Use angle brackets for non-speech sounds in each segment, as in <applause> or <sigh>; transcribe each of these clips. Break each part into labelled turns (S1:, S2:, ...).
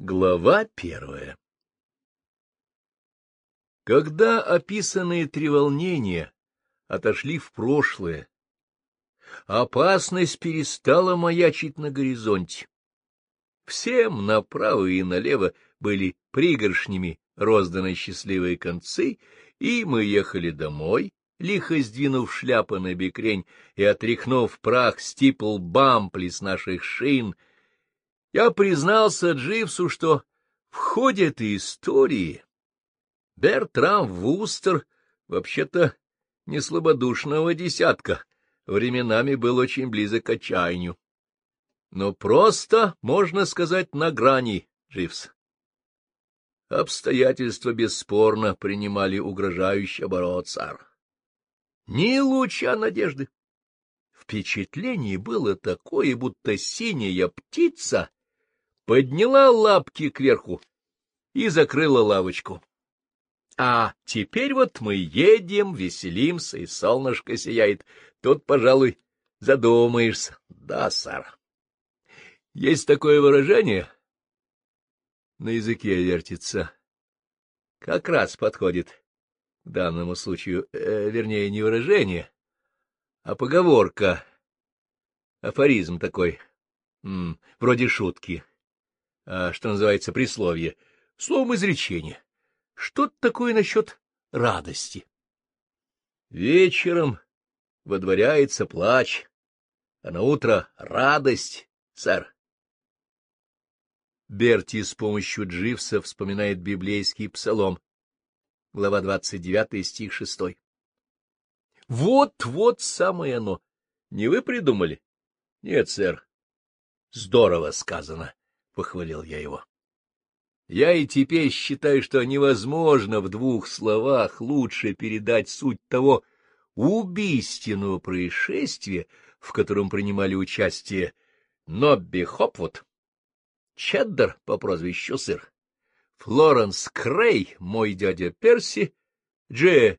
S1: Глава первая Когда описанные три волнения отошли в прошлое, опасность перестала маячить на горизонте. Всем направо и налево были пригоршнями розданы счастливые концы, и мы ехали домой, лихо сдвинув шляпы на бекрень и отряхнув прах стипл-бампли с наших шин — я признался Дживсу, что в ходе этой истории Бертрам Вустер вообще-то не слабодушного десятка, временами был очень близок к отчаянию. Но просто, можно сказать, на грани, Дживс. Обстоятельства бесспорно принимали угрожающий оборот цар. Ни луча надежды. Впечатление было такое, будто синяя птица подняла лапки кверху и закрыла лавочку. А теперь вот мы едем, веселимся, и солнышко сияет. Тут, пожалуй, задумаешься. Да, сэр? Есть такое выражение? На языке вертится. Как раз подходит к данному случаю, э, вернее, не выражение, а поговорка, афоризм такой, м -м, вроде шутки. Э, что называется, присловие, словом изречение. Что-то такое насчет радости. Вечером водворяется плач, а на утро радость, сэр. Берти с помощью Дживса вспоминает библейский псалом, глава 29, стих 6. Вот-вот самое оно. Не вы придумали? Нет, сэр. Здорово сказано похвалил я его. Я и теперь считаю, что невозможно в двух словах лучше передать суть того убийственного происшествия, в котором принимали участие Нобби Хопвуд, Чеддер по прозвищу Сыр, Флоренс Крей, мой дядя Перси, Дже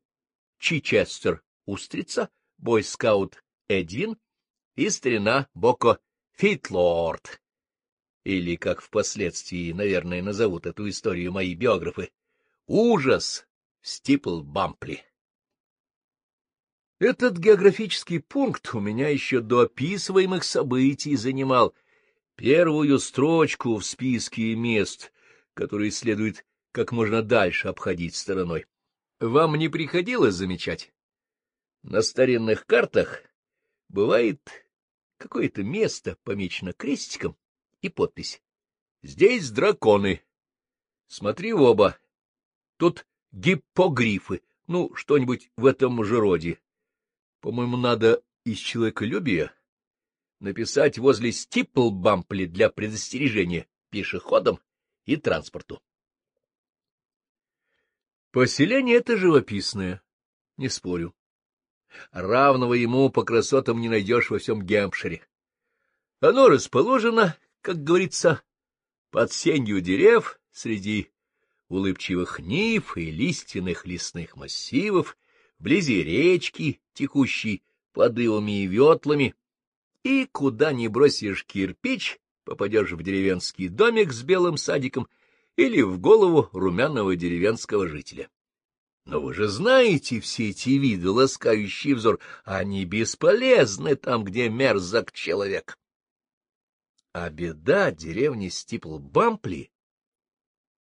S1: Чичестер Устрица, бойскаут Эдвин и старина Боко Фитлорд, или, как впоследствии, наверное, назовут эту историю мои биографы, «Ужас Стипл Бампли». Этот географический пункт у меня еще до описываемых событий занимал первую строчку в списке мест, которые следует как можно дальше обходить стороной. Вам не приходилось замечать? На старинных картах бывает какое-то место помечено крестиком, и подпись. Здесь драконы. Смотри в оба. Тут гиппогрифы. Ну, что-нибудь в этом же роде. По-моему, надо из человеколюбия написать возле стиплбампли для предостережения пешеходам и транспорту. Поселение это живописное, не спорю. Равного ему по красотам не найдешь во всем Гемпшире. Оно расположено как говорится, под сенью дерев, среди улыбчивых нив и лиственных лесных массивов, вблизи речки, текущей подылами и ветлами, и куда не бросишь кирпич, попадешь в деревенский домик с белым садиком или в голову румяного деревенского жителя. Но вы же знаете все эти виды, ласкающие взор, они бесполезны там, где мерзок человек. А беда деревни Стипл-Бампли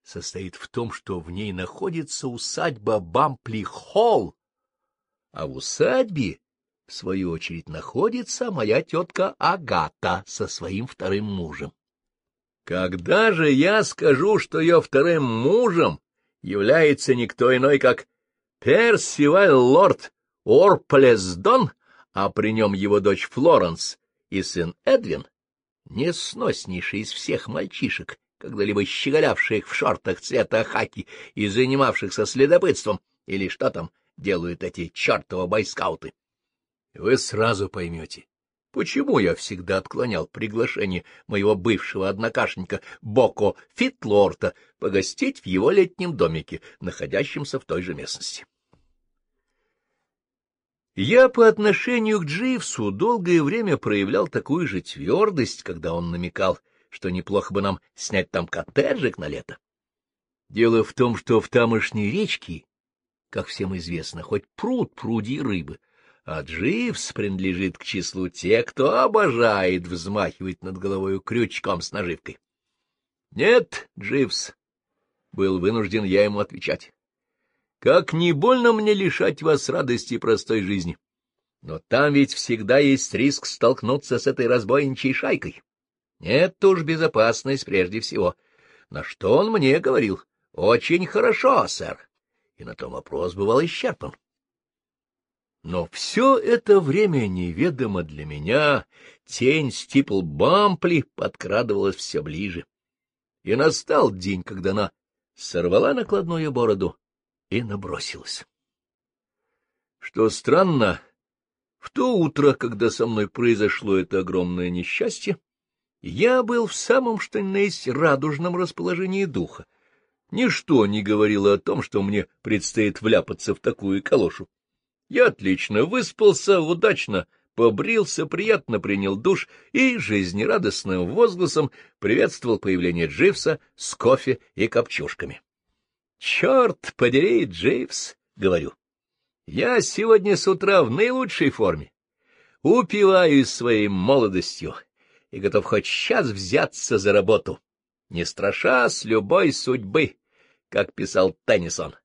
S1: состоит в том, что в ней находится усадьба Бампли-Холл, а в усадьбе, в свою очередь, находится моя тетка Агата со своим вторым мужем. Когда же я скажу, что ее вторым мужем является никто иной, как Персиваль Лорд Орплесдон, а при нем его дочь Флоренс и сын Эдвин, несноснейший из всех мальчишек, когда-либо щеголявших в шортах цвета хаки и занимавшихся следопытством, или что там делают эти чертовы байскауты. Вы сразу поймете, почему я всегда отклонял приглашение моего бывшего однокашника Боко Фитлорта погостить в его летнем домике, находящемся в той же местности. Я по отношению к Дживсу долгое время проявлял такую же твердость, когда он намекал, что неплохо бы нам снять там коттеджик на лето. Дело в том, что в тамошней речке, как всем известно, хоть пруд, пруди рыбы, а Дживс принадлежит к числу тех, кто обожает взмахивать над головой крючком с наживкой. — Нет, Дживс, — был вынужден я ему отвечать. Как не больно мне лишать вас радости простой жизни. Но там ведь всегда есть риск столкнуться с этой разбойничей шайкой. Нет уж безопасность прежде всего. На что он мне говорил? Очень хорошо, сэр. И на том вопрос бывал исчерпан. Но все это время неведомо для меня тень стипл Бампли подкрадывалась все ближе. И настал день, когда она сорвала накладную бороду и набросилась. Что странно, в то утро, когда со мной произошло это огромное несчастье, я был в самом что ни на есть радужном расположении духа. Ничто не говорило о том, что мне предстоит вляпаться в такую калошу. Я отлично выспался, удачно побрился, приятно принял душ и жизнерадостным возгласом приветствовал появление Дживса с кофе и копчушками. Черт подери, Дживс, — говорю. Я сегодня с утра в наилучшей форме. Упиваюсь своей молодостью и готов хоть сейчас взяться за работу, не страша с любой судьбы, как писал Теннисон.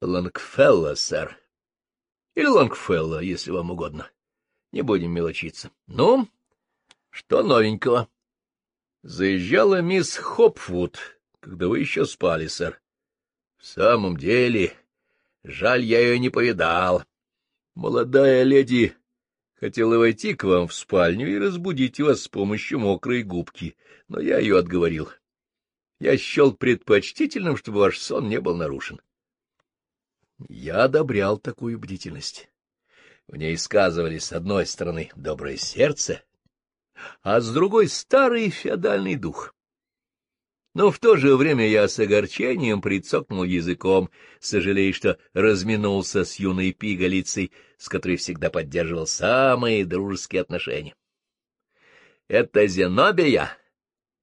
S1: Лонгфелло, сэр. Или Лонгфелло, если вам угодно. Не будем мелочиться. Ну, что новенького? Заезжала мисс Хопвуд, когда вы еще спали, сэр. В самом деле, жаль, я ее не повидал. Молодая леди хотела войти к вам в спальню и разбудить вас с помощью мокрой губки, но я ее отговорил. Я счел предпочтительным, чтобы ваш сон не был нарушен. Я одобрял такую бдительность. В ней сказывались, с одной стороны, доброе сердце, а с другой — старый феодальный дух. Но в то же время я с огорчением прицокнул языком, сожалея, что разминулся с юной пигалицей, с которой всегда поддерживал самые дружеские отношения. Это Зенобия,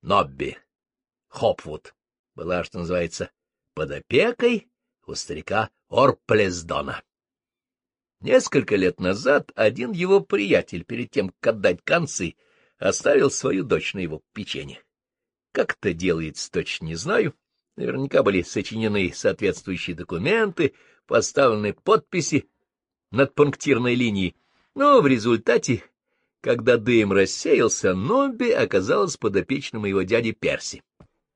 S1: Нобби, Хопвуд, была, что называется, под опекой у старика Орплездона. Несколько лет назад один его приятель, перед тем, как отдать концы, оставил свою дочь на его печенье. Как это делается, точно не знаю. Наверняка были сочинены соответствующие документы, поставлены подписи над пунктирной линией. Но в результате, когда дым рассеялся, Нобби оказалась подопечным его дяди Перси.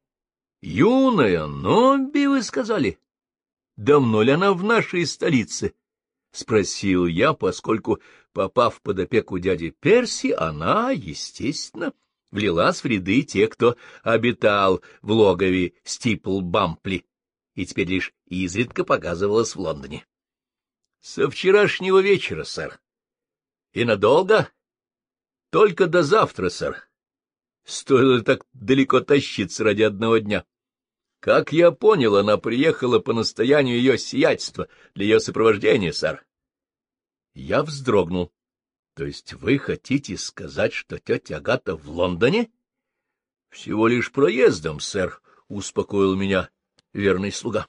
S1: — Юная Нобби, вы сказали? — Давно ли она в нашей столице? — спросил я, поскольку, попав под опеку дяди Перси, она, естественно, влилась в ряды тех, кто обитал в логове Стипл-Бампли и теперь лишь изредка показывалась в Лондоне. — Со вчерашнего вечера, сэр. — И надолго? — Только до завтра, сэр. Стоило так далеко тащиться ради одного дня? Как я понял, она приехала по настоянию ее сиятельства для ее сопровождения, сэр. Я вздрогнул. — То есть вы хотите сказать, что тетя Агата в Лондоне? — Всего лишь проездом, сэр, — успокоил меня верный слуга.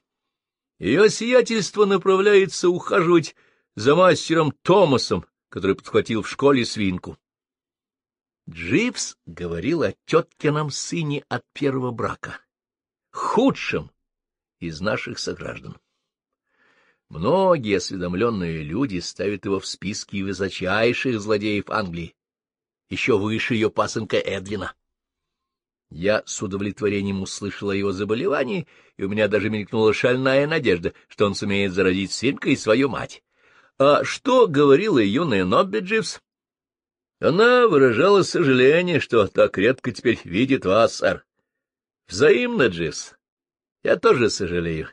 S1: Ее сиятельство направляется ухаживать за мастером Томасом, который подхватил в школе свинку. Дживс говорил о теткином сыне от первого брака, худшем из наших сограждан. Многие осведомленные люди ставят его в списки высочайших злодеев Англии, еще выше ее пасынка Эдвина. Я с удовлетворением услышал о его заболевании, и у меня даже мелькнула шальная надежда, что он сумеет заразить симка и свою мать. А что говорила юная Нобби Дживс? Она выражала сожаление, что так редко теперь видит вас, сэр. Взаимно, Дживс. Я тоже сожалею.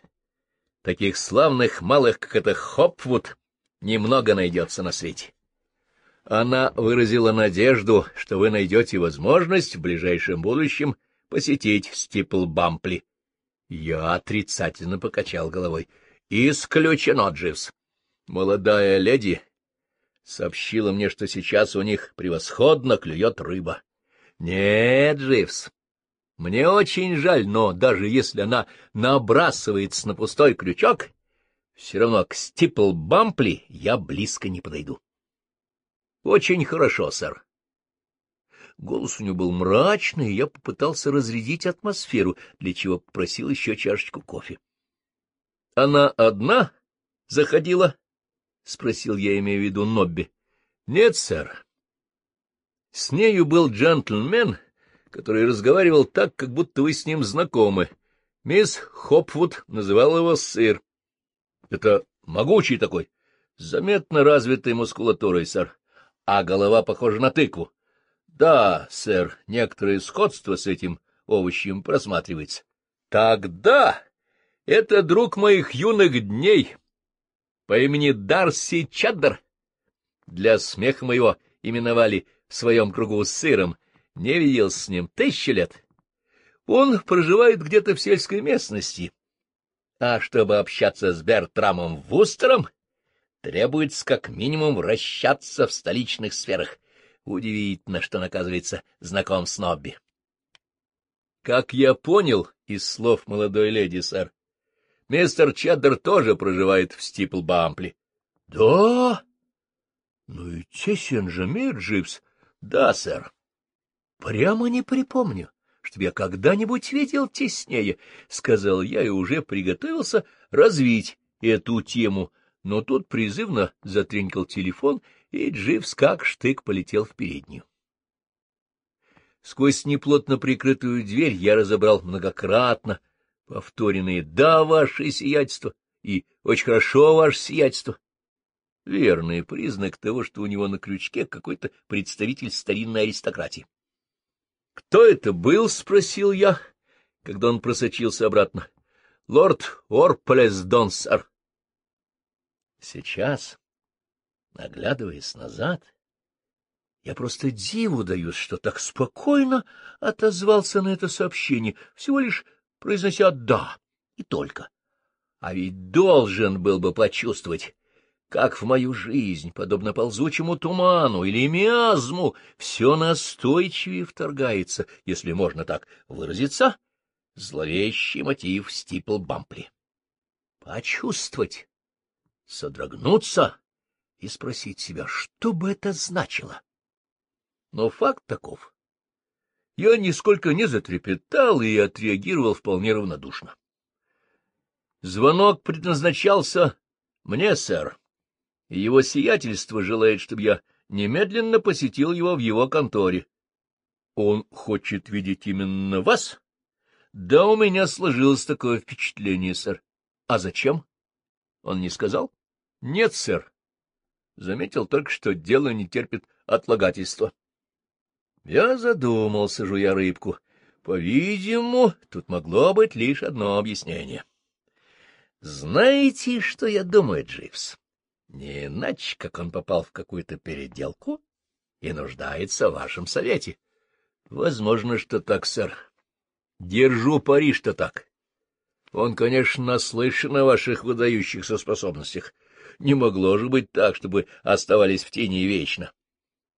S1: Таких славных малых, как это Хопвуд, немного найдется на свете. Она выразила надежду, что вы найдете возможность в ближайшем будущем посетить Стипл Бампли. Я отрицательно покачал головой. Исключено, Дживс. Молодая леди сообщила мне, что сейчас у них превосходно клюет рыба. Нет, Дживс, мне очень жаль, но даже если она набрасывается на пустой крючок, все равно к стипл Бампли я близко не подойду. — Очень хорошо, сэр. Голос у него был мрачный, и я попытался разрядить атмосферу, для чего попросил еще чашечку кофе. — Она одна заходила? — спросил я, имея в виду Нобби. — Нет, сэр. С нею был джентльмен который разговаривал так, как будто вы с ним знакомы. Мисс Хопвуд называла его сыр. Это могучий такой, заметно развитой мускулатурой, сэр. А голова похожа на тыкву. Да, сэр, некоторое сходство с этим овощем просматривается. Тогда это друг моих юных дней по имени Дарси Чаддер. Для смеха моего именовали в своем кругу сыром — не видел с ним тысячи лет. Он проживает где-то в сельской местности. А чтобы общаться с Бертрамом Вустером, требуется как минимум вращаться в столичных сферах. Удивительно, что он, оказывается, знаком с Нобби. Как я понял из слов молодой леди, сэр, мистер Чеддер тоже проживает в Стиплбампли. — Да? Ну и тесен же мир, Джипс. — Да, сэр. Прямо не припомню, чтобы я когда-нибудь видел теснее, — сказал я и уже приготовился развить эту тему, но тут призывно затренькал телефон, и Дживс как штык полетел в переднюю. Сквозь неплотно прикрытую дверь я разобрал многократно повторенные «Да, ваше сиятельство!» и «Очень хорошо, ваше сиятельство!» Верный признак того, что у него на крючке какой-то представитель старинной аристократии. «Кто это был?» — спросил я, когда он просочился обратно. «Лорд Орплес Донсар». Сейчас, наглядываясь назад, я просто диву даюсь, что так спокойно отозвался на это сообщение, всего лишь произнося «да» и только. А ведь должен был бы почувствовать, как в мою жизнь, подобно ползучему туману или миазму, все настойчивее вторгается, если можно так выразиться, зловещий мотив стипл Бампли. Почувствовать, содрогнуться и спросить себя, что бы это значило. Но факт таков. Я нисколько не затрепетал и отреагировал вполне равнодушно. Звонок предназначался мне, сэр и его сиятельство желает, чтобы я немедленно посетил его в его конторе. Он хочет видеть именно вас? Да, у меня сложилось такое впечатление, сэр. А зачем? Он не сказал? Нет, сэр. Заметил только, что дело не терпит отлагательства. Я задумался, жуя рыбку. По-видимому, тут могло быть лишь одно объяснение. Знаете, что я думаю, Дживс? Не иначе, как он попал в какую-то переделку и нуждается в вашем совете. Возможно, что так, сэр. Держу пари, что так. Он, конечно, наслышан о ваших выдающихся способностях. Не могло же быть так, чтобы оставались в тени вечно.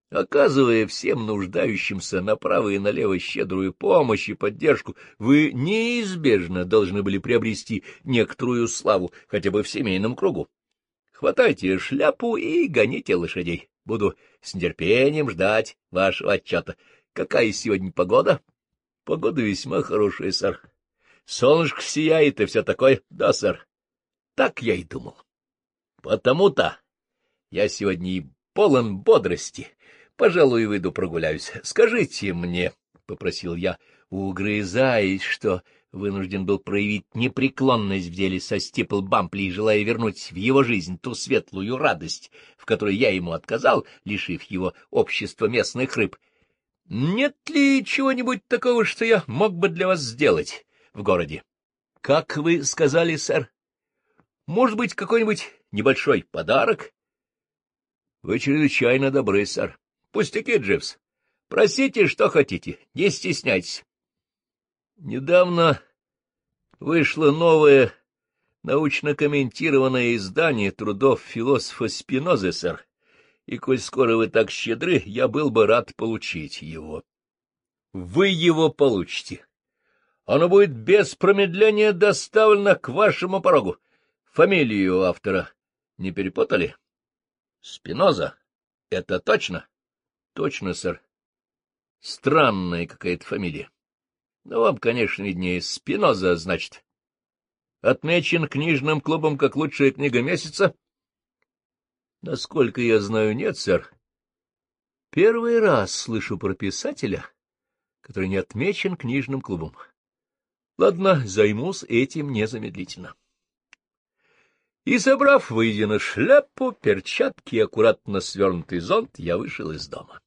S1: Оказывая всем нуждающимся направо и налево щедрую помощь и поддержку, вы неизбежно должны были приобрести некоторую славу хотя бы в семейном кругу. Хватайте шляпу и гоните лошадей. Буду с нетерпением ждать вашего отчета. Какая сегодня погода? — Погода весьма хорошая, сэр. Солнышко сияет и все такое. Да, сэр. Так я и думал. Потому-то я сегодня и полон бодрости. Пожалуй, выйду прогуляюсь. Скажите мне, — попросил я, угрызаясь, что вынужден был проявить непреклонность в деле со Стипл Бампли, желая вернуть в его жизнь ту светлую радость, в которой я ему отказал, лишив его общества местных рыб. Нет ли чего-нибудь такого, что я мог бы для вас сделать в городе? — Как вы сказали, сэр? — Может быть, какой-нибудь небольшой подарок? — Вы чрезвычайно добры, сэр. — Пустяки, Дживс. Просите, что хотите, не стесняйтесь. Недавно вышло новое научно-комментированное издание трудов философа Спинозы, сэр, и, коль скоро вы так щедры, я был бы рад получить его. Вы его получите. Оно будет без промедления доставлено к вашему порогу. Фамилию автора не перепутали? Спиноза? Это точно? Точно, сэр. Странная какая-то фамилия. Ну вам, конечно, виднее. Спиноза, значит. Отмечен книжным клубом как лучшая книга месяца? Насколько я знаю, нет, сэр. Первый раз слышу про писателя, который не отмечен книжным клубом. Ладно, займусь этим незамедлительно. И, собрав воедино шляпу, перчатки и аккуратно свернутый зонт, я вышел из дома.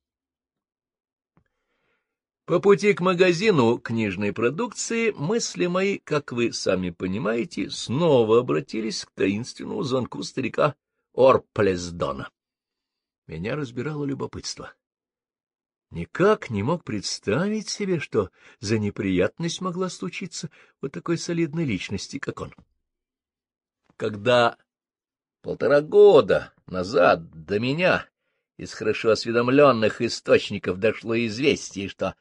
S1: По пути к магазину книжной продукции мысли мои, как вы сами понимаете, снова обратились к таинственному звонку старика Орплездона. Меня разбирало любопытство. Никак не мог представить себе, что за неприятность могла случиться вот такой солидной личности, как он. Когда полтора года назад до меня из хорошо осведомленных источников дошло известие, что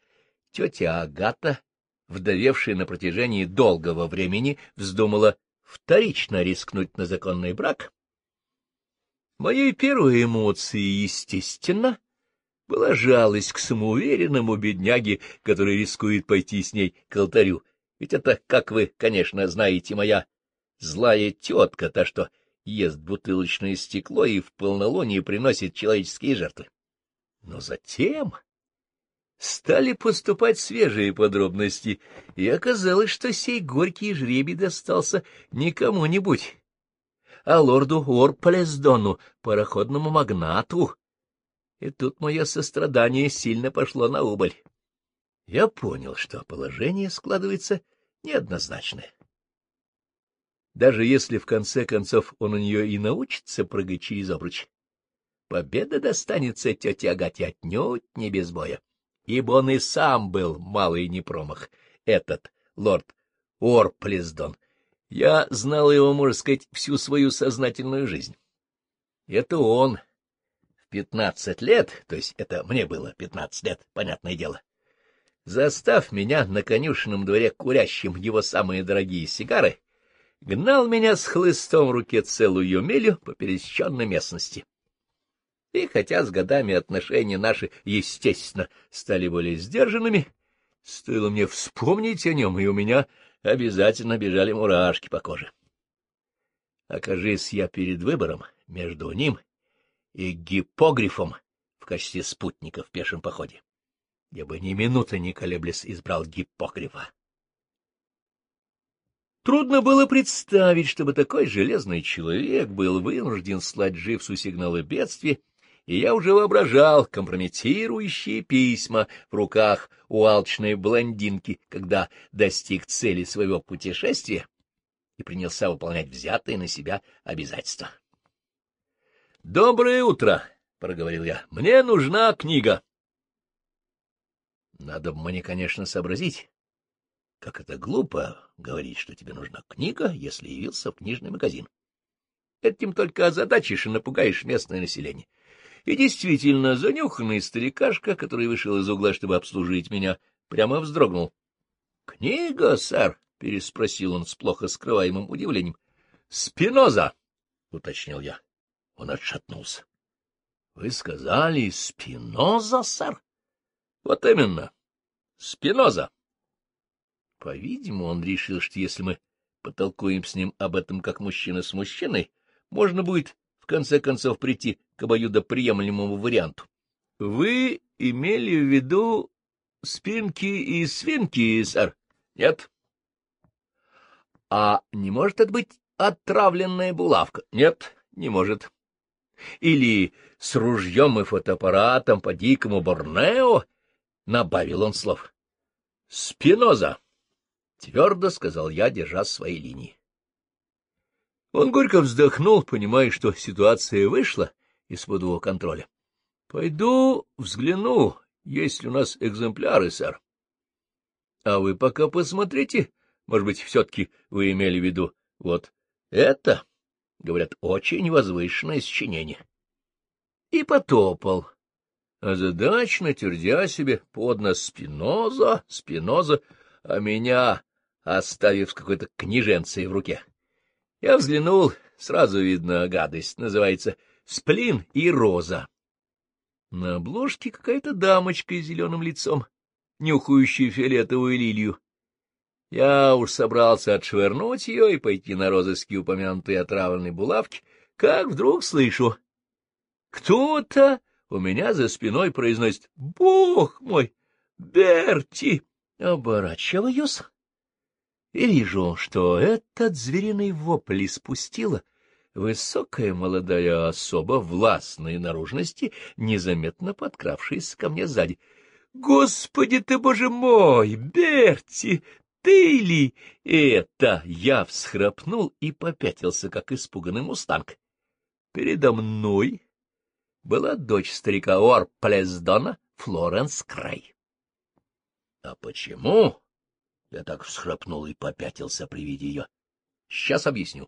S1: Тетя Агата, вдовевшая на протяжении долгого времени, вздумала вторично рискнуть на законный брак. Моей первой эмоцией, естественно, была жалость к самоуверенному бедняге, который рискует пойти с ней к алтарю. Ведь это, как вы, конечно, знаете, моя злая тетка, та, что ест бутылочное стекло и в полнолуние приносит человеческие жертвы. Но затем стали поступать свежие подробности, и оказалось, что сей горький жребий достался не кому-нибудь, а лорду Орплесдону, пароходному магнату. И тут мое сострадание сильно пошло на убыль. Я понял, что положение складывается неоднозначное. Даже если в конце концов он у нее и научится прыгать через обруч, победа достанется тете Агате отнюдь не без боя ибо он и сам был малый непромах, этот лорд Орплездон. Я знал его, можно сказать, всю свою сознательную жизнь. Это он в пятнадцать лет, то есть это мне было пятнадцать лет, понятное дело, застав меня на конюшенном дворе курящим его самые дорогие сигары, гнал меня с хлыстом в руке целую мелю по пересеченной местности. И хотя с годами отношения наши, естественно, стали более сдержанными, стоило мне вспомнить о нем, и у меня обязательно бежали мурашки по коже. Окажись я перед выбором между ним и гипогрифом в качестве спутника в пешем походе. Я бы ни минуты не колеблясь избрал гипогрифа. Трудно было представить, чтобы такой железный человек был вынужден слать Дживсу сигналы бедствия и я уже воображал компрометирующие письма в руках у алчной блондинки, когда достиг цели своего путешествия и принялся выполнять взятые на себя обязательства. — Доброе утро! — проговорил я. — Мне нужна книга. — Надо бы мне, конечно, сообразить. Как это глупо говорить, что тебе нужна книга, если явился в книжный магазин. Этим только озадачишь и напугаешь местное население. И действительно, занюханный старикашка, который вышел из угла, чтобы обслужить меня, прямо вздрогнул. — Книга, сэр? — переспросил он с плохо скрываемым удивлением. — Спиноза, — уточнил я. Он отшатнулся. — Вы сказали Спиноза, сэр? — Вот именно. Спиноза. По-видимому, он решил, что если мы потолкуем с ним об этом как мужчина с мужчиной, можно будет в конце концов прийти к обоюдоприемлемому варианту. — Вы имели в виду спинки и свинки, сэр? — Нет. — А не может это быть отравленная булавка? — Нет, не может. — Или с ружьем и фотоаппаратом по дикому Борнео? — набавил он слов. — Спиноза! — твердо сказал я, держа свои линии. Он горько вздохнул, понимая, что ситуация вышла из-под его контроля. — Пойду взгляну, есть ли у нас экземпляры, сэр. — А вы пока посмотрите. Может быть, все-таки вы имели в виду вот это, говорят, очень возвышенное сочинение. И потопал, озадачно твердя себе под нос Спиноза, Спиноза, а меня оставив с какой-то книженцей в руке. — я взглянул, сразу видно гадость, называется «Сплин и роза». На обложке какая-то дамочка с зеленым лицом, нюхающая фиолетовую лилию. Я уж собрался отшвырнуть ее и пойти на розыски упомянутой отравленной булавки, как вдруг слышу. Кто-то у меня за спиной произносит «Бог мой! Берти!» Оборачиваюсь, и вижу, что этот звериный вопль испустила высокая молодая особа властной наружности, незаметно подкравшаяся ко мне сзади. — Господи ты, боже мой, Берти, ты ли это? Я всхрапнул и попятился, как испуганный мустанг. Передо мной была дочь старика Орплесдона Флоренс Крей. А почему? Я так всхрапнул и попятился при виде ее. Сейчас объясню.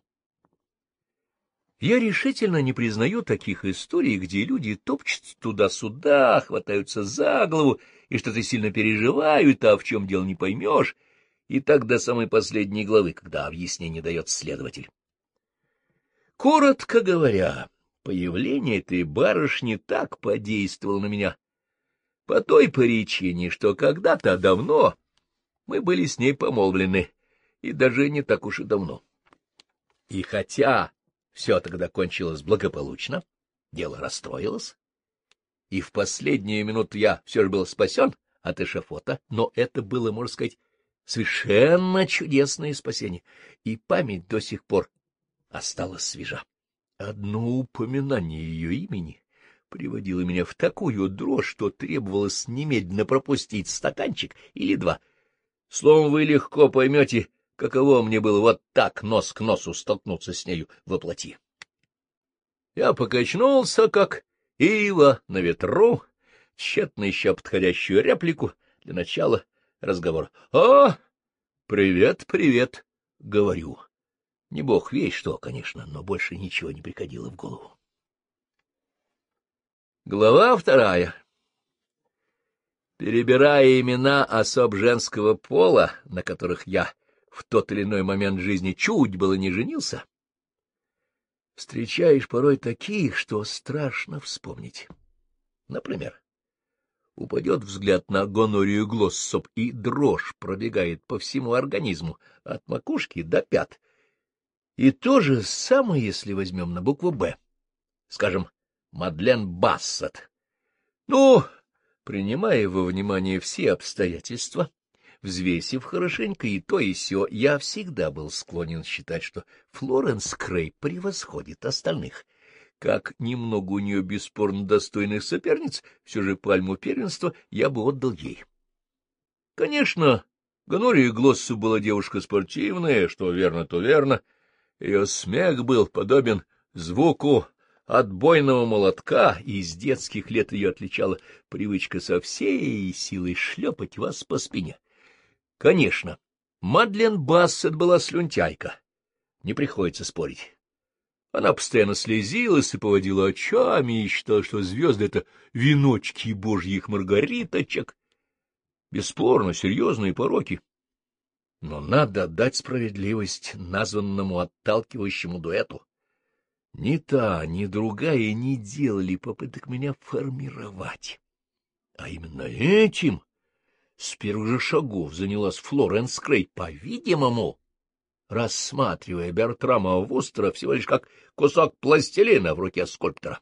S1: Я решительно не признаю таких историй, где люди топчутся туда-сюда, хватаются за голову и что-то сильно переживают, а в чем дело не поймешь, и так до самой последней главы, когда объяснение дает следователь. Коротко говоря, появление этой барышни так подействовало на меня. По той причине, что когда-то давно мы были с ней помолвлены, и даже не так уж и давно. И хотя все тогда кончилось благополучно, дело расстроилось, и в последнюю минуту я все же был спасен от эшафота, но это было, можно сказать, совершенно чудесное спасение, и память до сих пор осталась свежа. Одно упоминание ее имени приводило меня в такую дрожь, что требовалось немедленно пропустить стаканчик или два — Словом, вы легко поймете, каково мне было вот так нос к носу столкнуться с нею воплоти. Я покачнулся, как ива на ветру, тщетно ища подходящую реплику для начала разговора. — А, привет, привет, — говорю. Не бог весь что, конечно, но больше ничего не приходило в голову. Глава вторая Перебирая имена особ женского пола, на которых я в тот или иной момент жизни чуть было не женился, встречаешь порой такие, что страшно вспомнить. Например, упадет взгляд на гонорию глоссоп, и дрожь пробегает по всему организму, от макушки до пят. И то же самое, если возьмем на букву «Б». Скажем, Мадлен Бассет. Ну, Принимая во внимание все обстоятельства, взвесив хорошенько и то, и сё, я всегда был склонен считать, что Флоренс Крей превосходит остальных. Как немного у неё бесспорно достойных соперниц, всё же пальму первенства я бы отдал ей. Конечно, Гонория Глоссу была девушка спортивная, что верно, то верно. её смех был подобен звуку отбойного молотка, и с детских лет ее отличала привычка со всей силой шлепать вас по спине. Конечно, Мадлен Бассет была слюнтяйка, не приходится спорить. Она постоянно слезилась и поводила очами, и считала, что звезды — это веночки божьих маргариточек. Бесспорно, серьезные пороки. Но надо дать справедливость названному отталкивающему дуэту. Ни та, ни другая не делали попыток меня формировать. А именно этим с первых же шагов занялась Флоренс Крей, по-видимому, рассматривая Бертрама Вустера всего лишь как кусок пластилина в руке скульптора.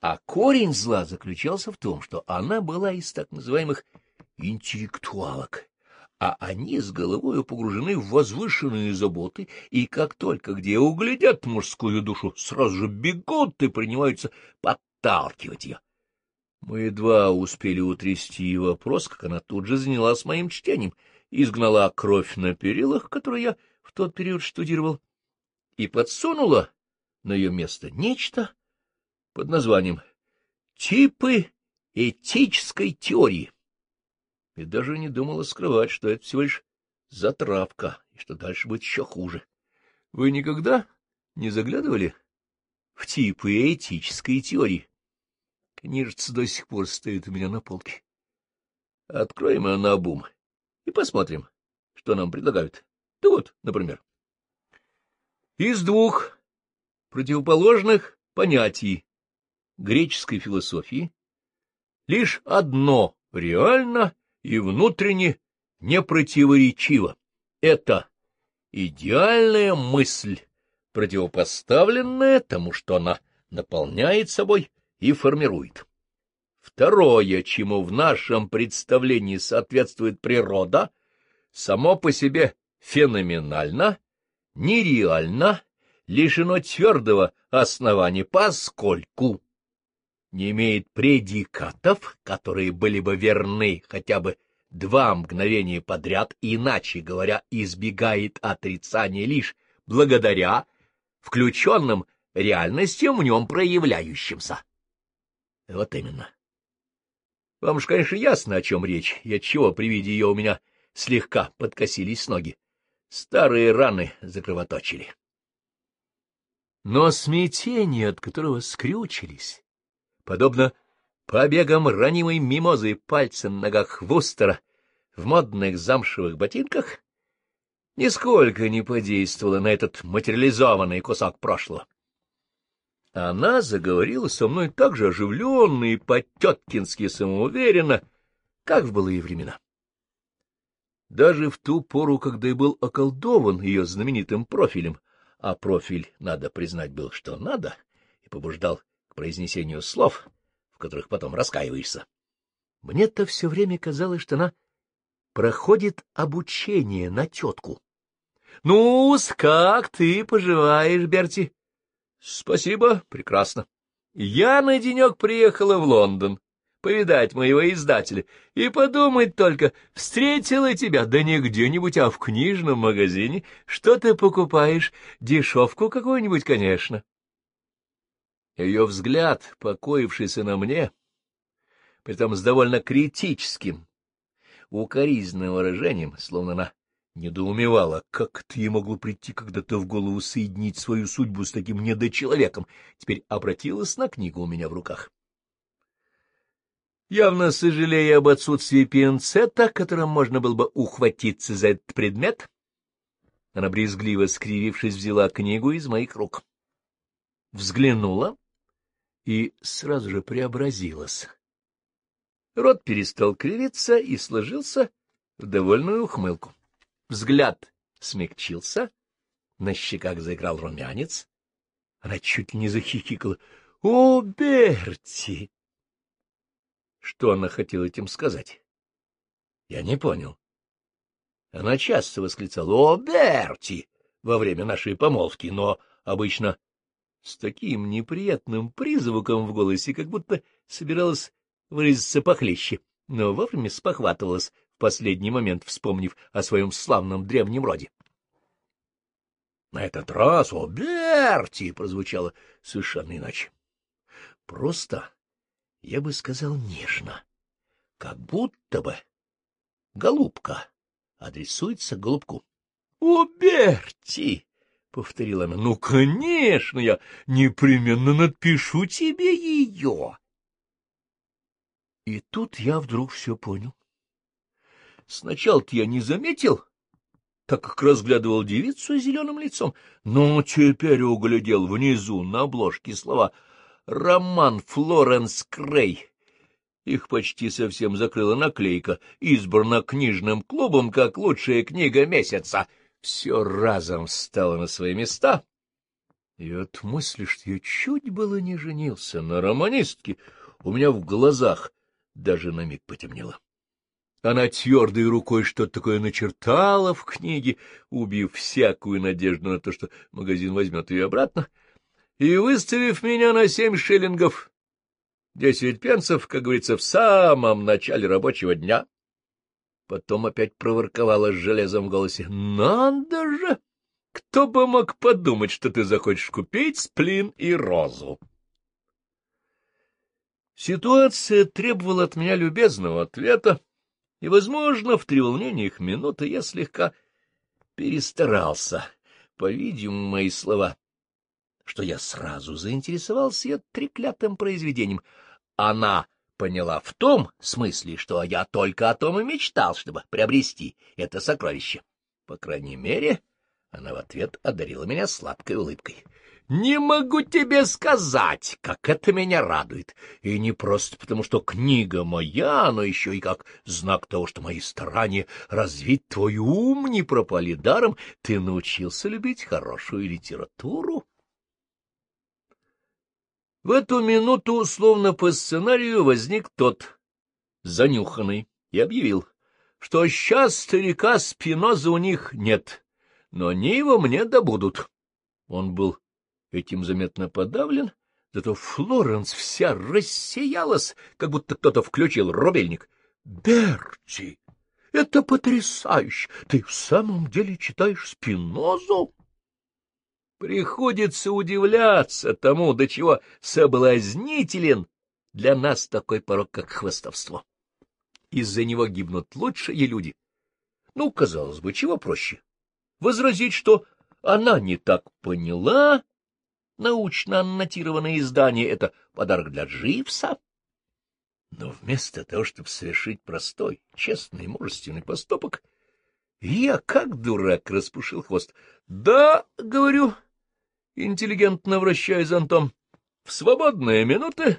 S1: А корень зла заключался в том, что она была из так называемых интеллектуалок, а они с головой погружены в возвышенные заботы, и как только где углядят мужскую душу, сразу же бегут и принимаются подталкивать ее. Мы едва успели утрясти вопрос, как она тут же занялась моим чтением, изгнала кровь на перилах, которую я в тот период штудировал, и подсунула на ее место нечто под названием «Типы этической теории» и даже не думала скрывать, что это всего лишь затравка, и что дальше будет еще хуже. Вы никогда не заглядывали в типы этической теории? Книжица до сих пор стоит у меня на полке. Откроем ее на обум и посмотрим, что нам предлагают. Да вот, например. Из двух противоположных понятий греческой философии лишь одно реально и внутренне непротиворечиво. Это идеальная мысль, противопоставленная тому, что она наполняет собой и формирует. Второе, чему в нашем представлении соответствует природа, само по себе феноменально, нереально, лишено твердого основания, поскольку не имеет предикатов, которые были бы верны хотя бы два мгновения подряд, иначе говоря, избегает отрицания лишь благодаря включенным реальностям в нем проявляющимся. Вот именно. Вам же, конечно, ясно, о чем речь, и отчего при виде ее у меня слегка подкосились ноги. Старые раны закровоточили. Но смятение, от которого скрючились, подобно побегам ранимой мимозы и пальцем на ногах Вустера в модных замшевых ботинках, нисколько не подействовала на этот материализованный кусок прошлого. Она заговорила со мной так же оживленно и по-теткински самоуверенно, как в былые времена. Даже в ту пору, когда я был околдован ее знаменитым профилем, а профиль, надо признать, был что надо, и побуждал произнесению слов, в которых потом раскаиваешься. Мне-то все время казалось, что она проходит обучение на тетку. — Ну-с, как ты поживаешь, Берти? — Спасибо, прекрасно. Я на денек приехала в Лондон повидать моего издателя, и подумать только, встретила тебя, да не где-нибудь, а в книжном магазине. Что ты покупаешь? Дешевку какую-нибудь, конечно. Ее взгляд, покоившийся на мне, притом с довольно критическим, укоризненным выражением, словно она недоумевала, как ты ей могло прийти когда-то в голову соединить свою судьбу с таким недочеловеком, теперь обратилась на книгу у меня в руках. Явно сожалея об отсутствии пинцета, которым можно было бы ухватиться за этот предмет, она брезгливо скривившись взяла книгу из моих рук. Взглянула и сразу же преобразилась. Рот перестал кривиться и сложился в довольную ухмылку. Взгляд смягчился, на щеках заиграл румянец. Она чуть не захихикала. — О, Берти! Что она хотела этим сказать? Я не понял. Она часто восклицала «О, Берти!» во время нашей помолвки, но обычно с таким неприятным призвуком в голосе, как будто собиралась выразиться похлеще, но вовремя спохватывалась в последний момент, вспомнив о своем славном древнем роде. На этот раз «О, Берти!» прозвучало совершенно иначе. Просто, я бы сказал, нежно, как будто бы голубка адресуется голубку. «О, Берти!» — повторила она. — Ну, конечно, я непременно напишу тебе ее. И тут я вдруг все понял. Сначала-то я не заметил, так как разглядывал девицу с зеленым лицом, но теперь углядел внизу на обложке слова «Роман Флоренс Крей». Их почти совсем закрыла наклейка, избрана книжным клубом как лучшая книга месяца — все разом встало на свои места. И от мысли, что я чуть было не женился на романистке, у меня в глазах даже на миг потемнело. Она твердой рукой что-то такое начертала в книге, убив всякую надежду на то, что магазин возьмет ее обратно, и, выставив меня на семь шиллингов, десять пенсов, как говорится, в самом начале рабочего дня, — Потом опять проворковала с железом в голосе. — Надо же! Кто бы мог подумать, что ты захочешь купить сплин и розу? Ситуация требовала от меня любезного ответа, и, возможно, в треволнениях минуты я слегка перестарался. По-видимому, мои слова, что я сразу заинтересовался ее треклятым произведением. Она поняла в том смысле, что я только о том и мечтал, чтобы приобрести это сокровище. По крайней мере, она в ответ одарила меня сладкой улыбкой. «Не могу тебе сказать, как это меня радует. И не просто потому, что книга моя, но еще и как знак того, что мои старания развить твой ум не пропали даром. Ты научился любить хорошую литературу». В эту минуту, словно по сценарию, возник тот, занюханный, и объявил, что сейчас старика Спиноза у них нет, но они его мне добудут. Он был этим заметно подавлен, зато Флоренс вся рассиялась, как будто кто-то включил рубильник. — Берти, это потрясающе! Ты в самом деле читаешь Спинозу? Приходится удивляться тому, до чего соблазнителен для нас такой порог, как хвостовство. Из-за него гибнут лучшие люди. Ну, казалось бы, чего проще? Возразить, что она не так поняла, научно аннотированное издание — это подарок для Дживса. Но вместо того, чтобы совершить простой, честный, мужественный поступок, я, как дурак, распушил хвост. — Да, — говорю, — интеллигентно вращая зонтом. В свободные минуты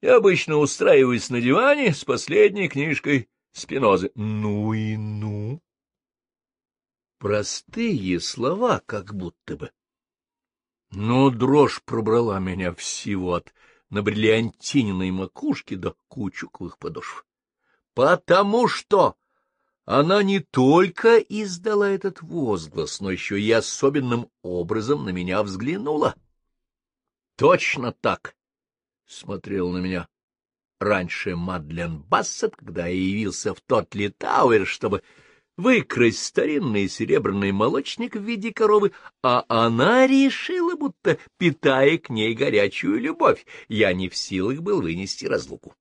S1: я обычно устраиваюсь на диване с последней книжкой Спинозы. Ну и ну! Простые слова, как будто бы. Но дрожь пробрала меня всего от на бриллиантининой макушке до кучуковых подошв. — Потому что она не только издала этот возглас, но еще и особенным образом на меня взглянула. Точно так смотрел на меня раньше Мадлен Бассет, когда я явился в Тотли Тауэр, чтобы выкрасть старинный серебряный молочник в виде коровы, а она решила, будто питая к ней горячую любовь, я не в силах был вынести разлуку.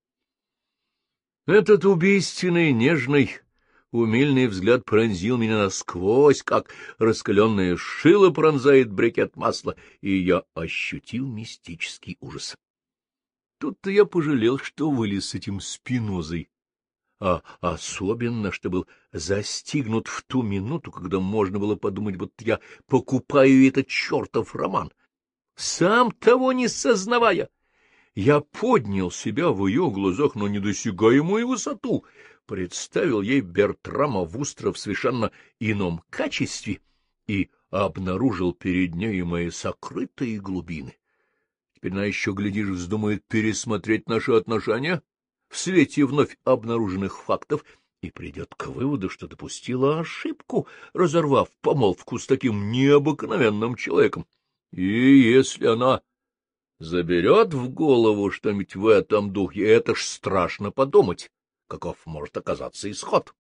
S1: Этот убийственный, нежный, Умильный взгляд пронзил меня насквозь, как раскаленное шило пронзает брикет масла, и я ощутил мистический ужас. Тут-то я пожалел, что вылез с этим спинозой, а особенно, что был застигнут в ту минуту, когда можно было подумать, вот я покупаю этот чертов роман. Сам того не сознавая, я поднял себя в ее глазах на недосягаемую высоту — представил ей Бертрама Вустра в совершенно ином качестве и обнаружил перед нею мои сокрытые глубины. Теперь она еще, глядишь, вздумает пересмотреть наши отношения в свете вновь обнаруженных фактов и придет к выводу, что допустила ошибку, разорвав помолвку с таким необыкновенным человеком. И если она заберет в голову что-нибудь в этом духе, это ж страшно подумать каков может оказаться исход.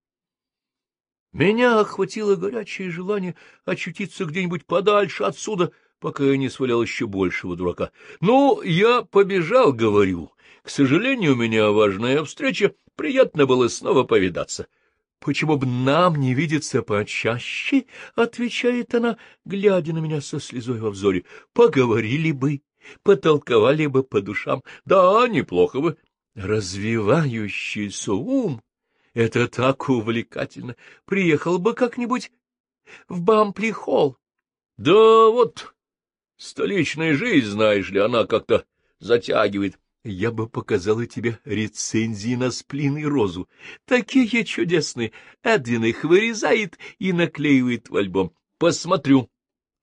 S1: Меня охватило горячее желание очутиться где-нибудь подальше отсюда, пока я не свалял еще большего дурака. «Ну, я побежал, — говорю. К сожалению, у меня важная встреча. Приятно было снова повидаться». «Почему бы нам не видеться почаще?» — отвечает она, глядя на меня со слезой во взоре. «Поговорили бы, потолковали бы по душам. Да, неплохо бы. Развивающийся ум — это так увлекательно. Приехал бы как-нибудь в Бампли-холл. Да вот, столичная жизнь, знаешь ли, она как-то затягивает. Я бы показала тебе рецензии на сплин и розу. Такие чудесные. Эдвин их вырезает и наклеивает в альбом. Посмотрю.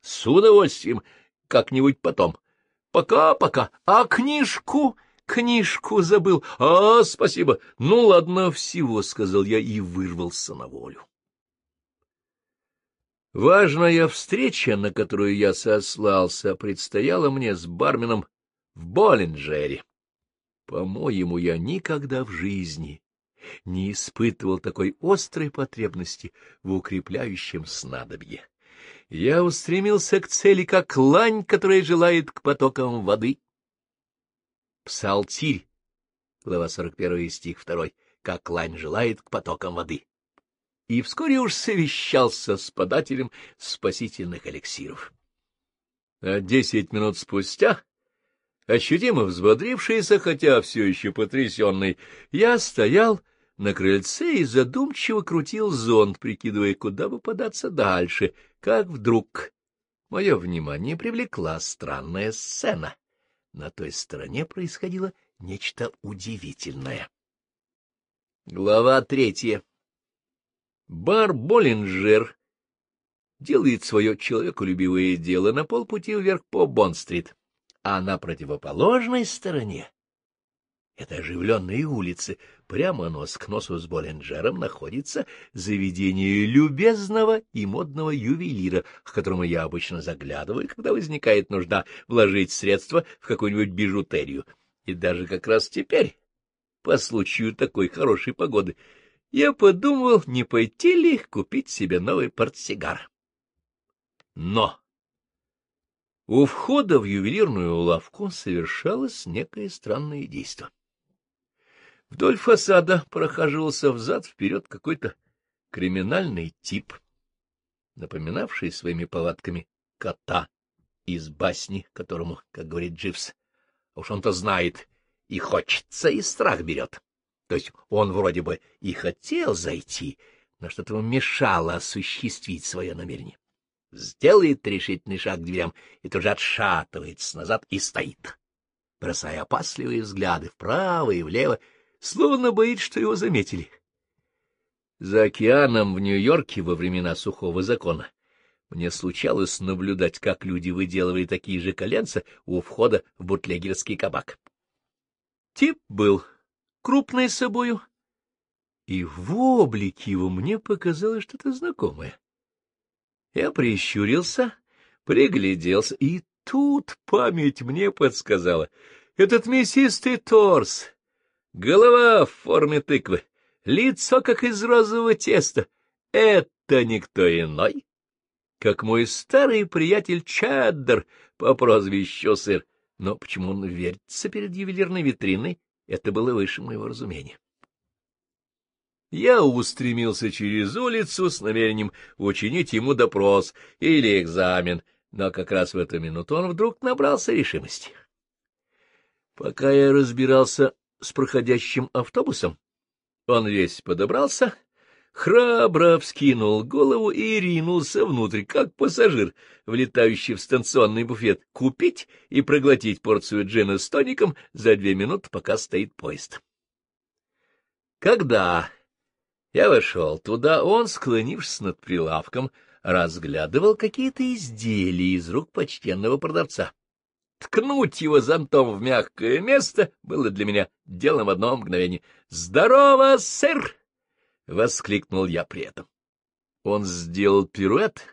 S1: С удовольствием. Как-нибудь потом. Пока-пока. А книжку книжку забыл. А, спасибо. Ну, ладно, всего, — сказал я и вырвался на волю. Важная встреча, на которую я сослался, предстояла мне с барменом в Боллинджере. По-моему, я никогда в жизни не испытывал такой острой потребности в укрепляющем снадобье. Я устремился к цели, как лань, которая желает к потокам воды. Псалтирь, глава 41 стих 2, как лань желает к потокам воды. И вскоре уж совещался с подателем спасительных эликсиров. А десять минут спустя, ощутимо взбодрившийся, хотя все еще потрясенный, я стоял на крыльце и задумчиво крутил зонт, прикидывая, куда бы податься дальше, как вдруг мое внимание привлекла странная сцена на той стороне происходило нечто удивительное. Глава третья. Бар Боллинджер делает свое человеколюбивое дело на полпути вверх по Бонн-стрит, а на противоположной стороне это оживленные улицы. Прямо нос к носу с Боленджером находится заведение любезного и модного ювелира, к которому я обычно заглядываю, когда возникает нужда вложить средства в какую-нибудь бижутерию. И даже как раз теперь, по случаю такой хорошей погоды, я подумал, не пойти ли купить себе новый портсигар. Но у входа в ювелирную лавку совершалось некое странное действие. Вдоль фасада прохаживался взад-вперед какой-то криминальный тип, напоминавший своими повадками кота из басни, которому, как говорит Дживс, уж он-то знает, и хочется, и страх берет. То есть он вроде бы и хотел зайти, но что-то ему мешало осуществить свое намерение. Сделает решительный шаг к дверям и тут же отшатывается назад и стоит, бросая опасливые взгляды вправо и влево, словно боится, что его заметили. За океаном в Нью-Йорке во времена сухого закона мне случалось наблюдать, как люди выделывали такие же коленца у входа в бутлегерский кабак. Тип был крупный собою, и в облике его мне показалось что-то знакомое. Я прищурился, пригляделся, и тут память мне подсказала. Этот мясистый торс, голова в форме тыквы, лицо как из розового теста. Это никто иной, как мой старый приятель Чаддер по прозвищу Сыр. Но почему он вертится перед ювелирной витриной, это было выше моего разумения. Я устремился через улицу с намерением учинить ему допрос или экзамен, но как раз в эту минуту он вдруг набрался решимости. Пока я разбирался с проходящим автобусом. Он весь подобрался, храбро вскинул голову и ринулся внутрь, как пассажир, влетающий в станционный буфет, купить и проглотить порцию джина с тоником за две минуты, пока стоит поезд. Когда я вошел туда, он, склонившись над прилавком, разглядывал какие-то изделия из рук почтенного продавца. Ткнуть его зонтом в мягкое место было для меня делом в одно мгновение. «Здорово, сэр!» — воскликнул я при этом. Он сделал пируэт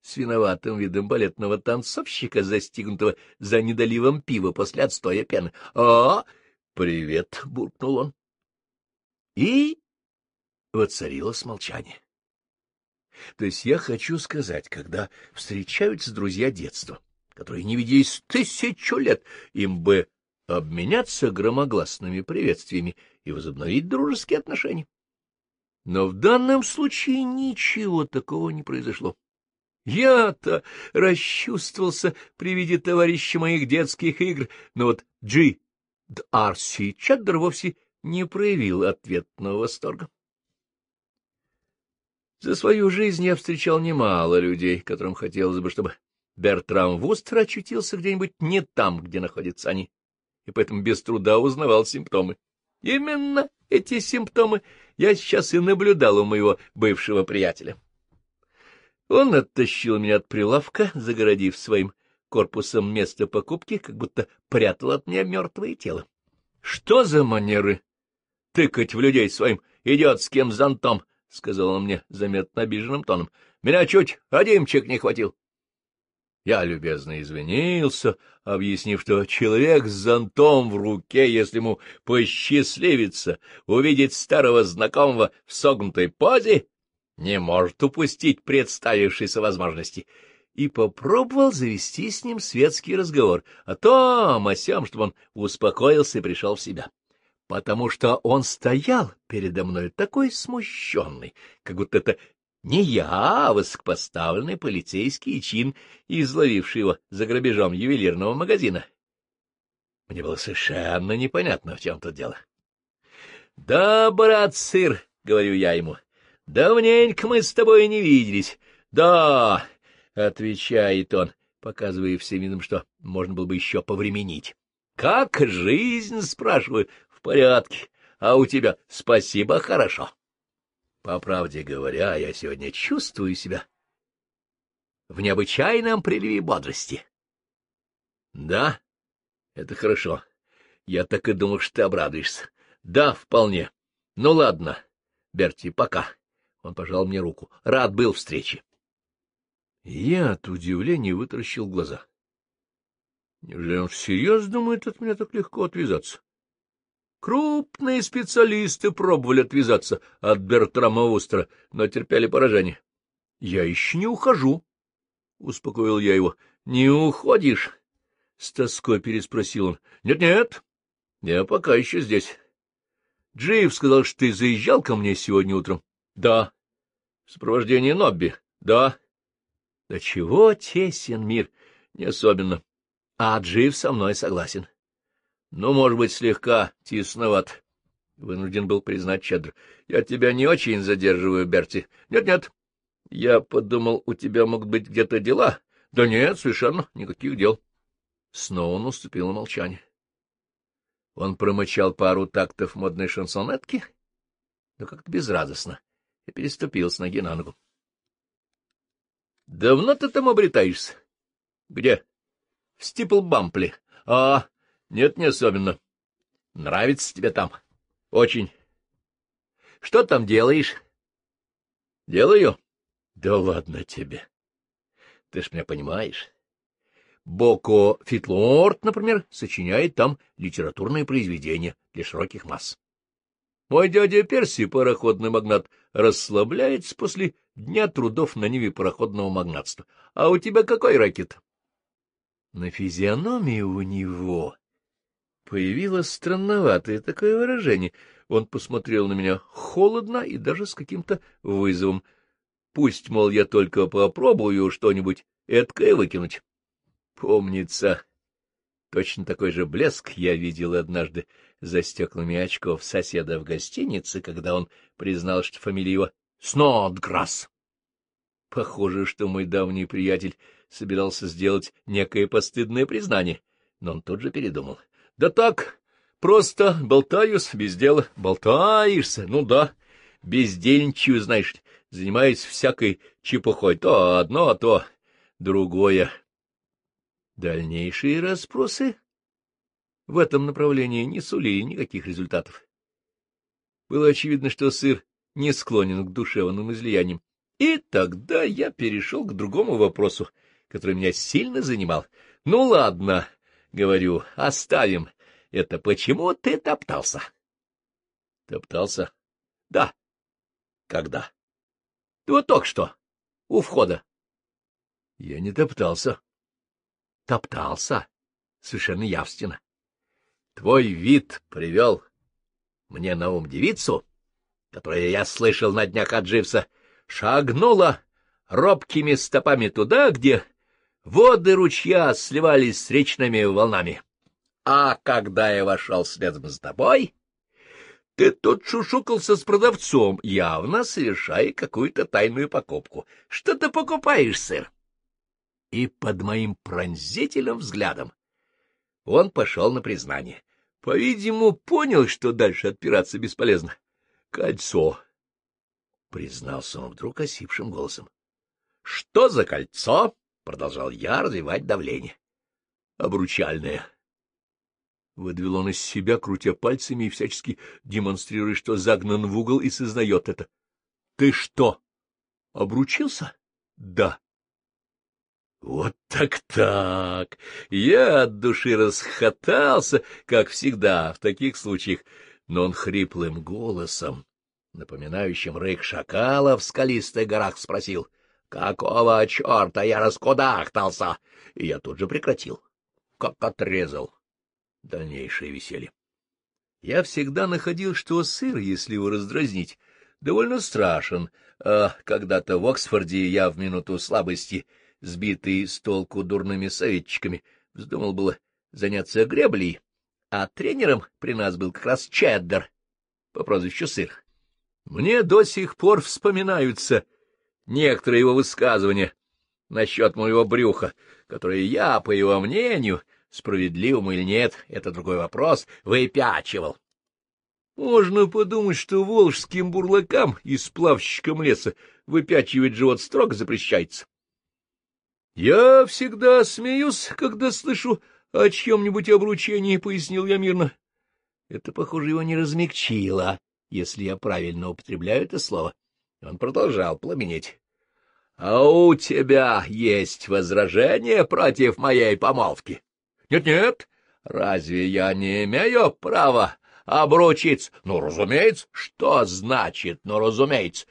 S1: с виноватым видом балетного танцовщика, застигнутого за недоливом пива после отстоя пены. «А, привет!» — буркнул он. И воцарилось молчание. То есть я хочу сказать, когда встречаются друзья детства, которые не виделись тысячу лет, им бы обменяться громогласными приветствиями и возобновить дружеские отношения. Но в данном случае ничего такого не произошло. Я-то расчувствовался при виде товарища моих детских игр, но вот Джи Дарси Чаддер вовсе не проявил ответного восторга. За свою жизнь я встречал немало людей, которым хотелось бы, чтобы Бертрам Вустер очутился где-нибудь не там, где находятся они, и поэтому без труда узнавал симптомы. Именно эти симптомы я сейчас и наблюдал у моего бывшего приятеля. Он оттащил меня от прилавка, загородив своим корпусом место покупки, как будто прятал от меня мертвое тело. — Что за манеры? — Тыкать в людей своим идиотским зонтом, — сказал он мне заметно обиженным тоном. — Меня чуть одимчик не хватил. — я любезно извинился, объяснив, что человек с зонтом в руке, если ему посчастливится увидеть старого знакомого в согнутой позе, не может упустить представившейся возможности, и попробовал завести с ним светский разговор о том, о сём, чтобы он успокоился и пришел в себя. Потому что он стоял передо мной такой смущенный, как будто это не я, а высокопоставленный полицейский чин, изловивший его за грабежом ювелирного магазина. Мне было совершенно непонятно, в чем тут дело. — Да, брат сыр, — говорю я ему, — давненько мы с тобой не виделись. — Да, — отвечает он, показывая всем видом, что можно было бы еще повременить. — Как жизнь, — спрашиваю, — в порядке, а у тебя спасибо хорошо. По правде говоря, я сегодня чувствую себя в необычайном приливе бодрости. Да, это хорошо. Я так и думал, что ты обрадуешься. Да, вполне. Ну ладно, Берти, пока. Он пожал мне руку. Рад был встрече. Я от удивления вытаращил глаза. Неужели он всерьез думает от меня так легко отвязаться? Крупные специалисты пробовали отвязаться от Бертрама Остра, но терпели поражение. — Я еще не ухожу, — успокоил я его. — Не уходишь? — с тоской переспросил он. «Нет, — Нет-нет, я пока еще здесь. — Джейв сказал, что ты заезжал ко мне сегодня утром. — Да. — В сопровождении Нобби. — Да. — Да чего тесен мир? — Не особенно. — А Джейв со мной согласен. — ну, может быть, слегка тесноват, — вынужден был признать Чедр. — Я тебя не очень задерживаю, Берти. Нет, — Я подумал, у тебя могут быть где-то дела. — Да нет, совершенно никаких дел. Снова он уступил молчание. Он промычал пару тактов модной шансонетки, но как-то безрадостно, и переступил с ноги на ногу. — Давно ты там обретаешься? — Где? — В Стиплбампле. — А, — Нет, не особенно. — Нравится тебе там? — Очень. — Что там делаешь? — Делаю. — Да ладно тебе. Ты ж меня понимаешь. Боко Фитлорд, например, сочиняет там литературные произведения для широких масс. Мой дядя Перси, пароходный магнат, расслабляется после дня трудов на ниве пароходного магнатства. А у тебя какой ракет? На физиономии у него Появилось странноватое такое выражение. Он посмотрел на меня холодно и даже с каким-то вызовом. Пусть, мол, я только попробую что-нибудь эткое выкинуть. Помнится, точно такой же блеск я видел однажды за стеклами очков соседа в гостинице, когда он признал, что фамилия его Снодграсс. Похоже, что мой давний приятель собирался сделать некое постыдное признание, но он тут же передумал. — Да так, просто болтаюсь без дела. — Болтаешься? Ну да. Бездельничаю, знаешь, занимаюсь всякой чепухой. То одно, а то другое. Дальнейшие расспросы в этом направлении не сулили никаких результатов. Было очевидно, что сыр не склонен к душевным излияниям. И тогда я перешел к другому вопросу, который меня сильно занимал. — Ну ладно, Говорю, оставим это. Почему ты топтался? Топтался? Да. Когда? Да вот только что. У входа. Я не топтался. Топтался. Совершенно явственно. Твой вид привел мне на ум девицу, которую я слышал на днях от Дживса, шагнула робкими стопами туда, где Воды ручья сливались с речными волнами. А когда я вошел следом за тобой, ты тут шушукался с продавцом, явно совершая какую-то тайную покупку. Что ты покупаешь, сэр? И под моим пронзительным взглядом он пошел на признание. По-видимому, понял, что дальше отпираться бесполезно. Кольцо. Признался он вдруг осипшим голосом. — Что за кольцо? Продолжал я развивать давление. Обручальное. Выдвел он из себя, крутя пальцами и всячески демонстрируя, что загнан в угол и сознает это. — Ты что, обручился? — Да. — Вот так-так! Я от души расхотался, как всегда в таких случаях, но он хриплым голосом, напоминающим рык шакала в скалистых горах, спросил. Какого черта я раскудахтался? И я тут же прекратил. Как отрезал. Дальнейшее веселье. Я всегда находил, что сыр, если его раздразнить, довольно страшен. А когда-то в Оксфорде я в минуту слабости, сбитый с толку дурными советчиками, вздумал было заняться греблей, а тренером при нас был как раз Чеддер по прозвищу Сыр. Мне до сих пор вспоминаются некоторые его высказывания насчет моего брюха, которые я, по его мнению, справедливым или нет, это другой вопрос, выпячивал. Можно подумать, что волжским бурлакам и сплавщикам леса выпячивать живот строго запрещается. Я всегда смеюсь, когда слышу о чем нибудь обручении, — пояснил я мирно. Это, похоже, его не размягчило, если я правильно употребляю это слово. — он продолжал пламенеть. — А у тебя есть возражение против моей помолвки? Нет, — Нет-нет, разве я не имею права обручиться? — Ну, разумеется. — Что значит «ну, разумеется»?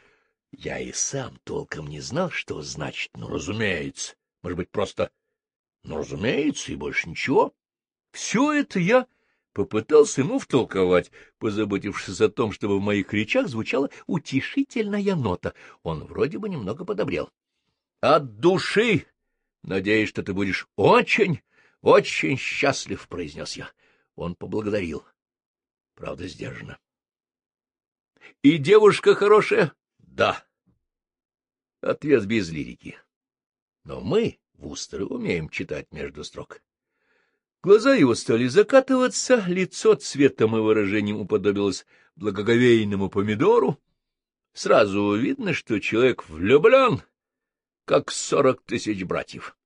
S1: Я и сам толком не знал, что значит «ну, разумеется». Может быть, просто «ну, разумеется» и больше ничего. Все это я попытался ему втолковать, позаботившись о том, чтобы в моих речах звучала утешительная нота. Он вроде бы немного подобрел. — От души! Надеюсь, что ты будешь очень, очень счастлив, — произнес я. Он поблагодарил. Правда, сдержанно. — И девушка хорошая? — Да. Ответ без лирики. Но мы, вустеры, умеем читать между строк. — Глаза его стали закатываться, лицо цветом и выражением уподобилось благоговейному помидору. Сразу видно, что человек влюблен, как сорок тысяч братьев.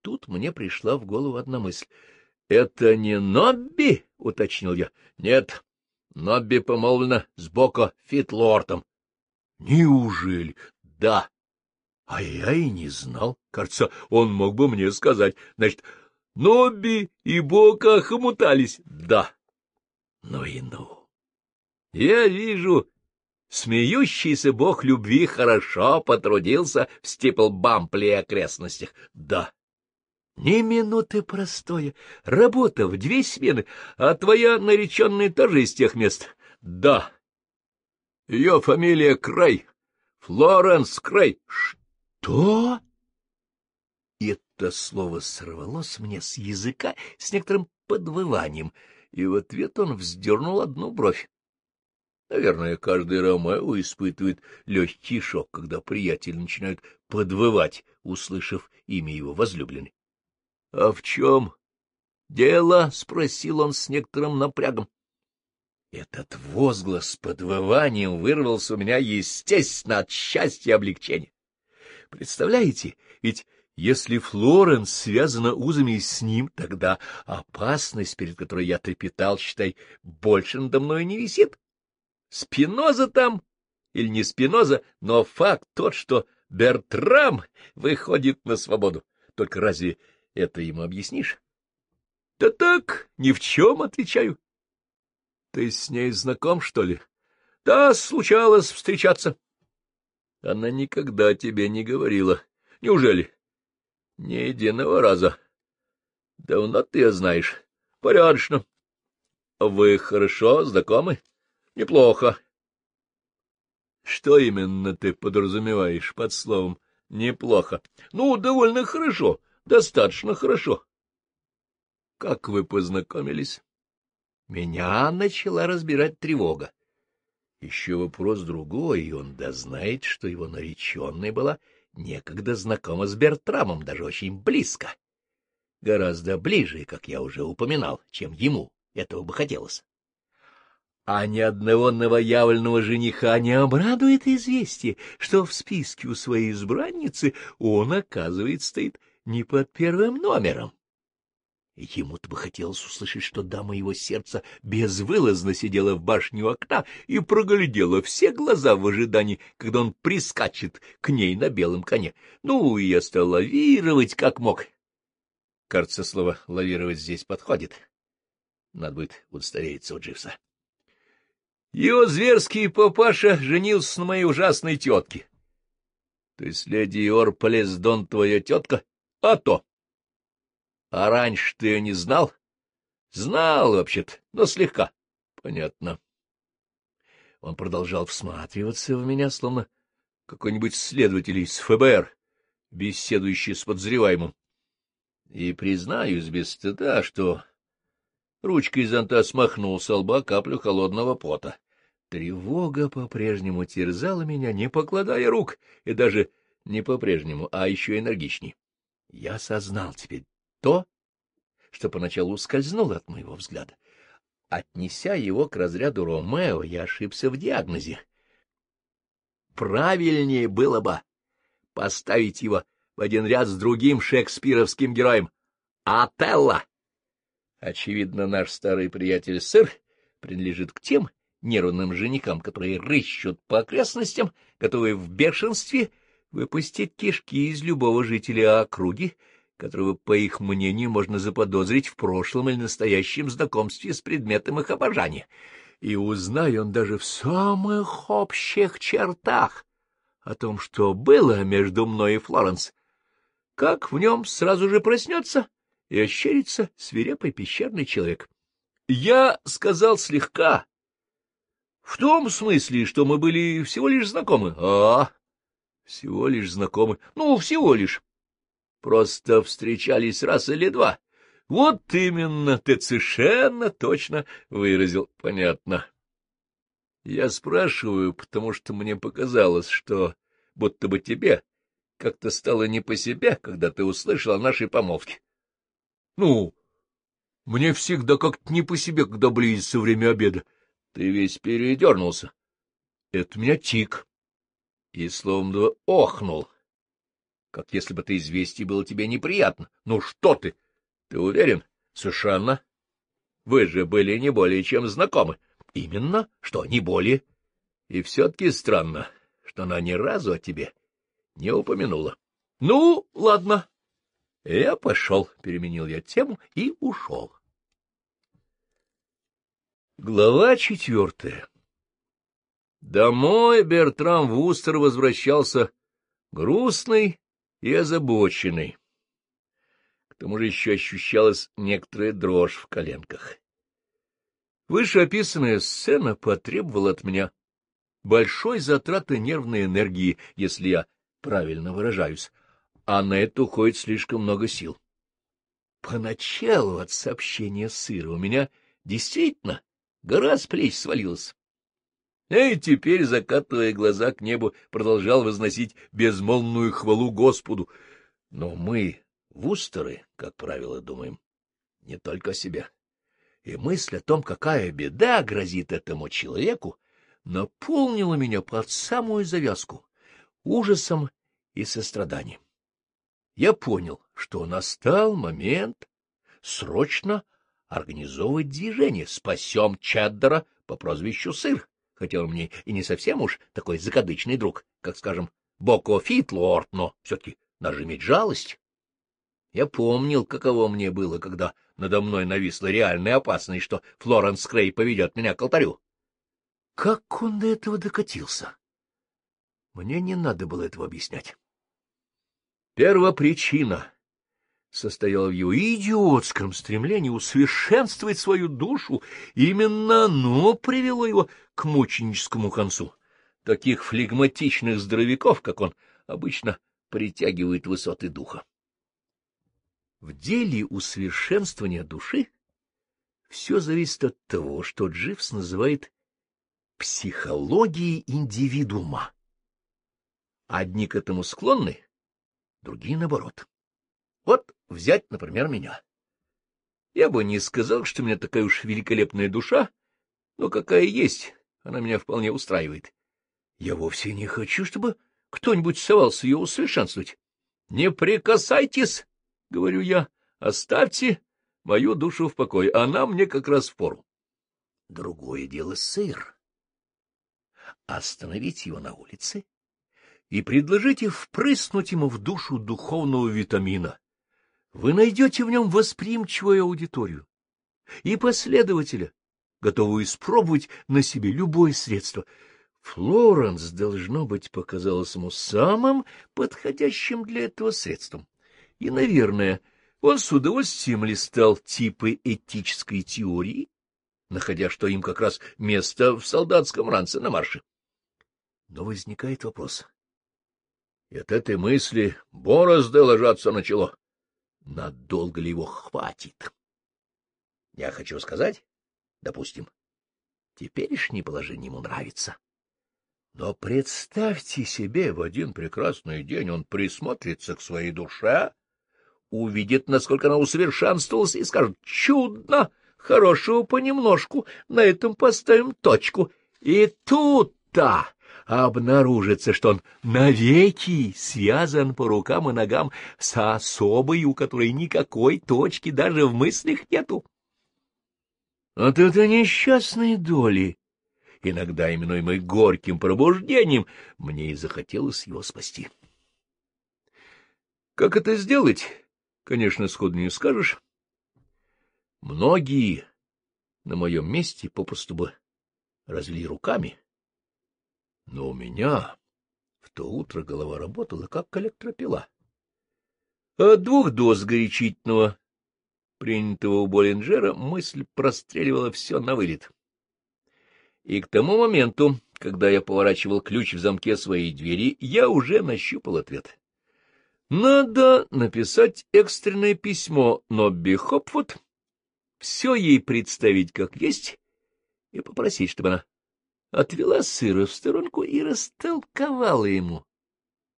S1: Тут мне пришла в голову одна мысль. — Это не Нобби? — уточнил я. — Нет, Нобби помолвлена с Боко Фитлортом. — Неужели? — Да. — А я и не знал. Кажется, он мог бы мне сказать. Значит, Нобби и Бока охомутались. Да. Ну и ну. Я вижу, смеющийся бог любви хорошо потрудился в степлбампле и окрестностях. Да. Ни минуты простое. Работа в две смены, а твоя нареченная тоже из тех мест. Да. Ее фамилия Крей, Флоренс Крей. Что? И будто слово сорвалось мне с языка с некоторым подвыванием, и в ответ он вздернул одну бровь. Наверное, каждый Ромео испытывает легкий шок, когда приятели начинают подвывать, услышав имя его возлюбленной. — А в чем дело? — спросил он с некоторым напрягом. Этот возглас с подвыванием вырвался у меня, естественно, от счастья и облегчения. Представляете, ведь если Флоренс связана узами с ним, тогда опасность, перед которой я трепетал, считай, больше надо мной не висит. Спиноза там, или не Спиноза, но факт тот, что Бертрам выходит на свободу. Только разве это ему объяснишь? — Да так, ни в чем, — отвечаю. — Ты с ней знаком, что ли? — Да, случалось встречаться. — Она никогда тебе не говорила. — Неужели? — ни единого раза. — Давно ты ее знаешь. — Порядочно. — Вы хорошо знакомы? — Неплохо. — Что именно ты подразумеваешь под словом «неплохо»? — Ну, довольно хорошо, достаточно хорошо. — Как вы познакомились? Меня начала разбирать тревога. Еще вопрос другой, и он дознает, что его нареченной была некогда знакома с Бертрамом, даже очень близко. Гораздо ближе, как я уже упоминал, чем ему этого бы хотелось. А ни одного новоявленного жениха не обрадует известие, что в списке у своей избранницы он, оказывается, стоит не под первым номером. Ему-то бы хотелось услышать, что дама его сердца безвылазно сидела в башне у окна и проглядела все глаза в ожидании, когда он прискачет к ней на белом коне. Ну, и я стал лавировать как мог. Кажется, слово «лавировать» здесь подходит. Надо будет удостовериться у Дживса. Его зверский папаша женился на моей ужасной тетке. — То есть леди Иор твоя тетка? — А то! — А раньше ты ее не знал? — Знал, вообще-то, но слегка. — Понятно. Он продолжал всматриваться в меня, словно какой-нибудь следователь из ФБР, беседующий с подозреваемым. И признаюсь без стыда, что ручкой зонта смахнул с лба каплю холодного пота. Тревога по-прежнему терзала меня, не покладая рук, и даже не по-прежнему, а еще энергичней. Я сознал теперь то, что поначалу ускользнуло от моего взгляда. Отнеся его к разряду Ромео, я ошибся в диагнозе. Правильнее было бы поставить его в один ряд с другим шекспировским героем — Отелло. Очевидно, наш старый приятель Сыр принадлежит к тем нервным женихам, которые рыщут по окрестностям, готовые в бешенстве выпустить кишки из любого жителя округи, которого, по их мнению, можно заподозрить в прошлом или настоящем знакомстве с предметом их обожания. И узнай он даже в самых общих чертах о том, что было между мной и Флоренс, как в нем сразу же проснется и ощерится свирепый пещерный человек. Я сказал слегка, в том смысле, что мы были всего лишь знакомы. А, всего лишь знакомы. Ну, всего лишь. Просто встречались раз или два. Вот именно, ты совершенно точно выразил. Понятно. Я спрашиваю, потому что мне показалось, что будто бы тебе как-то стало не по себе, когда ты услышал о нашей помолвке. Ну, мне всегда как-то не по себе, когда близится время обеда. Ты весь передернулся. Это меня тик. И словно охнул как если бы это известие было тебе неприятно. Ну что ты? Ты уверен? Совершенно. Вы же были не более чем знакомы. Именно, что не более. И все-таки странно, что она ни разу о тебе не упомянула. — Ну, ладно. Я пошел, — переменил я тему и ушел. Глава четвертая Домой Бертрам Вустер возвращался грустный и озабоченный. К тому же еще ощущалась некоторая дрожь в коленках. Вышеописанная сцена потребовала от меня большой затраты нервной энергии, если я правильно выражаюсь, а на это уходит слишком много сил. Поначалу от сообщения сыра у меня действительно гора с плеч свалилась. И теперь, закатывая глаза к небу, продолжал возносить безмолвную хвалу Господу. Но мы, вустеры, как правило, думаем не только о себе. И мысль о том, какая беда грозит этому человеку, наполнила меня под самую завязку ужасом и состраданием. Я понял, что настал момент срочно организовывать движение «Спасем Чеддера» по прозвищу Сыр хотя он мне и не совсем уж такой закадычный друг, как, скажем, Боко Фитлорд, но все-таки надо же иметь жалость. Я помнил, каково мне было, когда надо мной нависла реальная опасность, что Флоренс Крей поведет меня к алтарю. Как он до этого докатился? Мне не надо было этого объяснять. Первопричина состояла в его идиотском стремлении усовершенствовать свою душу, именно оно привело его к мученическому концу. Таких флегматичных здоровяков, как он, обычно притягивает высоты духа. В деле усовершенствования души все зависит от того, что Дживс называет психологией индивидуума. Одни к этому склонны, другие наоборот. Вот Взять, например, меня. Я бы не сказал, что у меня такая уж великолепная душа, но какая есть, она меня вполне устраивает. Я вовсе не хочу, чтобы кто-нибудь совался ее усовершенствовать. — Не прикасайтесь, — говорю я, — оставьте мою душу в покое, она мне как раз в пору. Другое дело сыр. Остановите его на улице и предложите впрыснуть ему в душу духовного витамина, вы найдете в нем восприимчивую аудиторию и последователя, готовую испробовать на себе любое средство. Флоренс, должно быть, показалось ему самым подходящим для этого средством. И, наверное, он с удовольствием листал типы этической теории, находя, что им как раз место в солдатском ранце на марше. Но возникает вопрос. И от этой мысли борозды ложатся начало. Надолго ли его хватит? Я хочу сказать, допустим, теперешнее положение ему нравится. Но представьте себе, в один прекрасный день он присмотрится к своей душе, увидит, насколько она усовершенствовалась, и скажет «Чудно! Хорошего понемножку, на этом поставим точку». И тут-то обнаружится, что он навеки связан по рукам и ногам с особой, у которой никакой точки даже в мыслях нету. От этой несчастной доли, иногда именуемой горьким пробуждением, мне и захотелось его спасти. Как это сделать? Конечно, сходу не скажешь. Многие на моем месте попросту бы разли руками но у меня в то утро голова работала, как электропила. От двух доз горячительного, принятого у Боллинджера, мысль простреливала все на вылет. И к тому моменту, когда я поворачивал ключ в замке своей двери, я уже нащупал ответ. Надо написать экстренное письмо Нобби Хопфуд, все ей представить как есть и попросить, чтобы она отвела сыра в сторонку и растолковала ему,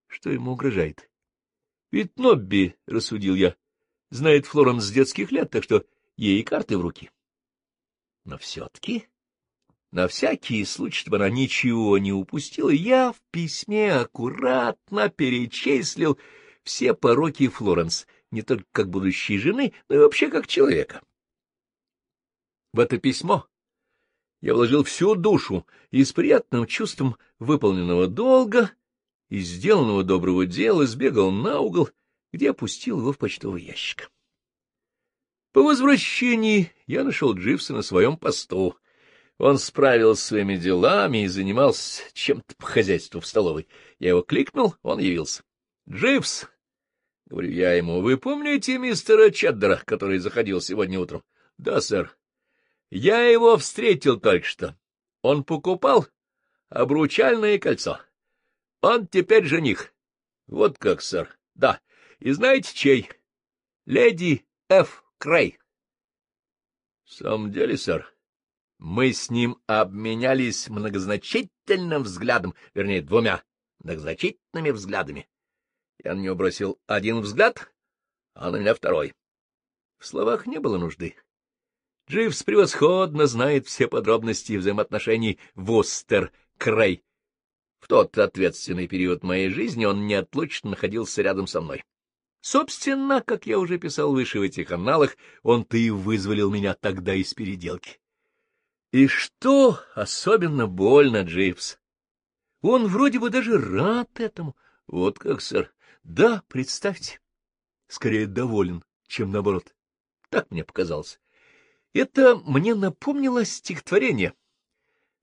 S1: что ему угрожает. — Ведь Нобби, — рассудил я, — знает Флоренс с детских лет, так что ей карты в руки. Но все-таки, на всякий случай, чтобы она ничего не упустила, я в письме аккуратно перечислил все пороки Флоренс, не только как будущей жены, но и вообще как человека. В это письмо я вложил всю душу и с приятным чувством выполненного долга и сделанного доброго дела сбегал на угол, где опустил его в почтовый ящик. По возвращении я нашел Дживса на своем посту. Он справился своими делами и занимался чем-то по хозяйству в столовой. Я его кликнул, он явился. — Дживс! — говорю я ему. — Вы помните мистера Чеддера, который заходил сегодня утром? — Да, сэр. Я его встретил только что. Он покупал обручальное кольцо. Он теперь жених. Вот как, сэр. Да. И знаете, чей? Леди Ф. Крей. В самом деле, сэр, мы с ним обменялись многозначительным взглядом, вернее, двумя многозначительными взглядами. Я на него бросил один взгляд, а на меня второй. В словах не было нужды. Дживс превосходно знает все подробности взаимоотношений Востер-Крей. В тот ответственный период моей жизни он неотлучно находился рядом со мной. Собственно, как я уже писал выше в этих аналах, он-то и вызволил меня тогда из переделки. И что особенно больно, Дживс? Он вроде бы даже рад этому. Вот как, сэр. Да, представьте. Скорее доволен, чем наоборот. Так мне показалось. Это мне напомнило стихотворение.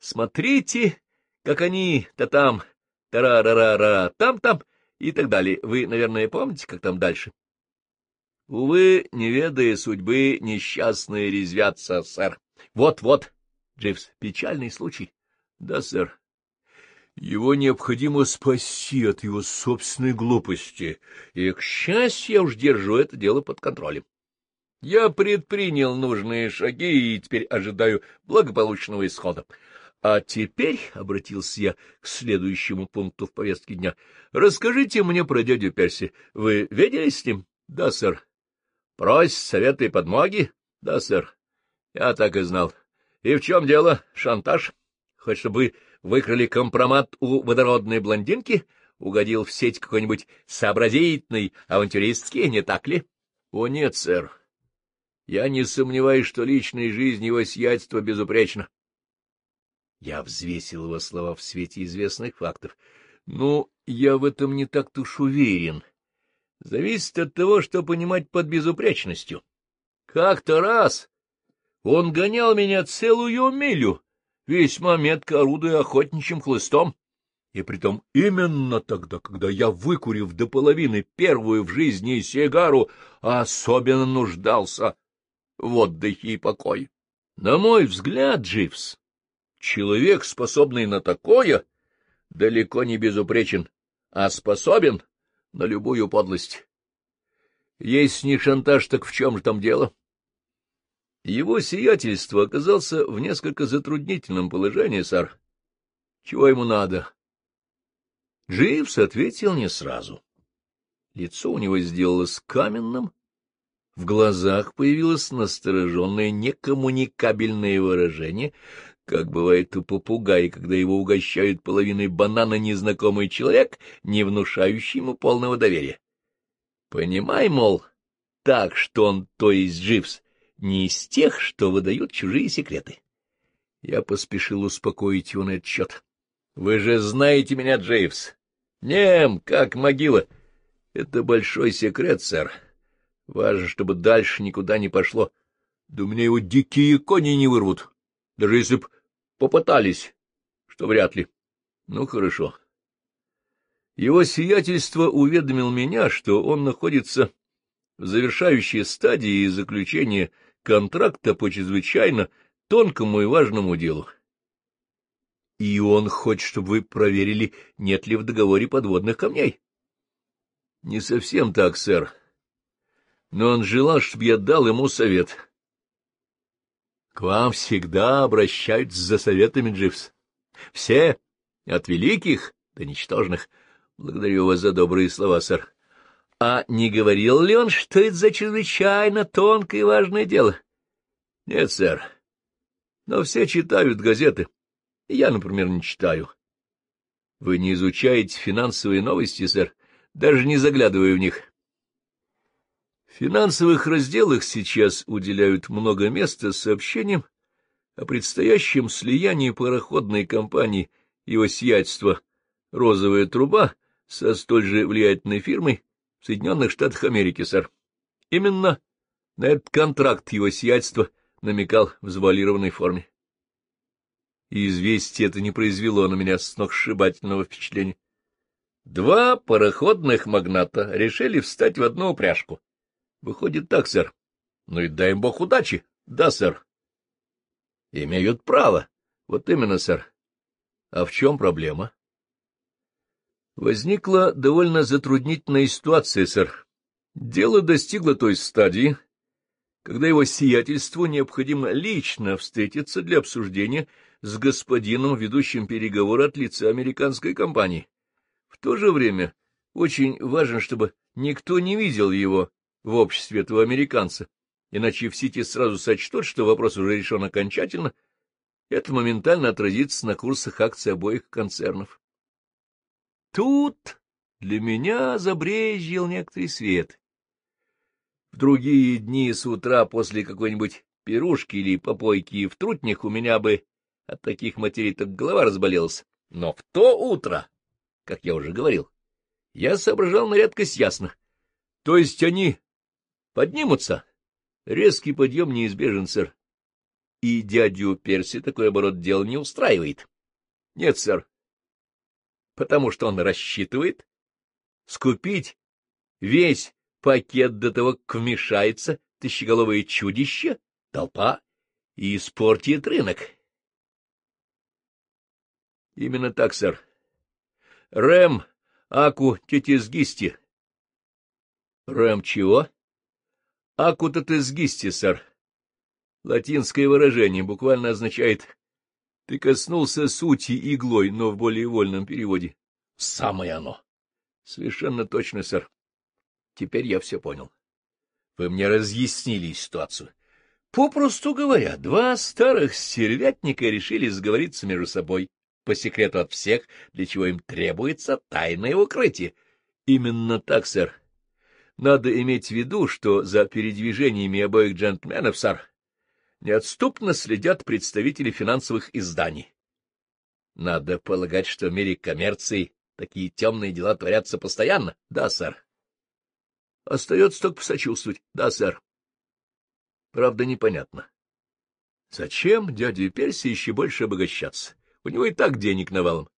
S1: Смотрите, как они, да там, тара-ра-ра-ра, там-там и так далее. Вы, наверное, помните, как там дальше? Увы, не ведая судьбы, несчастные резвятся, сэр. Вот-вот, Дживс, печальный случай. Да, сэр. Его необходимо спасти от его собственной глупости, и, к счастью, я уж держу это дело под контролем. Я предпринял нужные шаги и теперь ожидаю благополучного исхода. А теперь, — обратился я к следующему пункту в повестке дня, — расскажите мне про дядю Перси. Вы видели с ним? Да, сэр. Прось совета и подмоги? Да, сэр. Я так и знал. И в чем дело? Шантаж? Хоть чтобы вы выкрали компромат у водородной блондинки? Угодил в сеть какой-нибудь сообразительный авантюристский, не так ли? О, нет, сэр. Я не сомневаюсь, что личная жизнь его сиятельства безупречна. Я взвесил его слова в свете известных фактов. Ну, я в этом не так-то уж уверен. Зависит от того, что понимать под безупречностью. Как-то раз он гонял меня целую милю, весьма метко орудуя охотничьим хлыстом. И притом именно тогда, когда я, выкурив до половины первую в жизни сигару, особенно нуждался в отдыхе и покой. На мой взгляд, Дживс, человек, способный на такое, далеко не безупречен, а способен на любую подлость. Есть не шантаж, так в чем же там дело? Его сиятельство оказался в несколько затруднительном положении, сэр. Чего ему надо? Дживс ответил не сразу. Лицо у него сделалось каменным, в глазах появилось настороженное некоммуникабельное выражение, как бывает у попугая, когда его угощают половиной банана незнакомый человек, не внушающий ему полного доверия. Понимай, мол, так, что он, то есть Дживс, не из тех, что выдают чужие секреты. Я поспешил успокоить его на этот счет. — Вы же знаете меня, Джейвс. Нем, как могила. — Это большой секрет, сэр. — Важно, чтобы дальше никуда не пошло. Да у меня его дикие кони не вырвут, даже если б попытались, что вряд ли. Ну, хорошо. Его сиятельство уведомил меня, что он находится в завершающей стадии заключения контракта по чрезвычайно тонкому и важному делу. И он хочет, чтобы вы проверили, нет ли в договоре подводных камней. — Не совсем так, сэр но он желал, чтобы я дал ему совет. — К вам всегда обращаются за советами, Дживс. Все, от великих до ничтожных. Благодарю вас за добрые слова, сэр. А не говорил ли он, что это за чрезвычайно тонкое и важное дело? — Нет, сэр. Но все читают газеты. Я, например, не читаю. — Вы не изучаете финансовые новости, сэр, даже не заглядывая в них. В финансовых разделах сейчас уделяют много места сообщениям о предстоящем слиянии пароходной компании его сиятельства «Розовая труба» со столь же влиятельной фирмой в Соединенных Штатах Америки, сэр. Именно на этот контракт его сиятельство намекал в завуалированной форме. И известие это не произвело на меня сногсшибательного впечатления. Два пароходных магната решили встать в одну упряжку Выходит так, сэр. Ну и дай им бог удачи. Да, сэр. Имеют право. Вот именно, сэр. А в чем проблема? Возникла довольно затруднительная ситуация, сэр. Дело достигло той стадии, когда его сиятельству необходимо лично встретиться для обсуждения с господином, ведущим переговоры от лица американской компании. В то же время очень важно, чтобы никто не видел его в обществе этого американца, иначе в Сити сразу сочтут, что вопрос уже решен окончательно, это моментально отразится на курсах акций обоих концернов. Тут для меня забрежил некоторый свет. В другие дни с утра после какой-нибудь пирушки или попойки в трутнях у меня бы от таких матерей так голова разболелась. Но в то утро, как я уже говорил, я соображал на редкость ясно. То есть они Поднимутся. Резкий подъем неизбежен, сэр. И дядю Перси такой оборот дел не устраивает. Нет, сэр. Потому что он рассчитывает скупить весь пакет до того, как вмешается тысячеголовое чудище, толпа, и испортит рынок. Именно так, сэр. Рэм Аку Тетизгисти. Рэм чего? «Акутатезгисти, сэр». Латинское выражение буквально означает «ты коснулся сути иглой, но в более вольном переводе». Самое оно. Совершенно точно, сэр. Теперь я все понял. Вы мне разъяснили ситуацию. Попросту говоря, два старых стервятника решили сговориться между собой по секрету от всех, для чего им требуется тайное укрытие. Именно так, сэр. Надо иметь в виду, что за передвижениями обоих джентльменов, сэр, неотступно следят представители финансовых изданий. Надо полагать, что в мире коммерции такие темные дела творятся постоянно. Да, сэр. Остается только посочувствовать. Да, сэр. Правда, непонятно. Зачем дяде Перси еще больше обогащаться? У него и так денег навалом.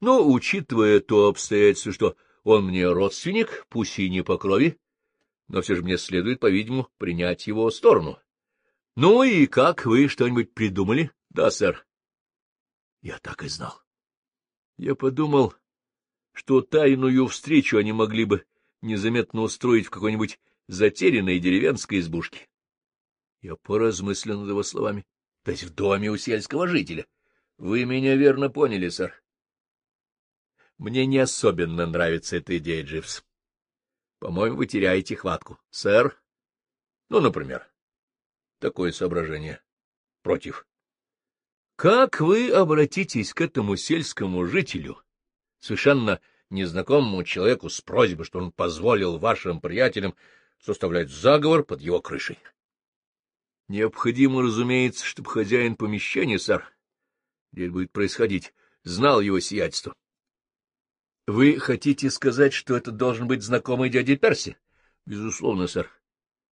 S1: Но, учитывая то обстоятельство, что он мне родственник, пусть и не по крови, но все же мне следует, по-видимому, принять его сторону. — Ну и как, вы что-нибудь придумали? — Да, сэр. Я так и знал. Я подумал, что тайную встречу они могли бы незаметно устроить в какой-нибудь затерянной деревенской избушке. Я поразмыслил над его словами. — То есть в доме у сельского жителя. — Вы меня верно поняли, сэр. Мне не особенно нравится эта идея, Дживс. По-моему, вы теряете хватку. Сэр? Ну, например. Такое соображение. Против. Как вы обратитесь к этому сельскому жителю, совершенно незнакомому человеку, с просьбой, что он позволил вашим приятелям составлять заговор под его крышей? Необходимо, разумеется, чтобы хозяин помещения, сэр, где будет происходить, знал его сиятельство. Вы хотите сказать, что это должен быть знакомый дядя Перси? — Безусловно, сэр.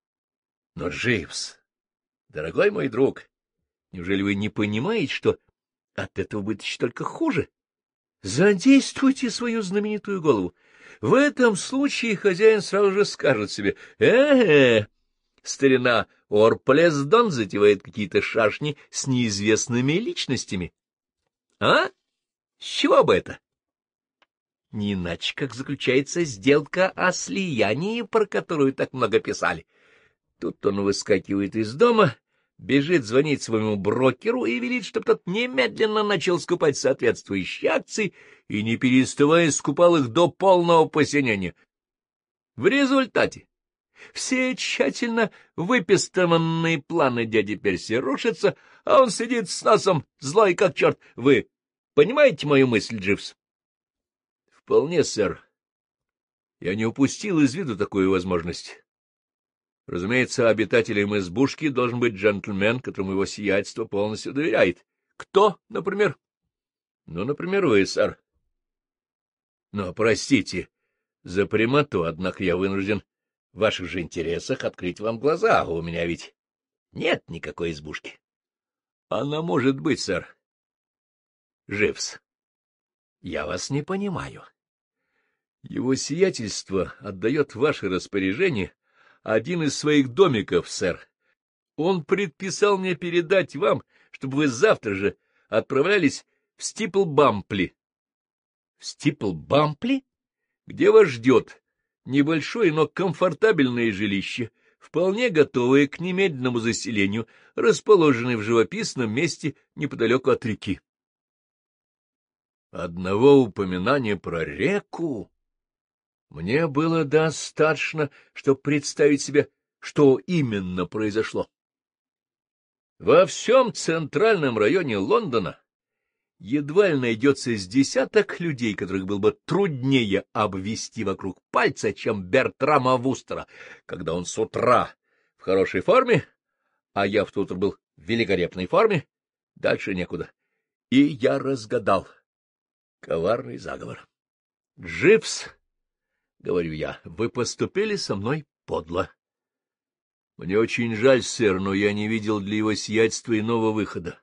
S2: — Но,
S1: Дживс, дорогой мой друг, неужели вы не понимаете, что от этого будет еще только хуже? Задействуйте свою знаменитую голову. В этом случае хозяин сразу же скажет себе э э Старина Орплес затевает какие-то шашни с неизвестными личностями. А? С чего бы это? Не иначе, как заключается сделка о слиянии, про которую так много писали. Тут он выскакивает из дома, бежит звонить своему брокеру и велит, чтобы тот немедленно начал скупать соответствующие акции и, не переставая, скупал их до полного посинения. В результате все тщательно выпистованные планы дяди Перси рушатся, а он сидит с носом злой как черт. Вы понимаете мою мысль, Дживс? Вполне, сэр. Я не упустил из виду такую возможность. Разумеется, обитателем избушки должен быть джентльмен, которому его сиятельство полностью доверяет. Кто, например? Ну, например, вы, сэр. Но, простите, за прямоту, однако я вынужден в ваших же интересах открыть вам глаза, а у меня ведь нет никакой избушки. Она может быть, сэр. Живс, я вас не понимаю. Его сиятельство отдает ваше распоряжение один из своих домиков, сэр. Он предписал мне передать вам, чтобы вы завтра же отправлялись в Бампли. В Стиплбампли. — Бампли, Где вас ждет небольшое, но комфортабельное жилище, вполне готовое к немедленному заселению, расположенное в живописном месте неподалеку от реки. Одного упоминания про реку мне было достаточно, чтобы представить себе, что именно произошло. Во всем центральном районе Лондона едва ли найдется с десяток людей, которых было бы труднее обвести вокруг пальца, чем Бертрама Вустера, когда он с утра в хорошей форме, а я в тот был в великолепной форме, дальше некуда. И я разгадал коварный заговор. Дживс говорю я, — вы поступили со мной подло. Мне очень жаль, сэр, но я не видел для его сиятельства иного выхода.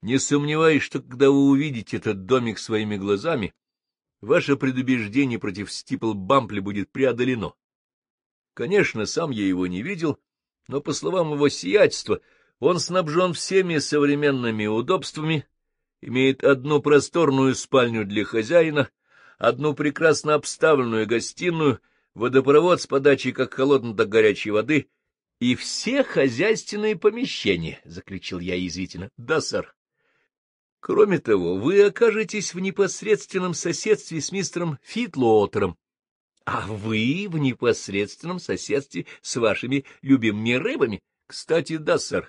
S1: Не сомневаюсь, что когда вы увидите этот домик своими глазами, ваше предубеждение против Стипл-Бампли будет преодолено. Конечно, сам я его не видел, но, по словам его сиятельства, он снабжен всеми современными удобствами, имеет одну просторную спальню для хозяина — одну прекрасно обставленную гостиную, водопровод с подачей как холодной, так горячей воды — И все хозяйственные помещения, — заключил я язвительно. — Да, сэр. — Кроме того, вы окажетесь в непосредственном соседстве с мистером Фитлотером, а вы в непосредственном соседстве с вашими любимыми рыбами. Кстати, да, сэр.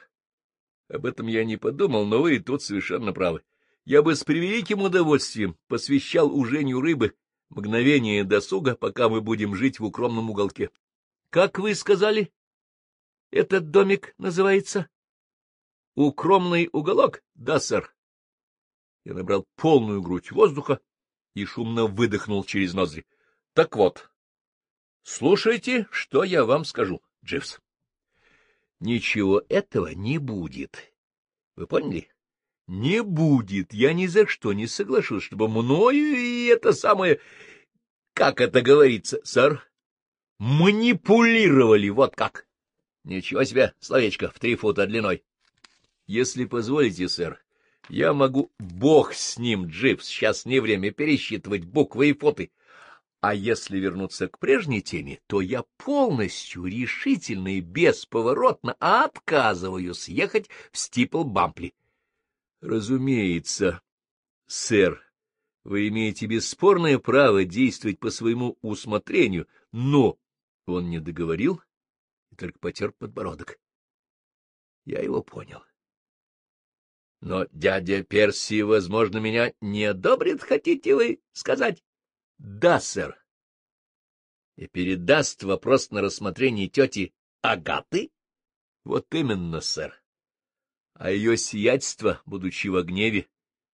S1: Об этом я не подумал, но вы и тут совершенно правы. — я бы с превеликим удовольствием посвящал ужению рыбы мгновение досуга, пока мы будем жить в укромном уголке. — Как вы сказали? — Этот домик называется? — Укромный уголок? — Да, сэр. Я набрал полную грудь воздуха и шумно выдохнул через ноздри. — Так вот, слушайте, что я вам скажу, Дживс. — Ничего этого не будет. Вы поняли? Не будет. Я ни за что не соглашусь, чтобы мною и это самое... Как это говорится, сэр? Манипулировали, вот как. Ничего себе, словечко, в три фута длиной. Если позволите, сэр, я могу... Бог с ним, Дживс, сейчас не время пересчитывать буквы и фоты. А если вернуться к прежней теме, то я полностью, решительно и бесповоротно отказываюсь ехать в Стипл-Бампли. — Разумеется, сэр, вы имеете бесспорное право действовать по своему усмотрению, но он не договорил и только потер подбородок. Я его понял. Но дядя Перси, возможно, меня не одобрит, хотите вы сказать? — Да, сэр. — И передаст вопрос на рассмотрение тети Агаты? — Вот именно, сэр а ее сиятельство, будучи во гневе,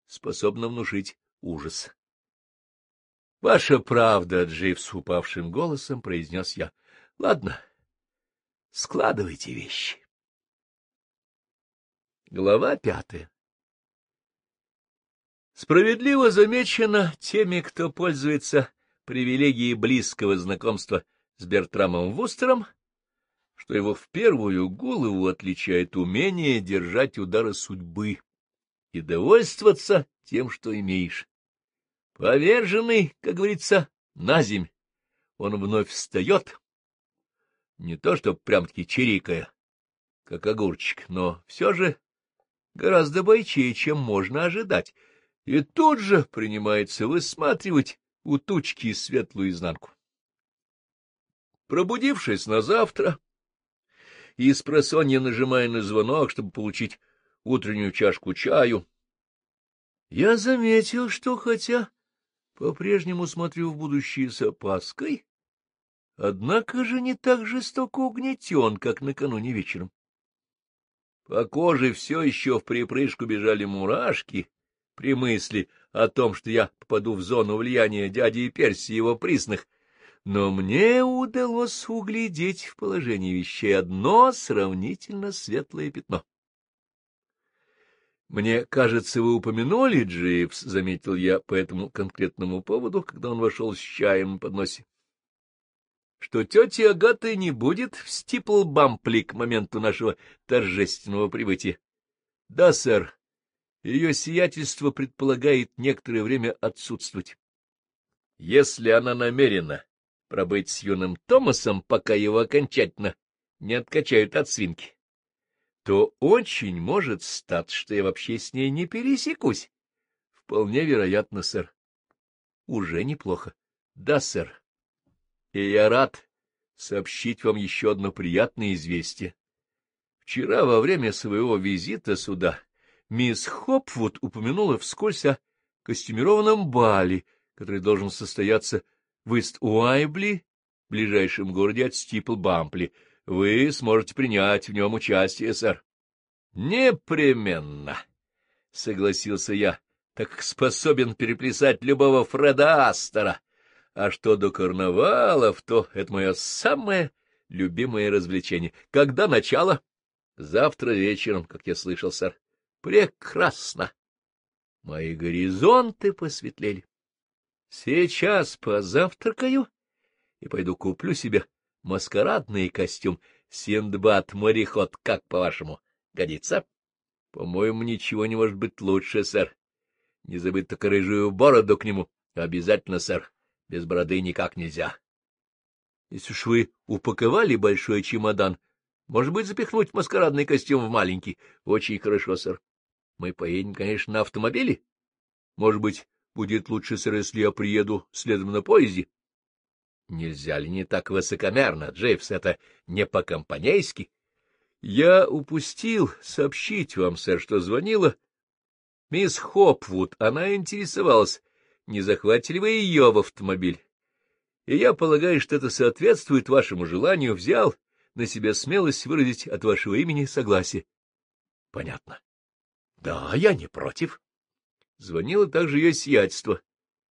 S1: способно внушить ужас. — Ваша правда, — Дживс упавшим голосом произнес я. — Ладно, складывайте вещи. Глава пятая Справедливо замечено теми, кто пользуется привилегией близкого знакомства с Бертрамом Вустером, — что его в первую голову отличает умение держать удары судьбы и довольствоваться тем, что имеешь. Поверженный, как говорится, на земь, он вновь встает, не то что прям-таки чирикая, как огурчик, но все же гораздо бойчее, чем можно ожидать, и тут же принимается высматривать у тучки светлую изнанку. Пробудившись на завтра, и с просонья нажимая на звонок, чтобы получить утреннюю чашку чаю, я заметил, что хотя по-прежнему смотрю в будущее с опаской, однако же не так жестоко угнетен, как накануне вечером. По коже все еще в припрыжку бежали мурашки при мысли о том, что я попаду в зону влияния дяди Перси и его присных — но мне удалось углядеть в положении вещей одно сравнительно светлое пятно. «Мне кажется, вы упомянули Дживс», — заметил я по этому конкретному поводу, когда он вошел с чаем на подносе, «что тети Агаты не будет в стиплбампли к моменту нашего торжественного прибытия». «Да, сэр, ее сиятельство предполагает некоторое время отсутствовать». «Если она намерена пробыть с юным Томасом, пока его окончательно не откачают от свинки, то очень может стать, что я вообще с ней не пересекусь. Вполне вероятно, сэр. Уже неплохо. Да, сэр. И я рад сообщить вам еще одно приятное известие. Вчера во время своего визита сюда мисс Хопвуд упомянула вскользь о костюмированном бале, который должен состояться в Ист-Уайбли, ближайшем городе от Стипл-Бампли. Вы сможете принять в нем участие, сэр. — Непременно, — согласился я, так способен переплясать любого Фреда Астера. А что до карнавалов, то это мое самое любимое развлечение. Когда начало? — Завтра вечером, как я слышал, сэр. — Прекрасно! Мои горизонты посветлели. Сейчас позавтракаю и пойду куплю себе маскарадный костюм. Синдбад-мореход, как, по-вашему, годится? — По-моему, ничего не может быть лучше, сэр. Не забыть только рыжую бороду к нему. — Обязательно, сэр. Без бороды никак нельзя. — Если уж вы упаковали большой чемодан, может быть, запихнуть маскарадный костюм в маленький? — Очень хорошо, сэр. — Мы поедем, конечно, на автомобиле. Может быть, Будет лучше, сэр, если я приеду следом на поезде. Нельзя ли не так высокомерно, Джейвс, это не по-компанейски? Я упустил сообщить вам, сэр, что звонила мисс Хопвуд. Она интересовалась, не захватили вы ее в автомобиль. И я полагаю, что это соответствует вашему желанию, взял на себя смелость выразить от вашего имени согласие. — Понятно. — Да, я не против. Звонило также ее сиятельство.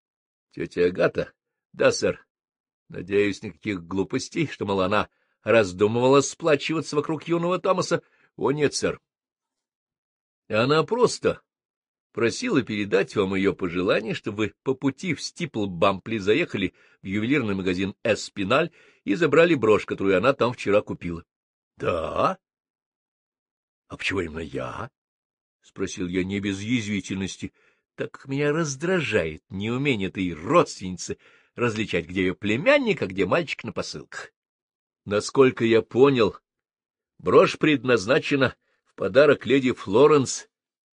S1: — Тетя Агата? — Да, сэр. — Надеюсь, никаких глупостей, что, мало, она раздумывала сплачиваться вокруг юного Томаса. — О, нет, сэр. — Она просто просила передать вам ее пожелание, чтобы вы по пути в Стипл Бампли заехали в ювелирный магазин «Эспиналь» и забрали брошь, которую она там вчера купила. — Да? — А почему именно я? — спросил я не без язвительности так как меня раздражает неумение этой родственницы различать, где ее племянник, а где мальчик на посылках. Насколько я понял, брошь предназначена в подарок леди Флоренс,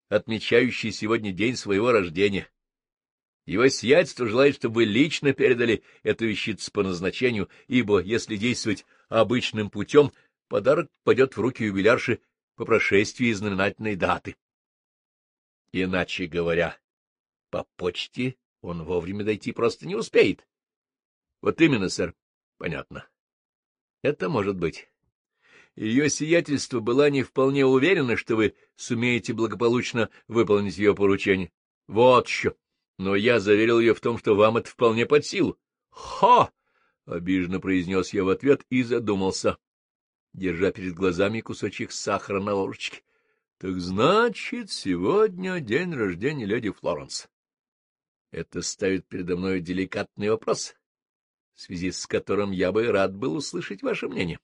S1: отмечающей сегодня день своего рождения. Его сиятельство желает, чтобы вы лично передали эту вещицу по назначению, ибо, если действовать обычным путем, подарок пойдет в руки юбилярши по прошествии знаменательной даты. Иначе говоря, по почте он вовремя дойти просто не успеет. — Вот именно, сэр. — Понятно. — Это может быть. Ее сиятельство была не вполне уверена, что вы сумеете благополучно выполнить ее поручение. — Вот еще. Но я заверил ее в том, что вам это вполне под силу. — Хо! обиженно произнес я в ответ и задумался, держа перед глазами кусочек сахара на ложечке. — Так значит, сегодня день рождения леди Флоренс. Это ставит передо мной деликатный вопрос, в связи с которым я бы рад был услышать ваше мнение.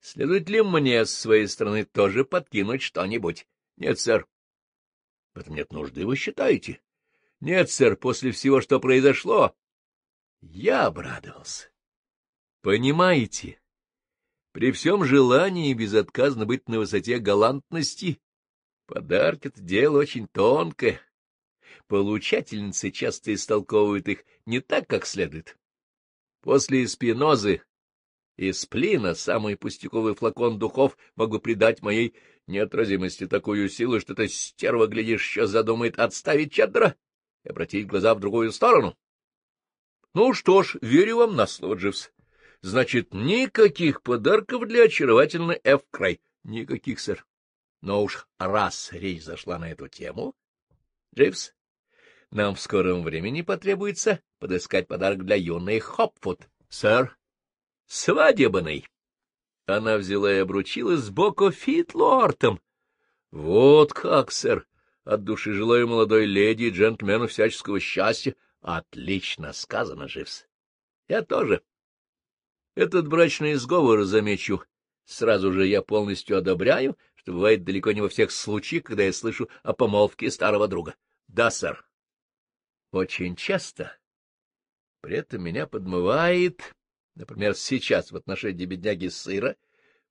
S1: Следует ли мне с своей стороны тоже подкинуть что-нибудь? Нет, сэр. В этом нет нужды, вы считаете? Нет, сэр, после всего, что произошло. Я обрадовался. Понимаете, при всем желании безотказно быть на высоте галантности, подарки — это дело очень тонкое, Получательницы часто истолковывают их не так, как следует. После спинозы и сплина самый пустяковый флакон духов могу придать моей неотразимости такую силу, что эта стерва, глядишь, еще задумает отставить чадра и обратить глаза в другую сторону. Ну что ж, верю вам на слово, Дживс. Значит, никаких подарков для очаровательной Ф. Край. Никаких, сэр. Но уж раз речь зашла на эту тему... Дживс, нам в скором времени потребуется подыскать подарок для юной Хопфуд, сэр. Свадебный. Она взяла и обручила сбоку Фитлортом. Вот как, сэр. От души желаю молодой леди и джентльмену всяческого счастья. Отлично сказано, Живс. Я тоже. Этот брачный сговор, замечу, сразу же я полностью одобряю, что бывает далеко не во всех случаях, когда я слышу о помолвке старого друга. Да, сэр очень часто. При этом меня подмывает, например, сейчас в отношении бедняги сыра,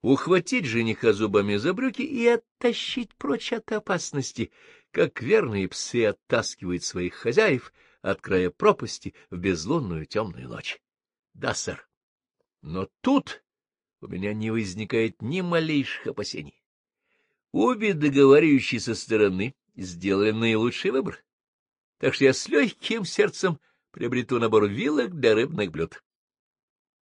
S1: ухватить жениха зубами за брюки и оттащить прочь от опасности, как верные псы оттаскивают своих хозяев от края пропасти в безлунную темную ночь. Да, сэр, но тут у меня не возникает ни малейших опасений. Обе со стороны сделали наилучший выбор так что я с легким сердцем приобрету набор вилок для рыбных блюд.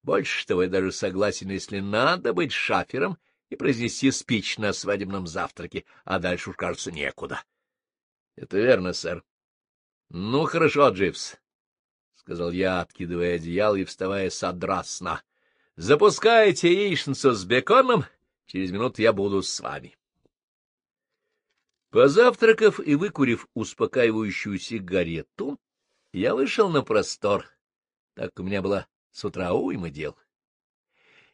S1: Больше того, я даже согласен, если надо быть шафером и произнести спич на свадебном завтраке, а дальше уж, кажется, некуда. — Это верно, сэр. — Ну, хорошо, Дживс, — сказал я, откидывая одеяло и вставая с Запускайте яичницу с беконом, через минуту я буду с вами. Позавтракав и выкурив успокаивающую сигарету, я вышел на простор, так у меня была с утра уйма дел.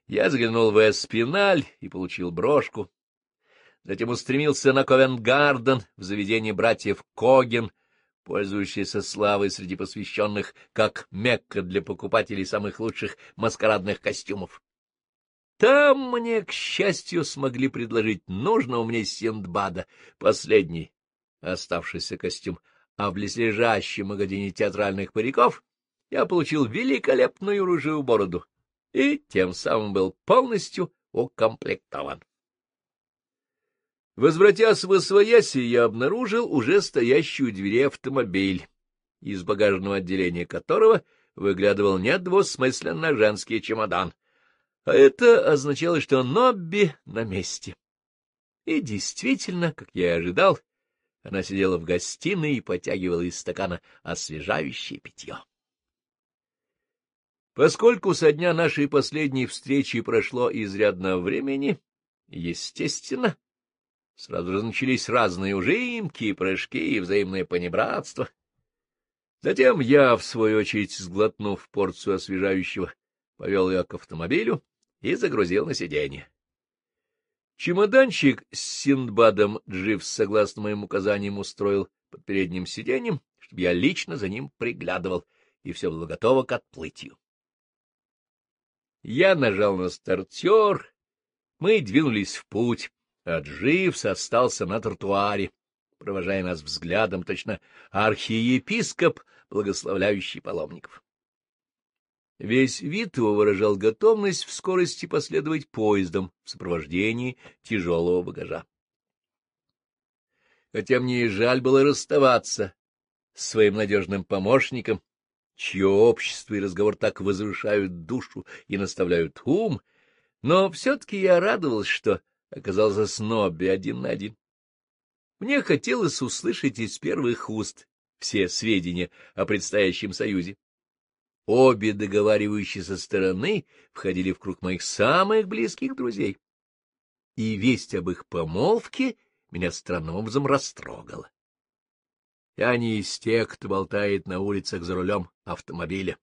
S1: Я заглянул в Эспиналь и получил брошку. Затем устремился на Ковенгарден в заведение братьев Коген, пользующиеся славой среди посвященных как Мекка для покупателей самых лучших маскарадных костюмов. Там мне, к счастью, смогли предложить нужного а мне Синдбада, последний оставшийся костюм, а в близлежащем магазине театральных париков я получил великолепную рыжую бороду и тем самым был полностью укомплектован. Возвратясь в Освояси, я обнаружил уже стоящий у двери автомобиль, из багажного отделения которого выглядывал недвусмысленно женский чемодан — а это означало, что Нобби на месте. И действительно, как я и ожидал, она сидела в гостиной и потягивала из стакана освежающее питье. Поскольку со дня нашей последней встречи прошло изрядно времени, естественно, сразу же начались разные ужимки, прыжки и взаимное понебратство. Затем я, в свою очередь, сглотнув порцию освежающего, повел ее к автомобилю, и загрузил на сиденье. Чемоданчик с Синдбадом Дживс, согласно моим указаниям, устроил под передним сиденьем, чтобы я лично за ним приглядывал, и все было готово к отплытию. Я нажал на стартер, мы двинулись в путь, а Дживс остался на тротуаре, провожая нас взглядом, точно архиепископ, благословляющий паломников. Весь вид его выражал готовность в скорости последовать поездом в сопровождении тяжелого багажа. Хотя мне и жаль было расставаться с своим надежным помощником, чье общество и разговор так возвышают душу и наставляют ум, но все-таки я радовался, что оказался с Нобби один на один. Мне хотелось услышать из первых уст все сведения о предстоящем союзе. Обе договаривающиеся стороны входили в круг моих самых близких друзей. И весть об их помолвке меня странным образом растрогала. Я не из тех, кто болтает на улицах за рулем автомобиля.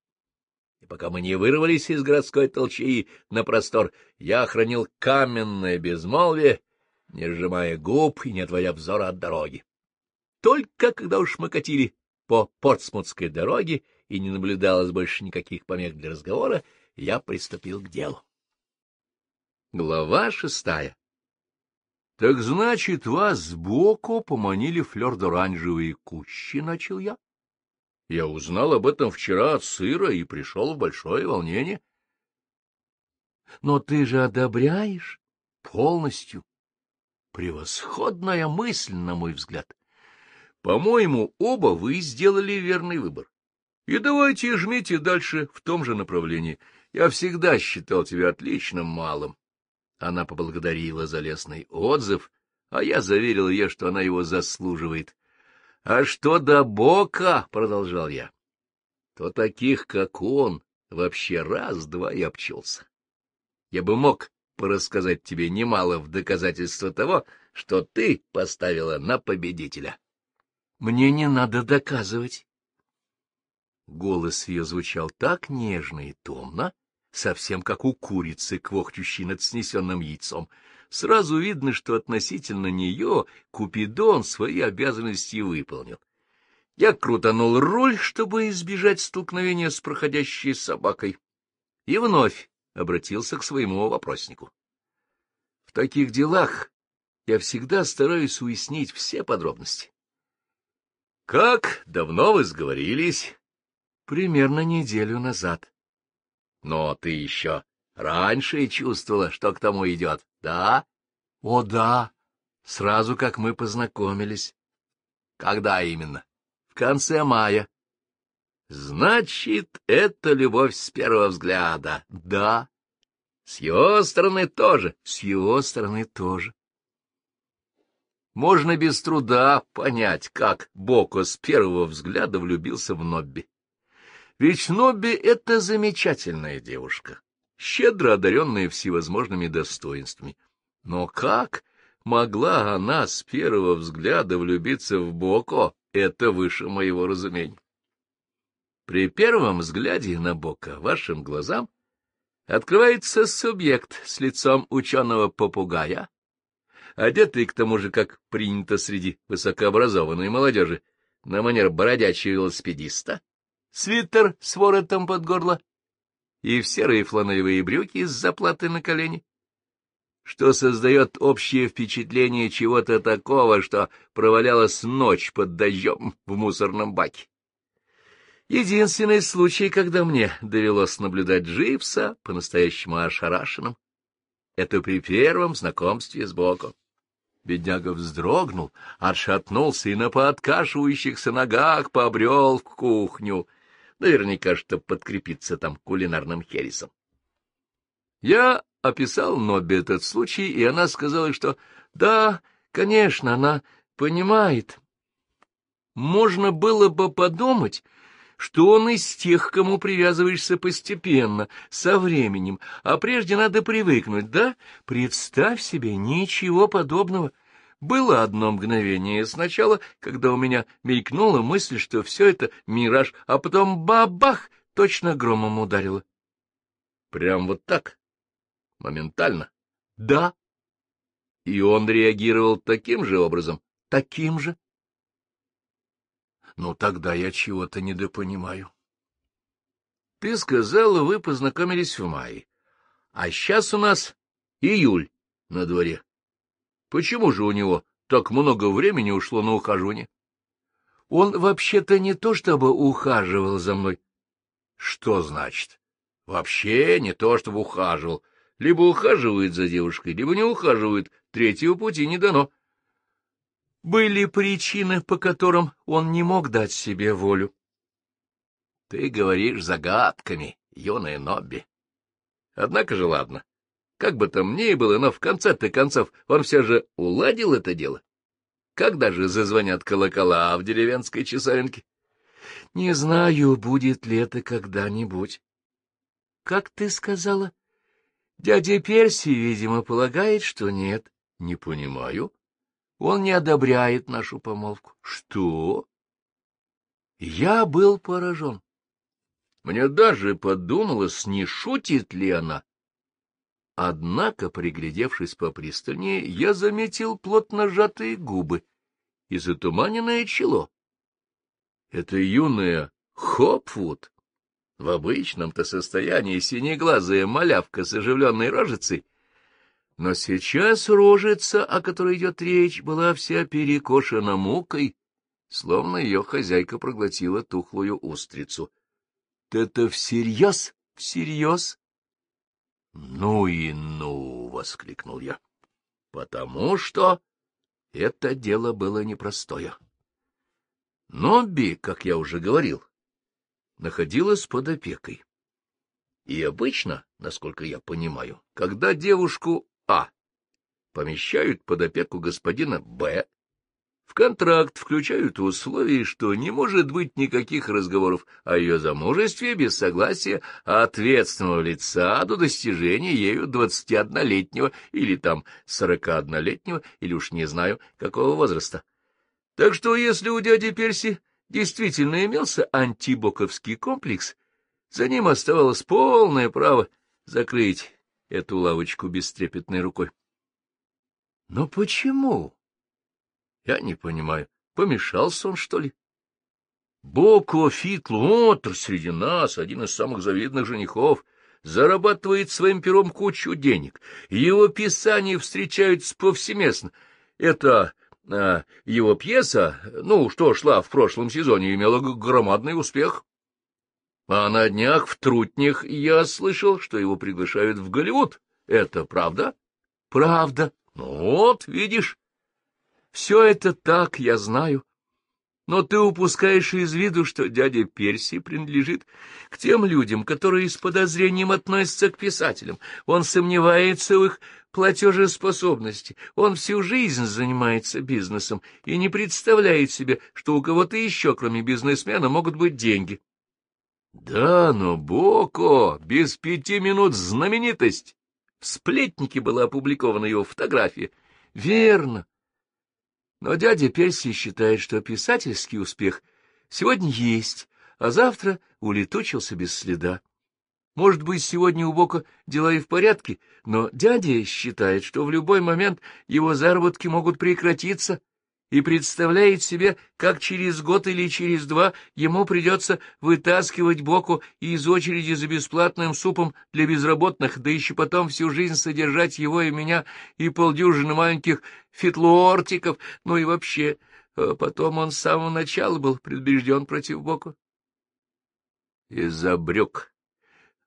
S1: И пока мы не вырвались из городской толчии на простор, я хранил каменное безмолвие, не сжимая губ и не отводя взора от дороги. Только когда уж мы катили по Портсмутской дороге, и не наблюдалось больше никаких помех для разговора, я приступил к делу. Глава шестая. — Так значит, вас сбоку поманили флёрд-оранжевые кущи, — начал я. Я узнал об этом вчера от сыра и пришел в большое волнение. — Но ты же одобряешь полностью. Превосходная мысль, на мой взгляд. По-моему, оба вы сделали верный выбор. И давайте жмите дальше в том же направлении. Я всегда считал тебя отличным малым. Она поблагодарила за лестный отзыв, а я заверил ее, что она его заслуживает. — А что до Бока, — продолжал я, — то таких, как он, вообще раз-два и обчелся. Я бы мог порассказать тебе немало в доказательство того, что ты поставила на победителя. — Мне не надо доказывать. Голос ее звучал так нежно и томно, совсем как у курицы, квохчущей над снесенным яйцом. Сразу видно, что относительно нее Купидон свои обязанности выполнил. Я крутанул руль, чтобы избежать столкновения с проходящей собакой, и вновь обратился к своему вопроснику. В таких делах я всегда стараюсь уяснить все подробности. — Как давно вы сговорились? Примерно неделю назад. Но ты еще раньше чувствовала, что к тому идет, да? О, да, сразу как мы познакомились. Когда именно? В конце мая. Значит, это любовь с первого взгляда, да. С его стороны тоже, с его стороны тоже. Можно без труда понять, как Боко с первого взгляда влюбился в Нобби. Ведь Нобби — это замечательная девушка, щедро одаренная всевозможными достоинствами. Но как могла она с первого взгляда влюбиться в Боко, это выше моего разумения. При первом взгляде на Бока вашим глазам открывается субъект с лицом ученого-попугая, одетый к тому же, как принято среди высокообразованной молодежи, на манер бродячего велосипедиста, свитер с воротом под горло и в серые фланелевые брюки с заплатой на колени, что создает общее впечатление чего-то такого, что провалялась ночь под дождем в мусорном баке. Единственный случай, когда мне довелось наблюдать Дживса, по-настоящему ошарашенным, это при первом знакомстве с Богом. Бедняга вздрогнул, отшатнулся и на подкашивающихся ногах побрел в кухню — Наверняка, чтобы подкрепиться там кулинарным хересом. Я описал Нобби этот случай, и она сказала, что да, конечно, она понимает. Можно было бы подумать, что он из тех, кому привязываешься постепенно, со временем, а прежде надо привыкнуть, да? Представь себе, ничего подобного — было одно мгновение сначала, когда у меня мелькнула мысль, что все это мираж, а потом бабах, точно громом ударило. Прям вот так? Моментально? Да. И он реагировал таким же образом? Таким же? Ну, тогда я чего-то недопонимаю. Ты сказала, вы познакомились в мае, а сейчас у нас июль на дворе. Почему же у него так много времени ушло на ухаживание? Он вообще-то не то чтобы ухаживал за мной. Что значит? Вообще не то чтобы ухаживал. Либо ухаживает за девушкой, либо не ухаживает. Третьего пути не дано. Были причины, по которым он не мог дать себе волю. Ты говоришь загадками, юная Нобби. Однако же ладно. Как бы там ни было, но в конце-то концов он все же уладил это дело. Когда же зазвонят колокола в деревенской часовенке? Не знаю, будет ли это когда-нибудь. Как ты сказала? Дядя Персий, видимо, полагает, что нет. Не понимаю. Он не одобряет нашу помолвку. Что? Я был поражен. Мне даже подумалось, не шутит ли она. Однако, приглядевшись попристальнее, я заметил плотно сжатые губы и затуманенное чело. Это юная Хопфуд в обычном-то состоянии синеглазая малявка с оживленной рожицей, но сейчас рожица, о которой идет речь, была вся перекошена мукой, словно ее хозяйка проглотила тухлую устрицу. — Ты это всерьез? Всерьез? — Ну и ну! — воскликнул я. — Потому что это дело было непростое. Нобби, как я уже говорил, находилась под опекой. И обычно, насколько я понимаю, когда девушку А помещают под опеку господина Б, в контракт включают в что не может быть никаких разговоров о ее замужестве без согласия ответственного лица до достижения ею 21-летнего или там 41-летнего, или уж не знаю какого возраста. Так что если у дяди Перси действительно имелся антибоковский комплекс, за ним оставалось полное право закрыть эту лавочку бестрепетной рукой. Но почему? Я не понимаю, помешался он, что ли? Боко Фитлуотер среди нас, один из самых завидных женихов, зарабатывает своим пером кучу денег. Его писания встречаются повсеместно. Это э, его пьеса, ну, что шла в прошлом сезоне, имела громадный успех. А на днях в Трутнях я слышал, что его приглашают в Голливуд. Это правда? Правда. Ну вот, видишь, все это так, я знаю. Но ты упускаешь из виду, что дядя Перси принадлежит к тем людям, которые с подозрением относятся к писателям. Он сомневается в их платежеспособности. Он всю жизнь занимается бизнесом и не представляет себе, что у кого-то еще, кроме бизнесмена, могут быть деньги. Да, но Боко без пяти минут знаменитость. В сплетнике была опубликована его фотография. Верно. Но дядя Перси считает, что писательский успех сегодня есть, а завтра улетучился без следа. Может быть, сегодня у Бока дела и в порядке, но дядя считает, что в любой момент его заработки могут прекратиться, и представляет себе, как через год или через два ему придется вытаскивать боку из очереди за бесплатным супом для безработных, да еще потом всю жизнь содержать его и меня, и полдюжины маленьких фитлуортиков, ну и вообще. Э, потом он с самого начала был предубежден против боку. Из-за брюк.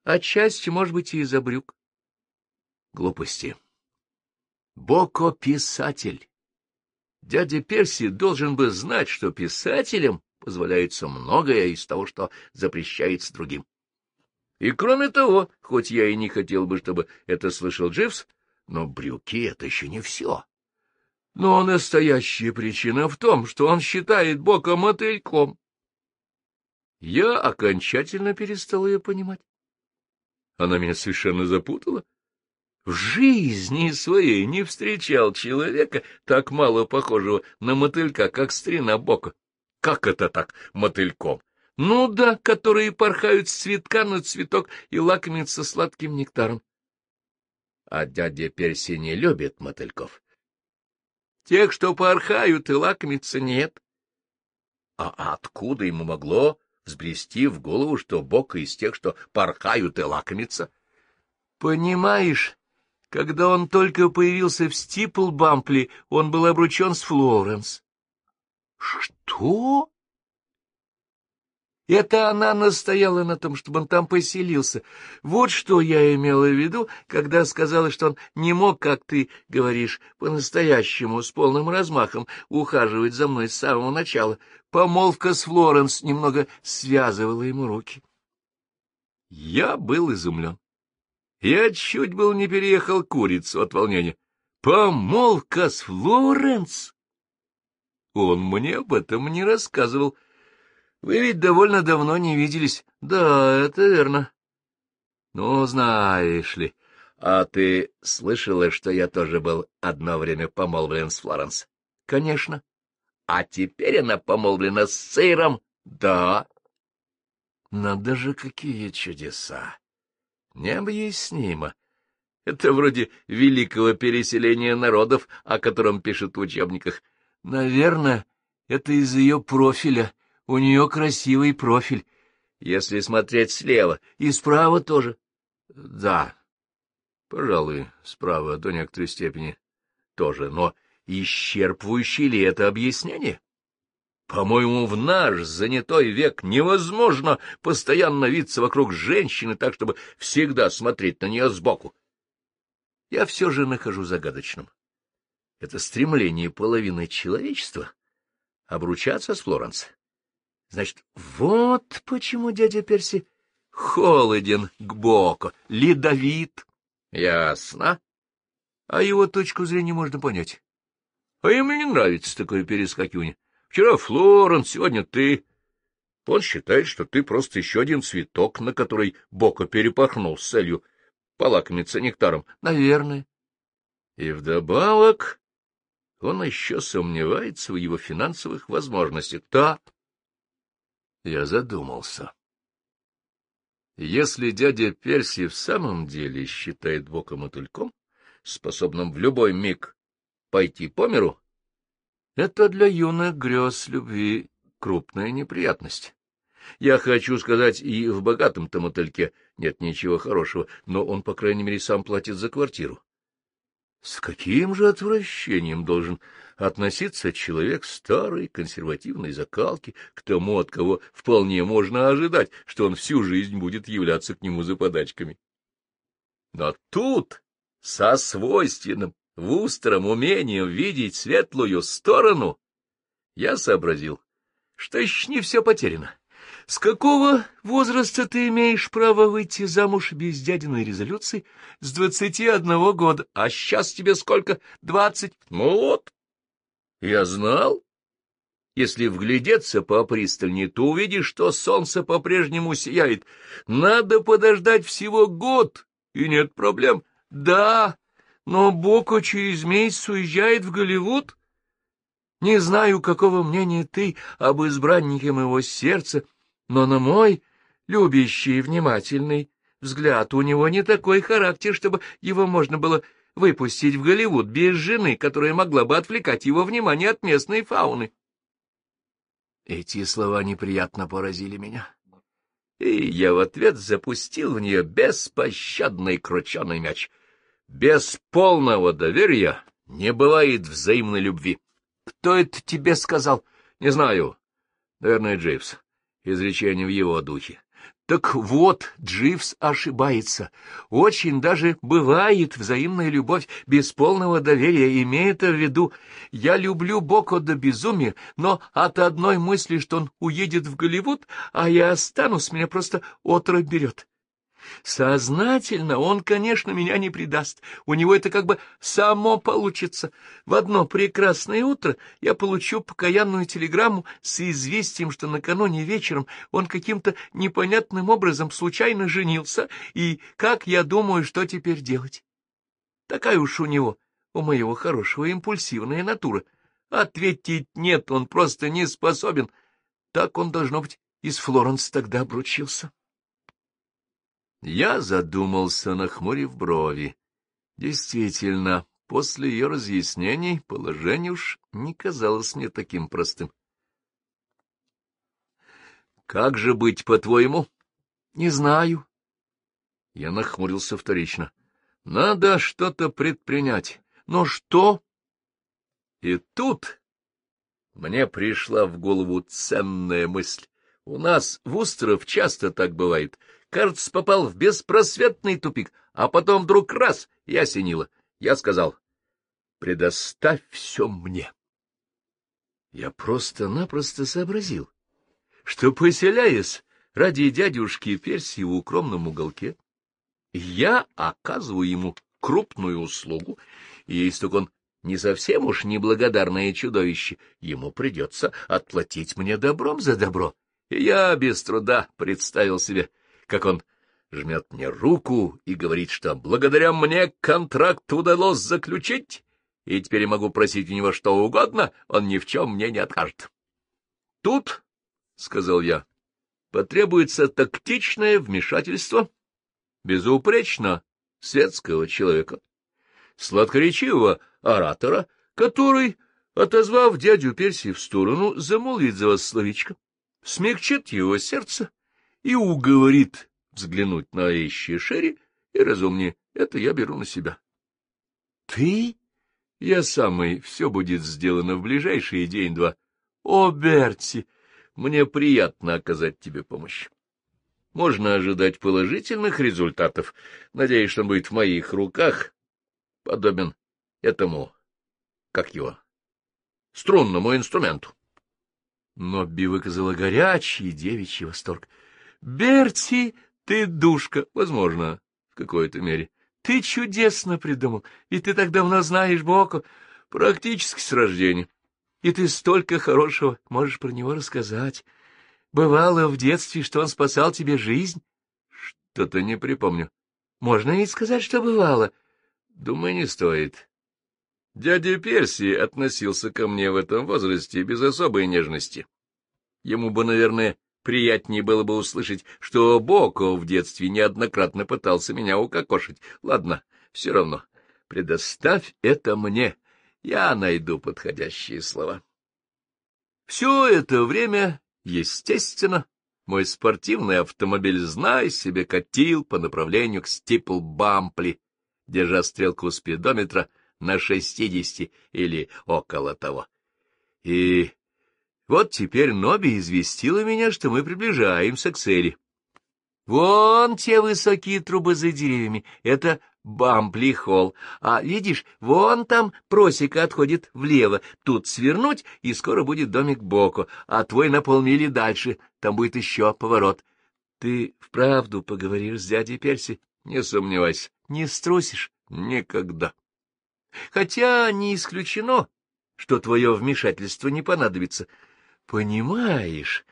S1: Отчасти, может быть, и из-за брюк. Глупости. Боко — писатель Дядя Перси должен бы знать, что писателям позволяется многое из того, что запрещается другим. И кроме того, хоть я и не хотел бы, чтобы это слышал Дживс, но брюки — это еще не все. Но настоящая причина в том, что он считает Бока мотыльком. Я окончательно перестал ее понимать. Она меня совершенно запутала. В жизни своей не встречал человека, так мало похожего на мотылька, как Стринобока. Как это так, мотыльком? Ну да, которые порхают с цветка на цветок и лакомятся сладким нектаром. А дядя Перси не любит мотыльков. Тех, что порхают и лакомятся, нет. А откуда ему могло взбрести в голову, что Бог из тех, что порхают и лакомятся? Понимаешь, когда он только появился в Бампли, он был обручен с Флоренс. — Что? Это она настояла на том, чтобы он там поселился. Вот что я имела в виду, когда сказала, что он не мог, как ты говоришь, по-настоящему, с полным размахом ухаживать за мной с самого начала. Помолвка с Флоренс немного связывала ему руки. Я был изумлен. Я чуть был не переехал курицу от волнения. Помолка с Флоренс! Он мне об этом не рассказывал. Вы ведь довольно давно не виделись. Да, это верно. Ну, знаешь ли, а ты слышала, что я тоже был одно время помолвлен с Флоренс? Конечно. А теперь она помолвлена с сыром. Да. Надо же, какие чудеса! Необъяснимо. Это вроде великого переселения народов, о котором пишут в учебниках. Наверное, это из ее профиля. У нее красивый профиль. Если смотреть слева, и справа тоже. Да, пожалуй, справа до некоторой степени тоже. Но исчерпывающее ли это объяснение? По-моему, в наш занятой век невозможно постоянно виться вокруг женщины так, чтобы всегда смотреть на нее сбоку. Я все же нахожу загадочным. Это стремление половины человечества обручаться с Флоренс. Значит, вот почему дядя Перси холоден к боку, ледовит. Ясно. А его точку зрения можно понять. А ему не нравится такое перескакивание. Вчера Флорен, сегодня ты. Он считает, что ты просто еще один цветок, на который Бока перепорхнул с целью полакомиться нектаром. Наверное. И вдобавок он еще сомневается в его финансовых возможностях. Да. Я задумался. Если дядя Перси в самом деле считает Бока мотыльком, способным в любой миг пойти по миру, это для юных грез любви крупная неприятность. Я хочу сказать, и в богатом-то мотыльке нет ничего хорошего, но он, по крайней мере, сам платит за квартиру. С каким же отвращением должен относиться человек старой консервативной закалки к тому, от кого вполне можно ожидать, что он всю жизнь будет являться к нему за подачками? Но тут со свойственным в устром умении видеть светлую сторону, я сообразил, что еще не все потеряно. С какого возраста ты имеешь право выйти замуж без дядиной резолюции? С двадцати одного года. А сейчас тебе сколько? Двадцать. Ну вот. Я знал. Если вглядеться попристальнее, то увидишь, что солнце по-прежнему сияет. Надо подождать всего год, и нет проблем. Да, но Бока через месяц уезжает в Голливуд. Не знаю, какого мнения ты об избраннике моего сердца, но на мой любящий и внимательный взгляд у него не такой характер, чтобы его можно было выпустить в Голливуд без жены, которая могла бы отвлекать его внимание от местной фауны. Эти слова неприятно поразили меня. И я в ответ запустил в нее беспощадный крученый мяч — без полного доверия не бывает взаимной любви. Кто это тебе сказал? Не знаю. Наверное, Джейвс. Изречение в его духе. Так вот, Дживс ошибается. Очень даже бывает взаимная любовь без полного доверия, имея это в виду. Я люблю Боко до безумия, но от одной мысли, что он уедет в Голливуд, а я останусь, меня просто отрыв берет. Сознательно он, конечно, меня не предаст. У него это как бы само получится. В одно прекрасное утро я получу покаянную телеграмму с известием, что накануне вечером он каким-то непонятным образом случайно женился, и как я думаю, что теперь делать? Такая уж у него, у моего хорошего импульсивная натура. Ответить нет, он просто не способен. Так он, должно быть, из Флоренс тогда обручился. Я задумался, нахмурив брови. Действительно, после ее разъяснений положение уж не казалось мне таким простым. «Как же быть, по-твоему?» «Не знаю». Я нахмурился вторично. «Надо что-то предпринять. Но что?» И тут мне пришла в голову ценная мысль. У нас в Устров часто так бывает — Кажется, попал в беспросветный тупик, а потом вдруг раз — я синила. Я сказал, предоставь все мне. Я просто-напросто сообразил, что, поселяясь ради дядюшки Персии в укромном уголке, я оказываю ему крупную услугу, и если он не совсем уж неблагодарное чудовище, ему придется отплатить мне добром за добро. И я без труда представил себе, как он жмет мне руку и говорит, что благодаря мне контракт удалось заключить, и теперь я могу просить у него что угодно, он ни в чем мне не откажет. — Тут, — сказал я, — потребуется тактичное вмешательство безупречно светского человека, сладкоречивого оратора, который, отозвав дядю Перси в сторону, замолвит за вас словечко, смягчит его сердце и уговорит взглянуть на вещи шире и разумнее. Это я беру на себя. — Ты? — Я самый. Все будет сделано в ближайшие день-два. — О, Берти, мне приятно оказать тебе помощь. Можно ожидать положительных результатов. Надеюсь, что он будет в моих руках. Подобен этому, как его, струнному инструменту. Нобби выказала горячий девичий восторг. Берти, ты душка, возможно, в какой-то мере. Ты чудесно придумал, ведь ты так давно знаешь Боку, практически с рождения. И ты столько хорошего можешь про него рассказать. Бывало в детстве, что он спасал тебе жизнь. Что-то не припомню. Можно ведь сказать, что бывало. Думаю, не стоит. Дядя Перси относился ко мне в этом возрасте без особой нежности. Ему бы, наверное, Приятнее было бы услышать, что Боко в детстве неоднократно пытался меня укокошить. Ладно, все равно. Предоставь это мне. Я найду подходящие слова. Все это время, естественно, мой спортивный автомобиль, знай себе, катил по направлению к Стипл-Бампли, держа стрелку спидометра на шестидесяти или около того. И вот теперь Ноби известила меня, что мы приближаемся к цели. Вон те высокие трубы за деревьями, это Бампли-холл. А, видишь, вон там просека отходит влево, тут свернуть, и скоро будет домик Боку, а твой наполнили дальше, там будет еще поворот. Ты вправду поговоришь с дядей Перси? Не сомневайся, не струсишь никогда. Хотя не исключено, что твое вмешательство не понадобится. Понимаешь,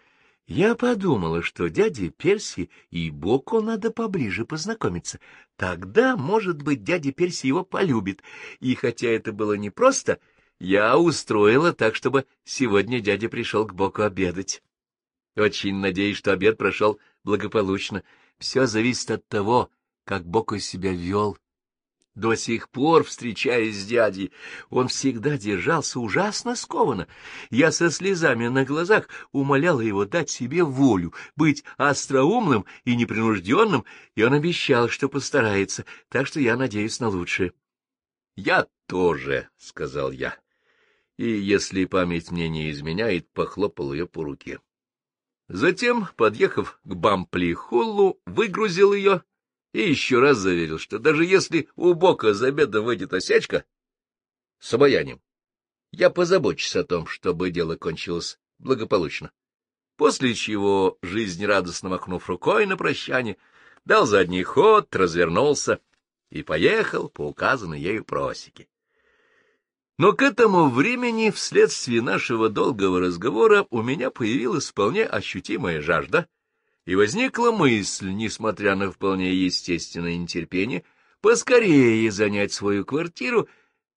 S1: я подумала, что дяде Перси и Боку надо поближе познакомиться. Тогда, может быть, дядя Перси его полюбит. И хотя это было непросто, я устроила так, чтобы сегодня дядя пришел к Боку обедать. Очень надеюсь, что обед прошел благополучно. Все зависит от того, как Боку себя вел до сих пор, встречаясь с дядей, он всегда держался ужасно скованно. Я со слезами на глазах умоляла его дать себе волю, быть остроумным и непринужденным, и он обещал, что постарается, так что я надеюсь на лучшее. — Я тоже, — сказал я. И, если память мне не изменяет, похлопал ее по руке. Затем, подъехав к Бампли-Холлу, выгрузил ее и еще раз заверил, что даже если у Бока за обедом выйдет осечка с обаянием, я позабочусь о том, чтобы дело кончилось благополучно. После чего, жизнерадостно махнув рукой на прощание, дал задний ход, развернулся и поехал по указанной ею просеке. Но к этому времени, вследствие нашего долгого разговора, у меня появилась вполне ощутимая жажда и возникла мысль, несмотря на вполне естественное нетерпение, поскорее занять свою квартиру,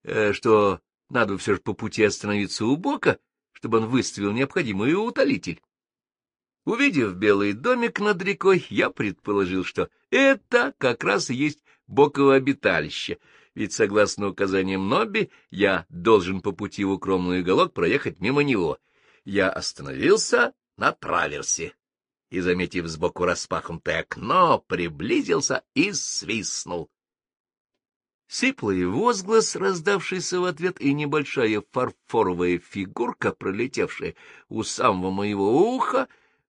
S1: э, что надо все же по пути остановиться у Бока, чтобы он выставил необходимый утолитель. Увидев белый домик над рекой, я предположил, что это как раз и есть Боково обиталище, ведь, согласно указаниям Нобби, я должен по пути в укромный уголок проехать мимо него. Я остановился на траверсе и, заметив сбоку распахнутое окно, приблизился и свистнул. Сиплый возглас, раздавшийся в ответ, и небольшая фарфоровая фигурка, пролетевшая у самого моего уха,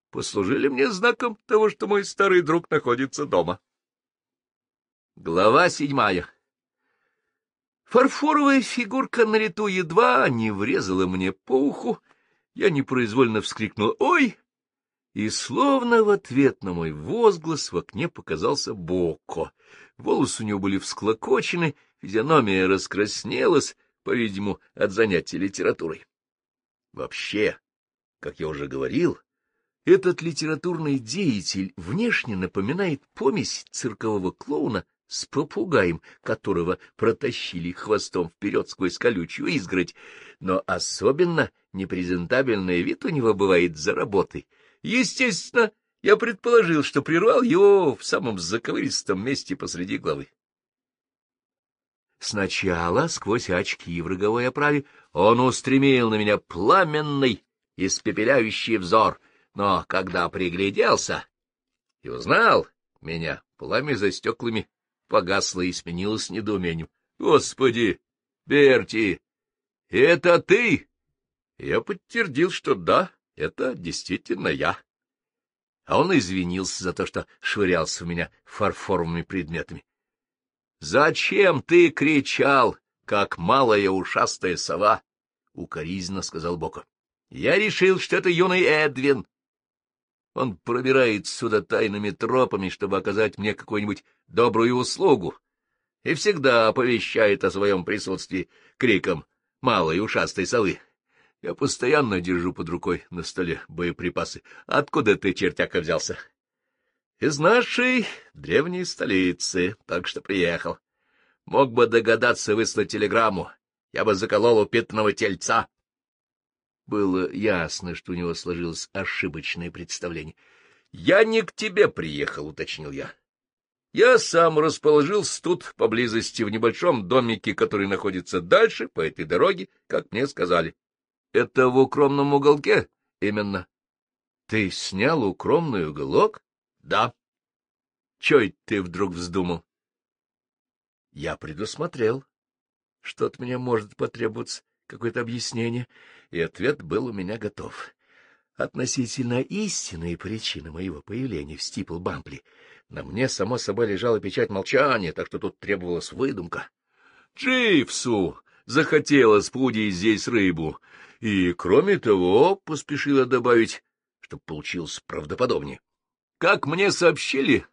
S1: послужили мне знаком того, что мой старый друг находится дома. Глава седьмая Фарфоровая фигурка на лету едва не врезала мне по уху. Я непроизвольно вскрикнул «Ой!» И словно в ответ на мой возглас в окне показался Боко. Волосы у него были всклокочены, физиономия раскраснелась, по-видимому, от занятий литературой. Вообще, как я уже говорил, этот литературный деятель внешне напоминает помесь циркового клоуна с попугаем, которого протащили хвостом вперед сквозь колючую изгородь, но особенно непрезентабельный вид у него бывает за работой — Естественно, я предположил, что прервал его в самом заковыристом месте посреди главы. Сначала, сквозь очки в роговой оправе, он устремил на меня пламенный, испепеляющий взор, но когда пригляделся и узнал меня, пламя за стеклами погасло и сменилось недоумением. — Господи, Берти, это ты? Я подтвердил, что да, это действительно я. А он извинился за то, что швырялся в меня фарфоровыми предметами. — Зачем ты кричал, как малая ушастая сова? — укоризненно сказал Бока. — Я решил, что это юный Эдвин. Он пробирает сюда тайными тропами, чтобы оказать мне какую-нибудь добрую услугу, и всегда оповещает о своем присутствии криком малой ушастой совы. Я постоянно держу под рукой на столе боеприпасы. Откуда ты, чертяка, взялся? — Из нашей древней столицы, так что приехал. Мог бы догадаться выслать телеграмму. Я бы заколол упитанного тельца. Было ясно, что у него сложилось ошибочное представление. — Я не к тебе приехал, — уточнил я. Я сам расположился тут, поблизости, в небольшом домике, который находится дальше, по этой дороге, как мне сказали. —— Это в укромном уголке? — Именно. — Ты снял укромный уголок? — Да. — Чё ты вдруг вздумал? — Я предусмотрел. что от меня может потребоваться, какое-то объяснение, и ответ был у меня готов. Относительно истинной причины моего появления в Стипл-Бампли на мне, само собой, лежала печать молчания, так что тут требовалась выдумка. — Дживсу! захотелось пудить здесь рыбу. И, кроме того, поспешила добавить, чтобы получилось правдоподобнее. Как мне сообщили,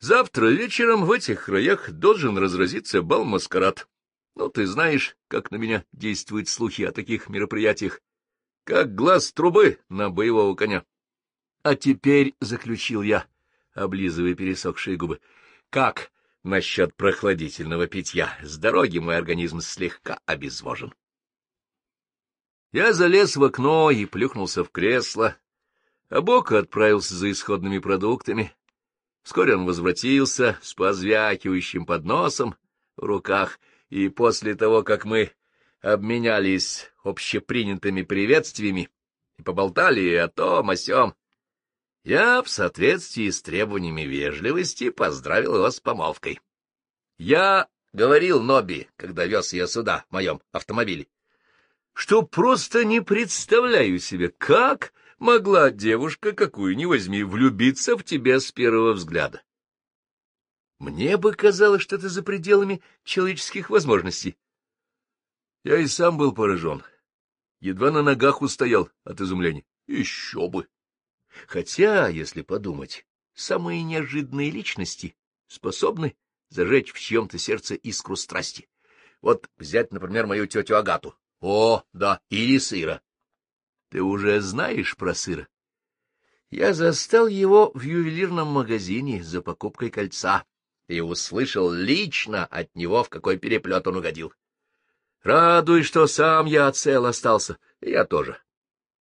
S1: завтра вечером в этих краях должен разразиться бал-маскарад. Ну, ты знаешь, как на меня действуют слухи о таких мероприятиях. Как глаз трубы на боевого коня. А теперь, — заключил я, облизывая пересохшие губы, — как насчет прохладительного питья? С дороги мой организм слегка обезвожен. Я залез в окно и плюхнулся в кресло, а Бока отправился за исходными продуктами. Вскоре он возвратился с позвякивающим подносом в руках, и после того, как мы обменялись общепринятыми приветствиями и поболтали о том, о сём, я в соответствии с требованиями вежливости поздравил его с помолвкой. Я говорил Ноби, когда вез ее сюда, в моем автомобиле что просто не представляю себе, как могла девушка, какую ни возьми, влюбиться в тебя с первого взгляда. Мне бы казалось, что это за пределами человеческих возможностей. Я и сам был поражен. Едва на ногах устоял от изумления. Еще бы! Хотя, если подумать, самые неожиданные личности способны зажечь в чьем-то сердце искру страсти. Вот взять, например, мою тетю Агату. О, да, или сыра. Ты уже знаешь про сыра? Я застал его в ювелирном магазине за покупкой кольца и услышал лично от него, в какой переплет он угодил. Радуй, что сам я цел остался, я тоже.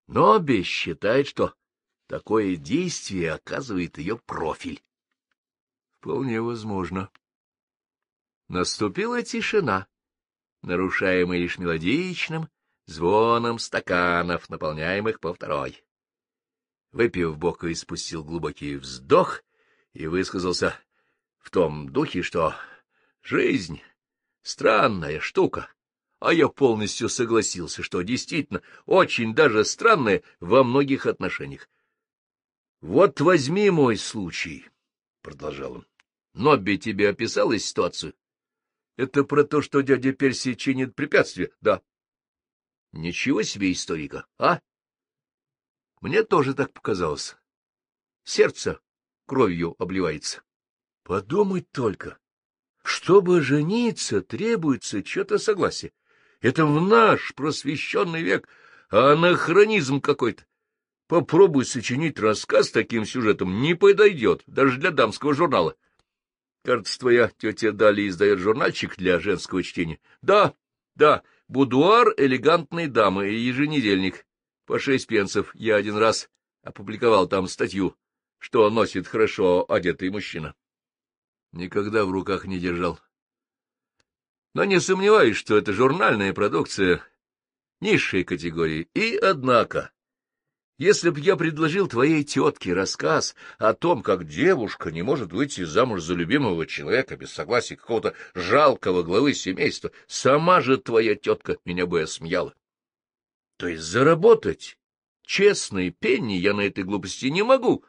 S1: Но без считает, что такое действие оказывает ее профиль. Вполне возможно. Наступила тишина нарушаемый лишь мелодичным звоном стаканов, наполняемых по второй. Выпив и спустил глубокий вздох и высказался в том духе, что жизнь — странная штука, а я полностью согласился, что действительно очень даже странная во многих отношениях. — Вот возьми мой случай, — продолжал он. — Нобби тебе описала ситуацию? — Это про то, что дядя Перси чинит препятствия, да. — Ничего себе историка, а? — Мне тоже так показалось. Сердце кровью обливается. — Подумать только. Чтобы жениться, требуется что-то согласие. Это в наш просвещенный век а анахронизм какой-то. Попробуй сочинить рассказ с таким сюжетом, не подойдет, даже для дамского журнала. — Кажется, твоя тетя Дали издает журнальчик для женского чтения. Да, да, будуар элегантной дамы и еженедельник. По шесть пенсов. Я один раз опубликовал там статью, что носит хорошо одетый мужчина. Никогда в руках не держал. Но не сомневаюсь, что это журнальная продукция низшей категории. И однако... Если б я предложил твоей тетке рассказ о том, как девушка не может выйти замуж за любимого человека без согласия какого-то жалкого главы семейства, сама же твоя тетка меня бы осмеяла. То есть заработать честные пенни я на этой глупости не могу,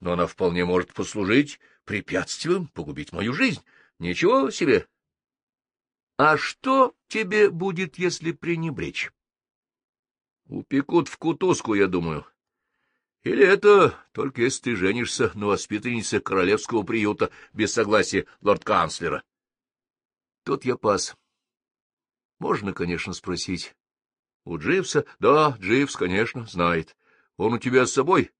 S1: но она вполне может послужить препятствием погубить мою жизнь. Ничего себе! А что тебе будет, если пренебречь? Упекут в кутузку, я думаю. Или это только если ты женишься на воспитаннице королевского приюта без согласия лорд-канцлера? Тут я пас. Можно, конечно, спросить. У Дживса? Да, Дживс, конечно, знает. Он у тебя с собой?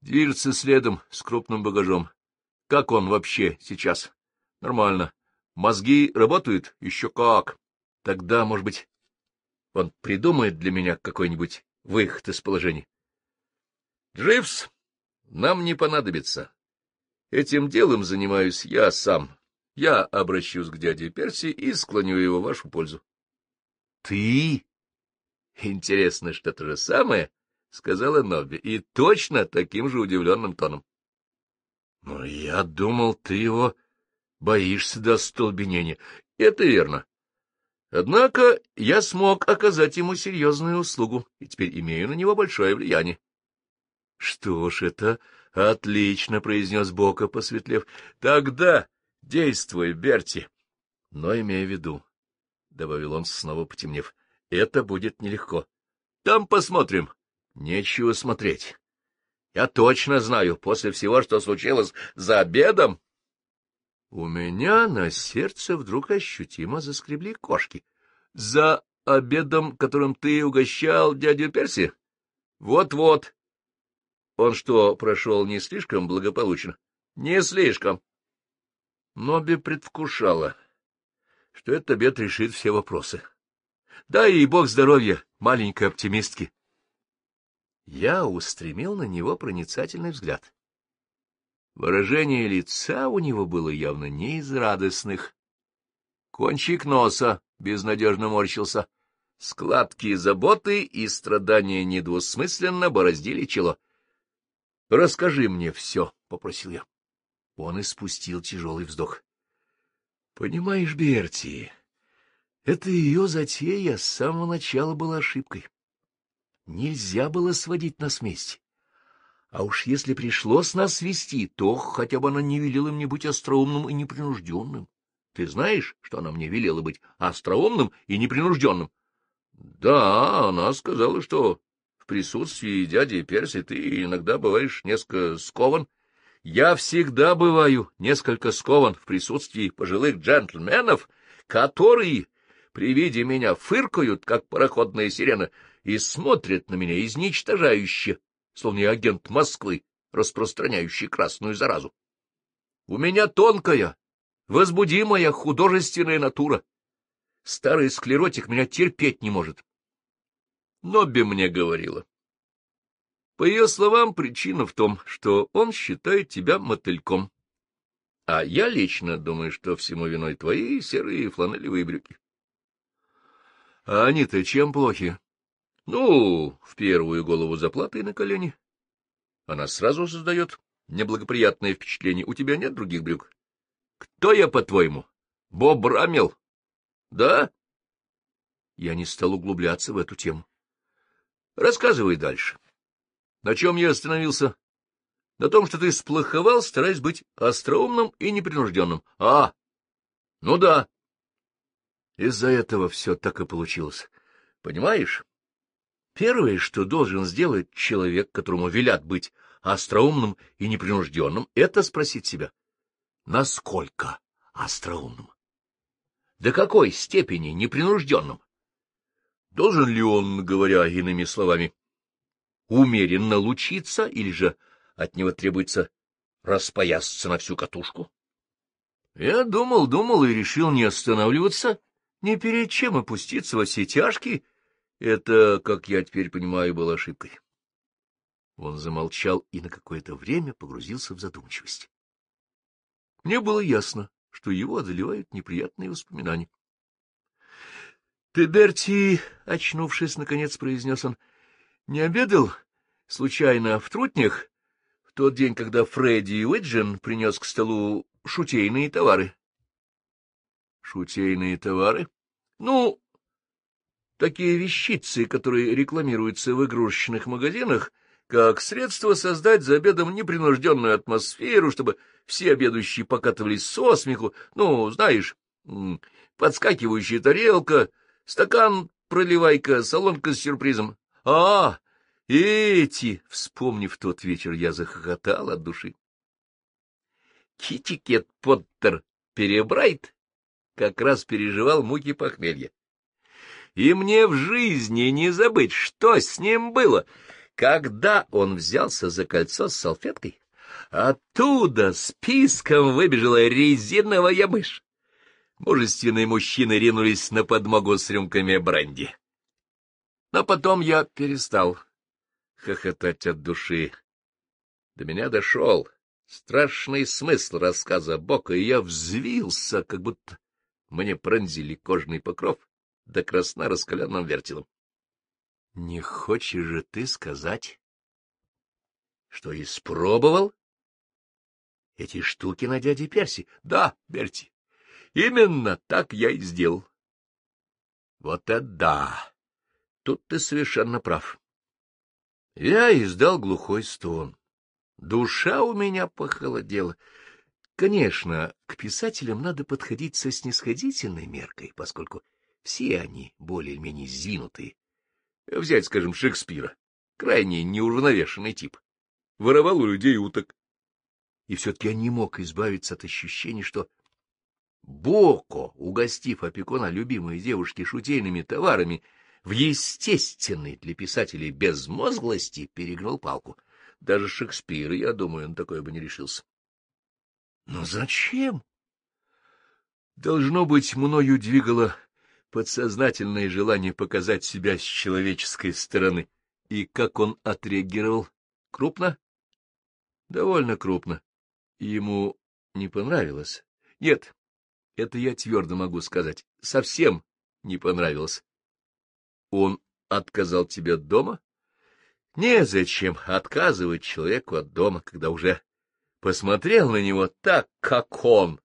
S1: Движется следом, с крупным багажом. Как он вообще сейчас? Нормально. Мозги работают? Еще как. Тогда, может быть, он придумает для меня какой-нибудь выход из положения. — Дживс, нам не понадобится. Этим делом занимаюсь я сам. Я обращусь к дяде Перси и склоню его в вашу пользу. — Ты? Интересно, что то же самое, — сказала Нобби, и точно таким же удивленным тоном. — Ну, я думал, ты его боишься до столбенения. Это верно. Однако я смог оказать ему серьезную услугу, и теперь имею на него большое влияние. Что ж, это отлично, произнес Бока, посветлев. Тогда действуй, Берти. Но имея в виду, добавил он, снова потемнев, это будет нелегко. Там посмотрим. Нечего смотреть. Я точно знаю, после всего, что случилось за обедом... У меня на сердце вдруг ощутимо заскребли кошки. — За обедом, которым ты угощал дядю Перси? Вот — Вот-вот, он что, прошел не слишком благополучно? Не слишком. Ноби предвкушала, что этот обед решит все вопросы. Да и бог здоровья, маленькой оптимистки. Я устремил на него проницательный взгляд. Выражение лица у него было явно не из радостных. Кончик носа безнадежно морщился. Складки заботы и страдания недвусмысленно бороздили чело. — Расскажи мне все, — попросил я. Он испустил тяжелый вздох. — Понимаешь, Берти, это ее затея с самого начала была ошибкой. Нельзя было сводить нас вместе. А уж если пришлось нас вести, то хотя бы она не велела мне быть остроумным и непринужденным. Ты знаешь, что она мне велела быть остроумным и непринужденным? — Да, она сказала, что присутствии дяди Перси ты иногда бываешь несколько скован. Я всегда бываю несколько скован в присутствии пожилых джентльменов, которые при виде меня фыркают, как пароходная сирена, и смотрят на меня изничтожающе, словно агент Москвы, распространяющий красную заразу. У меня тонкая, возбудимая художественная натура. Старый склеротик меня терпеть не может. Нобби мне говорила. По ее словам, причина в том, что он считает тебя мотыльком. А я лично думаю, что всему виной твои серые фланелевые брюки. А они-то чем плохи? Ну, в первую голову заплатой на колени. Она сразу создает неблагоприятное впечатление. У тебя нет других брюк? Кто я, по-твоему? Боб Рамел? Да? Я не стал углубляться в эту тему. Рассказывай дальше. На чем я остановился? На том, что ты сплоховал, стараясь быть остроумным и непринужденным. А, ну да. Из-за этого все так и получилось. Понимаешь? Первое, что должен сделать человек, которому велят быть остроумным и непринужденным, это спросить себя, насколько остроумным? До какой степени непринужденным? Должен ли он, говоря иными словами, умеренно лучиться, или же от него требуется распоясаться на всю катушку? Я думал, думал и решил не останавливаться, ни перед чем опуститься во все тяжкие. Это, как я теперь понимаю, было ошибкой. Он замолчал и на какое-то время погрузился в задумчивость. Мне было ясно, что его одолевают неприятные воспоминания. Пеберти, очнувшись, наконец произнес он, — не обедал, случайно, в трутнях, в тот день, когда Фредди Уиджин принес к столу шутейные товары? — Шутейные товары? — Ну, такие вещицы, которые рекламируются в игрушечных магазинах, как средство создать за обедом непринужденную атмосферу, чтобы все обедающие покатывались со смеху, ну, знаешь, подскакивающая тарелка, Стакан проливайка, солонка с сюрпризом. А, эти! Вспомнив тот вечер, я захохотал от души. Китикет Поттер Перебрайт как раз переживал муки похмелья. И мне в жизни не забыть, что с ним было, когда он взялся за кольцо с салфеткой. Оттуда списком выбежала резиновая мышь. Мужественные мужчины ринулись на подмогу с рюмками бренди. Но потом я перестал хохотать от души. До меня дошел страшный смысл рассказа Бока, и я взвился, как будто мне пронзили кожный покров до красна раскаленным вертелом. — Не хочешь же ты сказать, что испробовал эти штуки на дяде Перси? — Да, Берти. Именно так я и сделал. Вот это да! Тут ты совершенно прав. Я издал глухой стон. Душа у меня похолодела. Конечно, к писателям надо подходить со снисходительной меркой, поскольку все они более-менее зинутые. Взять, скажем, Шекспира, крайне неуравновешенный тип. Воровал у людей уток. И все-таки я не мог избавиться от ощущения, что Боко, угостив опекуна любимой девушки шутейными товарами, в естественной для писателей безмозглости перегнул палку. Даже Шекспир, я думаю, он такое бы не решился. Но зачем? Должно быть, мною двигало подсознательное желание показать себя с человеческой стороны. И как он отреагировал? Крупно? Довольно крупно. Ему не понравилось. Нет, это я твердо могу сказать, совсем не понравилось. Он отказал тебе от дома? Незачем отказывать человеку от дома, когда уже посмотрел на него так, как он.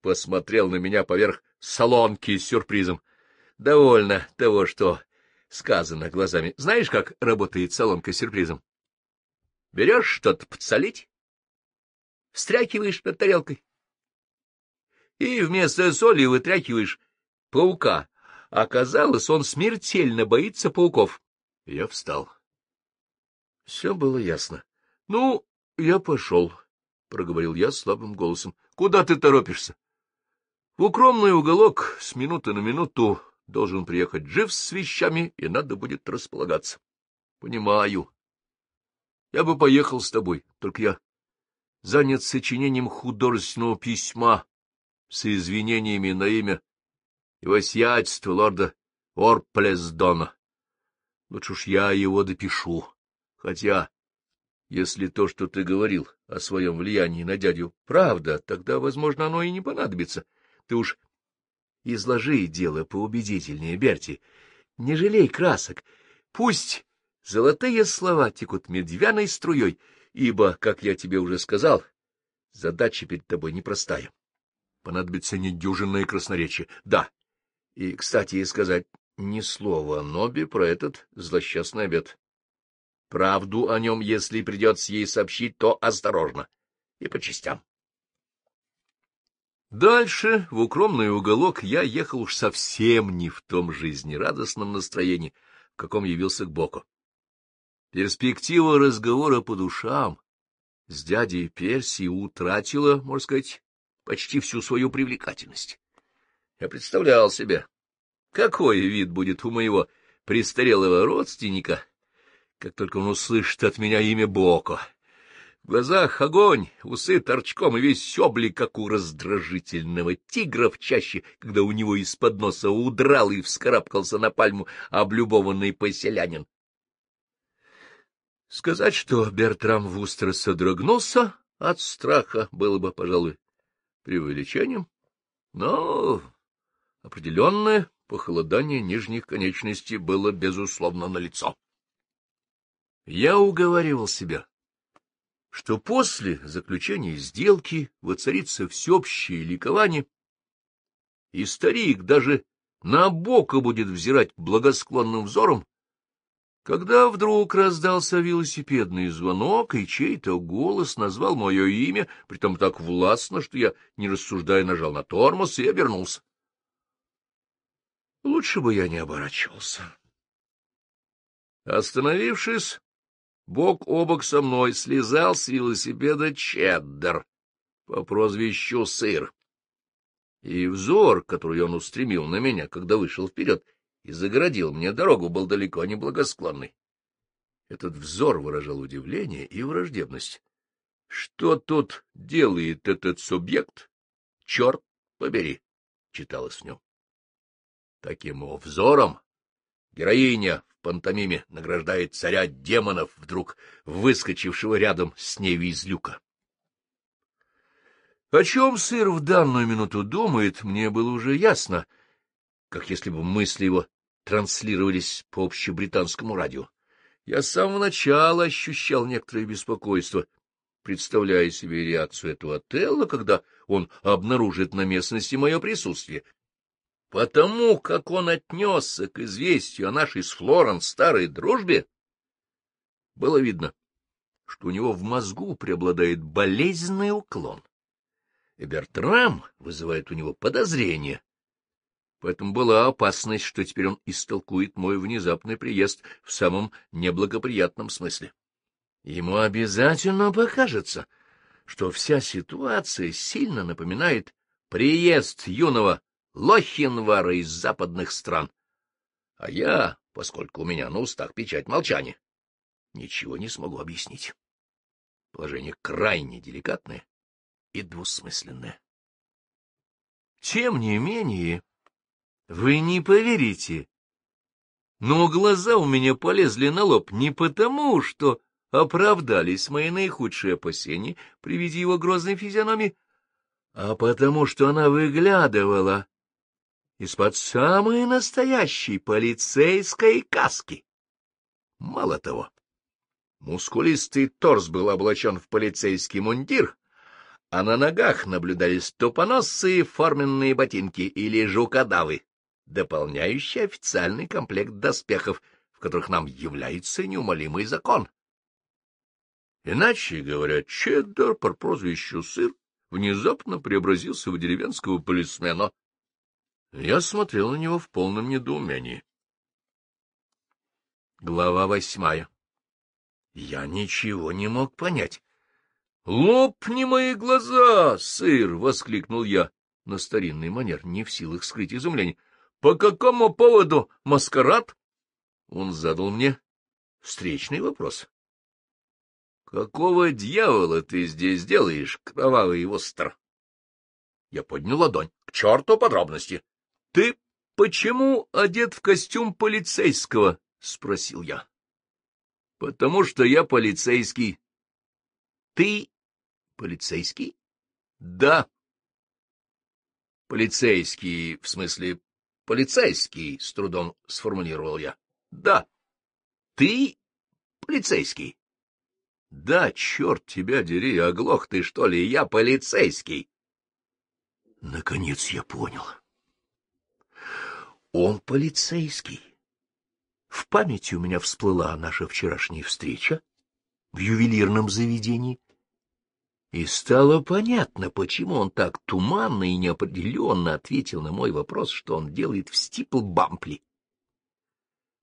S1: Посмотрел на меня поверх солонки с сюрпризом. Довольно того, что сказано глазами. Знаешь, как работает солонка с сюрпризом? Берешь что-то подсолить, встряхиваешь над тарелкой, и вместо соли вытряхиваешь паука. Оказалось, он смертельно боится пауков. Я встал. Все было ясно. — Ну, я пошел, — проговорил я слабым голосом. — Куда ты торопишься? — В укромный уголок с минуты на минуту должен приехать Дживс с вещами, и надо будет располагаться. — Понимаю. Я бы поехал с тобой, только я занят сочинением художественного письма с извинениями на имя его сиятельства лорда Орплесдона. Лучше уж я его допишу, хотя, если то, что ты говорил о своем влиянии на дядю, правда, тогда, возможно, оно и не понадобится. Ты уж изложи дело поубедительнее, Берти, не жалей красок, пусть золотые слова текут медвяной струей, ибо, как я тебе уже сказал, задача перед тобой непростая понадобится недюжинное красноречие. Да. И, кстати, и сказать ни слова Ноби про этот злосчастный обед. Правду о нем, если придется ей сообщить, то осторожно и по частям. Дальше, в укромный уголок, я ехал уж совсем не в том жизнерадостном настроении, в каком явился к Боку. Перспектива разговора по душам с дядей Перси утратила, можно сказать, почти всю свою привлекательность. Я представлял себе, какой вид будет у моего престарелого родственника, как только он услышит от меня имя Боко. В глазах огонь, усы торчком и весь облик, как у раздражительного тигра в чаще, когда у него из-под носа удрал и вскарабкался на пальму облюбованный поселянин. Сказать, что Бертрам Вустер содрогнулся от страха, было бы, пожалуй, преувеличением, но определенное похолодание нижних конечностей было, безусловно, налицо. Я уговаривал себя, что после заключения сделки воцарится всеобщее ликование, и старик даже на бока будет взирать благосклонным взором когда вдруг раздался велосипедный звонок, и чей-то голос назвал мое имя, притом так властно, что я, не рассуждая, нажал на тормоз и обернулся. Лучше бы я не оборачивался. Остановившись, бок о бок со мной слезал с велосипеда Чеддер по прозвищу Сыр. И взор, который он устремил на меня, когда вышел вперед, — и загородил мне дорогу, был далеко не благосклонный. Этот взор выражал удивление и враждебность. «Что тут делает этот субъект? Черт побери!» — читалось в нем. Таким его взором героиня в пантомиме награждает царя демонов, вдруг выскочившего рядом с ней из люка. О чем сыр в данную минуту думает, мне было уже ясно — как если бы мысли его транслировались по общебританскому радио. Я с самого начала ощущал некоторое беспокойство, представляя себе реакцию этого Отелла, когда он обнаружит на местности мое присутствие. Потому как он отнесся к известию о нашей с Флорен старой дружбе, было видно, что у него в мозгу преобладает болезненный уклон, и Бертрам вызывает у него подозрения, Поэтому была опасность, что теперь он истолкует мой внезапный приезд в самом неблагоприятном смысле. Ему обязательно покажется, что вся ситуация сильно напоминает приезд юного Лохинвара из западных стран. А я, поскольку у меня на устах печать молчания, ничего не смогу объяснить. Положение крайне деликатное и двусмысленное. Тем не менее, вы не поверите. Но глаза у меня полезли на лоб не потому, что оправдались мои наихудшие опасения при виде его грозной физиономии, а потому что она выглядывала из-под самой настоящей полицейской каски. Мало того, мускулистый торс был облачен в полицейский мундир, а на ногах наблюдались тупоносые форменные ботинки или жукодавы дополняющий официальный комплект доспехов, в которых нам является неумолимый закон. Иначе говоря, Чеддер по прозвищу Сыр внезапно преобразился в деревенского полисмена. Я смотрел на него в полном недоумении. Глава восьмая. Я ничего не мог понять. — Лопни мои глаза, сыр! — воскликнул я на старинный манер, не в силах скрыть изумление. По какому поводу маскарад? Он задал мне встречный вопрос. Какого дьявола ты здесь делаешь, кровавый востр? Я поднял ладонь. К черту подробности. Ты почему одет в костюм полицейского? Спросил я. Потому что я полицейский. Ты полицейский? Да. Полицейский, в смысле полицейский, — с трудом сформулировал я. — Да. — Ты полицейский? — Да, черт тебя дери, оглох ты, что ли, я полицейский. Наконец я понял. Он полицейский. В памяти у меня всплыла наша вчерашняя встреча в ювелирном заведении, и стало понятно, почему он так туманно и неопределенно ответил на мой вопрос, что он делает в стипл-бампли.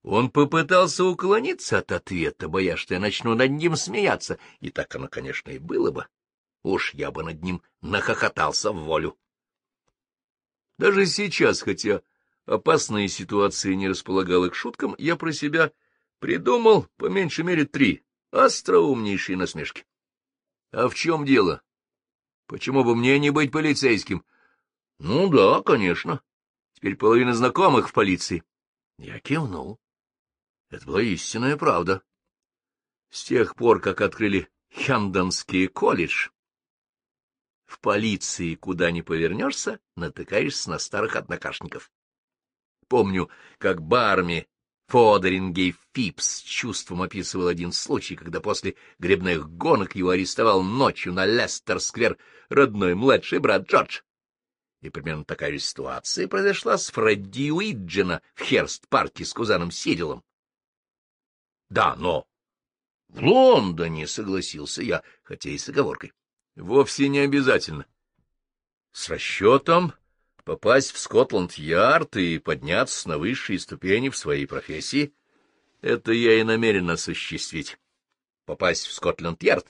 S1: Он попытался уклониться от ответа, боясь, что я начну над ним смеяться, и так оно, конечно, и было бы. Уж я бы над ним нахохотался в волю. Даже сейчас, хотя опасная ситуация не располагала к шуткам, я про себя придумал по меньшей мере три остроумнейшие насмешки. — А в чем дело? Почему бы мне не быть полицейским? — Ну да, конечно. Теперь половина знакомых в полиции. Я кивнул. Это была истинная правда. С тех пор, как открыли Хендонский колледж, в полиции, куда ни повернешься, натыкаешься на старых однокашников. Помню, как Барми Фодерингей Фипс чувством описывал один случай, когда после грибных гонок его арестовал ночью на Лестер-сквер родной младший брат Джордж. И примерно такая же ситуация произошла с Фредди Уиджина в Херст-парке с кузаном Сиделом. — Да, но... — В Лондоне, — согласился я, хотя и с оговоркой. — Вовсе не обязательно. — С расчетом Попасть в Скотланд-Ярд и подняться на высшие ступени в своей профессии — это я и намерен осуществить. Попасть в Скотланд-Ярд?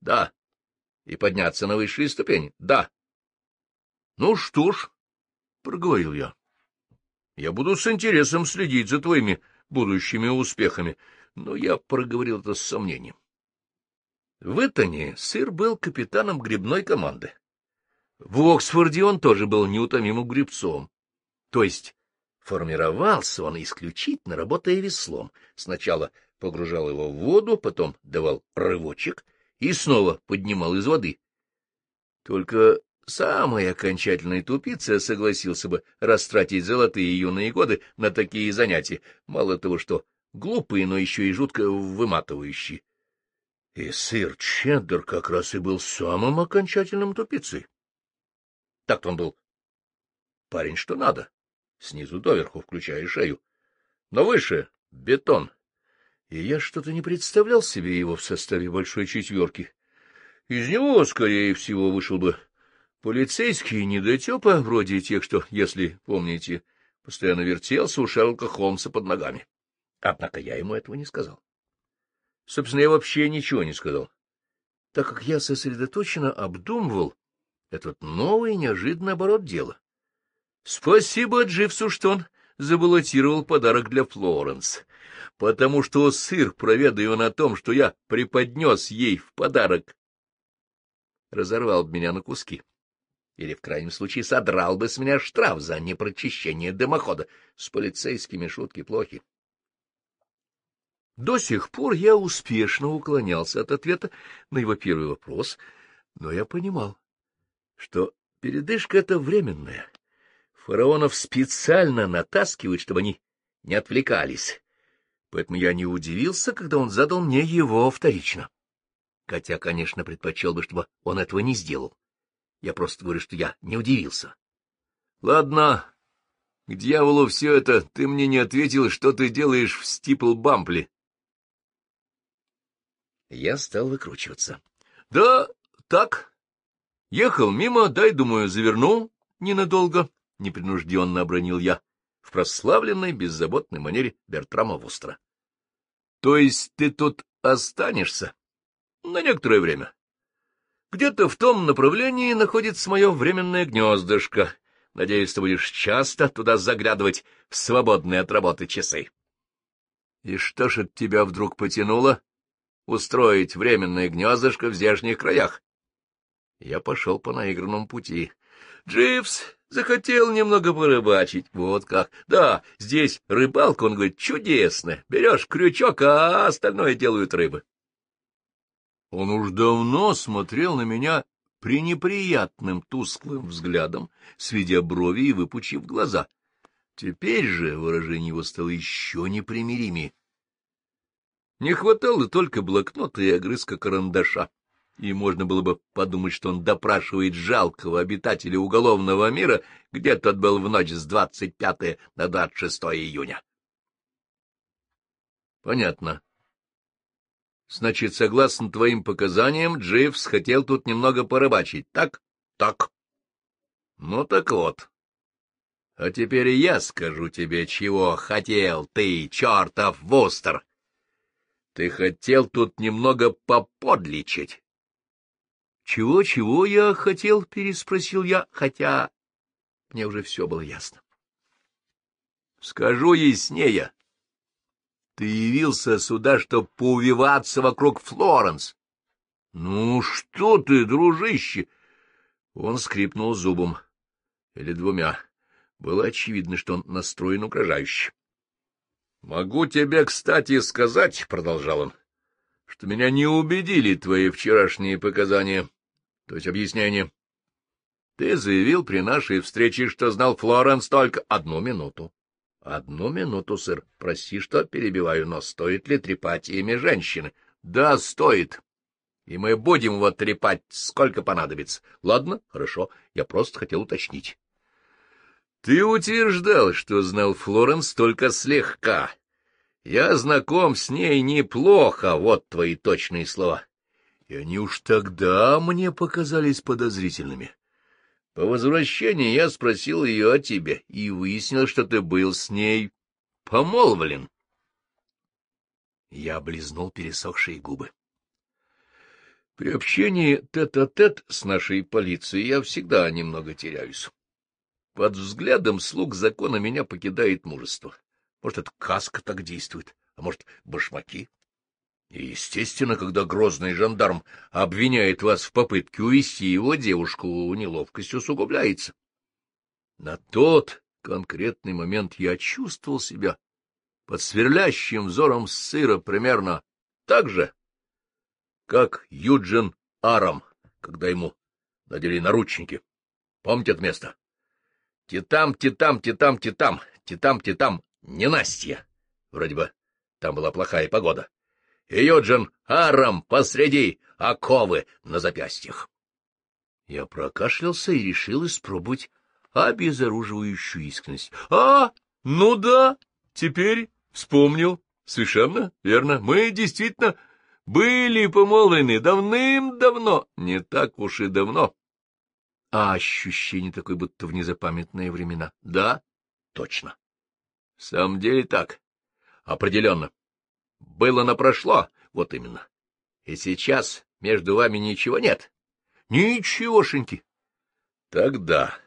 S1: Да. И подняться на высшие ступени? Да. Ну что ж, — проговорил я, — я буду с интересом следить за твоими будущими успехами, но я проговорил это с сомнением. В Итоне сыр был капитаном грибной команды. В Оксфорде он тоже был неутомимым грибцом, То есть формировался он исключительно, работая веслом. Сначала погружал его в воду, потом давал рывочек и снова поднимал из воды. Только самый окончательный тупица согласился бы растратить золотые юные годы на такие занятия, мало того, что глупые, но еще и жутко выматывающие. И сыр Чендер как раз и был самым окончательным тупицей. Так-то он был парень что надо, снизу доверху, включая шею. Но выше — бетон. И я что-то не представлял себе его в составе большой четверки. Из него, скорее всего, вышел бы полицейский недотепа, вроде тех, что, если помните, постоянно вертелся у Шерлока Холмса под ногами. Однако я ему этого не сказал. Собственно, я вообще ничего не сказал, так как я сосредоточенно обдумывал это вот новый неожиданный оборот дела. Спасибо Дживсу, что он забаллотировал подарок для Флоренс, потому что сыр, проведаю он о том, что я преподнес ей в подарок, разорвал бы меня на куски. Или, в крайнем случае, содрал бы с меня штраф за непрочищение дымохода. С полицейскими шутки плохи. До сих пор я успешно уклонялся от ответа на его первый вопрос, но я понимал, что передышка это временная. Фараонов специально натаскивают, чтобы они не отвлекались. Поэтому я не удивился, когда он задал мне его вторично. Хотя, конечно, предпочел бы, чтобы он этого не сделал. Я просто говорю, что я не удивился. — Ладно, к дьяволу все это. Ты мне не ответил, что ты делаешь в стипл-бампле. Я стал выкручиваться. — Да, так, Ехал мимо, дай, думаю, заверну ненадолго, — непринужденно обронил я, в прославленной, беззаботной манере Бертрама Вустра. — То есть ты тут останешься? — На некоторое время. — Где-то в том направлении находится мое временное гнездышко. Надеюсь, ты будешь часто туда заглядывать в свободные от работы часы. — И что ж от тебя вдруг потянуло? — Устроить временное гнездышко в здешних краях. Я пошел по наигранному пути. Дживс захотел немного порыбачить. Вот как. Да, здесь рыбалка, он говорит, чудесная. Берешь крючок, а остальное делают рыбы. Он уж давно смотрел на меня пренеприятным тусклым взглядом, сведя брови и выпучив глаза. Теперь же выражение его стало еще непримиримее. Не хватало только блокнота и огрызка карандаша и можно было бы подумать, что он допрашивает жалкого обитателя уголовного мира, где тот был в ночь с 25 на 26 июня. Понятно. Значит, согласно твоим показаниям, Дживс хотел тут немного порыбачить, так? Так. Ну так вот. А теперь я скажу тебе, чего хотел ты, чертов Вустер. Ты хотел тут немного поподличить. «Чего-чего я хотел?» — переспросил я, хотя мне уже все было ясно. «Скажу яснее. Ты явился сюда, чтобы поувиваться вокруг Флоренс». «Ну что ты, дружище!» Он скрипнул зубом. Или двумя. Было очевидно, что он настроен угрожающе. «Могу тебе, кстати, сказать, — продолжал он, — что меня не убедили твои вчерашние показания». То есть объяснение. Ты заявил при нашей встрече, что знал Флоренс только одну минуту. Одну минуту, сэр. Прости, что перебиваю, но стоит ли трепать имя женщины? Да, стоит. И мы будем вот трепать, сколько понадобится. Ладно, хорошо, я просто хотел уточнить. Ты утверждал, что знал Флоренс только слегка. Я знаком с ней неплохо, вот твои точные слова и они уж тогда мне показались подозрительными. По возвращении я спросил ее о тебе и выяснил, что ты был с ней помолвлен. Я облизнул пересохшие губы. При общении тет-а-тет -тет с нашей полицией я всегда немного теряюсь. Под взглядом слуг закона меня покидает мужество. Может, это каска так действует, а может, башмаки? естественно, когда грозный жандарм обвиняет вас в попытке увести его девушку, неловкость усугубляется. На тот конкретный момент я чувствовал себя под сверлящим взором сыра примерно так же, как Юджин Арам, когда ему надели наручники. Помните это место? Титам, титам, титам, титам, титам, титам, Настя. Вроде бы там была плохая погода и Юджин аром посреди оковы на запястьях. Я прокашлялся и решил испробовать обезоруживающую искренность. — А, ну да, теперь вспомнил. Совершенно верно. Мы действительно были помолвлены давным-давно. Не так уж и давно. А ощущение такое, будто в незапамятные времена. Да, точно. В самом деле так. Определенно. Было на прошло, вот именно. И сейчас между вами ничего нет. Ничегошеньки. Тогда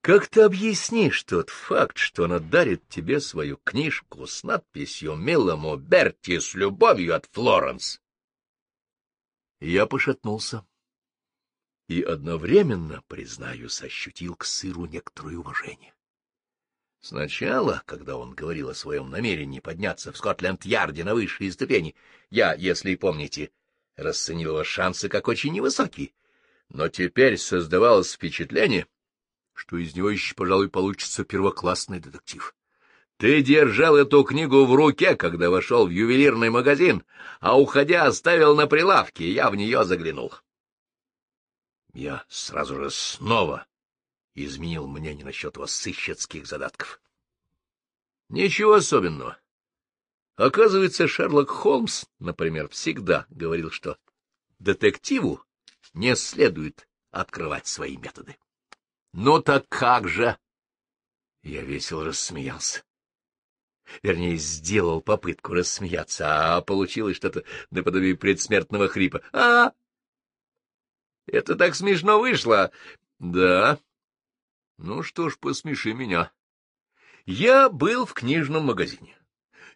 S1: как ты объяснишь тот факт, что она дарит тебе свою книжку с надписью «Милому Берти с любовью от Флоренс»? Я пошатнулся и одновременно, признаюсь, ощутил к сыру некоторое уважение. Сначала, когда он говорил о своем намерении подняться в Скотленд-Ярде на высшие ступени, я, если помните, расценил его шансы как очень невысокие. Но теперь создавалось впечатление, что из него еще, пожалуй, получится первоклассный детектив. Ты держал эту книгу в руке, когда вошел в ювелирный магазин, а, уходя, оставил на прилавке, я в нее заглянул. Я сразу же снова и изменил мнение насчет вас сыщетских задатков. Ничего особенного. Оказывается, Шерлок Холмс, например, всегда говорил, что детективу не следует открывать свои методы. Ну так как же? Я весело рассмеялся. Вернее, сделал попытку рассмеяться, а получилось что-то наподобие предсмертного хрипа. а Это так смешно вышло! Да, ну что ж, посмеши меня. Я был в книжном магазине.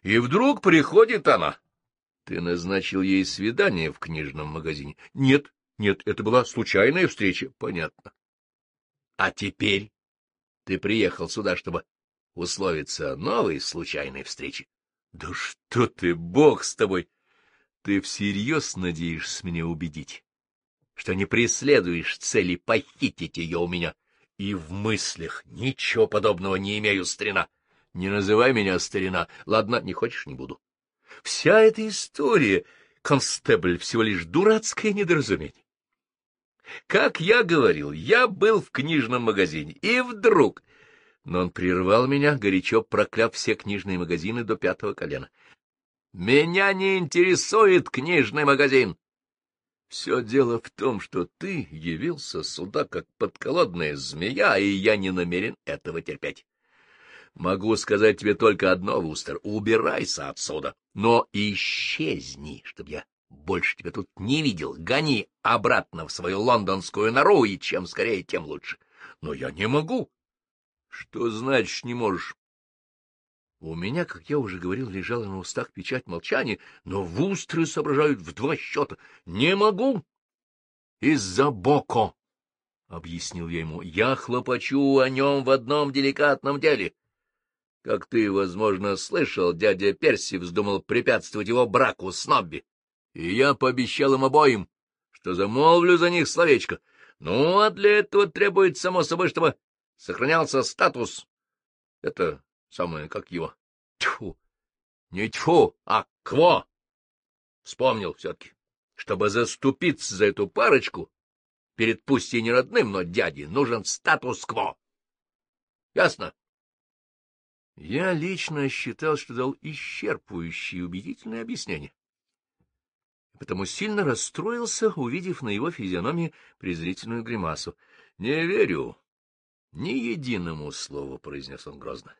S1: И вдруг приходит она. Ты назначил ей свидание в книжном магазине? Нет, нет, это была случайная встреча. Понятно. А теперь ты приехал сюда, чтобы условиться о новой случайной встрече. Да что ты, бог с тобой! Ты всерьез надеешься меня убедить, что не преследуешь цели похитить ее у меня? — и в мыслях ничего подобного не имею, старина. Не называй меня старина. Ладно, не хочешь, не буду. Вся эта история, констебль, всего лишь дурацкое недоразумение. Как я говорил, я был в книжном магазине, и вдруг... Но он прервал меня, горячо прокляв все книжные магазины до пятого колена. «Меня не интересует книжный магазин. Все дело в том, что ты явился сюда как подколодная змея, и я не намерен этого терпеть. Могу сказать тебе только одно, Вустер, убирайся отсюда, но исчезни, чтобы я больше тебя тут не видел. Гони обратно в свою лондонскую нору, и чем скорее, тем лучше. Но я не могу. Что значит не можешь? У меня, как я уже говорил, лежала на устах печать молчания, но вустры соображают в два счета. Не могу! Из-за боко! — объяснил я ему. — Я хлопочу о нем в одном деликатном деле. Как ты, возможно, слышал, дядя Перси вздумал препятствовать его браку с Нобби. И я пообещал им обоим, что замолвлю за них словечко. Ну, а для этого требует, само собой, чтобы сохранялся статус. Это Самое, как его? Тьфу! Не тьфу, а кво! Вспомнил все-таки, чтобы заступиться за эту парочку, перед пусть и не родным, но дяде, нужен статус-кво. Ясно? Я лично считал, что дал исчерпывающее и убедительное объяснение. Потому сильно расстроился, увидев на его физиономии презрительную гримасу. — Не верю. — Ни единому слову, — произнес он грозно.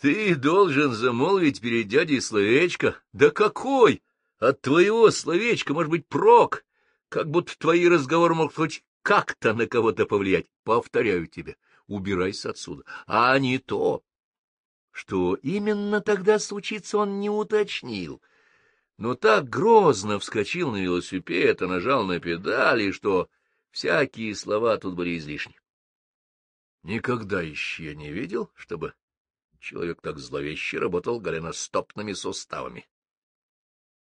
S1: Ты должен замолвить перед дядей словечко. Да какой? От твоего словечка может быть прок. Как будто твои разговоры могут хоть как-то на кого-то повлиять. Повторяю тебе, убирайся отсюда. А не то. Что именно тогда случится, он не уточнил. Но так грозно вскочил на велосипед и нажал на педали, что всякие слова тут были излишни. Никогда еще не видел, чтобы Человек так зловеще работал голеностопными суставами.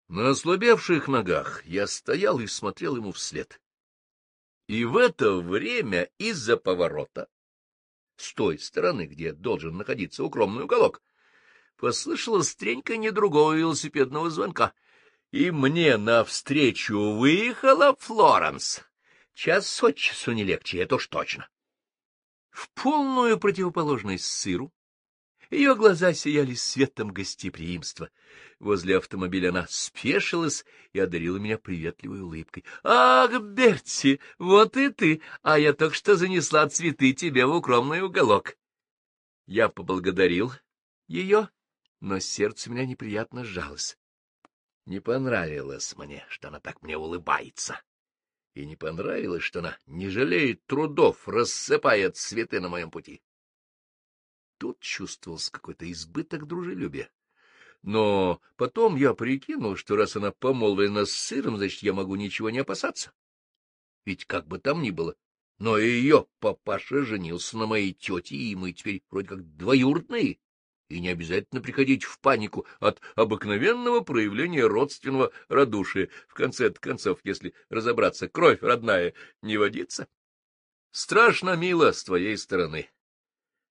S1: На ослабевших ногах я стоял и смотрел ему вслед. И в это время из-за поворота, с той стороны, где должен находиться укромный уголок, послышалось треньканье другого велосипедного звонка, и мне навстречу выехала Флоренс. Час от часу не легче, это уж точно. В полную противоположность сыру ее глаза сияли светом гостеприимства. Возле автомобиля она спешилась и одарила меня приветливой улыбкой. — Ах, Берти, вот и ты! А я только что занесла цветы тебе в укромный уголок. Я поблагодарил ее, но сердце у меня неприятно сжалось. Не понравилось мне, что она так мне улыбается. И не понравилось, что она не жалеет трудов, рассыпая цветы на моем пути тут чувствовался какой-то избыток дружелюбия. Но потом я прикинул, что раз она помолвлена с сыром, значит, я могу ничего не опасаться. Ведь как бы там ни было, но ее папаша женился на моей тете, и мы теперь вроде как двоюродные, и не обязательно приходить в панику от обыкновенного проявления родственного радушия. В конце концов, если разобраться, кровь родная не водится. Страшно мило с твоей стороны.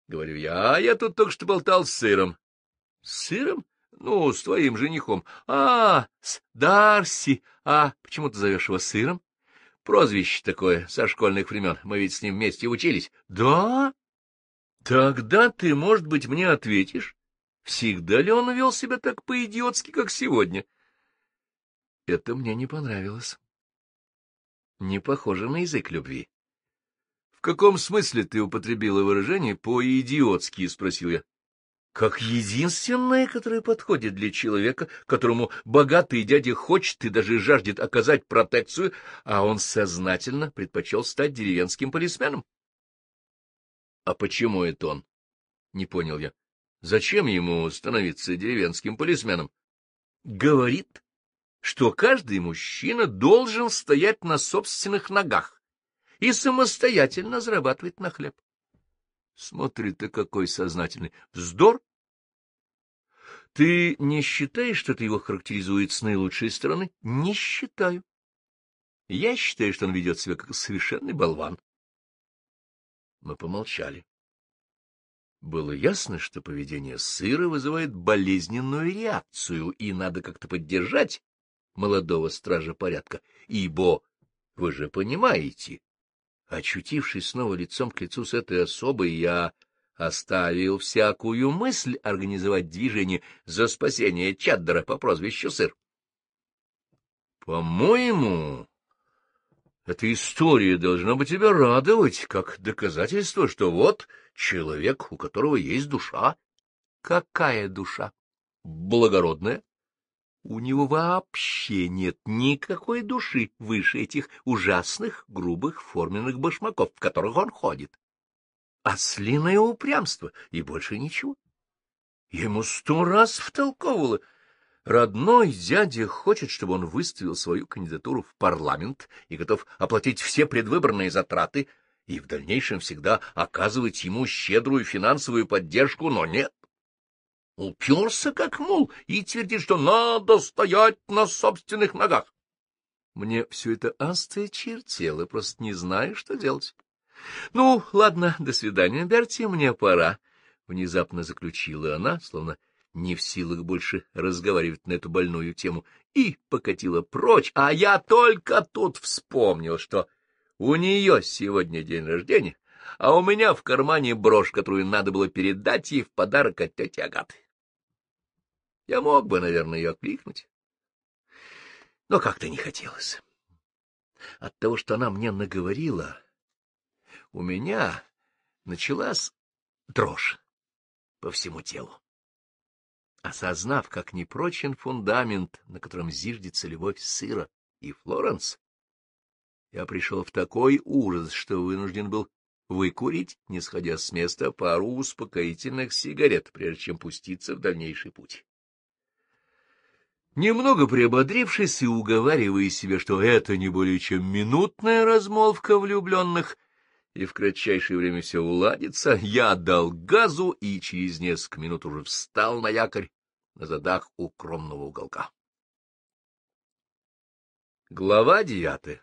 S1: — говорю я. — А я тут только что болтал с сыром. — С сыром? Ну, с твоим женихом. — А, с Дарси. А почему ты зовешь его сыром? — Прозвище такое, со школьных времен. Мы ведь с ним вместе учились. — Да? — Тогда ты, может быть, мне ответишь. Всегда ли он вел себя так по-идиотски, как сегодня? Это мне не понравилось. Не похоже на язык любви каком смысле ты употребила выражение «по-идиотски»?» — спросил я. — Как единственное, которое подходит для человека, которому богатый дядя хочет и даже жаждет оказать протекцию, а он сознательно предпочел стать деревенским полисменом. — А почему это он? — не понял я. — Зачем ему становиться деревенским полисменом? — Говорит, что каждый мужчина должен стоять на собственных ногах и самостоятельно зарабатывает на хлеб. смотри ты какой сознательный. Вздор! Ты не считаешь, что ты его характеризует с наилучшей стороны? Не считаю. Я считаю, что он ведет себя как совершенный болван. Мы помолчали. Было ясно, что поведение сыра вызывает болезненную реакцию, и надо как-то поддержать молодого стража порядка, ибо, вы же понимаете, Очутившись снова лицом к лицу с этой особой, я оставил всякую мысль организовать движение за спасение Чаддера по прозвищу Сыр. По-моему, эта история должна бы тебя радовать, как доказательство, что вот человек, у которого есть душа. Какая душа? Благородная, у него вообще нет никакой души выше этих ужасных, грубых, форменных башмаков, в которых он ходит. Ослиное упрямство, и больше ничего. Ему сто раз втолковывало. Родной дядя хочет, чтобы он выставил свою кандидатуру в парламент и готов оплатить все предвыборные затраты и в дальнейшем всегда оказывать ему щедрую финансовую поддержку, но нет. Уперся, как мул, и твердит, что надо стоять на собственных ногах. Мне все это осточертело, просто не знаю, что делать. — Ну, ладно, до свидания, Берти, мне пора, — внезапно заключила она, словно не в силах больше разговаривать на эту больную тему, и покатила прочь, а я только тут вспомнил, что у нее сегодня день рождения, а у меня в кармане брошь, которую надо было передать ей в подарок от тети Агаты. Я мог бы, наверное, ее окликнуть. Но как-то не хотелось. От того, что она мне наговорила, у меня началась дрожь по всему телу. Осознав, как непрочен фундамент, на котором зиждется любовь сыра и Флоренс, я пришел в такой ужас, что вынужден был выкурить, не сходя с места, пару успокоительных сигарет, прежде чем пуститься в дальнейший путь. Немного приободрившись и уговаривая себя, что это не более чем минутная размолвка влюбленных, и в кратчайшее время все уладится, я дал газу и через несколько минут уже встал на якорь на задах укромного уголка. Глава девятая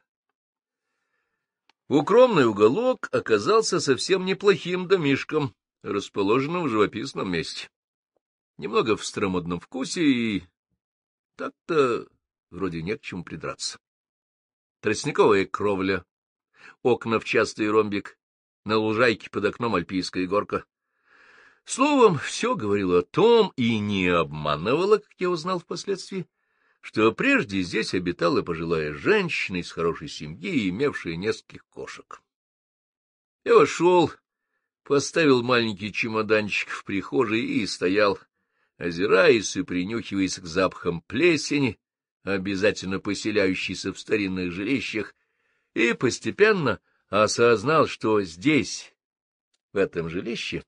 S1: Укромный уголок оказался совсем неплохим домишком, расположенным в живописном месте. Немного в стромодном вкусе и так-то вроде не к чему придраться. Тростниковая кровля, окна в частый ромбик, на лужайке под окном альпийская горка. Словом, все говорило о том и не обманывало, как я узнал впоследствии, что прежде здесь обитала пожилая женщина из хорошей семьи, имевшая нескольких кошек. Я вошел, поставил маленький чемоданчик в прихожей и стоял, озираясь и принюхиваясь к запахам плесени, обязательно поселяющейся в старинных жилищах, и постепенно осознал, что здесь, в этом жилище,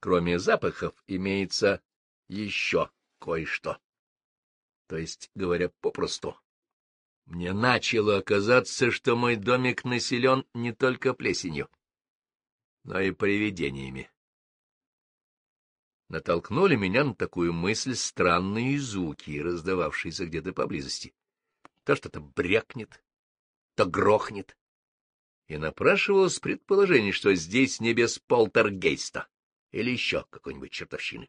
S1: кроме запахов, имеется еще кое-что. То есть, говоря попросту, мне начало оказаться, что мой домик населен не только плесенью, но и привидениями натолкнули меня на такую мысль странные звуки, раздававшиеся где-то поблизости. То что-то брякнет, то грохнет. И напрашивалось предположение, что здесь не без полтергейста или еще какой-нибудь чертовщины.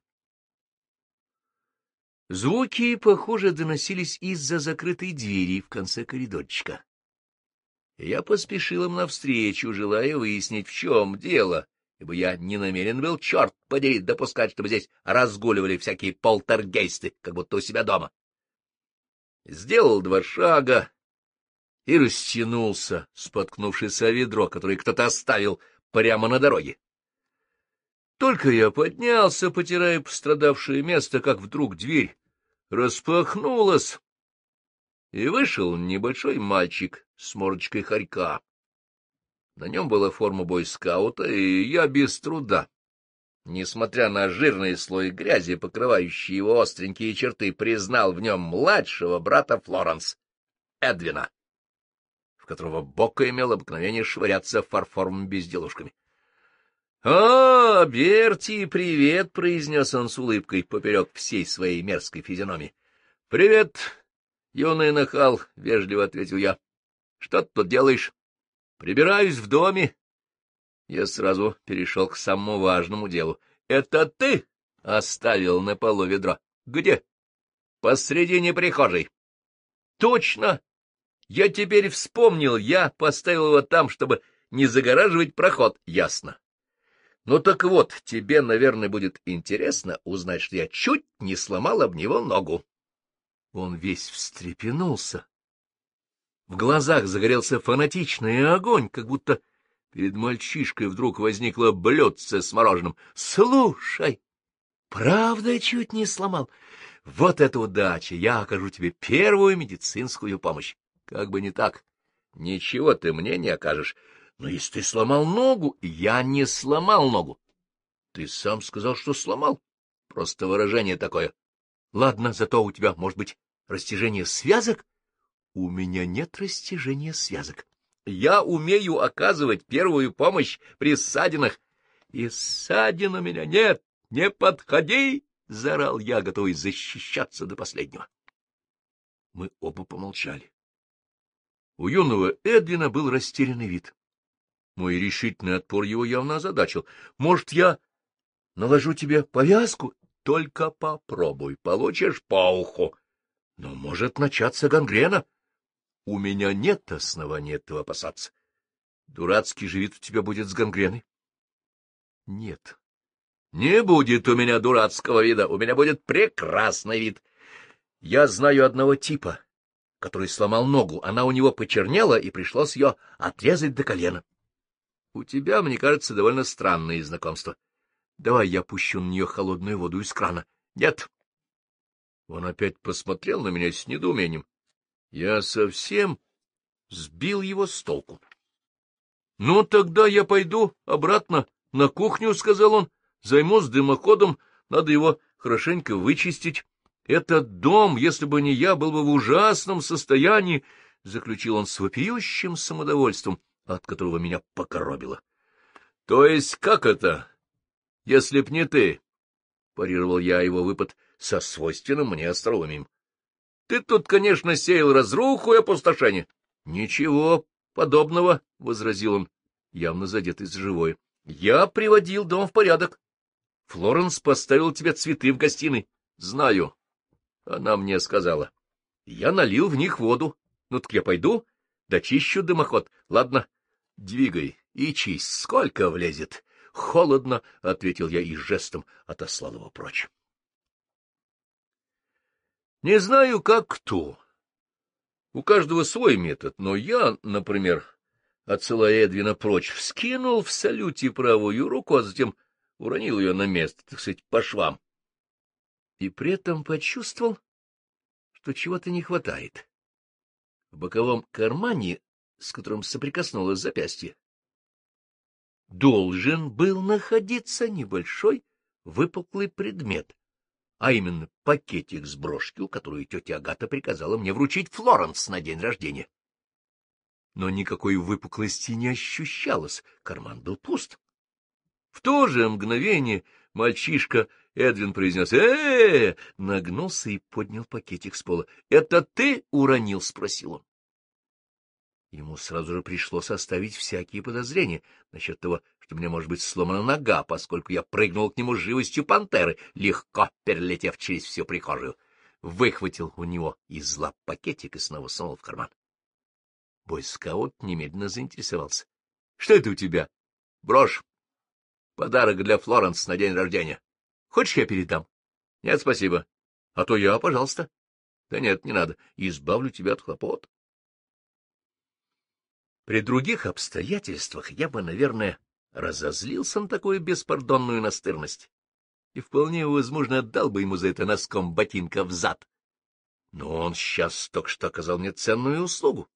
S1: Звуки, похоже, доносились из-за закрытой двери в конце коридорчика. Я поспешил им навстречу, желая выяснить, в чем дело, ибо я не намерен был, черт подери, допускать, чтобы здесь разгуливали всякие полтергейсты, как будто у себя дома. Сделал два шага и растянулся, споткнувшись о ведро, которое кто-то оставил прямо на дороге. Только я поднялся, потирая пострадавшее место, как вдруг дверь распахнулась, и вышел небольшой мальчик с мордочкой хорька. На нем была форма бойскаута, и я без труда, несмотря на жирный слой грязи, покрывающий его остренькие черты, признал в нем младшего брата Флоренс, Эдвина, в которого Бока имел обыкновение швыряться фарфоровыми безделушками. — О, а, Берти, привет! — произнес он с улыбкой поперек всей своей мерзкой физиономии. — Привет, юный нахал! — вежливо ответил я. — Что ты тут делаешь? Прибираюсь в доме. Я сразу перешел к самому важному делу. Это ты оставил на полу ведро? Где? Посредине прихожей. Точно. Я теперь вспомнил, я поставил его там, чтобы не загораживать проход. Ясно. Ну так вот, тебе, наверное, будет интересно узнать, что я чуть не сломал об него ногу. Он весь встрепенулся в глазах загорелся фанатичный огонь, как будто перед мальчишкой вдруг возникло блюдце с мороженым. «Слушай, правда чуть не сломал. Вот это удача! Я окажу тебе первую медицинскую помощь. Как бы не так, ничего ты мне не окажешь. Но если ты сломал ногу, я не сломал ногу. Ты сам сказал, что сломал. Просто выражение такое. Ладно, зато у тебя, может быть, растяжение связок? У меня нет растяжения связок. Я умею оказывать первую помощь при ссадинах. И ссадин у меня нет, не подходи! — заорал я, готовый защищаться до последнего. Мы оба помолчали. У юного Эдвина был растерянный вид. Мой решительный отпор его явно озадачил. — Может, я наложу тебе повязку? — Только попробуй, получишь по уху. Но может начаться гангрена. У меня нет основания этого опасаться. Дурацкий же вид у тебя будет с гангреной. Нет. Не будет у меня дурацкого вида, у меня будет прекрасный вид. Я знаю одного типа, который сломал ногу, она у него почернела, и пришлось ее отрезать до колена. У тебя, мне кажется, довольно странные знакомства. Давай я пущу на нее холодную воду из крана. Нет. Он опять посмотрел на меня с недоумением. Я совсем сбил его с толку. — Ну, тогда я пойду обратно на кухню, — сказал он. — Займусь дымоходом, надо его хорошенько вычистить. Этот дом, если бы не я, был бы в ужасном состоянии, — заключил он с вопиющим самодовольством, от которого меня покоробило. — То есть как это, если б не ты? — парировал я его выпад со свойственным мне остроумием. Ты тут, конечно, сеял разруху и опустошение. — Ничего подобного, — возразил он, явно задетый с живой. Я приводил дом в порядок. Флоренс поставил тебе цветы в гостиной. — Знаю. Она мне сказала. — Я налил в них воду. Ну так я пойду, дочищу дымоход. Ладно, двигай и чисть, сколько влезет. — Холодно, — ответил я и жестом отослал его прочь. Не знаю, как кто. У каждого свой метод, но я, например, отсылая Эдвина прочь, вскинул в салюте правую руку, а затем уронил ее на место, так сказать, по швам. И при этом почувствовал, что чего-то не хватает. В боковом кармане, с которым соприкоснулось запястье, должен был находиться небольшой выпуклый предмет, а именно пакетик с брошью, которую тетя Агата приказала мне вручить Флоренс на день рождения. Но никакой выпуклости не ощущалось, карман был пуст. В то же мгновение мальчишка Эдвин произнес э, -э, -э, -э нагнулся и поднял пакетик с пола. — Это ты уронил? — спросил он. Ему сразу же пришлось составить всякие подозрения насчет того, что мне может быть сломана нога, поскольку я прыгнул к нему живостью пантеры, легко перелетев через всю прихожую. Выхватил у него из лап пакетик и снова сунул в карман. Бойскаут немедленно заинтересовался. — Что это у тебя? — Брошь. — Подарок для Флоренс на день рождения. — Хочешь, я передам? — Нет, спасибо. — А то я, пожалуйста. — Да нет, не надо. Избавлю тебя от хлопот. При других обстоятельствах я бы, наверное, разозлился на такую беспардонную настырность и вполне возможно отдал бы ему за это носком ботинка в зад. Но он сейчас только что оказал мне ценную услугу,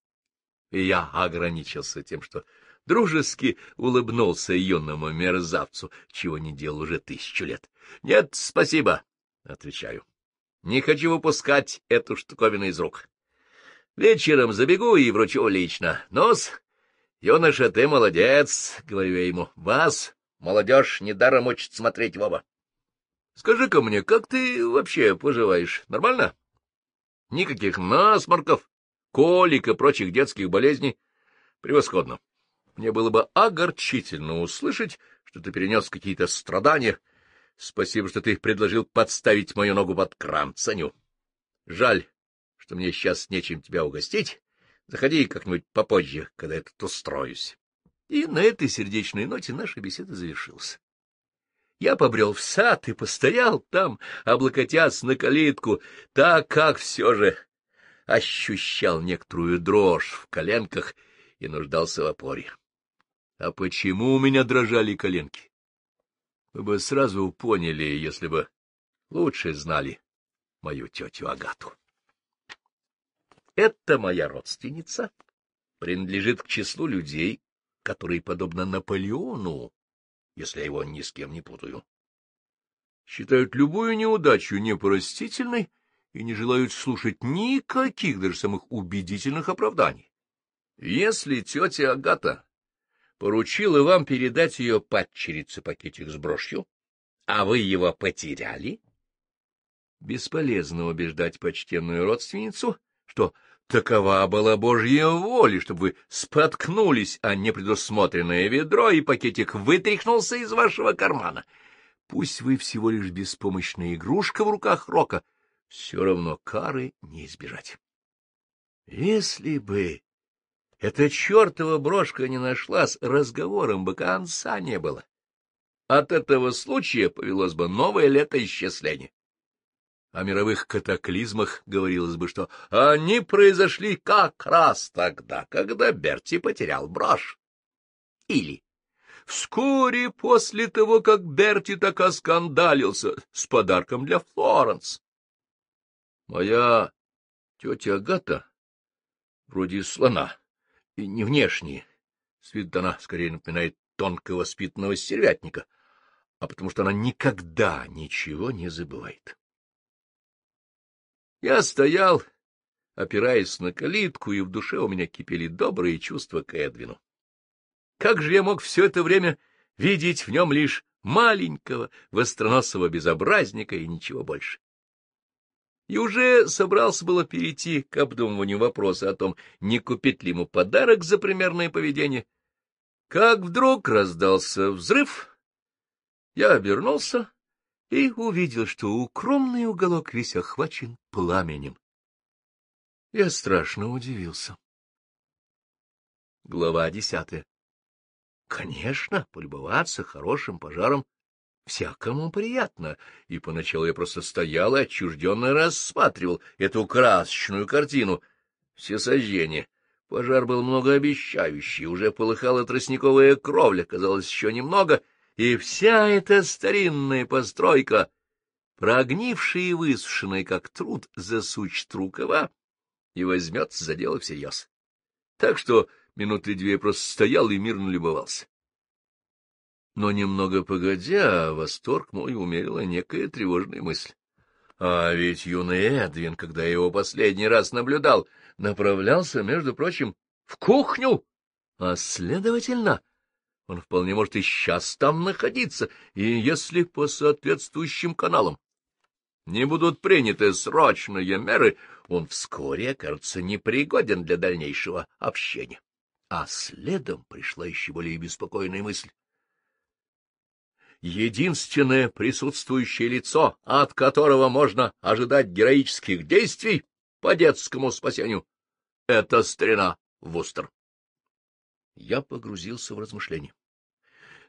S1: и я ограничился тем, что дружески улыбнулся юному мерзавцу, чего не делал уже тысячу лет. — Нет, спасибо, — отвечаю. — Не хочу выпускать эту штуковину из рук. Вечером забегу и вручу лично. Нос, юноша, ты молодец, — говорю я ему. Вас, молодежь, недаром учит смотреть в оба. Скажи-ка мне, как ты вообще поживаешь? Нормально? Никаких насморков, колик и прочих детских болезней? Превосходно. Мне было бы огорчительно услышать, что ты перенес какие-то страдания. Спасибо, что ты предложил подставить мою ногу под кран, ценю. Жаль, что мне сейчас нечем тебя угостить. Заходи как-нибудь попозже, когда я тут устроюсь. И на этой сердечной ноте наша беседа завершилась. Я побрел в сад и постоял там, облокотясь на калитку, так как все же ощущал некоторую дрожь в коленках и нуждался в опоре. А почему у меня дрожали коленки? Вы бы сразу поняли, если бы лучше знали мою тетю Агату. Это моя родственница принадлежит к числу людей, которые, подобно Наполеону, если я его ни с кем не путаю, считают любую неудачу непростительной и не желают слушать никаких, даже самых убедительных оправданий. Если тетя Агата поручила вам передать ее падчерице пакетик с брошью, а вы его потеряли, бесполезно убеждать почтенную родственницу, что Такова была Божья воля, чтобы вы споткнулись о непредусмотренное ведро, и пакетик вытряхнулся из вашего кармана. Пусть вы всего лишь беспомощная игрушка в руках Рока, все равно кары не избежать. Если бы эта чертова брошка не нашлась, разговором бы конца не было. От этого случая повелось бы новое лето исчисления о мировых катаклизмах говорилось бы, что они произошли как раз тогда, когда Берти потерял брошь. Или вскоре после того, как Берти так оскандалился с подарком для Флоренс. Моя тетя Агата вроде слона, и не внешний с виду она скорее напоминает тонкого воспитанного сервятника, а потому что она никогда ничего не забывает. Я стоял, опираясь на калитку, и в душе у меня кипели добрые чувства к Эдвину. Как же я мог все это время видеть в нем лишь маленького, востроносого безобразника и ничего больше? И уже собрался было перейти к обдумыванию вопроса о том, не купить ли ему подарок за примерное поведение. Как вдруг раздался взрыв, я обернулся и увидел, что укромный уголок весь охвачен пламенем. Я страшно удивился. Глава десятая. Конечно, полюбоваться хорошим пожаром всякому приятно, и поначалу я просто стоял и отчужденно рассматривал эту красочную картину. Все сожжения. Пожар был многообещающий, уже полыхала тростниковая кровля, казалось, еще немного — и вся эта старинная постройка, прогнившая и высушенная, как труд, засучит рукава и возьмется за дело всерьез. Так что минуты две просто стоял и мирно любовался. Но немного погодя, восторг мой умерила некая тревожная мысль. А ведь юный Эдвин, когда я его последний раз наблюдал, направлялся, между прочим, в кухню, а, следовательно, он вполне может и сейчас там находиться, и если по соответствующим каналам не будут приняты срочные меры, он вскоре окажется непригоден для дальнейшего общения. А следом пришла еще более беспокойная мысль. Единственное присутствующее лицо, от которого можно ожидать героических действий по детскому спасению, — это старина Вустер. Я погрузился в размышления.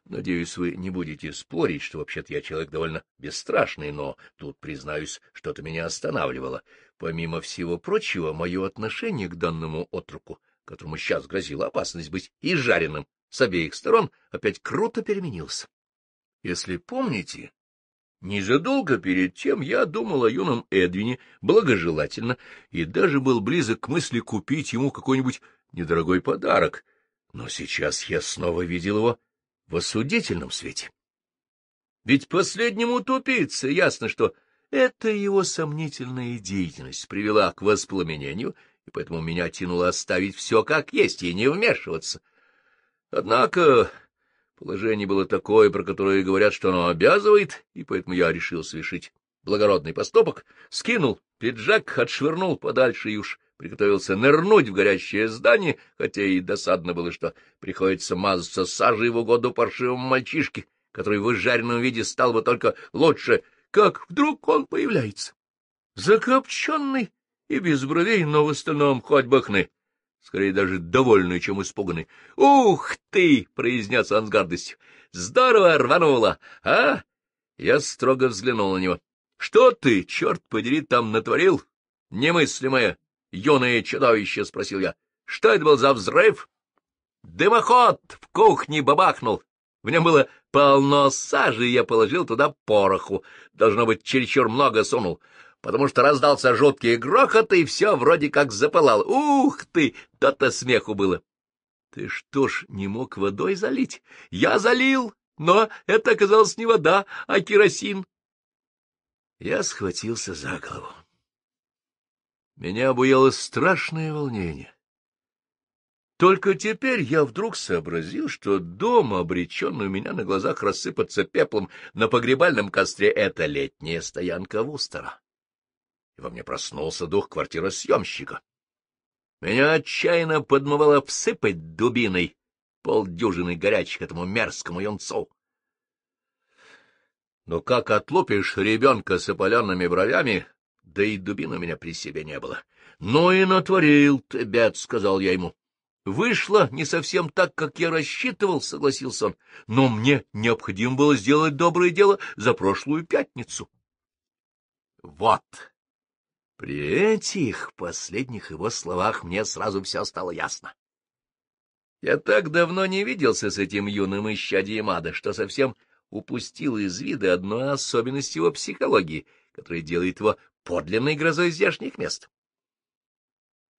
S1: Надеюсь, вы не будете спорить, что вообще-то я человек довольно бесстрашный, но тут, признаюсь, что-то меня останавливало. Помимо всего прочего, мое отношение к данному отруку, которому сейчас грозила опасность быть и жареным с обеих сторон, опять круто переменилось. Если помните, незадолго перед тем я думал о юном Эдвине благожелательно и даже был близок к мысли купить ему какой-нибудь недорогой подарок, но сейчас я снова видел его в осудительном свете. Ведь последнему тупице ясно, что эта его сомнительная деятельность привела к воспламенению, и поэтому меня тянуло оставить все как есть и не вмешиваться. Однако положение было такое, про которое говорят, что оно обязывает, и поэтому я решил совершить благородный поступок, скинул пиджак, отшвырнул подальше и уж приготовился нырнуть в горящее здание, хотя и досадно было, что приходится мазаться сажей в угоду паршивому мальчишке, который в изжаренном виде стал бы только лучше, как вдруг он появляется. Закопченный и без бровей, но в остальном хоть бы хны. Скорее даже довольный, чем испуганный. — Ух ты! — произнес он с гордостью. — Здорово рвануло, а? Я строго взглянул на него. — Что ты, черт подери, там натворил? Немыслимое! юное чудовище? — спросил я. — Что это был за взрыв? — Дымоход в кухне бабахнул. В нем было полно сажи, и я положил туда пороху. Должно быть, чересчур много сунул, потому что раздался жуткий грохот, и все вроде как запылало. Ух ты! Да-то смеху было. — Ты что ж, не мог водой залить? — Я залил, но это оказалось не вода, а керосин. Я схватился за голову. Меня обуяло страшное волнение. Только теперь я вдруг сообразил, что дом, обреченный у меня на глазах рассыпаться пеплом на погребальном костре, — это летняя стоянка Вустера. И во мне проснулся дух квартиросъемщика. Меня отчаянно подмывало всыпать дубиной полдюжины горячих этому мерзкому юнцу. Но как отлупишь ребенка с опаленными бровями, да и дубин у меня при себе не было. — Ну и натворил ты, бед, — сказал я ему. — Вышло не совсем так, как я рассчитывал, — согласился он, — но мне необходимо было сделать доброе дело за прошлую пятницу. Вот. При этих последних его словах мне сразу все стало ясно. Я так давно не виделся с этим юным исчадием ада, что совсем упустил из вида одну особенность его психологии, которая делает его подлинной грозой здешних мест.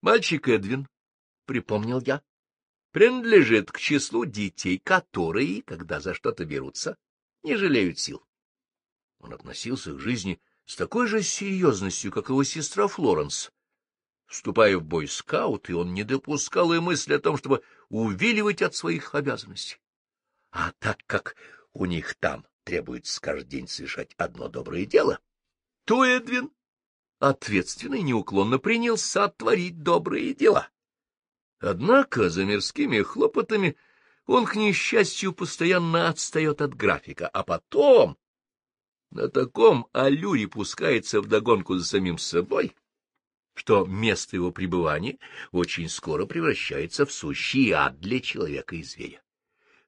S1: Мальчик Эдвин, припомнил я, принадлежит к числу детей, которые, когда за что-то берутся, не жалеют сил. Он относился к жизни с такой же серьезностью, как его сестра Флоренс. Вступая в бой бойскауты, он не допускал и мысли о том, чтобы увиливать от своих обязанностей. А так как у них там требуется каждый день совершать одно доброе дело, то Эдвин Ответственный неуклонно принялся творить добрые дела. Однако за мирскими хлопотами он, к несчастью, постоянно отстает от графика, а потом на таком аллюре пускается вдогонку за самим собой, что место его пребывания очень скоро превращается в сущий ад для человека и зверя.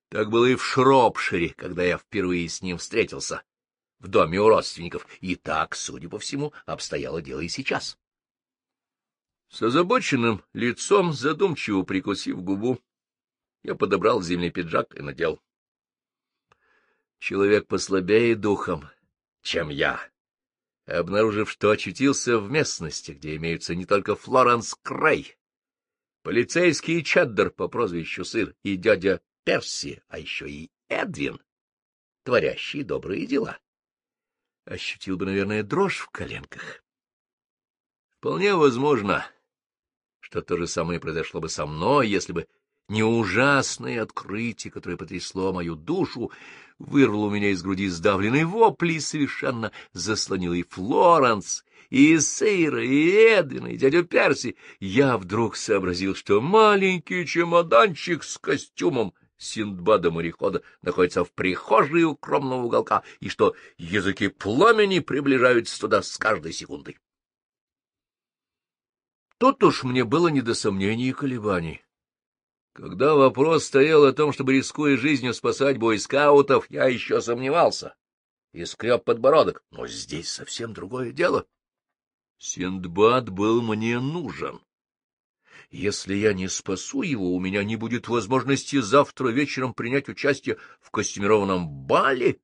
S1: Так было и в Шропшире, когда я впервые с ним встретился в доме у родственников, и так, судя по всему, обстояло дело и сейчас. С озабоченным лицом, задумчиво прикусив губу, я подобрал зимний пиджак и надел. Человек послабее духом, чем я, обнаружив, что очутился в местности, где имеются не только Флоренс Крей, полицейский Чеддер по прозвищу Сыр и дядя Перси, а еще и Эдвин, творящие добрые дела ощутил бы, наверное, дрожь в коленках. Вполне возможно, что то же самое произошло бы со мной, если бы не ужасное открытие, которое потрясло мою душу, вырвало у меня из груди сдавленный вопли и совершенно заслонило и Флоренс, и Сейра, и Эдвина, и дядю Перси. Я вдруг сообразил, что маленький чемоданчик с костюмом Синдбада-морехода находится в прихожей укромного уголка, и что языки пламени приближаются туда с каждой секундой. Тут уж мне было не до сомнений и колебаний. Когда вопрос стоял о том, чтобы, рискуя жизнью, спасать бойскаутов, я еще сомневался и скреб подбородок. Но здесь совсем другое дело. Синдбад был мне нужен. Если я не спасу его, у меня не будет возможности завтра вечером принять участие в костюмированном бале,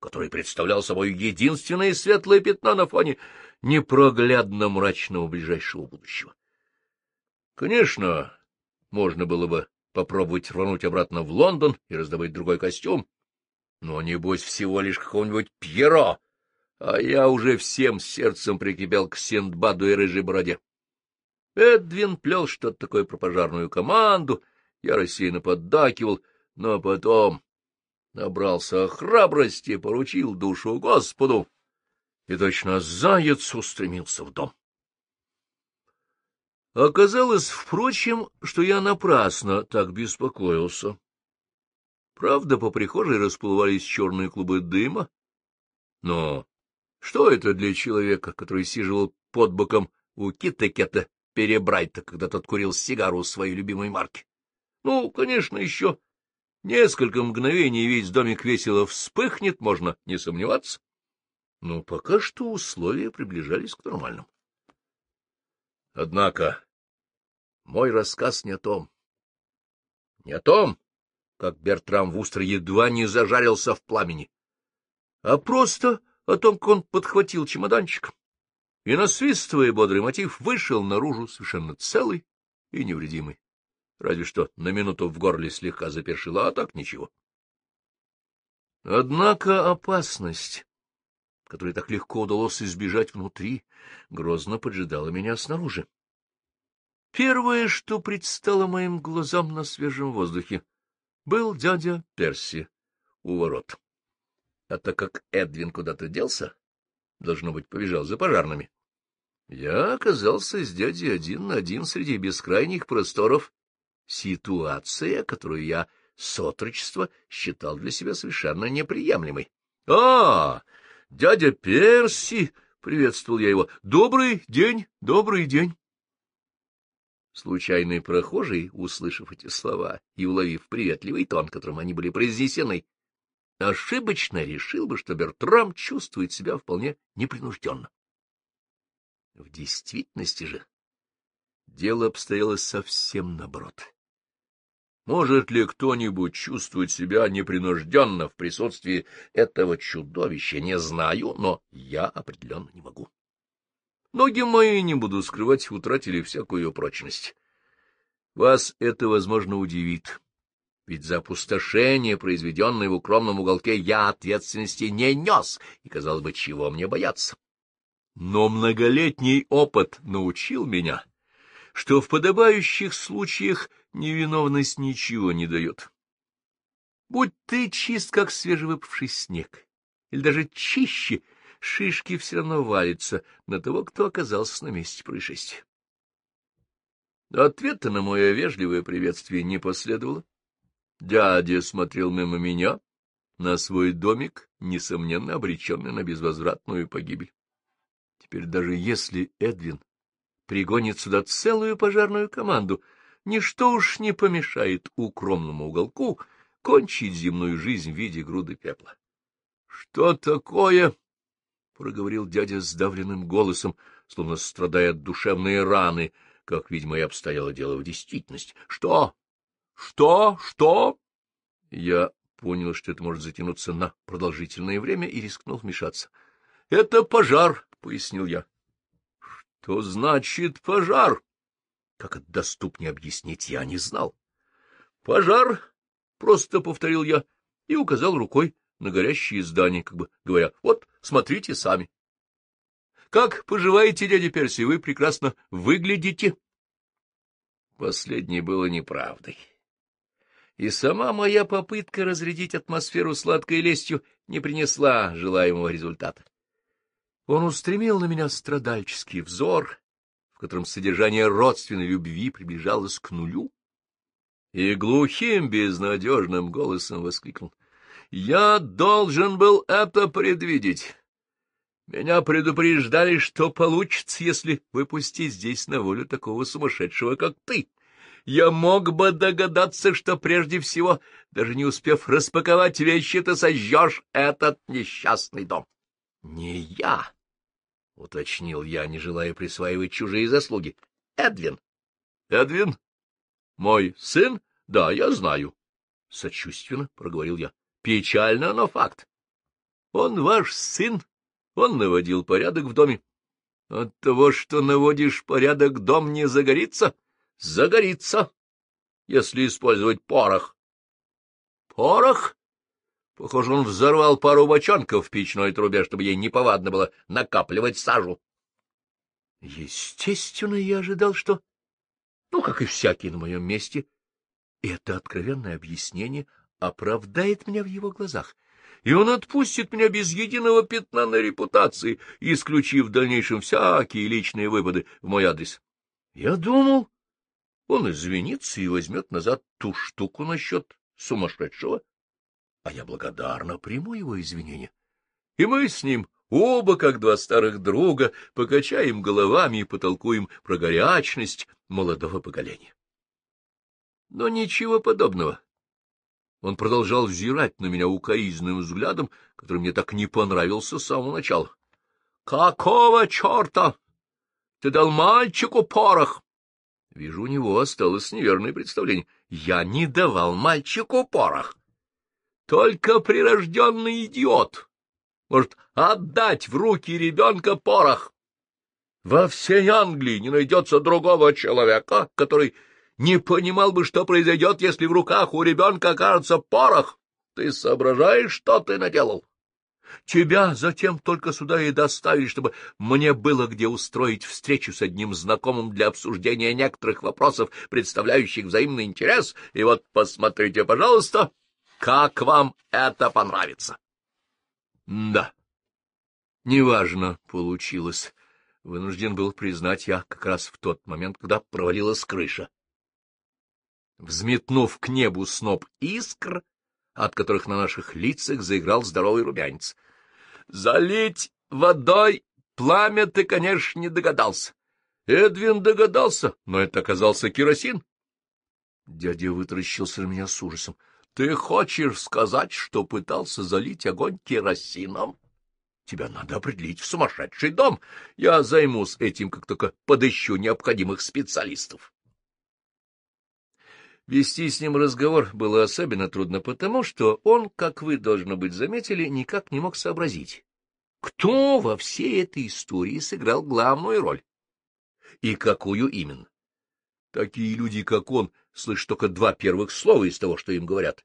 S1: который представлял собой единственное светлое пятно на фоне непроглядно мрачного ближайшего будущего. Конечно, можно было бы попробовать рвануть обратно в Лондон и раздобыть другой костюм, но, небось, всего лишь какого-нибудь Пьеро, а я уже всем сердцем прикипел к Синдбаду и Рыжей Бороде. Эдвин плел что-то такое про пожарную команду, я рассеянно поддакивал, но потом набрался храбрости, поручил душу Господу и точно заяц устремился в дом. Оказалось, впрочем, что я напрасно так беспокоился. Правда, по прихожей расплывались черные клубы дыма, но что это для человека, который сиживал под боком у кита-кета перебрать-то, когда тот курил сигару своей любимой марки. Ну, конечно, еще несколько мгновений весь домик весело вспыхнет, можно не сомневаться. Но пока что условия приближались к нормальному. Однако мой рассказ не о том. Не о том, как Бертрам Вустер едва не зажарился в пламени, а просто о том, как он подхватил чемоданчик, и, насвистывая бодрый мотив, вышел наружу совершенно целый и невредимый. Разве что на минуту в горле слегка запершило, а так ничего. Однако опасность, которой так легко удалось избежать внутри, грозно поджидала меня снаружи. Первое, что предстало моим глазам на свежем воздухе, был дядя Перси у ворот. А так как Эдвин куда-то делся, должно быть, побежал за пожарными. Я оказался с дядей один на один среди бескрайних просторов. Ситуация, которую я с отрочества считал для себя совершенно неприемлемой. — А, дядя Перси! — приветствовал я его. — Добрый день, добрый день! Случайный прохожий, услышав эти слова и уловив приветливый тон, которым они были произнесены, ошибочно решил бы, что Бертрам чувствует себя вполне непринужденно. В действительности же дело обстояло совсем наоборот. Может ли кто-нибудь чувствовать себя непринужденно в присутствии этого чудовища, не знаю, но я определенно не могу. Ноги мои, не буду скрывать, утратили всякую прочность. Вас это, возможно, удивит. Ведь за опустошение, произведенное в укромном уголке, я ответственности не нес, и, казалось бы, чего мне бояться. Но многолетний опыт научил меня, что в подобающих случаях невиновность ничего не дает. Будь ты чист, как свежевыпавший снег, или даже чище, шишки все равно валятся на того, кто оказался на месте происшествия. Ответа на мое вежливое приветствие не последовало. Дядя смотрел мимо меня на свой домик, несомненно обреченный на безвозвратную погибель. Теперь даже если Эдвин пригонит сюда целую пожарную команду, ничто уж не помешает укромному уголку кончить земную жизнь в виде груды пепла. — Что такое? — проговорил дядя сдавленным голосом, словно страдая от душевной раны, как, видимо, и обстояло дело в действительности. — Что? Что? Что? Я понял, что это может затянуться на продолжительное время, и рискнул вмешаться. — Это пожар, — пояснил я. — Что значит пожар? Как это доступнее объяснить, я не знал. — Пожар, — просто повторил я и указал рукой на горящие здания, как бы говоря, вот, смотрите сами. — Как поживаете, дядя Перси, вы прекрасно выглядите. Последнее было неправдой и сама моя попытка разрядить атмосферу сладкой лестью не принесла желаемого результата. Он устремил на меня страдальческий взор, в котором содержание родственной любви приближалось к нулю, и глухим безнадежным голосом воскликнул. «Я должен был это предвидеть!» Меня предупреждали, что получится, если выпустить здесь на волю такого сумасшедшего, как ты я мог бы догадаться, что прежде всего, даже не успев распаковать вещи, ты сожжешь этот несчастный дом. — Не я, — уточнил я, не желая присваивать чужие заслуги. — Эдвин. — Эдвин? Мой сын? Да, я знаю. — Сочувственно, — проговорил я. — Печально, но факт. — Он ваш сын. Он наводил порядок в доме. — От того, что наводишь порядок, дом не загорится? загорится, если использовать порох. Порох? Похоже, он взорвал пару бочонков в печной трубе, чтобы ей неповадно было накапливать сажу. Естественно, я ожидал, что... Ну, как и всякий на моем месте. И это откровенное объяснение оправдает меня в его глазах, и он отпустит меня без единого пятна на репутации, исключив в дальнейшем всякие личные выпады в мой адрес. Я думал, он извинится и возьмет назад ту штуку насчет сумасшедшего, а я благодарно приму его извинения. И мы с ним оба, как два старых друга, покачаем головами и потолкуем про горячность молодого поколения. Но ничего подобного. Он продолжал взирать на меня укоризненным взглядом, который мне так не понравился с самого начала. — Какого черта? Ты дал мальчику порох? Вижу, у него осталось неверное представление. Я не давал мальчику порох. Только прирожденный идиот может отдать в руки ребенка порох. Во всей Англии не найдется другого человека, который не понимал бы, что произойдет, если в руках у ребенка окажется порох. Ты соображаешь, что ты наделал? Тебя затем только сюда и доставили, чтобы мне было где устроить встречу с одним знакомым для обсуждения некоторых вопросов, представляющих взаимный интерес. И вот посмотрите, пожалуйста, как вам это понравится. Да, неважно получилось. Вынужден был признать я как раз в тот момент, когда провалилась крыша. Взметнув к небу сноп искр, от которых на наших лицах заиграл здоровый румянец. «Залить водой пламя ты, конечно, не догадался. Эдвин догадался, но это оказался керосин». Дядя вытаращился на меня с ужасом. «Ты хочешь сказать, что пытался залить огонь керосином?» Тебя надо определить в сумасшедший дом. Я займусь этим, как только подыщу необходимых специалистов. Вести с ним разговор было особенно трудно потому, что он, как вы, должно быть, заметили, никак не мог сообразить, кто во всей этой истории сыграл главную роль и какую именно. Такие люди, как он, слышат только два первых слова из того, что им говорят.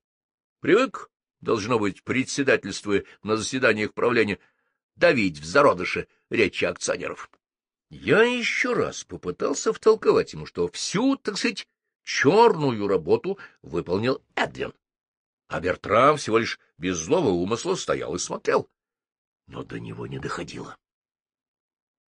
S1: Привык, должно быть, председательствуя на заседаниях правления, давить в зародыше речи акционеров. Я еще раз попытался втолковать ему, что всю, так сказать, черную работу выполнил Эдвин. А Бертрам всего лишь без злого умысла стоял и смотрел. Но до него не доходило.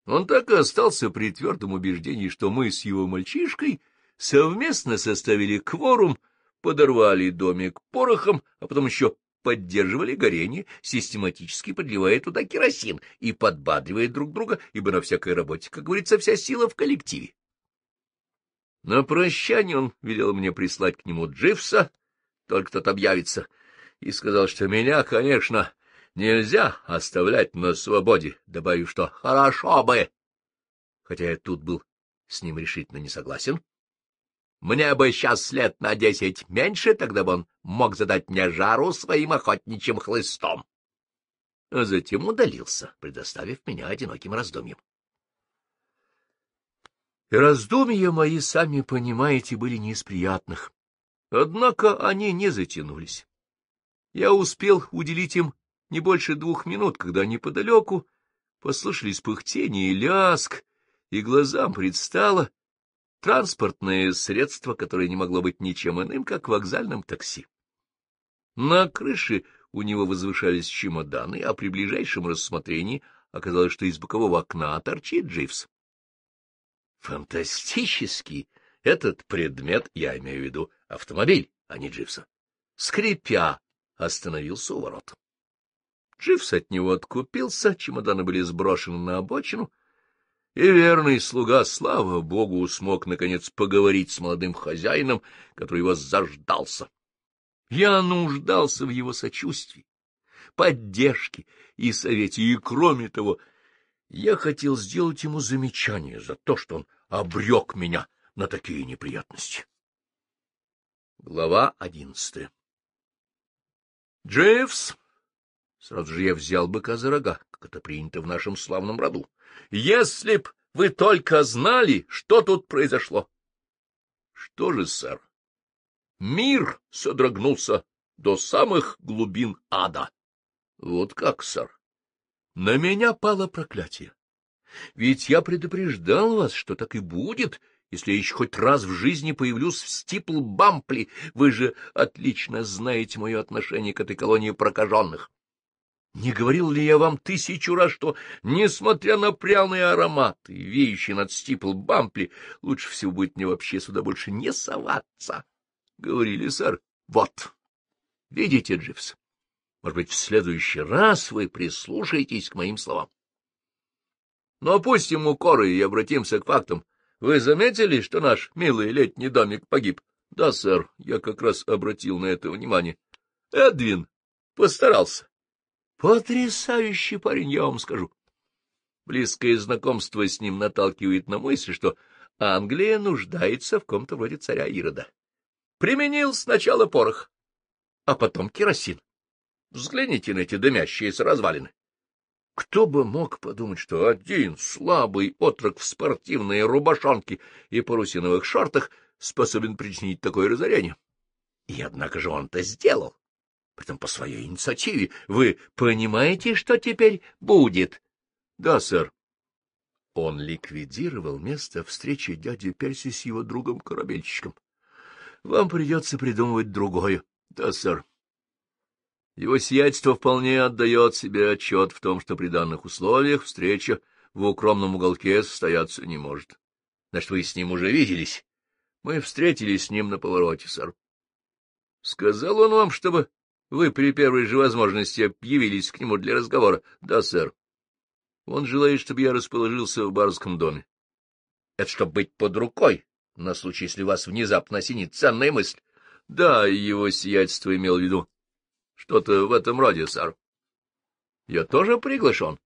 S1: Он так и остался при твердом убеждении, что мы с его мальчишкой совместно составили кворум, подорвали домик порохом, а потом еще поддерживали горение, систематически подливая туда керосин и подбадривая друг друга, ибо на всякой работе, как говорится, вся сила в коллективе. На прощание он велел мне прислать к нему Дживса, только тот объявится, и сказал, что меня, конечно, нельзя оставлять на свободе, добавив, что «хорошо бы», хотя я тут был с ним решительно не согласен. Мне бы сейчас лет на десять меньше, тогда бы он мог задать мне жару своим охотничьим хлыстом. А затем удалился, предоставив меня одиноким раздумьям. И раздумья мои, сами понимаете, были не из приятных. Однако они не затянулись. Я успел уделить им не больше двух минут, когда неподалеку послышались пыхтение и ляск, и глазам предстало транспортное средство, которое не могло быть ничем иным, как вокзальном такси. На крыше у него возвышались чемоданы, а при ближайшем рассмотрении оказалось, что из бокового окна торчит Дживс. Фантастический этот предмет, я имею в виду автомобиль, а не Дживса. Скрипя, остановился у ворот. Дживс от него откупился, чемоданы были сброшены на обочину, и верный слуга, слава богу, смог, наконец, поговорить с молодым хозяином, который его заждался. Я нуждался в его сочувствии, поддержке и совете, и, кроме того, — я хотел сделать ему замечание за то, что он обрек меня на такие неприятности. Глава одиннадцатая Джеймс, Сразу же я взял быка за рога, как это принято в нашем славном роду. Если б вы только знали, что тут произошло! Что же, сэр? Мир содрогнулся до самых глубин ада. Вот как, сэр? На меня пало проклятие. Ведь я предупреждал вас, что так и будет, если я еще хоть раз в жизни появлюсь в Стипл-Бампли. Вы же отлично знаете мое отношение к этой колонии прокаженных. Не говорил ли я вам тысячу раз, что, несмотря на пряные ароматы, веющие над Стипл-Бампли, лучше всего будет мне вообще сюда больше не соваться? — говорили, сэр. — Вот. Видите, Дживс? Может быть, в следующий раз вы прислушаетесь к моим словам. Но опустим укоры и обратимся к фактам. Вы заметили, что наш милый летний домик погиб? Да, сэр, я как раз обратил на это внимание. Эдвин постарался. Потрясающий парень, я вам скажу. Близкое знакомство с ним наталкивает на мысль, что Англия нуждается в ком-то вроде царя Ирода. Применил сначала порох, а потом керосин. Взгляните на эти дымящиеся развалины. Кто бы мог подумать, что один слабый отрок в спортивной рубашонке и парусиновых шортах способен причинить такое разорение? И однако же он это сделал. Притом по своей инициативе. Вы понимаете, что теперь будет? Да, сэр. Он ликвидировал место встречи дяди Перси с его другом-корабельщиком. Вам придется придумывать другое. Да, сэр. Его сиятельство вполне отдает себе отчет в том, что при данных условиях встреча в укромном уголке состояться не может. Значит, вы с ним уже виделись. Мы встретились с ним на повороте, сэр. Сказал он вам, чтобы вы при первой же возможности явились к нему для разговора. Да, сэр. Он желает, чтобы я расположился в барском доме. Это чтобы быть под рукой, на случай, если вас внезапно осенит ценная мысль. Да, его сиятельство имел в виду что-то в этом роде, сэр. Я тоже приглашен?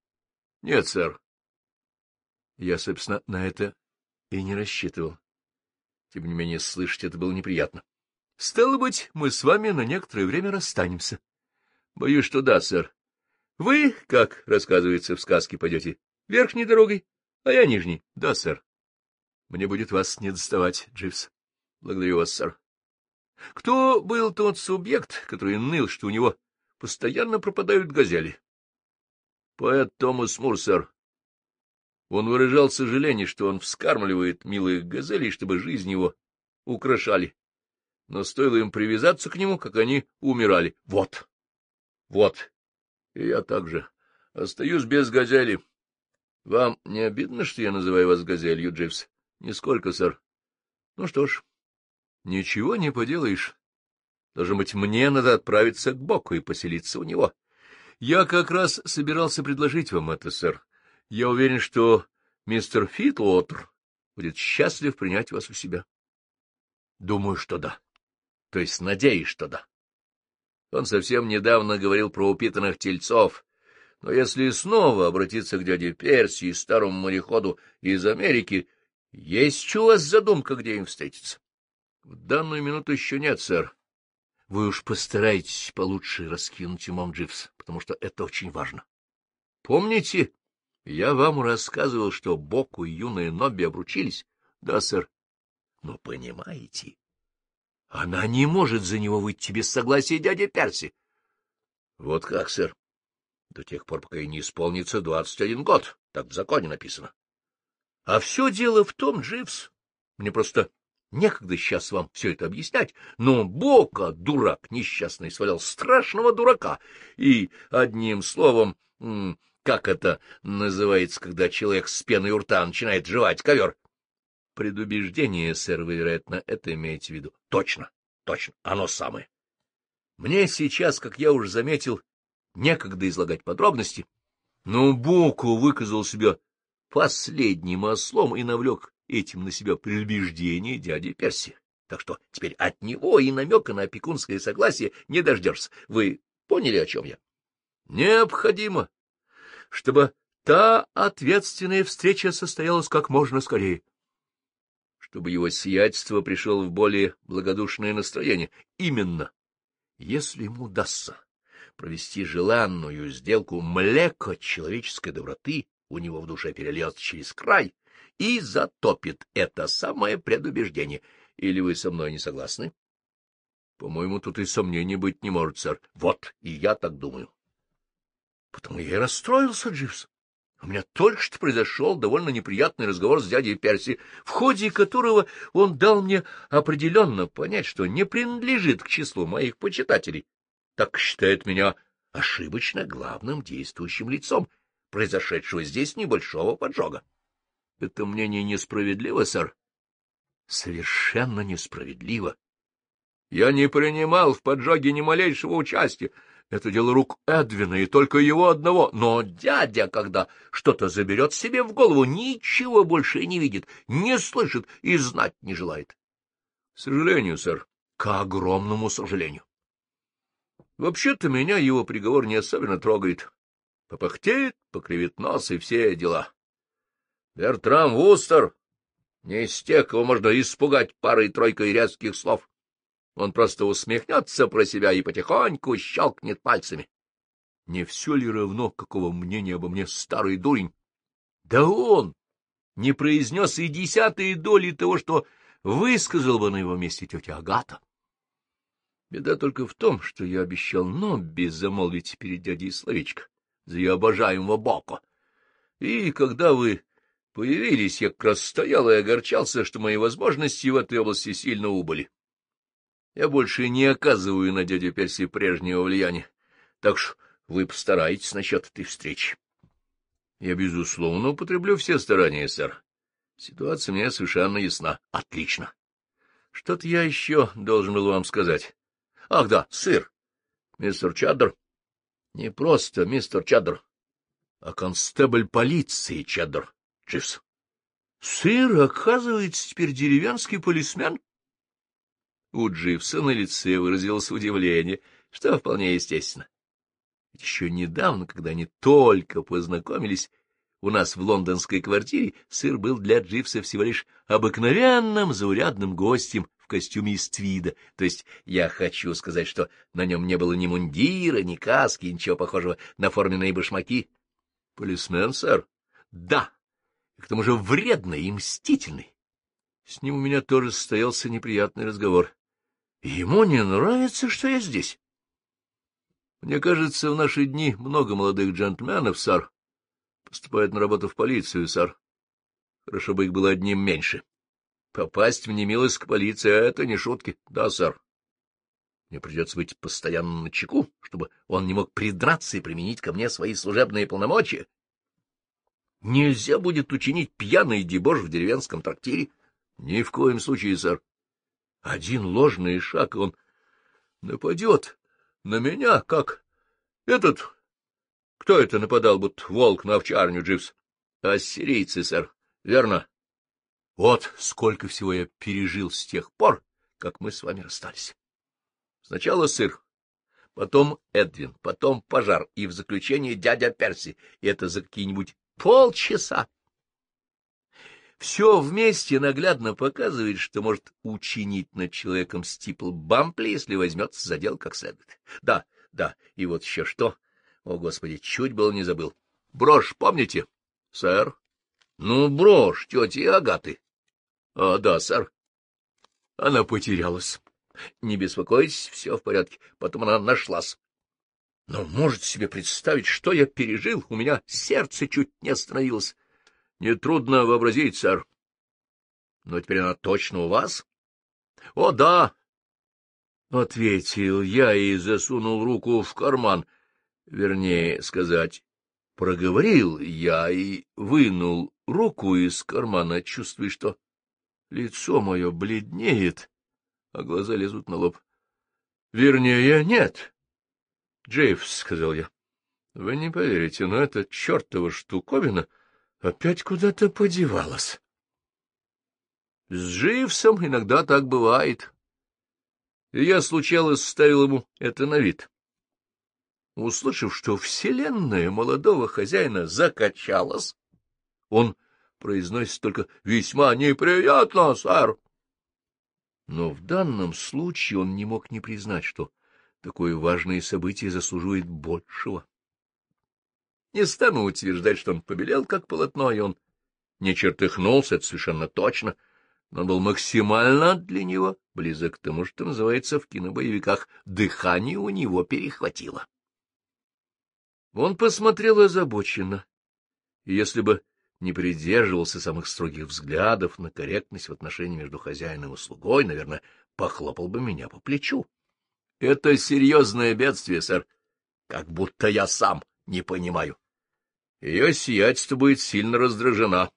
S1: Нет, сэр. Я, собственно, на это и не рассчитывал. Тем не менее, слышать это было неприятно. Стало быть, мы с вами на некоторое время расстанемся. Боюсь, что да, сэр. Вы, как рассказывается в сказке, пойдете верхней дорогой, а я нижней. Да, сэр. Мне будет вас не доставать, Дживс. Благодарю вас, сэр. Кто был тот субъект, который ныл, что у него постоянно пропадают газели? Поэт Томас Мур, сэр. Он выражал сожаление, что он вскармливает милых газелей, чтобы жизнь его украшали. Но стоило им привязаться к нему, как они умирали. Вот! Вот! И я также остаюсь без газели. Вам не обидно, что я называю вас газелью, джейвс? Нисколько, сэр. Ну что ж... Ничего не поделаешь. Должно быть, мне надо отправиться к Боку и поселиться у него. Я как раз собирался предложить вам это, сэр. Я уверен, что мистер Фитлотер будет счастлив принять вас у себя. Думаю, что да. То есть надеюсь, что да. Он совсем недавно говорил про упитанных тельцов, но если снова обратиться к дяде Перси и старому мореходу из Америки, есть у вас задумка, где им встретиться? — В данную минуту еще нет, сэр. Вы уж постарайтесь получше раскинуть умом Дживс, потому что это очень важно. Помните, я вам рассказывал, что Боку и юная Нобби обручились? Да, сэр. Но понимаете, она не может за него выйти без согласия дяди Перси. Вот как, сэр. До тех пор, пока ей не исполнится двадцать один год. Так в законе написано. А все дело в том, Дживс, мне просто Некогда сейчас вам все это объяснять, но Бока, дурак несчастный, свалял страшного дурака, и, одним словом, как это называется, когда человек с пеной у рта начинает жевать ковер? Предубеждение, сэр, вы, вероятно, это имеете в виду. Точно, точно, оно самое. Мне сейчас, как я уже заметил, некогда излагать подробности, но Боку выказал себя последним ослом и навлек этим на себя предубеждение дяди Перси. Так что теперь от него и намека на опекунское согласие не дождешься. Вы поняли, о чем я? Необходимо, чтобы та ответственная встреча состоялась как можно скорее. Чтобы его сиятельство пришел в более благодушное настроение. Именно, если ему удастся провести желанную сделку, млеко человеческой доброты у него в душе перельется через край, и затопит это самое предубеждение. Или вы со мной не согласны? — По-моему, тут и сомнений быть не может, сэр. Вот, и я так думаю. — Потому я и расстроился, Дживс. У меня только что произошел довольно неприятный разговор с дядей Перси, в ходе которого он дал мне определенно понять, что не принадлежит к числу моих почитателей, так считает меня ошибочно главным действующим лицом произошедшего здесь небольшого поджога. Это мнение несправедливо, сэр? — Совершенно несправедливо. Я не принимал в поджоге ни малейшего участия. Это дело рук Эдвина и только его одного. Но дядя, когда что-то заберет себе в голову, ничего больше не видит, не слышит и знать не желает. — К сожалению, сэр. — К огромному сожалению. Вообще-то меня его приговор не особенно трогает. Попыхтеет, покривит нос и все дела. Бертрам Вустер не из тех, кого можно испугать парой-тройкой резких слов. Он просто усмехнется про себя и потихоньку щелкнет пальцами. Не все ли равно, какого мнения обо мне старый дурень? Да он не произнес и десятой доли того, что высказал бы на его месте тетя Агата. Беда только в том, что я обещал Нобби замолвить перед дядей словечко за ее обожаемого Боко. И когда вы появились, я как раз стоял и огорчался, что мои возможности в этой области сильно убыли. Я больше не оказываю на дядю Перси прежнего влияния, так что вы постарайтесь насчет этой встречи. Я, безусловно, употреблю все старания, сэр. Ситуация мне совершенно ясна. Отлично. Что-то я еще должен был вам сказать. Ах да, сыр. Мистер Чаддер. Не просто мистер Чаддер, а констебль полиции Чаддер. Дживс. Сыр, оказывается, теперь деревенский полисмен? У Дживса на лице выразилось удивление, что вполне естественно. еще недавно, когда они только познакомились, у нас в лондонской квартире сыр был для Дживса всего лишь обыкновенным заурядным гостем в костюме из твида, то есть я хочу сказать, что на нем не было ни мундира, ни каски, ничего похожего на форменные башмаки. — Полисмен, сэр? — Да, к тому же вредный и мстительный. С ним у меня тоже состоялся неприятный разговор. Ему не нравится, что я здесь. Мне кажется, в наши дни много молодых джентльменов, сэр, поступают на работу в полицию, сэр. Хорошо бы их было одним меньше. Попасть в немилость к полиции — это не шутки. Да, сэр. Мне придется быть постоянно на чеку, чтобы он не мог придраться и применить ко мне свои служебные полномочия. Нельзя будет учинить пьяный дебош в деревенском трактире. Ни в коем случае, сэр. Один ложный шаг, и он нападет на меня, как этот... Кто это нападал, будто волк на овчарню, Дживс? Ассирийцы, сэр, верно? Вот сколько всего я пережил с тех пор, как мы с вами расстались. Сначала сыр, потом Эдвин, потом пожар, и в заключение дядя Перси, и это за какие-нибудь полчаса. Все вместе наглядно показывает, что может учинить над человеком стипл Бампли, если возьмется за дело как следует. Да, да, и вот еще что. О, Господи, чуть было не забыл. Брошь, помните? Сэр? Ну, брошь тетя Агаты. А, да, сэр. Она потерялась. Не беспокойтесь, все в порядке. Потом она нашлась. Но можете себе представить, что я пережил? У меня сердце чуть не остановилось. Нетрудно вообразить, сэр. Но теперь она точно у вас? — О, да! — ответил я и засунул руку в карман. Вернее сказать, проговорил я и вынул руку из кармана, чувствуя, что лицо мое бледнеет, а глаза лезут на лоб. — Вернее, нет. — Джейвс, — сказал я, — вы не поверите, но эта чертова штуковина опять куда-то подевалась. С Дживсом иногда так бывает. И я случалось ставил ему это на вид. Услышав, что вселенная молодого хозяина закачалась, он произносит только «весьма неприятно, сэр». Но в данном случае он не мог не признать, что такое важное событие заслуживает большего. Не стану утверждать, что он побелел, как полотно, и он не чертыхнулся, это совершенно точно, но был максимально для него близок к тому, что называется в кинобоевиках «дыхание у него перехватило». Он посмотрел озабоченно, и если бы не придерживался самых строгих взглядов на корректность в отношении между хозяином и слугой, наверное, похлопал бы меня по плечу. Это серьезное бедствие, сэр. Как будто я сам не понимаю. Ее сиятельство будет сильно раздражена.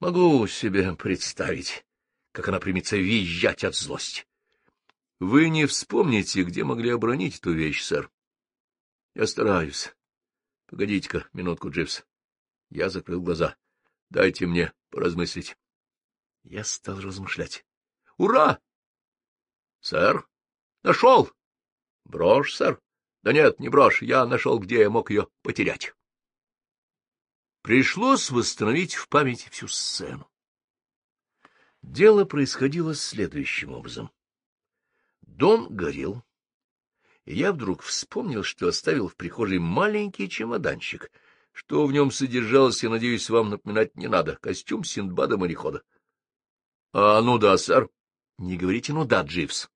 S1: Могу себе представить, как она примется визжать от злости. Вы не вспомните, где могли обронить эту вещь, сэр. Я стараюсь. Погодите-ка минутку, Дживс. Я закрыл глаза. Дайте мне поразмыслить. Я стал размышлять. — Ура! — Сэр, нашел! Брошь, сэр? Да нет, не брошь, я нашел, где я мог ее потерять. Пришлось восстановить в памяти всю сцену. Дело происходило следующим образом. Дом горел, и я вдруг вспомнил, что оставил в прихожей маленький чемоданчик. Что в нем содержалось, я надеюсь, вам напоминать не надо. Костюм Синдбада-морехода. — А, ну да, сэр. — Не говорите «ну да», Дживс.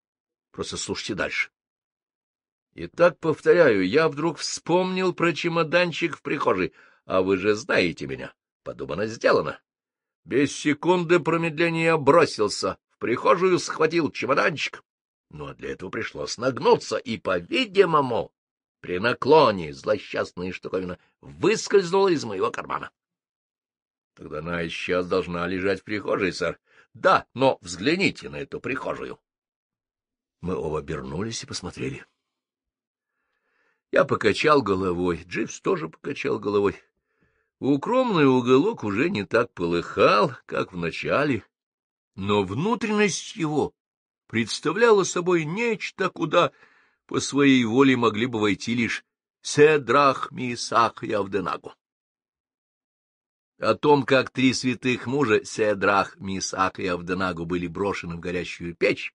S1: Просто слушайте дальше. Итак, повторяю, я вдруг вспомнил про чемоданчик в прихожей, а вы же знаете меня. Подумано, сделано. Без секунды промедления бросился в прихожую, схватил чемоданчик. Но ну, а для этого пришлось нагнуться, и, по-видимому, при наклоне злосчастная штуковина выскользнула из моего кармана. — Тогда она сейчас должна лежать в прихожей, сэр. — Да, но взгляните на эту прихожую. Мы оба обернулись и посмотрели. — я покачал головой, Дживс тоже покачал головой. Укромный уголок уже не так полыхал, как в начале, но внутренность его представляла собой нечто, куда по своей воле могли бы войти лишь Седрах, Мисах и Авденагу. О том, как три святых мужа Седрах, Мисах и Авденагу были брошены в горящую печь,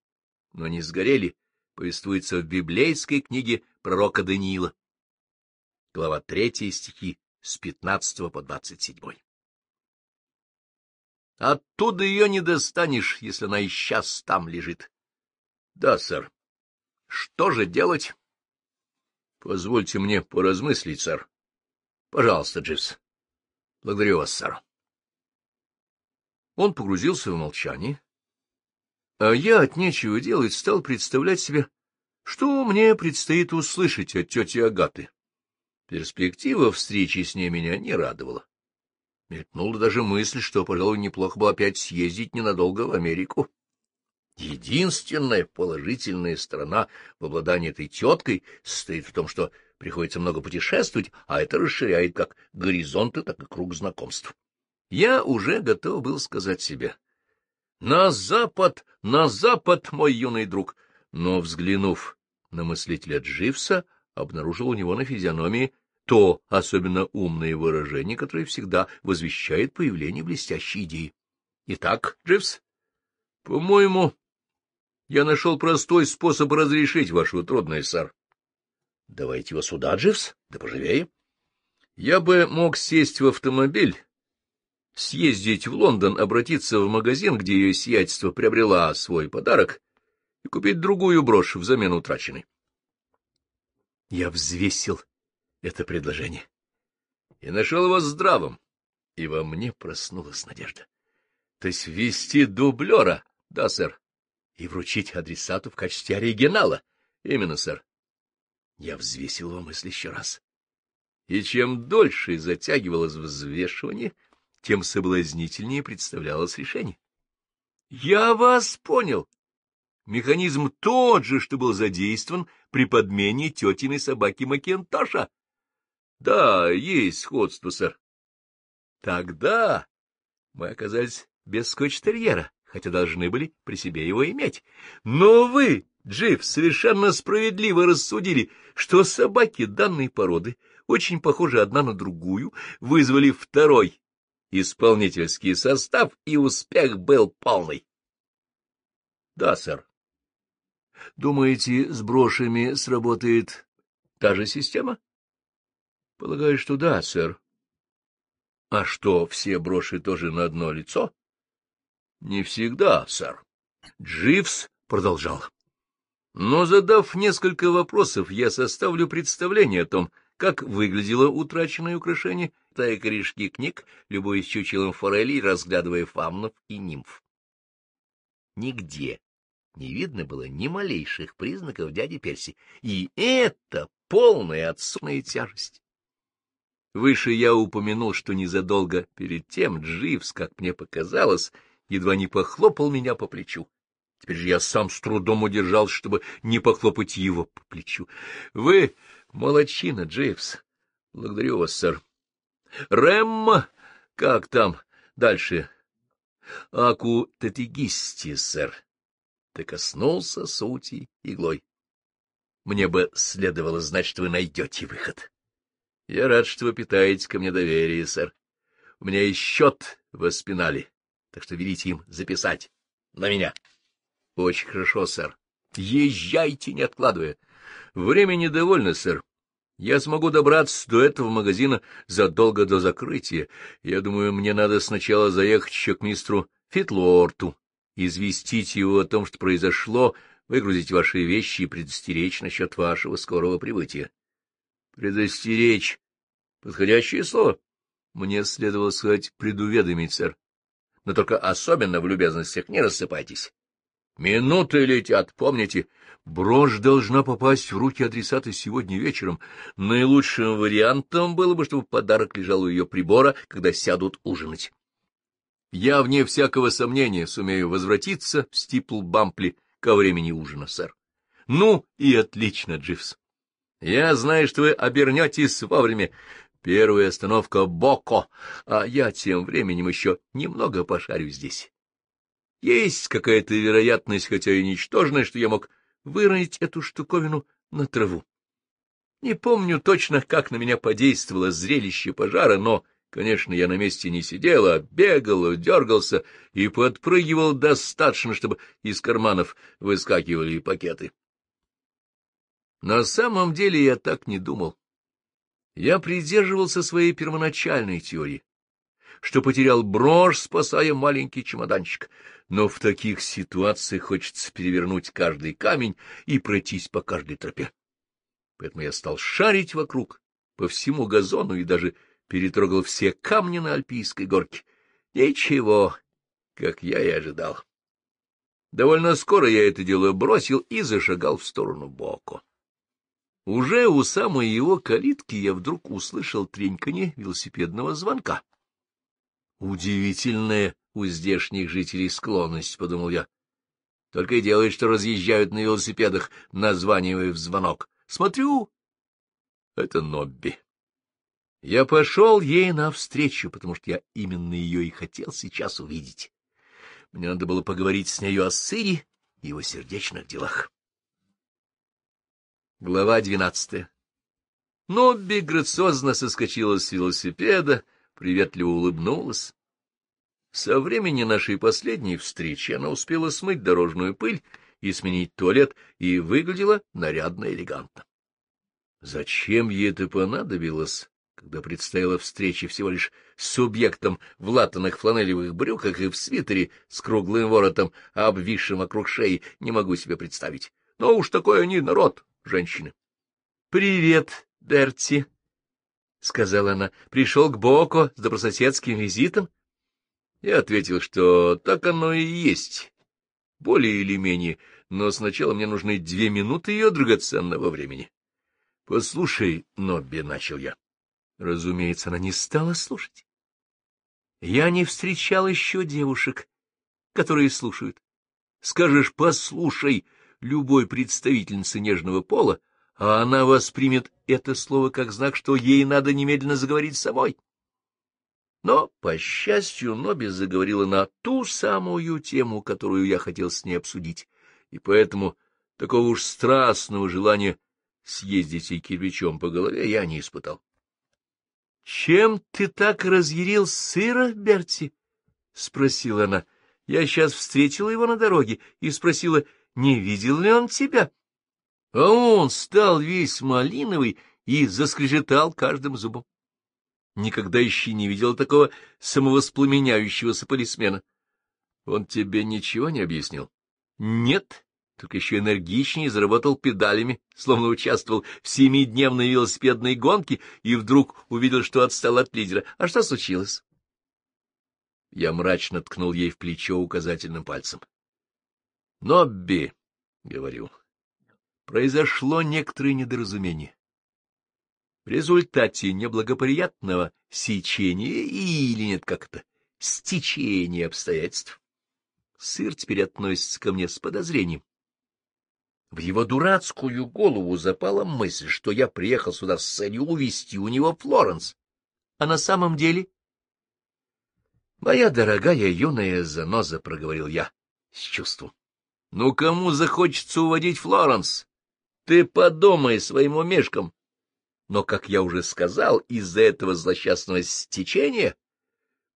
S1: но не сгорели, повествуется в библейской книге пророка Даниила. Глава 3 стихи с 15 по 27. Оттуда ее не достанешь, если она и сейчас там лежит. Да, сэр. Что же делать? Позвольте мне поразмыслить, сэр. Пожалуйста, Дживс. Благодарю вас, сэр. Он погрузился в молчание, а я от нечего делать стал представлять себе что мне предстоит услышать от тети Агаты? Перспектива встречи с ней меня не радовала. Мелькнула даже мысль, что, пожалуй, неплохо бы опять съездить ненадолго в Америку. Единственная положительная сторона в обладании этой теткой состоит в том, что приходится много путешествовать, а это расширяет как горизонты, так и круг знакомств. Я уже готов был сказать себе. «На запад, на запад, мой юный друг!» но, взглянув на мыслителя Дживса, обнаружил у него на физиономии то особенно умное выражение, которое всегда возвещает появление блестящей идеи. Итак, Дживс, по-моему, я нашел простой способ разрешить вашу трудность, сэр. Давайте его сюда, Дживс, да поживее. Я бы мог сесть в автомобиль, съездить в Лондон, обратиться в магазин, где ее сиятельство приобрела свой подарок, и купить другую брошь взамен утраченной. Я взвесил это предложение и нашел его здравым, и во мне проснулась надежда. То есть ввести дублера, да, сэр, и вручить адресату в качестве оригинала. Именно, сэр. Я взвесил его мысль еще раз. И чем дольше затягивалось взвешивание, тем соблазнительнее представлялось решение. — Я вас понял, Механизм тот же, что был задействован при подмене тетиной собаки Макенташа. Да, есть сходство, сэр. — Тогда мы оказались без скотч-терьера, хотя должны были при себе его иметь. Но вы, Джиф, совершенно справедливо рассудили, что собаки данной породы, очень похожи одна на другую, вызвали второй исполнительский состав, и успех был полный. — Да, сэр. Думаете, с брошами сработает та же система? — Полагаю, что да, сэр. — А что, все броши тоже на одно лицо? — Не всегда, сэр. Дживс продолжал. Но, задав несколько вопросов, я составлю представление о том, как выглядело утраченное украшение, тая корешки книг, любой с чучелом форелей, разглядывая фамнов и нимф. Нигде не видно было ни малейших признаков дяди Перси, и это полная отсутная тяжесть. Выше я упомянул, что незадолго перед тем Дживс, как мне показалось, едва не похлопал меня по плечу. Теперь же я сам с трудом удержал, чтобы не похлопать его по плечу. — Вы молодчина, Дживс. — Благодарю вас, сэр. — Рэм, как там дальше? — Аку татегисти, сэр ты коснулся сути иглой. Мне бы следовало знать, что вы найдете выход. Я рад, что вы питаете ко мне доверие, сэр. У меня есть счет в воспинали, так что велите им записать на меня. — Очень хорошо, сэр. — Езжайте, не откладывая. — Времени довольно, сэр. Я смогу добраться до этого магазина задолго до закрытия. Я думаю, мне надо сначала заехать еще к мистеру Фитлорту Известить его о том, что произошло, выгрузить ваши вещи и предостеречь насчет вашего скорого прибытия. Предостеречь. Подходящее слово? Мне следовало сказать предуведомить, сэр. Но только особенно в любезностях не рассыпайтесь. Минуты летят, помните? Брошь должна попасть в руки адресата сегодня вечером. Наилучшим вариантом было бы, чтобы подарок лежал у ее прибора, когда сядут ужинать. Я, вне всякого сомнения, сумею возвратиться в Стипл-Бампли ко времени ужина, сэр. Ну и отлично, Дживс. Я знаю, что вы обернетесь вовремя. Первая остановка — Боко, а я тем временем еще немного пошарю здесь. Есть какая-то вероятность, хотя и ничтожная, что я мог выронить эту штуковину на траву. Не помню точно, как на меня подействовало зрелище пожара, но Конечно, я на месте не сидела, а бегал, дергался и подпрыгивал достаточно, чтобы из карманов выскакивали пакеты. На самом деле я так не думал. Я придерживался своей первоначальной теории, что потерял брошь, спасая маленький чемоданчик. Но в таких ситуациях хочется перевернуть каждый камень и пройтись по каждой тропе. Поэтому я стал шарить вокруг, по всему газону и даже перетрогал все камни на Альпийской горке. Ничего, как я и ожидал. Довольно скоро я это дело бросил и зашагал в сторону Боко. Уже у самой его калитки я вдруг услышал треньканье велосипедного звонка. Удивительная у здешних жителей склонность, — подумал я. Только и делают, что разъезжают на велосипедах, названивая в звонок. Смотрю, это Нобби. Я пошел ей навстречу, потому что я именно ее и хотел сейчас увидеть. Мне надо было поговорить с нею о сыре и его сердечных делах. Глава двенадцатая Нобби грациозно соскочила с велосипеда, приветливо улыбнулась. Со времени нашей последней встречи она успела смыть дорожную пыль и сменить туалет, и выглядела нарядно элегантно. Зачем ей это понадобилось, когда предстояла встреча всего лишь с субъектом в латаных фланелевых брюках и в свитере с круглым воротом, обвисшим вокруг шеи, не могу себе представить. Но уж такой они народ, женщины. — Привет, Дерти, — сказала она. — Пришел к Боко с добрососедским визитом? Я ответил, что так оно и есть, более или менее, но сначала мне нужны две минуты ее драгоценного времени. — Послушай, Нобби, — начал я. Разумеется, она не стала слушать. Я не встречал еще девушек, которые слушают. Скажешь «послушай» любой представительницы нежного пола, а она воспримет это слово как знак, что ей надо немедленно заговорить самой. Но, по счастью, Ноби заговорила на ту самую тему, которую я хотел с ней обсудить, и поэтому такого уж страстного желания съездить ей кирпичом по голове я не испытал. — Чем ты так разъярил сыра, Берти? — спросила она. — Я сейчас встретила его на дороге и спросила, не видел ли он тебя. А он стал весь малиновый и заскрежетал каждым зубом. Никогда еще не видела такого самовоспламеняющегося полисмена. — Он тебе ничего не объяснил? — Нет, только еще энергичнее заработал педалями, словно участвовал в семидневной велосипедной гонке и вдруг увидел, что отстал от лидера. А что случилось? Я мрачно ткнул ей в плечо указательным пальцем. — Нобби, — говорю, — произошло некоторое недоразумение. В результате неблагоприятного сечения или нет как то стечения обстоятельств сыр теперь относится ко мне с подозрением в его дурацкую голову запала мысль, что я приехал сюда с целью увести у него Флоренс. А на самом деле... — Моя дорогая юная заноза, — проговорил я с чувством. — Ну, кому захочется уводить Флоренс? Ты подумай своим умешкам. Но, как я уже сказал, из-за этого злосчастного стечения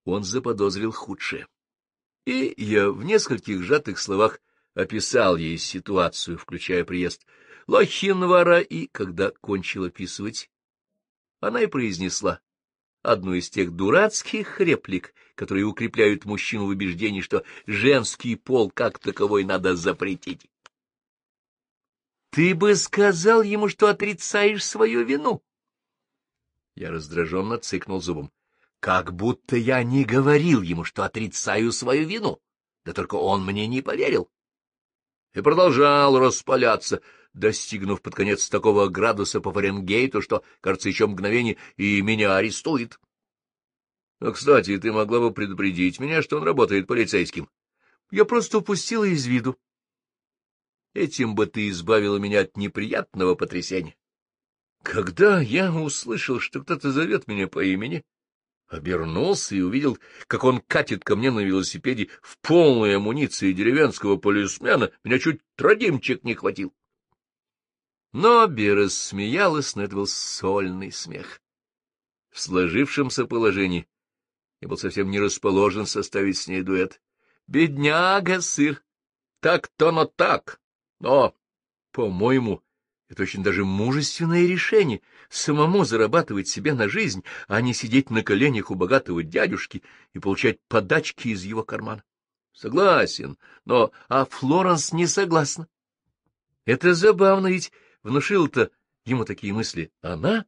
S1: он заподозрил худшее. И я в нескольких сжатых словах описал ей ситуацию, включая приезд Лохинвара, и, когда кончил описывать, она и произнесла одну из тех дурацких реплик, которые укрепляют мужчину в убеждении, что женский пол как таковой надо запретить. «Ты бы сказал ему, что отрицаешь свою вину!» Я раздраженно цыкнул зубом. «Как будто я не говорил ему, что отрицаю свою вину, да только он мне не поверил и продолжал распаляться, достигнув под конец такого градуса по Фаренгейту, что, кажется, еще мгновение и меня арестует. А, кстати, ты могла бы предупредить меня, что он работает полицейским. Я просто упустила из виду. Этим бы ты избавила меня от неприятного потрясения. Когда я услышал, что кто-то зовет меня по имени, Обернулся и увидел, как он катит ко мне на велосипеде в полной амуниции деревенского полисмена. Меня чуть традимчик не хватил. Но Бера смеялась, но это был сольный смех. В сложившемся положении я был совсем не расположен составить с ней дуэт. Бедняга, сыр! Так-то, но так! Но, по-моему, это очень даже мужественное решение — самому зарабатывать себе на жизнь, а не сидеть на коленях у богатого дядюшки и получать подачки из его кармана. Согласен, но... А Флоренс не согласна. Это забавно, ведь внушила-то ему такие мысли она.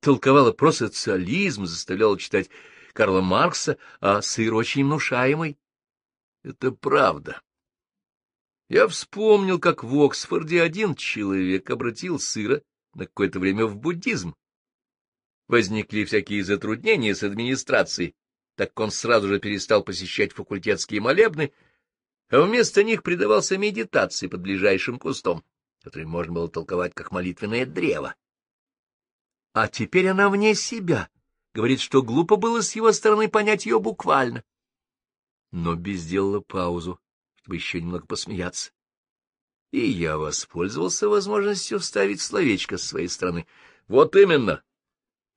S1: Толковала про социализм, заставляла читать Карла Маркса, а сыр очень внушаемый. Это правда. Я вспомнил, как в Оксфорде один человек обратил сыра на какое-то время в буддизм. Возникли всякие затруднения с администрацией, так как он сразу же перестал посещать факультетские молебны, а вместо них предавался медитации под ближайшим кустом, который можно было толковать как молитвенное древо. А теперь она вне себя, говорит, что глупо было с его стороны понять ее буквально. Но без сделала паузу чтобы еще немного посмеяться. И я воспользовался возможностью вставить словечко с своей стороны. Вот именно.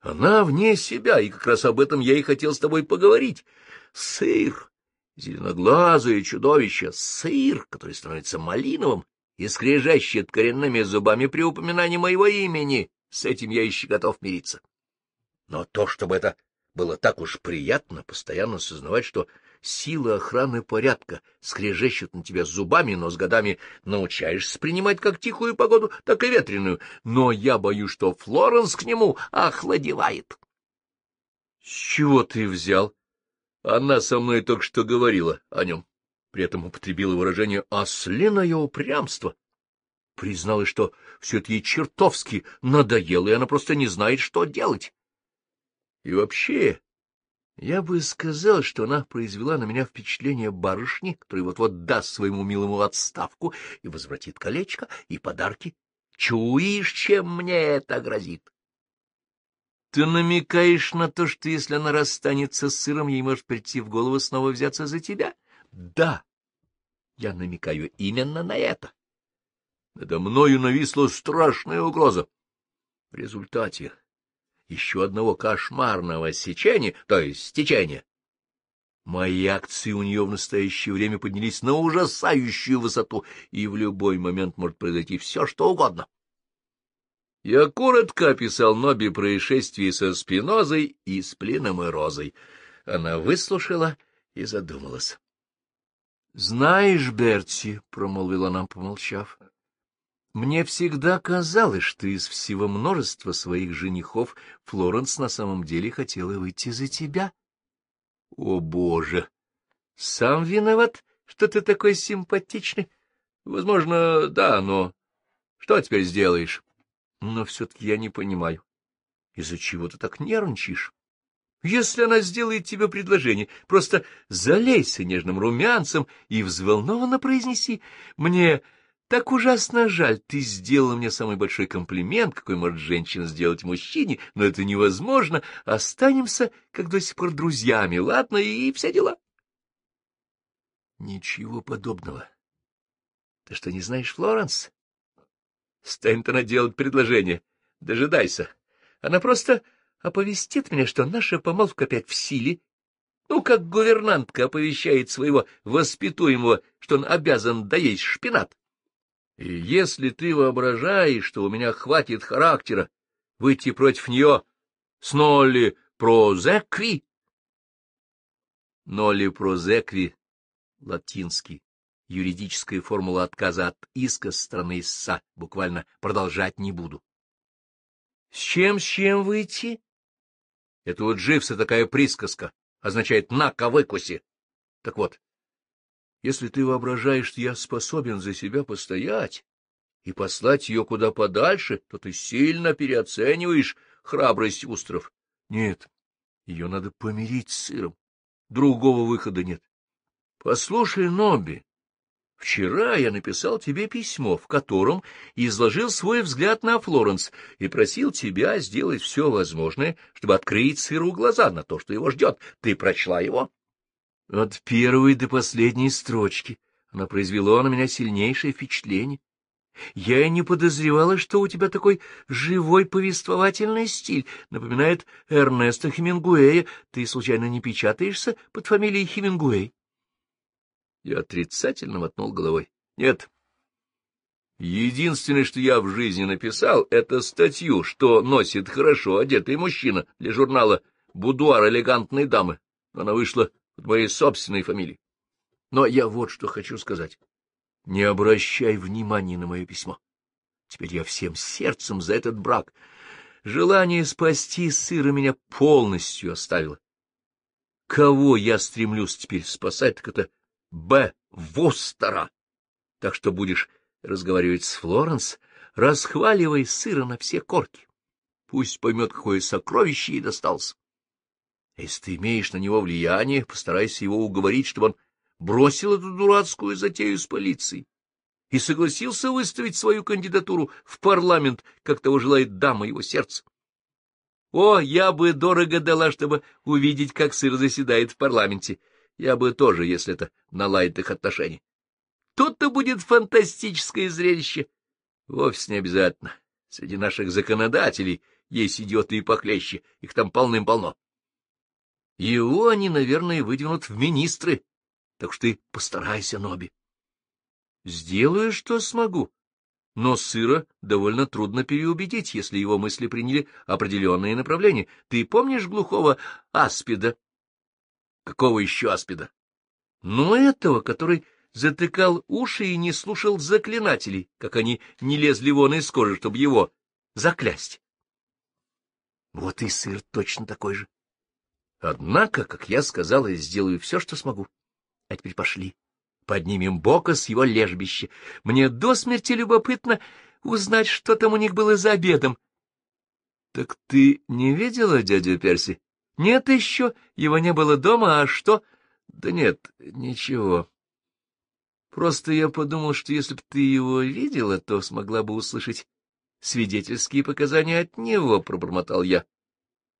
S1: Она вне себя, и как раз об этом я и хотел с тобой поговорить. Сыр, зеленоглазое чудовище, сыр, который становится малиновым и скрежещет коренными зубами при упоминании моего имени. С этим я еще готов мириться. Но то, чтобы это было так уж приятно, постоянно сознавать, что силы охраны порядка скрежещут на тебя зубами, но с годами научаешься принимать как тихую погоду, так и ветреную. Но я боюсь, что Флоренс к нему охладевает. — С чего ты взял? Она со мной только что говорила о нем. При этом употребила выражение «ослиное упрямство». Призналась, что все это ей чертовски надоело, и она просто не знает, что делать. И вообще, я бы сказал, что она произвела на меня впечатление барышни, которая вот-вот даст своему милому отставку и возвратит колечко и подарки. Чуешь, чем мне это грозит? Ты намекаешь на то, что если она расстанется с сыром, ей может прийти в голову снова взяться за тебя? Да, я намекаю именно на это. Надо мною нависла страшная угроза. В результате еще одного кошмарного сечения, то есть стечения. Мои акции у нее в настоящее время поднялись на ужасающую высоту, и в любой момент может произойти все, что угодно. Я коротко описал Ноби происшествие со спинозой и с пленом и розой. Она выслушала и задумалась. — Знаешь, Берти, — промолвила она, помолчав, мне всегда казалось, что из всего множества своих женихов Флоренс на самом деле хотела выйти за тебя. О, Боже! Сам виноват, что ты такой симпатичный. Возможно, да, но что теперь сделаешь? Но все-таки я не понимаю, из-за чего ты так нервничаешь? Если она сделает тебе предложение, просто залейся нежным румянцем и взволнованно произнеси «Мне...» Так ужасно жаль, ты сделала мне самый большой комплимент, какой может женщина сделать мужчине, но это невозможно. Останемся, как до сих пор, друзьями, ладно, и все дела. Ничего подобного. Ты что, не знаешь Флоренс? Станет она делать предложение. Дожидайся. Она просто оповестит меня, что наша помолвка опять в силе, ну, как гувернантка оповещает своего воспитуемого, что он обязан доесть шпинат. И если ты воображаешь, что у меня хватит характера выйти против нее с Нолли Прозекви... Нолли Прозекви, латинский, юридическая формула отказа от иска со стороны ИСА, буквально продолжать не буду. С чем, с чем выйти? Это вот Дживса такая присказка, означает «на ковыкусе». Так вот, если ты воображаешь, что я способен за себя постоять и послать ее куда подальше, то ты сильно переоцениваешь храбрость Устров. Нет, ее надо помирить с сыром. Другого выхода нет. Послушай, Нобби, вчера я написал тебе письмо, в котором изложил свой взгляд на Флоренс и просил тебя сделать все возможное, чтобы открыть сыру глаза на то, что его ждет. Ты прочла его? — от первой до последней строчки она произвела на меня сильнейшее впечатление. Я и не подозревала, что у тебя такой живой повествовательный стиль, напоминает Эрнеста Хемингуэя. Ты, случайно, не печатаешься под фамилией Хемингуэй? Я отрицательно мотнул головой. Нет. Единственное, что я в жизни написал, это статью, что носит хорошо одетый мужчина для журнала «Будуар элегантной дамы». Она вышла под моей собственной фамилией. Но я вот что хочу сказать. Не обращай внимания на мое письмо. Теперь я всем сердцем за этот брак. Желание спасти сыра меня полностью оставило. Кого я стремлюсь теперь спасать, так это Б. Востера. Так что будешь разговаривать с Флоренс, расхваливай сыра на все корки. Пусть поймет, какое сокровище ей досталось. Если ты имеешь на него влияние, постарайся его уговорить, чтобы он бросил эту дурацкую затею с полицией и согласился выставить свою кандидатуру в парламент, как того желает дама его сердца. О, я бы дорого дала, чтобы увидеть, как сыр заседает в парламенте. Я бы тоже, если это наладит их отношения. Тут-то будет фантастическое зрелище. Вовсе не обязательно. Среди наших законодателей есть идиоты и похлеще, их там полным-полно. Его они, наверное, выдвинут в министры, так что ты постарайся, Ноби. Сделаю, что смогу, но сыра довольно трудно переубедить, если его мысли приняли определенные направления. Ты помнишь глухого аспида? Какого еще аспида? Ну, этого, который затыкал уши и не слушал заклинателей, как они не лезли вон из кожи, чтобы его заклясть. Вот и сыр точно такой же. Однако, как я сказала, я сделаю все, что смогу. А теперь пошли. Поднимем Бока с его лежбища. Мне до смерти любопытно узнать, что там у них было за обедом. — Так ты не видела дядю Перси? — Нет еще, его не было дома, а что? — Да нет, ничего. Просто я подумал, что если бы ты его видела, то смогла бы услышать свидетельские показания от него, — пробормотал я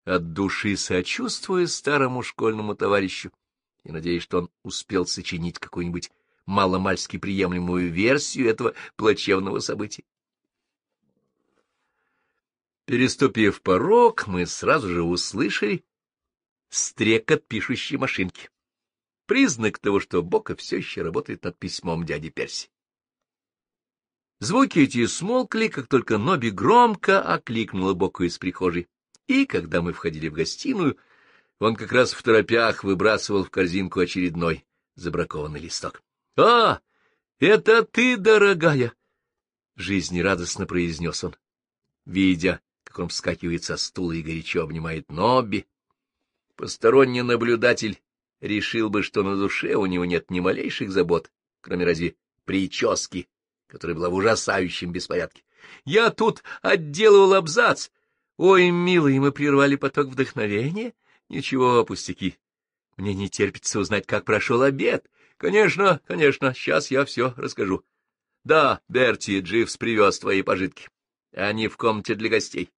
S1: от души сочувствуя старому школьному товарищу и надеясь, что он успел сочинить какую-нибудь маломальски приемлемую версию этого плачевного события. Переступив порог, мы сразу же услышали стрекот пишущей машинки. Признак того, что Бока все еще работает над письмом дяди Перси. Звуки эти смолкли, как только Ноби громко окликнула Боку из прихожей. И когда мы входили в гостиную, он как раз в торопях выбрасывал в корзинку очередной забракованный листок. — А, это ты, дорогая! — жизнерадостно произнес он, видя, как он вскакивает со стула и горячо обнимает Нобби. Посторонний наблюдатель решил бы, что на душе у него нет ни малейших забот, кроме разве прически, которая была в ужасающем беспорядке. Я тут отделывал абзац, Ой, милый, мы прервали поток вдохновения. Ничего, пустяки. Мне не терпится узнать, как прошел обед. Конечно, конечно, сейчас я все расскажу. Да, Берти Дживс привез твои пожитки. Они в комнате для гостей.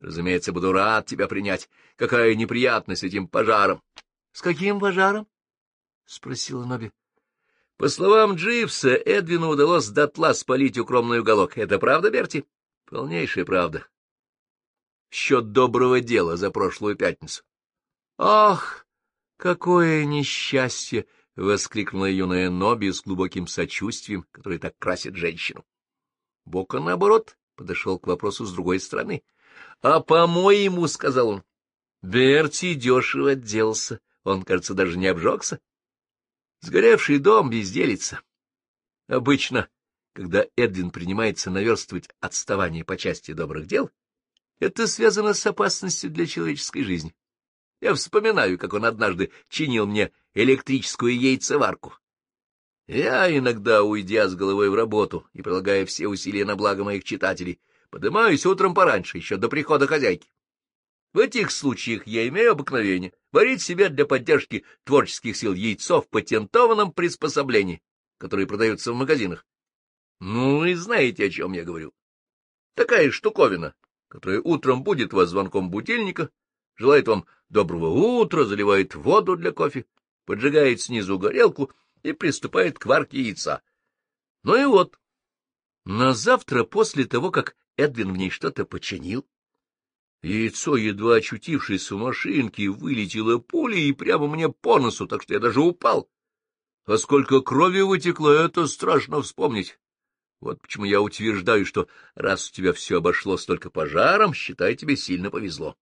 S1: Разумеется, буду рад тебя принять. Какая неприятность с этим пожаром. — С каким пожаром? — спросила Ноби. По словам Дживса, Эдвину удалось дотла спалить укромный уголок. Это правда, Берти? — Полнейшая правда в счет доброго дела за прошлую пятницу. — Ах, какое несчастье! — воскликнула юная Ноби с глубоким сочувствием, которое так красит женщину. Бока, наоборот, подошел к вопросу с другой стороны. — А по-моему, — сказал он, — Берти дешево отделся. Он, кажется, даже не обжегся. Сгоревший дом безделится. Обычно, когда Эдвин принимается наверстывать отставание по части добрых дел, — это связано с опасностью для человеческой жизни. Я вспоминаю, как он однажды чинил мне электрическую яйцеварку. Я иногда, уйдя с головой в работу и прилагая все усилия на благо моих читателей, поднимаюсь утром пораньше, еще до прихода хозяйки. В этих случаях я имею обыкновение варить себе для поддержки творческих сил яйцо в патентованном приспособлении, которое продаются в магазинах. Ну, и знаете, о чем я говорю. Такая штуковина, которая утром будет вас звонком будильника, желает вам доброго утра, заливает воду для кофе, поджигает снизу горелку и приступает к варке яйца. Ну и вот, на завтра после того, как Эдвин в ней что-то починил, яйцо, едва очутившись у машинки вылетело пулей и прямо мне по носу, так что я даже упал. А сколько крови вытекло, это страшно вспомнить. Вот почему я утверждаю, что раз у тебя все обошлось только пожаром, считай, тебе сильно повезло.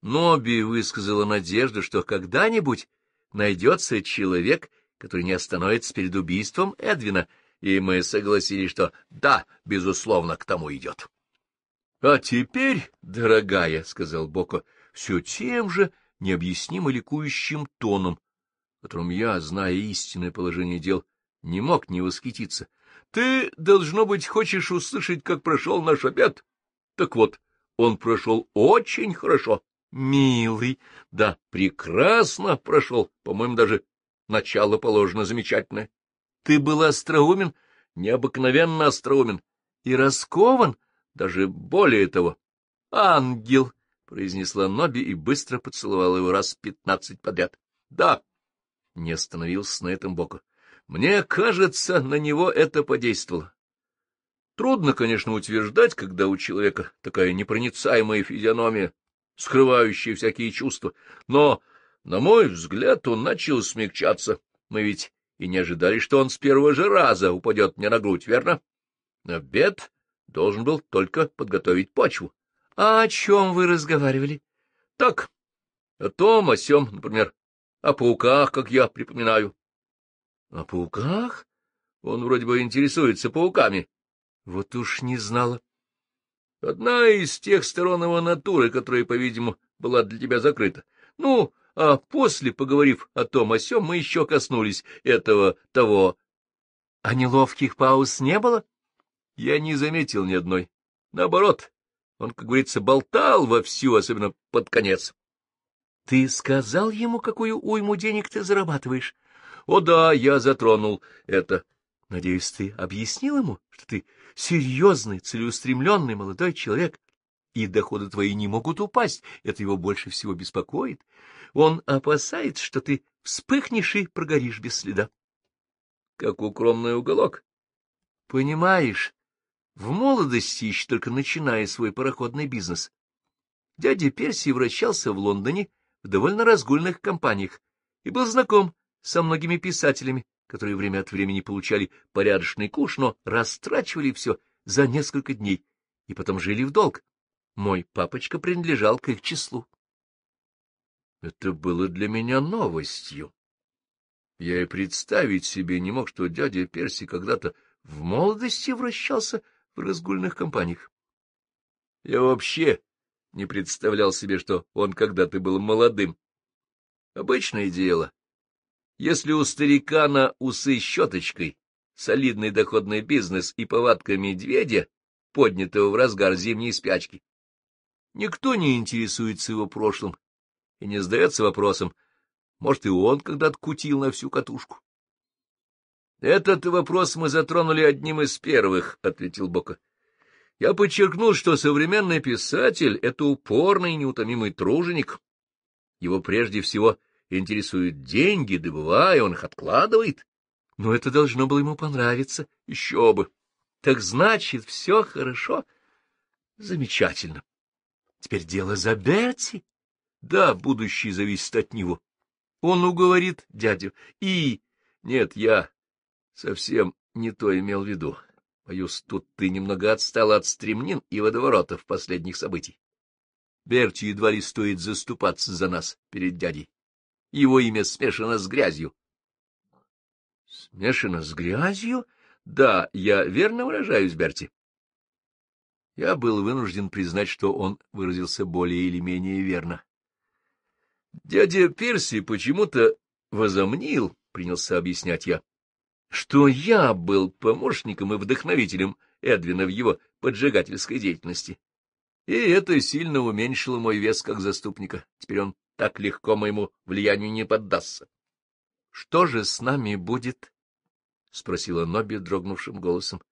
S1: Ноби высказала надежду, что когда-нибудь найдется человек, который не остановится перед убийством Эдвина, и мы согласились, что да, безусловно, к тому идет. — А теперь, дорогая, — сказал Боко, — все тем же необъяснимо ликующим тоном, которым я, зная истинное положение дел, не мог не восхититься. Ты, должно быть, хочешь услышать, как прошел наш обед? Так вот, он прошел очень хорошо. Милый, да, прекрасно прошел. По-моему, даже начало положено замечательное. Ты был остроумен, необыкновенно остроумен и раскован, даже более того. Ангел, — произнесла Ноби и быстро поцеловала его раз пятнадцать подряд. Да, не остановился на этом боку. Мне кажется, на него это подействовало. Трудно, конечно, утверждать, когда у человека такая непроницаемая физиономия, скрывающая всякие чувства, но, на мой взгляд, он начал смягчаться. Мы ведь и не ожидали, что он с первого же раза упадет мне на грудь, верно? Обед должен был только подготовить почву. — А о чем вы разговаривали? — Так, о том, о сём, например, о пауках, как я припоминаю. — О пауках? Он вроде бы интересуется пауками. Вот уж не знала. Одна из тех сторон его натуры, которая, по-видимому, была для тебя закрыта. Ну, а после, поговорив о том о сём, мы еще коснулись этого того. А неловких пауз не было? Я не заметил ни одной. Наоборот, он, как говорится, болтал вовсю, особенно под конец. — Ты сказал ему, какую уйму денег ты зарабатываешь? О да, я затронул это. Надеюсь, ты объяснил ему, что ты серьезный, целеустремленный молодой человек, и доходы твои не могут упасть, это его больше всего беспокоит. Он опасается, что ты вспыхнешь и прогоришь без следа. Как укромный уголок. Понимаешь, в молодости еще только начиная свой пароходный бизнес. Дядя Перси вращался в Лондоне в довольно разгульных компаниях и был знаком со многими писателями, которые время от времени получали порядочный куш, но растрачивали все за несколько дней и потом жили в долг. Мой папочка принадлежал к их числу. Это было для меня новостью. Я и представить себе не мог, что дядя Перси когда-то в молодости вращался в разгульных компаниях. Я вообще не представлял себе, что он когда-то был молодым. Обычное дело. Если у старика на усы щеточкой, солидный доходный бизнес и повадка медведя, поднятого в разгар зимней спячки, никто не интересуется его прошлым и не задается вопросом, может, и он когда-то кутил на всю катушку. — Этот вопрос мы затронули одним из первых, — ответил Бока. — Я подчеркнул, что современный писатель — это упорный неутомимый труженик. Его прежде всего интересуют деньги, добывая, он их откладывает. Но это должно было ему понравиться, еще бы. Так значит, все хорошо. Замечательно. Теперь дело за Берти. Да, будущее зависит от него. Он уговорит дядю. И... Нет, я совсем не то имел в виду. Боюсь, тут ты немного отстала от стремнин и водоворотов последних событий. Берти едва ли стоит заступаться за нас перед дядей. Его имя смешано с грязью. — Смешано с грязью? Да, я верно выражаюсь, Берти. Я был вынужден признать, что он выразился более или менее верно. Дядя Перси почему-то возомнил, — принялся объяснять я, — что я был помощником и вдохновителем Эдвина в его поджигательской деятельности. И это сильно уменьшило мой вес как заступника. Теперь он так легко моему влиянию не поддастся. — Что же с нами будет? — спросила Ноби дрогнувшим голосом.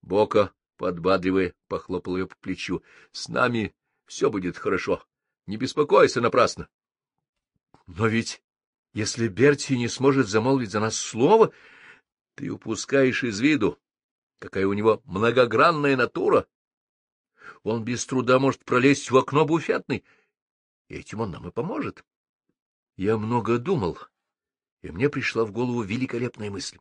S1: Бока, подбадривая, похлопал ее по плечу. — С нами все будет хорошо. Не беспокойся напрасно. — Но ведь, если Берти не сможет замолвить за нас слово, ты упускаешь из виду, какая у него многогранная натура. Он без труда может пролезть в окно буфетной Этим он нам и поможет. Я много думал, и мне пришла в голову великолепная мысль.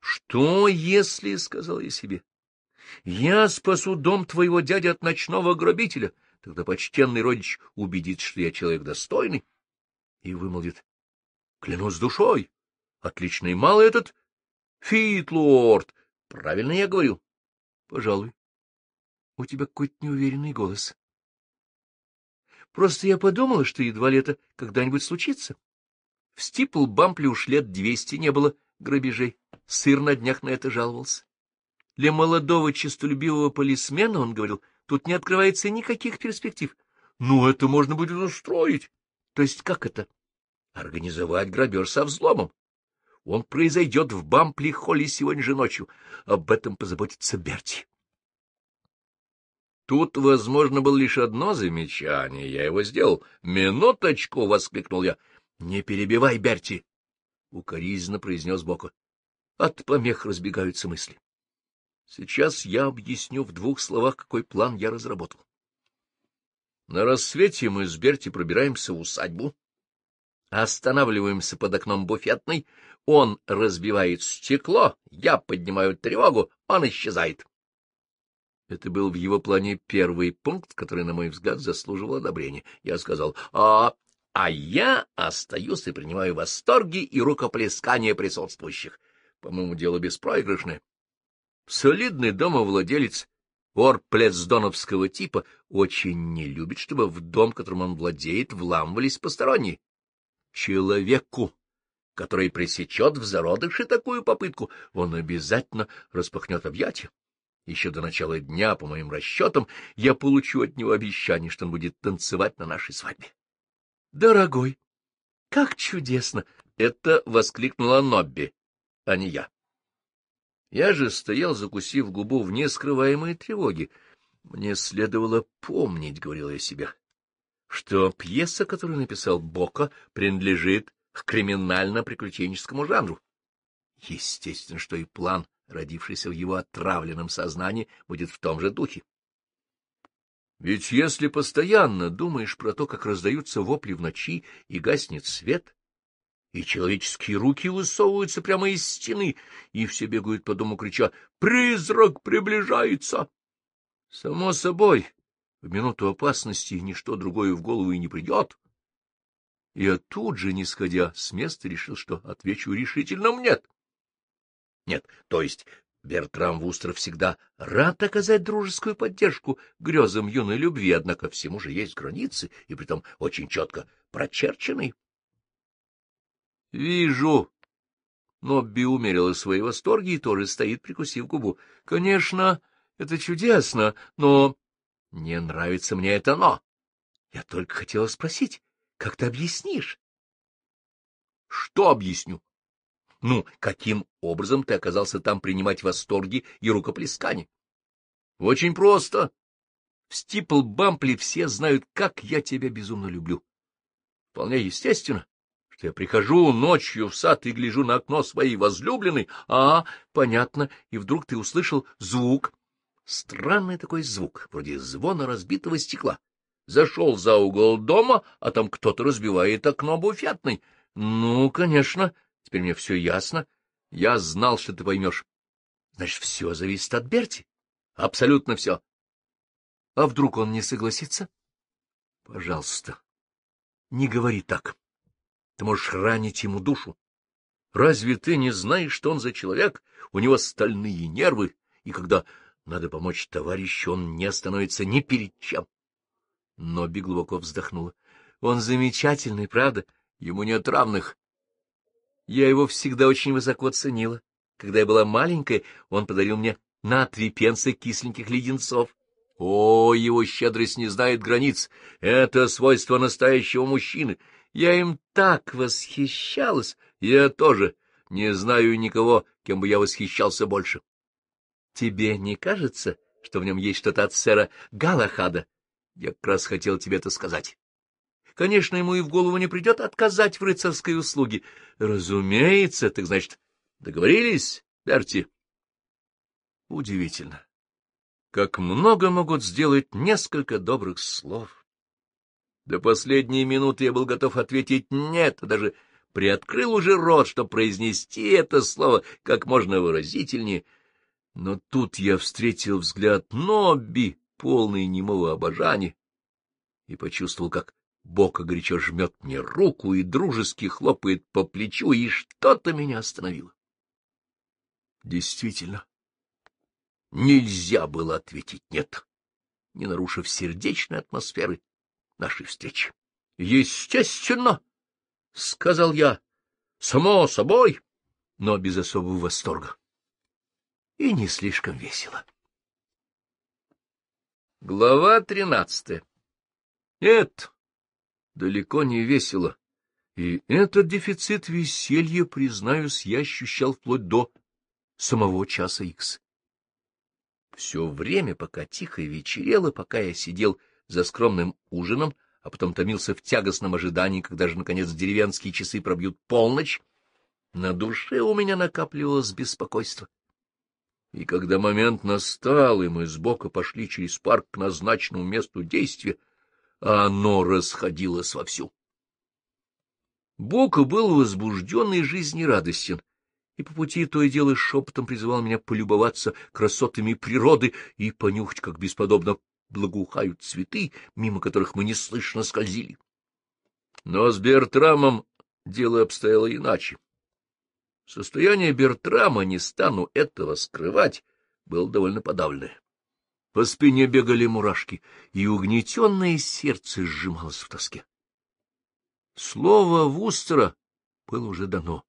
S1: «Что если, — сказал я себе, — я спасу дом твоего дяди от ночного грабителя, тогда почтенный родич убедит, что я человек достойный, и вымолвит, — клянусь душой, отличный малый этот Фитлорд, правильно я говорю? — Пожалуй. У тебя какой-то неуверенный голос. Просто я подумала, что едва ли это когда-нибудь случится. В Стипл-Бампле уж лет двести не было грабежей. Сыр на днях на это жаловался. Для молодого честолюбивого полисмена, он говорил, тут не открывается никаких перспектив. Ну, это можно будет устроить. То есть как это? Организовать грабеж со взломом. Он произойдет в Бампли-холле сегодня же ночью. Об этом позаботится Берти. Тут возможно было лишь одно замечание, я его сделал. «Минуточку!» — воскликнул я. «Не перебивай, Берти!» — укоризненно произнес Бока. От помех разбегаются мысли. Сейчас я объясню в двух словах, какой план я разработал. На рассвете мы с Берти пробираемся в усадьбу, останавливаемся под окном буфетной, он разбивает стекло, я поднимаю тревогу, он исчезает. Это был в его плане первый пункт, который, на мой взгляд, заслуживал одобрения. Я сказал, а, а я остаюсь и принимаю восторги и рукоплескания присутствующих. По-моему, дело беспроигрышное. Солидный домовладелец вор орплесдоновского типа очень не любит, чтобы в дом, которым он владеет, вламывались посторонние. Человеку, который пресечет в зародыше такую попытку, он обязательно распахнет объятия. Еще до начала дня, по моим расчетам, я получу от него обещание, что он будет танцевать на нашей свадьбе. — Дорогой, как чудесно! — это воскликнула Нобби, а не я. Я же стоял, закусив губу в нескрываемой тревоге. Мне следовало помнить, — говорил я себе, — что пьеса, которую написал Бока, принадлежит к криминально-приключенческому жанру. Естественно, что и план родившийся в его отравленном сознании, будет в том же духе. Ведь если постоянно думаешь про то, как раздаются вопли в ночи и гаснет свет, и человеческие руки высовываются прямо из стены, и все бегают по дому, крича «Призрак приближается!» Само собой, в минуту опасности ничто другое в голову и не придет. Я тут же, не сходя с места, решил, что отвечу решительно «нет». Нет, то есть Бертрам Вустер всегда рад оказать дружескую поддержку грезам юной любви, однако всему же есть границы, и притом очень четко прочерченный. Вижу. но Нобби умерила свои восторги и тоже стоит, прикусив губу. — Конечно, это чудесно, но... — Не нравится мне это «но». Я только хотела спросить, как ты объяснишь? — Что объясню? Ну, каким образом ты оказался там принимать восторги и рукоплескания? Очень просто. В Стиплбампле все знают, как я тебя безумно люблю. Вполне естественно, что я прихожу ночью в сад и гляжу на окно своей возлюбленной. А, понятно, и вдруг ты услышал звук. Странный такой звук, вроде звона разбитого стекла. Зашел за угол дома, а там кто-то разбивает окно буфетной. Ну, конечно, Теперь мне все ясно. Я знал, что ты поймешь. Значит, все зависит от Берти. Абсолютно все. А вдруг он не согласится? Пожалуйста, не говори так. Ты можешь ранить ему душу. Разве ты не знаешь, что он за человек? У него стальные нервы, и когда надо помочь товарищу, он не остановится ни перед чем. Нобби глубоко вздохнула. Он замечательный, правда? Ему нет равных. Я его всегда очень высоко ценила. Когда я была маленькой, он подарил мне на три пенса кисленьких леденцов. О, его щедрость не знает границ. Это свойство настоящего мужчины. Я им так восхищалась. Я тоже не знаю никого, кем бы я восхищался больше. Тебе не кажется, что в нем есть что-то от сэра Галахада? Я как раз хотел тебе это сказать. Конечно, ему и в голову не придет отказать в рыцарской услуге. Разумеется, так значит, договорились, Берти? Удивительно. Как много могут сделать несколько добрых слов. До последней минуты я был готов ответить «нет», а даже приоткрыл уже рот, чтобы произнести это слово как можно выразительнее. Но тут я встретил взгляд Нобби, полный немого обожания, и почувствовал, как Бока горячо жмет мне руку и дружески хлопает по плечу, и что-то меня остановило. Действительно, нельзя было ответить «нет», не нарушив сердечной атмосферы нашей встречи. — Естественно, — сказал я, — само собой, но без особого восторга. И не слишком весело. Глава тринадцатая. Нет, далеко не весело, и этот дефицит веселья, признаюсь, я ощущал вплоть до самого часа икс. Все время, пока тихо вечерело, пока я сидел за скромным ужином, а потом томился в тягостном ожидании, когда же, наконец, деревенские часы пробьют полночь, на душе у меня накапливалось беспокойство. И когда момент настал, и мы сбоку пошли через парк к назначенному месту действия, а оно расходилось вовсю. Бока был возбужден и жизнерадостен, и по пути то и дело шепотом призывал меня полюбоваться красотами природы и понюхать, как бесподобно благоухают цветы, мимо которых мы неслышно скользили. Но с Бертрамом дело обстояло иначе. Состояние Бертрама, не стану этого скрывать, было довольно подавленное по спине бегали мурашки, и угнетенное сердце сжималось в тоске. Слово Вустера было уже дано.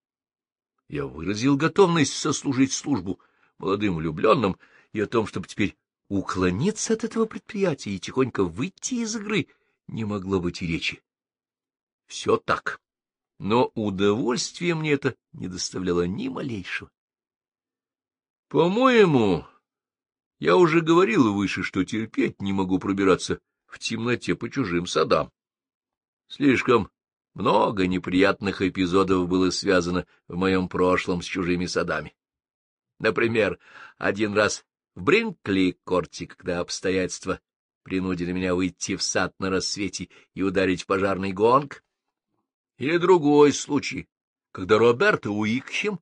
S1: Я выразил готовность сослужить службу молодым влюбленным и о том, чтобы теперь уклониться от этого предприятия и тихонько выйти из игры, не могло быть и речи. Все так. Но удовольствие мне это не доставляло ни малейшего. По-моему, я уже говорил выше, что терпеть не могу пробираться в темноте по чужим садам. Слишком много неприятных эпизодов было связано в моем прошлом с чужими садами. Например, один раз в Бринкли-корте, когда обстоятельства принудили меня выйти в сад на рассвете и ударить пожарный гонг, или другой случай, когда Роберта Уикхем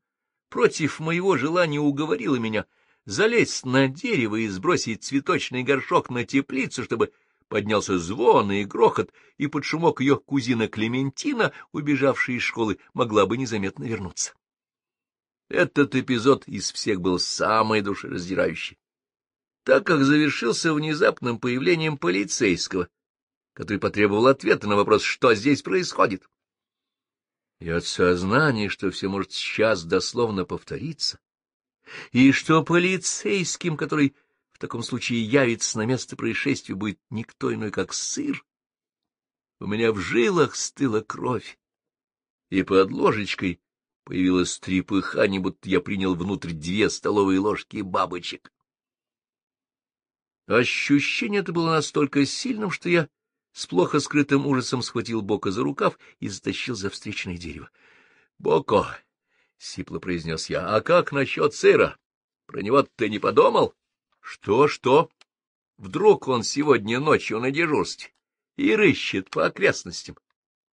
S1: против моего желания уговорила меня залезть на дерево и сбросить цветочный горшок на теплицу, чтобы поднялся звон и грохот, и под шумок ее кузина Клементина, убежавшая из школы, могла бы незаметно вернуться. Этот эпизод из всех был самый душераздирающий, так как завершился внезапным появлением полицейского, который потребовал ответа на вопрос, что здесь происходит. И от сознания, что все может сейчас дословно повториться, и что полицейским, который в таком случае явится на место происшествия, будет никто иной, как сыр. У меня в жилах стыла кровь, и под ложечкой появилось три трепыхание, будто я принял внутрь две столовые ложки бабочек. Ощущение это было настолько сильным, что я с плохо скрытым ужасом схватил Бока за рукав и затащил за встречное дерево. — Боко! — сипло произнес я. — А как насчет сыра? Про него ты не подумал? Что, что? Вдруг он сегодня ночью на дежурстве и рыщет по окрестностям.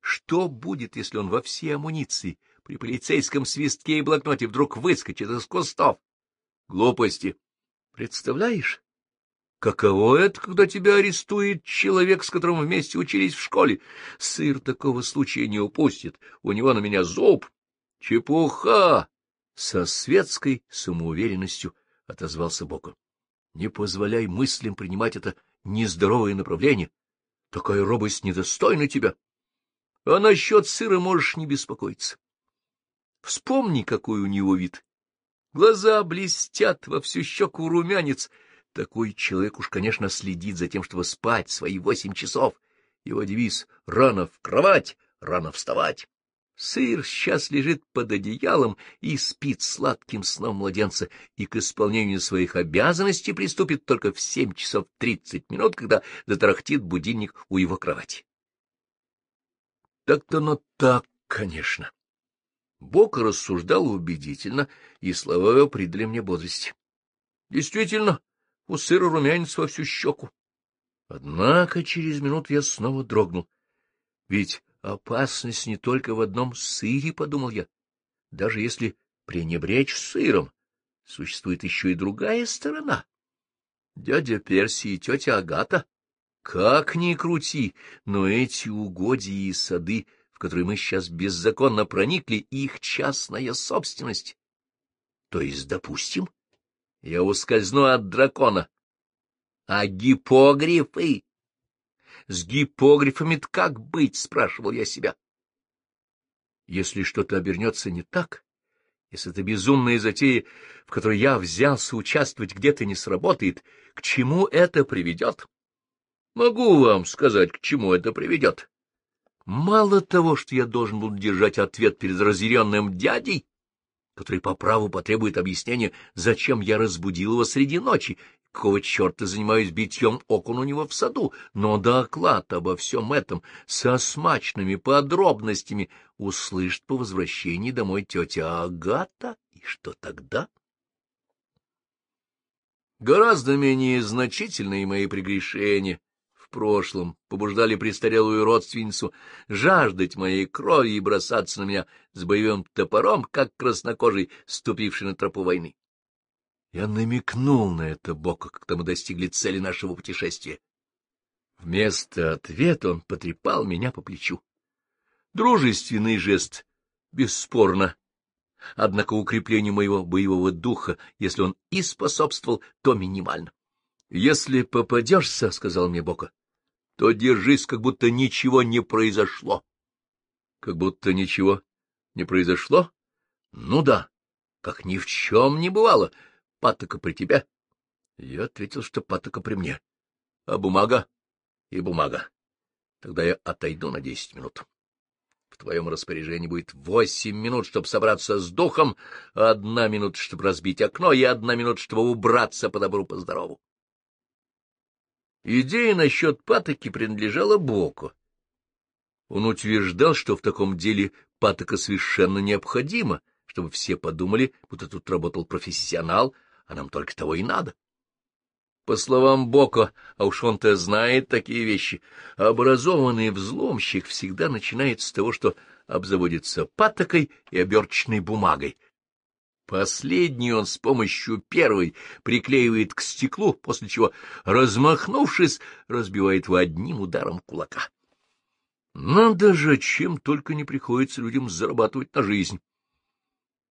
S1: Что будет, если он во всей амуниции при полицейском свистке и блокноте вдруг выскочит из кустов? Глупости. Представляешь, каково это, когда тебя арестует человек, с которым вместе учились в школе? Сыр такого случая не упустит, у него на меня зуб. «Чепуха!» — со светской самоуверенностью отозвался Бока. «Не позволяй мыслям принимать это нездоровое направление. Такая робость недостойна тебя. А насчет сыра можешь не беспокоиться. Вспомни, какой у него вид. Глаза блестят, во всю щеку румянец. Такой человек уж, конечно, следит за тем, чтобы спать свои восемь часов. Его девиз — рано в кровать, рано вставать. Сыр сейчас лежит под одеялом и спит сладким сном младенца, и к исполнению своих обязанностей приступит только в семь часов тридцать минут, когда затарахтит будильник у его кровати. Так-то, но так, конечно. Бог рассуждал убедительно, и слова его придали мне бодрости. Действительно, у сыра румянец во всю щеку. Однако через минуту я снова дрогнул. Ведь Опасность не только в одном сыре, — подумал я. Даже если пренебречь сыром, существует еще и другая сторона. Дядя Перси и тетя Агата. Как ни крути, но эти угодья и сады, в которые мы сейчас беззаконно проникли, их частная собственность. То есть, допустим, я ускользну от дракона. А гипогрифы с гипогрифами как быть, спрашивал я себя. Если что-то обернется не так, если эта безумная затея, в которой я взялся участвовать, где-то не сработает, к чему это приведет? Могу вам сказать, к чему это приведет. Мало того, что я должен буду держать ответ перед разъяренным дядей, который по праву потребует объяснения, зачем я разбудил его среди ночи какого черта занимаюсь битьем окон у него в саду, но доклад обо всем этом со смачными подробностями услышит по возвращении домой тетя Агата, и что тогда? Гораздо менее значительные мои прегрешения в прошлом побуждали престарелую родственницу жаждать моей крови и бросаться на меня с боевым топором, как краснокожий, ступивший на тропу войны. Я намекнул на это Бока, когда мы достигли цели нашего путешествия. Вместо ответа он потрепал меня по плечу. Дружественный жест, бесспорно. Однако укреплению моего боевого духа, если он и способствовал, то минимально. — Если попадешься, — сказал мне Бока, — то держись, как будто ничего не произошло. — Как будто ничего не произошло? — Ну да, как ни в чем не бывало. — патока при тебе? Я ответил, что патока при мне. А бумага? И бумага. Тогда я отойду на десять минут. В твоем распоряжении будет восемь минут, чтобы собраться с духом, одна минута, чтобы разбить окно, и одна минута, чтобы убраться по добру, по здорову. Идея насчет патоки принадлежала Боку. Он утверждал, что в таком деле патока совершенно необходима, чтобы все подумали, будто тут работал профессионал, а нам только того и надо. По словам Бока, а уж он-то знает такие вещи, образованный взломщик всегда начинает с того, что обзаводится патокой и оберточной бумагой. Последний он с помощью первой приклеивает к стеклу, после чего, размахнувшись, разбивает его одним ударом кулака. Надо же, чем только не приходится людям зарабатывать на жизнь.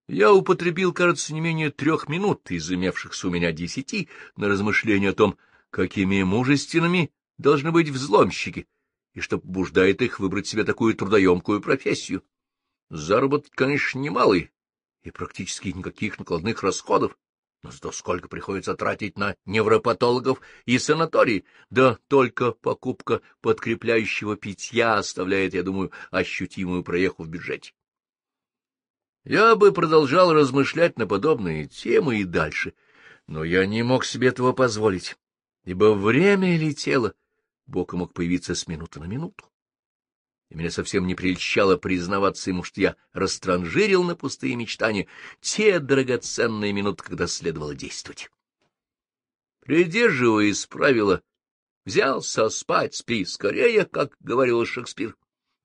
S1: Я употребил, кажется, не менее трех минут из имевшихся у меня десяти на размышление о том, какими мужественными должны быть взломщики, и что побуждает их выбрать себе такую трудоемкую профессию. Заработок, конечно, немалый, и практически никаких накладных расходов, но зато сколько приходится тратить на невропатологов и санатории, да только покупка подкрепляющего питья оставляет, я думаю, ощутимую проеху в бюджете. Я бы продолжал размышлять на подобные темы и дальше, но я не мог себе этого позволить, ибо время летело. бог мог появиться с минуты на минуту. И меня совсем не прельщало признаваться ему, что я растранжирил на пустые мечтания те драгоценные минуты, когда следовало действовать. Придерживаясь правила, взялся спать, спи скорее, как говорил Шекспир.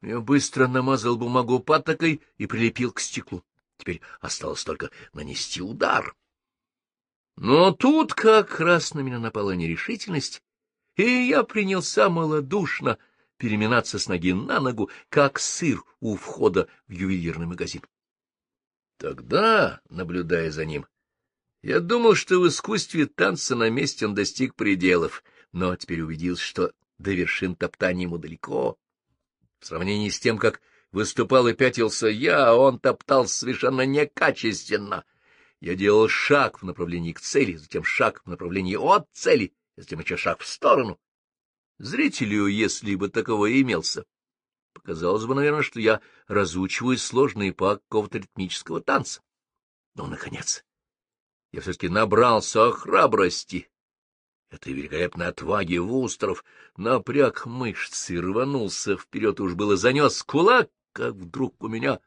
S1: Я быстро намазал бумагу патокой и прилепил к стеклу. Теперь осталось только нанести удар. Но тут как раз на меня напала нерешительность, и я принялся малодушно переминаться с ноги на ногу, как сыр у входа в ювелирный магазин. Тогда, наблюдая за ним, я думал, что в искусстве танца на месте он достиг пределов, но теперь убедился, что до вершин топтания ему далеко. В сравнении с тем, как выступал и пятился я, он топтал совершенно некачественно. Я делал шаг в направлении к цели, затем шаг в направлении от цели, затем еще шаг в сторону. Зрителю, если бы такого и имелся, показалось бы, наверное, что я разучиваю сложные па какого-то ритмического танца. Но, наконец, я все-таки набрался храбрости Этой великолепной отваге Вустров напряг мышцы и рванулся вперед, уж было занес кулак, как вдруг у меня,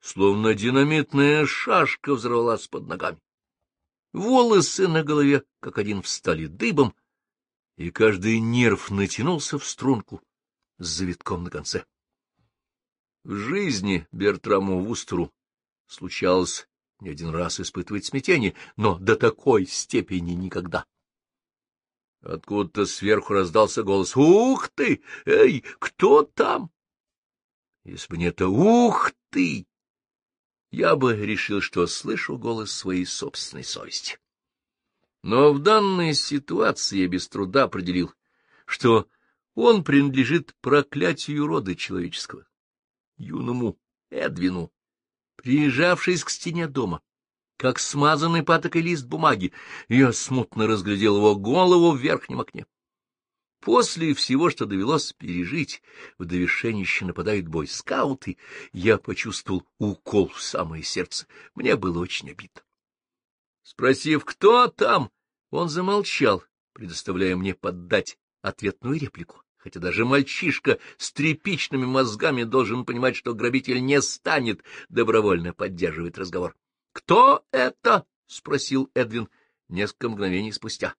S1: словно динамитная шашка, взорвалась под ногами. Волосы на голове, как один, встали дыбом, и каждый нерв натянулся в струнку с завитком на конце. В жизни Бертраму Вустеру случалось не один раз испытывать смятение, но до такой степени никогда. Откуда-то сверху раздался голос. «Ух ты! Эй, кто там?» Если бы не это «Ух ты!» я бы решил, что слышу голос своей собственной совести. Но в данной ситуации я без труда определил, что он принадлежит проклятию рода человеческого, юному Эдвину, приезжавшись к стене дома как смазанный патокой лист бумаги. Я смутно разглядел его голову в верхнем окне. После всего, что довелось пережить, в довершение еще бой. Скауты. я почувствовал укол в самое сердце. Мне было очень обидно. Спросив, кто там, он замолчал, предоставляя мне поддать ответную реплику. Хотя даже мальчишка с тряпичными мозгами должен понимать, что грабитель не станет добровольно поддерживать разговор. — Кто это? — спросил Эдвин несколько мгновений спустя.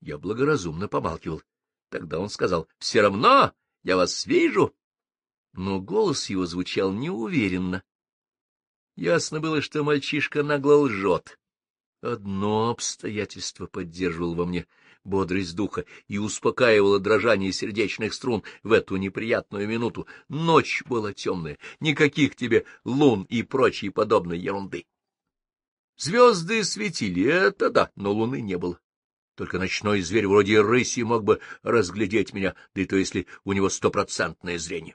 S1: Я благоразумно помалкивал. Тогда он сказал, — Все равно я вас вижу. Но голос его звучал неуверенно. Ясно было, что мальчишка нагло лжет. Одно обстоятельство поддерживало во мне бодрость духа и успокаивало дрожание сердечных струн в эту неприятную минуту. Ночь была темная, никаких тебе лун и прочей подобной ерунды. Звезды светили, это да, но луны не было. Только ночной зверь вроде рыси мог бы разглядеть меня, да и то, если у него стопроцентное зрение.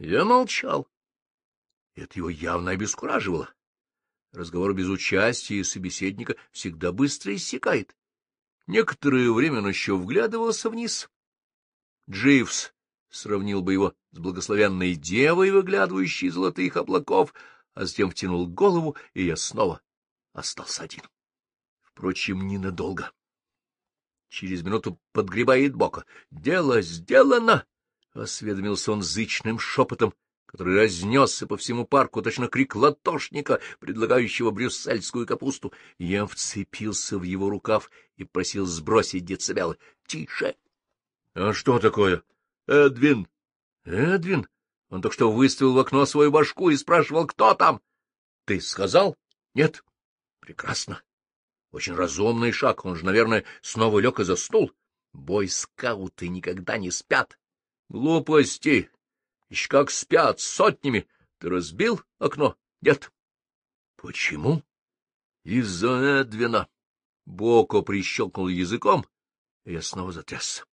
S1: Я молчал. Это его явно обескураживало. Разговор без участия собеседника всегда быстро иссякает. Некоторое время он еще вглядывался вниз. Дживс сравнил бы его с благословенной девой, выглядывающей из золотых облаков, а затем втянул голову, и я снова остался один. Впрочем, ненадолго. Через минуту подгребает Бока. — Дело сделано! — осведомился он зычным шепотом, который разнесся по всему парку, точно крик латошника, предлагающего брюссельскую капусту. Я вцепился в его рукав и просил сбросить децибелы. — Тише! — А что такое? — Эдвин! — Эдвин? Он только что выставил в окно свою башку и спрашивал, кто там. — Ты сказал? — Нет. — Прекрасно. Очень разумный шаг. Он же, наверное, снова лег и за стул. Бойскауты никогда не спят. Глупости. Еще как спят, сотнями. Ты разбил окно? Нет. Почему? Из-за Эдвина. Боко прищелкнул языком, и я снова затрясся.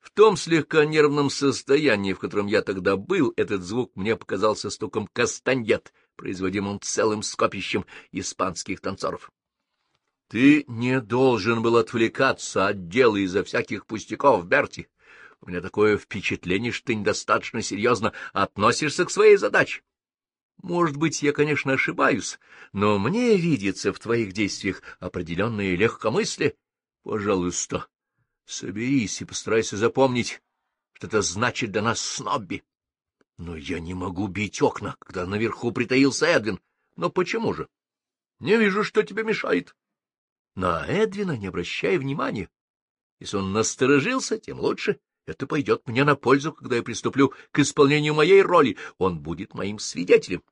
S1: В том слегка нервном состоянии, в котором я тогда был, этот звук мне показался стуком кастаньет, производимым целым скопищем испанских танцоров. Ты не должен был отвлекаться от дела из-за всяких пустяков, Берти. У меня такое впечатление, что ты недостаточно серьезно относишься к своей задаче. Может быть, я, конечно, ошибаюсь, но мне видится в твоих действиях определенные легкомыслие. Пожалуйста, соберись и постарайся запомнить, что это значит для нас снобби. Но я не могу бить окна, когда наверху притаился Эдвин. Но почему же? Не вижу, что тебе мешает. На Эдвина не обращай внимания. Если он насторожился, тем лучше. Это пойдет мне на пользу, когда я приступлю к исполнению моей роли. Он будет моим свидетелем.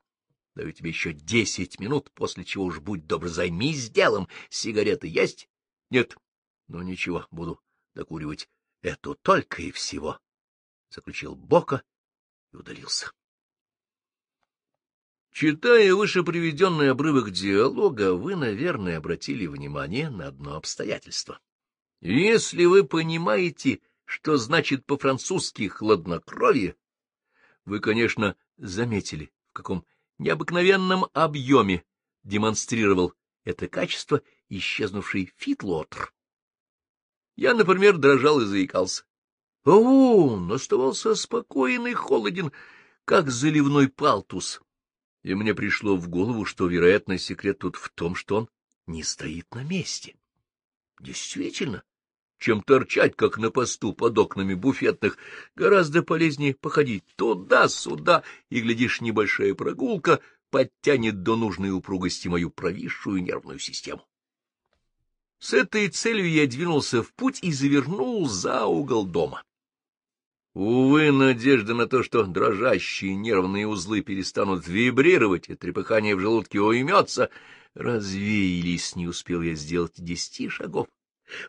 S1: Даю тебе еще десять минут, после чего уж будь добр, займись делом. Сигареты есть? Нет. Ну, ничего, буду докуривать эту только и всего. Заключил Бока и удалился. Читая вышеприведенный обрывок диалога, вы, наверное, обратили внимание на одно обстоятельство. Если вы понимаете, что значит по-французски «хладнокровие», вы, конечно, заметили, в каком необыкновенном объеме демонстрировал это качество исчезнувший Фитлотр. Я, например, дрожал и заикался. Вон а оставался спокоен и холоден, как заливной палтус, и мне пришло в голову, что, вероятно, секрет тут в том, что он не стоит на месте. Действительно, чем торчать, как на посту под окнами буфетных, гораздо полезнее походить туда-сюда, и, глядишь, небольшая прогулка подтянет до нужной упругости мою провисшую нервную систему. С этой целью я двинулся в путь и завернул за угол дома. Увы, надежда на то, что дрожащие нервные узлы перестанут вибрировать и трепыхание в желудке уймется, развеялись, не успел я сделать десяти шагов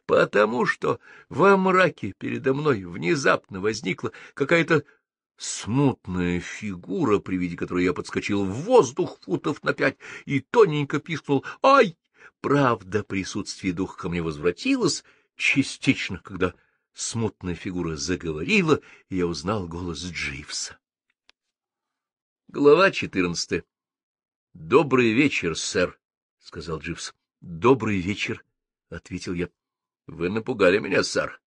S1: потому что во мраке передо мной внезапно возникла какая-то смутная фигура, при виде которой я подскочил в воздух футов на пять и тоненько пискнул «Ай!». Правда, присутствие духа ко мне возвратилось частично, когда смутная фигура заговорила, и я узнал голос Дживса. Глава четырнадцатая. — Добрый вечер, сэр, — сказал Дживс. — Добрый вечер, — ответил я. — Вы напугали меня, сэр.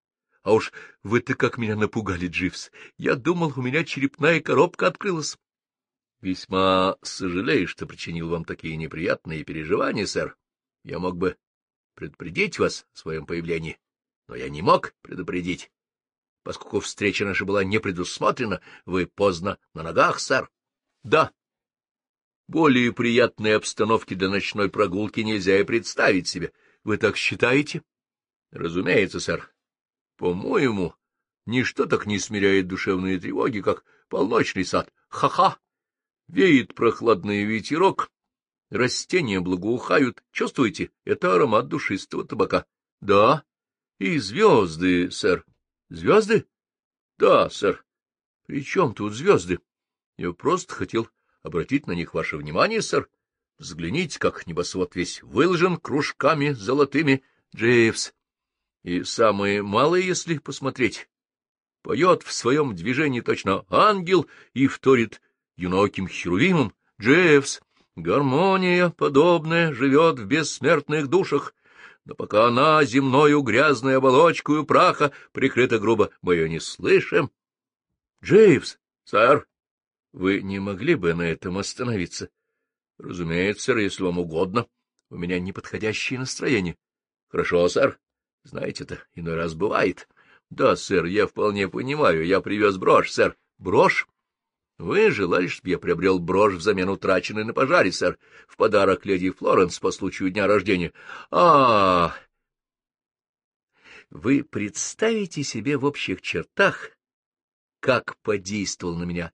S1: А уж вы-то как меня напугали, Дживс. Я думал, у меня черепная коробка открылась. — Весьма сожалею, что причинил вам такие неприятные переживания, сэр. Я мог бы предупредить вас о своем появлении, но я не мог предупредить. Поскольку встреча наша была не предусмотрена, вы поздно на ногах, сэр. Да. Более приятной обстановки для ночной прогулки нельзя и представить себе. Вы так считаете? Разумеется, сэр. По-моему, ничто так не смиряет душевные тревоги, как полночный сад. Ха-ха! Веет прохладный ветерок, растения благоухают. Чувствуете? Это аромат душистого табака. Да, и звезды, сэр. Звезды? Да, сэр. При чем тут звезды? Я просто хотел обратить на них ваше внимание, сэр. Взгляните, как небосвод весь выложен кружками золотыми, Джейвс. И самые малые, если посмотреть, поет в своем движении точно ангел и вторит юноким херувимом, Джейвс. Гармония подобная живет в бессмертных душах, но пока она земною грязной оболочкою праха прикрыта грубо, мы ее не слышим. — Джейвс, сэр, вы не могли бы на этом остановиться? — Разумеется, сэр, если вам угодно. У меня неподходящее настроение. — Хорошо, сэр. Знаете, это иной раз бывает. — Да, сэр, я вполне понимаю. Я привез брошь, сэр. — Брошь? — Вы желали, чтобы я приобрел брошь взамен утраченной на пожаре, сэр, в подарок леди Флоренс по случаю дня рождения. а, -а, -а. Вы представите себе в общих чертах, как подействовал на меня,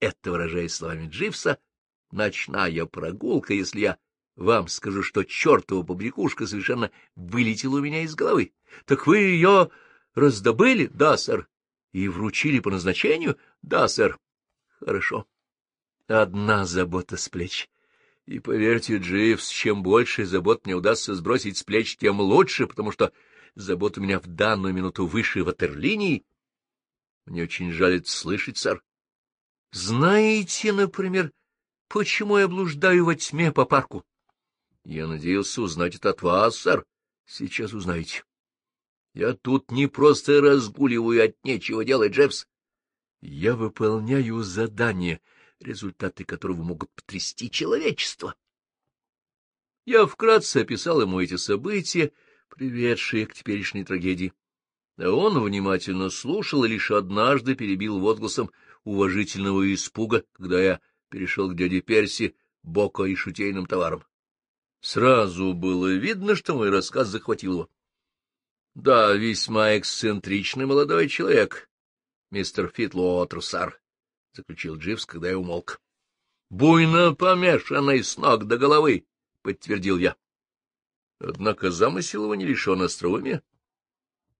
S1: это выражаясь словами Дживса, ночная прогулка, если я вам скажу, что чертова побрякушка совершенно вылетела у меня из головы. Так вы ее раздобыли? Да, сэр. И вручили по назначению? Да, сэр. Хорошо. Одна забота с плеч. И поверьте, Дживс, чем больше забот мне удастся сбросить с плеч, тем лучше, потому что забот у меня в данную минуту выше ватерлинии. Мне очень жаль это слышать, сэр. Знаете, например, почему я блуждаю во тьме по парку? Я надеялся узнать это от вас, сэр. Сейчас узнаете. Я тут не просто разгуливаю от нечего делать, Джеффс. Я выполняю задание, результаты которого могут потрясти человечество. Я вкратце описал ему эти события, приведшие к теперешней трагедии. А он внимательно слушал и лишь однажды перебил возгласом уважительного испуга, когда я перешел к дяде Перси бока и шутейным товаром. Сразу было видно, что мой рассказ захватил его. — Да, весьма эксцентричный молодой человек, мистер Фитлуотер, сар, — заключил Дживс, когда я умолк. — Буйно помешанный с ног до головы, — подтвердил я. Однако замысел его не лишен остроумия.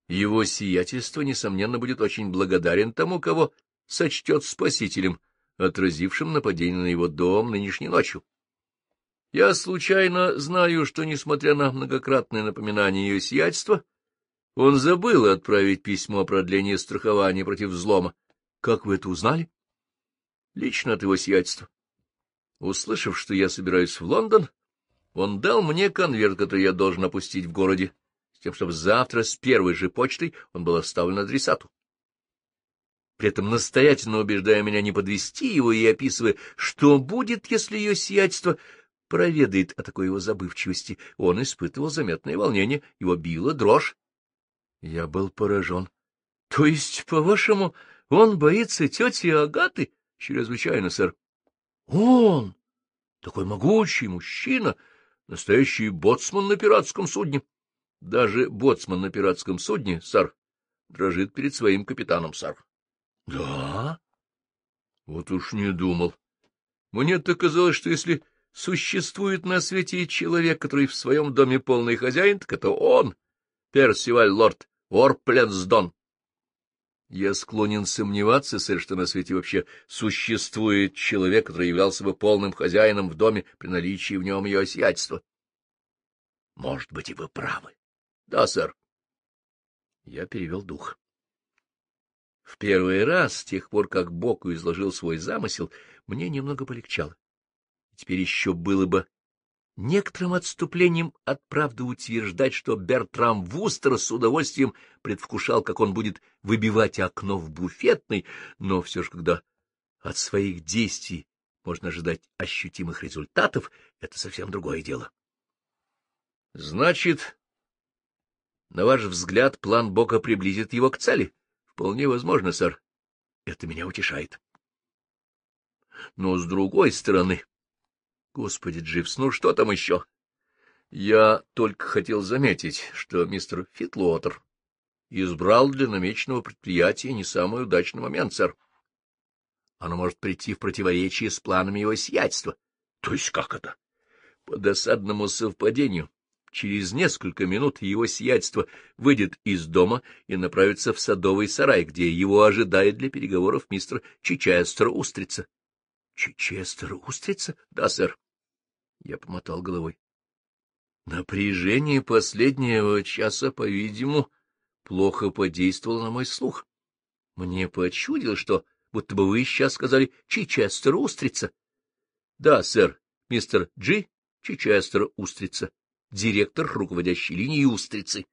S1: Его сиятельство, несомненно, будет очень благодарен тому, кого сочтет спасителем, отразившим нападение на его дом нынешней ночью. Я случайно знаю, что, несмотря на многократные напоминания ее сиятельства, он забыл отправить письмо о продлении страхования против взлома. Как вы это узнали? Лично от его сиятельства. Услышав, что я собираюсь в Лондон, он дал мне конверт, который я должен опустить в городе, с тем, чтобы завтра с первой же почтой он был оставлен адресату. При этом настоятельно убеждая меня не подвести его и описывая, что будет, если ее сиятельство проведает о такой его забывчивости, он испытывал заметное волнение, его била дрожь. Я был поражен. — То есть, по-вашему, он боится тети Агаты? — Чрезвычайно, сэр. — Он! Такой могучий мужчина! Настоящий боцман на пиратском судне! Даже боцман на пиратском судне, сэр, дрожит перед своим капитаном, сэр. — Да? Вот уж не думал. Мне-то казалось, что если существует на свете человек, который в своем доме полный хозяин, так это он, Персиваль Лорд Орплецдон. Я склонен сомневаться, сэр, что на свете вообще существует человек, который являлся бы полным хозяином в доме при наличии в нем ее сиятельства. Может быть, и вы правы. — Да, сэр. Я перевел дух. В первый раз, с тех пор, как Боку изложил свой замысел, мне немного полегчало. Теперь еще было бы некоторым отступлением от правды утверждать, что Бертрам Вустер с удовольствием предвкушал, как он будет выбивать окно в буфетной, но все же, когда от своих действий можно ожидать ощутимых результатов, это совсем другое дело. — Значит, на ваш взгляд, план Бока приблизит его к цели? — Вполне возможно, сэр. Это меня утешает. Но с другой стороны... Господи, Дживс, ну что там еще? Я только хотел заметить, что мистер Фитлуотер избрал для намеченного предприятия не самый удачный момент, сэр. Оно может прийти в противоречие с планами его сиятельства. То есть как это? По досадному совпадению. Через несколько минут его сиятельство выйдет из дома и направится в садовый сарай, где его ожидает для переговоров мистер Чичестер Устрица. — Чичестер Устрица? — Да, сэр. Я помотал головой. Напряжение последнего часа, по-видимому, плохо подействовало на мой слух. Мне почудило, что будто бы вы сейчас сказали «Чичестер Устрица». — Да, сэр, мистер Джи Чичестер Устрица, директор руководящей линии Устрицы.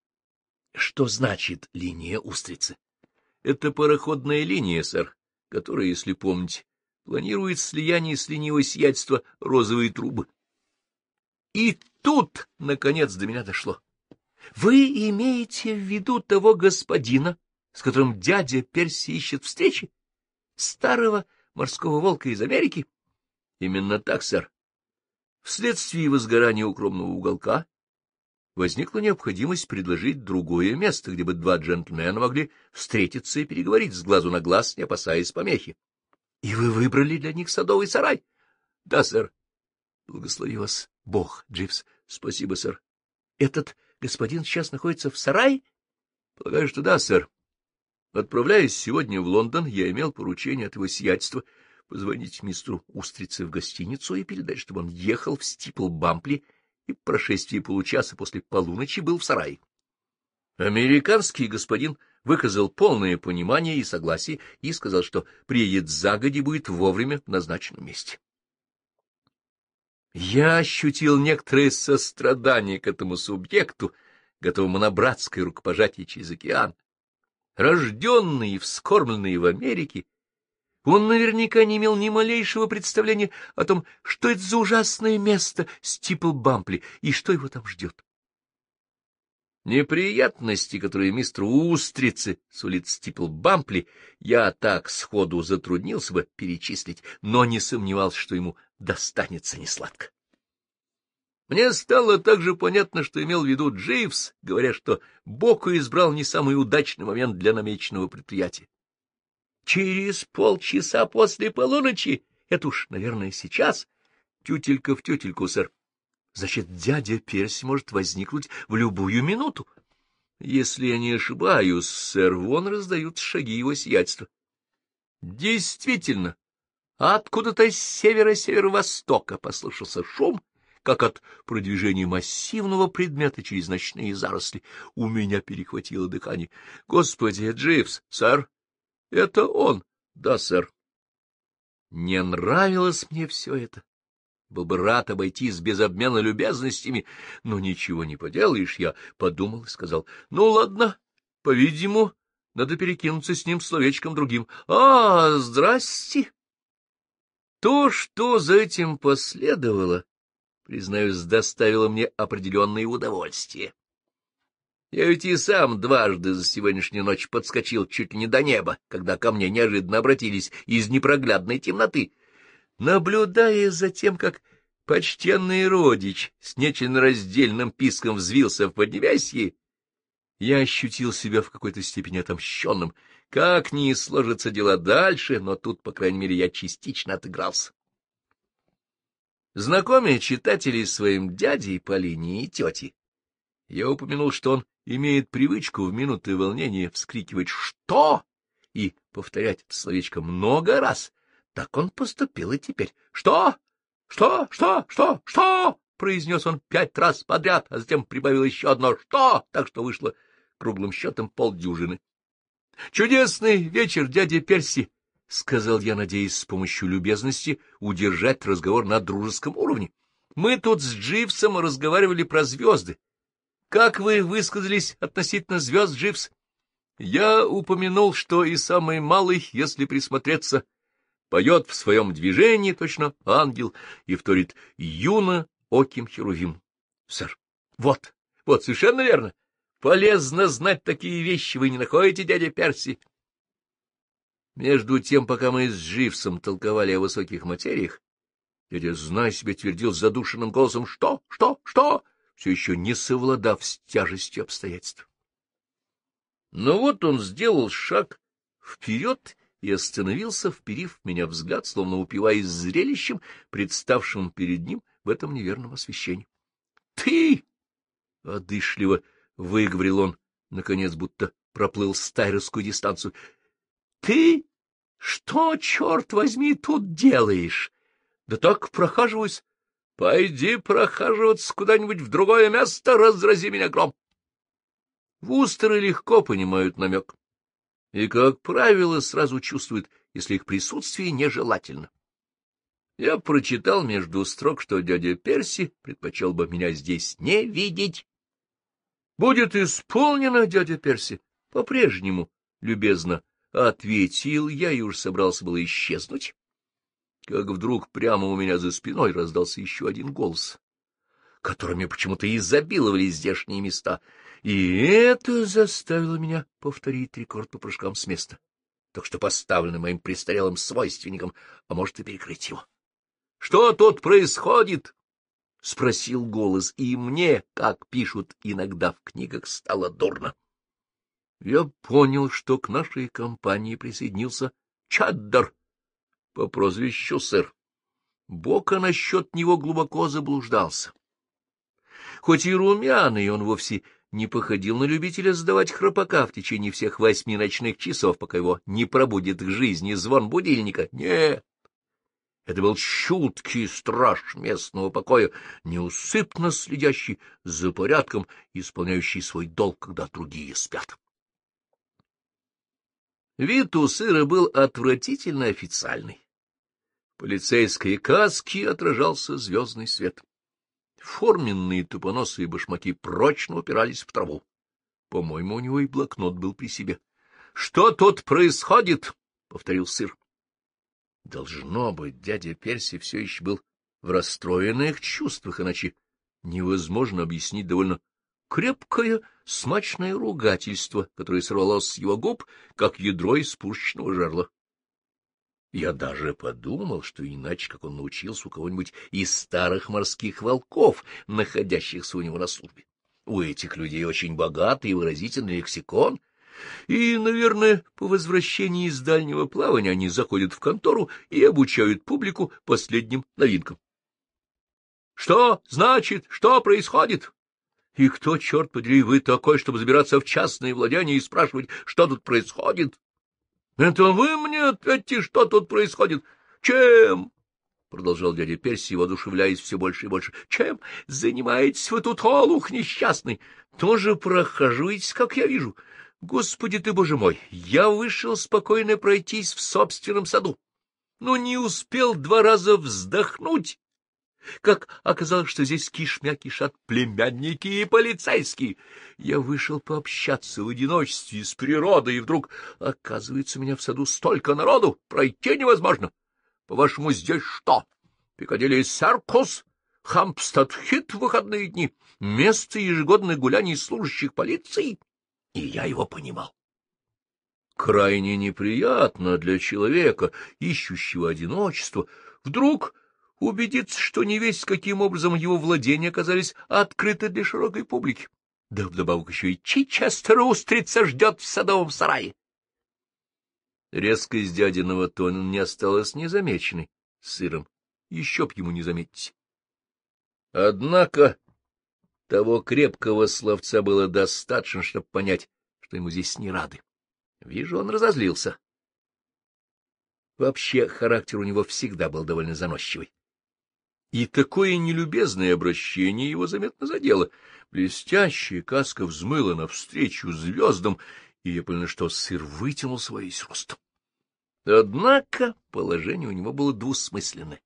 S1: — Что значит линия Устрицы? — Это пароходная линия, сэр, которая, если помнить планирует слияние с ленивой сиятельства розовые трубы. И тут, наконец, до меня дошло. Вы имеете в виду того господина, с которым дядя Перси ищет встречи? Старого морского волка из Америки? Именно так, сэр. Вследствие возгорания укромного уголка возникла необходимость предложить другое место, где бы два джентльмена могли встретиться и переговорить с глазу на глаз, не опасаясь помехи. И вы выбрали для них садовый сарай? — Да, сэр. — Благослови вас Бог, Дживс. — Спасибо, сэр. — Этот господин сейчас находится в сарай? Полагаю, что да, сэр. Отправляясь сегодня в Лондон, я имел поручение от его сиятельства позвонить мистеру Устрице в гостиницу и передать, чтобы он ехал в Стипл-Бампли и в прошествии получаса после полуночи был в сарае. Американский господин выказал полное понимание и согласие и сказал, что приедет загоди будет вовремя в назначенном месте. Я ощутил некоторое сострадание к этому субъекту, готовому на братское рукопожатие через океан. Рожденный и вскормленный в Америке, он наверняка не имел ни малейшего представления о том, что это за ужасное место Стипл Бампли и что его там ждет. Неприятности, которые мистеру Устрице сулит Стипл Бампли, я так сходу затруднился бы перечислить, но не сомневался, что ему достанется несладко. Мне стало также понятно, что имел в виду Дживс, говоря, что Боку избрал не самый удачный момент для намеченного предприятия. Через полчаса после полуночи, это уж, наверное, сейчас, тютелька в тютельку, сэр, Значит, дядя Перси может возникнуть в любую минуту. Если я не ошибаюсь, сэр, вон раздают шаги его сиятельства. Действительно, откуда-то с севера-северо-востока послышался шум, как от продвижения массивного предмета через ночные заросли. У меня перехватило дыхание. — Господи, Дживс, сэр! — Это он. — Да, сэр. Не нравилось мне все это был бы рад обойтись без обмена любезностями, но ничего не поделаешь, я подумал и сказал, ну, ладно, по-видимому, надо перекинуться с ним словечком другим. А, здрасте! То, что за этим последовало, признаюсь, доставило мне определенное удовольствие. Я ведь и сам дважды за сегодняшнюю ночь подскочил чуть ли не до неба, когда ко мне неожиданно обратились из непроглядной темноты — наблюдая за тем, как почтенный родич с нечленораздельным писком взвился в поднебесье, я ощутил себя в какой-то степени отомщенным. Как ни сложатся дела дальше, но тут, по крайней мере, я частично отыгрался. Знакомя читателей своим дядей по линии и тети, я упомянул, что он имеет привычку в минуты волнения вскрикивать «Что?» и повторять это словечко много раз — так он поступил и теперь. — Что? Что? Что? Что? Что? — произнес он пять раз подряд, а затем прибавил еще одно «что», так что вышло круглым счетом полдюжины. — Чудесный вечер, дядя Перси! — сказал я, надеясь с помощью любезности удержать разговор на дружеском уровне. — Мы тут с Дживсом разговаривали про звезды. Как вы высказались относительно звезд, Дживс? — Я упомянул, что и самый малый, если присмотреться, поет в своем движении точно ангел и вторит Юна оким херувим. Сэр, вот, вот, совершенно верно. Полезно знать такие вещи, вы не находите, дядя Перси? Между тем, пока мы с Живсом толковали о высоких материях, дядя, знай себе, твердил задушенным голосом «Что? Что? Что?», все еще не совладав с тяжестью обстоятельств. Но ну вот он сделал шаг вперед и остановился, вперив меня взгляд, словно упиваясь зрелищем, представшим перед ним в этом неверном освещении. — Ты! — одышливо выговорил он, наконец, будто проплыл стайровскую дистанцию. — Ты? Что, черт возьми, тут делаешь? Да так прохаживаюсь. Пойди прохаживаться куда-нибудь в другое место, разрази меня гром. Вустеры легко понимают намек и, как правило, сразу чувствует, если их присутствие нежелательно. Я прочитал между строк, что дядя Перси предпочел бы меня здесь не видеть. — Будет исполнено, дядя Перси, по-прежнему, любезно, — ответил я и уж собрался было исчезнуть. Как вдруг прямо у меня за спиной раздался еще один голос, которыми почему-то изобиловали здешние места — и это заставило меня повторить рекорд по прыжкам с места, так что поставленный моим престарелым свойственником, а может и перекрыть его. — Что тут происходит? — спросил голос, и мне, как пишут иногда в книгах, стало дурно. Я понял, что к нашей компании присоединился Чаддар по прозвищу сэр. Бока насчет него глубоко заблуждался. Хоть и румяный, он вовсе не походил на любителя сдавать храпака в течение всех восьми ночных часов, пока его не пробудет к жизни звон будильника. Нет! Это был чуткий страж местного покоя, неусыпно следящий за порядком и исполняющий свой долг, когда другие спят. Вид у сыра был отвратительно официальный. В полицейской каске отражался звездный свет форменные тупоносы и башмаки прочно упирались в траву. По-моему, у него и блокнот был при себе. — Что тут происходит? — повторил сыр. Должно быть, дядя Перси все еще был в расстроенных чувствах, иначе невозможно объяснить довольно крепкое, смачное ругательство, которое сорвалось с его губ, как ядро из пушечного жерла. Я даже подумал, что иначе как он научился у кого-нибудь из старых морских волков, находящихся у него на службе. У этих людей очень богатый и выразительный лексикон, и, наверное, по возвращении из дальнего плавания они заходят в контору и обучают публику последним новинкам. Что значит, что происходит? И кто, черт подери, вы такой, чтобы забираться в частные владения и спрашивать, что тут происходит? — Это вы мне ответьте, что тут происходит? Чем? — продолжал дядя Перси, воодушевляясь все больше и больше. — Чем занимаетесь вы тут, олух несчастный? Тоже прохаживаетесь, как я вижу. Господи ты, боже мой, я вышел спокойно пройтись в собственном саду, но не успел два раза вздохнуть как оказалось, что здесь кишмя кишат племянники и полицейские. Я вышел пообщаться в одиночестве с природой, и вдруг, оказывается, у меня в саду столько народу, пройти невозможно. По-вашему, здесь что? Пикадилли Саркус? Хампстадхит в выходные дни? Место ежегодных гуляний служащих полиции? И я его понимал. Крайне неприятно для человека, ищущего одиночество, вдруг убедиться, что не весь каким образом его владения оказались открыты для широкой публики. Да вдобавок еще и Чичестер устрица ждет в садовом сарае. Резкость дядиного тона не осталась незамеченной сыром. Еще б ему не заметить. Однако того крепкого словца было достаточно, чтобы понять, что ему здесь не рады. Вижу, он разозлился. Вообще, характер у него всегда был довольно заносчивый и такое нелюбезное обращение его заметно задело. Блестящая каска взмыла навстречу звездам, и я понял, что сыр вытянул свой весь рост. Однако положение у него было двусмысленное.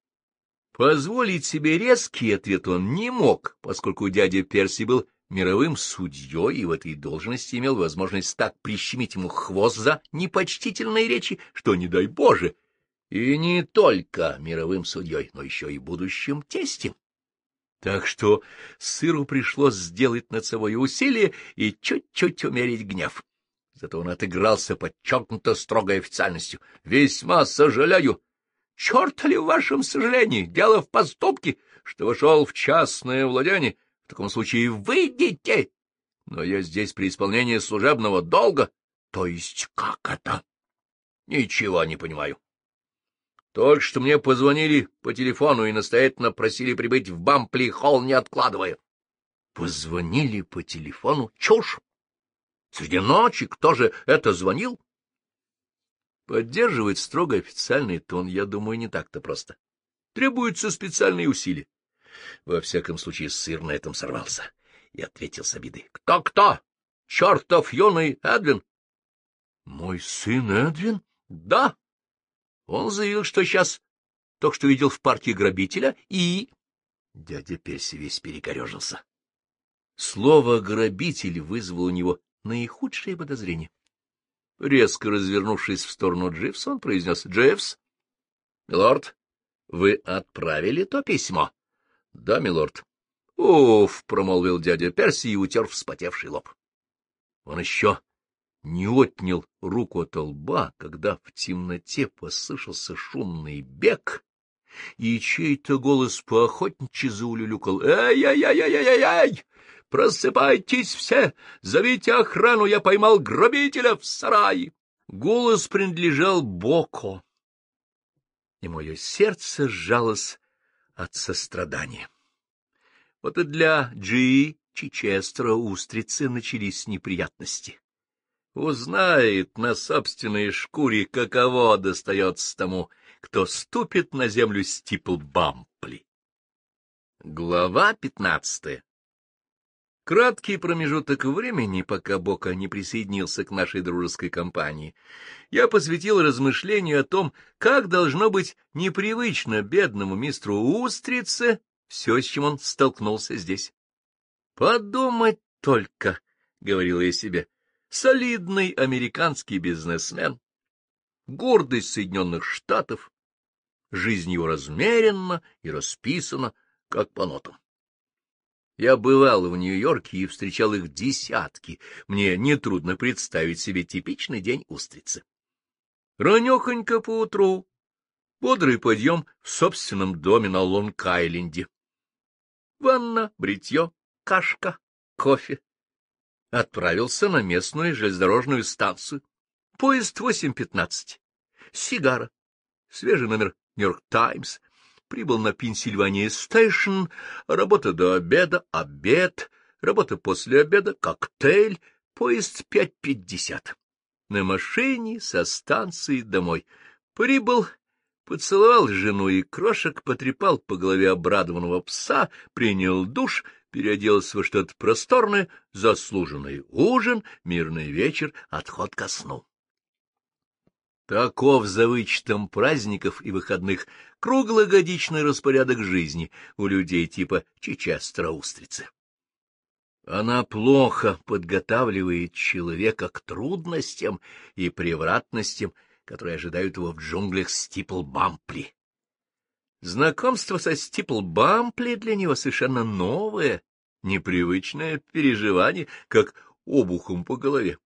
S1: Позволить себе резкий ответ он не мог, поскольку дядя Перси был мировым судьей и в этой должности имел возможность так прищемить ему хвост за непочтительные речи, что, не дай Боже, — и не только мировым судьей, но еще и будущим тестем. Так что сыру пришлось сделать над собой усилие и чуть-чуть умерить гнев. Зато он отыгрался подчеркнуто строгой официальностью. «Весьма сожалею. Черт ли в вашем сожалении? Дело в поступке, что вошел в частное владение. В таком случае выйдите. Но я здесь при исполнении служебного долга. То есть как это? Ничего не понимаю. Только что мне позвонили по телефону и настоятельно просили прибыть в Бампли-холл, не откладывая. Позвонили по телефону? Чушь! Среди ночи кто же это звонил? Поддерживать строго официальный тон, я думаю, не так-то просто. Требуются специальные усилия. Во всяком случае, сыр на этом сорвался и ответил с обиды. «Кто, — Кто-кто? Чертов юный Эдвин? — Мой сын Эдвин? — Да, он заявил, что сейчас только что видел в парке грабителя и... Дядя Перси весь перекорежился. Слово «грабитель» вызвало у него наихудшие подозрения. Резко развернувшись в сторону Дживса, он произнес «Дживс, милорд, вы отправили то письмо?» «Да, милорд». «Уф», — промолвил дядя Перси и утер вспотевший лоб. Он еще не отнял руку от лба, когда в темноте послышался шумный бег, и чей-то голос поохотничьи заулюлюкал «Эй-яй-яй-яй-яй-яй! Просыпайтесь все! Зовите охрану! Я поймал грабителя в сарае!» Голос принадлежал Боко, и мое сердце сжалось от сострадания. Вот и для Джи Чичестера устрицы начались неприятности узнает на собственной шкуре, каково достается тому, кто ступит на землю стипл Бампли. Глава пятнадцатая Краткий промежуток времени, пока Бока не присоединился к нашей дружеской компании, я посвятил размышлению о том, как должно быть непривычно бедному мистеру Устрице все, с чем он столкнулся здесь. «Подумать только», — говорил я себе, — солидный американский бизнесмен, гордость Соединенных Штатов, жизнь его размеренна и расписана, как по нотам. Я бывал в Нью-Йорке и встречал их десятки. Мне нетрудно представить себе типичный день устрицы. Ранехонько поутру, бодрый подъем в собственном доме на Лонг-Айленде. Ванна, бритье, кашка, кофе, отправился на местную железнодорожную станцию. Поезд 8.15. Сигара. Свежий номер «Нью-Йорк Таймс». Прибыл на Пенсильвания Стейшн. Работа до обеда, обед, работа после обеда, коктейль. Поезд 5.50. На машине со станции домой. Прибыл, поцеловал жену и крошек, потрепал по голове обрадованного пса, принял душ — переоделась во что-то просторное, заслуженный ужин, мирный вечер, отход ко сну. Таков за вычетом праздников и выходных круглогодичный распорядок жизни у людей типа чича чечастроустрицы. Она плохо подготавливает человека к трудностям и превратностям, которые ожидают его в джунглях Стипл-Бампли. Знакомство со Стипл Бампли для него совершенно новое, непривычное переживание, как обухом по голове.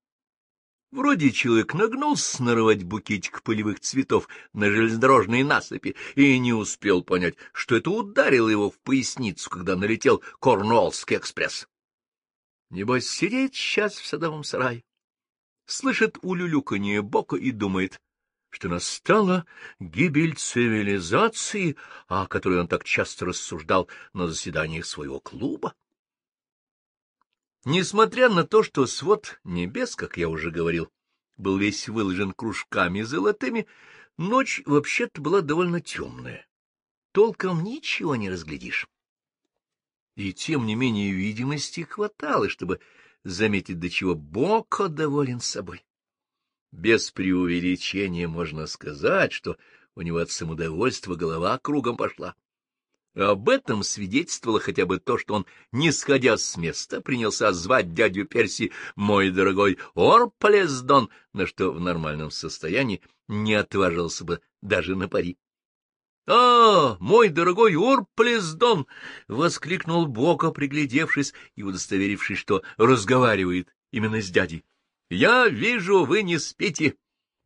S1: Вроде человек нагнулся сноровать букетик полевых цветов на железнодорожной насыпи и не успел понять, что это ударило его в поясницу, когда налетел Корнуоллский экспресс. Небось, сидит сейчас в садовом сарае, слышит улюлюканье бока и думает, что настала гибель цивилизации, о которой он так часто рассуждал на заседаниях своего клуба. Несмотря на то, что свод небес, как я уже говорил, был весь выложен кружками золотыми, ночь вообще-то была довольно темная. Толком ничего не разглядишь. И тем не менее видимости хватало, чтобы заметить, до чего Боко доволен собой. Без преувеличения можно сказать, что у него от самодовольства голова кругом пошла. Об этом свидетельствовало хотя бы то, что он, не сходя с места, принялся звать дядю Перси «мой дорогой Орплездон, на что в нормальном состоянии не отважился бы даже на пари. — А, мой дорогой Орплездон, воскликнул Бока, приглядевшись и удостоверившись, что разговаривает именно с дядей. Я вижу, вы не спите.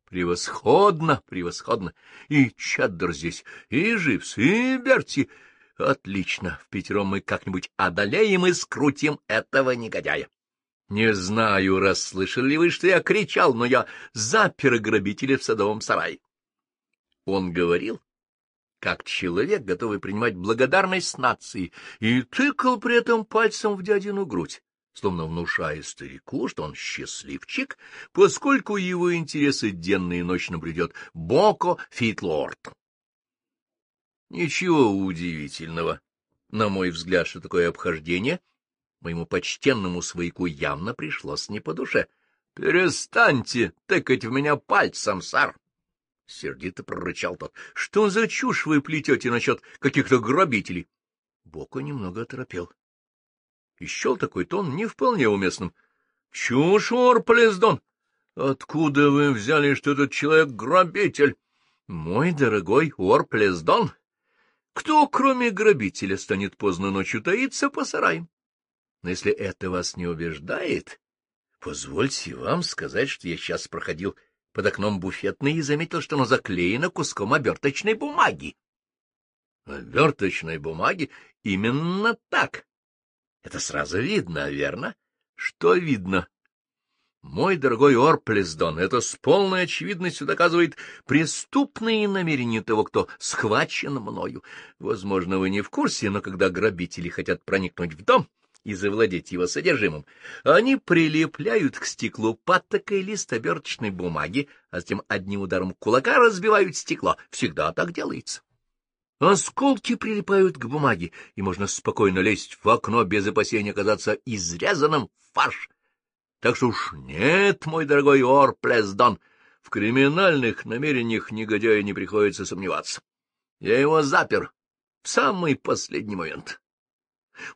S1: Превосходно, превосходно. И Чаддер здесь, и Живс, и Берти. Отлично, в пятером мы как-нибудь одолеем и скрутим этого негодяя. Не знаю, расслышали ли вы, что я кричал, но я запер грабителя в садовом сарае. Он говорил, как человек, готовый принимать благодарность нации, и тыкал при этом пальцем в дядину грудь словно внушая старику, что он счастливчик, поскольку его интересы денно и ночно бредет Боко Фитлорд. Ничего удивительного, на мой взгляд, что такое обхождение моему почтенному свояку явно пришлось не по душе. — Перестаньте тыкать в меня пальцем, сар! — сердито прорычал тот. — Что за чушь вы плетете насчет каких-то грабителей? Боко немного оторопел и счел такой тон не вполне уместным. — Чушь, Орплездон! Откуда вы взяли, что этот человек грабитель? — Мой дорогой Орплездон! Кто, кроме грабителя, станет поздно ночью таиться по сараям? Но если это вас не убеждает, позвольте вам сказать, что я сейчас проходил под окном буфетной и заметил, что оно заклеено куском оберточной бумаги. — Оберточной бумаги? Именно так! Это сразу видно, верно? Что видно? Мой дорогой Орплесдон, это с полной очевидностью доказывает преступные намерения того, кто схвачен мною. Возможно, вы не в курсе, но когда грабители хотят проникнуть в дом и завладеть его содержимым, они прилепляют к стеклу патокой лист оберточной бумаги, а затем одним ударом кулака разбивают стекло. Всегда так делается. Осколки прилипают к бумаге, и можно спокойно лезть в окно без опасения оказаться изрезанным в фарш. Так что уж нет, мой дорогой Орплесдон, в криминальных намерениях негодяя не приходится сомневаться. Я его запер в самый последний момент.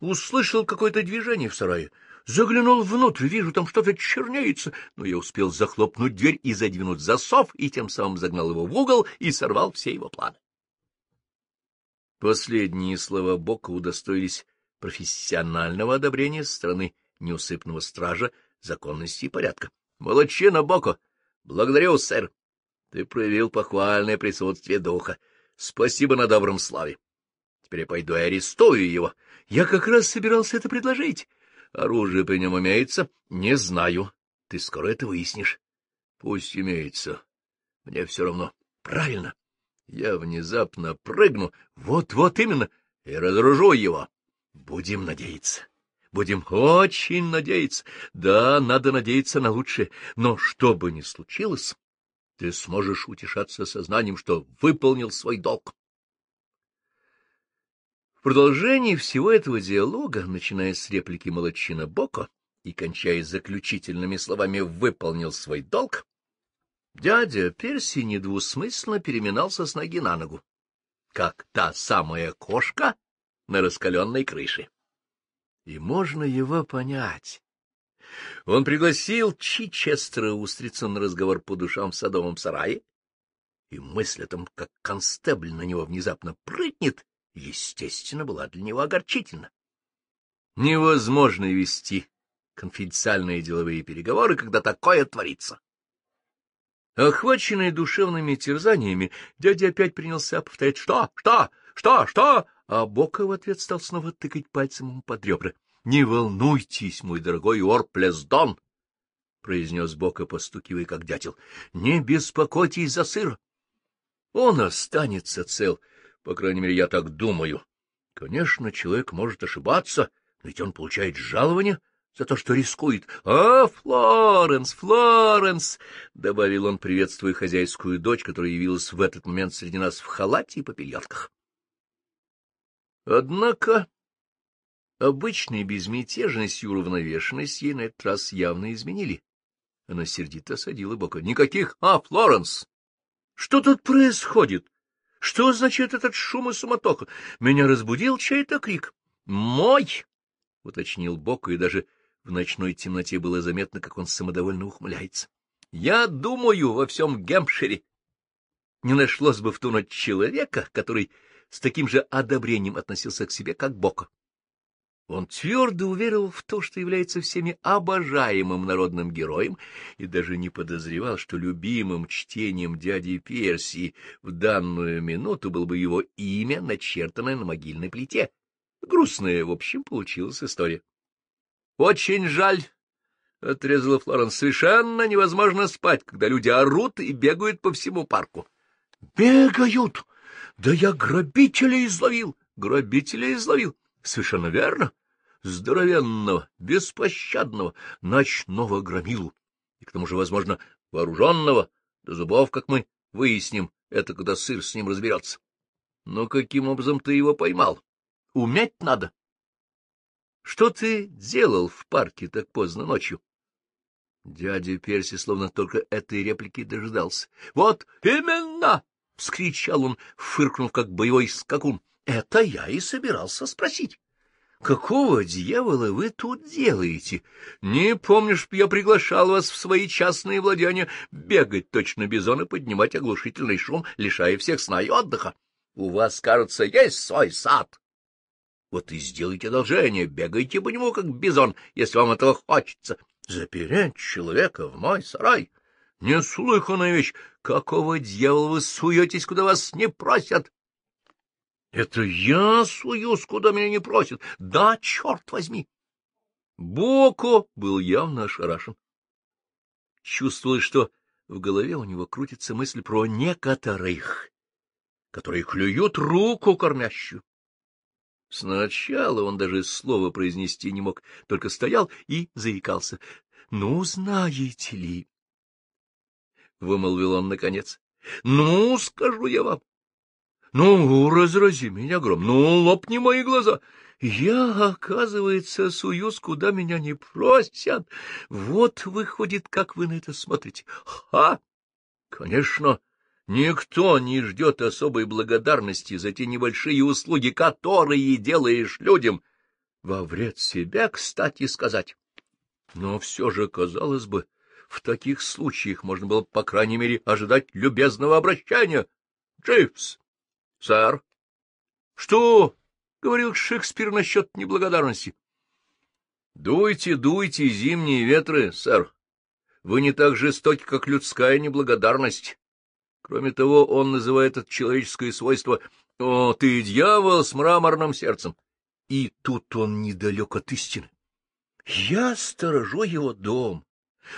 S1: Услышал какое-то движение в сарае, заглянул внутрь, вижу, там что-то чернеется, но я успел захлопнуть дверь и задвинуть засов, и тем самым загнал его в угол и сорвал все его планы. Последние слова Бока удостоились профессионального одобрения со стороны неусыпного стража законности и порядка. — Молодчина, Боко! Благодарю, сэр! Ты проявил похвальное присутствие духа. Спасибо на добром славе. Теперь я пойду и арестую его. Я как раз собирался это предложить. Оружие при нем имеется? Не знаю. Ты скоро это выяснишь. Пусть имеется. Мне все равно. Правильно я внезапно прыгну, вот-вот именно, и разоружу его. Будем надеяться. Будем очень надеяться. Да, надо надеяться на лучшее. Но что бы ни случилось, ты сможешь утешаться сознанием, что выполнил свой долг. В продолжении всего этого диалога, начиная с реплики Молодчина Боко и кончая заключительными словами «выполнил свой долг», Дядя Перси недвусмысленно переминался с ноги на ногу, как та самая кошка на раскаленной крыше. И можно его понять. Он пригласил Чичестера устрица на разговор по душам в садовом сарае, и мысль о том, как констебль на него внезапно прыгнет, естественно, была для него огорчительна. Невозможно вести конфиденциальные деловые переговоры, когда такое творится. Охваченный душевными терзаниями, дядя опять принялся повторять «Что? Что? Что? Что?», а Бока в ответ стал снова тыкать пальцем ему под ребра. — Не волнуйтесь, мой дорогой Орплездон, произнес Бока, постукивая, как дятел. — Не беспокойтесь за сыр. Он останется цел, по крайней мере, я так думаю. Конечно, человек может ошибаться, ведь он получает жалование, за то, что рискует. — А, Флоренс, Флоренс! — добавил он, приветствуя хозяйскую дочь, которая явилась в этот момент среди нас в халате и попельотках. Однако обычная безмятежность и уравновешенность ей на этот раз явно изменили. Она сердито осадила бока. — Никаких! А, Флоренс! Что тут происходит? Что значит этот шум и суматоха? Меня разбудил чей-то крик. — Мой! — уточнил Бока и даже в ночной темноте было заметно, как он самодовольно ухмыляется. — Я думаю, во всем Гемпшире не нашлось бы в ту ночь человека, который с таким же одобрением относился к себе, как Бока. Он твердо уверил в то, что является всеми обожаемым народным героем, и даже не подозревал, что любимым чтением дяди Персии в данную минуту было бы его имя, начертанное на могильной плите. Грустная, в общем, получилась история. Очень жаль, — отрезала Флоренс, — совершенно невозможно спать, когда люди орут и бегают по всему парку. — Бегают! Да я грабителя изловил! Грабителя изловил! Совершенно верно! Здоровенного, беспощадного, ночного громилу. И к тому же, возможно, вооруженного, до зубов, как мы выясним, это когда сыр с ним разберется. Но каким образом ты его поймал? Уметь надо. Что ты делал в парке так поздно ночью? Дядя Перси словно только этой реплики дождался. — Вот именно! — вскричал он, фыркнув, как боевой скакун. — Это я и собирался спросить. — Какого дьявола вы тут делаете? Не помнишь, я приглашал вас в свои частные владения бегать точно бизона, поднимать оглушительный шум, лишая всех сна и отдыха. У вас, кажется, есть свой сад. Вот и сделайте одолжение, бегайте по нему, как бизон, если вам этого хочется. Запереть человека в мой сарай — неслыханная вещь. Какого дьявола вы суетесь, куда вас не просят? — Это я суюсь, куда меня не просят. Да, черт возьми! Боко был явно ошарашен. Чувствовалось, что в голове у него крутится мысль про некоторых, которые клюют руку кормящую. Сначала он даже слова произнести не мог, только стоял и заикался. — Ну, знаете ли... — вымолвил он наконец. — Ну, скажу я вам. Ну, разрази меня гром, ну, лопни мои глаза. Я, оказывается, суюсь, куда меня не просят. Вот выходит, как вы на это смотрите. Ха! Конечно, Никто не ждет особой благодарности за те небольшие услуги, которые делаешь людям. Во вред себя, кстати, сказать. Но все же, казалось бы, в таких случаях можно было, по крайней мере, ожидать любезного обращения. — Дживс! — Сэр! — Что? — говорил Шекспир насчет неблагодарности. — Дуйте, дуйте, зимние ветры, сэр. Вы не так жестоки, как людская неблагодарность. Кроме того, он называет это человеческое свойство «О, ты дьявол с мраморным сердцем!» И тут он недалек от истины. Я сторожу его дом,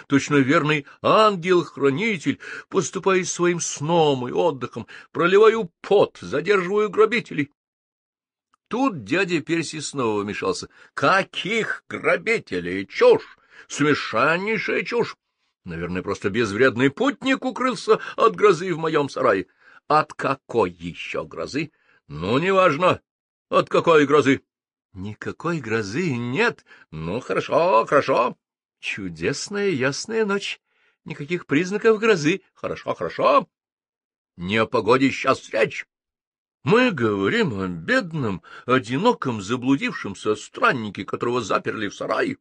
S1: точно верный ангел-хранитель, поступая своим сном и отдыхом, проливаю пот, задерживаю грабителей. Тут дядя Перси снова вмешался. — Каких грабителей? Чушь! смешаннейшая чушь! Наверное, просто безвредный путник укрылся от грозы в моем сарае. От какой еще грозы? Ну, неважно. От какой грозы? Никакой грозы нет. Ну, хорошо, хорошо. Чудесная ясная ночь. Никаких признаков грозы. Хорошо, хорошо. Не о погоде сейчас речь. Мы говорим о бедном, одиноком, заблудившемся страннике, которого заперли в сарае.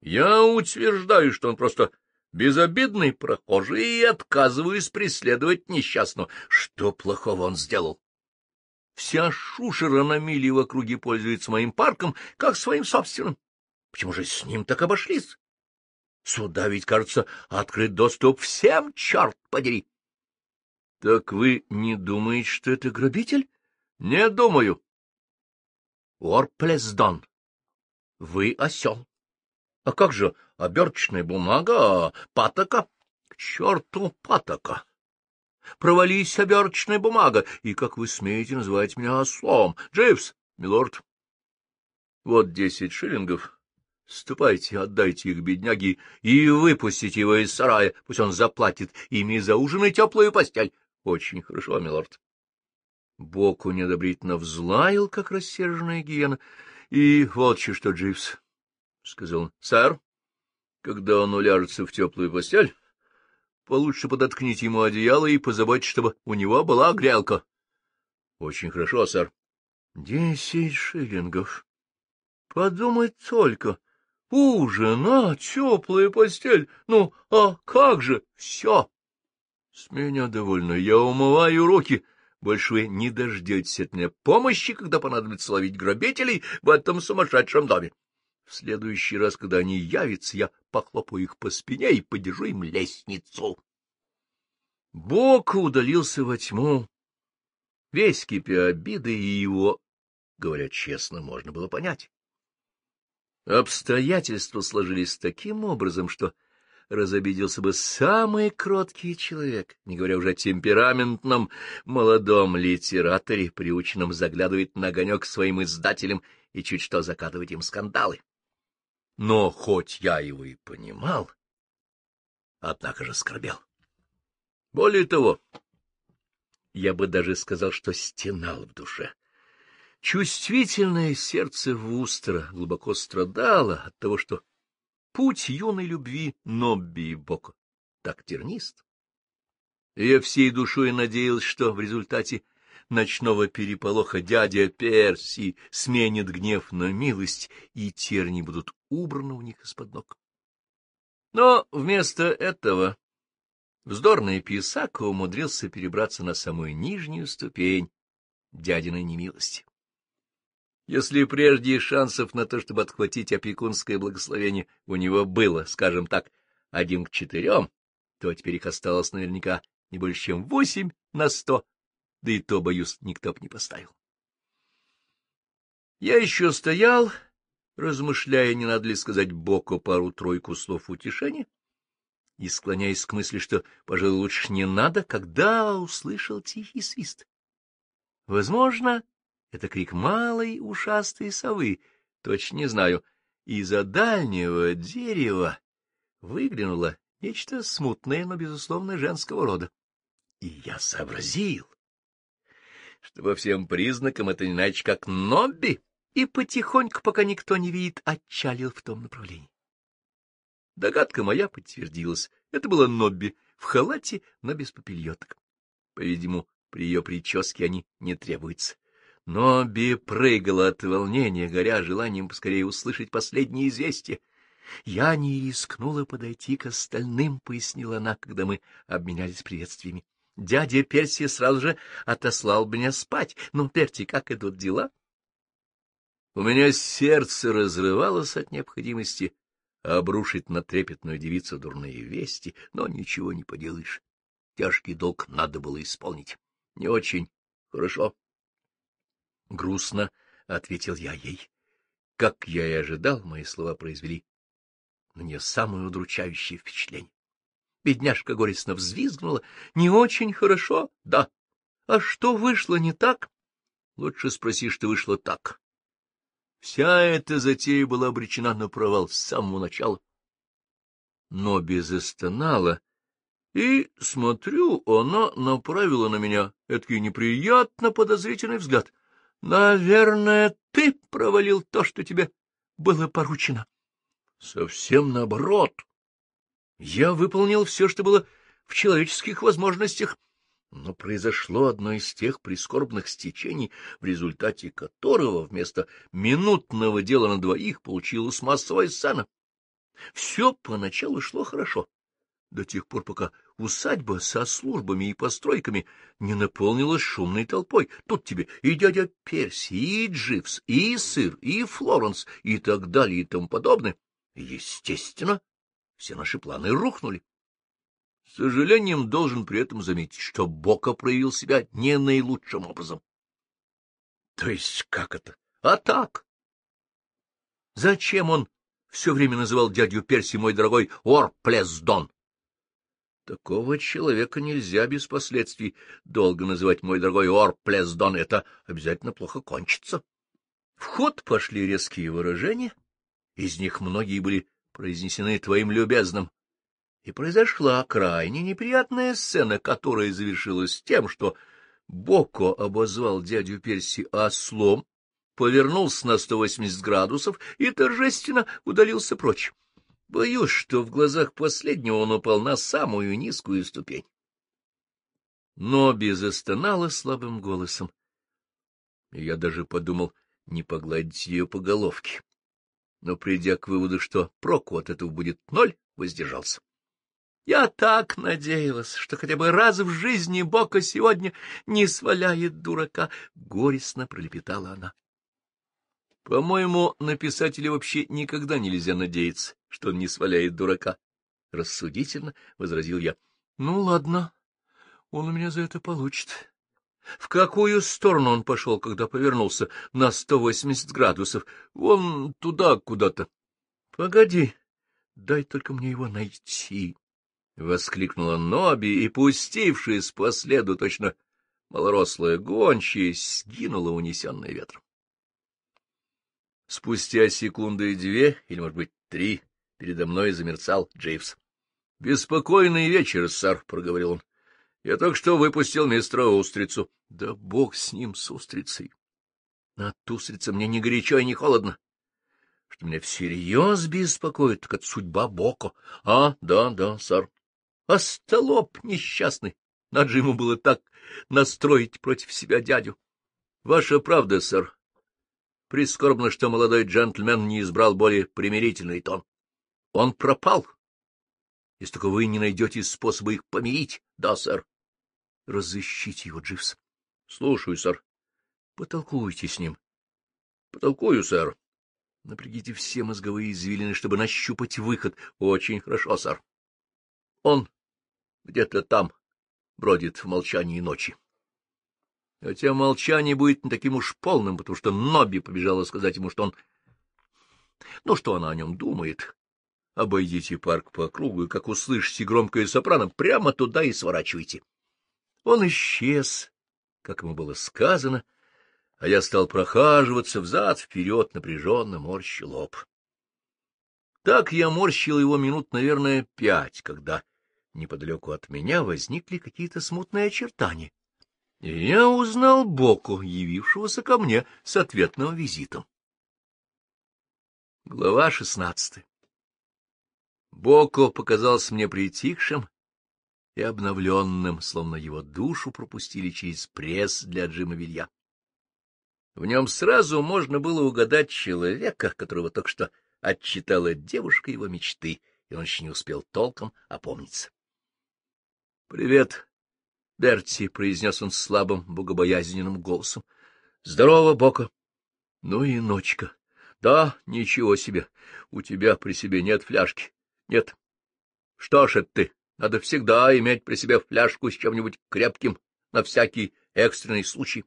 S1: Я утверждаю, что он просто безобидный прохожий, и отказываюсь преследовать несчастного. Что плохого он сделал? Вся шушера на миле в округе пользуется моим парком, как своим собственным. Почему же с ним так обошлись? Сюда ведь, кажется, открыт доступ всем, черт подери! — Так вы не думаете, что это грабитель? — Не думаю. — Орплесдон. — Вы осел. — А как же оберточная бумага, а патока. К черту патока! Провались, оберточная бумага, и как вы смеете называть меня ослом? Дживс, милорд! Вот десять шиллингов. Ступайте, отдайте их бедняги и выпустите его из сарая, пусть он заплатит ими за ужин и теплую постель. Очень хорошо, милорд. Боку неодобрительно взлаял, как рассерженная гиена. — И вот что, Дживс, — сказал он. — Сэр, когда он уляжется в теплую постель, получше подоткните ему одеяло и позаботьтесь, чтобы у него была грелка. — Очень хорошо, сэр. — Десять шиллингов. Подумать только. Ужина, теплая постель. Ну, а как же? Все. С меня довольно. Я умываю руки. Больше вы не дождетесь от меня помощи, когда понадобится ловить грабителей в этом сумасшедшем доме. В следующий раз, когда они явятся, я похлопаю их по спине и подержу им лестницу. Бог удалился во тьму, весь кипя обиды, и его, говоря честно, можно было понять. Обстоятельства сложились таким образом, что разобиделся бы самый кроткий человек, не говоря уже о темпераментном молодом литераторе, приученном заглядывать на огонек своим издателям и чуть что закатывать им скандалы. Но хоть я его и понимал, однако же скорбел. Более того, я бы даже сказал, что стенал в душе. Чувствительное сердце Вустера глубоко страдало от того, что путь юной любви Нобби и Боко так тернист. И я всей душой надеялся, что в результате ночного переполоха дядя Перси сменит гнев на милость, и терни будут убраны у них из-под ног. Но вместо этого вздорный Писако умудрился перебраться на самую нижнюю ступень дядиной немилости. Если прежде шансов на то, чтобы отхватить опекунское благословение, у него было, скажем так, один к четырем, то теперь их осталось наверняка не больше, чем восемь на сто да и то, боюсь, никто бы не поставил. Я еще стоял, размышляя, не надо ли сказать Боку пару-тройку слов утешения, и склоняясь к мысли, что, пожалуй, лучше не надо, когда услышал тихий свист. Возможно, это крик малой ушастой совы, точно не знаю, из-за дальнего дерева выглянуло нечто смутное, но, безусловно, женского рода. И я сообразил, что по всем признакам это не иначе как Нобби, и потихоньку, пока никто не видит, отчалил в том направлении. Догадка моя подтвердилась. Это было Нобби в халате, но без попельеток. По-видимому, при ее прическе они не требуются. Нобби прыгала от волнения, горя желанием поскорее услышать последние известия. «Я не рискнула подойти к остальным», — пояснила она, когда мы обменялись приветствиями. Дядя Перси сразу же отослал меня спать. Ну, Перси, как идут дела? У меня сердце разрывалось от необходимости обрушить на трепетную девицу дурные вести, но ничего не поделаешь. Тяжкий долг надо было исполнить. Не очень хорошо. Грустно ответил я ей. Как я и ожидал, мои слова произвели на нее самое удручающее впечатление. Бедняжка горестно взвизгнула. — Не очень хорошо, да. А что вышло не так? — Лучше спроси, что вышло так. Вся эта затея была обречена на провал с самого начала. Но безостонала, и, смотрю, она направила на меня эткий неприятно подозрительный взгляд. — Наверное, ты провалил то, что тебе было поручено. — Совсем наоборот. Я выполнил все, что было в человеческих возможностях, но произошло одно из тех прискорбных стечений, в результате которого вместо минутного дела на двоих получилась массовая сцена. Все поначалу шло хорошо, до тех пор, пока усадьба со службами и постройками не наполнилась шумной толпой. Тут тебе и дядя Перси, и Дживс, и Сыр, и Флоренс, и так далее, и тому подобное. Естественно, все наши планы рухнули. С сожалением должен при этом заметить, что Бока проявил себя не наилучшим образом. То есть как это? А так? Зачем он все время называл дядю Перси мой дорогой Орплездон? Такого человека нельзя без последствий долго называть мой дорогой Орплездон. Это обязательно плохо кончится. В ход пошли резкие выражения. Из них многие были произнесены твоим любезным. И произошла крайне неприятная сцена, которая завершилась тем, что Боко обозвал дядю Перси ослом, повернулся на сто восемьдесят градусов и торжественно удалился прочь. Боюсь, что в глазах последнего он упал на самую низкую ступень. Ноби застонала слабым голосом. Я даже подумал, не погладить ее по головке но, придя к выводу, что проку от этого будет ноль, воздержался. Я так надеялась, что хотя бы раз в жизни Бока сегодня не сваляет дурака, — горестно пролепетала она. По-моему, на писателя вообще никогда нельзя надеяться, что он не сваляет дурака. Рассудительно возразил я. Ну, ладно, он у меня за это получит. В какую сторону он пошел, когда повернулся на сто восемьдесят градусов? Вон туда куда-то. — Погоди, дай только мне его найти! — воскликнула Ноби, и, пустившись по следу, точно малорослая гончая, сгинула, унесенная ветром. Спустя секунды две, или, может быть, три, передо мной замерцал Джейвс. — Беспокойный вечер, сэр, — проговорил он. — Я только что выпустил мистера Устрицу. Да бог с ним, с устрицей. На устрицы мне ни горячо и ни холодно. Что меня всерьез беспокоит, так это судьба Боко. А, да, да, сар. Остолоп а несчастный. Надо же ему было так настроить против себя дядю. Ваша правда, сэр. Прискорбно, что молодой джентльмен не избрал более примирительный тон. Он пропал. Если только вы не найдете способа их помирить, да, сэр. Разыщите его, Дживс. — Слушаю, сэр. — Потолкуйте с ним. — Потолкую, сэр. — Напрягите все мозговые извилины, чтобы нащупать выход. — Очень хорошо, сэр. — Он где-то там бродит в молчании ночи. Хотя молчание будет не таким уж полным, потому что Нобби побежала сказать ему, что он... Ну, что она о нем думает? Обойдите парк по кругу, и как услышите громкое сопрано, прямо туда и сворачивайте. Он исчез как ему было сказано, а я стал прохаживаться взад-вперед, напряженно морщил лоб. Так я морщил его минут, наверное, пять, когда неподалеку от меня возникли какие-то смутные очертания. И я узнал Боку, явившегося ко мне с ответным визитом. Глава шестнадцатая Боко показался мне притихшим и обновленным, словно его душу пропустили через пресс для Джима Вилья. В нем сразу можно было угадать человека, которого только что отчитала девушка его мечты, и он еще не успел толком опомниться. — Привет, Берти, — произнес он слабым, богобоязненным голосом. — Здорово, Бока. — Ну и ночка. — Да, ничего себе. У тебя при себе нет фляжки. — Нет. — Что ж это ты? Надо всегда иметь при себе фляжку с чем-нибудь крепким на всякий экстренный случай.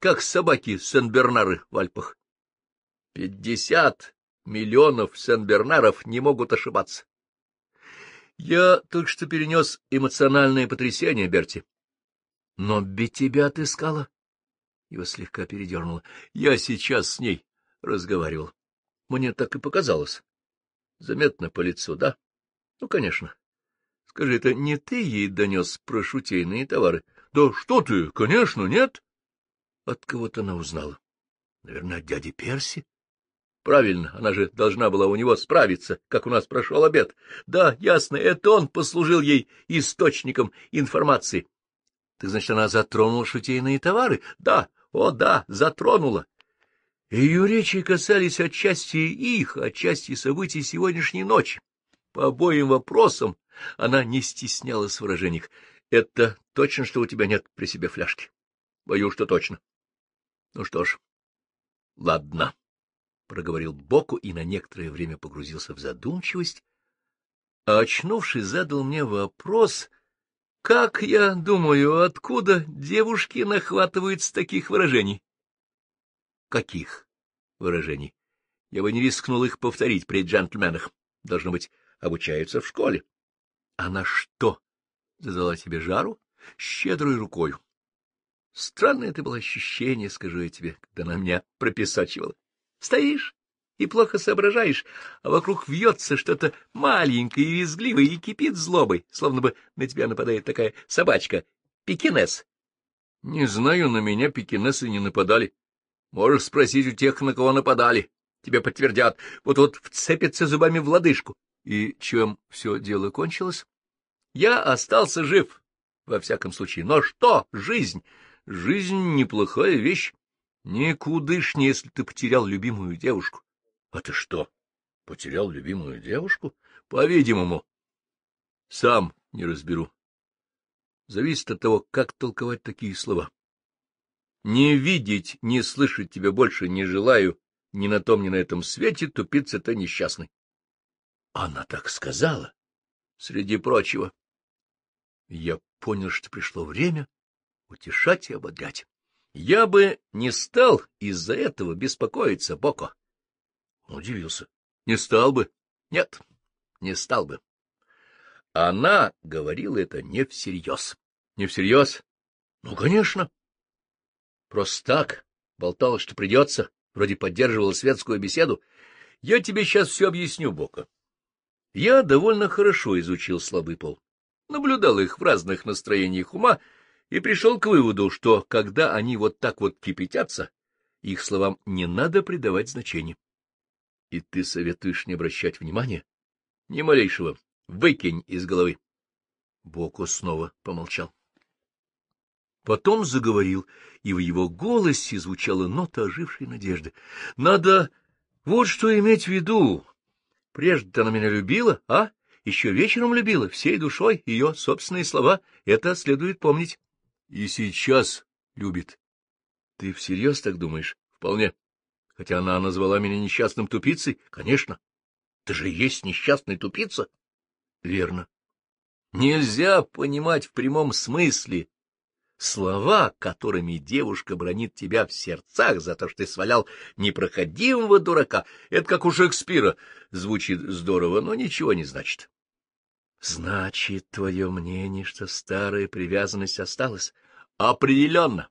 S1: Как собаки Сен-Бернары в Альпах. Пятьдесят миллионов Сен-Бернаров не могут ошибаться. Я только что перенес эмоциональное потрясение, Берти. Но Нобби тебя отыскала. Его слегка передернуло. Я сейчас с ней разговаривал. Мне так и показалось. Заметно по лицу, да? Ну, конечно. Скажи, это не ты ей донес про шутейные товары? Да что ты, конечно, нет. От кого-то она узнала. Наверное, от дяди Перси. Правильно, она же должна была у него справиться, как у нас прошел обед. Да, ясно, это он послужил ей источником информации. Так значит, она затронула шутейные товары? Да, о да, затронула. Ее речи касались отчасти их, отчасти событий сегодняшней ночи. По обоим вопросам она не стеснялась в выражениях. — Это точно, что у тебя нет при себе фляжки? — Боюсь, что точно. — Ну что ж, ладно, — проговорил Боку и на некоторое время погрузился в задумчивость, а, очнувшись, задал мне вопрос, как я думаю, откуда девушки нахватываются таких выражений? — Каких выражений? Я бы не рискнул их повторить при джентльменах. Должно быть, обучаются в школе. Она что, задала тебе жару? Щедрой рукою. Странное это было ощущение, скажу я тебе, когда она меня прописачивала. Стоишь и плохо соображаешь, а вокруг вьется что-то маленькое и визгливое, и кипит злобой, словно бы на тебя нападает такая собачка, пекинес. Не знаю, на меня пекинесы не нападали. Можешь спросить у тех, на кого нападали. Тебе подтвердят. Вот-вот вцепятся зубами в лодыжку, и чем все дело кончилось? Я остался жив, во всяком случае. Но что? Жизнь. Жизнь — неплохая вещь. Никудышнее, если ты потерял любимую девушку. А ты что, потерял любимую девушку? По-видимому. Сам не разберу. Зависит от того, как толковать такие слова. Не видеть, не слышать тебя больше не желаю, ни на том, ни на этом свете тупица-то несчастный. Она так сказала, среди прочего. Я понял, что пришло время утешать и ободрять. Я бы не стал из-за этого беспокоиться, Боко. Он удивился. Не стал бы. Нет, не стал бы. Она говорила это не всерьез. Не всерьез? Ну, конечно. Просто так. Болтала, что придется. Вроде поддерживала светскую беседу. Я тебе сейчас все объясню, Бока. Я довольно хорошо изучил слабый пол, наблюдал их в разных настроениях ума и пришел к выводу, что когда они вот так вот кипятятся, их словам не надо придавать значения. И ты советуешь не обращать внимания? Ни малейшего. Выкинь из головы. Боко снова помолчал. Потом заговорил, и в его голосе звучала нота ожившей надежды. — Надо вот что иметь в виду. Прежде она меня любила, а? Еще вечером любила, всей душой, ее собственные слова. Это следует помнить. И сейчас любит. Ты всерьез так думаешь? Вполне. Хотя она назвала меня несчастным тупицей, конечно. Ты же есть несчастный тупица. Верно. Нельзя понимать в прямом смысле слова, которыми девушка бронит тебя в сердцах за то, что ты свалял непроходимого дурака. Это как у Шекспира. Звучит здорово, но ничего не значит. Значит, твое мнение, что старая привязанность осталась? Определенно.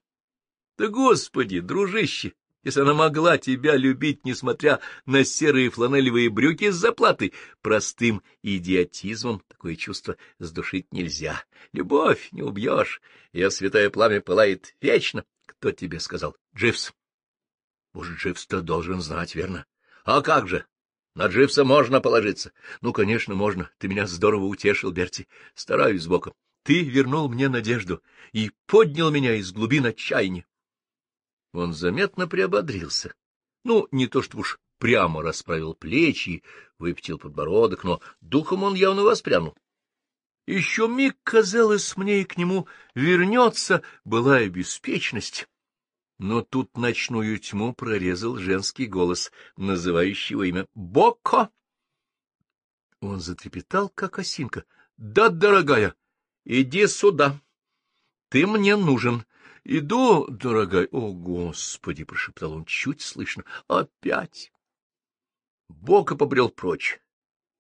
S1: Да, господи, дружище, если она могла тебя любить, несмотря на серые фланелевые брюки с заплатой. Простым идиотизмом такое чувство сдушить нельзя. Любовь не убьешь, ее святое пламя пылает вечно. Кто тебе сказал? Дживс. Может, Дживс-то должен знать, верно? А как же? На Дживса можно положиться. Ну, конечно, можно. Ты меня здорово утешил, Берти. Стараюсь сбоком. Ты вернул мне надежду и поднял меня из глубин отчаяния. Он заметно приободрился. Ну, не то что уж прямо расправил плечи, выпятил подбородок, но духом он явно воспрянул. Еще миг, казалось мне, и к нему вернется была и беспечность. Но тут ночную тьму прорезал женский голос, называющего имя Боко. Он затрепетал, как осинка. — Да, дорогая, иди сюда. Ты мне нужен. — Иду, дорогая. — О, Господи! — прошептал он чуть слышно. — Опять! Бока побрел прочь,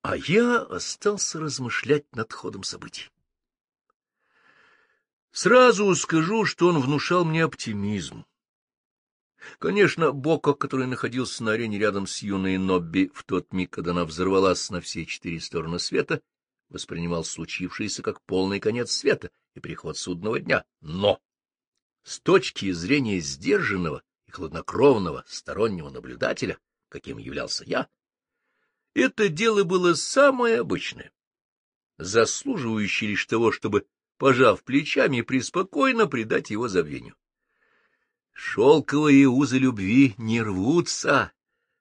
S1: а я остался размышлять над ходом событий. Сразу скажу, что он внушал мне оптимизм. Конечно, Бока, который находился на арене рядом с юной Нобби в тот миг, когда она взорвалась на все четыре стороны света, воспринимал случившееся как полный конец света и приход судного дня. Но с точки зрения сдержанного и хладнокровного стороннего наблюдателя, каким являлся я, это дело было самое обычное, заслуживающее лишь того, чтобы, пожав плечами, преспокойно предать его забвению. Шелковые узы любви не рвутся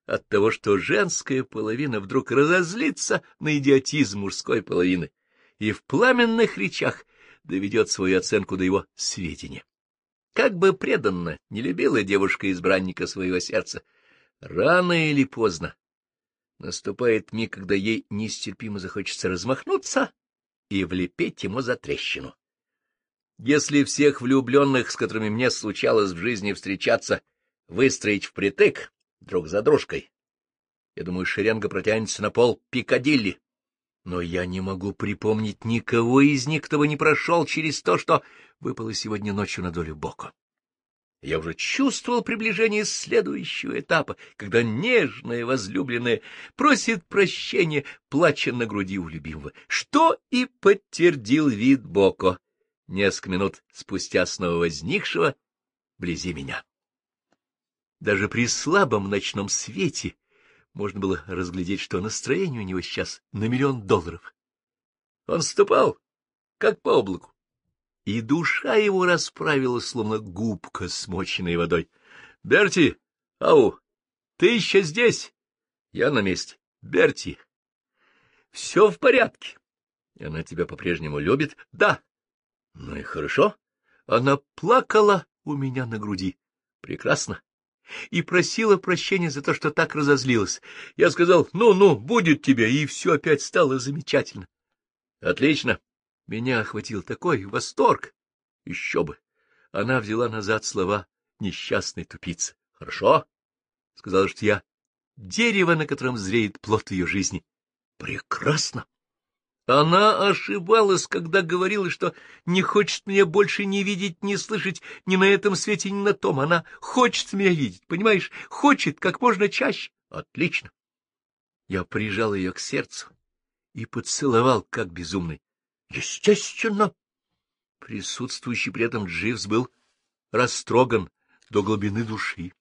S1: от того, что женская половина вдруг разозлится на идиотизм мужской половины и в пламенных речах доведет свою оценку до его сведения. Как бы преданно не любила девушка избранника своего сердца, рано или поздно наступает миг, когда ей нестерпимо захочется размахнуться и влепить ему за трещину. Если всех влюбленных, с которыми мне случалось в жизни встречаться, выстроить впритык друг за дружкой, я думаю, шеренга протянется на пол Пикадилли но я не могу припомнить никого из них, кто бы не прошел через то, что выпало сегодня ночью на долю Боко. Я уже чувствовал приближение следующего этапа, когда нежная возлюбленная просит прощения, плача на груди у любимого, что и подтвердил вид Боко, несколько минут спустя снова возникшего вблизи меня. Даже при слабом ночном свете можно было разглядеть, что настроение у него сейчас на миллион долларов. Он ступал, как по облаку, и душа его расправилась, словно губка, смоченная водой. — Берти, ау, ты еще здесь? — Я на месте. — Берти, все в порядке. — Она тебя по-прежнему любит? — Да. — Ну и хорошо. Она плакала у меня на груди. — Прекрасно и просила прощения за то, что так разозлилась. Я сказал, ну-ну, будет тебе, и все опять стало замечательно. Отлично. Меня охватил такой восторг. Еще бы. Она взяла назад слова несчастной тупицы. Хорошо. Сказала, что я дерево, на котором зреет плод ее жизни. Прекрасно. Она ошибалась, когда говорила, что не хочет меня больше не видеть, не слышать ни на этом свете, ни на том. Она хочет меня видеть, понимаешь? Хочет как можно чаще. Отлично. Я прижал ее к сердцу и поцеловал, как безумный. Естественно. Присутствующий при этом Дживс был растроган до глубины души.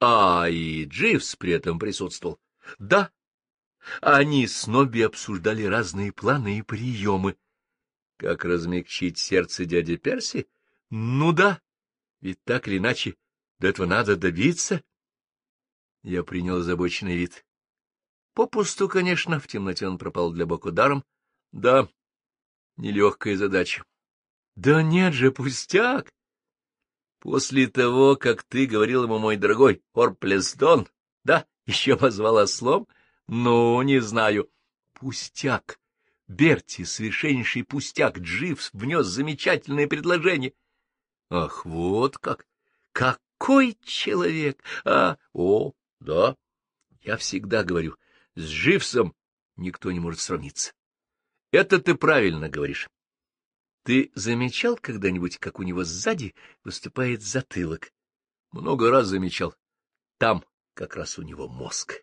S1: А и Дживс при этом присутствовал. Да, они с Нобби обсуждали разные планы и приемы. Как размягчить сердце дяди Перси? Ну да, ведь так или иначе до этого надо добиться. Я принял озабоченный вид. Попусту, конечно, в темноте он пропал для Боку даром. Да, нелегкая задача. Да нет же, пустяк! После того, как ты говорил ему, мой дорогой Орплесдон, да, <laughs> еще позвал ослом, ну, не знаю. Пустяк. Берти, совершеннейший пустяк, Дживс внес замечательное предложение. Ах, вот как! Какой человек! А, о, да, я всегда говорю, с Дживсом никто не может сравниться. Это ты правильно говоришь. Ты замечал когда-нибудь, как у него сзади выступает затылок? Много раз замечал. Там как раз у него мозг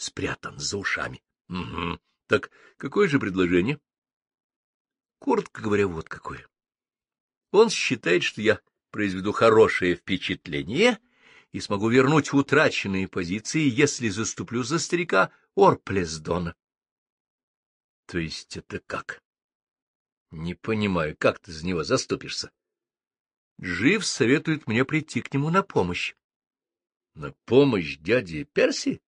S1: спрятан за ушами. — Угу. Так какое же предложение? — Коротко говоря, вот какое. Он считает, что я произведу хорошее впечатление и смогу вернуть утраченные позиции, если заступлю за старика Орплездона. То есть это как? — Не понимаю, как ты за него заступишься? Дживс советует мне прийти к нему на помощь. — На помощь дяде Перси?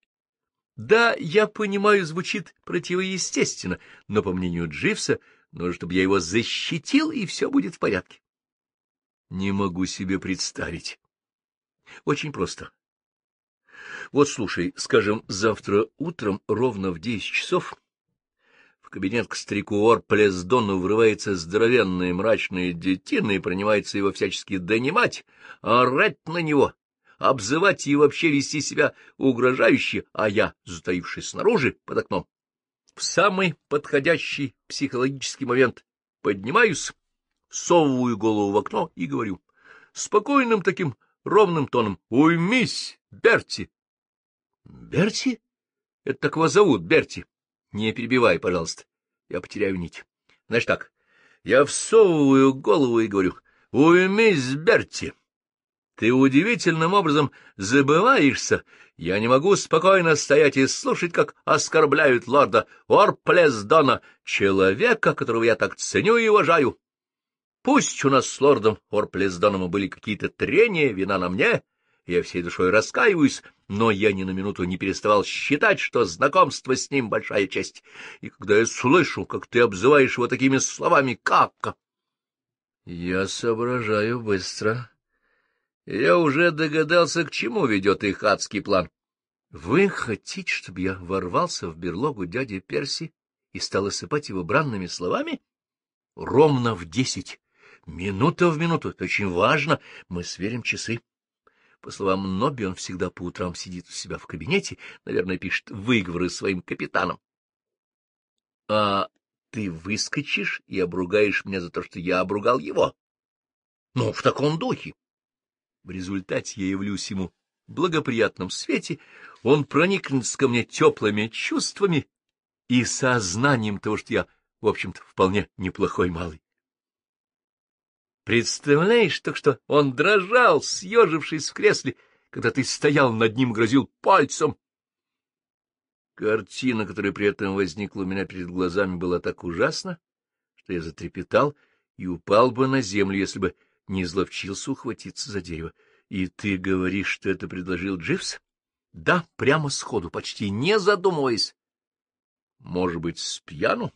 S1: Да, я понимаю, звучит противоестественно, но, по мнению Дживса, нужно, чтобы я его защитил, и все будет в порядке. Не могу себе представить. Очень просто. Вот слушай, скажем, завтра утром ровно в десять часов в кабинет к старику Орплесдону врывается здоровенная мрачная детина и принимается его всячески донимать, а орать на него, обзывать и вообще вести себя угрожающе, а я, затаившись снаружи, под окном, в самый подходящий психологический момент поднимаюсь, всовываю голову в окно и говорю спокойным таким ровным тоном «Уймись, Берти!» «Берти? Это так вас зовут, Берти. Не перебивай, пожалуйста. Я потеряю нить. Значит так, я всовываю голову и говорю «Уймись, Берти!» Ты удивительным образом забываешься. Я не могу спокойно стоять и слушать, как оскорбляют лорда Орплездона человека, которого я так ценю и уважаю. Пусть у нас с лордом Орплездоном были какие-то трения, вина на мне, я всей душой раскаиваюсь, но я ни на минуту не переставал считать, что знакомство с ним — большая честь. И когда я слышу, как ты обзываешь его такими словами «кака», я соображаю быстро, я уже догадался, к чему ведет их адский план. Вы хотите, чтобы я ворвался в берлогу дяди Перси и стал осыпать его бранными словами? Ровно в десять. Минута в минуту. Это очень важно. Мы сверим часы. По словам Ноби он всегда по утрам сидит у себя в кабинете, наверное, пишет выговоры своим капитанам. — А ты выскочишь и обругаешь меня за то, что я обругал его? — Ну, в таком духе. В результате я явлюсь ему в благоприятном свете, он проникнется ко мне теплыми чувствами и сознанием того, что я, в общем-то, вполне неплохой малый. Представляешь, так что он дрожал, съежившись в кресле, когда ты стоял над ним, грозил пальцем. Картина, которая при этом возникла у меня перед глазами, была так ужасна, что я затрепетал и упал бы на землю, если бы не изловчился ухватиться за дерево. — И ты говоришь, что это предложил Дживс? — Да, прямо сходу, почти не задумываясь. — Может быть, с пьяну?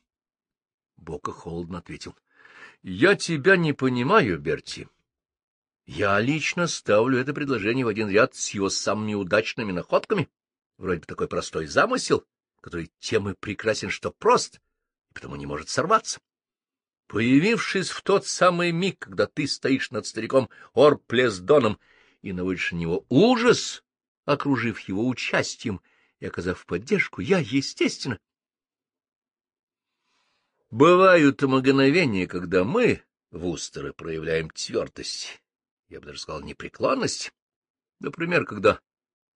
S1: Бока холодно ответил. — Я тебя не понимаю, Берти. Я лично ставлю это предложение в один ряд с его самыми удачными находками. Вроде бы такой простой замысел, который тем и прекрасен, что прост, и потому не может сорваться появившись в тот самый миг, когда ты стоишь над стариком Орплесдоном и наводишь на него ужас, окружив его участием и оказав поддержку, я, естественно. Бывают мгновения, когда мы, вустеры, проявляем твердость, я бы даже сказал, непреклонность. Например, когда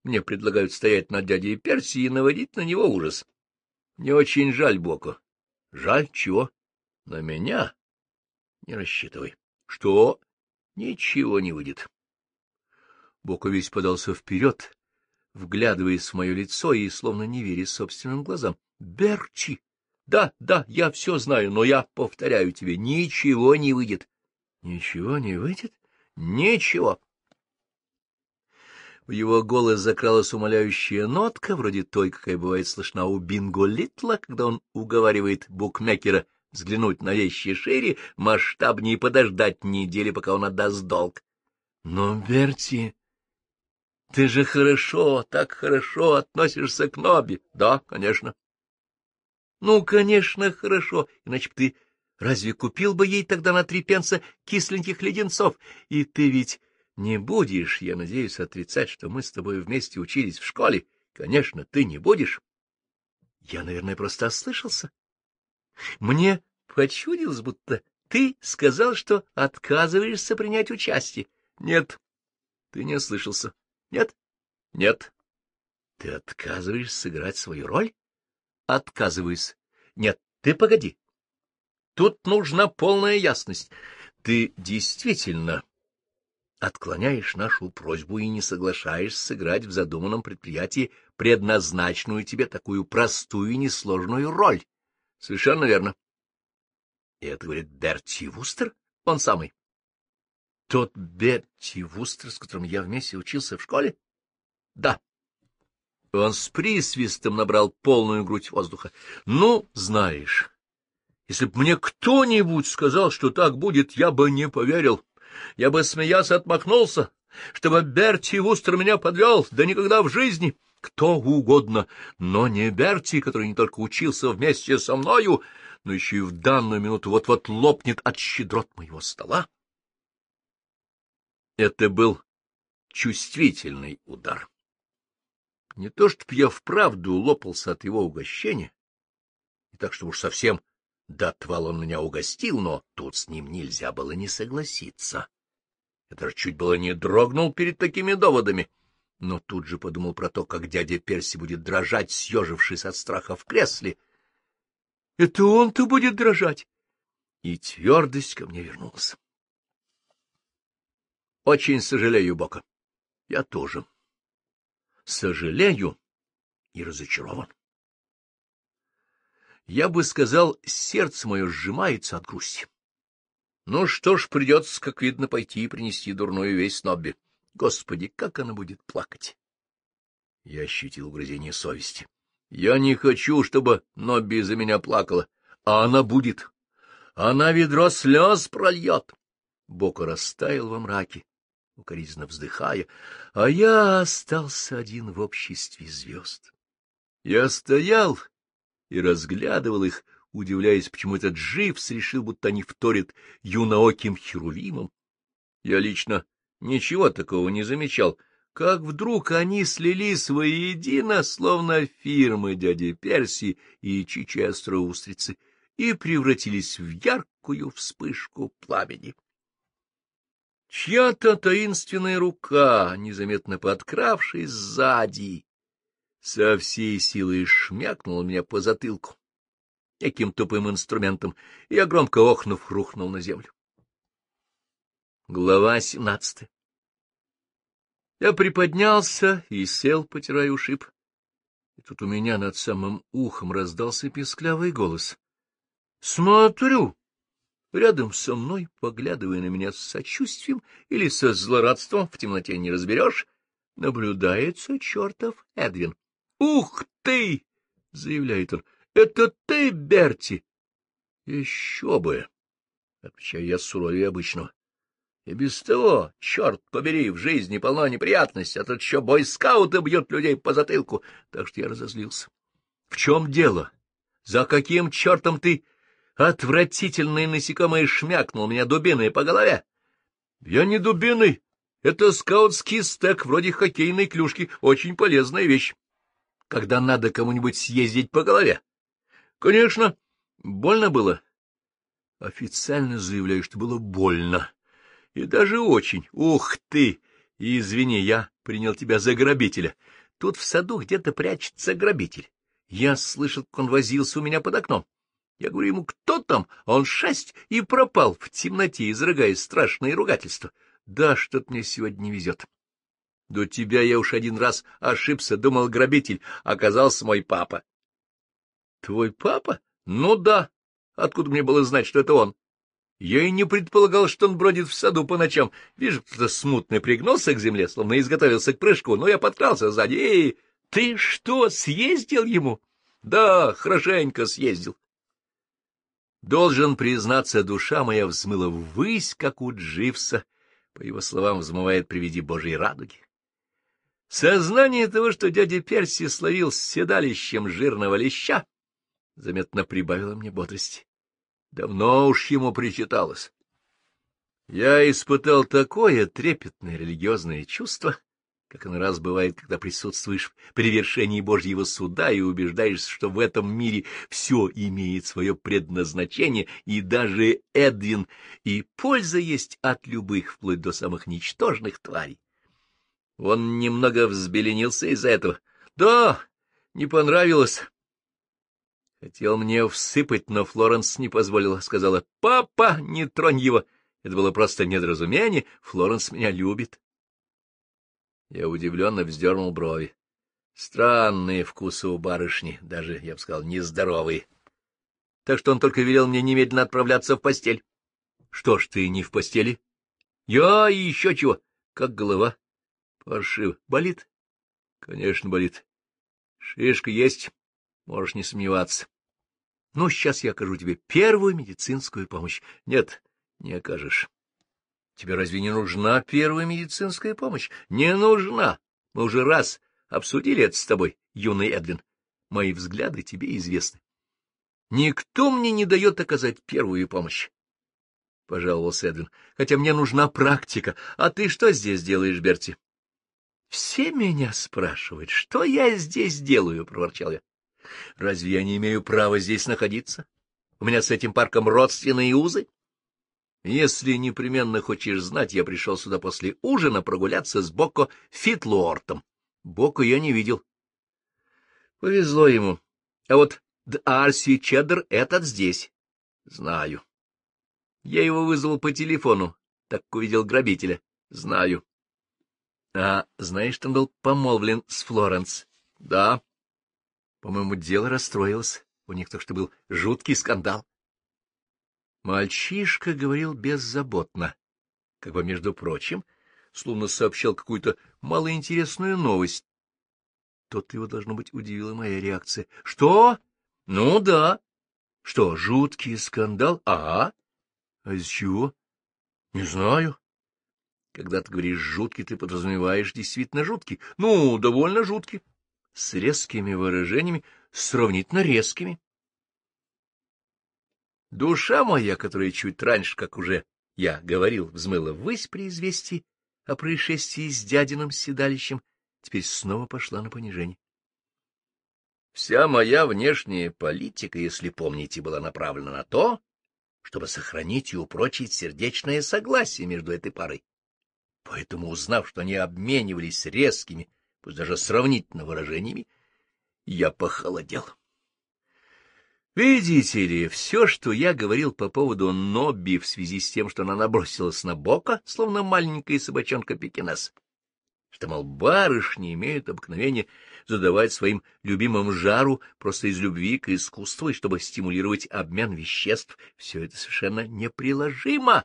S1: мне предлагают стоять над дядей Персией и наводить на него ужас. Мне очень жаль Боку. Жаль чего? На меня не рассчитывай. Что? Ничего не выйдет. Бокович подался вперед, вглядываясь в мое лицо и словно не веря собственным глазам. — Берчи! Да, да, я все знаю, но я повторяю тебе, ничего не выйдет. — Ничего не выйдет? — Ничего. В его голос закралась умоляющая нотка, вроде той, какая бывает слышна у Бинго Литла, когда он уговаривает букмекера взглянуть на вещи шире, масштабнее и подождать недели, пока он отдаст долг. — Но, Берти, ты же хорошо, так хорошо относишься к Ноби, Да, конечно. — Ну, конечно, хорошо, иначе бы ты разве купил бы ей тогда на три пенса кисленьких леденцов? И ты ведь не будешь, я надеюсь, отрицать, что мы с тобой вместе учились в школе. Конечно, ты не будешь. Я, наверное, просто ослышался. Мне Почудилось, будто ты сказал, что отказываешься принять участие. Нет. Ты не ослышался. Нет? Нет. Ты отказываешься сыграть свою роль? Отказываюсь. Нет, ты погоди. Тут нужна полная ясность. Ты действительно отклоняешь нашу просьбу и не соглашаешься сыграть в задуманном предприятии предназначенную тебе такую простую и несложную роль. Совершенно верно. И это говорит Берти Вустер? Он самый. Тот Берти Вустер, с которым я вместе учился в школе? Да. Он с присвистом набрал полную грудь воздуха. Ну, знаешь, если б мне кто-нибудь сказал, что так будет, я бы не поверил. Я бы смеялся отмахнулся, чтобы Берти Вустер меня подвел, да никогда в жизни. Кто угодно, но не Берти, который не только учился вместе со мною, но еще и в данную минуту вот-вот лопнет от щедрот моего стола. Это был чувствительный удар. Не то чтоб я вправду лопался от его угощения, и так что уж совсем до отвала он меня угостил, но тут с ним нельзя было не согласиться. Я даже чуть было не дрогнул перед такими доводами, но тут же подумал про то, как дядя Перси будет дрожать, съежившись от страха в кресле, — это он-то будет дрожать. И твердость ко мне вернулась. Очень сожалею, Бока. Я тоже. Сожалею и разочарован. Я бы сказал, сердце мое сжимается от грусти. Ну что ж, придется, как видно, пойти и принести дурную весть Нобби. Господи, как она будет плакать! Я ощутил угрызение совести. Я не хочу, чтобы Нобби за меня плакала. А она будет. Она ведро слез прольет. Бока растаял во мраке, укоризненно вздыхая, а я остался один в обществе звезд. Я стоял и разглядывал их, удивляясь, почему этот Дживс решил, будто они вторят юнооким херувимом. Я лично ничего такого не замечал, — как вдруг они слились воедино, словно фирмы дяди Перси и Чичестра Устрицы, и превратились в яркую вспышку пламени. Чья-то таинственная рука, незаметно подкравшись сзади, со всей силой шмякнула меня по затылку неким тупым инструментом, и громко охнув, рухнул на землю. Глава семнадцатая я приподнялся и сел, потирая ушиб. И тут у меня над самым ухом раздался песклявый голос. — Смотрю! Рядом со мной, поглядывая на меня с сочувствием или со злорадством, в темноте не разберешь, наблюдается чертов Эдвин. — Ух ты! — заявляет он. — Это ты, Берти! — Еще бы! — отвечаю я суровее обычного. И без того, черт побери, в жизни полно неприятностей, а тут еще бойскауты бьют людей по затылку. Так что я разозлился. — В чем дело? За каким чертом ты отвратительные насекомые шмякнул меня дубиной по голове? — Я не дубиной. Это скаутский стек, вроде хоккейной клюшки, очень полезная вещь. Когда надо кому-нибудь съездить по голове. — Конечно. Больно было? — Официально заявляю, что было больно и даже очень. Ух ты! Извини, я принял тебя за грабителя. Тут в саду где-то прячется грабитель. Я слышал, как он возился у меня под окном. Я говорю ему, кто там? А он шесть и пропал в темноте, изрыгая страшные ругательства. Да, что-то мне сегодня не везет. До тебя я уж один раз ошибся, думал грабитель, оказался мой папа. — Твой папа? Ну да. Откуда мне было знать, что это он? Я и не предполагал, что он бродит в саду по ночам. Вижу, кто-то смутно пригнулся к земле, словно изготовился к прыжку, но я подкрался сзади. «Эй, ты что, съездил ему?» «Да, хорошенько съездил». Должен признаться, душа моя взмыла ввысь, как у Дживса, по его словам, взмывает при виде Божьей радуги. Сознание того, что дядя Перси словил седалищем жирного леща, заметно прибавило мне бодрости. Давно уж ему причиталось. Я испытал такое трепетное религиозное чувство, как оно раз бывает, когда присутствуешь при вершении Божьего суда и убеждаешься, что в этом мире все имеет свое предназначение, и даже Эдвин, и польза есть от любых, вплоть до самых ничтожных тварей. Он немного взбеленился из-за этого. Да, не понравилось, Хотел мне всыпать, но Флоренс не позволила. Сказала, «Папа, не тронь его!» Это было просто недоразумение. Флоренс меня любит. Я удивленно вздернул брови. Странные вкусы у барышни, даже, я бы сказал, нездоровые. Так что он только велел мне немедленно отправляться в постель. Что ж ты не в постели? Я и еще чего. Как голова? Паршиво. Болит? Конечно, болит. Шишка есть, можешь не сомневаться. Ну, сейчас я окажу тебе первую медицинскую помощь. Нет, не окажешь. Тебе разве не нужна первая медицинская помощь? Не нужна. Мы уже раз обсудили это с тобой, юный Эдвин. Мои взгляды тебе известны. Никто мне не дает оказать первую помощь. Пожаловался Эдвин. Хотя мне нужна практика. А ты что здесь делаешь, Берти? Все меня спрашивают, что я здесь делаю, проворчал я. Разве я не имею права здесь находиться? У меня с этим парком родственные узы. Если непременно хочешь знать, я пришел сюда после ужина прогуляться с Боко Фитлуортом. Боко я не видел. Повезло ему. А вот Д'Арси Чеддер этот здесь. Знаю. Я его вызвал по телефону, так увидел грабителя. Знаю. А знаешь, он был помолвлен с Флоренс? Да. По-моему, дело расстроилось. У них то, что был жуткий скандал. Мальчишка говорил беззаботно, как бы, между прочим, словно сообщал какую-то малоинтересную новость. Тот его, должно быть, удивила моя реакция. — Что? — Ну да. — Что, жуткий скандал? — Ага. — А из чего? — Не знаю. — Когда ты говоришь «жуткий», ты подразумеваешь действительно жуткий. — Ну, довольно жуткий с резкими выражениями, сравнительно резкими. Душа моя, которая чуть раньше, как уже я говорил, взмыла ввысь при известии о происшествии с дядиным седалищем, теперь снова пошла на понижение. Вся моя внешняя политика, если помните, была направлена на то, чтобы сохранить и упрочить сердечное согласие между этой парой. Поэтому, узнав, что они обменивались резкими, пусть даже сравнительно выражениями, я похолодел. Видите ли, все, что я говорил по поводу Нобби в связи с тем, что она набросилась на Бока, словно маленькая собачонка Пекинас, что, мол, барышни имеют обыкновение задавать своим любимым жару просто из любви к искусству и чтобы стимулировать обмен веществ, все это совершенно неприложимо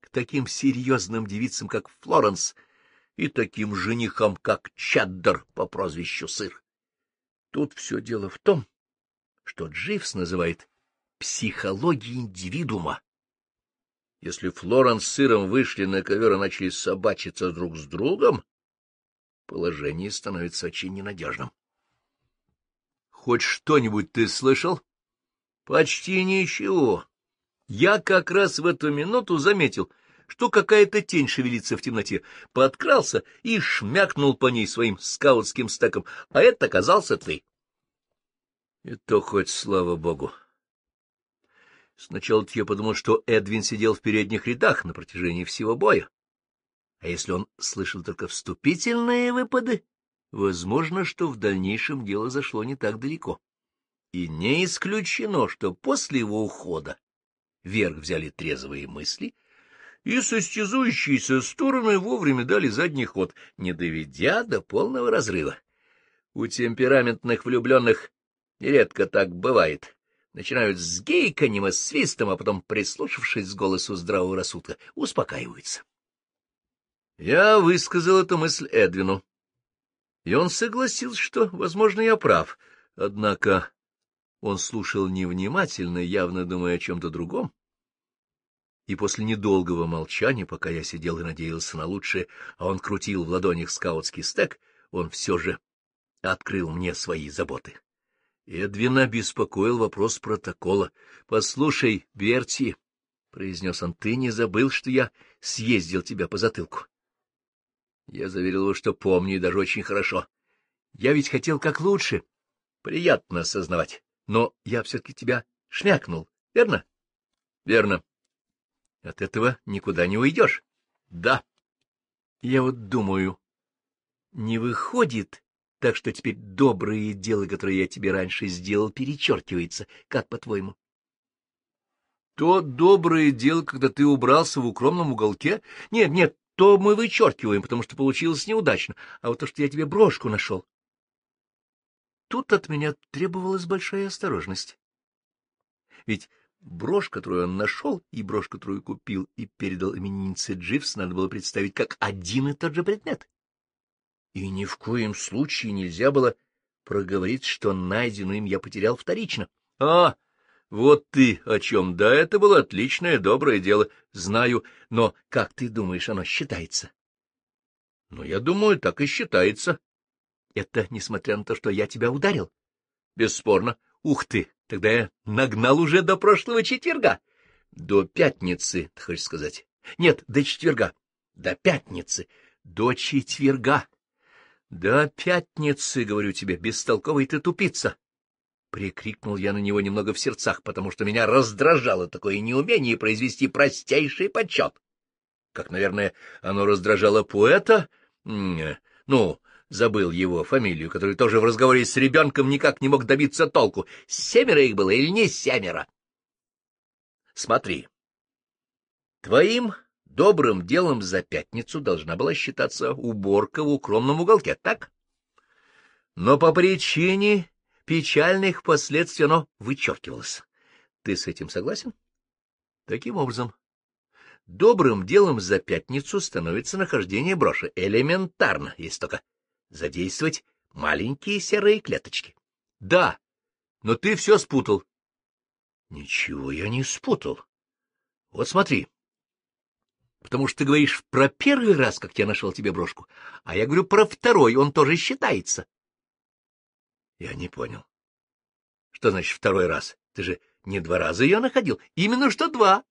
S1: к таким серьезным девицам, как Флоренс — и таким женихом, как Чаддер по прозвищу Сыр. Тут все дело в том, что Дживс называет психологией индивидуума. Если Флоренс с Сыром вышли на ковер и начали собачиться друг с другом, положение становится очень ненадежным. — Хоть что-нибудь ты слышал? — Почти ничего. Я как раз в эту минуту заметил, что какая-то тень шевелится в темноте, подкрался и шмякнул по ней своим скаутским стеком, а это оказался ты. И то хоть слава богу. Сначала я подумал, что Эдвин сидел в передних рядах на протяжении всего боя. А если он слышал только вступительные выпады, возможно, что в дальнейшем дело зашло не так далеко. И не исключено, что после его ухода верх взяли трезвые мысли — и состязующиеся стороны вовремя дали задний ход, не доведя до полного разрыва. У темпераментных влюбленных редко так бывает. Начинают с гейканем и свистом, а потом, прислушавшись к голосу здравого рассудка, успокаиваются. Я высказал эту мысль Эдвину, и он согласился, что, возможно, я прав, однако он слушал невнимательно, явно думая о чем-то другом, и после недолгого молчания, пока я сидел и надеялся на лучшее, а он крутил в ладонях скаутский стек, он все же открыл мне свои заботы. Эдвина беспокоил вопрос протокола. — Послушай, Берти, — произнес он, — ты не забыл, что я съездил тебя по затылку? Я заверил его, что помню, и даже очень хорошо. Я ведь хотел как лучше. Приятно осознавать. Но я все-таки тебя шмякнул, верно? — Верно. От этого никуда не уйдешь. Да. Я вот думаю, не выходит, так что теперь добрые дела, которые я тебе раньше сделал, перечеркивается. Как по-твоему? То доброе дело, когда ты убрался в укромном уголке? Нет, нет, то мы вычеркиваем, потому что получилось неудачно. А вот то, что я тебе брошку нашел. Тут от меня требовалась большая осторожность. Ведь Брошь, которую он нашел, и брошь, которую купил и передал имениннице Дживс, надо было представить как один и тот же предмет. И ни в коем случае нельзя было проговорить, что найденную им я потерял вторично. — А, вот ты о чем. Да, это было отличное, доброе дело. Знаю, но как ты думаешь, оно считается? — Ну, я думаю, так и считается. — Это несмотря на то, что я тебя ударил? — Бесспорно. — Ух ты, тогда я нагнал уже до прошлого четверга. До пятницы, ты хочешь сказать. Нет, до четверга. До пятницы. До четверга. До пятницы, говорю тебе, бестолковый ты тупица. Прикрикнул я на него немного в сердцах, потому что меня раздражало такое неумение произвести простейший подсчет. Как, наверное, оно раздражало поэта, ну, забыл его фамилию, который тоже в разговоре с ребенком никак не мог добиться толку, семеро их было или не семеро. Смотри, твоим добрым делом за пятницу должна была считаться уборка в укромном уголке, так? Но по причине печальных последствий оно вычеркивалось. Ты с этим согласен? Таким образом, добрым делом за пятницу становится нахождение броши. Элементарно, если только задействовать маленькие серые клеточки. — Да, но ты все спутал. — Ничего я не спутал. Вот смотри. Потому что ты говоришь про первый раз, как я нашел тебе брошку, а я говорю про второй, он тоже считается. Я не понял. Что значит второй раз? Ты же не два раза ее находил, именно что два.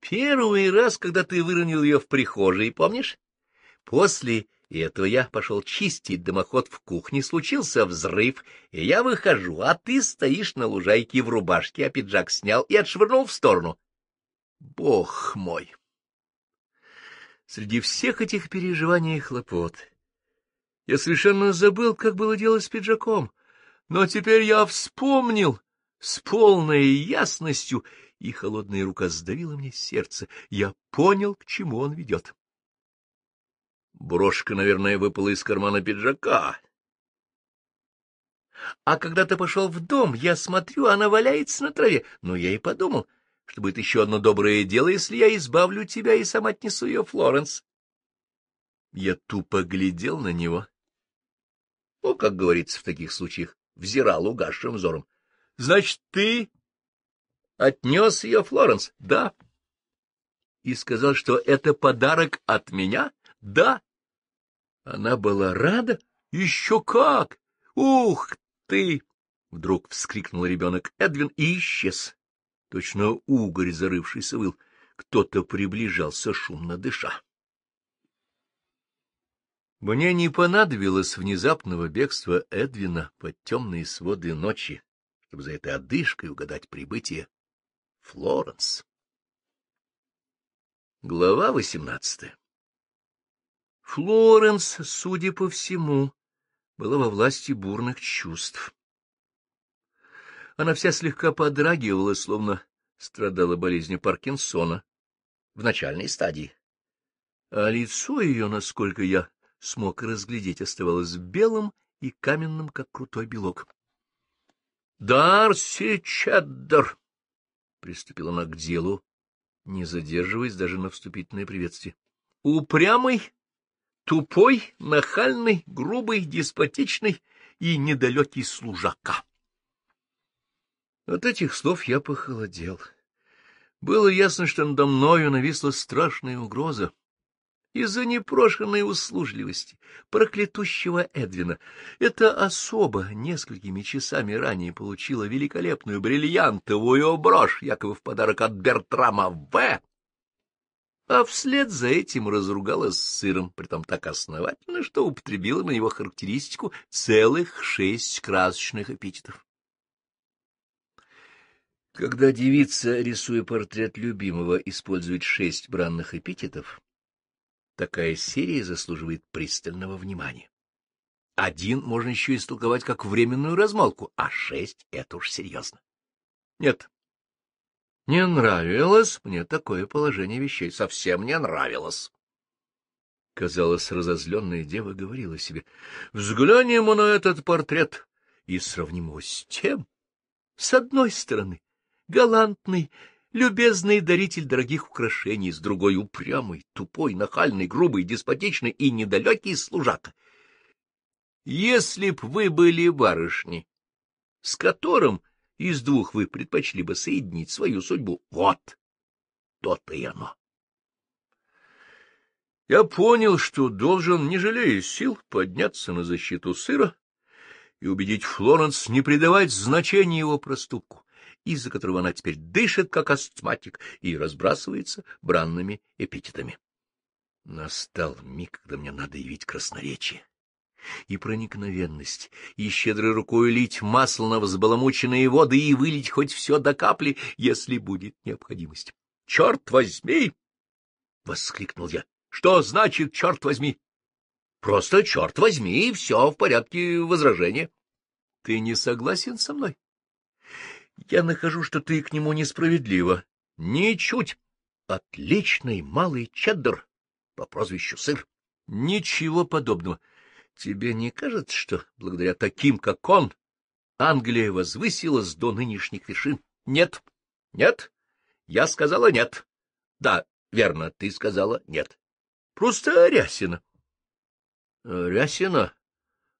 S1: Первый раз, когда ты выронил ее в прихожей, помнишь? После и этого я пошел чистить дымоход в кухне, случился взрыв, и я выхожу, а ты стоишь на лужайке в рубашке, а пиджак снял и отшвырнул в сторону. Бог мой! Среди всех этих переживаний и хлопот я совершенно забыл, как было дело с пиджаком, но теперь я вспомнил с полной ясностью, и холодная рука сдавила мне сердце. Я понял, к чему он ведет. Брошка, наверное, выпала из кармана пиджака. А когда ты пошел в дом, я смотрю, она валяется на траве. Ну, я и подумал, что будет еще одно доброе дело, если я избавлю тебя и сам отнесу ее Флоренс. Я тупо глядел на него. Ну, как говорится в таких случаях, взирал угасшим взором. — Значит, ты отнес ее Флоренс? — Да. — И сказал, что это подарок от меня? — Да. Она была рада? Еще как! Ух ты! Вдруг вскрикнул ребенок Эдвин и исчез. Точно угорь, зарывшийся выл. Кто-то приближался, шумно дыша. Мне не понадобилось внезапного бегства Эдвина под темные своды ночи, чтобы за этой одышкой угадать прибытие Флоренс. Глава восемнадцатая Флоренс, судя по всему, была во власти бурных чувств. Она вся слегка подрагивала, словно страдала болезнью Паркинсона в начальной стадии. А лицо ее, насколько я смог разглядеть, оставалось белым и каменным, как крутой белок. — Дарси Чеддер! — приступила она к делу, не задерживаясь даже на вступительное приветствие. — Упрямый тупой, нахальный, грубый, деспотичный и недалекий служака. От этих слов я похолодел. Было ясно, что надо мною нависла страшная угроза. Из-за непрошенной услужливости проклятущего Эдвина эта особа несколькими часами ранее получила великолепную бриллиантовую брошь, якобы в подарок от Бертрама В., а вслед за этим разругалась с сыром, притом так основательно, что употребила на его характеристику целых шесть красочных эпитетов. Когда девица, рисуя портрет любимого, использует шесть бранных эпитетов, такая серия заслуживает пристального внимания. Один можно еще истолковать как временную размолку, а шесть — это уж серьезно. Нет, не нравилось мне такое положение вещей, совсем не нравилось. Казалось, разозленная дева говорила себе, взглянем на этот портрет и сравним его с тем. С одной стороны, галантный, любезный даритель дорогих украшений, с другой — упрямый, тупой, нахальный, грубый, деспотичный и недалекий служака. Если б вы были барышни, с которым из двух вы предпочли бы соединить свою судьбу. Вот то-то и оно. Я понял, что должен, не жалея сил, подняться на защиту сыра и убедить Флоренс не придавать значения его проступку, из-за которого она теперь дышит, как астматик, и разбрасывается бранными эпитетами. Настал миг, когда мне надо явить красноречие и проникновенность, и щедрой рукой лить масло на взбаламученные воды и вылить хоть все до капли, если будет необходимость. — Черт возьми! — воскликнул я. — Что значит «черт возьми»? — Просто «черт возьми» и все в порядке возражения. — Ты не согласен со мной? — Я нахожу, что ты к нему несправедлива. — Ничуть. Отличный малый чеддер по прозвищу Сыр. — Ничего подобного. — Тебе не кажется, что благодаря таким, как он, Англия возвысилась до нынешних вершин? Нет. Нет. Я сказала нет. Да, верно, ты сказала нет. Просто Рясина. Э, рясина?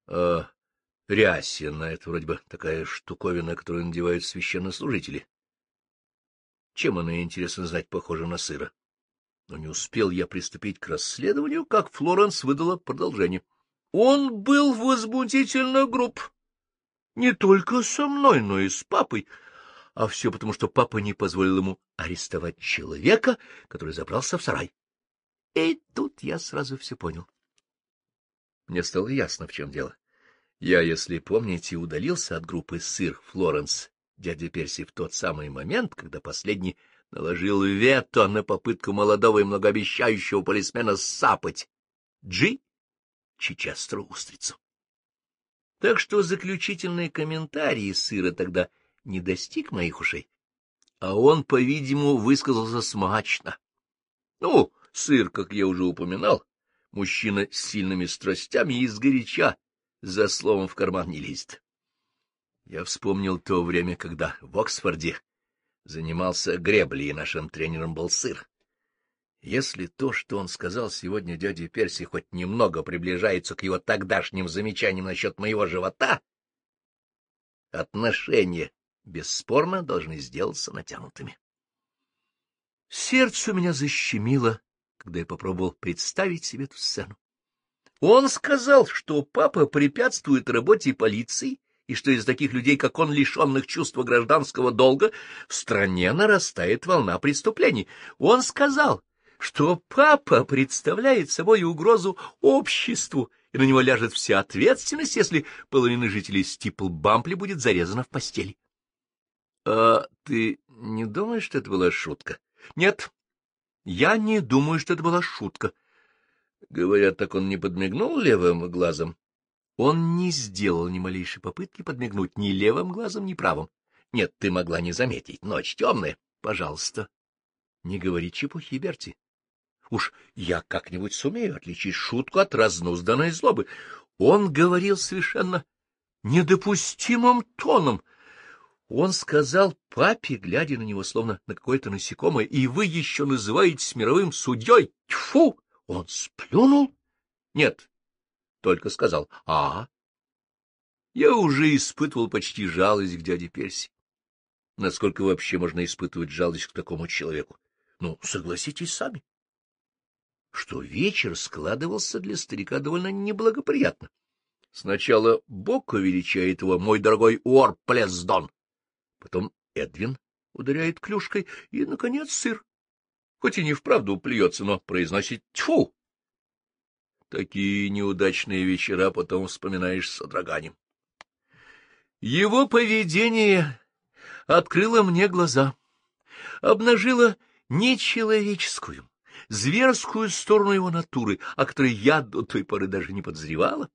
S1: А, рясина — это вроде бы такая штуковина, которую надевают священнослужители. Чем она, интересно знать, похожа на сыра? Но не успел я приступить к расследованию, как Флоренс выдала продолжение. — он был возмутительно груб. Не только со мной, но и с папой. А все потому, что папа не позволил ему арестовать человека, который забрался в сарай. И тут я сразу все понял. Мне стало ясно, в чем дело. Я, если помните, удалился от группы «Сыр Флоренс» дядя Перси в тот самый момент, когда последний наложил вето на попытку молодого и многообещающего полисмена сапать Джи чечаструю устрицу. Так что заключительные комментарии сыра тогда не достиг моих ушей, а он, по-видимому, высказался смачно. Ну, сыр, как я уже упоминал, мужчина с сильными страстями и сгоряча за словом в карман не лезет. Я вспомнил то время, когда в Оксфорде занимался греблей, и нашим тренером был сыр. Если то, что он сказал сегодня дяде Перси, хоть немного приближается к его тогдашним замечаниям насчет моего живота, отношения, бесспорно, должны сделаться натянутыми. Сердце у меня защемило, когда я попробовал представить себе эту сцену. Он сказал, что папа препятствует работе полиции, и что из таких людей, как он, лишенных чувства гражданского долга, в стране нарастает волна преступлений. Он сказал, что папа представляет собой угрозу обществу, и на него ляжет вся ответственность, если половина жителей Стиплбампли будет зарезана в постели. — А ты не думаешь, что это была шутка? — Нет, я не думаю, что это была шутка. Говорят, так он не подмигнул левым глазом. Он не сделал ни малейшей попытки подмигнуть ни левым глазом, ни правым. Нет, ты могла не заметить. Ночь темная. Пожалуйста, не говори чепухи, Берти. Уж я как-нибудь сумею отличить шутку от разнузданной злобы. Он говорил совершенно недопустимым тоном. Он сказал папе, глядя на него, словно на какое-то насекомое, «И вы еще называетесь мировым судьей? Тьфу!» Он сплюнул? Нет, только сказал «А». Я уже испытывал почти жалость к дяде Перси. Насколько вообще можно испытывать жалость к такому человеку? Ну, согласитесь сами что вечер складывался для старика довольно неблагоприятно. Сначала Бог увеличает его, мой дорогой Уорплесдон, потом Эдвин ударяет клюшкой, и, наконец, сыр. Хоть и не вправду плюется, но произносит «тьфу!» Такие неудачные вечера потом вспоминаешь с содроганием. Его поведение открыло мне глаза, обнажило нечеловеческую, зверскую сторону его натуры, о которой я до той поры даже не подозревала.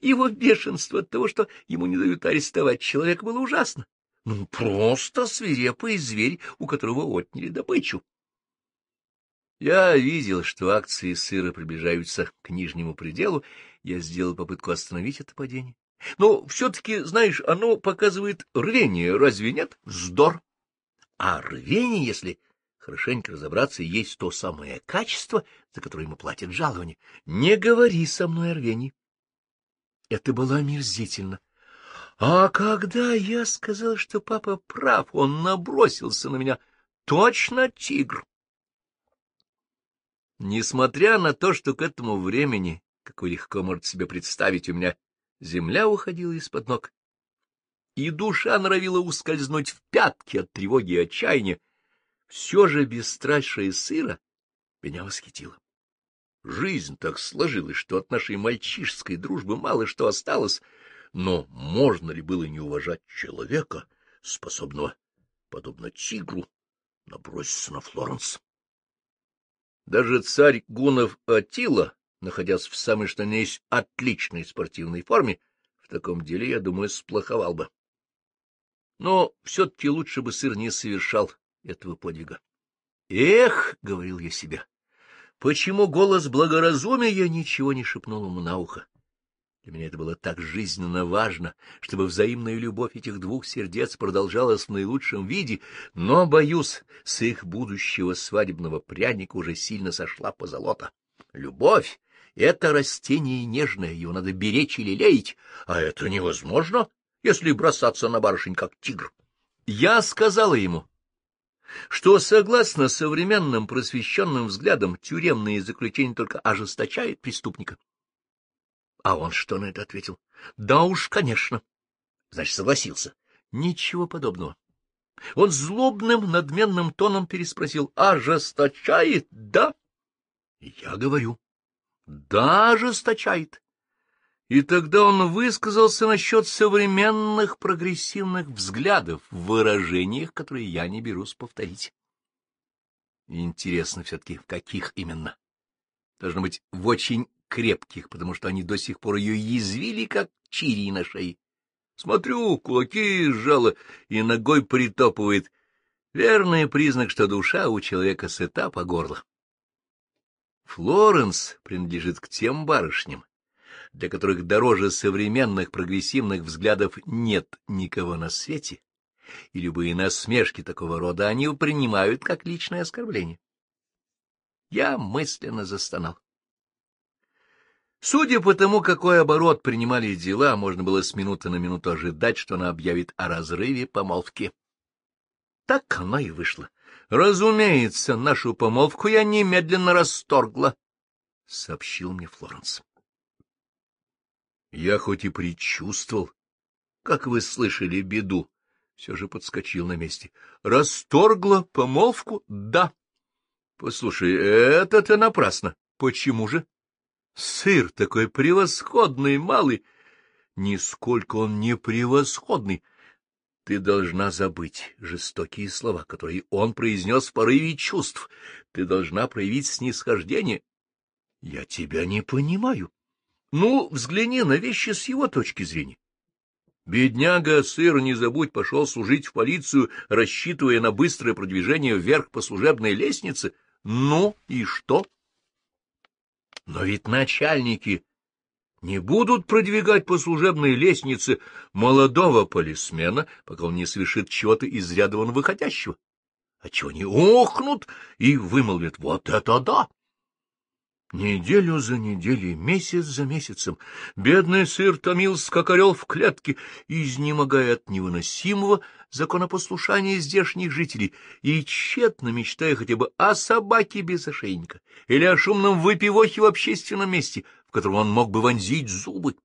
S1: Его бешенство от того, что ему не дают арестовать человека, было ужасно. Ну, просто свирепый зверь, у которого отняли добычу. Я видел, что акции сыра приближаются к нижнему пределу. Я сделал попытку остановить это падение. Но все-таки, знаешь, оно показывает рвение, разве нет? Вздор. А рвение, если хорошенько разобраться, есть то самое качество, за которое ему платят жалование. Не говори со мной о Это было омерзительно. А когда я сказал, что папа прав, он набросился на меня. Точно тигр. Несмотря на то, что к этому времени, как вы легко можете себе представить, у меня земля уходила из-под ног, и душа норовила ускользнуть в пятки от тревоги и отчаяния, все же бесстрашие сыра меня восхитило. Жизнь так сложилась, что от нашей мальчишской дружбы мало что осталось, но можно ли было не уважать человека, способного, подобно тигру, наброситься на Флоренс? Даже царь Гунов Атила, находясь в самой что ни есть отличной спортивной форме, в таком деле, я думаю, сплоховал бы. Но все-таки лучше бы сыр не совершал этого подвига. «Эх!» — говорил я себе. «Почему голос благоразумия ничего не шепнул ему на ухо?» Для меня это было так жизненно важно, чтобы взаимная любовь этих двух сердец продолжалась в наилучшем виде, но, боюсь, с их будущего свадебного пряника уже сильно сошла позолота. Любовь — это растение нежное, его надо беречь или леять, а это невозможно, если бросаться на барышень, как тигр. Я сказала ему, что, согласно современным просвещенным взглядам, тюремные заключения только ожесточает преступника. А он что на это ответил? Да уж, конечно. Значит, согласился. Ничего подобного. Он злобным, надменным тоном переспросил. Ожесточает? Да. Я говорю. Да, ожесточает. И тогда он высказался насчет современных прогрессивных взглядов в выражениях, которые я не берусь повторить. Интересно все-таки, в каких именно? Должно быть, в очень крепких, потому что они до сих пор ее язвили, как чири на шее. Смотрю, кулаки сжала и ногой притопывает. Верный признак, что душа у человека сыта по горло. Флоренс принадлежит к тем барышням, для которых дороже современных прогрессивных взглядов нет никого на свете, и любые насмешки такого рода они принимают как личное оскорбление. Я мысленно застонал. Судя по тому, какой оборот принимали дела, можно было с минуты на минуту ожидать, что она объявит о разрыве помолвки. Так оно и вышло. Разумеется, нашу помолвку я немедленно расторгла, — сообщил мне Флоренс. Я хоть и предчувствовал, как вы слышали беду, все же подскочил на месте. Расторгла помолвку? Да. Послушай, это то напрасно. Почему же? Сыр такой превосходный, малый. Нисколько он не превосходный. Ты должна забыть жестокие слова, которые он произнес в порыве чувств. Ты должна проявить снисхождение. Я тебя не понимаю. Ну, взгляни на вещи с его точки зрения. Бедняга сыр, не забудь, пошел служить в полицию, рассчитывая на быстрое продвижение вверх по служебной лестнице. Ну и что? Но ведь начальники не будут продвигать по служебной лестнице молодого полисмена, пока он не совершит чего-то из ряда вон выходящего. А чего не охнут и вымолвят «Вот это да!» Неделю за неделей, месяц за месяцем, бедный сыр томился, как орел в клетке, изнемогая от невыносимого законопослушания здешних жителей и тщетно мечтая хотя бы о собаке без ошейника или о шумном выпивохе в общественном месте, в котором он мог бы вонзить зубы.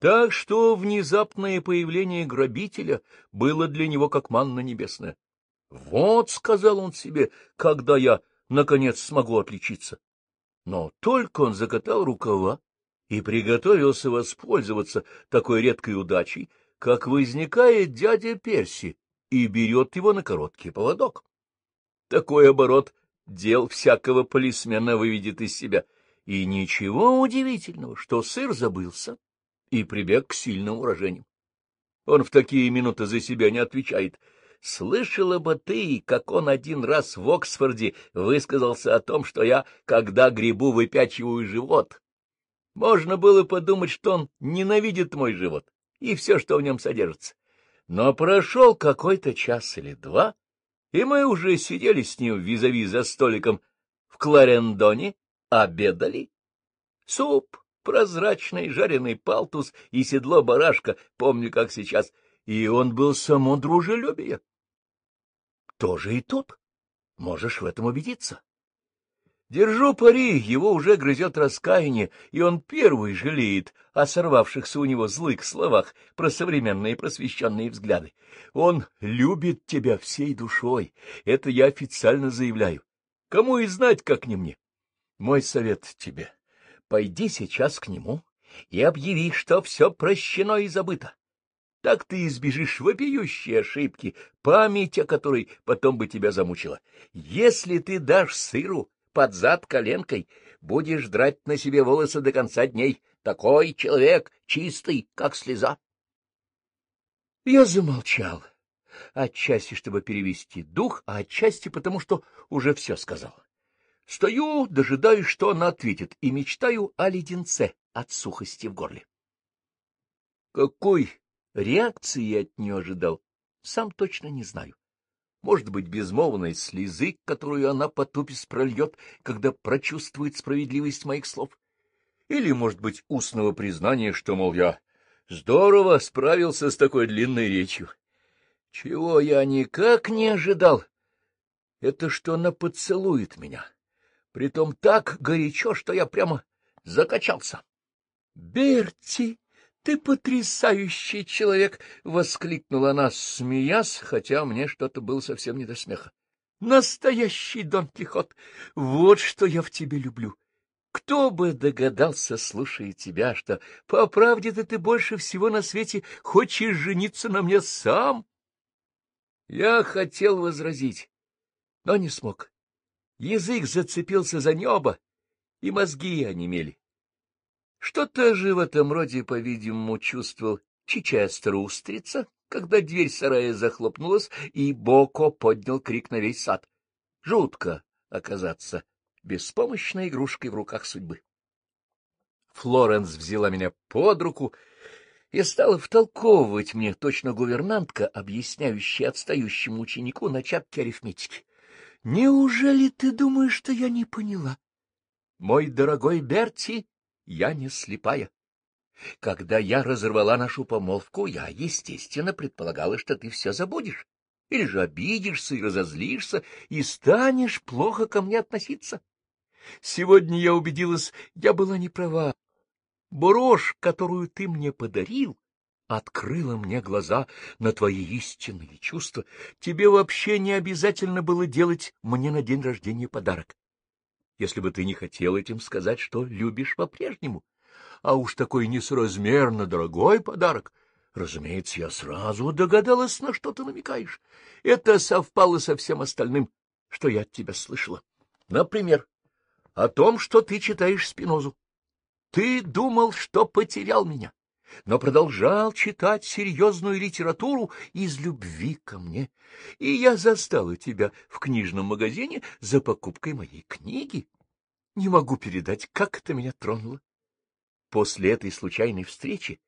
S1: Так что внезапное появление грабителя было для него как манна небесная. «Вот», — сказал он себе, — «когда я, наконец, смогу отличиться». Но только он закатал рукава и приготовился воспользоваться такой редкой удачей, как возникает дядя Перси и берет его на короткий поводок. Такой оборот дел всякого полисмена выведет из себя. И ничего удивительного, что сыр забылся и прибег к сильным выражениям. Он в такие минуты за себя не отвечает — Слышала бы ты, как он один раз в Оксфорде высказался о том, что я, когда грибу, выпячиваю живот. Можно было подумать, что он ненавидит мой живот и все, что в нем содержится. Но прошел какой-то час или два, и мы уже сидели с ним визави за столиком в Кларендоне, обедали. Суп, прозрачный жареный палтус и седло барашка, помню, как сейчас — и он был само дружелюбие. Тоже и тут. Можешь в этом убедиться. Держу пари, его уже грызет раскаяние, и он первый жалеет о сорвавшихся у него злых словах про современные просвещенные взгляды. Он любит тебя всей душой, это я официально заявляю. Кому и знать, как не мне. Мой совет тебе — пойди сейчас к нему и объяви, что все прощено и забыто. Так ты избежишь вопиющей ошибки, память о которой потом бы тебя замучила. Если ты дашь сыру под зад коленкой, будешь драть на себе волосы до конца дней. Такой человек, чистый, как слеза. Я замолчал, отчасти, чтобы перевести дух, а отчасти потому, что уже все сказал. Стою, дожидаюсь, что она ответит, и мечтаю о леденце от сухости в горле. — Какой Реакции я от нее ожидал, сам точно не знаю. Может быть, безмолвной слезы, которую она по потупис прольет, когда прочувствует справедливость моих слов. Или, может быть, устного признания, что, мол, я здорово справился с такой длинной речью. Чего я никак не ожидал, это что она поцелует меня. Притом так горячо, что я прямо закачался. — Берти! ты потрясающий человек! — воскликнула она, смеясь, хотя мне что-то было совсем не до смеха. — Настоящий Дон Кихот! Вот что я в тебе люблю! Кто бы догадался, слушая тебя, что, по правде ты больше всего на свете хочешь жениться на мне сам? Я хотел возразить, но не смог. Язык зацепился за небо, и мозги онемели. Что-то же в этом роде, по-видимому, чувствовал Чичестер Устрица, когда дверь сарая захлопнулась, и Боко поднял крик на весь сад. Жутко оказаться беспомощной игрушкой в руках судьбы. Флоренс взяла меня под руку и стала втолковывать мне, точно гувернантка, объясняющая отстающему ученику начатки арифметики. — Неужели ты думаешь, что я не поняла? — Мой дорогой Берти, я не слепая. Когда я разорвала нашу помолвку, я, естественно, предполагала, что ты все забудешь, или же обидишься и разозлишься, и станешь плохо ко мне относиться. Сегодня я убедилась, я была неправа. права. Брошь, которую ты мне подарил, открыла мне глаза на твои истинные чувства. Тебе вообще не обязательно было делать мне на день рождения подарок если бы ты не хотел этим сказать, что любишь по-прежнему. А уж такой несразмерно дорогой подарок. Разумеется, я сразу догадалась, на что ты намекаешь. Это совпало со всем остальным, что я от тебя слышала. Например, о том, что ты читаешь Спинозу. Ты думал, что потерял меня но продолжал читать серьезную литературу из любви ко мне, и я застала тебя в книжном магазине за покупкой моей книги. Не могу передать, как это меня тронуло. После этой случайной встречи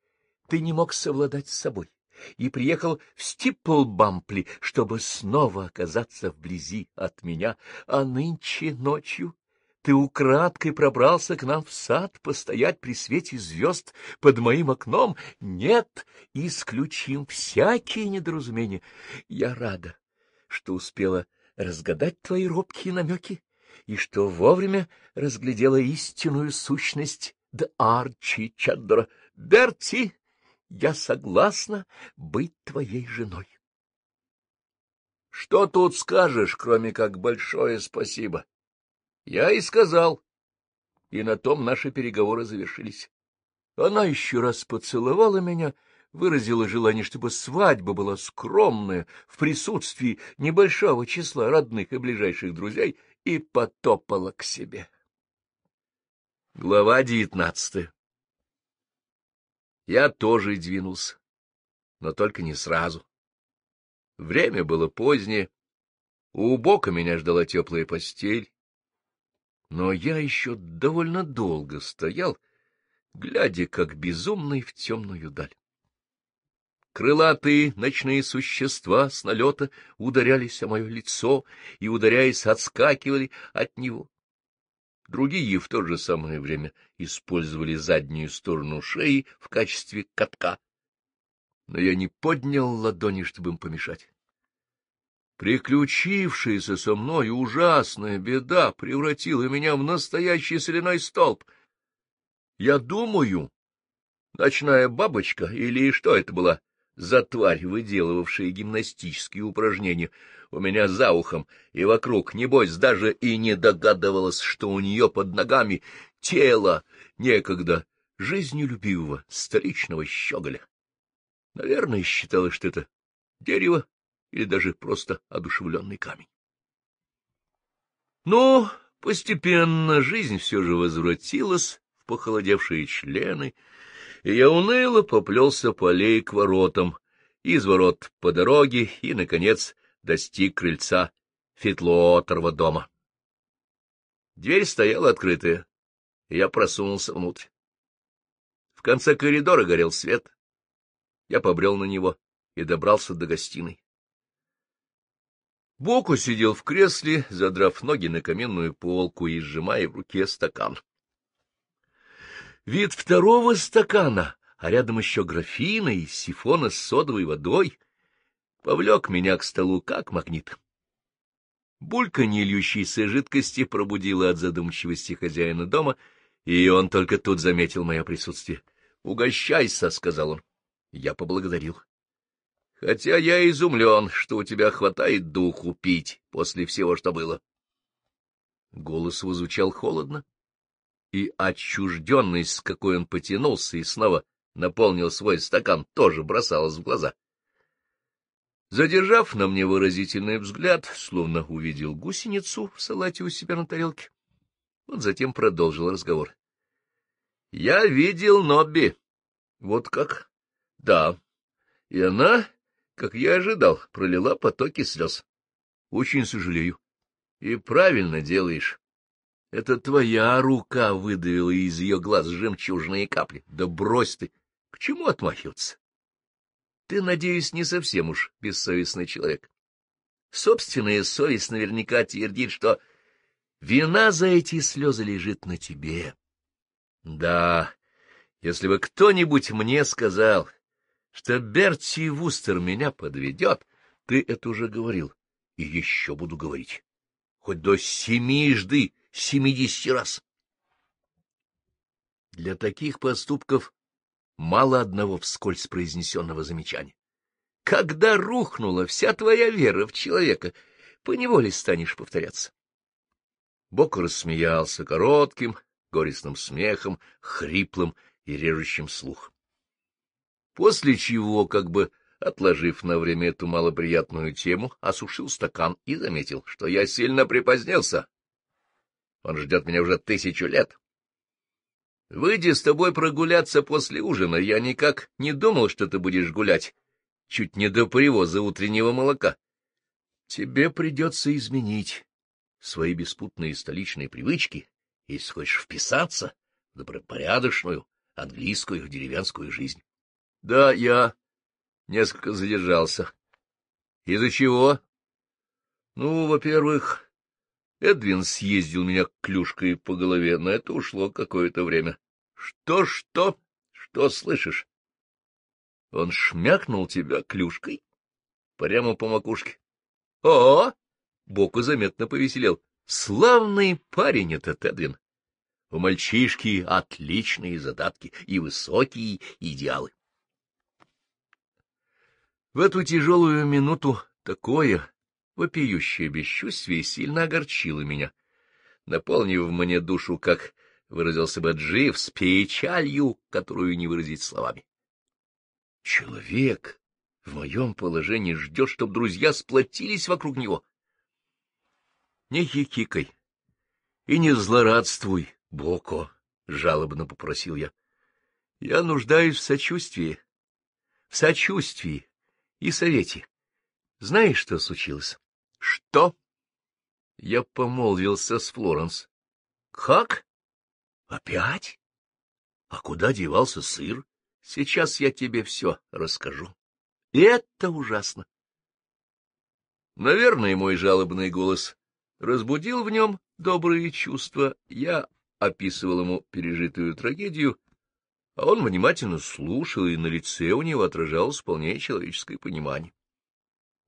S1: ты не мог совладать с собой и приехал в Стиплбампли, чтобы снова оказаться вблизи от меня, а нынче ночью ты украдкой пробрался к нам в сад, постоять при свете звезд под моим окном? Нет, исключим всякие недоразумения. Я рада, что успела разгадать твои робкие намеки и что вовремя разглядела истинную сущность Д. Арчи Чаддора. Берти, я согласна быть твоей женой. Что тут скажешь, кроме как большое спасибо? Я и сказал. И на том наши переговоры завершились. Она еще раз поцеловала меня, выразила желание, чтобы свадьба была скромная, в присутствии небольшого числа родных и ближайших друзей, и потопала к себе. Глава девятнадцатая Я тоже двинулся, но только не сразу. Время было позднее, у бока меня ждала теплая постель, но я еще довольно долго стоял, глядя как безумный в темную даль. Крылатые ночные существа с налета ударялись о мое лицо и, ударяясь, отскакивали от него. Другие в то же самое время использовали заднюю сторону шеи в качестве катка. Но я не поднял ладони, чтобы им помешать. Приключившаяся со мной ужасная беда превратила меня в настоящий соляной столб. Я думаю, ночная бабочка или что это была за тварь, выделывавшая гимнастические упражнения у меня за ухом и вокруг, небось, даже и не догадывалась, что у нее под ногами тело некогда жизнелюбивого столичного щеголя. Наверное, считала, что это дерево или даже просто одушевленный камень. Но постепенно жизнь все же возвратилась в похолодевшие члены, и я уныло поплелся по аллее к воротам, из ворот по дороге и, наконец, достиг крыльца Фетлооторва дома. Дверь стояла открытая, и я просунулся внутрь. В конце коридора горел свет. Я побрел на него и добрался до гостиной. Боку сидел в кресле, задрав ноги на каменную полку и сжимая в руке стакан. Вид второго стакана, а рядом еще графина и сифона с содовой водой, повлек меня к столу как магнит. Бульканье льющейся жидкости пробудило от задумчивости хозяина дома, и он только тут заметил мое присутствие. — Угощайся, — сказал он. Я поблагодарил. Хотя я изумлен, что у тебя хватает духу пить после всего, что было. Голос его звучал холодно, и отчужденность, с какой он потянулся и снова наполнил свой стакан, тоже бросалась в глаза. Задержав на мне выразительный взгляд, словно увидел гусеницу в салате у себя на тарелке, он затем продолжил разговор. — Я видел Нобби. — Вот как? — Да. — И она как я ожидал, пролила потоки слез. Очень сожалею. И правильно делаешь. Это твоя рука выдавила из ее глаз жемчужные капли. Да брось ты! К чему отмахиваться? Ты, надеюсь, не совсем уж бессовестный человек. Собственная совесть наверняка твердит, что вина за эти слезы лежит на тебе. Да, если бы кто-нибудь мне сказал, что Берти Вустер меня подведет, ты это уже говорил, и еще буду говорить. Хоть до семижды, семидесяти раз. Для таких поступков мало одного вскользь произнесенного замечания. Когда рухнула вся твоя вера в человека, поневоле станешь повторяться. Бог рассмеялся коротким, горестным смехом, хриплым и режущим слух после чего, как бы отложив на время эту малоприятную тему, осушил стакан и заметил, что я сильно припозднился. Он ждет меня уже тысячу лет. Выйдя с тобой прогуляться после ужина, я никак не думал, что ты будешь гулять, чуть не до привоза утреннего молока. Тебе придется изменить свои беспутные столичные привычки, если хочешь вписаться в добропорядочную английскую деревенскую жизнь. — Да, я несколько задержался. — Из-за чего? — Ну, во-первых, Эдвин съездил меня клюшкой по голове, на это ушло какое-то время. Что, что? Что слышишь? Он шмякнул тебя клюшкой прямо по макушке. О, -о, -о Боку заметно повеселел. Славный парень этот Эдвин. У мальчишки отличные задатки и высокие идеалы. В эту тяжелую минуту такое вопиющее бесчувствие сильно огорчило меня, наполнив мне душу, как выразился бы с печалью, которую не выразить словами. Человек в моем положении ждет, чтобы друзья сплотились вокруг него. Не хихикай и не злорадствуй, Боко, — жалобно попросил я. Я нуждаюсь в сочувствии, в сочувствии, и совете. Знаешь, что случилось? — Что? — Я помолвился с Флоренс. — Как? — Опять? — А куда девался сыр? — Сейчас я тебе все расскажу. И это ужасно. Наверное, мой жалобный голос разбудил в нем добрые чувства. Я описывал ему пережитую трагедию а он внимательно слушал, и на лице у него отражалось вполне человеческое понимание.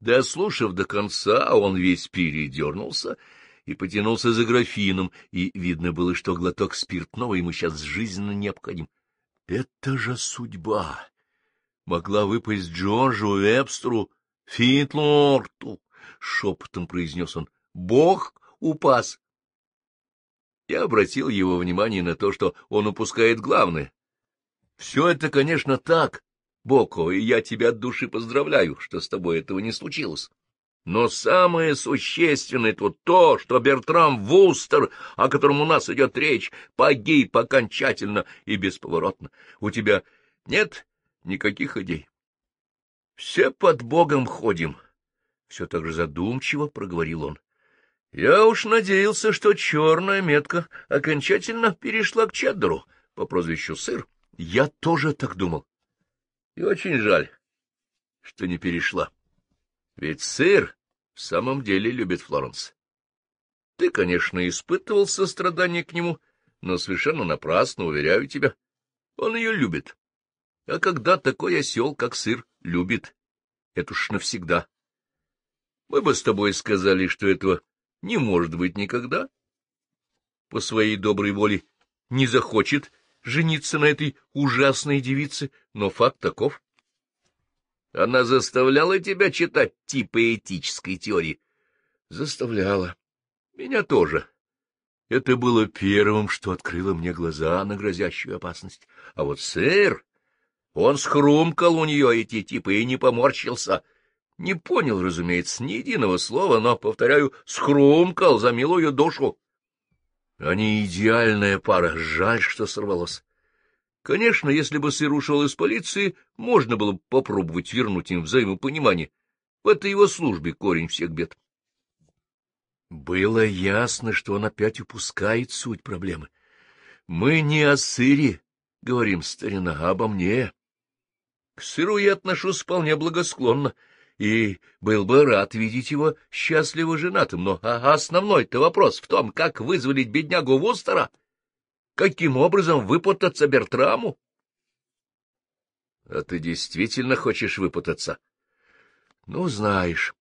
S1: Дослушав до конца, он весь передернулся и потянулся за графином, и видно было, что глоток спиртного ему сейчас жизненно необходим. Это же судьба! Могла выпасть Джорджу Вебстеру, Фитлорту, — шепотом произнес он. — Бог упас! Я обратил его внимание на то, что он упускает главное все это, конечно, так, Боко, и я тебя от души поздравляю, что с тобой этого не случилось. Но самое существенное тут то, что Бертрам Вустер, о котором у нас идет речь, погиб окончательно и бесповоротно. У тебя нет никаких идей. Все под Богом ходим. Все так же задумчиво проговорил он. Я уж надеялся, что черная метка окончательно перешла к Чеддеру по прозвищу Сыр. Я тоже так думал. И очень жаль, что не перешла. Ведь сыр в самом деле любит Флоренс. Ты, конечно, испытывал сострадание к нему, но совершенно напрасно, уверяю тебя. Он ее любит. А когда такой осел, как сыр, любит, это уж навсегда. Мы бы с тобой сказали, что этого не может быть никогда. По своей доброй воле не захочет жениться на этой ужасной девице, но факт таков. Она заставляла тебя читать типа этической теории? Заставляла. Меня тоже. Это было первым, что открыло мне глаза на грозящую опасность. А вот сэр, он схрумкал у нее эти типы и не поморщился. Не понял, разумеется, ни единого слова, но, повторяю, схрумкал за милую душу. Они идеальная пара, жаль, что сорвалось. Конечно, если бы сыр ушел из полиции, можно было бы попробовать вернуть им взаимопонимание. В этой его службе корень всех бед. Было ясно, что он опять упускает суть проблемы. Мы не о сыре, — говорим, старина, а — обо мне. К сыру я отношусь вполне благосклонно, — и был бы рад видеть его счастливо женатым, но а, основной-то вопрос в том, как вызволить беднягу Вустера, каким образом выпутаться Бертраму. — А ты действительно хочешь выпутаться? — Ну, знаешь,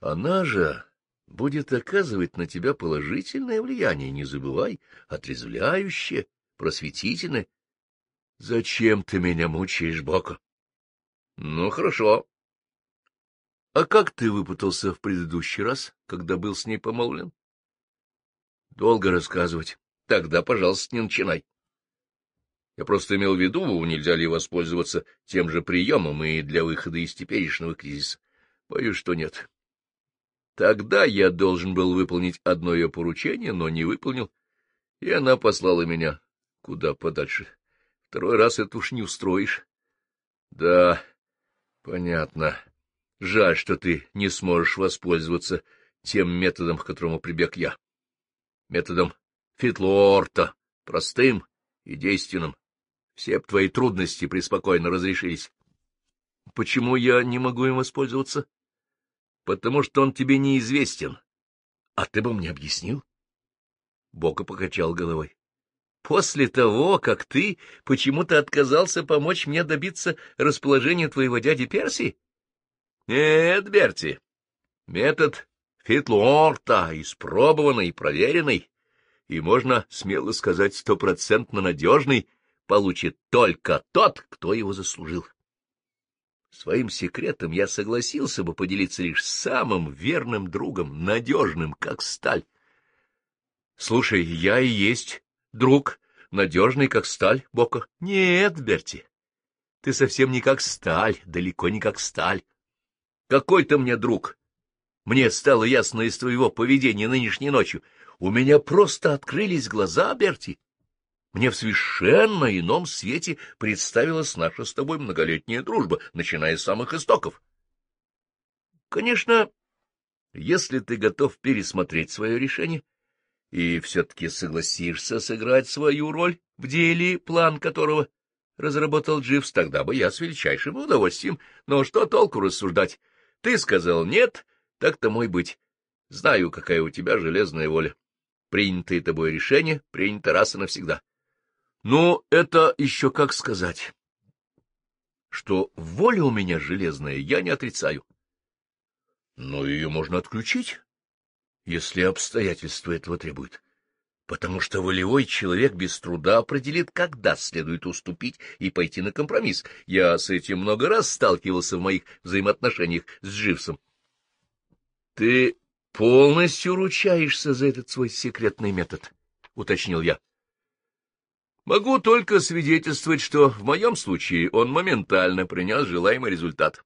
S1: она же будет оказывать на тебя положительное влияние, не забывай, отрезвляющее, просветительное. — Зачем ты меня мучаешь, Бока? — Ну, хорошо. А как ты выпутался в предыдущий раз, когда был с ней помолвлен? Долго рассказывать. Тогда, пожалуйста, не начинай. Я просто имел в виду, нельзя ли воспользоваться тем же приемом и для выхода из теперешнего кризиса. Боюсь, что нет. Тогда я должен был выполнить одно ее поручение, но не выполнил, и она послала меня куда подальше. Второй раз это уж не устроишь. Да, понятно. Жаль, что ты не сможешь воспользоваться тем методом, к которому прибег я. Методом Фитлорта, простым и действенным. Все твои трудности преспокойно разрешились. Почему я не могу им воспользоваться? Потому что он тебе неизвестен. А ты бы мне объяснил? Бока покачал головой. После того, как ты почему-то отказался помочь мне добиться расположения твоего дяди Перси? Нет, Берти, метод Фитлуорта испробованный и проверенный, и, можно смело сказать, стопроцентно надежный, получит только тот, кто его заслужил. Своим секретом я согласился бы поделиться лишь самым верным другом, надежным, как сталь. — Слушай, я и есть друг, надежный, как сталь, Бока. — Нет, Берти, ты совсем не как сталь, далеко не как сталь. Какой ты мне друг? Мне стало ясно из твоего поведения нынешней ночью. У меня просто открылись глаза, Берти. Мне в совершенно ином свете представилась наша с тобой многолетняя дружба, начиная с самых истоков. Конечно, если ты готов пересмотреть свое решение и все-таки согласишься сыграть свою роль в деле, план которого разработал Дживс, тогда бы я с величайшим удовольствием. Но что толку рассуждать? Ты сказал «нет», так то мой быть. Знаю, какая у тебя железная воля. Принятое тобой решение принято раз и навсегда. Ну, это еще как сказать. Что воля у меня железная, я не отрицаю. Но ее можно отключить, если обстоятельства этого требуют потому что волевой человек без труда определит, когда следует уступить и пойти на компромисс. Я с этим много раз сталкивался в моих взаимоотношениях с Дживсом. — Ты полностью ручаешься за этот свой секретный метод, — уточнил я. — Могу только свидетельствовать, что в моем случае он моментально принес желаемый результат.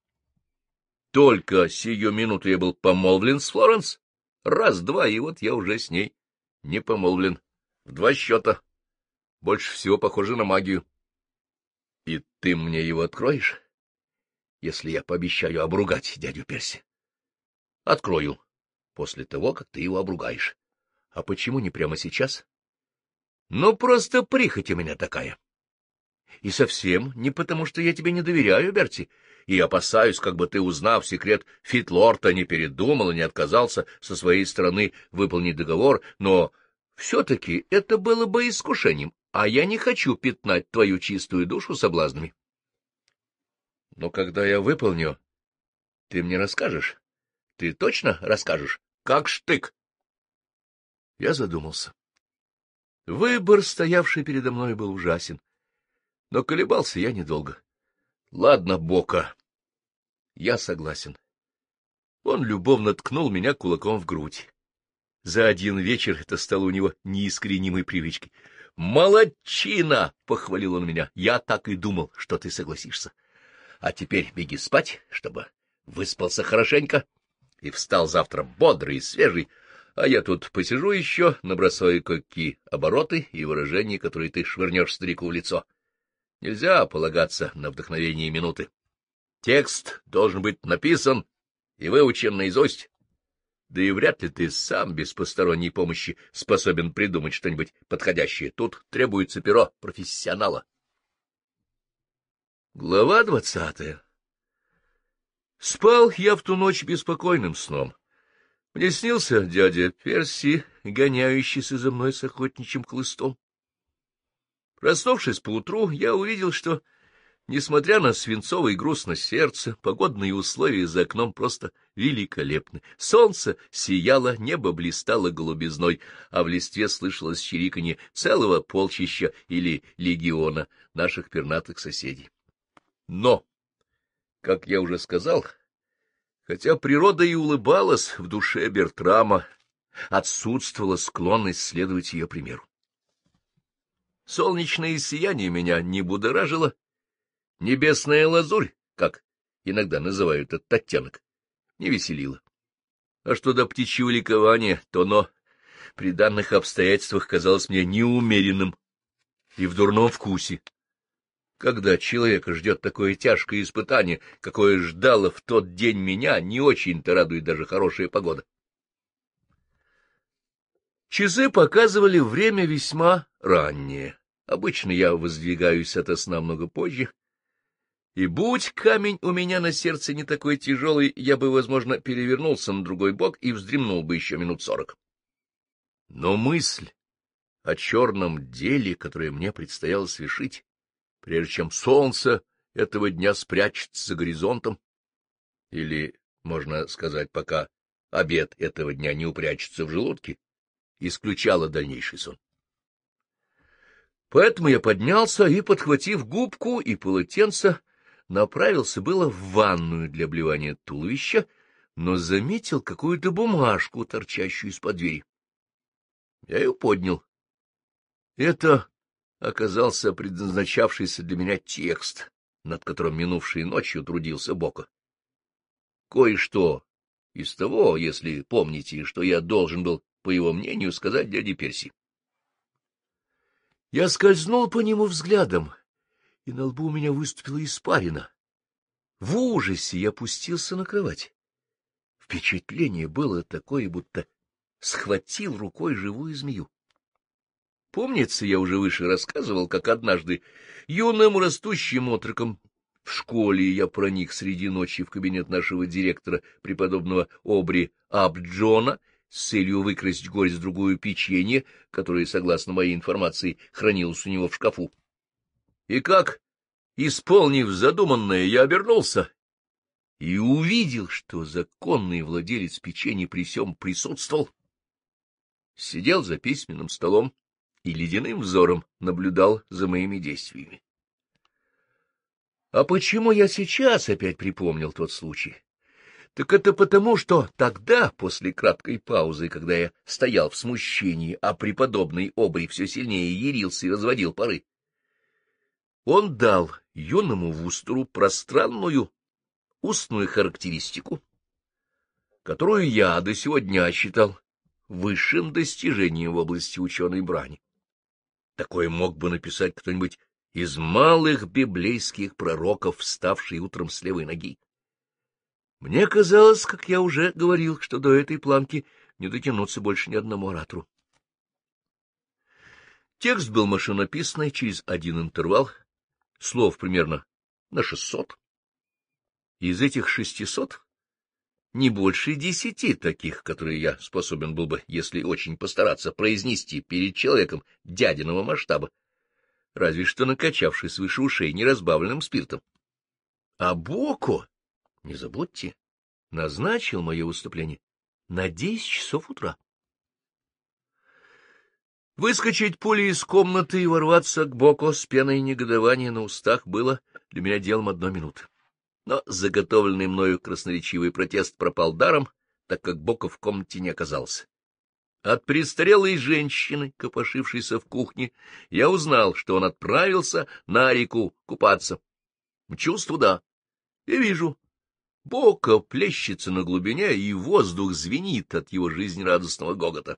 S1: Только сию минуту я был помолвлен с Флоренс, раз-два, и вот я уже с ней не помолвлен. В два счета. Больше всего похоже на магию. И ты мне его откроешь, если я пообещаю обругать дядю Перси? Открою. После того, как ты его обругаешь. А почему не прямо сейчас? Ну, просто прихоть у меня такая. И совсем не потому, что я тебе не доверяю, Берти, и опасаюсь, как бы ты, узнав секрет Фитлорта, не передумал и не отказался со своей стороны выполнить договор, но все-таки это было бы искушением, а я не хочу пятнать твою чистую душу соблазнами. Но когда я выполню, ты мне расскажешь? Ты точно расскажешь? Как штык? Я задумался. Выбор, стоявший передо мной, был ужасен. Но колебался я недолго. Ладно, Бока, я согласен. Он любовно ткнул меня кулаком в грудь. За один вечер это стало у него неискоренимой привычкой. «Молодчина!» — похвалил он меня. «Я так и думал, что ты согласишься. А теперь беги спать, чтобы выспался хорошенько и встал завтра бодрый и свежий, а я тут посижу еще, набросаю какие обороты и выражения, которые ты швырнешь старику в лицо. Нельзя полагаться на вдохновение минуты. Текст должен быть написан и выучен наизусть. Да и вряд ли ты сам без посторонней помощи способен придумать что-нибудь подходящее. Тут требуется перо профессионала. Глава двадцатая Спал я в ту ночь беспокойным сном. Мне снился дядя Перси, гоняющийся за мной с охотничьим хлыстом. Проснувшись поутру, я увидел, что, несмотря на свинцовый груз на сердце, погодные условия за окном просто великолепны. Солнце сияло, небо блистало голубизной, а в листве слышалось чириканье целого полчища или легиона наших пернатых соседей. Но, как я уже сказал, хотя природа и улыбалась в душе Бертрама, отсутствовала склонность следовать ее примеру. Солнечное сияние меня не будоражило. Небесная лазурь, как иногда называют этот оттенок, не веселила. А что до птичьего ликования, то оно при данных обстоятельствах казалось мне неумеренным и в дурном вкусе. Когда человека ждет такое тяжкое испытание, какое ждало в тот день меня, не очень-то радует даже хорошая погода. Часы показывали время весьма раннее. Обычно я воздвигаюсь от сна много позже. И будь камень у меня на сердце не такой тяжелый, я бы, возможно, перевернулся на другой бок и вздремнул бы еще минут сорок. Но мысль о черном деле, которое мне предстояло свершить, прежде чем солнце этого дня спрячется за горизонтом, или, можно сказать, пока обед этого дня не упрячется в желудке, исключала дальнейший сон. Поэтому я поднялся и, подхватив губку и полотенце, направился было в ванную для обливания туловища, но заметил какую-то бумажку, торчащую из-под двери. Я ее поднял. Это оказался предназначавшийся для меня текст, над которым минувшей ночью трудился Бока. Кое-что из того, если помните, что я должен был, по его мнению, сказать дяде Перси. Я скользнул по нему взглядом, и на лбу у меня выступила испарина. В ужасе я опустился на кровать. Впечатление было такое, будто схватил рукой живую змею. Помнится, я уже выше рассказывал, как однажды юным растущим отроком в школе я проник среди ночи в кабинет нашего директора, преподобного Обри Абджона, с целью выкрасть горсть другую печенье, которое, согласно моей информации, хранилось у него в шкафу. И как, исполнив задуманное, я обернулся и увидел, что законный владелец печенья при всем присутствовал, сидел за письменным столом и ледяным взором наблюдал за моими действиями. А почему я сейчас опять припомнил тот случай? Так это потому, что тогда, после краткой паузы, когда я стоял в смущении, а преподобный обри все сильнее ярился и разводил пары, он дал юному Вустеру пространную устную характеристику, которую я до сегодня считал высшим достижением в области ученой брани. Такое мог бы написать кто-нибудь из малых библейских пророков, вставший утром с левой ноги. Мне казалось, как я уже говорил, что до этой планки не дотянуться больше ни одному оратору. Текст был машинописный через один интервал, слов примерно на шестьсот. Из этих шестисот не больше десяти таких, которые я способен был бы, если очень постараться, произнести перед человеком дядиного масштаба, разве что накачавшись выше ушей неразбавленным спиртом. А Боко не забудьте, назначил мое выступление на десять часов утра. Выскочить пулей из комнаты и ворваться к боку с пеной негодования на устах было для меня делом одной минуты. Но заготовленный мною красноречивый протест пропал даром, так как Бока в комнате не оказался. От престарелой женщины, копошившейся в кухне, я узнал, что он отправился на реку купаться. Мчусь туда и вижу, Бока плещется на глубине, и воздух звенит от его жизнерадостного гогота.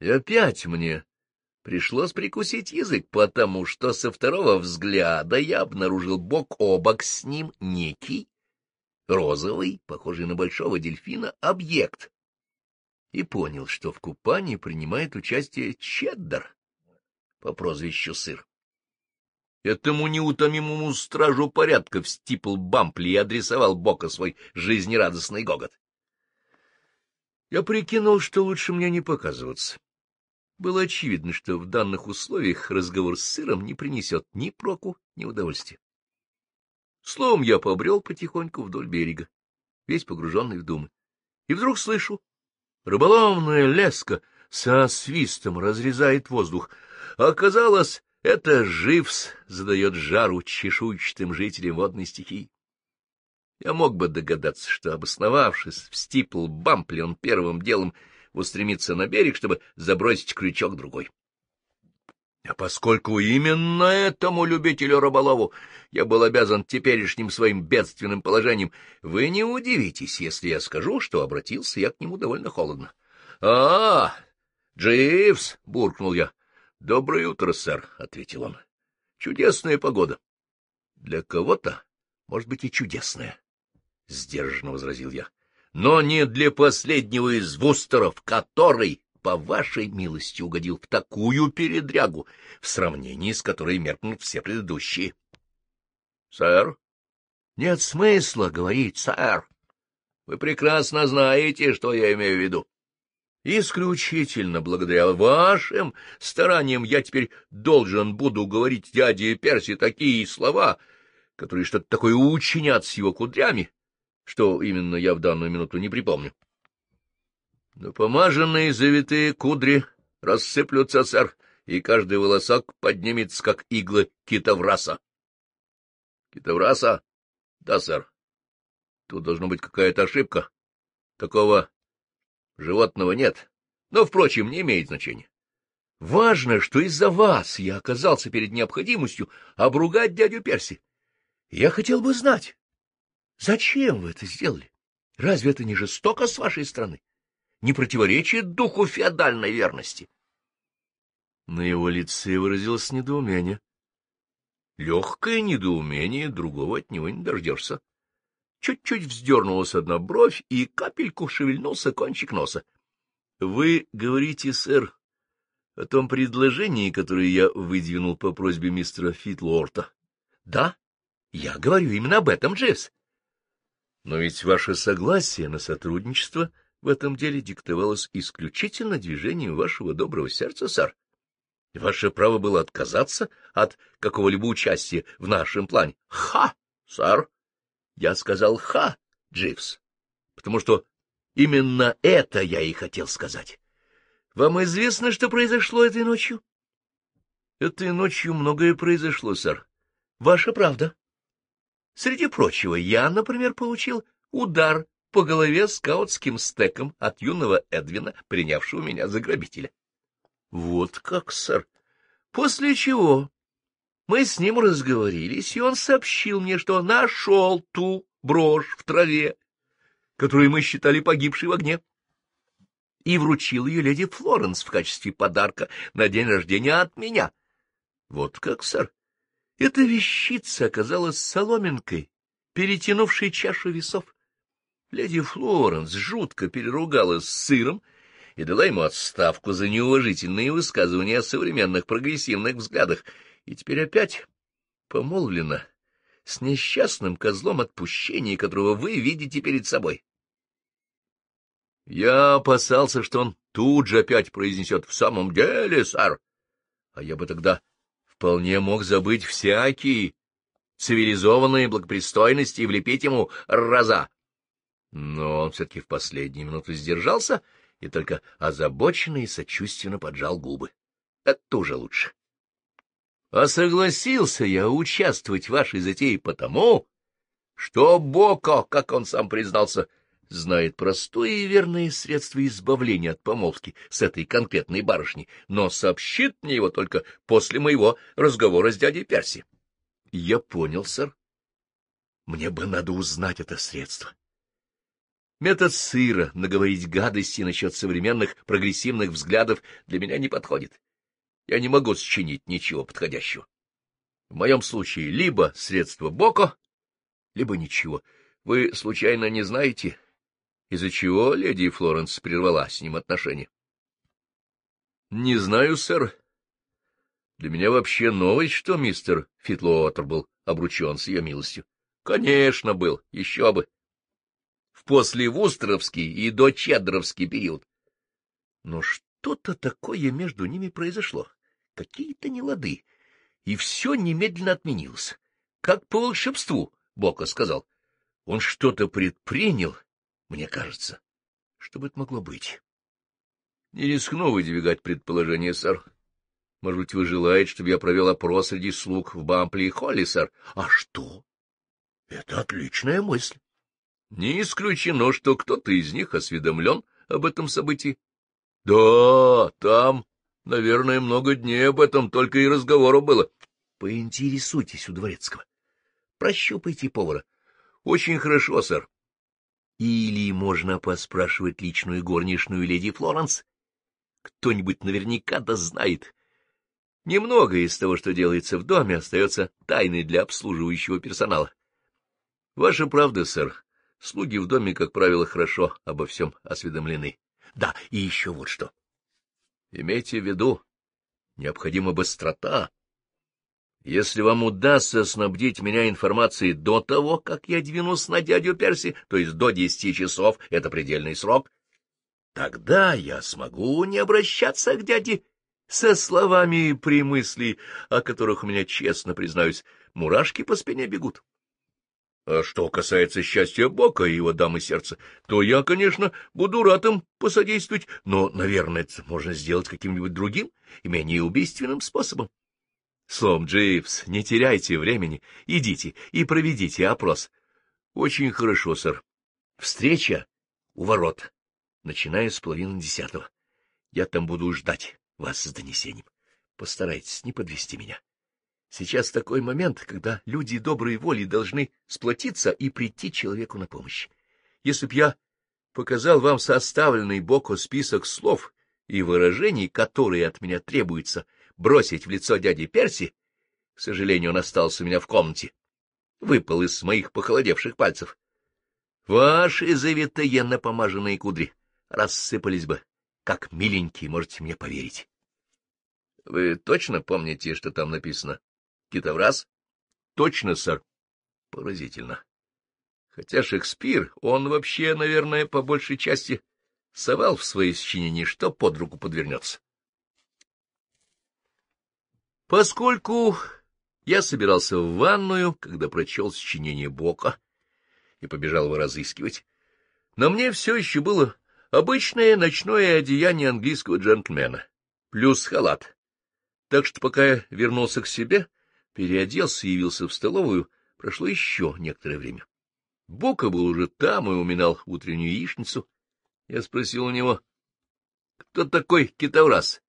S1: И опять мне пришлось прикусить язык, потому что со второго взгляда я обнаружил бок о бок с ним некий розовый, похожий на большого дельфина, объект. И понял, что в купании принимает участие Чеддер по прозвищу Сыр. Этому неутомимому стражу порядка в Бампли и адресовал Бока свой жизнерадостный гогот. Я прикинул, что лучше мне не показываться. Было очевидно, что в данных условиях разговор с сыром не принесет ни проку, ни удовольствия. Словом, я побрел потихоньку вдоль берега, весь погруженный в думы. И вдруг слышу, рыболовная леска со свистом разрезает воздух. Оказалось, это Живс задает жару чешуйчатым жителям водной стихии. Я мог бы догадаться, что, обосновавшись в стипл бампли он первым делом устремится на берег, чтобы забросить крючок другой. А поскольку именно этому любителю рыболову я был обязан теперешним своим бедственным положением, вы не удивитесь, если я скажу, что обратился я к нему довольно холодно. — А, Дживс! — буркнул я. — Доброе утро, сэр, — ответил он. — Чудесная погода. — Для кого-то, может быть, и чудесная, — сдержанно возразил я. — Но не для последнего из вустеров, который, по вашей милости, угодил в такую передрягу, в сравнении с которой меркнут все предыдущие. — Сэр? — Нет смысла говорить, сэр. Вы прекрасно знаете, что я имею в виду. Исключительно благодаря вашим стараниям я теперь должен буду говорить дяде Перси такие слова, которые что-то такое учинят с его кудрями, что именно я в данную минуту не припомню. Но помаженные завитые кудри рассыплются, сэр, и каждый волосок поднимется, как иглы китовраса. Китовраса? Да, сэр. Тут должна быть какая-то ошибка. Такого Животного нет, но, впрочем, не имеет значения. Важно, что из-за вас я оказался перед необходимостью обругать дядю Перси. Я хотел бы знать, зачем вы это сделали? Разве это не жестоко с вашей стороны? Не противоречит духу феодальной верности? На его лице выразилось недоумение. Легкое недоумение, другого от него не дождешься чуть-чуть вздернулась одна бровь, и капельку шевельнулся кончик носа. — Вы говорите, сэр, о том предложении, которое я выдвинул по просьбе мистера Фитлорта. — Да, я говорю именно об этом, Дживс. — Но ведь ваше согласие на сотрудничество в этом деле диктовалось исключительно движением вашего доброго сердца, сэр. Ваше право было отказаться от какого-либо участия в нашем плане. — Ха, сэр! Я сказал «Ха, Дживс», потому что именно это я и хотел сказать. Вам известно, что произошло этой ночью? Этой ночью многое произошло, сэр. Ваша правда. Среди прочего, я, например, получил удар по голове скаутским стеком от юного Эдвина, принявшего меня за грабителя. Вот как, сэр. После чего мы с ним разговорились, и он сообщил мне, что нашел ту брошь в траве, которую мы считали погибшей в огне, и вручил ее леди Флоренс в качестве подарка на день рождения от меня. Вот как, сэр, эта вещица оказалась соломинкой, перетянувшей чашу весов. Леди Флоренс жутко переругалась с сыром и дала ему отставку за неуважительные высказывания о современных прогрессивных взглядах — и теперь опять помолвлена с несчастным козлом отпущения, которого вы видите перед собой. Я опасался, что он тут же опять произнесет «в самом деле, сэр», а я бы тогда вполне мог забыть всякие цивилизованные благопристойности и влепить ему раза. Но он все-таки в последнюю минуту сдержался и только озабоченно и сочувственно поджал губы. Это уже лучше. А согласился я участвовать в вашей затее потому, что Боко, как он сам признался, знает простое и верное средство избавления от помолвки с этой конкретной барышней, но сообщит мне его только после моего разговора с дядей Перси. — Я понял, сэр. Мне бы надо узнать это средство. Метод сыра наговорить гадости насчет современных прогрессивных взглядов для меня не подходит я не могу сочинить ничего подходящего. В моем случае либо средство Боко, либо ничего. Вы, случайно, не знаете, из-за чего леди Флоренс прервала с ним отношения? — Не знаю, сэр. Для меня вообще новость, что мистер Фитлуотер был обручен с ее милостью. — Конечно, был, еще бы. В послевустровский и дочедровский период. Но что-то такое между ними произошло какие-то нелады, и все немедленно отменилось. Как по волшебству, Бока сказал. Он что-то предпринял, мне кажется. Что бы это могло быть? Не рискну выдвигать предположение, сэр. Может быть, вы желаете, чтобы я провел опрос среди слуг в Бампли и Холли, сэр? А что? Это отличная мысль. Не исключено, что кто-то из них осведомлен об этом событии. Да, там Наверное, много дней об этом только и разговору было. Поинтересуйтесь у дворецкого. Прощупайте повара. Очень хорошо, сэр. Или можно поспрашивать личную горничную леди Флоренс. Кто-нибудь наверняка да знает. Немного из того, что делается в доме, остается тайной для обслуживающего персонала. Ваша правда, сэр. Слуги в доме, как правило, хорошо обо всем осведомлены. Да, и еще вот что. Имейте в виду, необходима быстрота. Если вам удастся снабдить меня информацией до того, как я двинусь на дядю Перси, то есть до десяти часов, это предельный срок, тогда я смогу не обращаться к дяде со словами при мысли, о которых у меня, честно признаюсь, мурашки по спине бегут. А что касается счастья Бока и его дамы сердца, то я, конечно, буду рад им посодействовать, но, наверное, это можно сделать каким-нибудь другим и менее убийственным способом. Слом Джейвс, не теряйте времени, идите и проведите опрос. Очень хорошо, сэр. Встреча у ворот, начиная с половины десятого. Я там буду ждать вас с донесением. Постарайтесь не подвести меня. Сейчас такой момент, когда люди доброй воли должны сплотиться и прийти человеку на помощь. Если б я показал вам составленный Боко список слов и выражений, которые от меня требуется бросить в лицо дяди Перси, к сожалению, он остался у меня в комнате, выпал из моих похолодевших пальцев. Ваши завитые напомаженные кудри рассыпались бы, как миленькие, можете мне поверить. Вы точно помните, что там написано? китовраз? — Точно, сэр. — Поразительно. Хотя Шекспир, он вообще, наверное, по большей части совал в свои сочинения, что под руку подвернется. Поскольку я собирался в ванную, когда прочел сочинение Бока и побежал его разыскивать, на мне все еще было обычное ночное одеяние английского джентльмена, плюс халат. Так что пока я вернулся к себе, переоделся и явился в столовую, прошло еще некоторое время. Бока был уже там и уминал утреннюю яичницу. Я спросил у него, кто такой китоврас?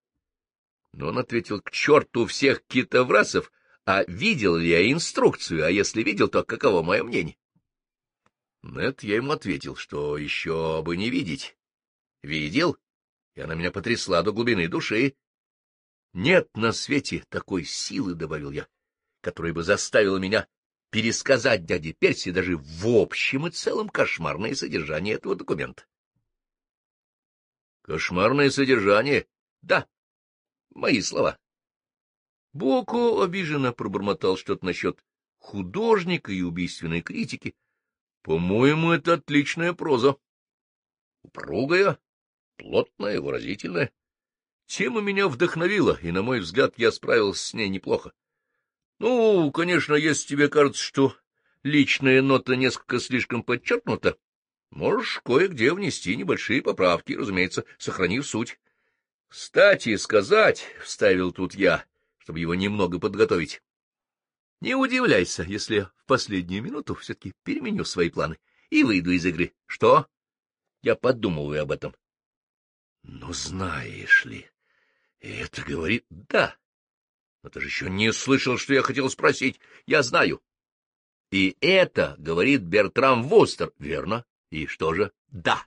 S1: Но он ответил, к черту всех китоврасов, а видел ли я инструкцию, а если видел, то каково мое мнение? Нет, я ему ответил, что еще бы не видеть. Видел, и она меня потрясла до глубины души. Нет на свете такой силы, — добавил я, которая бы заставила меня пересказать дяде Перси даже в общем и целом кошмарное содержание этого документа. Кошмарное содержание? Да. Мои слова. Боку обиженно пробормотал что-то насчет художника и убийственной критики. По-моему, это отличная проза. Упругая, плотная, выразительная. Тема меня вдохновила, и, на мой взгляд, я справился с ней неплохо. Ну, конечно, если тебе кажется, что личная нота несколько слишком подчеркнута, можешь кое-где внести небольшие поправки, разумеется, сохранив суть. — Кстати, сказать, — вставил тут я, чтобы его немного подготовить. — Не удивляйся, если в последнюю минуту все-таки переменю свои планы и выйду из игры. — Что? — Я подумываю об этом. — Ну, знаешь ли, это говорит... — Да, но ты же еще не слышал, что я хотел спросить. Я знаю. И это, — говорит Бертрам Вустер, — верно. И что же? Да.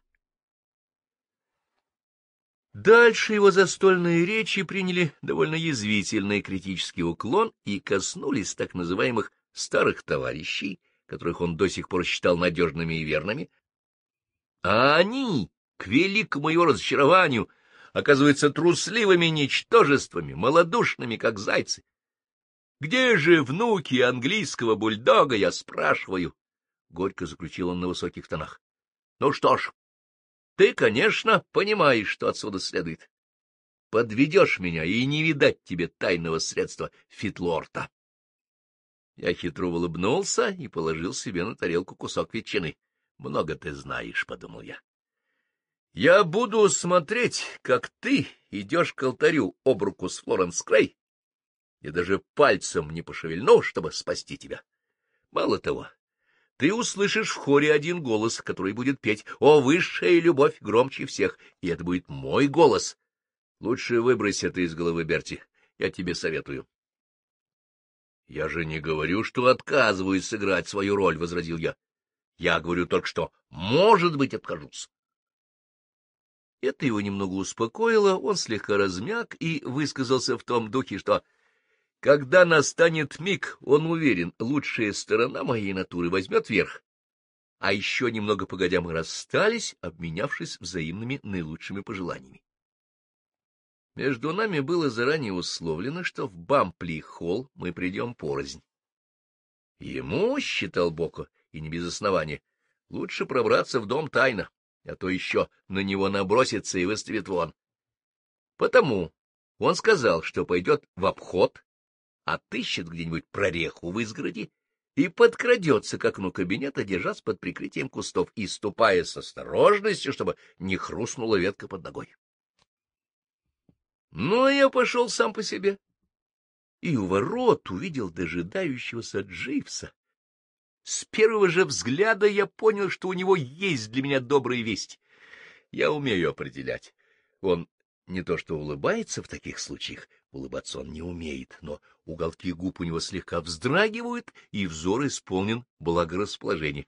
S1: Дальше его застольные речи приняли довольно язвительный критический уклон и коснулись так называемых старых товарищей, которых он до сих пор считал надежными и верными. А они, к великому его разочарованию, оказывается трусливыми ничтожествами, малодушными, как зайцы. Где же внуки английского бульдога, я спрашиваю? — горько заключил он на высоких тонах. — Ну что ж, ты, конечно, понимаешь, что отсюда следует. Подведешь меня, и не видать тебе тайного средства фитлорта. Я хитро улыбнулся и положил себе на тарелку кусок ветчины. — Много ты знаешь, — подумал я. Я буду смотреть, как ты идешь к алтарю об руку с Флоренс Крей. Я даже пальцем не пошевельну, чтобы спасти тебя. Мало того, ты услышишь в хоре один голос, который будет петь «О, высшая любовь!» громче всех, и это будет мой голос. Лучше выбрось это из головы, Берти, я тебе советую. — Я же не говорю, что отказываюсь сыграть свою роль, — возразил я. — Я говорю только, что, может быть, откажусь. Это его немного успокоило, он слегка размяк и высказался в том духе, что «когда настанет миг, он уверен, лучшая сторона моей натуры возьмет верх». А еще немного погодя мы расстались, обменявшись взаимными наилучшими пожеланиями. Между нами было заранее условлено, что в Бампли-холл мы придем порознь. Ему, считал Боко, и не без основания, лучше пробраться в дом тайно а то еще на него набросится и выставит вон. Потому он сказал, что пойдет в обход, отыщет где-нибудь прореху в изгороди и подкрадется к окну кабинета, держась под прикрытием кустов и ступая с осторожностью, чтобы не хрустнула ветка под ногой. Но ну, а я пошел сам по себе и у ворот увидел дожидающегося Дживса, с первого же взгляда я понял, что у него есть для меня добрая весть. Я умею определять. Он не то что улыбается в таких случаях, улыбаться он не умеет, но уголки губ у него слегка вздрагивают, и взор исполнен благорасположения.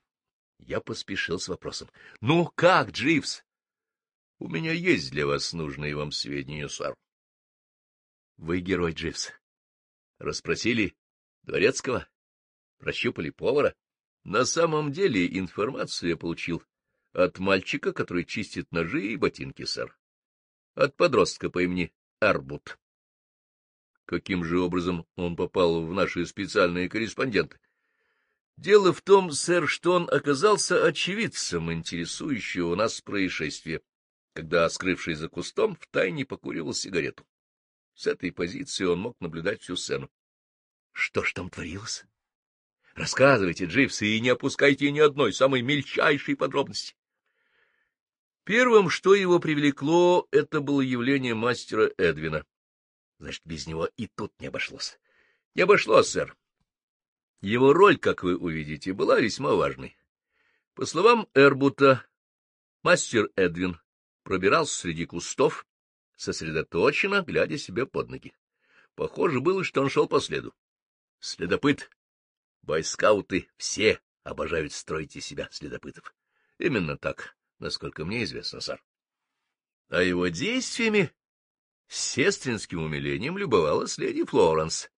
S1: Я поспешил с вопросом. — Ну как, Дживс? — У меня есть для вас нужные вам сведения, сэр. — Вы герой, Дживс. Расспросили Дворецкого? Прощупали повара? На самом деле информацию я получил от мальчика, который чистит ножи и ботинки, сэр. От подростка по имени Арбут. Каким же образом он попал в наши специальные корреспонденты? Дело в том, сэр, что он оказался очевидцем интересующего нас происшествия, когда, скрывшись за кустом, втайне покуривал сигарету. С этой позиции он мог наблюдать всю сцену. — Что ж там творилось? Рассказывайте, Дживс, и не опускайте ни одной, самой мельчайшей подробности. Первым, что его привлекло, это было явление мастера Эдвина. Значит, без него и тут не обошлось. Не обошлось, сэр. Его роль, как вы увидите, была весьма важной. По словам Эрбута, мастер Эдвин пробирался среди кустов, сосредоточенно глядя себе под ноги. Похоже было, что он шел по следу. Следопыт Байскауты все обожают строить из себя следопытов. Именно так, насколько мне известно, сэр. А его действиями с сестринским умилением любовалась леди Флоренс,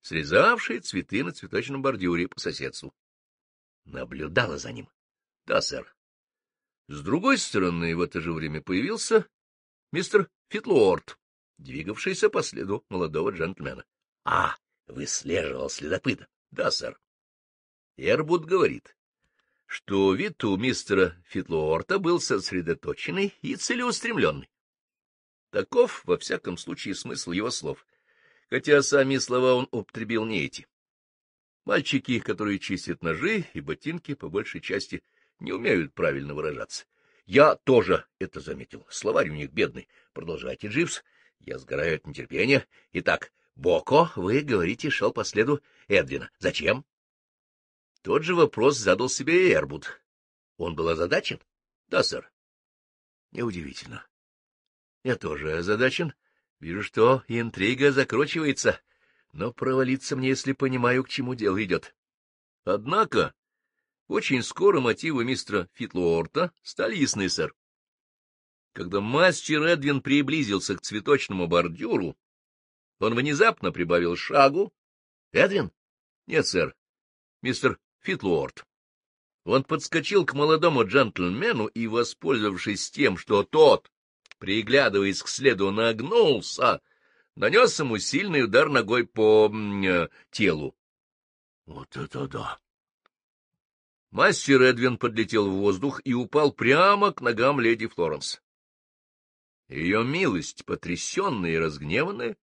S1: срезавшая цветы на цветочном бордюре по соседству. Наблюдала за ним. Да, сэр. С другой стороны, в это же время появился мистер Фитлорд, двигавшийся по следу молодого джентльмена. А, выслеживал следопыта. — Да, сэр. Эрбут говорит, что вид у мистера Фитлуорта был сосредоточенный и целеустремленный. Таков, во всяком случае, смысл его слов, хотя сами слова он употребил не эти. Мальчики, которые чистят ножи и ботинки, по большей части не умеют правильно выражаться. Я тоже это заметил. Словарь у них бедный. Продолжайте, Дживс. Я сгораю от нетерпения. Итак, Боко, вы говорите, шел по следу Эдвина. Зачем? Тот же вопрос задал себе и Эрбут. Он был озадачен? Да, сэр. Неудивительно. Я тоже озадачен. Вижу, что интрига закручивается, но провалиться мне, если понимаю, к чему дело идет. Однако, очень скоро мотивы мистера Фитлуорта стали ясны, сэр. Когда мастер Эдвин приблизился к цветочному бордюру, он внезапно прибавил шагу. — Эдвин? — Нет, сэр. — Мистер Фитлорд. Он подскочил к молодому джентльмену и, воспользовавшись тем, что тот, приглядываясь к следу, нагнулся, нанес ему сильный удар ногой по э, телу.
S2: — Вот это да!
S1: Мастер Эдвин подлетел в воздух и упал прямо к ногам леди Флоренс. Ее милость, потрясенная и разгневанная,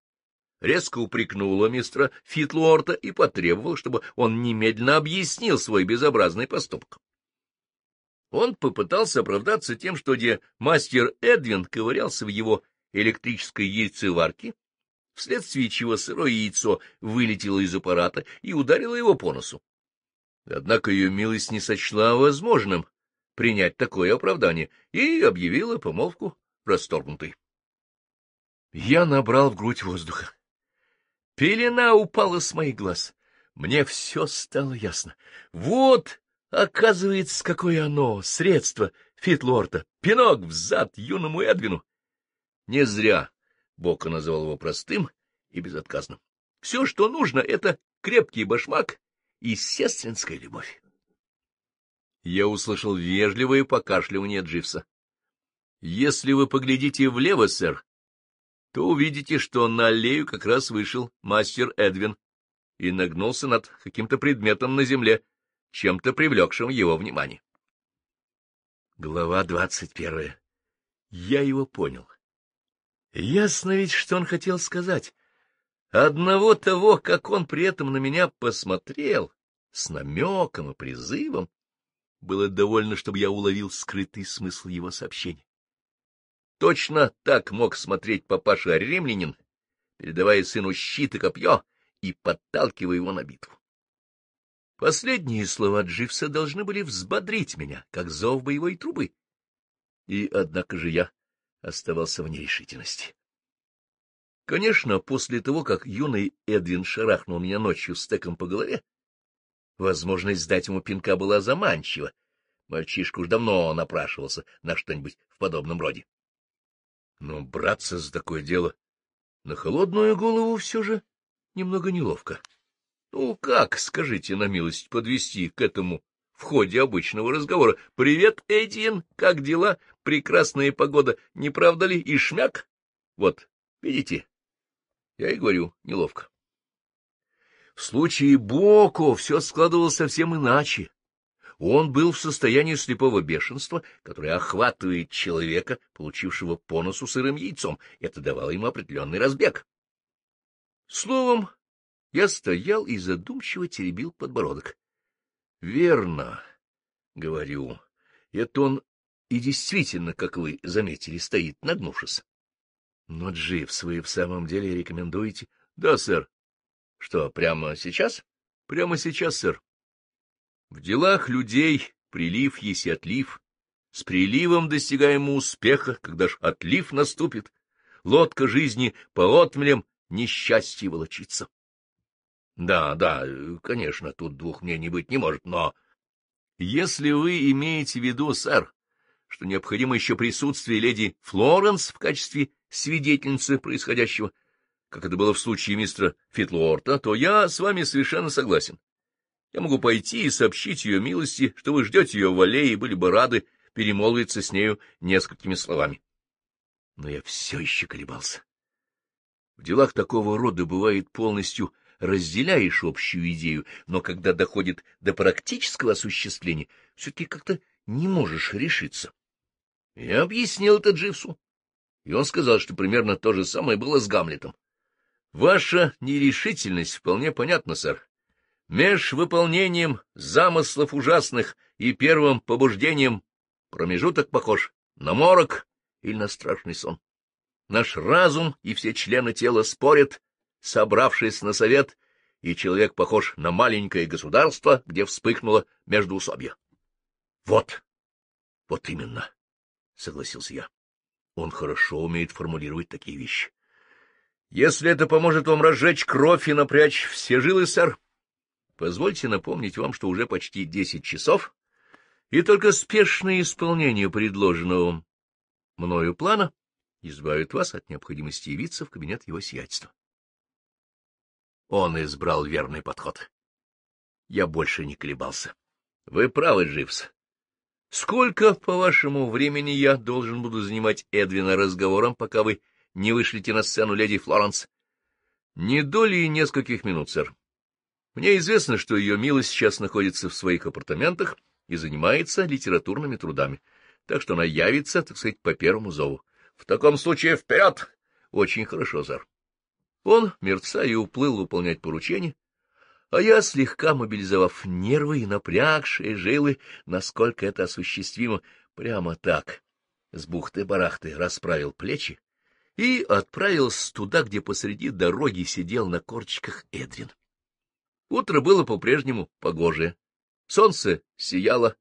S1: резко упрекнула мистера Фитлуорта и потребовала, чтобы он немедленно объяснил свой безобразный поступок. Он попытался оправдаться тем, что где мастер Эдвин ковырялся в его электрической яйцеварке, вследствие чего сырое яйцо вылетело из аппарата и ударило его по носу. Однако ее милость не сочла возможным принять такое оправдание и объявила помолвку расторгнутой. Я набрал в грудь воздуха. Пелена упала с моих глаз. Мне все стало ясно. Вот, оказывается, какое оно, средство Фитлорта. Пинок взад юному Эдвину. Не зря Бока назвал его простым и безотказным. Все, что нужно, — это крепкий башмак и сестринская любовь. Я услышал вежливое покашливание Дживса. — Если вы поглядите влево, сэр, то увидите, что на аллею как раз вышел мастер Эдвин и нагнулся над каким-то предметом на земле, чем-то привлекшим его внимание. Глава двадцать первая. Я его понял. Ясно ведь, что он хотел сказать. Одного того, как он при этом на меня посмотрел, с намеком и призывом, было довольно, чтобы я уловил скрытый смысл его сообщения. Точно так мог смотреть папаша римлянин, передавая сыну щит и копье и подталкивая его на битву. Последние слова Дживса должны были взбодрить меня, как зов боевой трубы. И, однако же, я оставался в нерешительности. Конечно, после того, как юный Эдвин шарахнул меня ночью стеком по голове, возможность дать ему пинка была заманчива. Мальчишка уж давно напрашивался на что-нибудь в подобном роде. Но браться за такое дело на холодную голову все же немного неловко. Ну как, скажите на милость, подвести к этому в ходе обычного разговора? «Привет, Эдиен, как дела? Прекрасная погода, не правда ли? И шмяк? Вот, видите?» Я и говорю, неловко. В случае Боко все складывалось совсем иначе он был в состоянии слепого бешенства, которое охватывает человека, получившего по носу сырым яйцом. Это давало ему определенный разбег. Словом, я стоял и задумчиво теребил подбородок. — Верно, — говорю, — это он и действительно, как вы заметили, стоит, нагнувшись. — Но, Дживс, вы в самом деле рекомендуете? — Да, сэр. — Что, прямо сейчас? — Прямо сейчас, сэр. В делах людей прилив есть и отлив. С приливом достигаем успеха, когда ж отлив наступит. Лодка жизни по отмелям несчастье волочится. Да, да, конечно, тут двух мнений быть не может, но... Если вы имеете в виду, сэр, что необходимо еще присутствие леди Флоренс в качестве свидетельницы происходящего, как это было в случае мистера Фитлорта, то я с вами совершенно согласен. Я могу пойти и сообщить ее милости, что вы ждете ее в аллее и были бы рады перемолвиться с нею несколькими словами. Но я все еще колебался. В делах такого рода бывает полностью разделяешь общую идею, но когда доходит до практического осуществления, все-таки как-то не можешь решиться. Я объяснил это Дживсу, и он сказал, что примерно то же самое было с Гамлетом. — Ваша нерешительность вполне понятна, сэр меж выполнением замыслов ужасных и первым побуждением промежуток похож на морок или на страшный сон. Наш разум и все члены тела спорят, собравшись на совет, и человек похож на маленькое государство, где вспыхнуло междуусобье. Вот, вот именно, — согласился я. Он хорошо умеет формулировать такие вещи. — Если это поможет вам разжечь кровь и напрячь все жилы, сэр, Позвольте напомнить вам, что уже почти десять часов, и только спешное исполнение предложенного мною плана избавит вас от необходимости явиться в кабинет его сиятельства. Он избрал верный подход. Я больше не колебался. Вы правы, Дживс. Сколько, по-вашему, времени я должен буду занимать Эдвина разговором, пока вы не вышлите на сцену леди Флоренс? Не доли нескольких минут, сэр. Мне известно, что ее милость сейчас находится в своих апартаментах и занимается литературными трудами, так что она явится, так сказать, по первому зову. В таком случае вперед! Очень хорошо, Зар. Он, мерцая, уплыл выполнять поручение, а я, слегка мобилизовав нервы и напрягшие жилы, насколько это осуществимо, прямо так, с бухты-барахты расправил плечи и отправился туда, где посреди дороги сидел на корчиках Эдрин. Утро было по-прежнему погожее. Солнце сияло,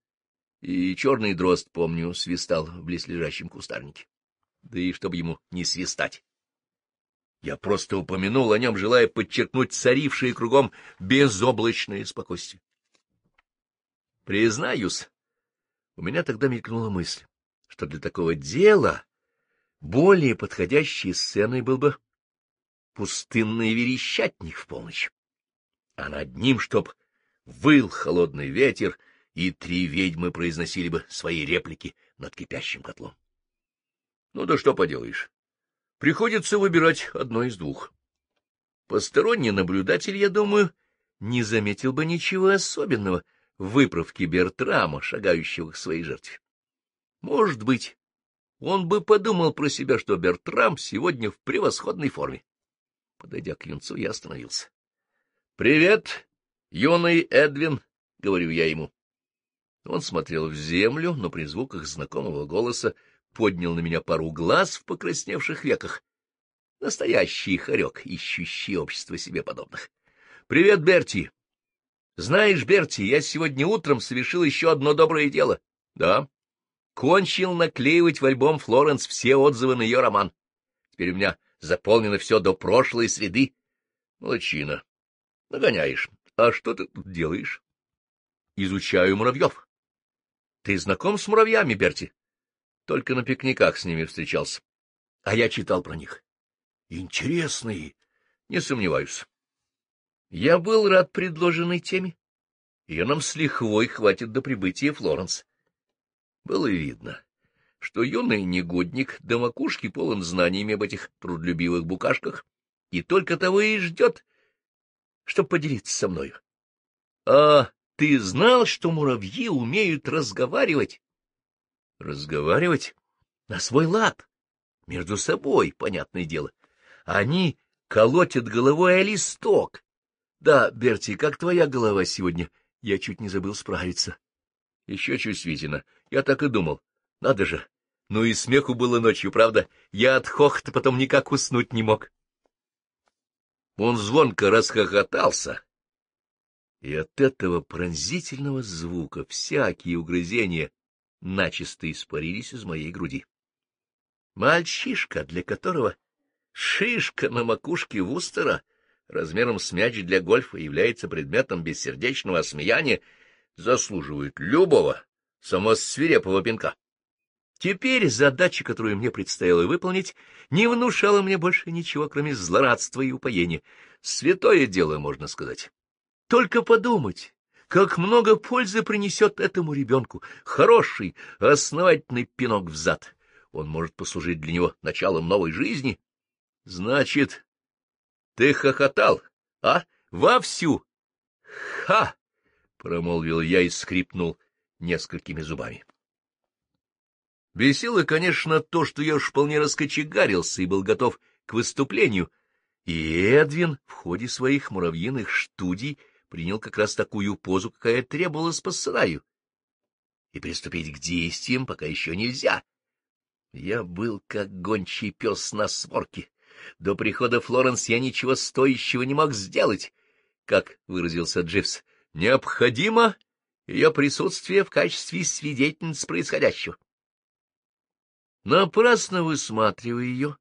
S1: и черный дрозд, помню, свистал в близлежащем кустарнике. Да и чтобы ему не свистать. Я просто упомянул о нем, желая подчеркнуть царившее кругом безоблачное спокойствие. Признаюсь, у меня тогда мелькнула мысль, что для такого дела более подходящей сценой был бы пустынный верещатник в полночь а над ним, чтоб выл холодный ветер, и три ведьмы произносили бы свои реплики над кипящим котлом. Ну да что поделаешь, приходится выбирать одно из двух. Посторонний наблюдатель, я думаю, не заметил бы ничего особенного в выправке Бертрама, шагающего к своей жертве. Может быть, он бы подумал про себя, что Бертрам сегодня в превосходной форме. Подойдя к юнцу, я остановился. «Привет, юный Эдвин», — говорю я ему. Он смотрел в землю, но при звуках знакомого голоса поднял на меня пару глаз в покрасневших веках. Настоящий хорек, ищущий общество себе подобных. «Привет, Берти!» «Знаешь, Берти, я сегодня утром совершил еще одно доброе дело». «Да?» «Кончил наклеивать в альбом Флоренс все отзывы на ее роман. Теперь у меня заполнено все до прошлой среды». «Молодчина. — Нагоняешь. А что ты тут делаешь? — Изучаю муравьев. — Ты знаком с муравьями, Берти? — Только на пикниках с ними встречался. А я читал про них. — Интересные, не сомневаюсь. Я был рад предложенной теме. Ее нам с лихвой хватит до прибытия Флоренс. Было видно, что юный негодник до макушки полон знаниями об этих трудолюбивых букашках и только того и ждет, чтобы поделиться со мною. — А ты знал, что муравьи умеют разговаривать? — Разговаривать? На свой лад. Между собой, понятное дело. Они колотят головой о листок. Да, Берти, как твоя голова сегодня? Я чуть не забыл справиться. Еще чувствительно. Я так и думал. Надо же. Ну и смеху было ночью, правда? Я от хохота потом никак уснуть не мог. Он звонко расхохотался, и от этого пронзительного звука всякие угрызения начисто испарились из моей груди. Мальчишка, для которого шишка на макушке Вустера размером с мяч для гольфа является предметом бессердечного осмеяния, заслуживает любого, самосвирепого пинка. Теперь задача, которую мне предстояло выполнить, не внушала мне больше ничего, кроме злорадства и упоения. Святое дело, можно сказать. Только подумать, как много пользы принесет этому ребенку хороший, основательный пинок в зад. Он может послужить для него началом новой жизни. Значит, ты хохотал, а? Вовсю! Ха! — промолвил я и скрипнул несколькими зубами. Бесило, конечно, то, что я уж вполне раскочегарился и был готов к выступлению, и Эдвин в ходе своих муравьиных штудий принял как раз такую позу, какая требовалась по сценарию. И приступить к действиям пока еще нельзя. Я был как гончий пес на сворке. До прихода Флоренс я ничего стоящего не мог сделать, как выразился Дживс. Необходимо ее присутствие в качестве свидетельниц происходящего. Напрасно высматривая ее,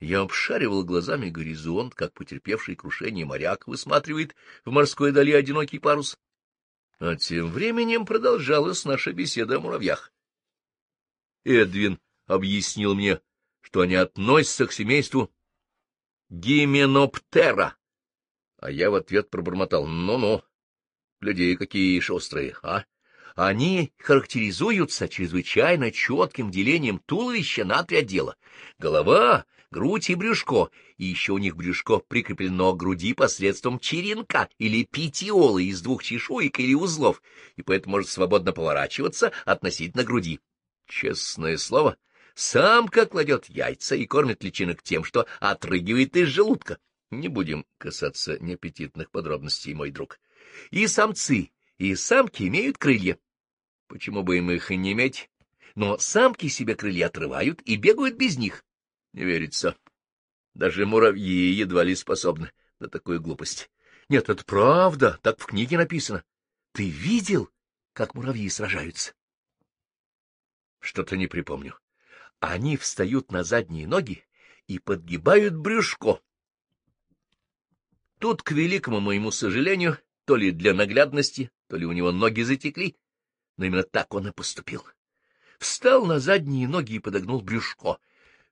S1: я обшаривал глазами горизонт, как потерпевший крушение моряк высматривает в морской дали одинокий парус. А тем временем продолжалась наша беседа о муравьях. Эдвин объяснил мне, что они относятся к семейству гименоптера. А я в ответ пробормотал, ну-ну, людей какие шустрые, а? Они характеризуются чрезвычайно четким делением туловища на три отдела — голова, грудь и брюшко, и еще у них брюшко прикреплено к груди посредством черенка или пятиолы из двух чешуек или узлов, и поэтому может свободно поворачиваться относительно груди. Честное слово, самка кладет яйца и кормит личинок тем, что отрыгивает из желудка. Не будем касаться неаппетитных подробностей, мой друг. И самцы, и самки имеют крылья. Почему бы им их и не иметь? Но самки себе крылья отрывают и бегают без них. Не верится. Даже муравьи едва ли способны на такую глупость. Нет, это правда, так в книге написано. Ты видел, как муравьи сражаются? Что-то не припомню. Они встают на задние ноги и подгибают брюшко. Тут, к великому моему сожалению, то ли для наглядности, то ли у него ноги затекли, но именно так он и поступил. Встал на задние ноги и подогнул брюшко.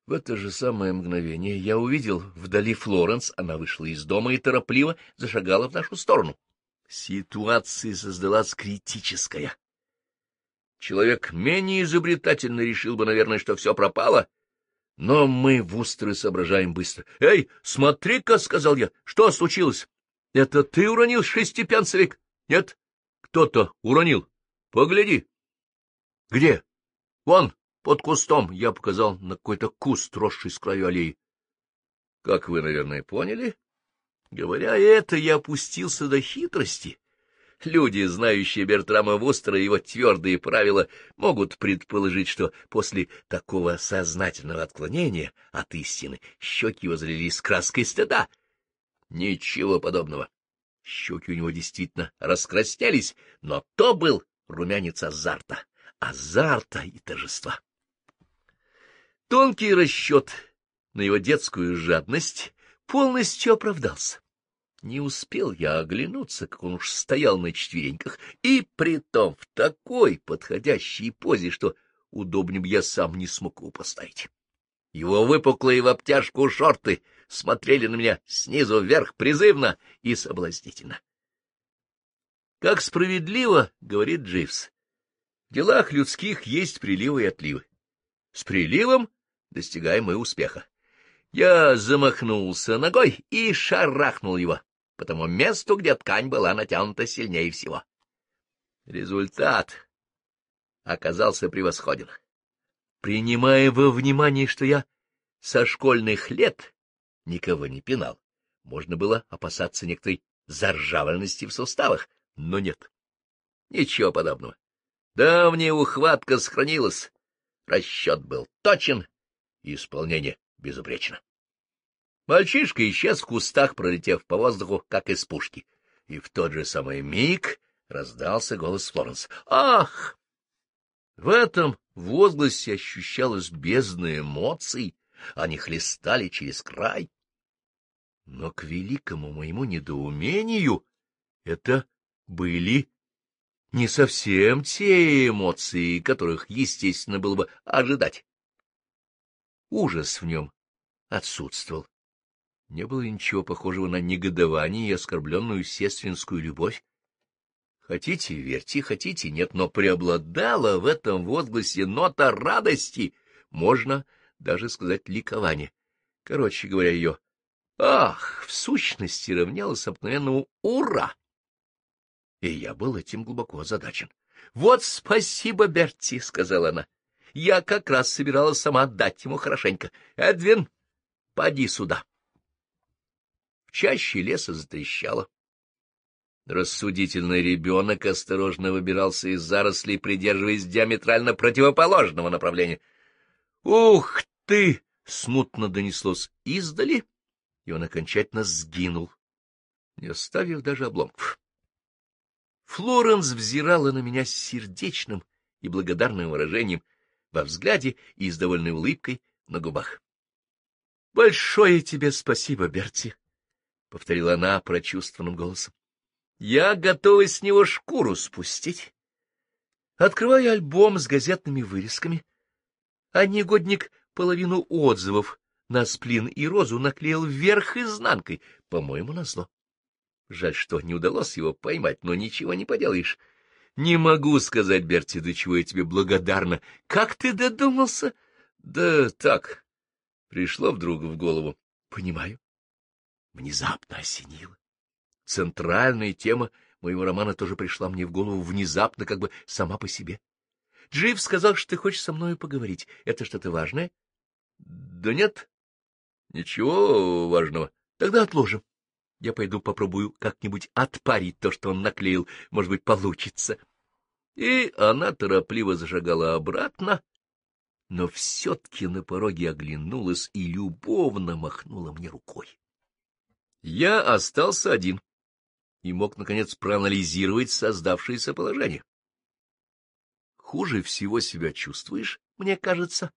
S1: В это же самое мгновение я увидел вдали Флоренс, она вышла из дома и торопливо зашагала в нашу сторону. Ситуация создалась критическая. Человек менее изобретательно решил бы, наверное, что все пропало, но мы в устры соображаем быстро. — Эй, смотри-ка, — сказал я, — что случилось? — Это ты уронил шестипянцевик? — Нет, кто-то уронил. Погляди. — Где? — Вон, под кустом. Я показал на какой-то куст, росший с краю аллеи. — Как вы, наверное, поняли? Говоря это, я опустился до хитрости. Люди, знающие Бертрама Вустера и его твердые правила, могут предположить, что после такого сознательного отклонения от истины щеки его залились краской стыда. Ничего подобного. Щеки у него действительно раскраснялись, но то был румянец азарта, азарта и торжества. Тонкий расчет на его детскую жадность полностью оправдался. Не успел я оглянуться, как он уж стоял на четвереньках, и притом в такой подходящей позе, что удобнее бы я сам не смог его поставить. Его выпуклые в обтяжку шорты смотрели на меня снизу вверх призывно и соблазнительно. Как справедливо, — говорит Дживс, — в делах людских есть приливы и отливы. С приливом достигаем мы успеха. Я замахнулся ногой и шарахнул его по тому месту, где ткань была натянута сильнее всего. Результат оказался превосходен. Принимая во внимание, что я со школьных лет никого не пинал, можно было опасаться некоторой заржавленности в суставах, но нет. Ничего подобного. Давняя ухватка сохранилась. Расчет был точен, и исполнение безупречно. Мальчишка исчез в кустах, пролетев по воздуху, как из пушки. И в тот же самый миг раздался голос Флоренс. «Ах!» В этом возгласе ощущалось бездны эмоций, они хлестали через край. Но к великому моему недоумению это были не совсем те эмоции, которых, естественно, было бы ожидать. Ужас в нем отсутствовал. Не было ничего похожего на негодование и оскорбленную сестринскую любовь. Хотите, верьте, хотите, нет, но преобладала в этом возгласе нота радости, можно даже сказать ликование. Короче говоря, ее «ах» в сущности равнялось обыкновенному «ура», и я был этим глубоко озадачен. — Вот спасибо, Берти, — сказала она. — Я как раз собиралась сама отдать ему хорошенько. — Эдвин, поди сюда. В чаще леса затрещало. Рассудительный ребенок осторожно выбирался из зарослей, придерживаясь диаметрально противоположного направления. — Ух ты! — смутно донеслось издали, и он окончательно сгинул, не оставив даже обломков. Флоренс взирала на меня с сердечным и благодарным выражением во взгляде и с довольной улыбкой на губах. — Большое тебе спасибо, Берти, — повторила она прочувствованным голосом. — Я готова с него шкуру спустить. Открываю альбом с газетными вырезками, а негодник половину отзывов на сплин и розу наклеил вверх изнанкой, по-моему, назло. Жаль, что не удалось его поймать, но ничего не поделаешь. — Не могу сказать, Берти, до чего я тебе благодарна. Как ты додумался? — Да так. Пришло вдруг в голову. — Понимаю. Внезапно осенило. Центральная тема моего романа тоже пришла мне в голову внезапно, как бы сама по себе. Джив сказал, что ты хочешь со мною поговорить. Это что-то важное? — Да нет. — Ничего важного. Тогда отложим. — я пойду попробую как-нибудь отпарить то, что он наклеил. Может быть, получится. И она торопливо зажигала обратно, но все-таки на пороге оглянулась и любовно махнула мне рукой. Я остался один и мог, наконец, проанализировать создавшееся положение. Хуже всего себя чувствуешь, мне кажется,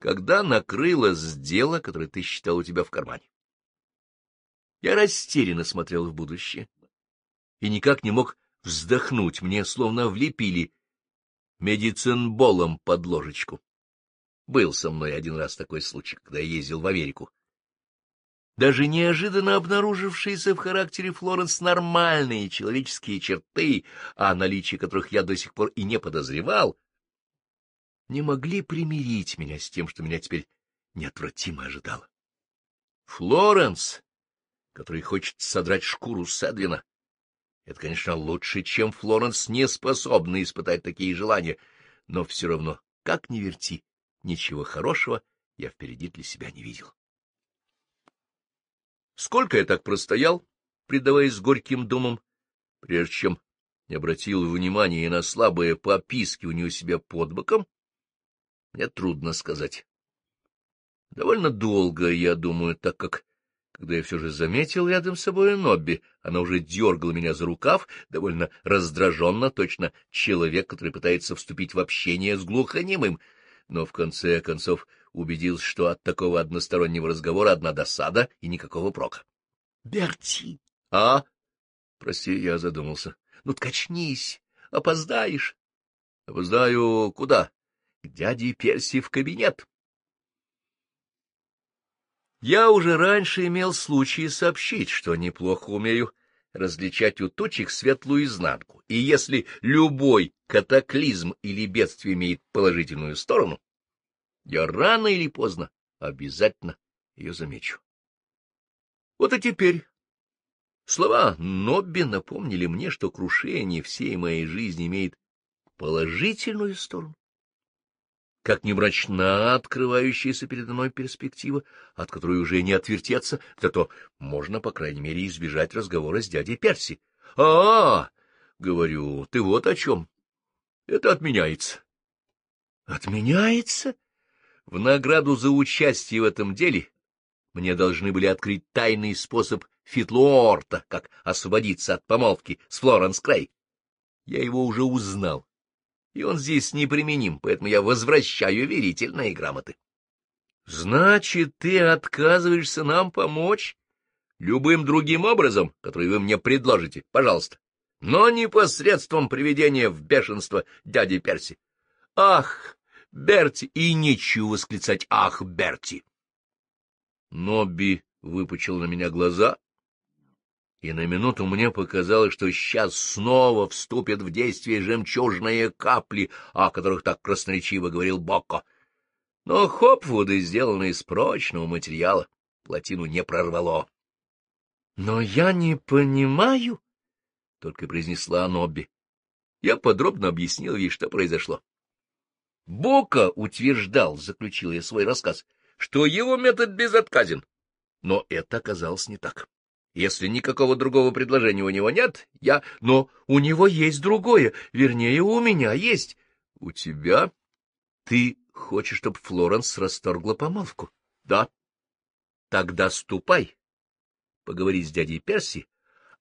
S1: когда накрылось дело, которое ты считал у тебя в кармане. Я растерянно смотрел в будущее и никак не мог вздохнуть, мне словно влепили медицинболом под ложечку. Был со мной один раз такой случай, когда я ездил в Америку. Даже неожиданно обнаружившиеся в характере Флоренс нормальные человеческие черты, о наличии которых я до сих пор и не подозревал, не могли примирить меня с тем, что меня теперь неотвратимо ожидало. Флоренс который хочет содрать шкуру Седвина. Это, конечно, лучше, чем Флоренс, не способна испытать такие желания, но все равно, как ни верти, ничего хорошего я впереди для себя не видел. Сколько я так простоял, предаваясь горьким думам, прежде чем не обратил внимания на слабые попискивание у себя под боком, мне трудно сказать. Довольно долго, я думаю, так как когда я все же заметил рядом с собой Нобби, она уже дергала меня за рукав, довольно раздраженно, точно человек, который пытается вступить в общение с глухонемым, но в конце концов убедился, что от такого одностороннего разговора одна досада и никакого прока.
S2: — Берти!
S1: — А? — Прости, я задумался. — Ну, ткачнись, опоздаешь. — Опоздаю куда? — К дяде Перси в кабинет. Я уже раньше имел случай сообщить, что неплохо умею различать у точек светлую изнанку, и если любой катаклизм или бедствие имеет положительную сторону, я рано или поздно обязательно ее замечу. Вот и теперь слова Нобби напомнили мне, что крушение всей моей жизни имеет положительную сторону как не мрачна открывающаяся передо мной перспектива, от которой уже не отвертеться, зато можно, по крайней мере, избежать разговора с дядей Перси. А — говорю, — ты вот о чем. Это отменяется. — Отменяется? В награду за участие в этом деле мне должны были открыть тайный способ Фитлуорта, как освободиться от помолвки с Флоренс Крей. Я его уже узнал и он здесь неприменим, поэтому я возвращаю верительные грамоты. — Значит, ты отказываешься нам помочь? — Любым другим образом, который вы мне предложите, пожалуйста, но не посредством приведения в бешенство дяди Перси. — Ах, Берти! И нечего восклицать «Ах, Берти!» Нобби выпучил на меня глаза, и на минуту мне показалось, что сейчас снова вступят в действие жемчужные капли, о которых так красноречиво говорил Бокко. Но хопвуды сделаны из прочного материала, плотину не прорвало. — Но я не понимаю, — только произнесла Нобби. Я подробно объяснил ей, что произошло. Бока утверждал, — заключил я свой рассказ, — что его метод безотказен, но это оказалось не так. Если никакого другого предложения у него нет, я... Но у него есть другое, вернее, у меня есть. У тебя? Ты хочешь, чтобы Флоренс расторгла помолвку? Да. Тогда ступай, поговори с дядей Перси,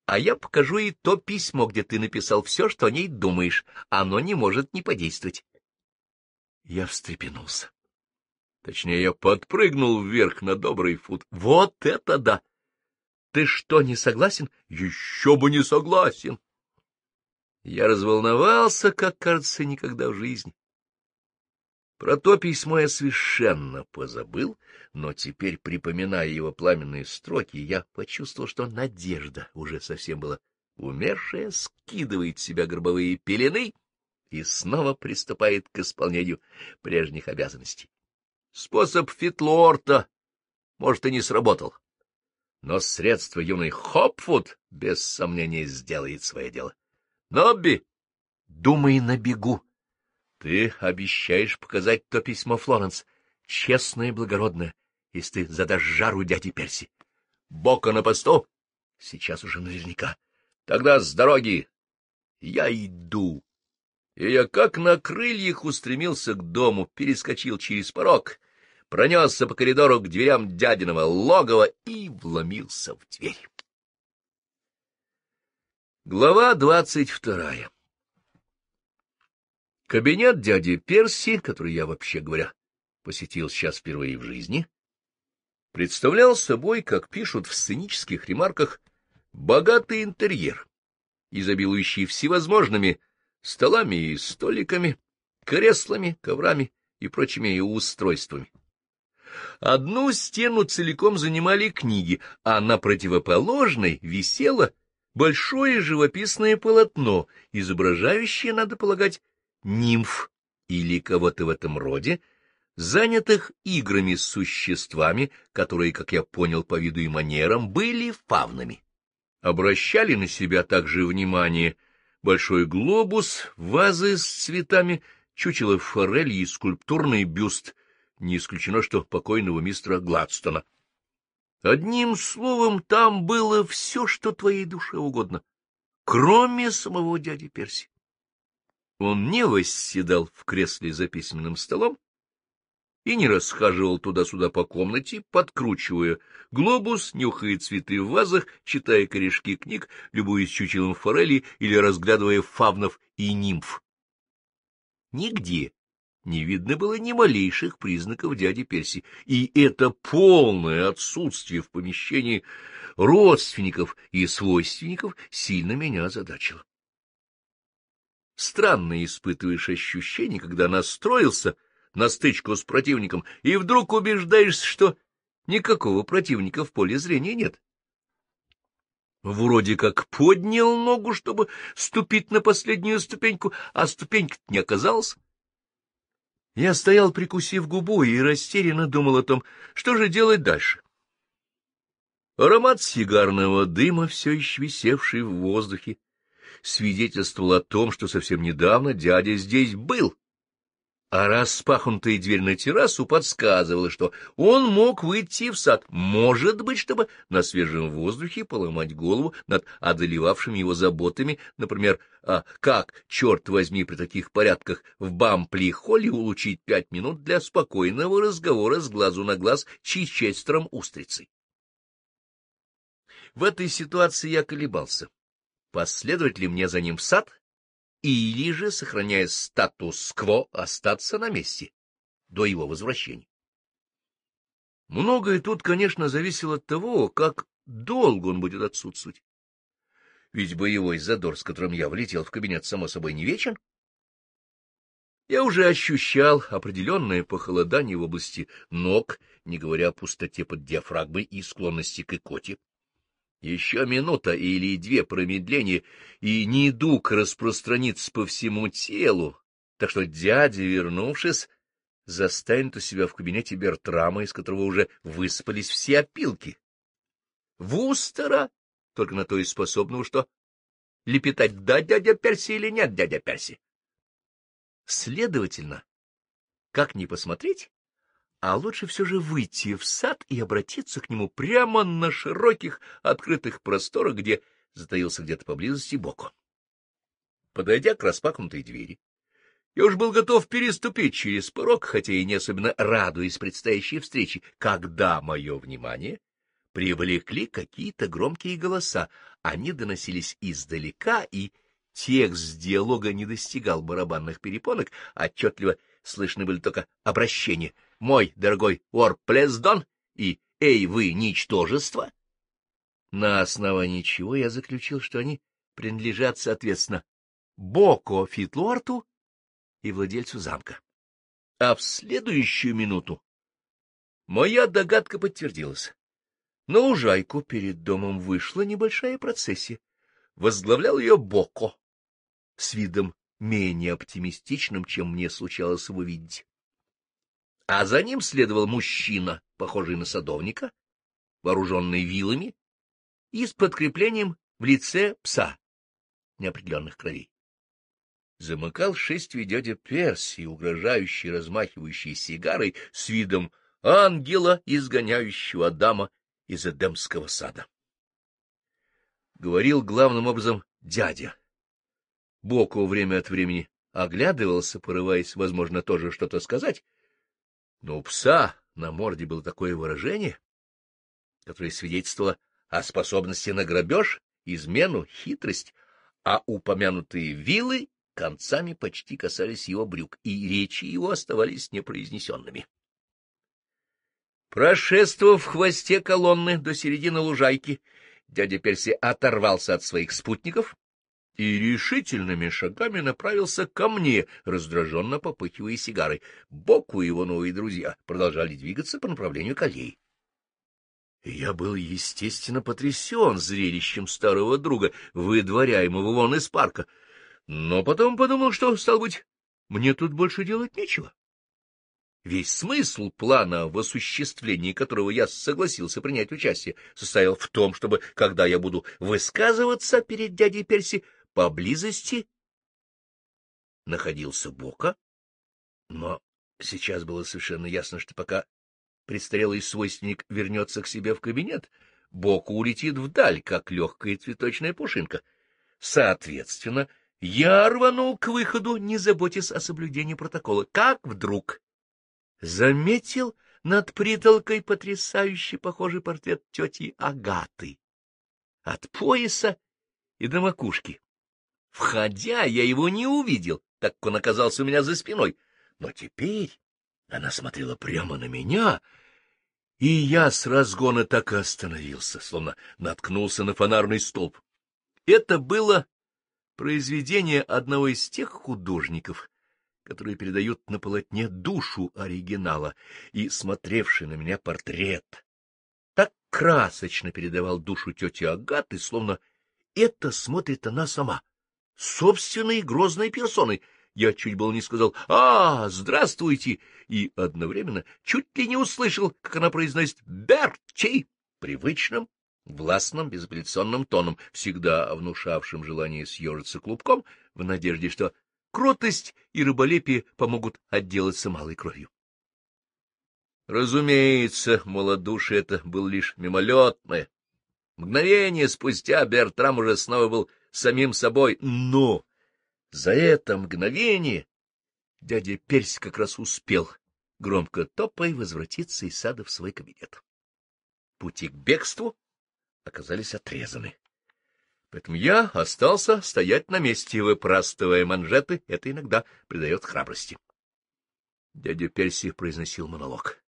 S1: а я покажу ей то письмо, где ты написал все, что о ней думаешь. Оно не может не подействовать. Я встрепенулся. Точнее, я подпрыгнул вверх на добрый фут. Вот это да! Ты что, не согласен? Еще бы не согласен. Я разволновался, как кажется, никогда в жизни. Про то письмо я совершенно позабыл, но теперь, припоминая его пламенные строки, я почувствовал, что надежда уже совсем была умершая, скидывает с себя гробовые пелены и снова приступает к исполнению прежних обязанностей. Способ Фитлорта, может, и не сработал, но средство юный Хопфуд, без сомнений сделает свое дело. Нобби, думай на бегу. Ты обещаешь показать то письмо Флоренс, честное и благородное, если ты задашь жару дяде Перси. Бока на посту? Сейчас уже наверняка. Тогда с дороги. Я иду. И я как на крыльях устремился к дому, перескочил через порог — пронесся по коридору к дверям дядиного логова и вломился в дверь. Глава двадцать вторая Кабинет дяди Перси, который я, вообще говоря, посетил сейчас впервые в жизни, представлял собой, как пишут в сценических ремарках, богатый интерьер, изобилующий всевозможными столами и столиками, креслами, коврами и прочими устройствами. Одну стену целиком занимали книги, а на противоположной висело большое живописное полотно, изображающее, надо полагать, нимф или кого-то в этом роде, занятых играми с существами, которые, как я понял по виду и манерам, были фавнами. Обращали на себя также внимание большой глобус, вазы с цветами, чучело форели и скульптурный бюст не исключено, что покойного мистера Гладстона. Одним словом, там было все, что твоей душе угодно, кроме самого дяди Перси. Он не восседал в кресле за письменным столом и не расхаживал туда-сюда по комнате, подкручивая глобус, нюхая цветы в вазах, читая корешки книг, любуясь чучелом форели или разглядывая фавнов и нимф. Нигде не видно было ни малейших признаков дяди Перси, и это полное отсутствие в помещении родственников и свойственников сильно меня озадачило. Странно испытываешь ощущение, когда настроился на стычку с противником, и вдруг убеждаешься, что никакого противника в поле зрения нет. Вроде как поднял ногу, чтобы ступить на последнюю ступеньку, а ступенька не оказалась. Я стоял, прикусив губу, и растерянно думал о том, что же делать дальше. Аромат сигарного дыма, все еще висевший в воздухе, свидетельствовал о том, что совсем недавно дядя здесь был а распахнутая дверь на террасу подсказывала, что он мог выйти в сад, может быть, чтобы на свежем воздухе поломать голову над одолевавшими его заботами, например, а как, черт возьми, при таких порядках в Бампли-холле улучить пять минут для спокойного разговора с глазу на глаз чичестером устрицы? В этой ситуации я колебался, последовать ли мне за ним в сад или же, сохраняя статус-кво, остаться на месте до его возвращения. Многое тут, конечно, зависело от того, как долго он будет отсутствовать. Ведь боевой задор, с которым я влетел в кабинет, само собой, не вечен. Я уже ощущал определенное похолодание в области ног, не говоря о пустоте под диафрагмой и склонности к икоте. Еще минута или две промедления, и недуг распространится по всему телу, так что дядя, вернувшись, застанет у себя в кабинете Бертрама, из которого уже выспались все опилки. Вустера, только на то и способного, что лепетать «да, дядя Перси» или «нет, дядя Перси». Следовательно, как ни посмотреть, а лучше все же выйти в сад и обратиться к нему прямо на широких открытых просторах, где затаился где-то поблизости Боко. Подойдя к распахнутой двери, я уж был готов переступить через порог, хотя и не особенно радуясь предстоящей встрече, когда мое внимание привлекли какие-то громкие голоса. Они доносились издалека, и текст диалога не достигал барабанных перепонок, отчетливо слышны были только обращения — мой дорогой Уорплесдон и «Эй, вы, ничтожество!» На основании чего я заключил, что они принадлежат, соответственно, Боко Фитлорту и владельцу замка. А в следующую минуту моя догадка подтвердилась. На лужайку перед домом вышла небольшая процессия. Возглавлял ее Боко с видом менее оптимистичным, чем мне случалось его видеть а за ним следовал мужчина, похожий на садовника, вооруженный вилами и с подкреплением в лице пса неопределенных кровей. Замыкал шествие дядя Перси, угрожающий, размахивающий сигарой с видом ангела, изгоняющего Адама из Эдемского сада. Говорил главным образом дядя. Боку время от времени оглядывался, порываясь, возможно, тоже что-то сказать, но у пса на морде было такое выражение, которое свидетельствовало о способности на грабеж, измену, хитрость, а упомянутые вилы концами почти касались его брюк, и речи его оставались непроизнесенными. Прошествовав в хвосте колонны до середины лужайки, дядя Перси оторвался от своих спутников и решительными шагами направился ко мне, раздраженно попыхивая сигарой. Боку его новые друзья продолжали двигаться по направлению к Я был, естественно, потрясен зрелищем старого друга, выдворяемого вон из парка, но потом подумал, что, стал быть, мне тут больше делать нечего. Весь смысл плана, в осуществлении которого я согласился принять участие, состоял в том, чтобы, когда я буду высказываться перед дядей Перси, Поблизости находился Бока, но сейчас было совершенно ясно, что пока престарелый свойственник вернется к себе в кабинет, Бока улетит вдаль, как легкая цветочная пушинка. Соответственно, я рванул к выходу, не заботясь о соблюдении протокола, как вдруг заметил над притолкой потрясающий похожий портрет тети Агаты. От пояса и до макушки Входя, я его не увидел, так как он оказался у меня за спиной. Но теперь она смотрела прямо на меня, и я с разгона так и остановился, словно наткнулся на фонарный столб. Это было произведение одного из тех художников, которые передают на полотне душу оригинала, и смотревший на меня портрет так красочно передавал душу тети Агаты, словно это смотрит она сама — собственной грозной персоной. Я чуть было не сказал «А, здравствуйте!» и одновременно чуть ли не услышал, как она произносит «Берчи!» привычным, властным, безапелляционным тоном, всегда внушавшим желание съежиться клубком в надежде, что кротость и рыболепие помогут отделаться малой кровью. Разумеется, малодушие это было лишь мимолетное. Мгновение спустя Бертрам уже снова был самим собой, но за это мгновение дядя Персь как раз успел, громко топая, возвратиться из сада в свой кабинет. Пути к бегству оказались отрезаны. Поэтому я остался стоять на месте, выпрастывая манжеты. Это иногда придает храбрости. Дядя Перси произносил монолог.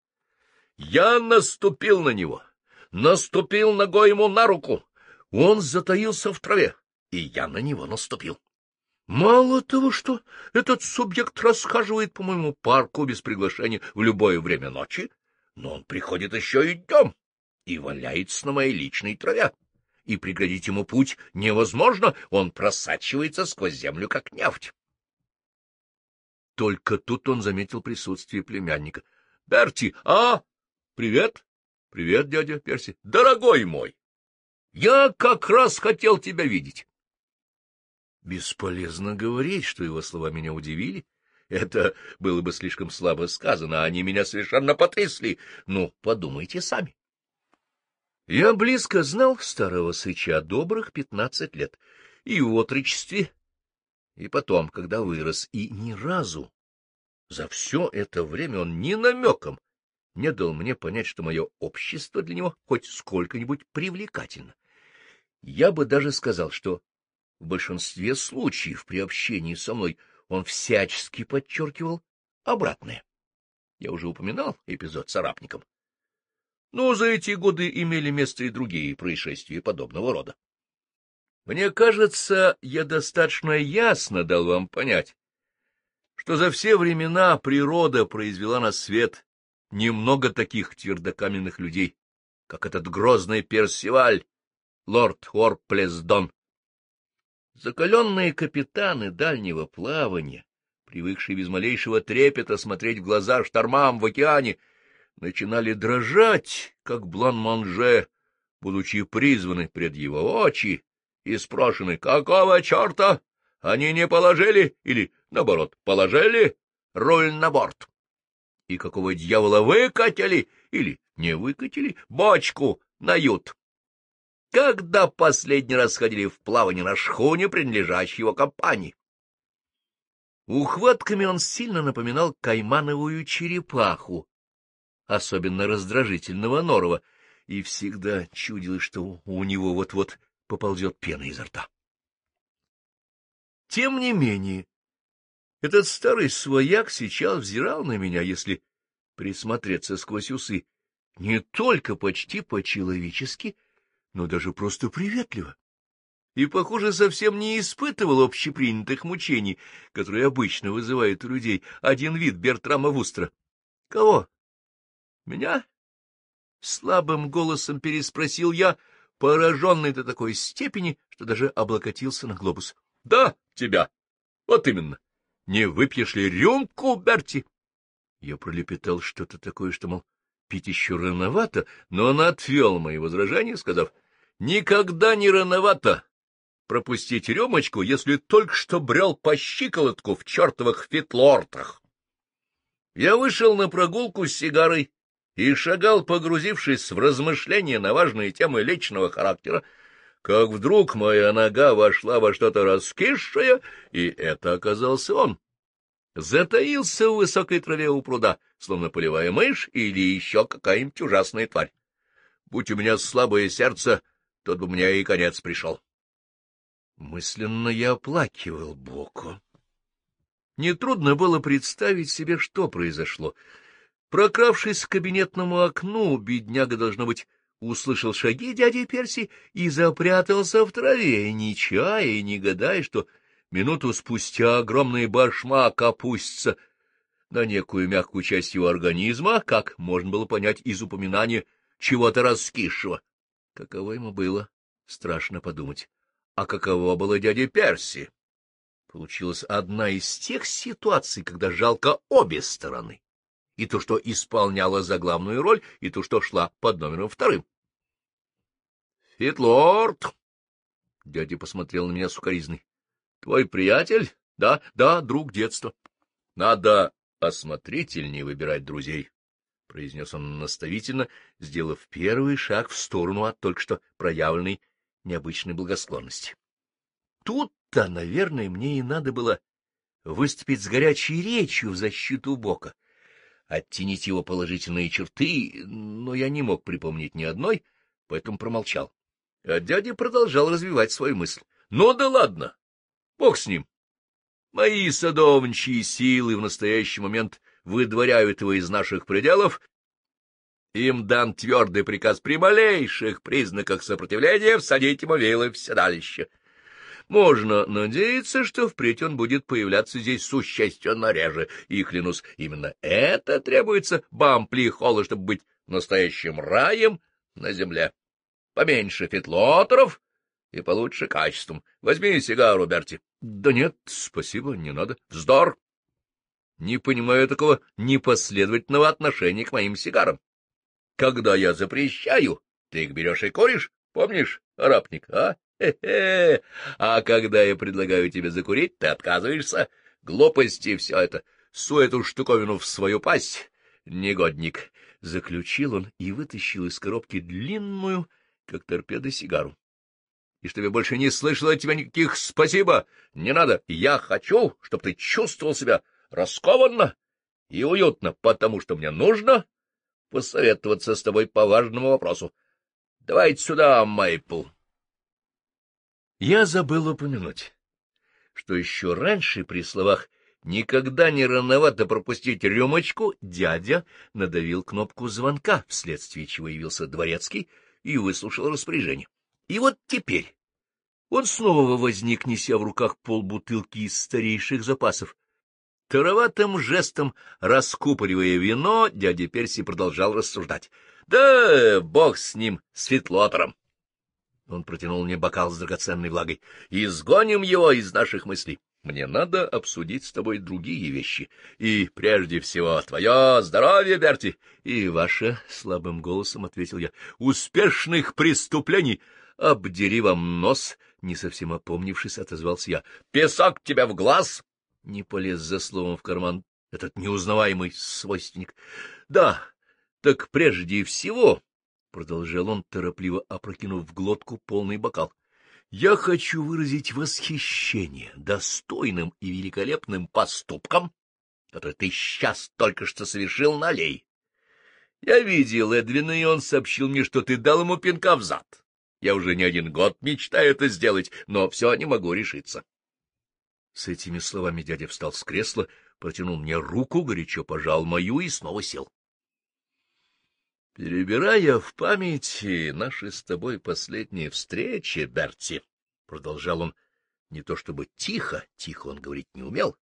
S1: Я наступил на него, наступил ногой ему на руку. Он затаился в траве и я на него наступил. Мало того, что этот субъект расхаживает по моему парку без приглашения в любое время ночи, но он приходит еще и днем и валяется на моей личной траве. И преградить ему путь невозможно, он просачивается сквозь землю, как нефть. Только тут он заметил присутствие племянника. — Берти, а? Привет. — Привет, дядя Перси. — Дорогой мой! Я как раз хотел тебя видеть. Бесполезно говорить, что его слова меня удивили. Это было бы слишком слабо сказано, а они меня совершенно потрясли. Ну, подумайте сами. Я близко знал старого сыча добрых пятнадцать лет, и в отрочестве, и потом, когда вырос, и ни разу за все это время он ни намеком не дал мне понять, что мое общество для него хоть сколько-нибудь привлекательно. Я бы даже сказал, что в большинстве случаев при общении со мной он всячески подчеркивал обратное. Я уже упоминал эпизод с арабником. Но за эти годы имели место и другие происшествия подобного рода. Мне кажется, я достаточно ясно дал вам понять, что за все времена природа произвела на свет немного таких твердокаменных людей, как этот грозный Персиваль, лорд Хорплесдон, Закаленные капитаны дальнего плавания, привыкшие без малейшего трепета смотреть в глаза штормам в океане, начинали дрожать, как блан-манже, будучи призваны пред его очи и спрошены, какого черта они не положили или, наоборот, положили руль на борт. И какого дьявола выкатили или не выкатили бочку на ют когда последний раз ходили в плавание на шхуне, принадлежащей его компании. Ухватками он сильно напоминал каймановую черепаху, особенно раздражительного норова, и всегда чудилось, что у него вот-вот поползет пена изо рта. Тем не менее, этот старый свояк сейчас взирал на меня, если присмотреться сквозь усы, не только почти по-человечески, — но даже просто приветливо. И, похоже, совсем не испытывал общепринятых мучений, которые обычно вызывают у людей один вид Бертрама Вустра. — Кого? — Меня? — слабым голосом переспросил я, пораженный до такой степени, что даже облокотился на глобус. — Да, тебя. Вот именно. Не выпьешь ли рюмку, Берти? Я пролепетал что-то такое, что, мол, пить еще рановато, но он отвел мои возражения, сказав, «Никогда не рановато пропустить рюмочку, если только что брел по щиколотку в чертовых фитлортах». Я вышел на прогулку с сигарой и шагал, погрузившись в размышления на важные темы личного характера, как вдруг моя нога вошла во что-то раскисшее, и это оказался он затаился в высокой траве у пруда, словно полевая мышь или еще какая-нибудь ужасная тварь. Будь у меня слабое сердце, тот бы мне и конец пришел. Мысленно я оплакивал Боку. Нетрудно было представить себе, что произошло. Прокравшись к кабинетному окну, бедняга, должно быть, услышал шаги дяди Перси и запрятался в траве, не чая и не гадая, что Минуту спустя огромный башмак опустится на некую мягкую часть его организма, как можно было понять из упоминания чего-то раскисшего. Каково ему было, страшно подумать. А каково было дяде Перси? Получилась одна из тех ситуаций, когда жалко обе стороны. И то, что исполняла главную роль, и то, что шла под номером вторым. — Фитлорд! — дядя посмотрел на меня сукоризной. — Твой приятель? Да, да, друг детства. — Надо осмотрительнее выбирать друзей, — произнес он наставительно, сделав первый шаг в сторону от только что проявленной необычной благосклонности. Тут-то, наверное, мне и надо было выступить с горячей речью в защиту Бока, оттенить его положительные черты, но я не мог припомнить ни одной, поэтому промолчал. А дядя продолжал развивать свою мысль. — Ну да ладно! Бог с ним. Мои садовничьи силы в настоящий момент выдворяют его из наших пределов. Им дан твердый приказ при малейших признаках сопротивления всадить ему вилы в седалище. Можно надеяться, что впредь он будет появляться здесь существенно реже, и, клянусь, именно это требуется бампли холла, чтобы быть настоящим раем на земле. Поменьше фитлотеров и получше качеством. Возьми сигару, Берти. — Да нет, спасибо, не надо. — Вздор! Не понимаю такого непоследовательного отношения к моим сигарам. Когда я запрещаю, ты их берешь и куришь, помнишь, арабник, а? Хе-хе! А когда я предлагаю тебе закурить, ты отказываешься. Глупости все это. Су эту штуковину в свою пасть, негодник! — заключил он и вытащил из коробки длинную, как торпеда, сигару и чтобы я больше не слышал от тебя никаких спасибо. Не надо. Я хочу, чтобы ты чувствовал себя раскованно и уютно, потому что мне нужно посоветоваться с тобой по важному вопросу. Давай сюда, Майпл. Я забыл упомянуть, что еще раньше при словах «никогда не рановато пропустить рюмочку» дядя надавил кнопку звонка, вследствие чего явился дворецкий и выслушал распоряжение. И вот теперь он снова возник, неся в руках полбутылки из старейших запасов. Тароватым жестом, раскупоривая вино, дядя Перси продолжал рассуждать. — Да бог с ним, с Фитлотером! Он протянул мне бокал с драгоценной влагой. — Изгоним его из наших мыслей. Мне надо обсудить с тобой другие вещи. И прежде всего твое здоровье, Берти, и ваше, — слабым голосом ответил я, — успешных преступлений обдери вам нос, — не совсем опомнившись, отозвался я. — Песок тебя в глаз! — не полез за словом в карман этот неузнаваемый свойственник. — Да, так прежде всего, — продолжал он, торопливо опрокинув в глотку полный бокал, — я хочу выразить восхищение достойным и великолепным поступком, который ты сейчас только что совершил на аллее. Я видел Эдвина, и он сообщил мне, что ты дал ему пинка в зад. Я уже не один год мечтаю это сделать, но все не могу решиться. С этими словами дядя встал с кресла, протянул мне руку, горячо пожал мою и снова сел. Перебирая в памяти наши с тобой последние встречи, Берти, продолжал он, не то чтобы тихо, тихо он говорить не умел,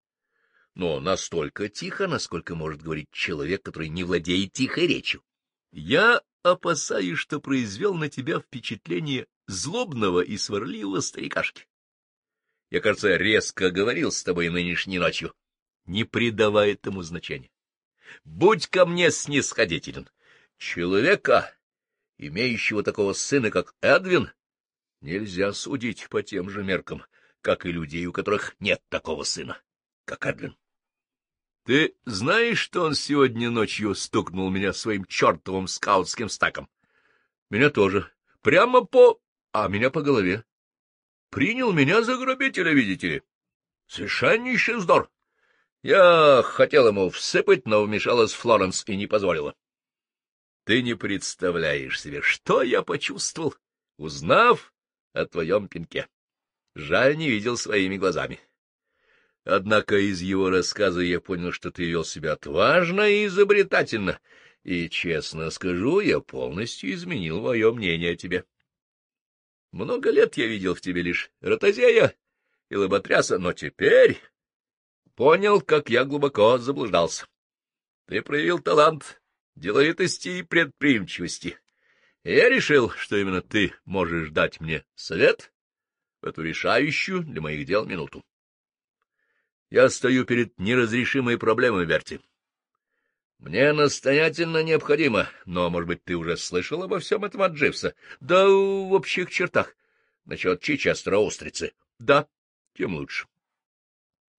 S1: но настолько тихо, насколько может говорить человек, который не владеет тихой речью. Я опасаюсь, что произвел на тебя впечатление злобного и сварливого старикашки. Я, кажется, резко говорил с тобой нынешней ночью, не придавая этому значения. Будь ко мне снисходителен. Человека, имеющего такого сына, как Эдвин, нельзя судить по тем же меркам, как и людей, у которых нет такого сына, как Эдвин. Ты знаешь, что он сегодня ночью стукнул меня своим чертовым скаутским стаком? Меня тоже. Прямо по... А меня по голове. Принял меня за грабителя, видите ли. Совершеннейший вздор. Я хотел ему всыпать, но вмешалась Флоренс и не позволила. Ты не представляешь себе, что я почувствовал, узнав о твоем пинке. Жаль, не видел своими глазами. Однако из его рассказа я понял, что ты вел себя отважно и изобретательно, и, честно скажу, я полностью изменил мое мнение о тебе. Много лет я видел в тебе лишь ротозея и лоботряса, но теперь понял, как я глубоко заблуждался. Ты проявил талант деловитости и предприимчивости. я решил, что именно ты можешь дать мне совет в эту решающую для моих дел минуту. Я стою перед неразрешимой проблемой, Верти. Мне настоятельно необходимо, но, может быть, ты уже слышал обо всем этом от Дживса? Да, в общих чертах. Насчет Чичестера Острицы. Да, тем лучше.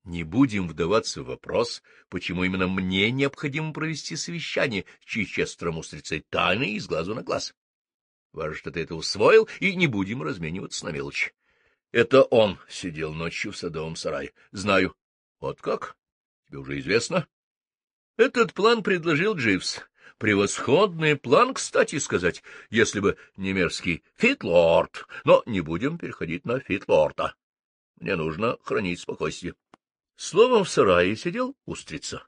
S1: Не будем вдаваться в вопрос, почему именно мне необходимо провести совещание с Чичестером Устрицей тайно и с глазу на глаз. Важно, что ты это усвоил, и не будем размениваться на мелочи. Это он сидел ночью в садовом сарае. Знаю. — Вот как? Тебе уже известно? — Этот план предложил Дживс. Превосходный план, кстати сказать, если бы не мерзкий фитлорд. Но не будем переходить на фитлорда. Мне нужно хранить спокойствие. Словом, в сарае сидел устрица.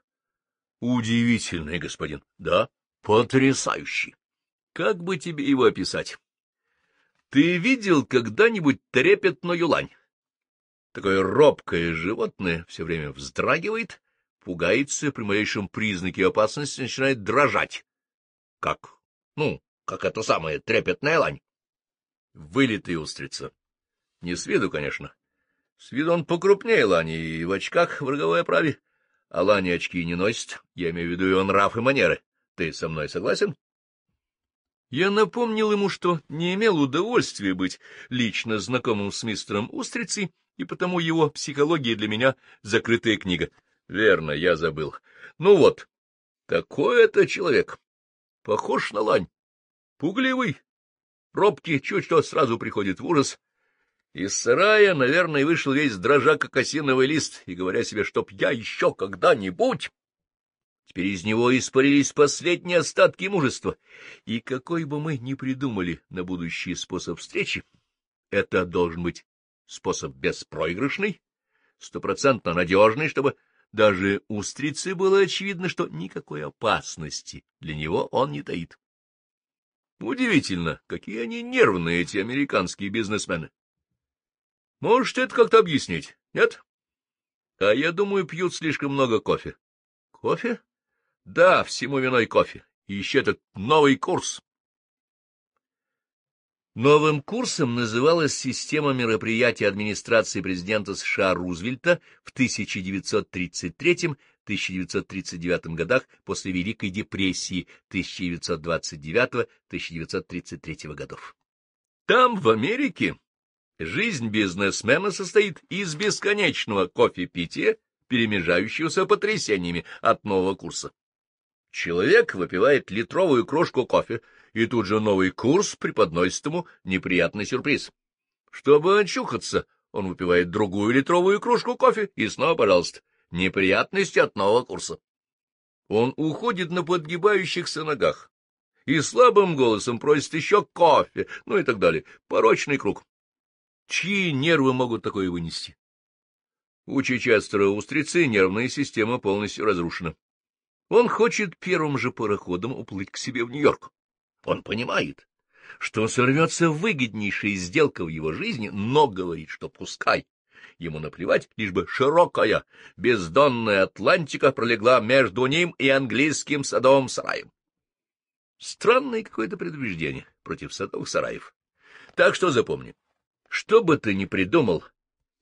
S1: Удивительный господин. Да, потрясающий. Как бы тебе его описать? Ты видел когда-нибудь трепетную лань? Такое робкое животное все время вздрагивает, пугается, при малейшем признаке опасности начинает дрожать. Как? Ну, как это самое трепетная лань. Вылитая устрица. Не с виду, конечно. С виду он покрупнее лани и в очках в роговой оправе. А лани очки не носит, я имею в виду и он раф и манеры. Ты со мной согласен? Я напомнил ему, что не имел удовольствия быть лично знакомым с мистером Устрицей, и потому его психология для меня закрытая книга. Верно, я забыл. Ну вот, такой это человек. Похож на лань. Пугливый, робкий, чуть что сразу приходит в ужас. Из сарая, наверное, вышел весь дрожа, как осиновый лист, и говоря себе, чтоб я еще когда-нибудь... Теперь из него испарились последние остатки мужества, и какой бы мы ни придумали на будущий способ встречи, это должен быть Способ беспроигрышный, стопроцентно надежный, чтобы даже устрице было очевидно, что никакой опасности для него он не таит. Удивительно, какие они нервные, эти американские бизнесмены. Может, это как-то объяснить, нет? А я думаю, пьют слишком много кофе. Кофе? Да, всему виной кофе. И еще этот новый курс. Новым курсом называлась система мероприятий администрации президента США Рузвельта в 1933-1939 годах после Великой депрессии 1929-1933 годов. Там, в Америке, жизнь бизнесмена состоит из бесконечного кофе питья, перемежающегося потрясениями от нового курса. Человек выпивает литровую кружку кофе, и тут же новый курс преподносит ему неприятный сюрприз. Чтобы очухаться, он выпивает другую литровую кружку кофе, и снова, пожалуйста, неприятности от нового курса. Он уходит на подгибающихся ногах и слабым голосом просит еще кофе, ну и так далее. Порочный круг. Чьи нервы могут такое вынести? У Чичестера устрицы нервная система полностью разрушена. Он хочет первым же пароходом уплыть к себе в Нью-Йорк. Он понимает, что сорвется выгоднейшая сделка в его жизни, но говорит, что пускай. Ему наплевать, лишь бы широкая, бездонная Атлантика пролегла между ним и английским садовым сараем. Странное какое-то предубеждение против садовых сараев. Так что запомни, что бы ты ни придумал,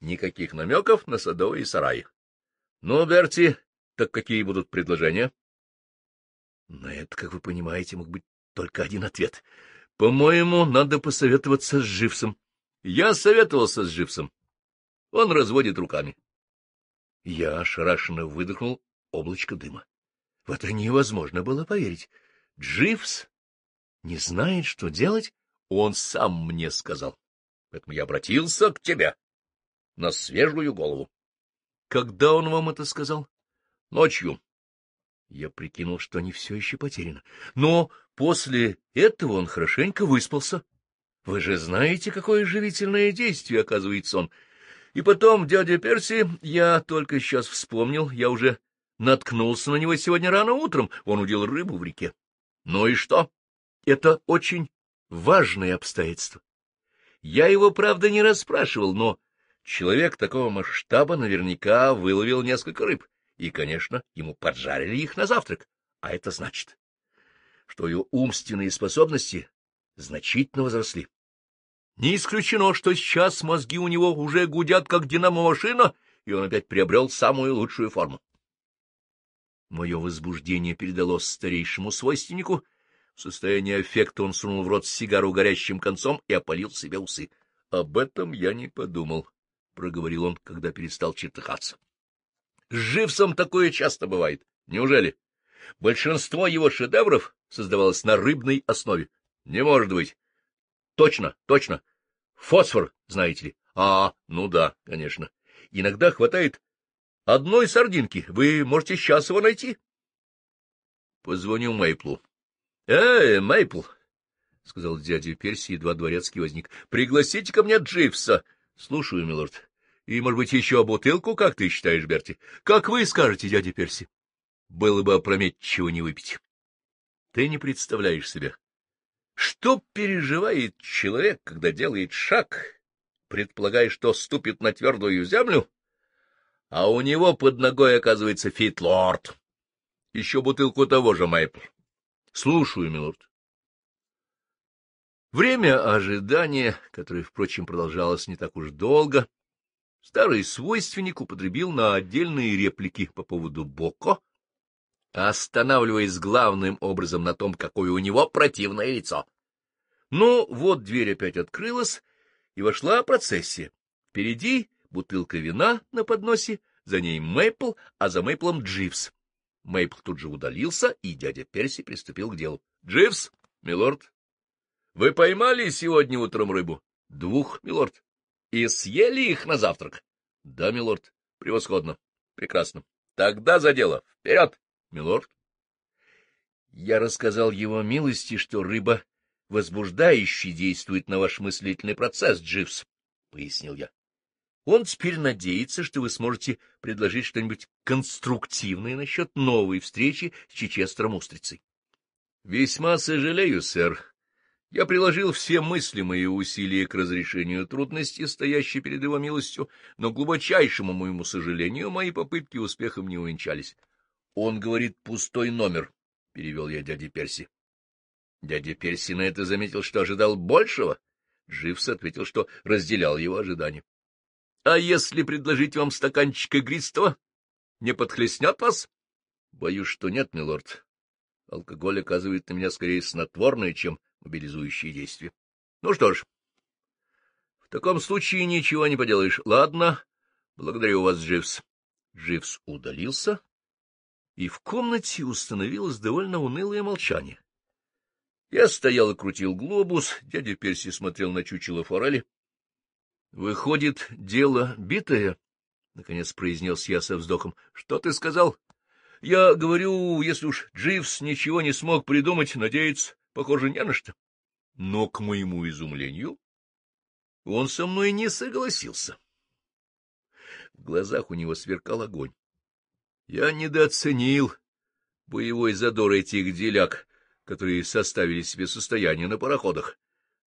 S1: никаких намеков на садовые сараи. Ну, Берти, так какие будут предложения? На это, как вы понимаете, мог быть только один ответ. По-моему, надо посоветоваться с Живсом. Я советовался с Живсом. Он разводит руками. Я ошарашенно выдохнул облачко дыма. В это невозможно было поверить. Дживс не знает, что делать, он сам мне сказал. Поэтому я обратился к тебе на свежую голову. — Когда он вам это сказал? Ночью. Я прикинул, что не все еще потеряно. Но после этого он хорошенько выспался. Вы же знаете, какое живительное действие оказывает сон. И потом, дядя Перси, я только сейчас вспомнил, я уже наткнулся на него сегодня рано утром. Он удил рыбу в реке. Ну и что? Это очень важное обстоятельство. Я его, правда, не расспрашивал, но человек такого масштаба наверняка выловил несколько рыб и, конечно, ему поджарили их на завтрак, а это значит, что ее умственные способности значительно возросли. Не исключено, что сейчас мозги у него уже гудят, как динамо-машина, и он опять приобрел самую лучшую форму. Мое возбуждение передалось старейшему свойственнику. В состоянии эффекта он сунул в рот сигару горящим концом и опалил себе усы. — Об этом я не подумал, — проговорил он, когда перестал чертыхаться. С Живсом такое часто бывает. Неужели? Большинство его шедевров создавалось на рыбной основе. Не может быть. Точно, точно. Фосфор, знаете ли. А, ну да, конечно. Иногда хватает одной сардинки. Вы можете сейчас его найти? Позвоню Мейплу. Эй, Мейпл, — сказал дядя Перси, едва дворецкий возник, — пригласите ко мне Дживса. — Слушаю, милорд. — и, может быть, еще бутылку, как ты считаешь, Берти? Как вы скажете, дядя Перси? Было бы опрометчиво не выпить. Ты не представляешь себе, что переживает человек, когда делает шаг, предполагая, что ступит на твердую землю, а у него под ногой оказывается фитлорд. Еще бутылку того же, Мэйпл. Слушаю, милорд. Время ожидания, которое, впрочем, продолжалось не так уж долго, Старый свойственник употребил на отдельные реплики по поводу Боко, останавливаясь главным образом на том, какое у него противное лицо. Но ну, вот дверь опять открылась, и вошла процессия. Впереди бутылка вина на подносе, за ней Мейпл, а за Мейплом Дживс. Мейпл тут же удалился, и дядя Перси приступил к делу. — Дживс, милорд, вы поймали сегодня утром рыбу? — Двух, милорд. И съели их на завтрак? — Да, милорд. — Превосходно. Прекрасно. — Тогда за дело. Вперед, милорд. Я рассказал его милости, что рыба возбуждающе действует на ваш мыслительный процесс, Дживс, — пояснил я. Он теперь надеется, что вы сможете предложить что-нибудь конструктивное насчет новой встречи с Чечестром Устрицей. — Весьма сожалею, сэр, я приложил все мысли мыслимые усилия к разрешению трудности, стоящей перед его милостью, но, глубочайшему моему сожалению, мои попытки успехом не увенчались. — Он говорит пустой номер, — перевел я дяде Перси. Дядя Перси на это заметил, что ожидал большего. Дживс ответил, что разделял его ожидания. — А если предложить вам стаканчик игристого? Не подхлестнет вас? — Боюсь, что нет, милорд. Алкоголь оказывает на меня скорее снотворное, чем мобилизующие действия. Ну что ж, в таком случае ничего не поделаешь. Ладно, благодарю вас, Дживс. Дживс удалился, и в комнате установилось довольно унылое молчание. Я стоял и крутил глобус, дядя Перси смотрел на чучело форели. — Выходит, дело битое, — наконец произнес я со вздохом. — Что ты сказал? — Я говорю, если уж Дживс ничего не смог придумать, надеется, Похоже, не на что. Но, к моему изумлению, он со мной не согласился. В глазах у него сверкал огонь. Я недооценил боевой задор этих деляк, которые составили себе состояние на пароходах.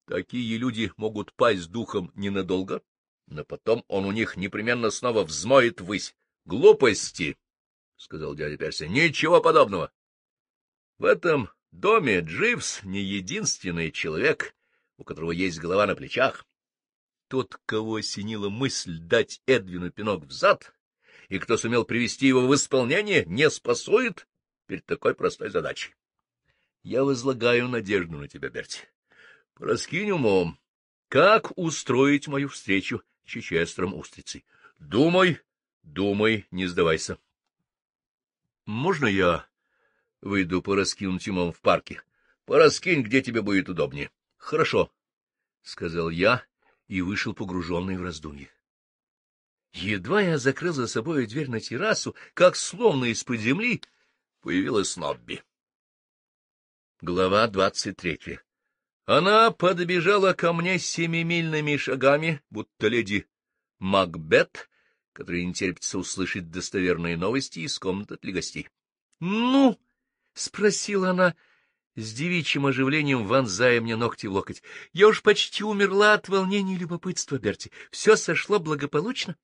S1: Такие люди могут пасть духом ненадолго, но потом он у них непременно снова взмоет ввысь. Глупости! — сказал дядя Перси. — Ничего подобного. В этом доме Дживс не единственный человек, у которого есть голова на плечах. Тот, кого осенила мысль дать Эдвину пинок в зад, и кто сумел привести его в исполнение, не спасует перед такой простой задачей. Я возлагаю надежду на тебя, Берти. Раскинь умом. Как устроить мою встречу с Чечестром устрицей? Думай, думай, не сдавайся. — Можно я Выйду пораскинуть умом в парке. Пораскинь, где тебе будет удобнее. Хорошо, — сказал я и вышел погруженный в раздумье. Едва я закрыл за собой дверь на террасу, как словно из-под земли появилась Нобби. Глава двадцать третья. Она подбежала ко мне семимильными шагами, будто леди Макбет, которая не терпится услышать достоверные новости из комнаты для гостей. — Ну! — спросила она с девичьим оживлением, вонзая мне ногти в локоть. — Я уж почти умерла от волнения и любопытства, Берти. Все сошло благополучно.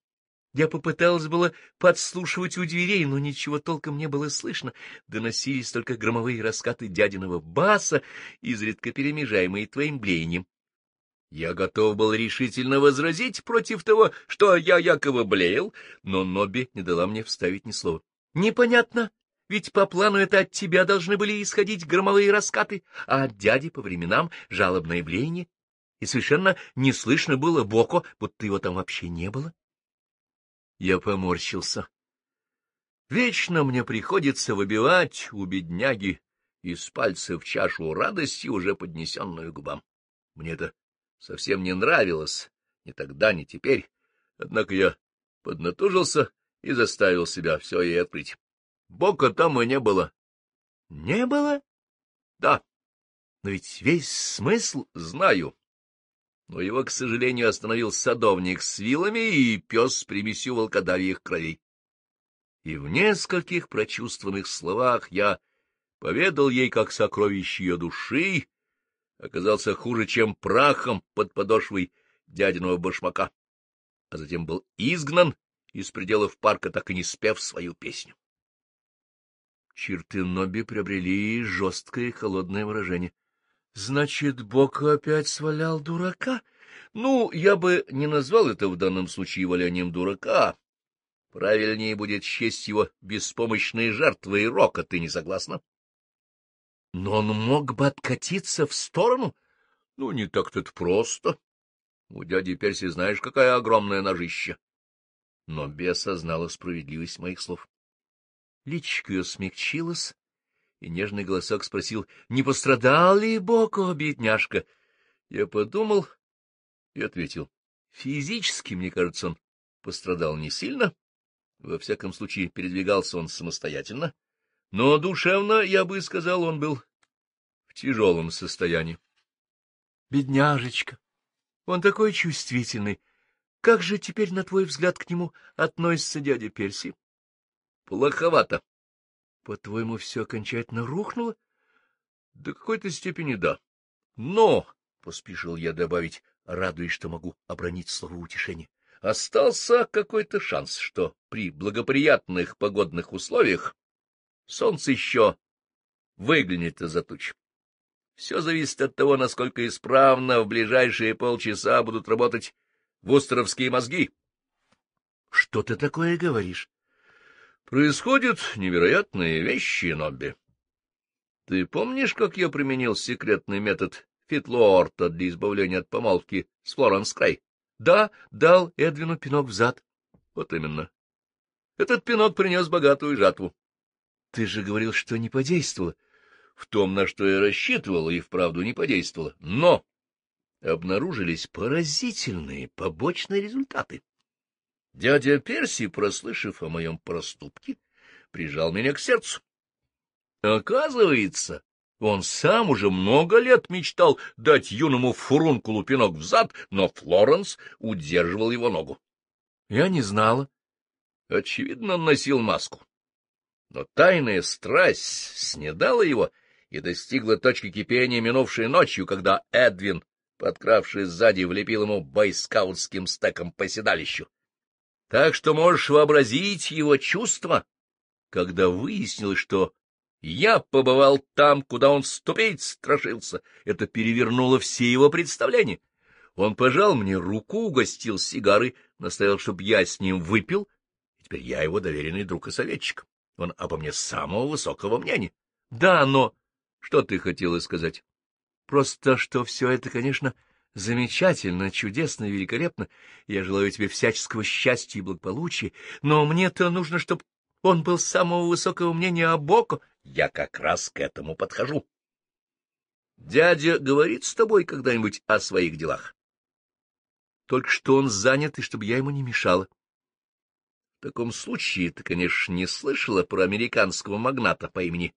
S1: Я попыталась было подслушивать у дверей, но ничего толком не было слышно. Доносились только громовые раскаты дядиного баса, изредка перемежаемые твоим блеянием. Я готов был решительно возразить против того, что я якобы блеял, но Нобби не дала мне вставить ни слова. — Непонятно, ведь по плану это от тебя должны были исходить громовые раскаты, а от дяди по временам жалобное блеяние. И совершенно не слышно было Боко, будто его там вообще не было. Я поморщился. Вечно мне приходится выбивать у бедняги из пальца в чашу радости, уже поднесенную губам. Мне это совсем не нравилось, ни тогда, ни теперь. Однако я поднатужился и заставил себя все ей открыть. Бока там и не было. — Не было? — Да. Но ведь весь смысл знаю. Но его, к сожалению, остановил садовник с вилами и пес с примесью волкодавьих кровей. И в нескольких прочувствованных словах я поведал ей, как сокровище ее души оказался хуже, чем прахом под подошвой дядиного башмака, а затем был изгнан из пределов парка, так и не спев свою песню. Черты Нобби приобрели жесткое и холодное выражение. — Значит, Бог опять свалял дурака? Ну, я бы не назвал это в данном случае валянием дурака. Правильнее будет счесть его беспомощной жертвой рока, ты не согласна? — Но он мог бы откатиться в сторону? — Ну, не так-то просто. У дяди Перси знаешь, какая огромная ножища. Но бес осознала справедливость моих слов. Личико ее смягчилось, и нежный голосок спросил, не пострадал ли Боко, бедняжка? Я подумал и ответил, физически, мне кажется, он пострадал не сильно, во всяком случае передвигался он самостоятельно, но душевно, я бы сказал, он был в тяжелом состоянии. Бедняжечка, он такой чувствительный. Как же теперь, на твой взгляд, к нему относится дядя Перси? Плоховато. По-твоему, все окончательно рухнуло? До какой-то степени да. Но, — поспешил я добавить, радуясь, что могу обронить слово утешения, — остался какой-то шанс, что при благоприятных погодных условиях солнце еще выглянет из-за туч. Все зависит от того, насколько исправно в ближайшие полчаса будут работать вустеровские мозги. — Что ты такое говоришь? Происходят невероятные вещи, Нобби. Ты помнишь, как я применил секретный метод Фитлорта для избавления от помолвки с Флоренс Край? Да, дал Эдвину пинок взад. Вот именно. Этот пинок принес богатую жатву. Ты же говорил, что не подействовало. В том, на что я рассчитывал, и вправду не подействовало. Но обнаружились поразительные побочные результаты. Дядя Перси, прослышав о моем проступке, прижал меня к сердцу. Оказывается, он сам уже много лет мечтал дать юному фурункулу пинок в зад, но Флоренс удерживал его ногу. Я не знала. Очевидно, он носил маску. Но тайная страсть снедала его и достигла точки кипения минувшей ночью, когда Эдвин, подкравшись сзади, влепил ему байскаутским стеком по седалищу. Так что можешь вообразить его чувства, когда выяснилось, что я побывал там, куда он ступить страшился. Это перевернуло все его представления. Он пожал мне руку, угостил сигары, настоял, чтобы я с ним выпил, и теперь я его доверенный друг и советчик. Он обо мне самого высокого мнения. Да, но... Что ты хотела сказать? Просто, что все это, конечно, Замечательно, чудесно великолепно. Я желаю тебе всяческого счастья и благополучия, но мне-то нужно, чтобы он был самого высокого мнения о Боку. Я как раз к этому подхожу. Дядя говорит с тобой когда-нибудь о своих делах? Только что он занят, и чтобы я ему не мешала. В таком случае ты, конечно, не слышала про американского магната по имени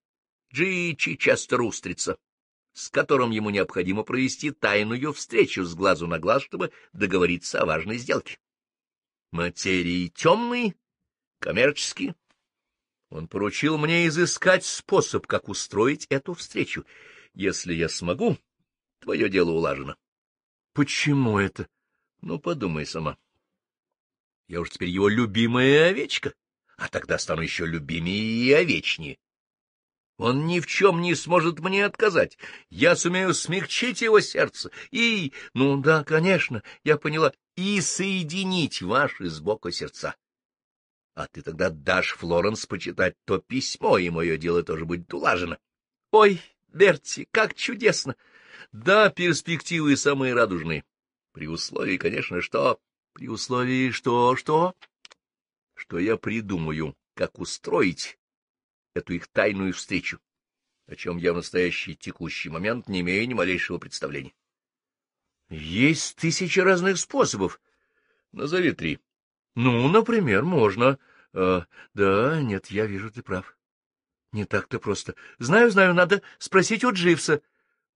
S1: Джи Чичестер Устрица с которым ему необходимо провести тайную встречу с глазу на глаз, чтобы договориться о важной сделке. Материи темные, коммерческие. Он поручил мне изыскать способ, как устроить эту встречу. Если я смогу, твое дело улажено. Почему это? Ну, подумай сама. Я уж теперь его любимая овечка, а тогда стану еще любимее и овечнее. Он ни в чем не сможет мне отказать. Я сумею смягчить его сердце и... Ну да, конечно, я поняла. И соединить ваши с боку сердца. А ты тогда дашь Флоренс почитать то письмо, и мое дело тоже будет улажено. Ой, Берти, как чудесно! Да, перспективы самые радужные. При условии, конечно, что... При условии, что... Что? Что я придумаю, как устроить эту их тайную встречу, о чем я в настоящий текущий момент не имею ни малейшего представления. Есть тысячи разных способов. Назови три. Ну, например, можно... Э, да, нет, я вижу, ты прав. Не так-то просто. Знаю, знаю, надо спросить у Дживса.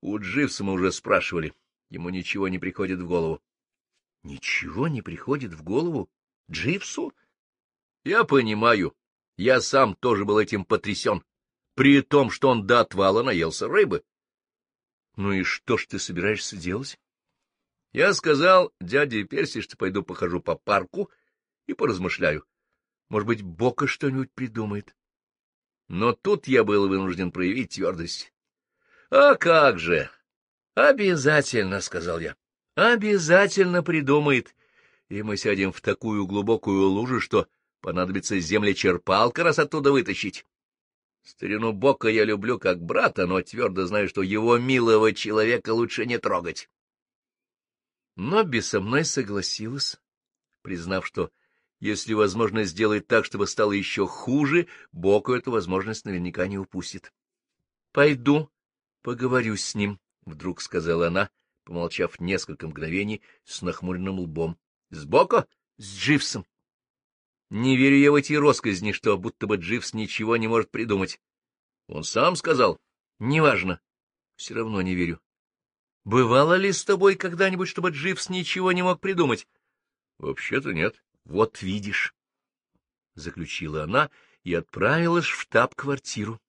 S1: У Дживса мы уже спрашивали. Ему ничего не приходит в голову. Ничего не приходит в голову? Дживсу? Я понимаю. Я сам тоже был этим потрясен, при том, что он до отвала наелся рыбы. — Ну и что ж ты собираешься делать? Я сказал дяде Перси, что пойду похожу по парку и поразмышляю. Может быть, Бока что-нибудь придумает. Но тут я был вынужден проявить твердость. — А как же! — Обязательно, — сказал я. — Обязательно придумает. И мы сядем в такую глубокую лужу, что Понадобится землечерпалка, раз оттуда вытащить. Старину Бока я люблю как брата, но твердо знаю, что его милого человека лучше не трогать. Нобби со мной согласилась, признав, что если возможно сделать так, чтобы стало еще хуже, Боку эту возможность наверняка не упустит. — Пойду, поговорю с ним, — вдруг сказала она, помолчав несколько мгновений с нахмуренным лбом. — С Боко? С Дживсом. Не верю я в эти росказни, что будто бы Дживс ничего не может придумать. Он сам сказал. Неважно. Все равно не верю. Бывало ли с тобой когда-нибудь, чтобы Дживс ничего не мог придумать? Вообще-то нет. Вот видишь. Заключила она и отправилась в штаб-квартиру,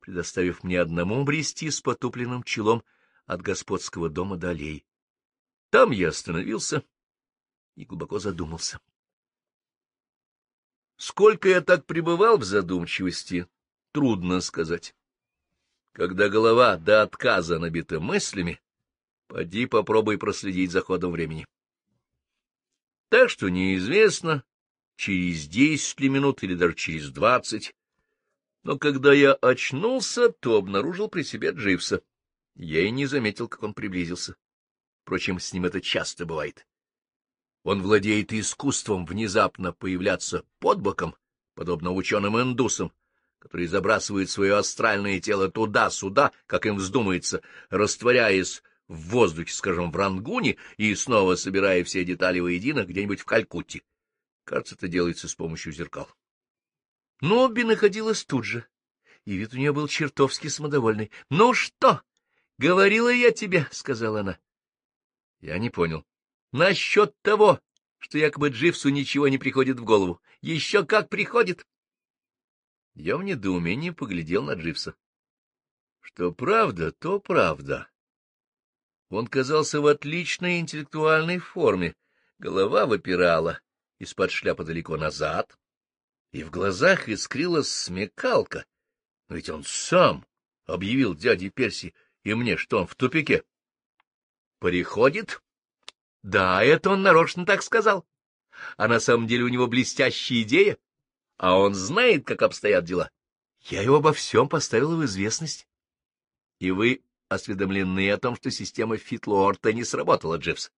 S1: предоставив мне одному брести с потупленным челом от господского дома до Там я остановился и глубоко задумался. Сколько я так пребывал в задумчивости, трудно сказать. Когда голова до отказа набита мыслями, поди попробуй проследить за ходом времени. Так что неизвестно, через десять ли минут или даже через двадцать. Но когда я очнулся, то обнаружил при себе Дживса. Я и не заметил, как он приблизился. Впрочем, с ним это часто бывает. Он владеет искусством внезапно появляться под боком, подобно ученым-индусам, которые забрасывают свое астральное тело туда-сюда, как им вздумается, растворяясь в воздухе, скажем, в Рангуне, и снова собирая все детали воедино где-нибудь в Калькутте. Кажется, это делается с помощью зеркал. Нобби находилась тут же, и вид у нее был чертовски самодовольный. — Ну что? — Говорила я тебе, — сказала она. Я не понял. Насчет того, что якобы Дживсу ничего не приходит в голову. Еще как приходит! Я в недоумении поглядел на Дживса. Что правда, то правда. Он казался в отличной интеллектуальной форме. Голова выпирала, из-под шляпы далеко назад, и в глазах искрилась смекалка. Но ведь он сам объявил дяде Перси и мне, что он в тупике. — Приходит да, это он нарочно так сказал. А на самом деле у него блестящая идея, а он знает, как обстоят дела. Я его обо всем поставил в известность. И вы осведомлены о том, что система Фитлорта не сработала, Дживс?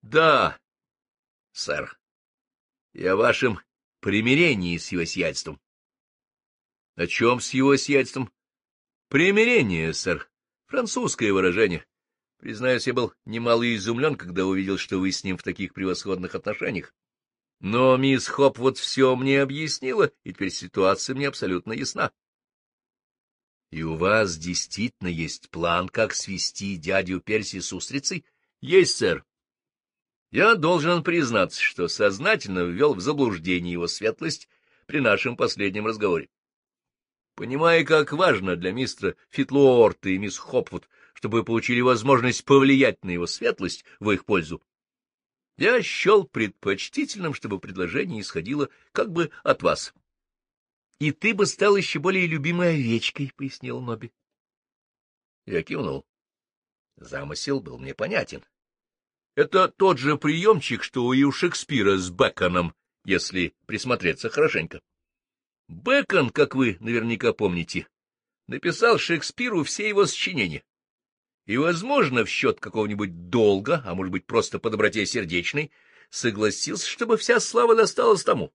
S1: Да, сэр. я вашим вашем примирении с его сиятельством. О чем с его сиятельством? Примирение, сэр. Французское выражение. Признаюсь, я был немало изумлен, когда увидел, что вы с ним в таких превосходных отношениях. Но мисс Хоп вот все мне объяснила, и теперь ситуация мне абсолютно ясна. И у вас действительно есть план, как свести дядю Перси с устрицей? Есть, сэр. Я должен признаться, что сознательно ввел в заблуждение его светлость при нашем последнем разговоре. Понимая, как важно для мистера Фитлорта и мисс Хопвуд чтобы получили возможность повлиять на его светлость в их пользу. Я счел предпочтительным, чтобы предложение исходило как бы от вас. — И ты бы стал еще более любимой овечкой, — пояснил Ноби. Я кивнул. Замысел был мне понятен. Это тот же приемчик, что и у Шекспира с Беконом, если присмотреться хорошенько. Бекон, как вы наверняка помните, написал Шекспиру все его сочинения и, возможно, в счет какого-нибудь долга, а может быть, просто по доброте сердечной, согласился, чтобы вся слава досталась тому.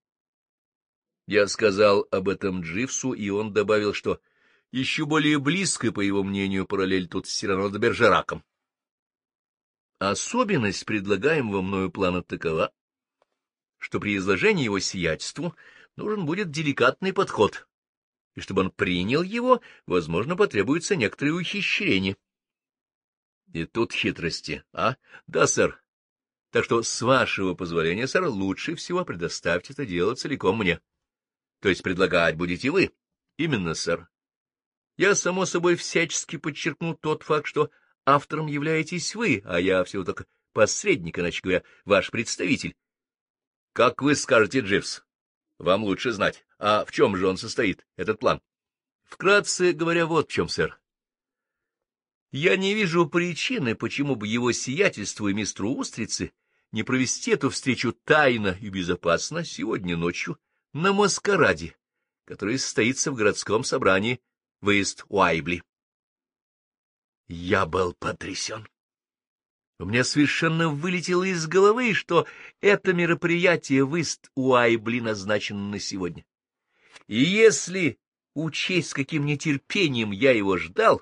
S1: Я сказал об этом Дживсу, и он добавил, что еще более близкая, по его мнению, параллель тут с Сирано де Бержераком. Особенность предлагаемого мною плана такова, что при изложении его сиятельству нужен будет деликатный подход, и чтобы он принял его, возможно, потребуется некоторое ухищрение. И тут хитрости, а? Да, сэр. Так что, с вашего позволения, сэр, лучше всего предоставьте это дело целиком мне. То есть предлагать будете вы? Именно, сэр. Я, само собой, всячески подчеркну тот факт, что автором являетесь вы, а я всего только посредник, иначе говоря, ваш представитель. Как вы скажете, Дживс? Вам лучше знать. А в чем же он состоит, этот план? Вкратце говоря, вот в чем, сэр. Я не вижу причины, почему бы его сиятельству и мистеру Устрице не провести эту встречу тайно и безопасно сегодня ночью на маскараде, который состоится в городском собрании выезд Уайбли. Я был потрясен. У меня совершенно вылетело из головы, что это мероприятие выезд Уайбли назначено на сегодня. И если учесть, с каким нетерпением я его ждал,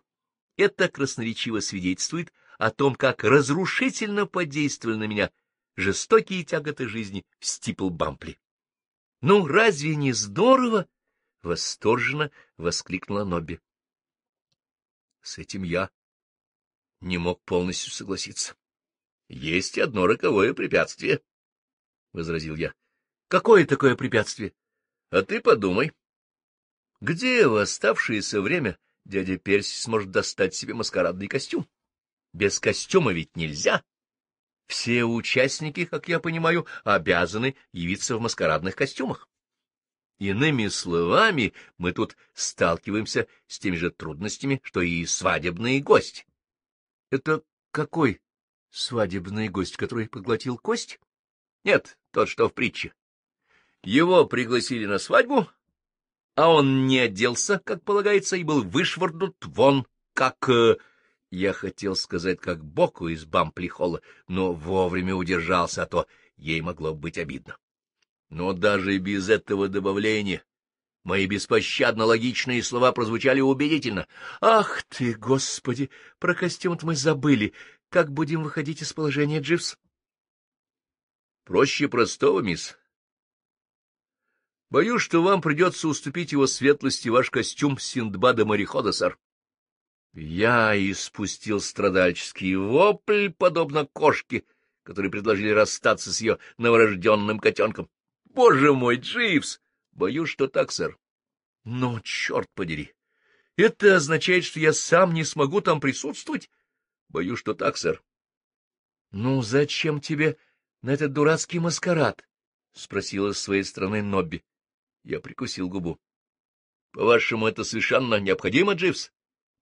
S1: это красноречиво свидетельствует о том, как разрушительно подействовали на меня жестокие тяготы жизни в Стипл-Бампли. — Ну, разве не здорово? — восторженно воскликнула Нобби. С этим я не мог полностью согласиться. — Есть одно роковое препятствие, — возразил я. — Какое такое препятствие? — А ты подумай. Где в оставшееся время дядя Перси сможет достать себе маскарадный костюм. Без костюма ведь нельзя. Все участники, как я понимаю, обязаны явиться в маскарадных костюмах. Иными словами, мы тут сталкиваемся с теми же трудностями, что и свадебные гости. — Это какой свадебный гость, который поглотил кость? — Нет, тот, что в притче. Его пригласили на свадьбу, а он не оделся, как полагается, и был вышвырнут вон, как... Э, я хотел сказать, как боку из бамплихола, но вовремя удержался, а то ей могло быть обидно. Но даже без этого добавления мои беспощадно логичные слова прозвучали убедительно. «Ах ты, Господи! Про костюм мы забыли! Как будем выходить из положения, Дживс?» «Проще простого, мисс. Боюсь, что вам придется уступить его светлости ваш костюм Синдбада-морехода, сэр. Я испустил страдальческий вопль, подобно кошке, которые предложили расстаться с ее новорожденным котенком. — Боже мой, Дживс! Боюсь, что так, сэр. — Но, черт подери! Это означает, что я сам не смогу там присутствовать? — Боюсь, что так, сэр. — Ну, зачем тебе на этот дурацкий маскарад? — спросила с своей стороны Нобби. Я прикусил губу. — По-вашему, это совершенно необходимо, Дживс?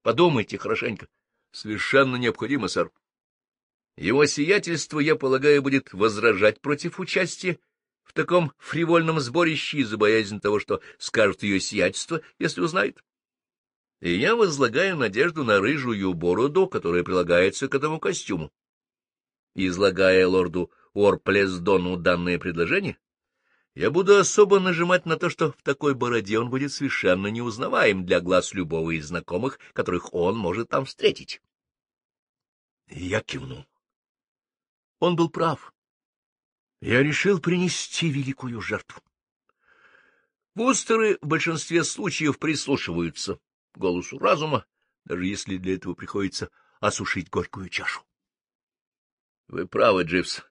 S1: Подумайте хорошенько. — Совершенно необходимо, сэр. Его сиятельство, я полагаю, будет возражать против участия в таком фривольном сборище из-за боязни того, что скажет ее сиятельство, если узнает. И я возлагаю надежду на рыжую бороду, которая прилагается к этому костюму. Излагая лорду Орплездону данное предложение, я буду особо нажимать на то, что в такой бороде он будет совершенно неузнаваем для глаз любого из знакомых, которых он может там встретить. Я кивнул. Он был прав. Я решил принести великую жертву. Вустеры в большинстве случаев прислушиваются к голосу разума, даже если для этого приходится осушить горькую чашу. — Вы правы, Дживс.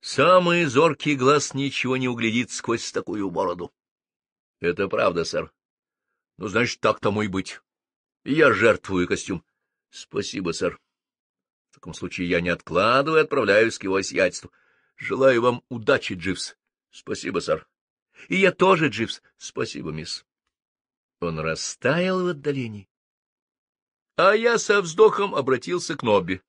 S1: Самый зоркий глаз ничего не углядит сквозь такую бороду. — Это правда, сэр. — Ну, значит, так тому и быть. Я жертвую костюм. — Спасибо, сэр. В таком случае я не откладываю и отправляюсь к его сиятельству. Желаю вам удачи, Дживс. — Спасибо, сэр. — И я тоже, Дживс. — Спасибо, мисс. Он растаял в отдалении. А я со вздохом обратился к Нобби,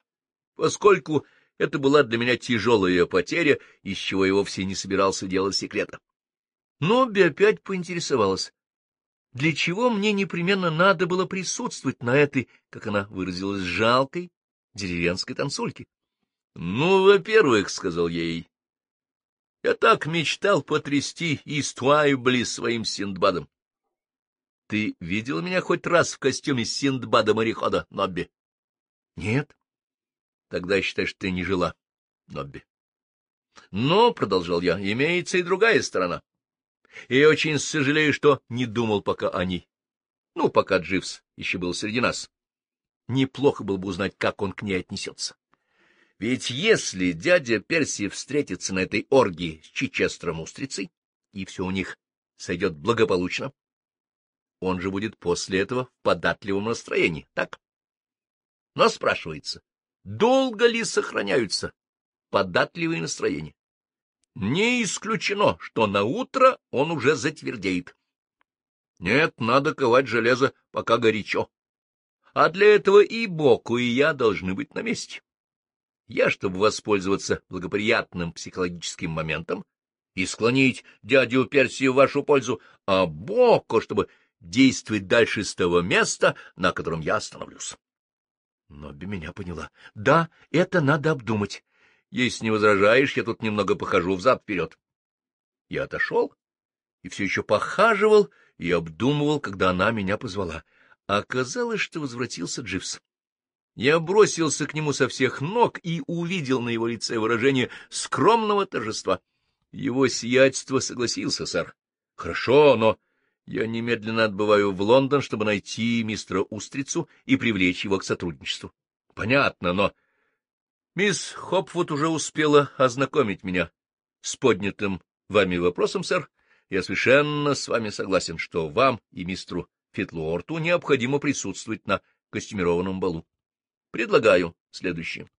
S1: поскольку это была для меня тяжелая потеря, из чего я вовсе не собирался делать секрета. Нобби опять поинтересовалась, для чего мне непременно надо было присутствовать на этой, как она выразилась, жалкой деревенской танцульке. — Ну, во-первых, — сказал ей, — я так мечтал потрясти Иствайбли своим Синдбадом. — Ты видел меня хоть раз в костюме Синдбада-морехода, Нобби? — Нет. Тогда считай, что ты не жила, Нобби. Но, — продолжал я, — имеется и другая сторона. И очень сожалею, что не думал пока о ней. Ну, пока Дживс еще был среди нас. Неплохо было бы узнать, как он к ней отнесется. Ведь если дядя Перси встретится на этой оргии с Чичестром устрицей, и все у них сойдет благополучно, он же будет после этого в податливом настроении, так? Но спрашивается, долго ли сохраняются податливые настроения. Не исключено, что на утро он уже затвердеет. Нет, надо ковать железо, пока горячо. А для этого и Боку, и я должны быть на месте. Я, чтобы воспользоваться благоприятным психологическим моментом и склонить дядю Персию в вашу пользу, а Боку, чтобы действовать дальше с того места, на котором я остановлюсь. Нобби меня поняла. — Да, это надо обдумать. Если не возражаешь, я тут немного похожу взад-вперед. Я отошел и все еще похаживал и обдумывал, когда она меня позвала. А оказалось, что возвратился Дживс. Я бросился к нему со всех ног и увидел на его лице выражение скромного торжества. Его сиятельство согласился, сэр. — Хорошо, но я немедленно отбываю в Лондон, чтобы найти мистера Устрицу и привлечь его к сотрудничеству. Понятно, но... Мисс Хопфуд уже успела ознакомить меня с поднятым вами вопросом, сэр. Я совершенно с вами согласен, что вам и мистеру Фитлорту необходимо присутствовать на костюмированном балу. Предлагаю следующее.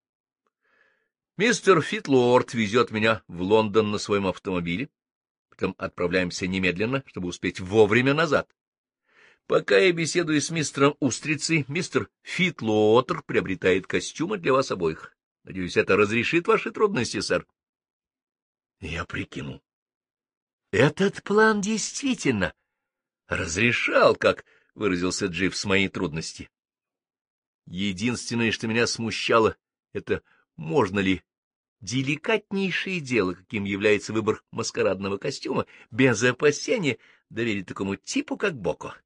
S1: Мистер Фитлорд везет меня в Лондон на своем автомобиле, проспектом отправляемся немедленно, чтобы успеть вовремя назад. Пока я беседую с мистером Устрицей, мистер Фитлуотер приобретает костюмы для вас обоих. Надеюсь, это разрешит ваши трудности, сэр. Я прикинул. Этот план действительно разрешал, как выразился Дживс, мои трудности. Единственное, что меня смущало, это можно ли деликатнейшее дело, каким является выбор маскарадного костюма, без опасения доверить такому типу, как Боко.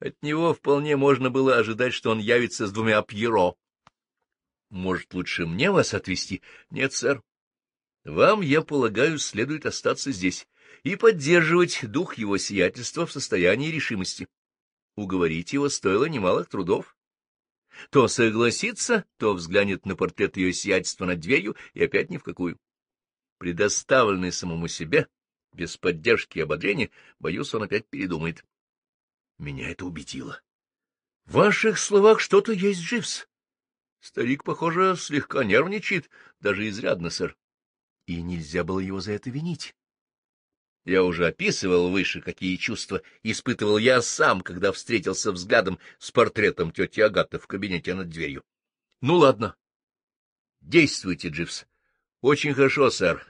S1: От него вполне можно было ожидать, что он явится с двумя пьеро. Может, лучше мне вас отвезти? Нет, сэр. Вам, я полагаю, следует остаться здесь и поддерживать дух его сиятельства в состоянии решимости. Уговорить его стоило немалых трудов. То согласится, то взглянет на портрет ее сиятельства над дверью и опять ни в какую. Предоставленный самому себе, без поддержки и ободрения, боюсь, он опять передумает. Меня это убедило. — В ваших словах что-то есть, Дживс. Старик, похоже, слегка нервничает, даже изрядно, сэр. И нельзя было его за это винить. Я уже описывал выше, какие чувства испытывал я сам, когда встретился взглядом с портретом тети Агаты в кабинете над дверью. — Ну, ладно. — Действуйте, Дживс. — Очень хорошо, сэр.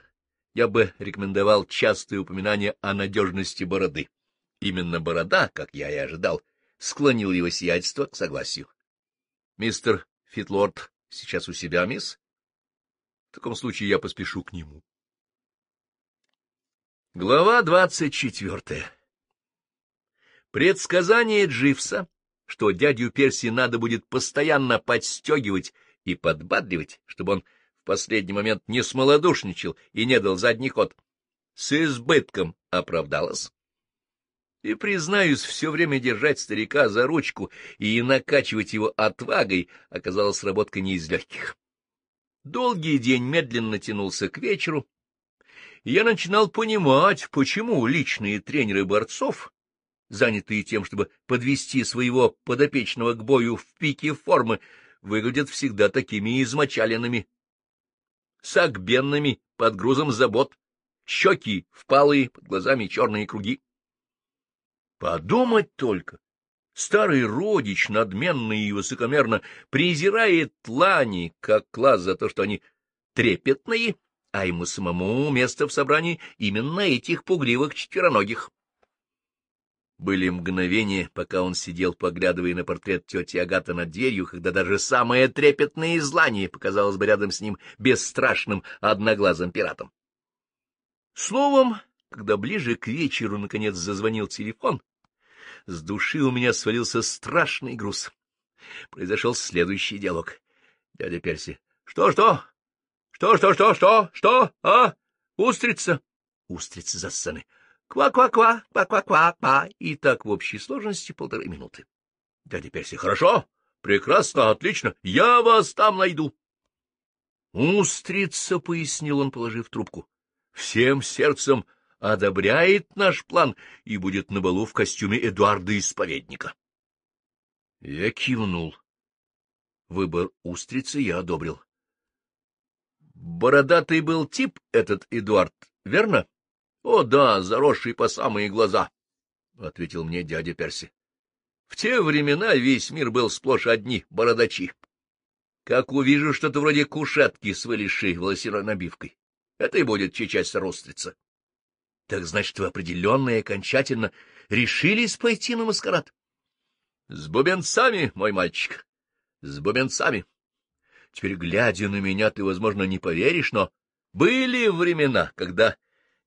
S1: Я бы рекомендовал частые упоминания о надежности бороды. Именно борода, как я и ожидал, склонил его сиятельство к согласию. — Мистер Фитлорд сейчас у себя, мисс? — В таком случае я поспешу к нему. — Глава двадцать четвертая. Предсказание Дживса, что дядю Перси надо будет постоянно подстегивать и подбадривать, чтобы он в последний момент не смолодушничал и не дал задний ход, с избытком оправдалось. И, признаюсь, все время держать старика за ручку и накачивать его отвагой оказалась работка не из легких. Долгий день медленно тянулся к вечеру, я начинал понимать, почему личные тренеры борцов, занятые тем, чтобы подвести своего подопечного к бою в пике формы, выглядят всегда такими измочаленными, сагбенными под грузом забот, щеки впалые, под глазами черные круги. Подумать только! Старый родич, надменный и высокомерно, презирает лани как класс за то, что они трепетные, а ему самому место в собрании именно этих пугливых четвероногих. Были мгновения, пока он сидел, поглядывая на портрет тети Агаты над дверью, когда даже самое трепетное излание показалось бы рядом с ним бесстрашным одноглазым пиратом. Словом, когда ближе к вечеру, наконец, зазвонил телефон, с души у меня свалился страшный груз. Произошел следующий диалог. Дядя Перси. «Что, — Что-что? Что, что, что, что, что, а? Устрица? Устрица за сцены. Ква-ква-ква, ква-ква-ква-ква. И так в общей сложности полторы минуты. Дядя Перси, хорошо, прекрасно, отлично, я вас там найду. Устрица, — пояснил он, положив трубку, — всем сердцем одобряет наш план и будет на балу в костюме Эдуарда Исповедника. Я кивнул. Выбор устрицы я одобрил. Бородатый был тип этот Эдуард, верно? — О, да, заросший по самые глаза, — ответил мне дядя Перси. В те времена весь мир был сплошь одни бородачи. Как увижу что-то вроде кушетки с вылезшей волосяной набивкой, это и будет чечась родственница. — Так значит, вы определенно и окончательно решились пойти на маскарад? — С бубенцами, мой мальчик, с бубенцами. — Теперь, глядя на меня, ты, возможно, не поверишь, но были времена, когда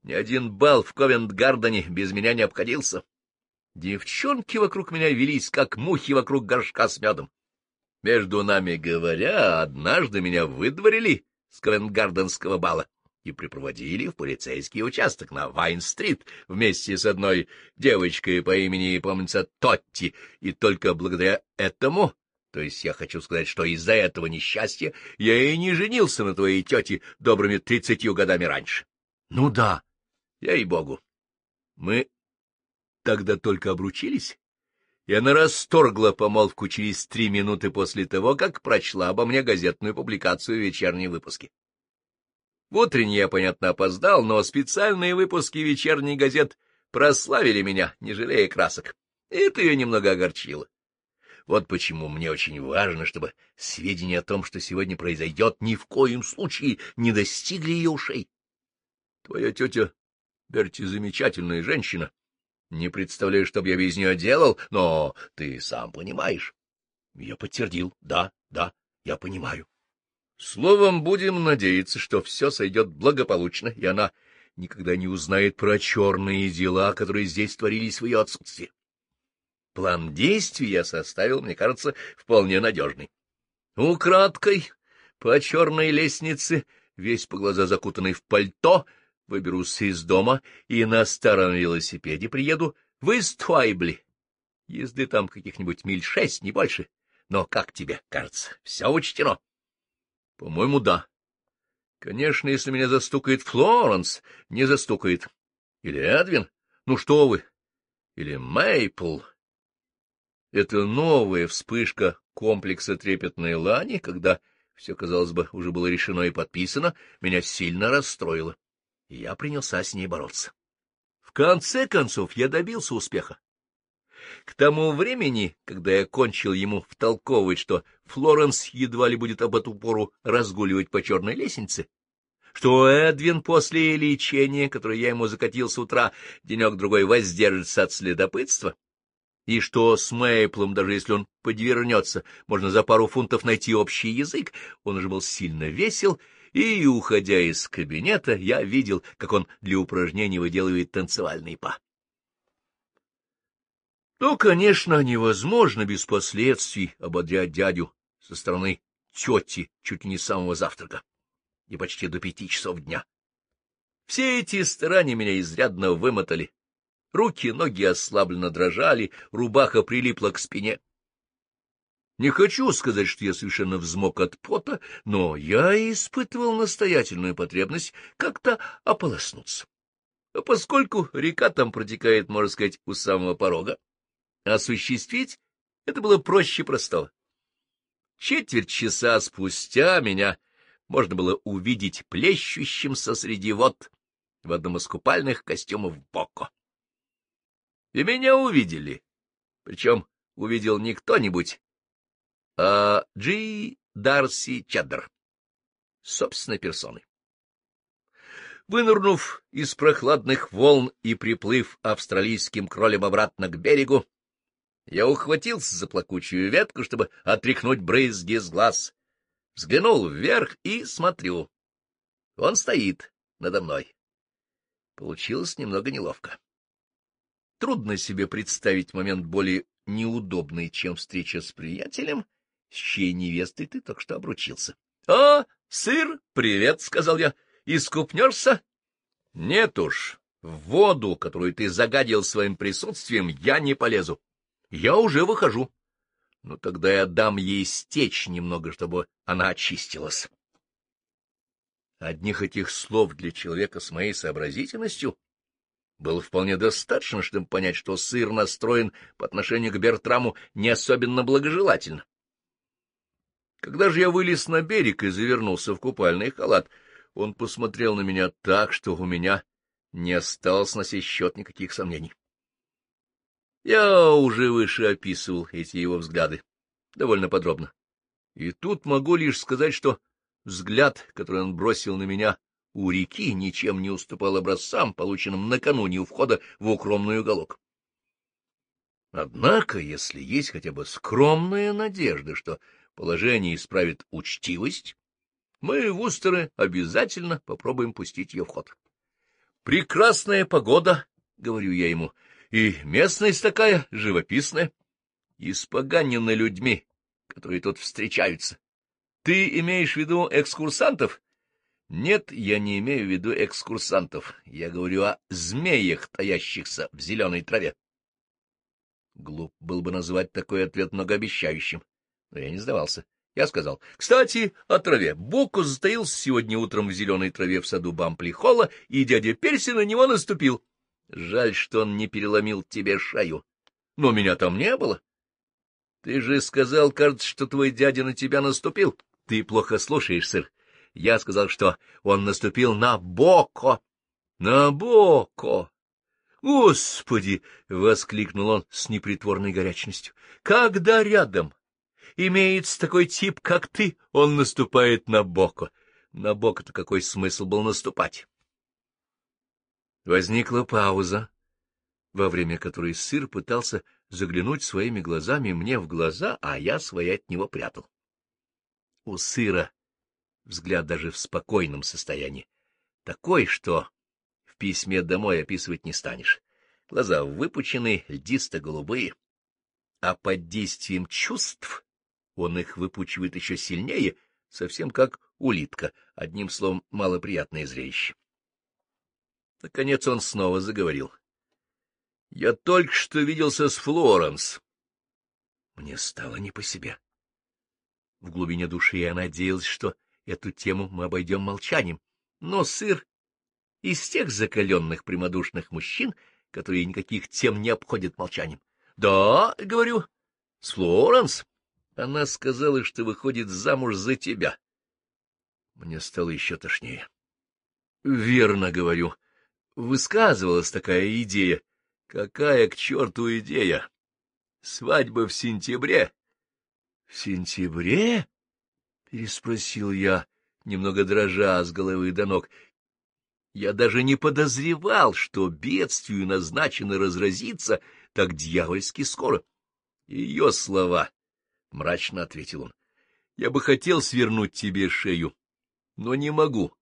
S1: ни один бал в Ковент-Гардене без меня не обходился. Девчонки вокруг меня велись, как мухи вокруг горшка с медом. Между нами говоря, однажды меня выдворили с Ковенгарденского бала и припроводили в полицейский участок на Вайн-стрит вместе с одной девочкой по имени, помнится, Тотти, и только благодаря этому то есть я хочу сказать, что из-за этого несчастья я и не женился на твоей тете добрыми тридцатью годами раньше. Ну да, я и богу Мы тогда только обручились, и она расторгла помолвку через три минуты после того, как прочла обо мне газетную публикацию вечерней выпуске. В утренний я, понятно, опоздал, но специальные выпуски вечерней газет прославили меня, не жалея красок. Это ее немного огорчило. Вот почему мне очень важно, чтобы сведения о том, что сегодня произойдет, ни в коем случае не достигли ее ушей. Твоя тетя Берти замечательная женщина. Не представляю, что бы я без нее делал, но ты сам понимаешь. Я подтвердил. Да, да, я понимаю. Словом, будем надеяться, что все сойдет благополучно, и она никогда не узнает про черные дела, которые здесь творились в ее отсутствии. План действий я составил, мне кажется, вполне надежный. Украдкой по черной лестнице, весь по глаза закутанный в пальто, выберусь из дома и на старом велосипеде приеду в Иствайбли. Езды там каких-нибудь миль шесть, не больше. Но как тебе кажется, все учтено? — По-моему, да. — Конечно, если меня застукает Флоренс, не застукает. Или Эдвин, ну что вы, или Мейпл. Это новая вспышка комплекса трепетной лани, когда все, казалось бы, уже было решено и подписано, меня сильно расстроило, я принялся с ней бороться. В конце концов, я добился успеха. К тому времени, когда я кончил ему втолковывать, что Флоренс едва ли будет об эту пору разгуливать по черной лестнице, что Эдвин после лечения, которое я ему закатил с утра, денек-другой воздержится от следопытства, и что с Мэйплом, даже если он подвернется, можно за пару фунтов найти общий язык, он же был сильно весел, и, уходя из кабинета, я видел, как он для упражнений выделывает танцевальный па. Ну, конечно, невозможно без последствий ободрять дядю со стороны тети чуть ли не с самого завтрака и почти до пяти часов дня. Все эти старания меня изрядно вымотали, Руки, и ноги ослабленно дрожали, рубаха прилипла к спине. Не хочу сказать, что я совершенно взмок от пота, но я испытывал настоятельную потребность как-то ополоснуться. А поскольку река там протекает, можно сказать, у самого порога, осуществить это было проще простого. Четверть часа спустя меня можно было увидеть плещущимся среди вод в одном из купальных костюмов Боко и меня увидели. Причем увидел не кто-нибудь, а Джи Дарси Чаддер, собственной персоной. Вынырнув из прохладных волн и приплыв австралийским кролем обратно к берегу, я ухватился за плакучую ветку, чтобы отряхнуть брызги с глаз. Взглянул вверх и смотрю. Он стоит надо мной. Получилось немного неловко. Трудно себе представить момент более неудобный, чем встреча с приятелем, с чьей невестой ты только что обручился. — А, сыр, привет, — сказал я. — Искупнешься? — Нет уж, в воду, которую ты загадил своим присутствием, я не полезу. Я уже выхожу. Но ну, тогда я дам ей стечь немного, чтобы она очистилась. Одних этих слов для человека с моей сообразительностью было вполне достаточно, чтобы понять, что сыр настроен по отношению к Бертраму не особенно благожелательно. Когда же я вылез на берег и завернулся в купальный халат, он посмотрел на меня так, что у меня не осталось на сей счет никаких сомнений. Я уже выше описывал эти его взгляды, довольно подробно. И тут могу лишь сказать, что взгляд, который он бросил на меня, у реки ничем не уступал образцам, полученным накануне у входа в укромный уголок. Однако, если есть хотя бы скромная надежда, что положение исправит учтивость, мы, вустеры, обязательно попробуем пустить ее в ход. «Прекрасная погода», — говорю я ему, — «и местность такая живописная, испоганена людьми, которые тут встречаются. Ты имеешь в виду экскурсантов?» Нет, я не имею в виду экскурсантов. Я говорю о змеях, таящихся в зеленой траве. Глуп был бы называть такой ответ многообещающим, но я не сдавался. Я сказал, кстати, о траве. Бокус затаился сегодня утром в зеленой траве в саду Бамплихола, и дядя Перси на него наступил. Жаль, что он не переломил тебе шаю. Но меня там не было. Ты же сказал, кажется, что твой дядя на тебя наступил. Ты плохо слушаешь, сэр. Я сказал, что он наступил на Боко. — На Боко! Господи! — воскликнул он с непритворной горячностью. — Когда рядом имеется такой тип, как ты, он наступает на Боко. На Боко-то какой смысл был наступать? Возникла пауза, во время которой сыр пытался заглянуть своими глазами мне в глаза, а я свои от него прятал. У сыра взгляд даже в спокойном состоянии. Такой, что в письме домой описывать не станешь. Глаза выпучены, льдисто-голубые. А под действием чувств он их выпучивает еще сильнее, совсем как улитка, одним словом, малоприятное зрелище. Наконец он снова заговорил. — Я только что виделся с Флоренс. Мне стало не по себе. В глубине души я надеялся, что Эту тему мы обойдем молчанием, но сыр из тех закаленных прямодушных мужчин, которые никаких тем не обходят молчанием. — Да, — говорю, — Флоренс, она сказала, что выходит замуж за тебя. Мне стало еще тошнее. — Верно, — говорю, — высказывалась такая идея. Какая к черту идея? Свадьба в сентябре. — В сентябре? переспросил я, немного дрожа с головы до ног. Я даже не подозревал, что бедствию назначено разразиться так дьявольски скоро. Ее слова, — мрачно ответил он, — я бы хотел свернуть тебе шею, но не могу,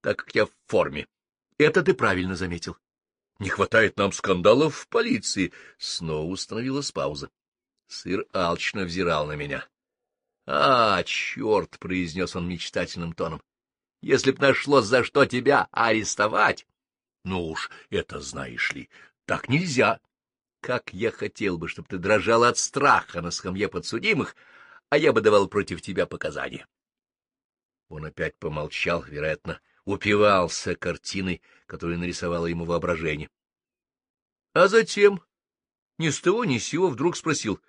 S1: так как я в форме. Это ты правильно заметил. Не хватает нам скандалов в полиции. Снова установилась пауза. Сыр алчно взирал на меня. «А, черт!» — произнес он мечтательным тоном. «Если б нашлось, за что тебя арестовать!» «Ну уж, это знаешь ли, так нельзя!» «Как я хотел бы, чтобы ты дрожал от страха на скамье подсудимых, а я бы давал против тебя показания!» Он опять помолчал, вероятно, упивался картиной, которую нарисовало ему воображение. А затем, ни с того ни с сего, вдруг спросил,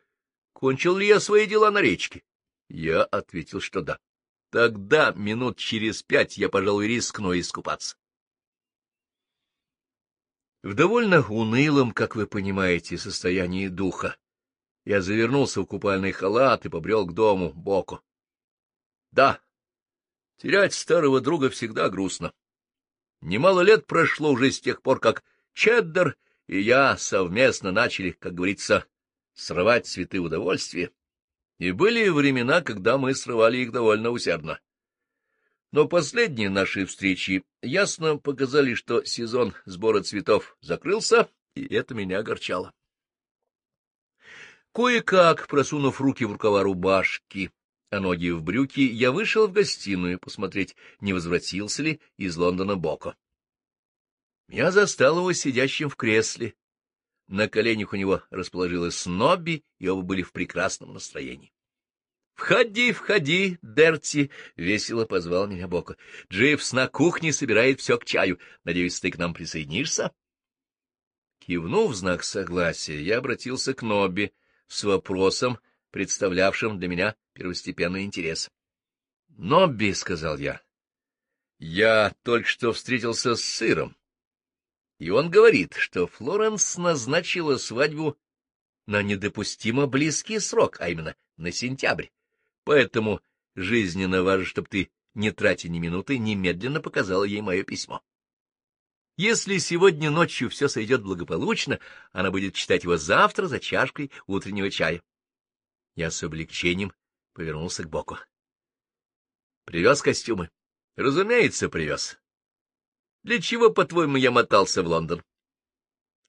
S1: кончил ли я свои дела на речке. Я ответил, что да. Тогда минут через пять я, пожалуй, рискну искупаться. В довольно унылом, как вы понимаете, состоянии духа я завернулся в купальный халат и побрел к дому, боку. Да, терять старого друга всегда грустно. Немало лет прошло уже с тех пор, как Чеддер и я совместно начали, как говорится, срывать цветы удовольствия. И были времена, когда мы срывали их довольно усердно. Но последние наши встречи ясно показали, что сезон сбора цветов закрылся, и это меня огорчало. Кое-как, просунув руки в рукава рубашки, а ноги в брюки, я вышел в гостиную посмотреть, не возвратился ли из Лондона Боко. Я застал его сидящим в кресле на коленях у него расположилась Нобби, и оба были в прекрасном настроении. «Входи, входи, Дерти!» — весело позвал меня Бока. «Дживс на кухне собирает все к чаю. Надеюсь, ты к нам присоединишься?» Кивнув в знак согласия, я обратился к Нобби с вопросом, представлявшим для меня первостепенный интерес. «Нобби», — сказал я, — «я только что встретился с сыром и он говорит, что Флоренс назначила свадьбу на недопустимо близкий срок, а именно на сентябрь. Поэтому жизненно важно, чтобы ты, не тратя ни минуты, немедленно показала ей мое письмо. Если сегодня ночью все сойдет благополучно, она будет читать его завтра за чашкой утреннего чая. Я с облегчением повернулся к боку. Привез костюмы. Разумеется, привез. Для чего, по-твоему, я мотался в Лондон?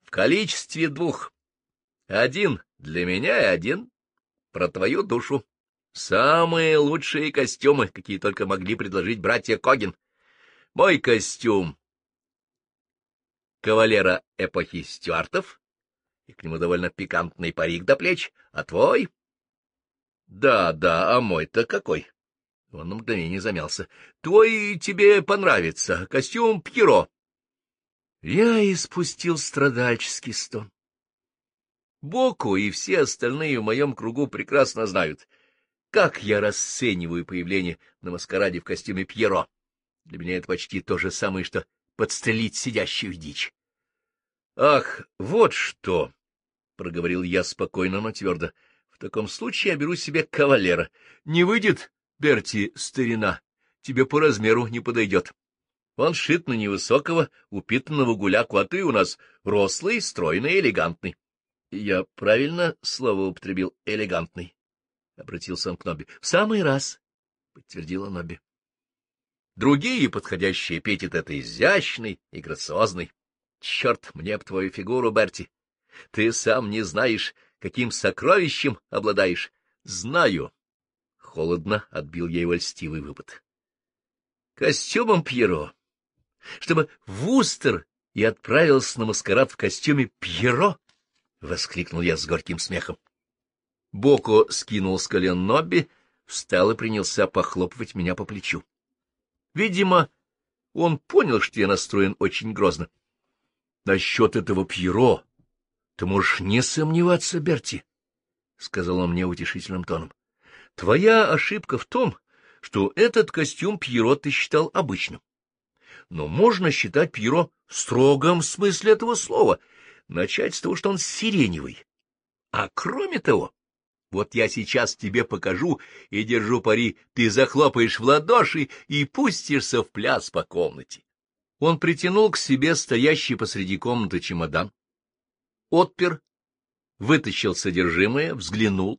S1: В количестве двух. Один для меня и один про твою душу. Самые лучшие костюмы, какие только могли предложить братья Когин. Мой костюм кавалера эпохи Стюартов, и к нему довольно пикантный парик до плеч, а твой? Да, да, а мой-то какой? Он на мгновение замялся. — Твой тебе понравится. Костюм Пьеро. Я испустил страдальческий стон. Боку и все остальные в моем кругу прекрасно знают, как я расцениваю появление на маскараде в костюме Пьеро. Для меня это почти то же самое, что подстрелить сидящую дичь. — Ах, вот что! — проговорил я спокойно, но твердо. — В таком случае я беру себе кавалера. Не выйдет? Берти, старина, тебе по размеру не подойдет. Он шит на невысокого, упитанного гуляку, а ты у нас рослый, стройный, элегантный. — Я правильно слово употребил «элегантный»? — обратился он к Нобби. — В самый раз, — подтвердила Нобби. Другие подходящие эпитет — это изящный и грациозный. Черт мне б твою фигуру, Берти! Ты сам не знаешь, каким сокровищем обладаешь. Знаю, холодно отбил ей вольстивый выпад. Костюмом Пьеро. Чтобы Вустер и отправился на маскарад в костюме Пьеро, — воскликнул я с горьким смехом. Боко скинул с колен Нобби, встал и принялся похлопывать меня по плечу. Видимо, он понял, что я настроен очень грозно. — Насчет этого Пьеро ты можешь не сомневаться, Берти, — сказал он мне утешительным тоном. Твоя ошибка в том, что этот костюм Пьеро ты считал обычным. Но можно считать Пьеро в строгом смысле этого слова, начать с того, что он сиреневый. А кроме того, вот я сейчас тебе покажу и держу пари, ты захлопаешь в ладоши и пустишься в пляс по комнате. Он притянул к себе стоящий посреди комнаты чемодан, отпер, вытащил содержимое, взглянул,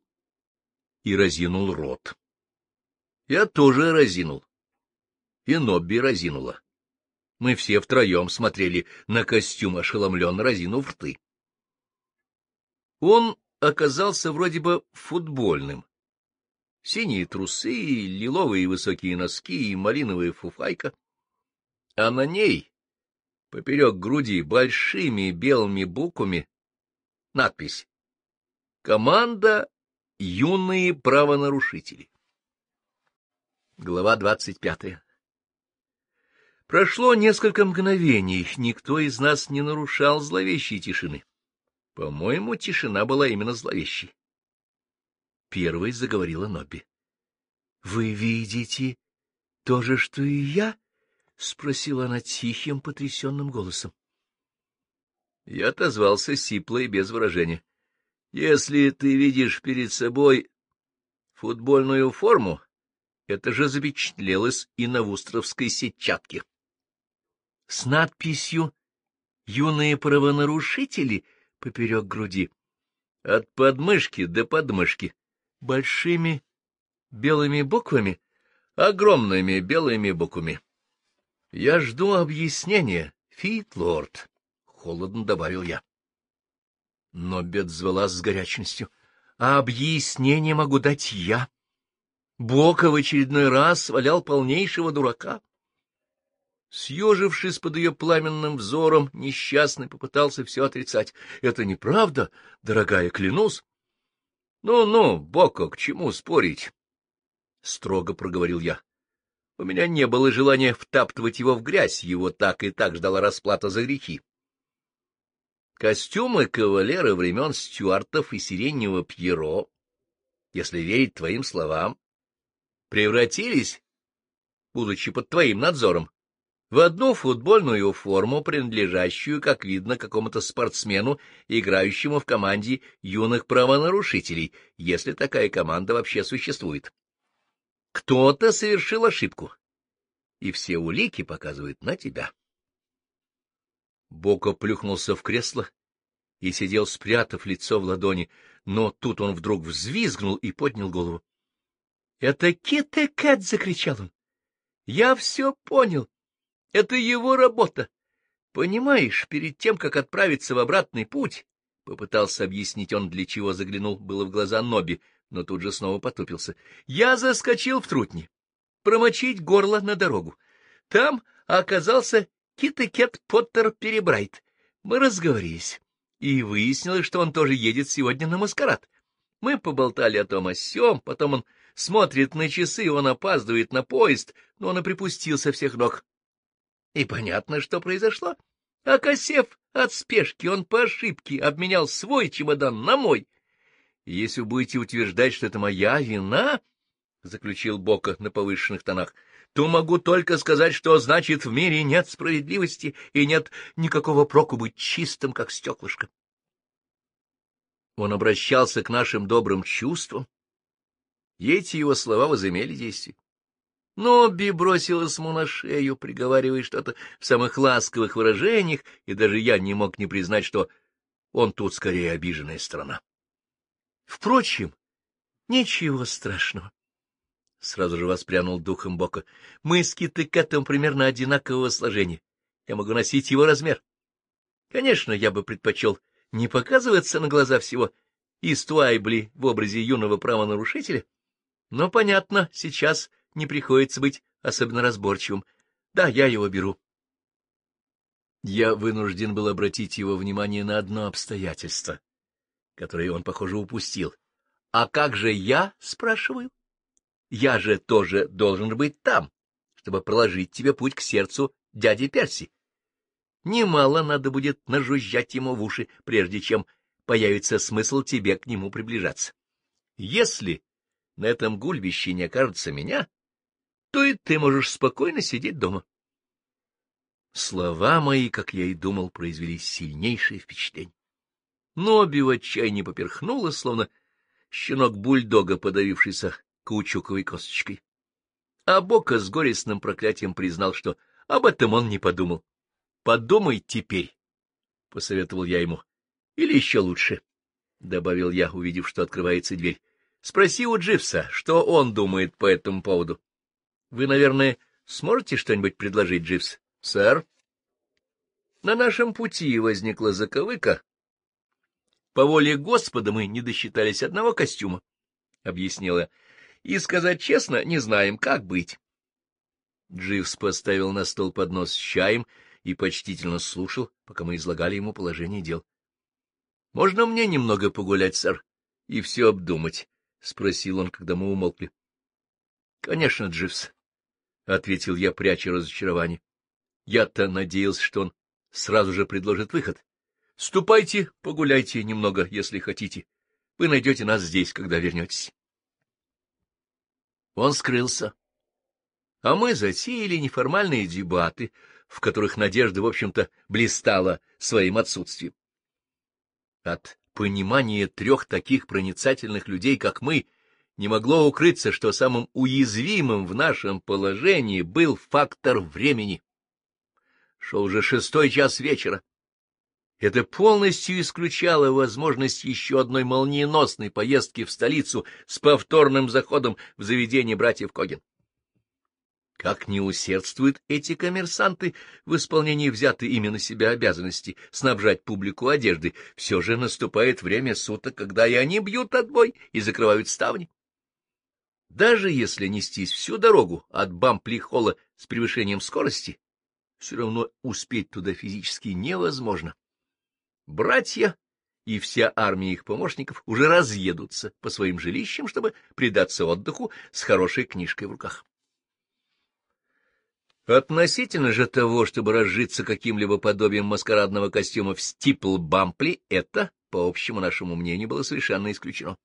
S1: и разинул рот. Я тоже разинул. И Нобби разинула. Мы все втроем смотрели на костюм, ошеломленно разинув рты. Он оказался вроде бы футбольным. Синие трусы, лиловые высокие носки и малиновая фуфайка. А на ней, поперек груди, большими белыми буквами надпись «Команда Юные правонарушители. Глава двадцать пятая. Прошло несколько мгновений, никто из нас не нарушал зловещей тишины. По-моему, тишина была именно зловещей. Первой заговорила Нобби. — Вы видите то же, что и я? — спросила она тихим, потрясенным голосом. Я отозвался сипло и без выражения. — если ты видишь перед собой футбольную форму, это же запечатлелось и на вустровской сетчатке. С надписью «Юные правонарушители» поперек груди, от подмышки до подмышки, большими белыми буквами, огромными белыми буквами. Я жду объяснения, Фитлорд, — холодно добавил я. Но бед звала с горячностью. — А объяснение могу дать я. Бока в очередной раз свалял полнейшего дурака. Съежившись под ее пламенным взором, несчастный попытался все отрицать. — Это неправда, дорогая, клянусь. «Ну — Ну-ну, Боко, а к чему спорить? — строго проговорил я. У меня не было желания втаптывать его в грязь, его так и так ждала расплата за грехи. Костюмы кавалера времен Стюартов и Сиреневого Пьеро, если верить твоим словам, превратились, будучи под твоим надзором, в одну футбольную форму, принадлежащую, как видно, какому-то спортсмену, играющему в команде юных правонарушителей, если такая команда вообще существует. Кто-то совершил ошибку, и все улики показывают на тебя. Бока плюхнулся в кресло и сидел, спрятав лицо в ладони, но тут он вдруг взвизгнул и поднял голову. — Это Кит-Кэт! закричал он. — Я все понял. Это его работа. Понимаешь, перед тем, как отправиться в обратный путь, — попытался объяснить он, для чего заглянул было в глаза Ноби, но тут же снова потупился. — Я заскочил в трутни. Промочить горло на дорогу. Там оказался Кит Поттер Перебрайт. Мы разговорились, и выяснилось, что он тоже едет сегодня на маскарад. Мы поболтали о том о сём, потом он смотрит на часы, он опаздывает на поезд, но он и припустил со всех ног. И понятно, что произошло. Окосев а от спешки, он по ошибке обменял свой чемодан на мой. — Если вы будете утверждать, что это моя вина, — заключил Бока на повышенных тонах, то могу только сказать, что значит в мире нет справедливости и нет никакого проку быть чистым, как стеклышко. Он обращался к нашим добрым чувствам, эти его слова возымели действие. Нобби бросилась ему на шею, приговаривая что-то в самых ласковых выражениях, и даже я не мог не признать, что он тут скорее обиженная страна. Впрочем, ничего страшного. — сразу же воспрянул духом Бока. — Мы с китыкатом примерно одинакового сложения. Я могу носить его размер. Конечно, я бы предпочел не показываться на глаза всего Истуайбли в образе юного правонарушителя, но, понятно, сейчас не приходится быть особенно разборчивым. Да, я его беру. Я вынужден был обратить его внимание на одно обстоятельство, которое он, похоже, упустил. — А как же я? — спрашиваю. Я же тоже должен быть там, чтобы проложить тебе путь к сердцу дяди Перси. Немало надо будет нажужжать ему в уши, прежде чем появится смысл тебе к нему приближаться. Если на этом гульбище не окажется меня, то и ты можешь спокойно сидеть дома. Слова мои, как я и думал, произвели сильнейшее впечатление. Ноби в отчаянии поперхнула, словно щенок бульдога, подавившийся каучуковой косточкой. А Бока с горестным проклятием признал, что об этом он не подумал. — Подумай теперь, — посоветовал я ему. — Или еще лучше, — добавил я, увидев, что открывается дверь. — Спроси у Дживса, что он думает по этому поводу. — Вы, наверное, сможете что-нибудь предложить, Дживс? — Сэр? На нашем пути возникла заковыка. — По воле Господа мы не досчитались одного костюма, — объяснила я и, сказать честно, не знаем, как быть. Дживс поставил на стол поднос с чаем и почтительно слушал, пока мы излагали ему положение дел. — Можно мне немного погулять, сэр, и все обдумать? — спросил он, когда мы умолкли. — Конечно, Дживс, — ответил я, пряча разочарование. Я-то надеялся, что он сразу же предложит выход. — Ступайте, погуляйте немного, если хотите. Вы найдете нас здесь, когда вернетесь. Он скрылся. А мы затеяли неформальные дебаты, в которых Надежда, в общем-то, блистала своим отсутствием. От понимания трех таких проницательных людей, как мы, не могло укрыться, что самым уязвимым в нашем положении был фактор времени. Шел уже шестой час вечера. Это полностью исключало возможность еще одной молниеносной поездки в столицу с повторным заходом в заведение братьев Когин. Как не усердствуют эти коммерсанты в исполнении взятой именно себя обязанности снабжать публику одежды, все же наступает время суток, когда и они бьют отбой и закрывают ставни. Даже если нестись всю дорогу от Бамплихола с превышением скорости, все равно успеть туда физически невозможно братья и вся армия их помощников уже разъедутся по своим жилищам, чтобы предаться отдыху с хорошей книжкой в руках. Относительно же того, чтобы разжиться каким-либо подобием маскарадного костюма в стипл-бампли, это, по общему нашему мнению, было совершенно исключено.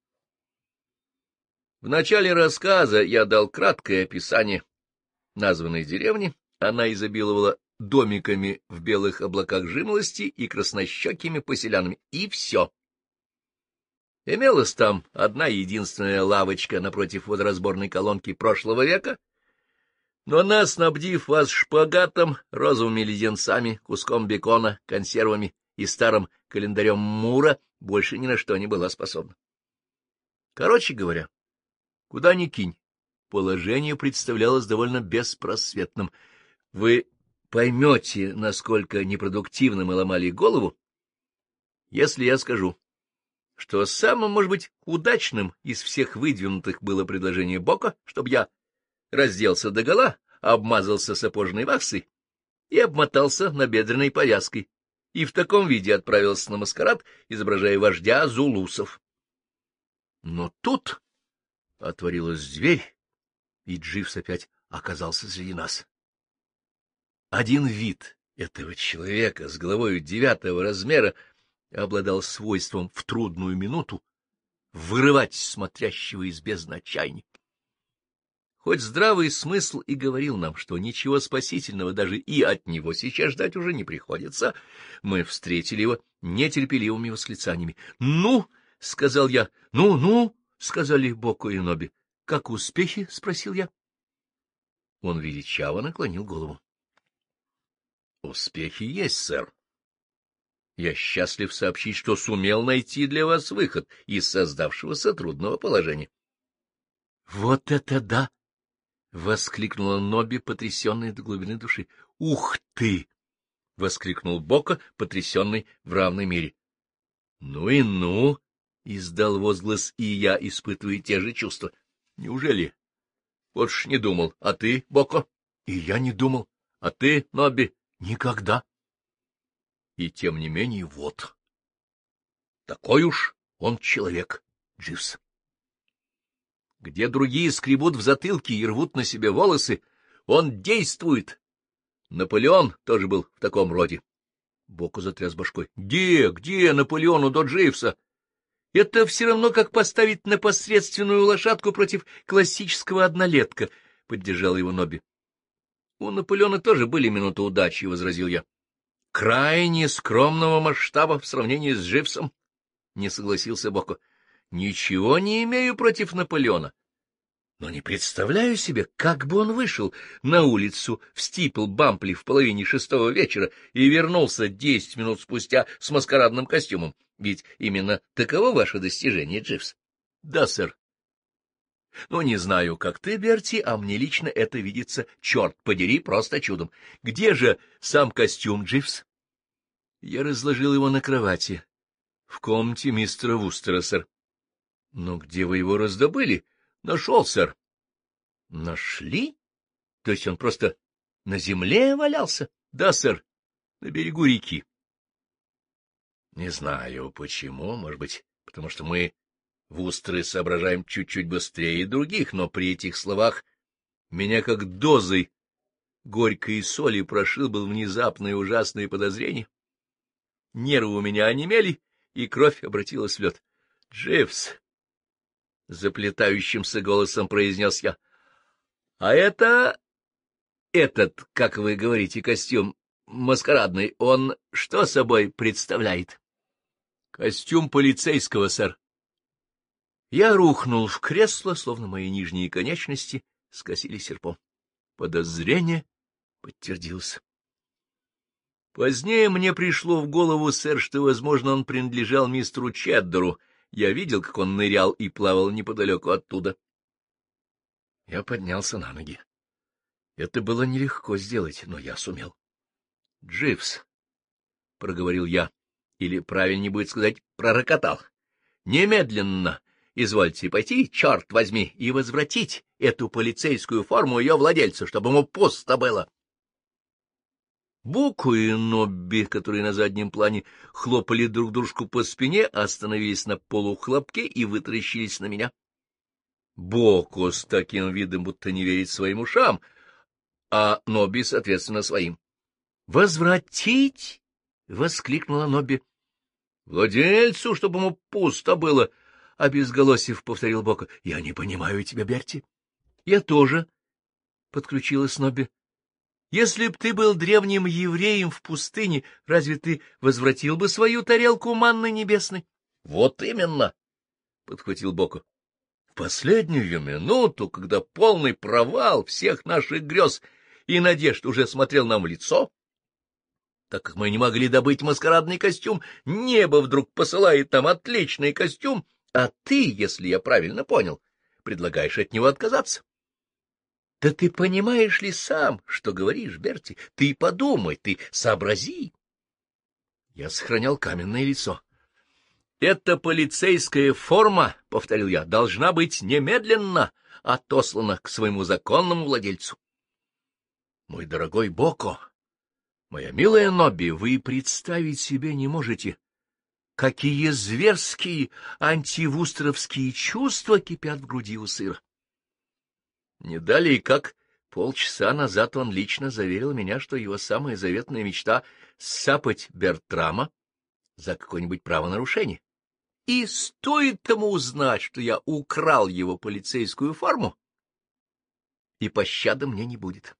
S1: В начале рассказа я дал краткое описание названной деревни. Она изобиловала домиками в белых облаках жимолости и краснощекими поселянами, и все. Имелась там одна единственная лавочка напротив водоразборной колонки прошлого века, но она, снабдив вас шпагатом, розовыми леденцами, куском бекона, консервами и старым календарем Мура, больше ни на что не была способна. Короче говоря, куда ни кинь, положение представлялось довольно беспросветным. Вы поймете, насколько непродуктивно мы ломали голову, если я скажу, что самым, может быть, удачным из всех выдвинутых было предложение Бока, чтобы я разделся догола, обмазался сапожной ваксой и обмотался набедренной повязкой, и в таком виде отправился на маскарад, изображая вождя зулусов. Но тут отворилась дверь, и Дживс опять оказался среди нас. Один вид этого человека с головой девятого размера обладал свойством в трудную минуту вырывать смотрящего из бездны отчаяния. Хоть здравый смысл и говорил нам, что ничего спасительного даже и от него сейчас ждать уже не приходится, мы встретили его нетерпеливыми восклицаниями. «Ну!» — сказал я. «Ну, ну!» — сказали Боку и Ноби. «Как успехи?» — спросил я. Он величаво наклонил голову. Успехи есть, сэр. Я счастлив сообщить, что сумел найти для вас выход из создавшегося трудного положения. — Вот это да! — воскликнула Ноби, потрясенная до глубины души. — Ух ты! — воскликнул Бока, потрясенный в равной мере. — Ну и ну! — издал возглас, и я испытываю те же чувства. — Неужели? — Вот ж не думал. А ты, Боко? — И я не думал. — А ты, Ноби? Никогда. И тем не менее, вот. Такой уж он человек, Дживс. Где другие скребут в затылке и рвут на себе волосы, он действует. Наполеон тоже был в таком роде. Боку затряс башкой. Где, где Наполеону до Дживса? Это все равно, как поставить на лошадку против классического однолетка, — Поддержал его Ноби. У Наполеона тоже были минуты удачи, — возразил я. — Крайне скромного масштаба в сравнении с Дживсом, — не согласился Боко. — Ничего не имею против Наполеона. Но не представляю себе, как бы он вышел на улицу в стипл Бампли в половине шестого вечера и вернулся десять минут спустя с маскарадным костюмом. Ведь именно таково ваше достижение, Дживс. — Да, сэр, ну, не знаю, как ты, Берти, а мне лично это видится, черт подери, просто чудом. Где же сам костюм Дживс? Я разложил его на кровати, в комнате мистера Вустера, сэр. — Ну, где вы его раздобыли? — Нашел, сэр. — Нашли? То есть он просто на земле валялся? — Да, сэр, на берегу реки. — Не знаю, почему, может быть, потому что мы Вустры соображаем чуть-чуть быстрее других, но при этих словах меня как дозой горькой соли прошил был внезапное ужасное подозрение. Нервы у меня онемели, и кровь обратилась в лед. — Дживс! — заплетающимся голосом произнес я. — А это... этот, как вы говорите, костюм маскарадный, он что собой представляет? — Костюм полицейского, сэр. Я рухнул в кресло, словно мои нижние конечности скосили серпом. Подозрение подтвердилось. Позднее мне пришло в голову, сэр, что, возможно, он принадлежал мистеру Чеддеру. Я видел, как он нырял и плавал неподалеку оттуда. Я поднялся на ноги. Это было нелегко сделать, но я сумел. — Дживс, — проговорил я, или, правильнее будет сказать, пророкотал. — Немедленно Извольте пойти, черт возьми, и возвратить эту полицейскую форму ее владельцу, чтобы ему пусто было. Боку и Нобби, которые на заднем плане хлопали друг дружку по спине, остановились на полухлопке и вытаращились на меня. Боку с таким видом, будто не верит своим ушам, а Нобби, соответственно, своим. «Возвратить — Возвратить! — воскликнула Нобби. — Владельцу, чтобы ему пусто было! —— обезголосив повторил Бока. — Я не понимаю тебя, Берти. — Я тоже, — подключилась Нобби. — Если б ты был древним евреем в пустыне, разве ты возвратил бы свою тарелку манны небесной? — Вот именно, — подхватил Бока. — В последнюю минуту, когда полный провал всех наших грез и надежд уже смотрел нам в лицо, так как мы не могли добыть маскарадный костюм, небо вдруг посылает нам отличный костюм, а ты, если я правильно понял, предлагаешь от него отказаться. Да ты понимаешь ли сам, что говоришь, Берти? Ты подумай, ты сообрази. Я сохранял каменное лицо. — Эта полицейская форма, — повторил я, — должна быть немедленно отослана к своему законному владельцу. — Мой дорогой Боко, моя милая Нобби, вы представить себе не можете, Какие зверские антивустровские чувства кипят в груди у сыра! Не далее как полчаса назад он лично заверил меня, что его самая заветная мечта — сапать Бертрама за какое-нибудь правонарушение. И стоит тому узнать, что я украл его полицейскую форму, и пощады мне не будет.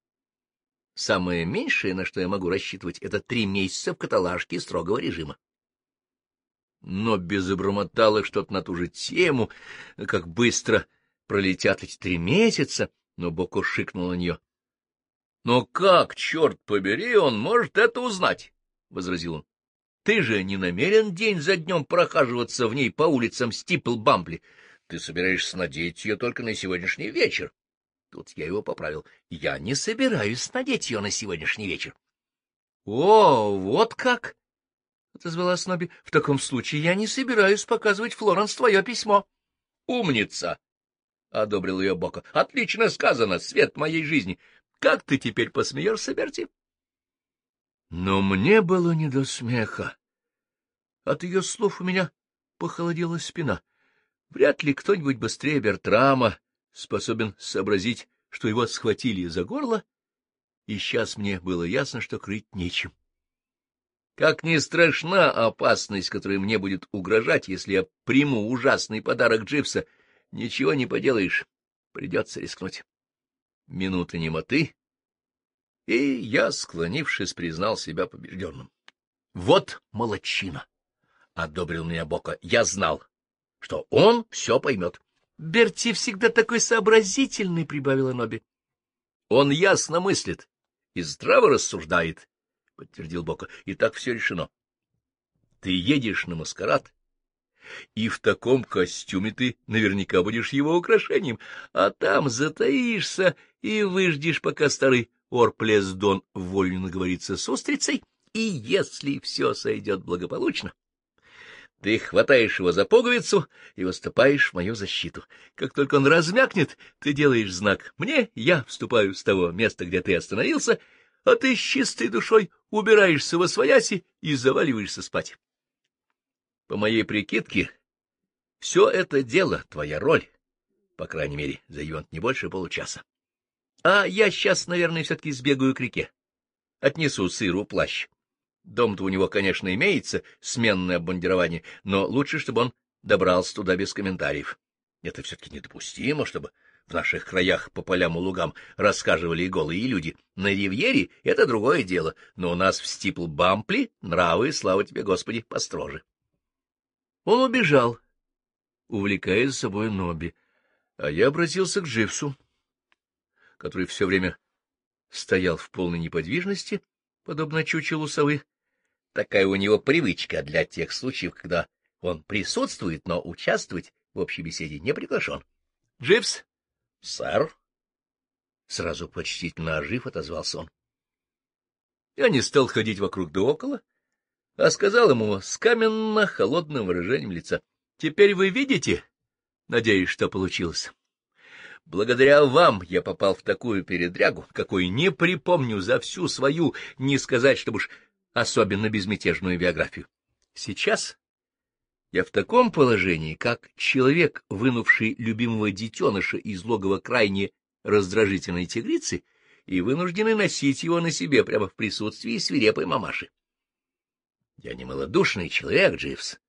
S1: Самое меньшее, на что я могу рассчитывать, это три месяца в каталажке строгого режима но забормотала что-то на ту же тему, как быстро пролетят эти три месяца, но Боко шикнул на нее. — Но как, черт побери, он может это узнать? — возразил он. — Ты же не намерен день за днем прохаживаться в ней по улицам Стипл-Бамбли. Ты собираешься надеть ее только на сегодняшний вечер. Тут я его поправил. Я не собираюсь надеть ее на сегодняшний вечер. — О, вот как! — отозвалась Ноби. — В таком случае я не собираюсь показывать Флоренс твое письмо. — Умница! — одобрил ее Бока. — Отлично сказано, свет моей жизни. Как ты теперь посмеешься, Берти? Но мне было не до смеха. От ее слов у меня похолодела спина. Вряд ли кто-нибудь быстрее Бертрама способен сообразить, что его схватили за горло, и сейчас мне было ясно, что крыть нечем. — как не страшна опасность, которая мне будет угрожать, если я приму ужасный подарок Дживса, ничего не поделаешь, придется рискнуть. Минуты немоты, и я, склонившись, признал себя побежденным. — Вот молочина! — одобрил меня Бока. — Я знал, что он все поймет. — Берти всегда такой сообразительный, — прибавила Ноби. — Он ясно мыслит и здраво рассуждает, — подтвердил Бока, — и так все решено. Ты едешь на маскарад, и в таком костюме ты наверняка будешь его украшением, а там затаишься и выждешь, пока старый Орплездон вольно наговорится с устрицей, и если все сойдет благополучно, ты хватаешь его за пуговицу и выступаешь в мою защиту. Как только он размякнет, ты делаешь знак мне, я вступаю с того места, где ты остановился, а ты с чистой душой убираешься во свояси и заваливаешься спать. По моей прикидке, все это дело — твоя роль, по крайней мере, займет не больше получаса. А я сейчас, наверное, все-таки сбегаю к реке. Отнесу сыру плащ. Дом-то у него, конечно, имеется сменное обмундирование, но лучше, чтобы он добрался туда без комментариев. Это все-таки недопустимо, чтобы в наших краях по полям и лугам рассказывали и голые и люди. На Ривьере это другое дело, но у нас в Стипл-Бампли нравы, слава тебе, Господи, построже. Он убежал, увлекая за собой Нобби, а я обратился к Дживсу, который все время стоял в полной неподвижности, подобно чучелу совы. Такая у него привычка для тех случаев, когда он присутствует, но участвовать в общей беседе не приглашен. — Дживс, «Сэр?» Сразу почтительно ожив отозвался он. Я не стал ходить вокруг да около, а сказал ему с каменно-холодным выражением лица. «Теперь вы видите?» Надеюсь, что получилось. Благодаря вам я попал в такую передрягу, какой не припомню за всю свою, не сказать, чтобы уж особенно безмятежную биографию. Сейчас я в таком положении, как человек, вынувший любимого детеныша из логова крайне раздражительной тигрицы, и вынужденный носить его на себе прямо в присутствии свирепой мамаши. Я не малодушный человек, Дживс.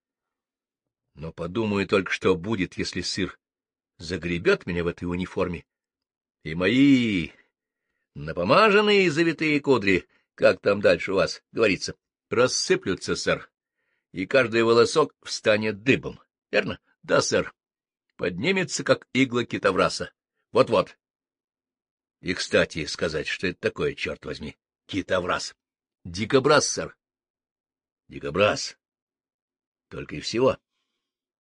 S1: Но подумаю только, что будет, если сыр загребет меня в этой униформе. И мои напомаженные завитые кудри, как там дальше у вас говорится, рассыплются, сэр, и каждый волосок встанет дыбом. Верно? Да, сэр. Поднимется, как игла китовраса. Вот-вот. И, кстати, сказать, что это такое, черт возьми, китоврас. Дикобраз, сэр. Дикобраз. Только и всего.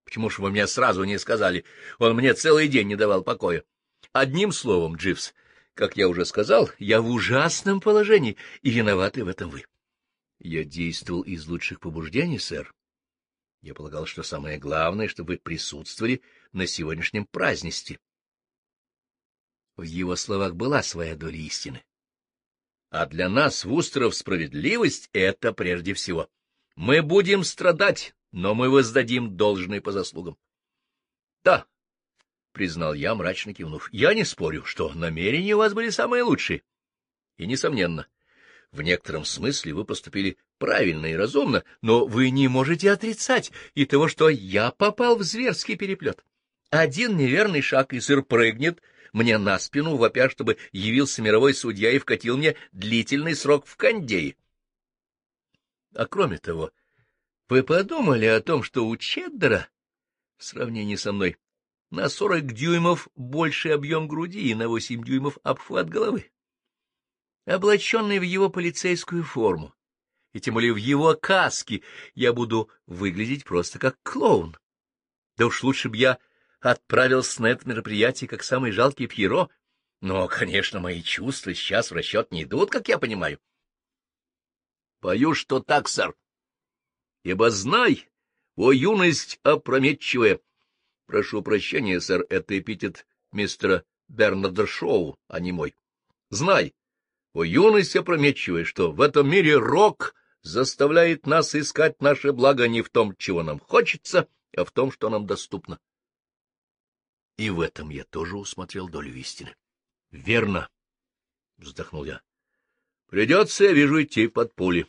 S1: Почему же вы мне сразу не сказали? Он мне целый день не давал покоя. Одним словом, Дживс, как я уже сказал, я в ужасном положении, и виноваты в этом вы. Я действовал из лучших побуждений, сэр. Я полагал, что самое главное, чтобы вы присутствовали на сегодняшнем празднестве. В его словах была своя доля истины. А для нас, Вустеров, справедливость — это прежде всего. Мы будем страдать, но мы воздадим должное по заслугам. — Да, — признал я, мрачно кивнув, — я не спорю, что намерения у вас были самые лучшие. И, несомненно, — в некотором смысле вы поступили правильно и разумно, но вы не можете отрицать и того, что я попал в зверский переплет. Один неверный шаг, и сыр прыгнет мне на спину, вопя, чтобы явился мировой судья и вкатил мне длительный срок в кондее. А кроме того, вы подумали о том, что у Чеддера, в сравнении со мной, на сорок дюймов больше объем груди и на восемь дюймов обхват головы? облаченный в его полицейскую форму, и тем более в его каске, я буду выглядеть просто как клоун. Да уж лучше бы я отправился на это мероприятие как самый жалкий Пьеро, но, конечно, мои чувства сейчас в расчет не идут, как я понимаю. Боюсь, что так, сэр. Ибо знай, о юность опрометчивая. Прошу прощения, сэр, это эпитет мистера Бернарда Шоу, а не мой. Знай, о юности опрометчивой, что в этом мире рок заставляет нас искать наше благо не в том, чего нам хочется, а в том, что нам доступно. И в этом я тоже усмотрел долю истины. — Верно, — вздохнул я. — Придется, я вижу, идти под пули.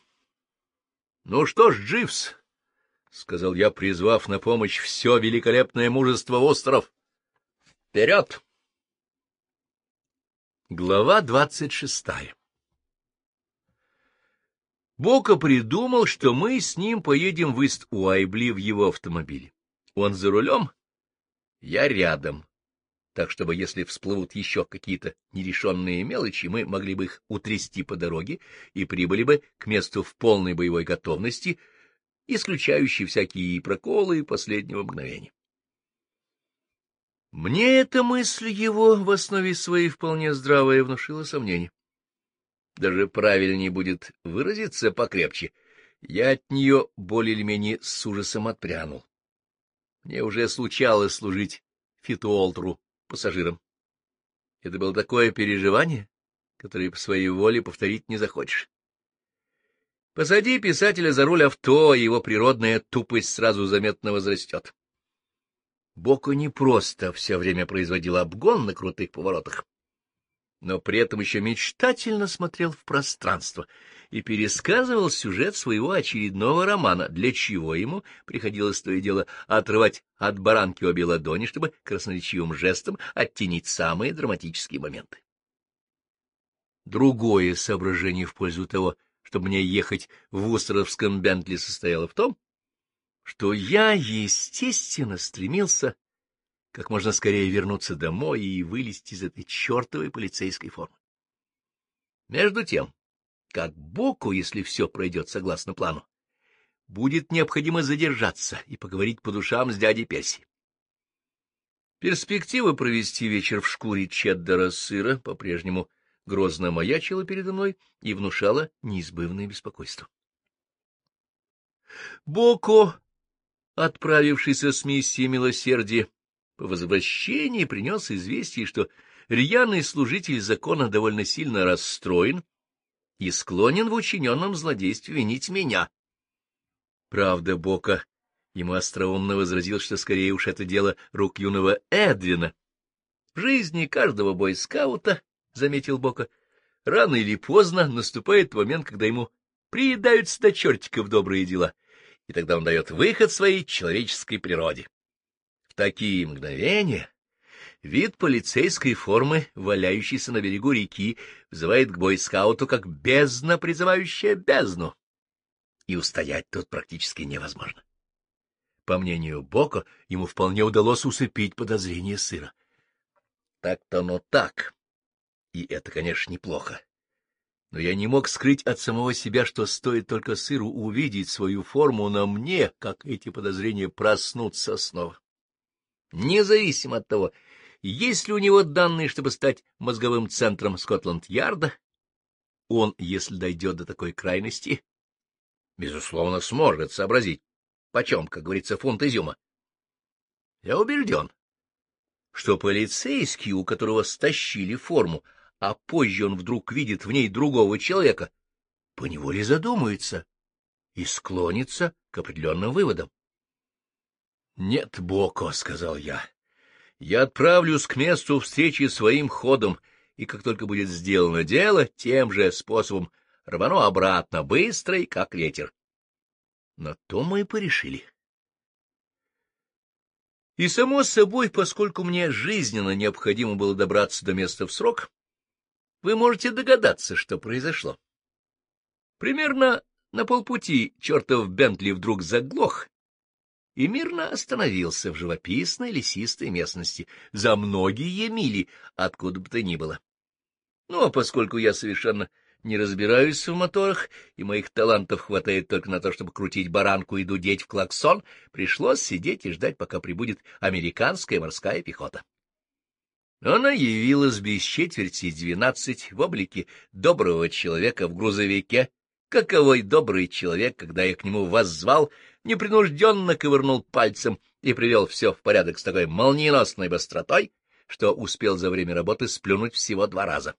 S1: — Ну что ж, Дживс, — сказал я, призвав на помощь все великолепное мужество остров, — вперед! Глава двадцать шестая Бока придумал, что мы с ним поедем в Ист-Уайбли в его автомобиле. Он за рулем, я рядом, так чтобы, если всплывут еще какие-то нерешенные мелочи, мы могли бы их утрясти по дороге и прибыли бы к месту в полной боевой готовности, исключающей всякие проколы последнего мгновения. Мне эта мысль его в основе своей вполне здравая внушила сомнение даже правильнее будет выразиться покрепче, я от нее более или менее с ужасом отпрянул. Мне уже случалось служить фитуолтру пассажирам. Это было такое переживание, которое по своей воле повторить не захочешь. Посади писателя за руль авто, и его природная тупость сразу заметно возрастет. Боку просто все время производил обгон на крутых поворотах но при этом еще мечтательно смотрел в пространство и пересказывал сюжет своего очередного романа, для чего ему приходилось то и дело отрывать от баранки обе ладони, чтобы красноречивым жестом оттенить самые драматические моменты. Другое соображение в пользу того, чтобы мне ехать в Островском Бентли, состояло в том, что я, естественно, стремился как можно скорее вернуться домой и вылезти из этой чертовой полицейской формы. Между тем, как Боку, если все пройдет согласно плану, будет необходимо задержаться и поговорить по душам с дядей Перси. Перспектива провести вечер в шкуре Чеддера сыра по-прежнему грозно маячила передо мной и внушала неизбывное беспокойство. Боко, отправившийся с миссией милосердия по возвращении принес известие, что рьяный служитель закона довольно сильно расстроен и склонен в учиненном злодействе винить меня. Правда, Бока ему остроумно возразил, что скорее уж это дело рук юного Эдвина. В жизни каждого бойскаута, — заметил Бока, — рано или поздно наступает момент, когда ему приедаются до чертиков добрые дела, и тогда он дает выход своей человеческой природе такие мгновения вид полицейской формы, валяющейся на берегу реки, вызывает к бойскауту как бездна, призывающая бездну. И устоять тут практически невозможно. По мнению Бока, ему вполне удалось усыпить подозрение сыра. Так-то но так. И это, конечно, неплохо. Но я не мог скрыть от самого себя, что стоит только сыру увидеть свою форму на мне, как эти подозрения проснутся снова независимо от того, есть ли у него данные, чтобы стать мозговым центром Скотланд-Ярда, он, если дойдет до такой крайности, безусловно, сможет сообразить, почем, как говорится, фунт изюма. Я убежден, что полицейский, у которого стащили форму, а позже он вдруг видит в ней другого человека, поневоле задумается и склонится к определенным выводам. Нет, Боко, — сказал я, — я отправлюсь к месту встречи своим ходом, и как только будет сделано дело, тем же способом рвану обратно, быстро и как ветер. На то мы и порешили. И, само собой, поскольку мне жизненно необходимо было добраться до места в срок, вы можете догадаться, что произошло. Примерно на полпути чертов Бентли вдруг заглох и мирно остановился в живописной лесистой местности за многие мили, откуда бы то ни было. Ну, а поскольку я совершенно не разбираюсь в моторах, и моих талантов хватает только на то, чтобы крутить баранку и дудеть в клаксон, пришлось сидеть и ждать, пока прибудет американская морская пехота. Она явилась без четверти двенадцать в облике доброго человека в грузовике каковой добрый человек, когда я к нему воззвал, непринужденно ковырнул пальцем и привел все в порядок с такой молниеносной быстротой, что успел за время работы сплюнуть всего два раза.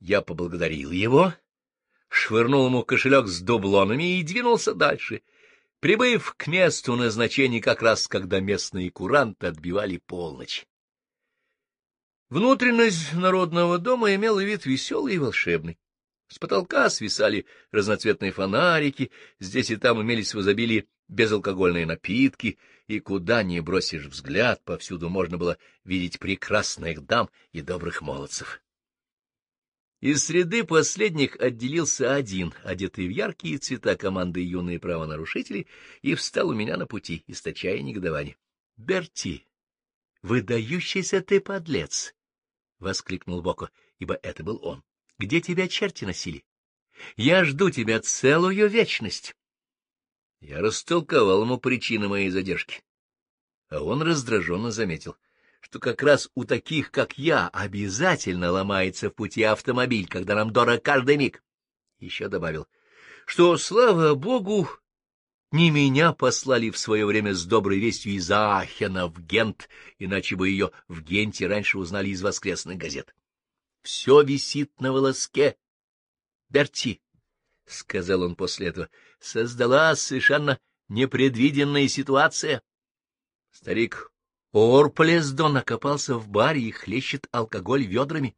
S1: Я поблагодарил его, швырнул ему кошелек с дублонами и двинулся дальше, прибыв к месту назначения как раз, когда местные куранты отбивали полночь. Внутренность народного дома имела вид веселый и волшебный. С потолка свисали разноцветные фонарики, здесь и там имелись в изобилии безалкогольные напитки, и куда ни бросишь взгляд, повсюду можно было видеть прекрасных дам и добрых молодцев. Из среды последних отделился один, одетый в яркие цвета команды «Юные правонарушители», и встал у меня на пути, источая негодование. — Берти, выдающийся ты подлец! — воскликнул Боко, ибо это был он. Где тебя черти носили? Я жду тебя целую вечность. Я растолковал ему причины моей задержки. А он раздраженно заметил, что как раз у таких, как я, обязательно ломается в пути автомобиль, когда нам дорог каждый миг. Еще добавил, что, слава богу, не меня послали в свое время с доброй вестью из Ахена в Гент, иначе бы ее в Генте раньше узнали из воскресных газет. Все висит на волоске. Берти, — сказал он после этого, — создала совершенно непредвиденная ситуация. Старик Орплесдон накопался в баре и хлещет алкоголь ведрами.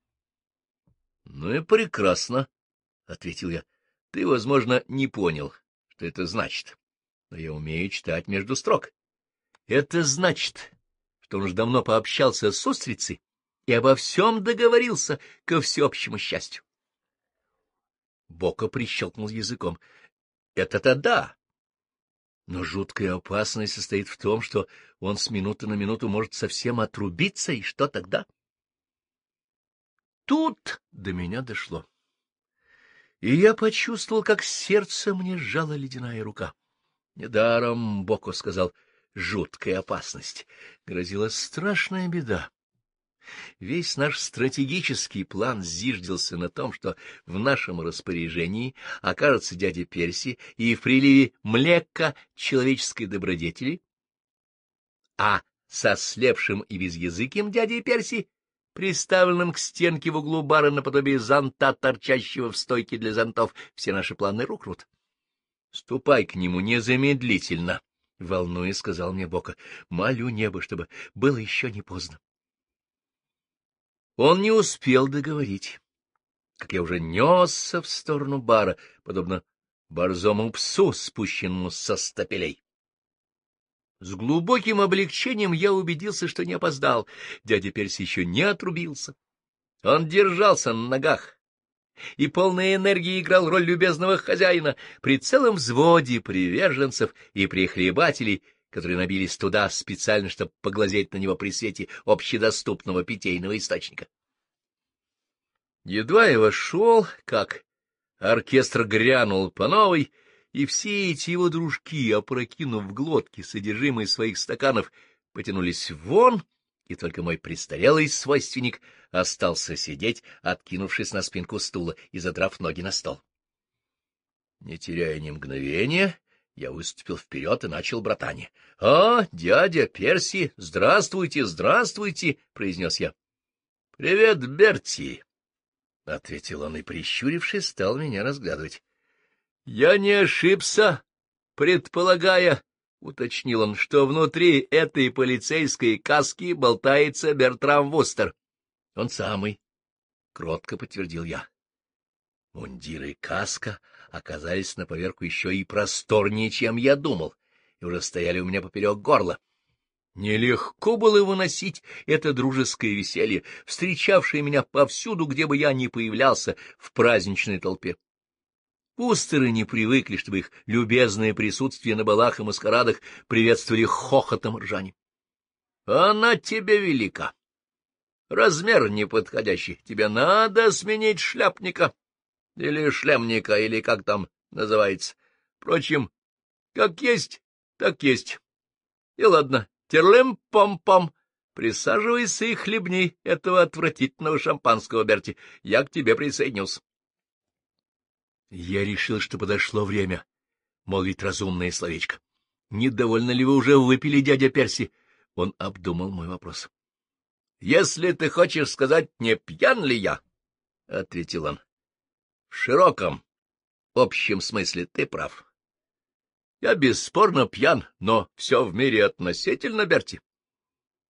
S1: — Ну и прекрасно, — ответил я. — Ты, возможно, не понял, что это значит, но я умею читать между строк. Это значит, что он уже давно пообщался с устрицей и обо всем договорился ко всеобщему счастью. Бока прищелкнул языком. — Это-то да. Но жуткая опасность состоит в том, что он с минуты на минуту может совсем отрубиться, и что тогда? Тут до меня дошло. И я почувствовал, как сердце мне сжала ледяная рука. Недаром Боко сказал — жуткая опасность. Грозила страшная беда. Весь наш стратегический план зиждился на том, что в нашем распоряжении окажется дядя Перси и в приливе млека человеческой добродетели, а со слепшим и безязыким дядей Перси, приставленным к стенке в углу бара наподобие зонта, торчащего в стойке для зонтов, все наши планы рухнут. — Ступай к нему незамедлительно, — волнуясь, сказал мне Бока. — Молю небо, чтобы было еще не поздно. Он не успел договорить, как я уже несся в сторону бара, подобно борзому псу, спущенному со стапелей. С глубоким облегчением я убедился, что не опоздал. Дядя Перси еще не отрубился. Он держался на ногах и полной энергии играл роль любезного хозяина при целом взводе приверженцев и прихлебателей — которые набились туда специально, чтобы поглазеть на него при свете общедоступного питейного источника. Едва я вошел, как оркестр грянул по новой, и все эти его дружки, опрокинув глотки содержимое своих стаканов, потянулись вон, и только мой престарелый свойственник остался сидеть, откинувшись на спинку стула и задрав ноги на стол. Не теряя ни мгновения, я выступил вперед и начал братание. — А, дядя Перси, здравствуйте, здравствуйте! — произнес я. — Привет, Берти! — ответил он и, прищурившись, стал меня разглядывать. — Я не ошибся, предполагая, — уточнил он, — что внутри этой полицейской каски болтается Бертрам Вустер. — Он самый, — кротко подтвердил я. Мундир и каска оказались на поверку еще и просторнее, чем я думал, и уже стояли у меня поперек горла. Нелегко было выносить это дружеское веселье, встречавшее меня повсюду, где бы я ни появлялся, в праздничной толпе. Пустеры не привыкли, чтобы их любезное присутствие на балах и маскарадах приветствовали хохотом ржани. Она тебе велика. Размер неподходящий. Тебе надо сменить шляпника или шлемника, или как там называется. Впрочем, как есть, так есть. И ладно, терлем пам-пам, присаживайся и хлебни этого отвратительного шампанского, Берти. Я к тебе присоединюсь. Я решил, что подошло время молвит разумное словечко. Недовольно ли вы уже выпили, дядя Перси? Он обдумал мой вопрос. — Если ты хочешь сказать, не пьян ли я, — ответил он, в широком, общем смысле ты прав. Я бесспорно пьян, но все в мире относительно, Берти.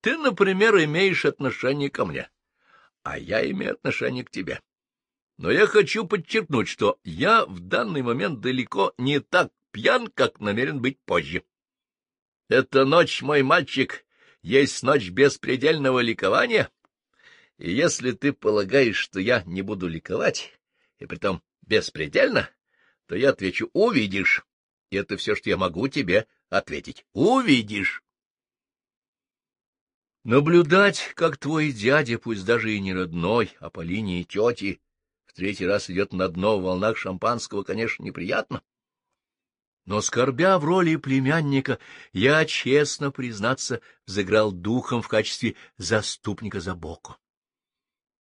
S1: Ты, например, имеешь отношение ко мне, а я имею отношение к тебе. Но я хочу подчеркнуть, что я в данный момент далеко не так пьян, как намерен быть позже. Эта ночь, мой мальчик, есть ночь беспредельного ликования, и если ты полагаешь, что я не буду ликовать, и притом беспредельно, то я отвечу «увидишь». И это все, что я могу тебе ответить. «Увидишь». Наблюдать, как твой дядя, пусть даже и не родной, а по линии тети, в третий раз идет на дно в волнах шампанского, конечно, неприятно. Но, скорбя в роли племянника, я, честно признаться, взыграл духом в качестве заступника за боку.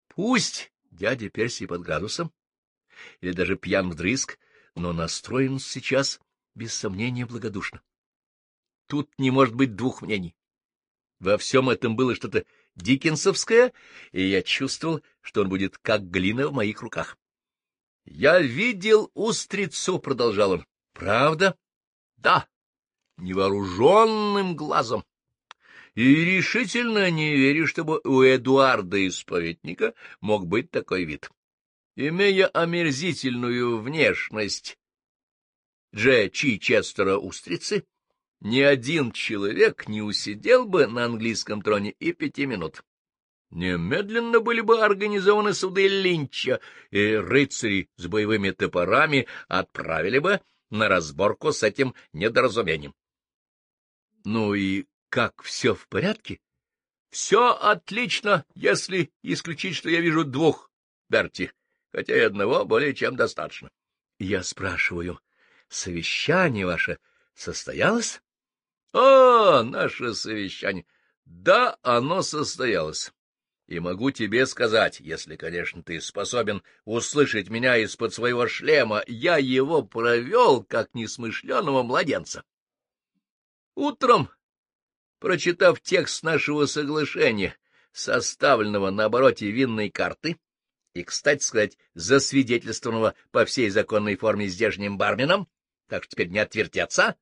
S1: Пусть дядя Персий под градусом, или даже пьян вдрызг, но настроен сейчас, без сомнения, благодушно. Тут не может быть двух мнений. Во всем этом было что-то дикенсовское, и я чувствовал, что он будет как глина в моих руках. — Я видел устрицу, — продолжал он. — Правда? — Да. Невооруженным глазом. И решительно не верю, чтобы у Эдуарда Исповедника мог быть такой вид. Имея омерзительную внешность Дж. Чи Честера Устрицы, ни один человек не усидел бы на английском троне и пяти минут. Немедленно были бы организованы суды Линча, и рыцари с боевыми топорами отправили бы на разборку с этим недоразумением. Ну и как, все в порядке? Все отлично, если исключить, что я вижу двух Берти, хотя и одного более чем достаточно. Я спрашиваю, совещание ваше состоялось? О, наше совещание! Да, оно состоялось. И могу тебе сказать, если, конечно, ты способен услышать меня из-под своего шлема, я его провел, как несмышленного младенца. Утром, прочитав текст нашего соглашения, составленного на обороте винной карты, и, кстати сказать, засвидетельствованного по всей законной форме здешним барменом, так что теперь не отвертятся,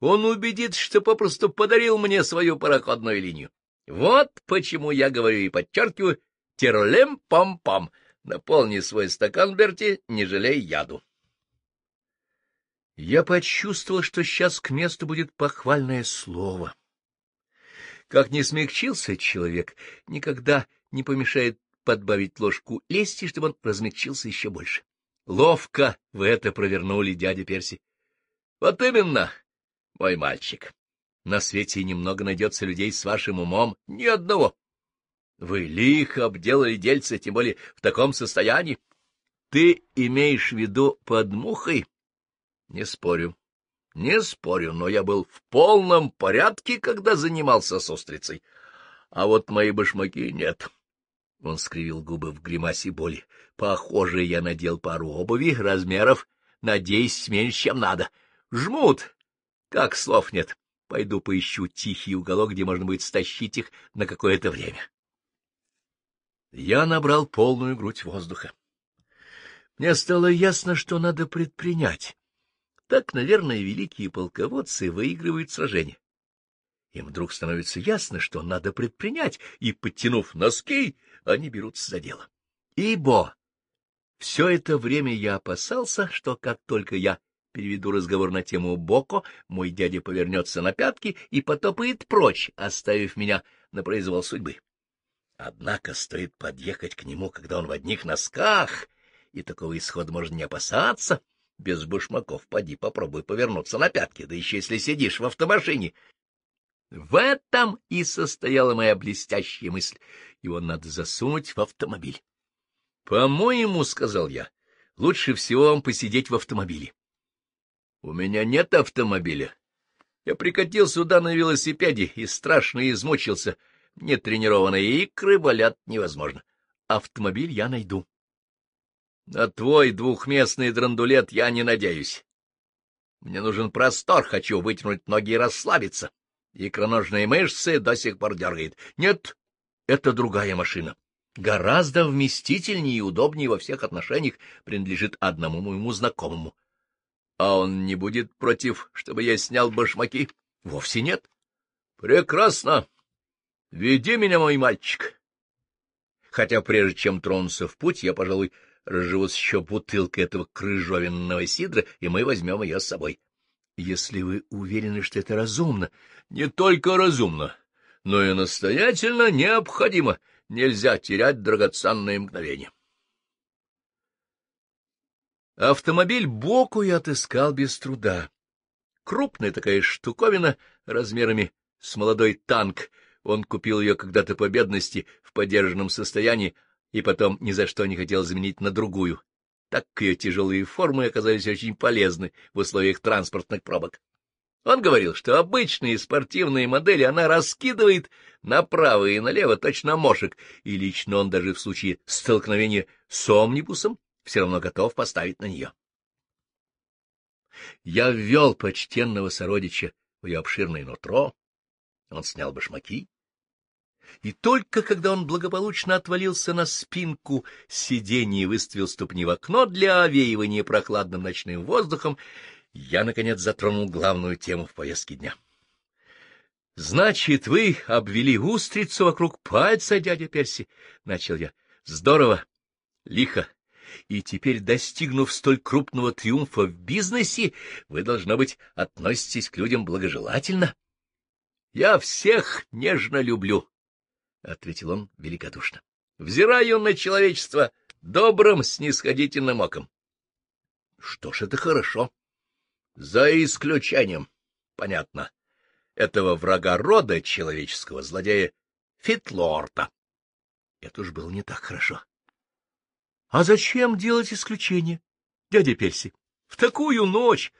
S1: он убедит, что попросту подарил мне свою пароходную линию. Вот почему я говорю и подчеркиваю «тиролем-пам-пам», наполни свой стакан, Берти, не жалей яду. Я почувствовал, что сейчас к месту будет похвальное слово. Как не смягчился человек, никогда не помешает подбавить ложку лести, чтобы он размягчился еще больше. — Ловко вы это провернули, дядя Перси. — Вот именно, мой мальчик. На свете немного найдется людей с вашим умом, ни одного. Вы лихо обделали дельца, тем более в таком состоянии. Ты имеешь в виду под мухой? Не спорю. Не спорю, но я был в полном порядке, когда занимался с устрицей. А вот мои башмаки нет. Он скривил губы в гримасе боли. — Похоже, я надел пару обуви размеров на десять меньше, чем надо. Жмут! Как слов нет. Пойду поищу тихий уголок, где можно будет стащить их на какое-то время. Я набрал полную грудь воздуха. Мне стало ясно, что надо предпринять. Так, наверное, великие полководцы выигрывают сражения. Им вдруг становится ясно, что надо предпринять, и, подтянув носки, они берутся за дело. Ибо все это время я опасался, что как только я переведу разговор на тему Боко, мой дядя повернется на пятки и потопает прочь, оставив меня на произвол судьбы. Однако стоит подъехать к нему, когда он в одних носках, и такого исхода можно не опасаться. Без башмаков поди попробуй повернуться на пятки, да еще если сидишь в автомашине, в этом и состояла моя блестящая мысль. Его надо засунуть в автомобиль. — По-моему, — сказал я, — лучше всего вам посидеть в автомобиле. — У меня нет автомобиля. Я прикатил сюда на велосипеде и страшно измучился. Мне тренированные икры болят невозможно. Автомобиль я найду. — На твой двухместный драндулет я не надеюсь. Мне нужен простор, хочу вытянуть ноги и расслабиться. — Икроножные мышцы до сих пор дергает. Нет, это другая машина. Гораздо вместительнее и удобнее во всех отношениях принадлежит одному моему знакомому. А он не будет против, чтобы я снял башмаки? Вовсе нет. Прекрасно. Веди меня, мой мальчик. Хотя прежде чем тронуться в путь, я, пожалуй, разживусь еще бутылкой этого крыжовенного сидра, и мы возьмем ее с собой. Если вы уверены, что это разумно, не только разумно, но и настоятельно необходимо, нельзя терять драгоценное мгновение. Автомобиль Боку я отыскал без труда. Крупная такая штуковина размерами с молодой танк. Он купил ее когда-то по бедности в подержанном состоянии и потом ни за что не хотел заменить на другую, так ее тяжелые формы оказались очень полезны в условиях транспортных пробок. Он говорил, что обычные спортивные модели она раскидывает направо и налево точно мошек, и лично он даже в случае столкновения с омнибусом все равно готов поставить на нее. Я ввел почтенного сородича в ее обширное нутро, он снял башмаки, и только когда он благополучно отвалился на спинку сиденья и выставил ступни в окно для овеивания прохладным ночным воздухом, я, наконец, затронул главную тему в поездке дня. — Значит, вы обвели устрицу вокруг пальца, дядя Перси, — начал я. — Здорово, лихо. И теперь, достигнув столь крупного триумфа в бизнесе, вы, должно быть, относитесь к людям благожелательно. — Я всех нежно люблю, ответил он великодушно. — Взираю на человечество добрым, снисходительным оком. — Что ж, это хорошо. — За исключением, понятно, этого врага рода человеческого, злодея Фитлорта. Это уж было не так хорошо. — А зачем делать исключение, дядя Перси? В такую ночь,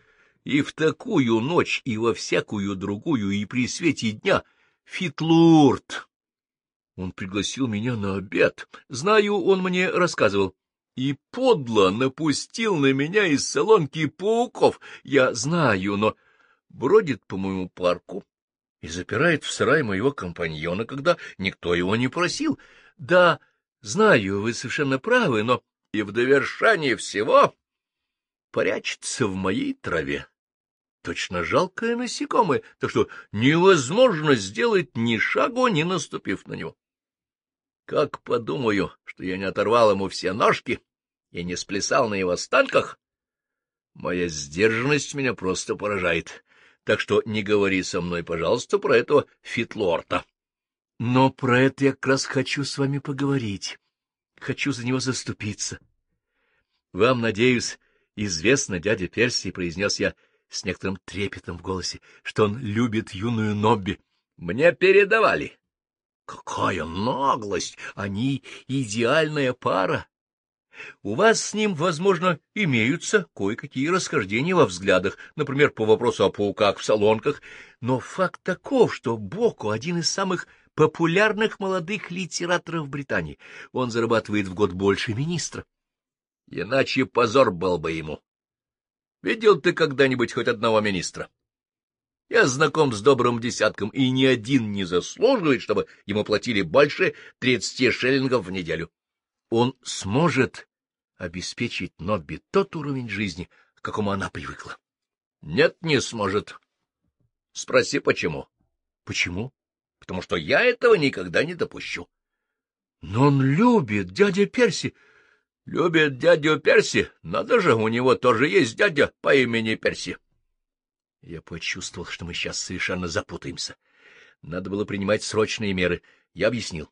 S1: и в такую ночь, и во всякую другую, и при свете дня Фитлорт он пригласил меня на обед. Знаю, он мне рассказывал. И подло напустил на меня из солонки пауков. Я знаю, но бродит по моему парку и запирает в сарай моего компаньона, когда никто его не просил. Да, знаю, вы совершенно правы, но и в довершание всего прячется в моей траве. Точно жалкое насекомое, то что невозможно сделать ни шагу, не наступив на него. Как подумаю, что я не оторвал ему все ножки и не сплясал на его останках? Моя сдержанность меня просто поражает, так что не говори со мной, пожалуйста, про этого фитлорта. Но про это я как раз хочу с вами поговорить. Хочу за него заступиться. Вам, надеюсь, известно, дядя Персий, — произнес я с некоторым трепетом в голосе, — что он любит юную Нобби. Мне передавали. Какая наглость! Они идеальная пара. У вас с ним, возможно, имеются кое-какие расхождения во взглядах, например, по вопросу о пауках в салонках, но факт таков, что Боку один из самых популярных молодых литераторов Британии. Он зарабатывает в год больше министра. Иначе позор был бы ему. Видел ты когда-нибудь хоть одного министра? Я знаком с добрым десятком, и ни один не заслуживает, чтобы ему платили больше тридцати шиллингов в неделю. Он сможет обеспечить Нобби тот уровень жизни, к какому она привыкла. — Нет, не сможет. — Спроси, почему. — Почему? — Потому что я этого никогда не допущу. — Но он любит дядя Перси. — Любит дядю Перси? Надо же, у него тоже есть дядя по имени Перси. — я почувствовал, что мы сейчас совершенно запутаемся. Надо было принимать срочные меры. Я объяснил.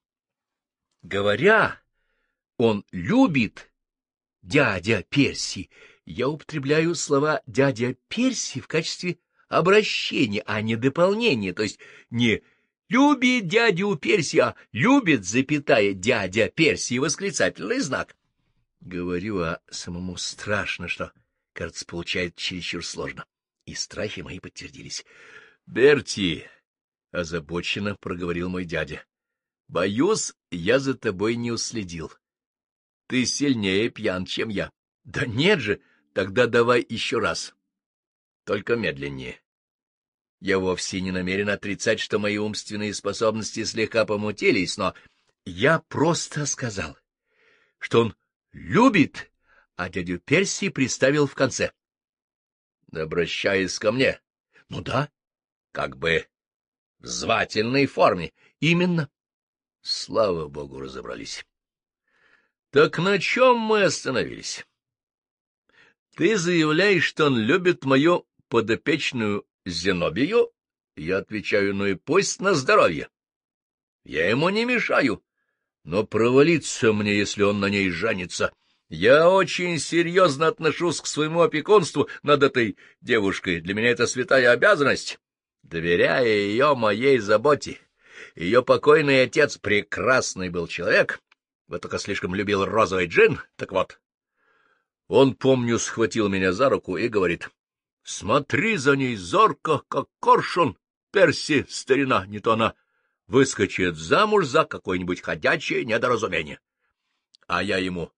S1: Говоря, он любит дядя Перси, я употребляю слова «дядя Перси» в качестве обращения, а не дополнения, то есть не «любит дядю Перси», а «любит, запятая, дядя Перси» восклицательный знак. Говорю, а самому страшно, что, кажется, получает чересчур сложно. И страхи мои подтвердились. — Берти, — озабоченно проговорил мой дядя, — боюсь, я за тобой не уследил. Ты сильнее пьян, чем я. — Да нет же, тогда давай еще раз. Только медленнее. Я вовсе не намерен отрицать, что мои умственные способности слегка помутились, но я просто сказал, что он любит, а дядю Перси приставил в конце. — обращаясь ко мне. — Ну да, как бы в звательной форме. — Именно. Слава богу, разобрались. — Так на чем мы остановились? — Ты заявляешь, что он любит мою подопечную Зенобию? Я отвечаю, ну и пусть на здоровье. Я ему не мешаю, но провалиться мне, если он на ней жанится. — я очень серьезно отношусь к своему опекунству над этой девушкой. Для меня это святая обязанность. Доверяя ее моей заботе, ее покойный отец прекрасный был человек, Вы только слишком любил розовый джин, так вот. Он, помню, схватил меня за руку и говорит, — Смотри за ней зорко, как коршун, Перси, старина, не то она выскочит замуж за какое-нибудь ходячее недоразумение. А я ему,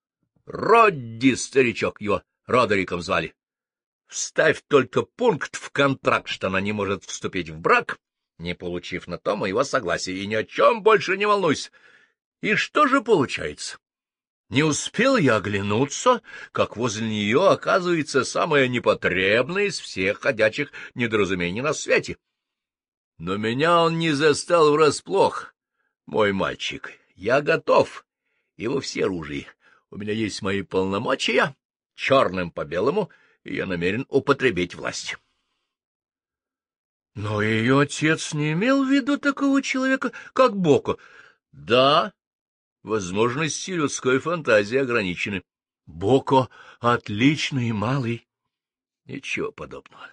S1: Родди, старичок его, Родериком звали. Вставь только пункт в контракт, что она не может вступить в брак, не получив на то моего согласия, и ни о чем больше не волнуйся. И что же получается? Не успел я оглянуться, как возле нее оказывается самое непотребное из всех ходячих недоразумений на свете. Но меня он не застал врасплох, мой мальчик. Я готов, и во все оружие. У меня есть мои полномочия, черным по белому, и я намерен употребить власть. Но ее отец не имел в виду такого человека, как Боко. Да, возможности людской фантазии ограничены. Боко — отличный малый. Ничего подобного.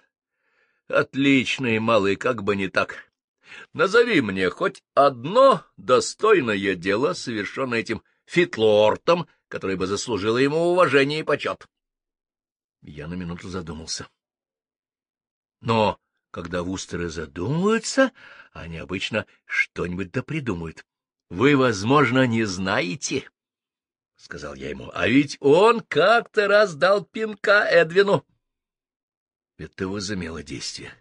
S1: Отличный малый, как бы не так. Назови мне хоть одно достойное дело, совершенное этим фитлортом которое бы заслужило ему уважение и почет. Я на минуту задумался. Но когда вустеры задумываются, они обычно что-нибудь да придумают. — Вы, возможно, не знаете, — сказал я ему, — а ведь он как-то раз дал пинка Эдвину. Это возымело действие.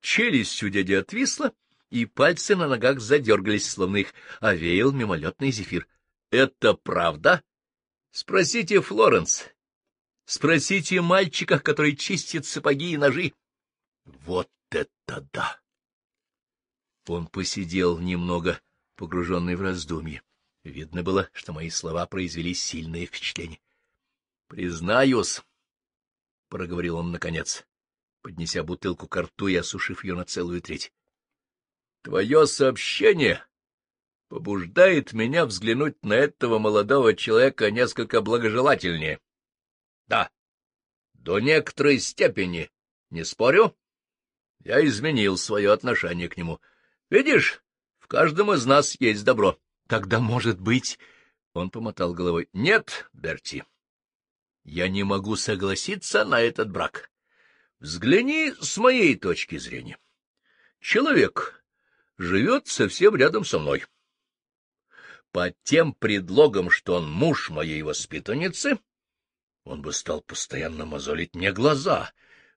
S1: Челюсть у дяди отвисла, и пальцы на ногах задергались, словно их овеял мимолетный зефир. Это правда? Спросите Флоренс. Спросите мальчика, который чистит сапоги и ножи. Вот это да! Он посидел немного, погруженный в раздумье. Видно было, что мои слова произвели сильное впечатление. — Признаюсь, — проговорил он наконец, поднеся бутылку к рту и осушив ее на целую треть. — Твое сообщение побуждает меня взглянуть на этого молодого человека несколько благожелательнее. Да, до некоторой степени, не спорю, я изменил свое отношение к нему. Видишь, в каждом из нас есть добро. Тогда, может быть... Он помотал головой. Нет, Берти, я не могу согласиться на этот брак. Взгляни с моей точки зрения. Человек живет совсем рядом со мной под тем предлогом, что он муж моей воспитанницы, он бы стал постоянно мозолить мне глаза.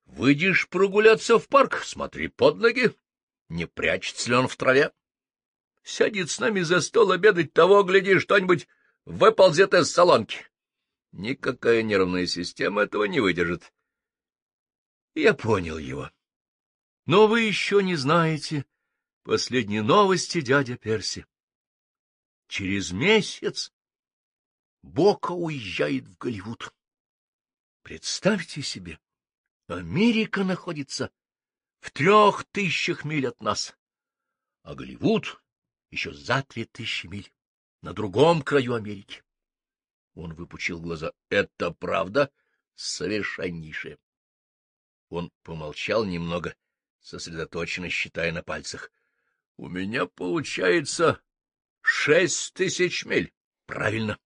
S1: Выйдешь прогуляться в парк, смотри под ноги, не прячется ли он в траве. Сядет с нами за стол обедать, того, гляди, что-нибудь выползет из солонки. Никакая нервная система этого не выдержит. Я понял его. Но вы еще не знаете последние новости, дядя Перси. Через месяц Бока уезжает в Голливуд. Представьте себе, Америка находится в трех тысячах миль от нас, а Голливуд еще за три тысячи миль, на другом краю Америки. Он выпучил глаза. — Это правда совершеннейшая. Он помолчал немного, сосредоточенно считая на пальцах. — У меня получается — Шесть тысяч миль. Правильно.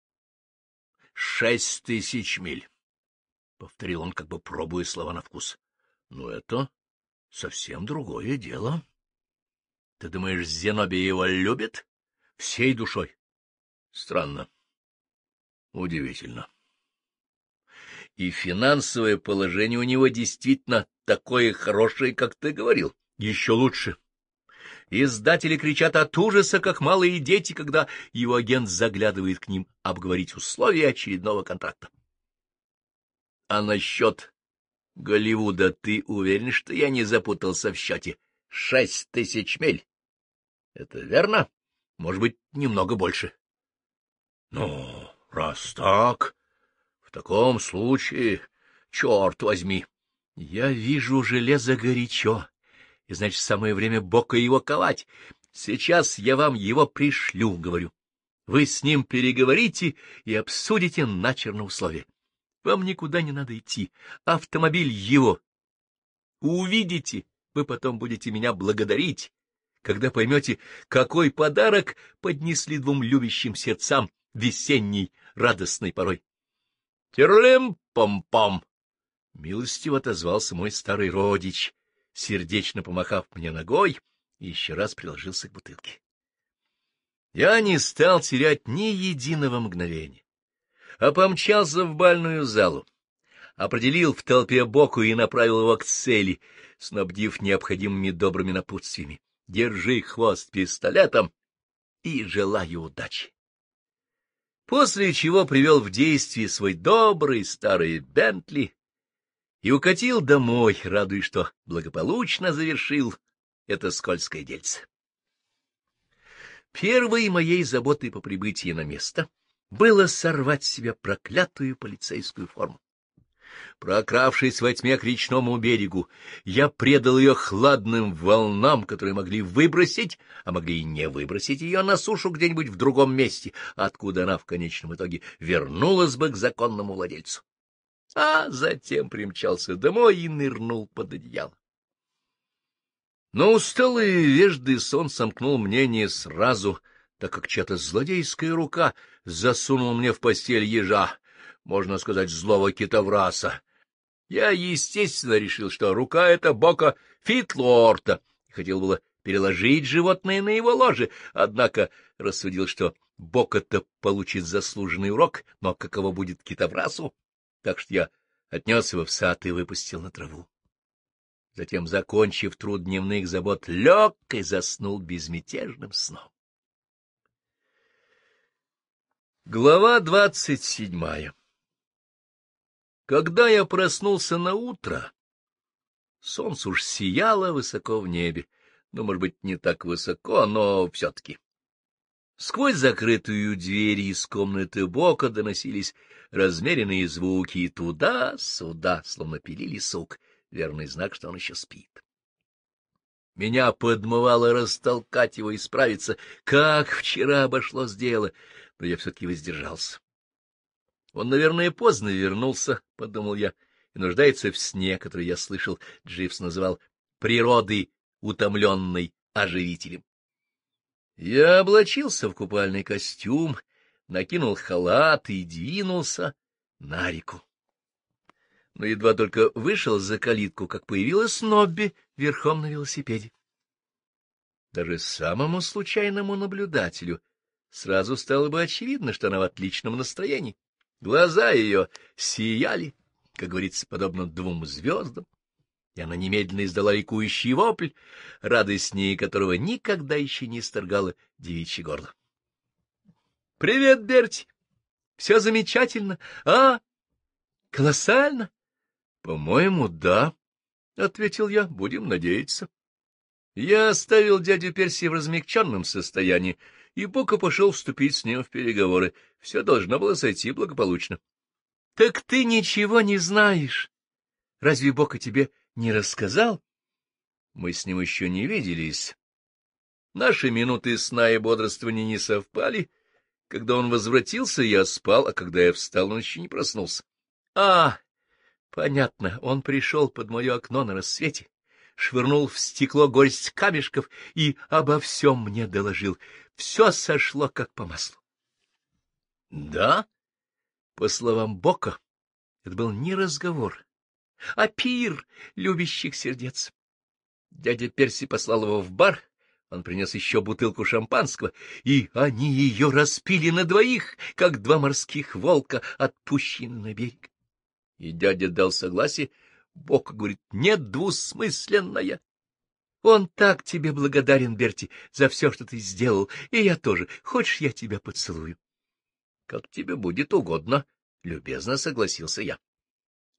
S1: — Шесть тысяч миль, — повторил он, как бы пробуя слова на вкус. — Ну это совсем другое дело. — Ты думаешь, Зеноби его любит? — Всей душой. — Странно. — Удивительно. — и финансовое положение у него действительно такое хорошее, как ты говорил. Еще лучше. Издатели кричат от ужаса, как малые дети, когда его агент заглядывает к ним обговорить условия очередного контракта. — А насчет Голливуда ты уверен, что я не запутался в счете? Шесть тысяч миль. — Это верно? Может быть, немного больше.
S2: — Ну,
S1: раз так, в таком случае, черт возьми, я вижу железо горячо и, значит, самое время бока его ковать. Сейчас я вам его пришлю, — говорю. Вы с ним переговорите и обсудите начерно условия. Вам никуда не надо идти. Автомобиль его. Увидите, вы потом будете меня благодарить, когда поймете, какой подарок поднесли двум любящим сердцам весенней радостной порой. Терлем-пом-пом! Милостиво отозвался мой старый родич, сердечно помахав мне ногой, и еще раз приложился к бутылке. Я не стал терять ни единого мгновения, а помчался в бальную залу, определил в толпе боку и направил его к цели, снабдив необходимыми добрыми напутствиями. Держи хвост пистолетом и желаю удачи. После чего привел в действие свой добрый старый Бентли, и укатил домой, радуясь, что благополучно завершил это скользкое дельце. Первой моей заботой по прибытии на место было сорвать с себя проклятую полицейскую форму. Прокравшись во тьме к речному берегу, я предал ее хладным волнам, которые могли выбросить, а могли и не выбросить ее на сушу где-нибудь в другом месте, откуда она в конечном итоге вернулась бы к законному владельцу а затем примчался домой и нырнул под одеяло. Но усталый вежды сон сомкнул мнение сразу, так как чья-то злодейская рука засунула мне в постель ежа, можно сказать, злого китовраса. Я, естественно, решил, что рука — это бока Фитлорта, и хотел было переложить животное на его ложе, однако рассудил, что бока-то получит заслуженный урок, но каково будет китоврасу? так что я отнес его в сад и выпустил на траву. Затем, закончив труд дневных забот, лег и заснул безмятежным сном. Глава двадцать седьмая Когда я проснулся на утро, солнце уж сияло высоко в небе, ну, может быть, не так высоко, но все-таки. Сквозь закрытую дверь из комнаты бока доносились размеренные звуки и туда-сюда, словно пилили сок, верный знак, что он еще спит. Меня подмывало растолкать его и справиться, как вчера обошлось дело, но я все-таки воздержался. Он, наверное, поздно вернулся, — подумал я, — и нуждается в сне, который я слышал, Дживс называл природой утомленной оживителем. Я облачился в купальный костюм, накинул халат и двинулся на реку. Но едва только вышел за калитку, как появилась Нобби верхом на велосипеде. Даже самому случайному наблюдателю сразу стало бы очевидно, что она в отличном настроении. Глаза ее сияли, как говорится, подобно двум звездам и она немедленно издала ликующий вопль, радость ней которого никогда еще не исторгала девичье горло. — Привет, Берти! Все замечательно, а? Колоссально? — По-моему, да, — ответил я, — будем надеяться. Я оставил дядю Перси в размягченном состоянии, и Бока пошел вступить с ним в переговоры. Все должно было сойти благополучно. — Так ты ничего не знаешь. Разве Бока тебе не рассказал? Мы с ним еще не виделись. Наши минуты сна и бодрствования не совпали. Когда он возвратился, я спал, а когда я встал, он еще не проснулся. А, понятно, он пришел под мое окно на рассвете, швырнул в стекло горсть камешков и обо всем мне доложил. Все сошло как по маслу. Да, по словам Бока, это был не разговор, а пир любящих сердец. Дядя Перси послал его в бар, он принес еще бутылку шампанского, и они ее распили на двоих, как два морских волка, отпущены на берег. И дядя дал согласие, Бог говорит, нет недвусмысленная. Он так тебе благодарен, Берти, за все, что ты сделал, и я тоже. Хочешь, я тебя поцелую? — Как тебе будет угодно, — любезно согласился я.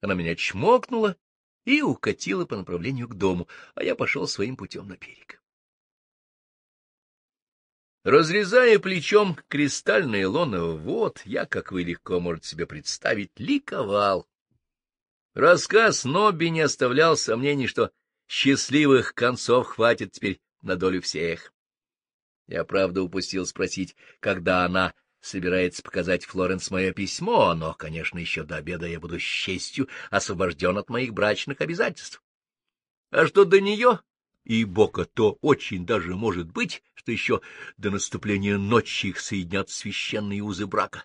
S1: Она меня чмокнула и укатила по направлению к дому, а я пошел своим путем на берег. Разрезая плечом кристальные лоны, вот, я, как вы легко можете себе представить, ликовал. Рассказ Нобби не оставлял сомнений, что счастливых концов хватит теперь на долю всех. Я, правда, упустил спросить, когда она собирается показать Флоренс мое письмо, но, конечно, еще до обеда я буду с честью освобожден от моих брачных обязательств. А что до нее и Бока, то очень даже может быть, что еще до наступления ночи их соединят священные узы брака.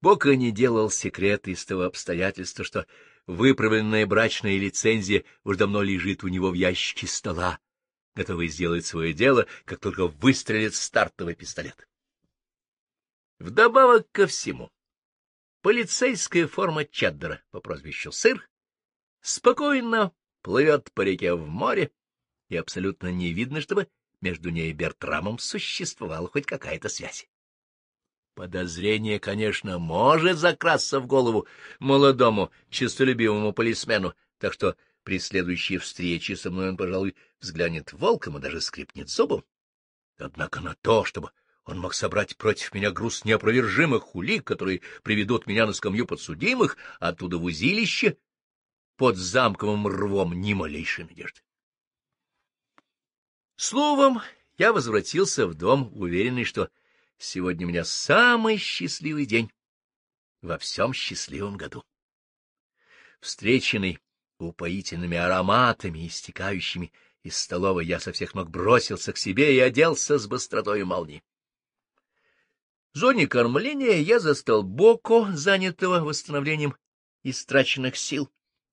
S1: Бока не делал секрет из того обстоятельства, что выправленная брачная лицензия уж давно лежит у него в ящике стола, готовый сделать свое дело, как только выстрелит стартовый пистолет. Вдобавок ко всему, полицейская форма Чаддера по прозвищу Сыр спокойно плывет по реке в море, и абсолютно не видно, чтобы между ней и Бертрамом существовала хоть какая-то связь. Подозрение, конечно, может закрасться в голову молодому, честолюбивому полисмену, так что при следующей встрече со мной он, пожалуй, взглянет волком и даже скрипнет зубом. Однако на то, чтобы он мог собрать против меня груз неопровержимых улик, которые приведут меня на скамью подсудимых, а оттуда в узилище под замковым рвом ни малейшей надежды. Словом, я возвратился в дом, уверенный, что сегодня у меня самый счастливый день во всем счастливом году. Встреченный упоительными ароматами, истекающими из столовой, я со всех ног бросился к себе и оделся с быстротой молнии. В зоне кормления я застал Боко, занятого восстановлением истраченных сил,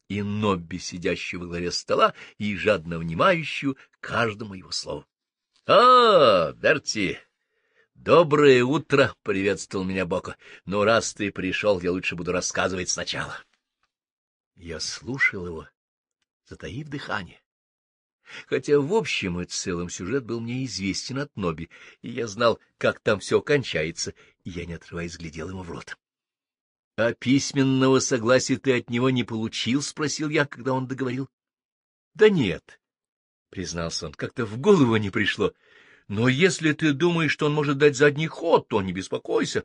S1: и Нобби, сидящего во главе стола и жадно внимающую каждому его слову. — А, Дарти, доброе утро! — приветствовал меня Боко. — Но раз ты пришел, я лучше буду рассказывать сначала. Я слушал его, затаив дыхание. Хотя в общем и целом сюжет был мне известен от Ноби, и я знал, как там все кончается, и я, не отрываясь, глядел ему в рот. — А письменного согласия ты от него не получил? — спросил я, когда он договорил. — Да нет, — признался он, — как-то в голову не пришло. Но если ты думаешь, что он может дать задний ход, то не беспокойся.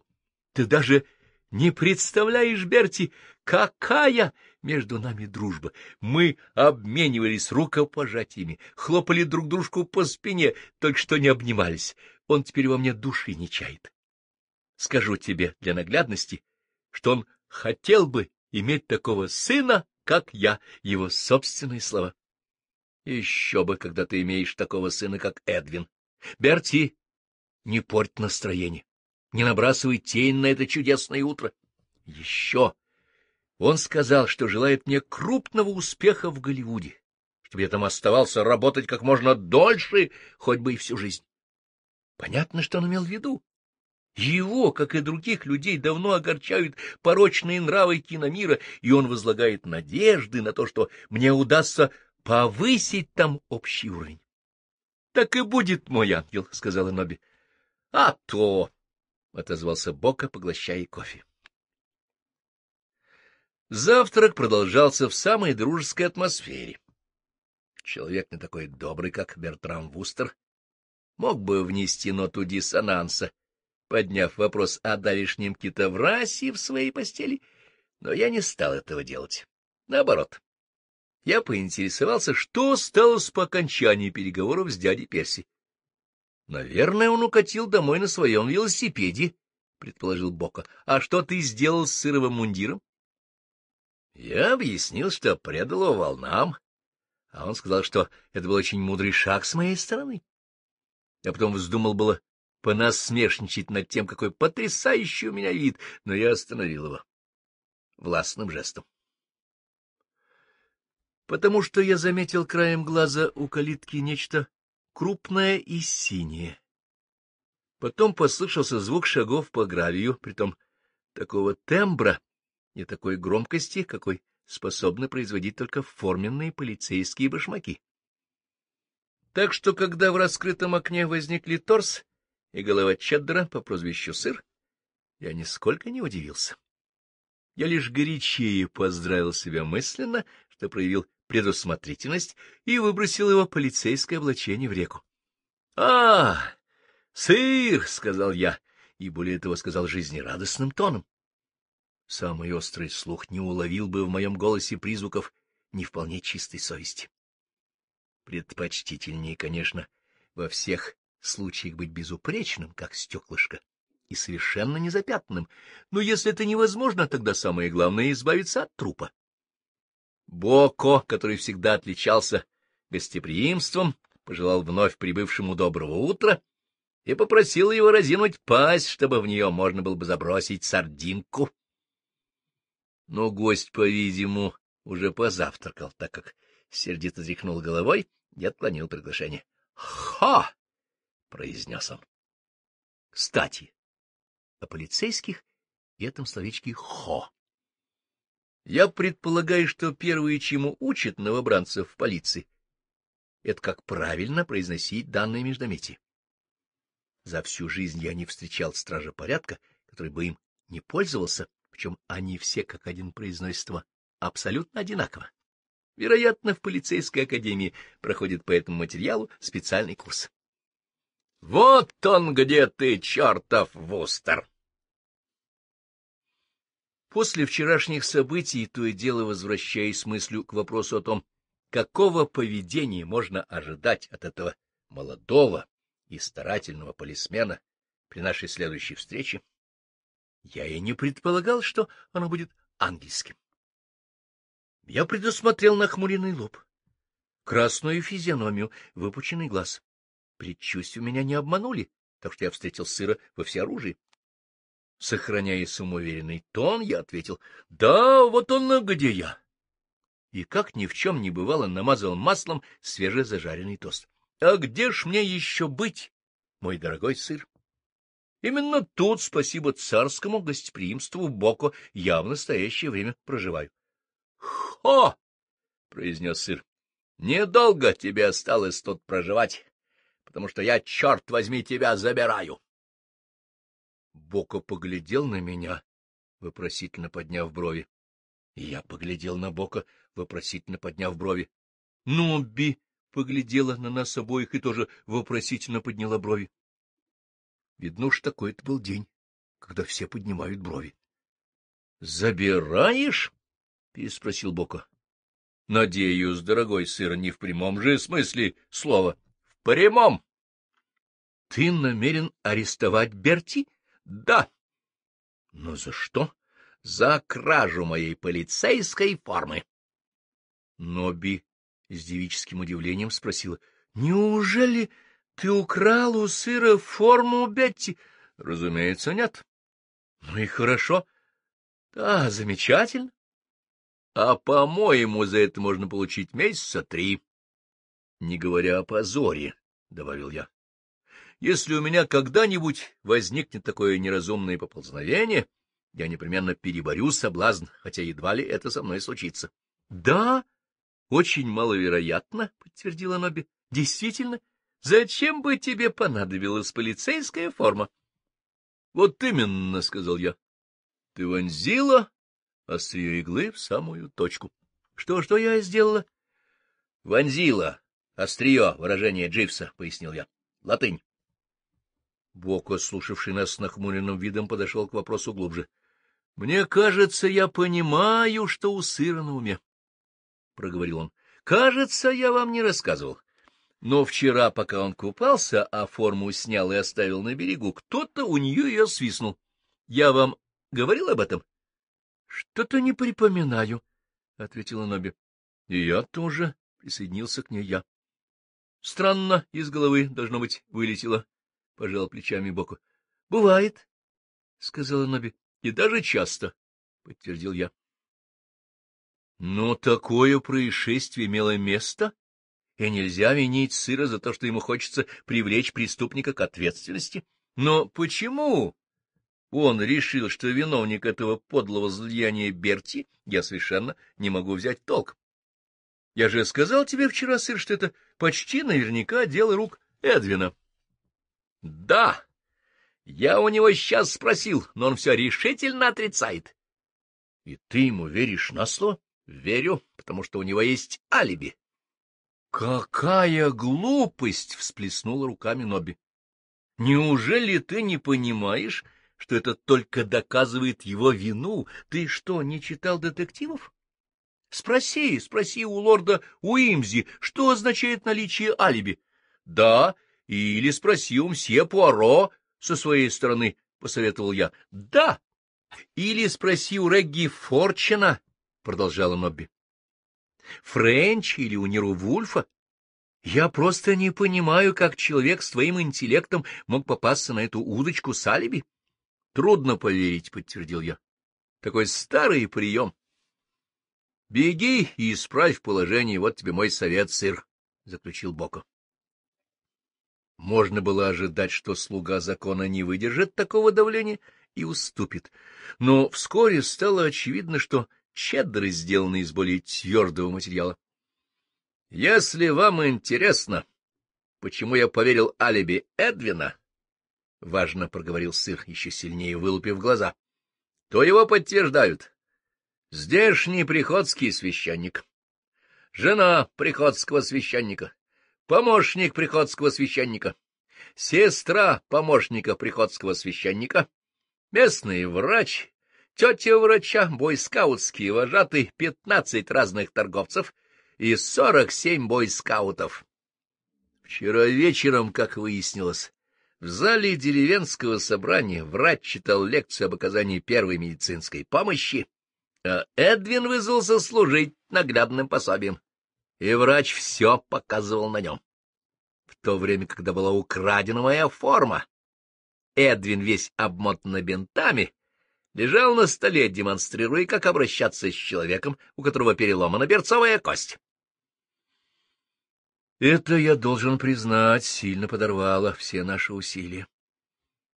S1: Ты даже не представляешь, Берти, какая между нами дружба! Мы обменивались рукопожатиями, хлопали друг дружку по спине, только что не обнимались. Он теперь во мне души не чает. Скажу тебе для наглядности, что он хотел бы иметь такого сына, как я, его собственные слова. Еще бы, когда ты имеешь такого сына, как Эдвин. Берти, не порть настроение не набрасывай тень на это чудесное утро. Еще он сказал, что желает мне крупного успеха в Голливуде, чтобы я там оставался работать как можно дольше, хоть бы и всю жизнь. Понятно, что он имел в виду. Его, как и других людей, давно огорчают порочные нравы киномира, и он возлагает надежды на то, что мне удастся повысить там общий уровень. — Так и будет, мой ангел, — сказала Ноби. — А то! — отозвался Бока, поглощая кофе. Завтрак продолжался в самой дружеской атмосфере. Человек не такой добрый, как Бертрам Вустер, мог бы внести ноту диссонанса, подняв вопрос о давешнем китоврасе в своей постели, но я не стал этого делать. Наоборот, я поинтересовался, что стало по окончании переговоров с дядей Перси. — Наверное, он укатил домой на своем велосипеде, — предположил Бока. — А что ты сделал с сыровым мундиром? — Я объяснил, что предал его волнам, а он сказал, что это был очень мудрый шаг с моей стороны. Я потом вздумал было понасмешничать над тем, какой потрясающий у меня вид, но я остановил его властным жестом. Потому что я заметил краем глаза у калитки нечто крупное и синее. Потом послышался звук шагов по гравию, притом такого тембра и такой громкости, какой способны производить только форменные полицейские башмаки. Так что, когда в раскрытом окне возникли торс и голова Чеддера по прозвищу Сыр, я нисколько не удивился. Я лишь горячее поздравил себя мысленно, что проявил предусмотрительность и выбросил его полицейское облачение в реку. — А, сыр! — сказал я, и более того сказал жизнерадостным тоном. Самый острый слух не уловил бы в моем голосе призвуков не вполне чистой совести. Предпочтительнее, конечно, во всех случаях быть безупречным, как стеклышко, и совершенно незапятным, но если это невозможно, тогда самое главное — избавиться от трупа. Боко, который всегда отличался гостеприимством, пожелал вновь прибывшему доброго утра и попросил его разинуть пасть, чтобы в нее можно было бы забросить сардинку. Но гость, по-видимому, уже позавтракал, так как сердито тряхнул головой и отклонил приглашение. «Ха!» — произнес он. «Кстати, о полицейских и этом словечке «хо». Я предполагаю, что первое, чему учат новобранцев в полиции, это как правильно произносить данные междометия. За всю жизнь я не встречал стража порядка, который бы им не пользовался, причем они все как один произносят его абсолютно одинаково. Вероятно, в полицейской академии проходит по этому материалу специальный курс. — Вот он где ты, чертов Вустер! После вчерашних событий то и дело возвращаясь мыслью к вопросу о том, какого поведения можно ожидать от этого молодого и старательного полисмена при нашей следующей встрече, я и не предполагал, что оно будет ангельским. Я предусмотрел нахмуренный лоб, красную физиономию, выпученный глаз. Предчувствия меня не обманули, так что я встретил сыра во всеоружии. Сохраняя самоуверенный тон, я ответил, — Да, вот он, где я. И как ни в чем не бывало, намазал маслом свежезажаренный тост. — А где ж мне еще быть, мой дорогой сыр? Именно тут, спасибо царскому гостеприимству Боко, я в настоящее время проживаю. — Хо! — произнес сыр. — Недолго тебе осталось тут проживать, потому что я, черт возьми, тебя забираю. Бока поглядел на меня, вопросительно подняв брови. Я поглядел на Бока, вопросительно подняв брови. Нобби поглядела на нас обоих и тоже вопросительно подняла брови. Видно уж, такой это был день, когда все поднимают брови. — Забираешь? — переспросил Бока. — Надеюсь, дорогой сыр, не в прямом же смысле слова. — В прямом! — Ты намерен арестовать Берти? — Да. Ну, — Но за что? — За кражу моей полицейской формы. Ноби с девическим удивлением спросила. — Неужели ты украл у сыра форму Бетти? — Разумеется, нет. — Ну и хорошо. — Да, замечательно. — А, по-моему, за это можно получить месяца три. — Не говоря о позоре, — добавил я. Если у меня когда-нибудь возникнет такое неразумное поползновение, я непременно переборю соблазн, хотя едва ли это со мной случится. — Да, очень маловероятно, — подтвердила Ноби. — Действительно, зачем бы тебе понадобилась полицейская форма? — Вот именно, — сказал я. — Ты вонзила острие иглы в самую точку. Что, что я сделала? — Вонзила острие, выражение Дживса, — пояснил я. — Латынь. Боко, слушавший нас с нахмуренным видом, подошел к вопросу глубже. — Мне кажется, я понимаю, что у сыра на уме, — проговорил он. — Кажется, я вам не рассказывал. Но вчера, пока он купался, а форму снял и оставил на берегу, кто-то у нее ее свистнул. Я вам говорил об этом? — Что-то не припоминаю, — ответила Ноби. — И я тоже присоединился к ней я. — Странно, из головы, должно быть, вылетело, — пожал плечами Боку. — Бывает, — сказала Ноби. — И даже часто, — подтвердил я. — Но такое происшествие имело место, и нельзя винить Сыра за то, что ему хочется привлечь преступника к ответственности. Но почему он решил, что виновник этого подлого злияния Берти, я совершенно не могу взять толк. Я же сказал тебе вчера, Сыр, что это почти наверняка дело рук Эдвина. — да, я у него сейчас спросил, но он все решительно отрицает. И ты ему веришь на слово? Верю, потому что у него есть алиби. Какая глупость! — всплеснула руками Нобби. Неужели ты не понимаешь, что это только доказывает его вину? Ты что, не читал детективов? Спроси, спроси у лорда Уимзи, что означает наличие алиби. Да, или спроси у мсье Пуаро со своей стороны, — посоветовал я. — Да. Или спроси у Регги Форчина, — продолжала Нобби. — Френч или у Неру Вульфа? Я просто не понимаю, как человек с твоим интеллектом мог попасться на эту удочку с алиби. — Трудно поверить, — подтвердил я. — Такой старый прием. — Беги и исправь положение, вот тебе мой совет, сыр, — заключил Боко. Можно было ожидать, что слуга закона не выдержит такого давления и уступит, но вскоре стало очевидно, что чедры сделаны из более твердого материала. — Если вам интересно, почему я поверил алиби Эдвина, — важно проговорил сыр, еще сильнее вылупив глаза, — то его подтверждают. Здешний приходский священник, жена приходского священника, помощник приходского священника, сестра помощника приходского священника, местный врач, тетя врача, бойскаутские вожатые, пятнадцать разных торговцев и сорок семь бойскаутов. Вчера вечером, как выяснилось, в зале деревенского собрания врач читал лекцию об оказании первой медицинской помощи, а Эдвин вызвался служить наглядным пособием и врач все показывал на нем. В то время, когда была украдена моя форма, Эдвин, весь обмотанный бинтами, лежал на столе, демонстрируя, как обращаться с человеком, у которого переломана берцовая кость. Это, я должен признать, сильно подорвало все наши усилия.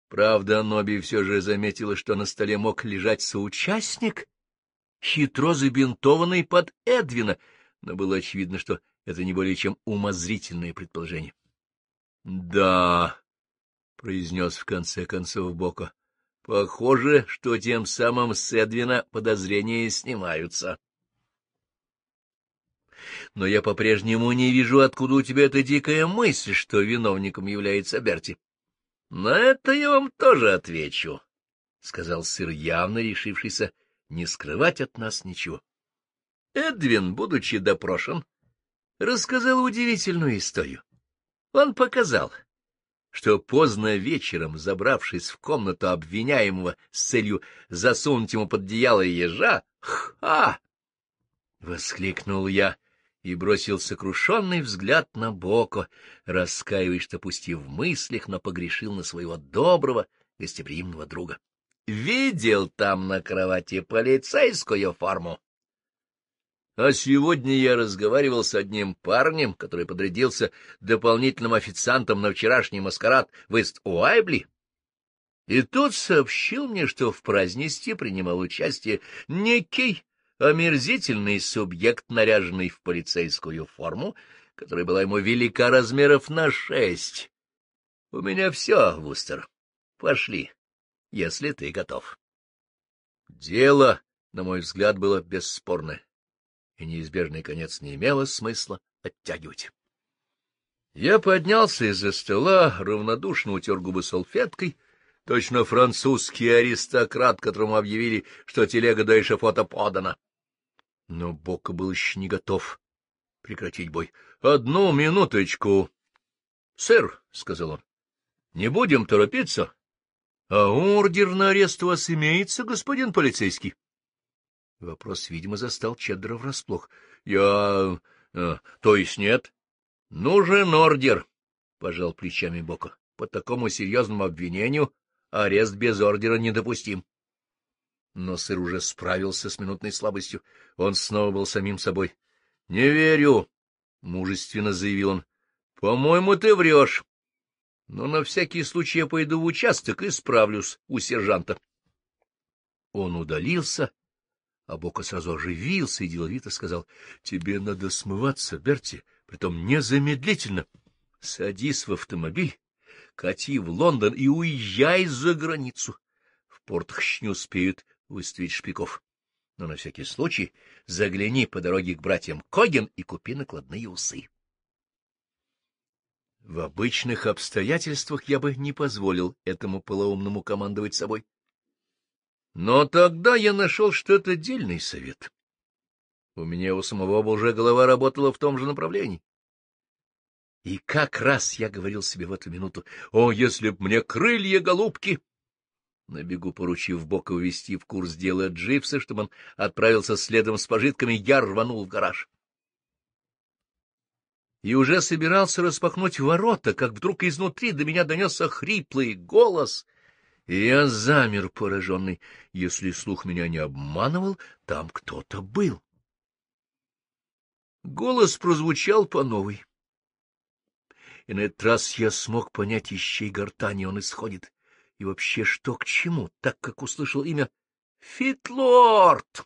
S1: Правда, Ноби все же заметила, что на столе мог лежать соучастник, хитро забинтованный под Эдвина, но было очевидно, что это не более чем умозрительное предположение. — Да, — произнес в конце концов Бока, — похоже, что тем самым с Эдвина подозрения снимаются. — Но я по-прежнему не вижу, откуда у тебя эта дикая мысль, что виновником является Берти. — На это я вам тоже отвечу, —— сказал сыр, явно решившийся не скрывать от нас ничего. Эдвин, будучи допрошен, рассказал удивительную историю. Он показал, что поздно вечером, забравшись в комнату обвиняемого с целью засунуть ему под одеяло ежа, «Ха!» — воскликнул я и бросил сокрушенный взгляд на Боко, раскаиваясь, что пусть и в мыслях, но погрешил на своего доброго гостеприимного друга. «Видел там на кровати полицейскую форму?» А сегодня я разговаривал с одним парнем, который подрядился дополнительным официантом на вчерашний маскарад в ист уайбли и тот сообщил мне, что в празднестве принимал участие некий омерзительный субъект, наряженный в полицейскую форму, которая была ему велика размеров на шесть. — У меня все, Вустер. Пошли, если ты готов. Дело, на мой взгляд, было бесспорное и неизбежный конец не имело смысла оттягивать. Я поднялся из-за стола, равнодушно утер губы салфеткой, точно французский аристократ, которому объявили, что телега до эшафота подана. Но Бока был еще не готов прекратить бой. — Одну минуточку. — Сэр, — сказал он, — не будем торопиться. — А ордер на арест у вас имеется, господин полицейский? Вопрос, видимо, застал Чеддера врасплох. — Я... Э, то есть нет? — Нужен ордер, — пожал плечами Бока. — По такому серьезному обвинению арест без ордера недопустим. Но сыр уже справился с минутной слабостью. Он снова был самим собой. — Не верю, — мужественно заявил он. — По-моему, ты врешь. Но на всякий случай я пойду в участок и справлюсь у сержанта. Он удалился а Бока сразу оживился и деловито сказал, — Тебе надо смываться, Берти, притом незамедлительно. Садись в автомобиль, кати в Лондон и уезжай за границу. В портах еще не успеют выставить шпиков. Но на всякий случай загляни по дороге к братьям Коген и купи накладные усы. В обычных обстоятельствах я бы не позволил этому полоумному командовать собой. Но тогда я нашел, что это дельный совет. У меня у самого уже голова работала в том же направлении. И как раз я говорил себе в эту минуту, «О, если б мне крылья, голубки!» На бегу поручив Бока увести в курс дела Дживса, чтобы он отправился следом с пожитками, я рванул в гараж. И уже собирался распахнуть ворота, как вдруг изнутри до меня донесся хриплый голос, и я замер пораженный. Если слух меня не обманывал, там кто-то был. Голос прозвучал по новой. И на этот раз я смог понять, из чьей гортани он исходит. И вообще, что к чему, так как услышал имя Фитлорд,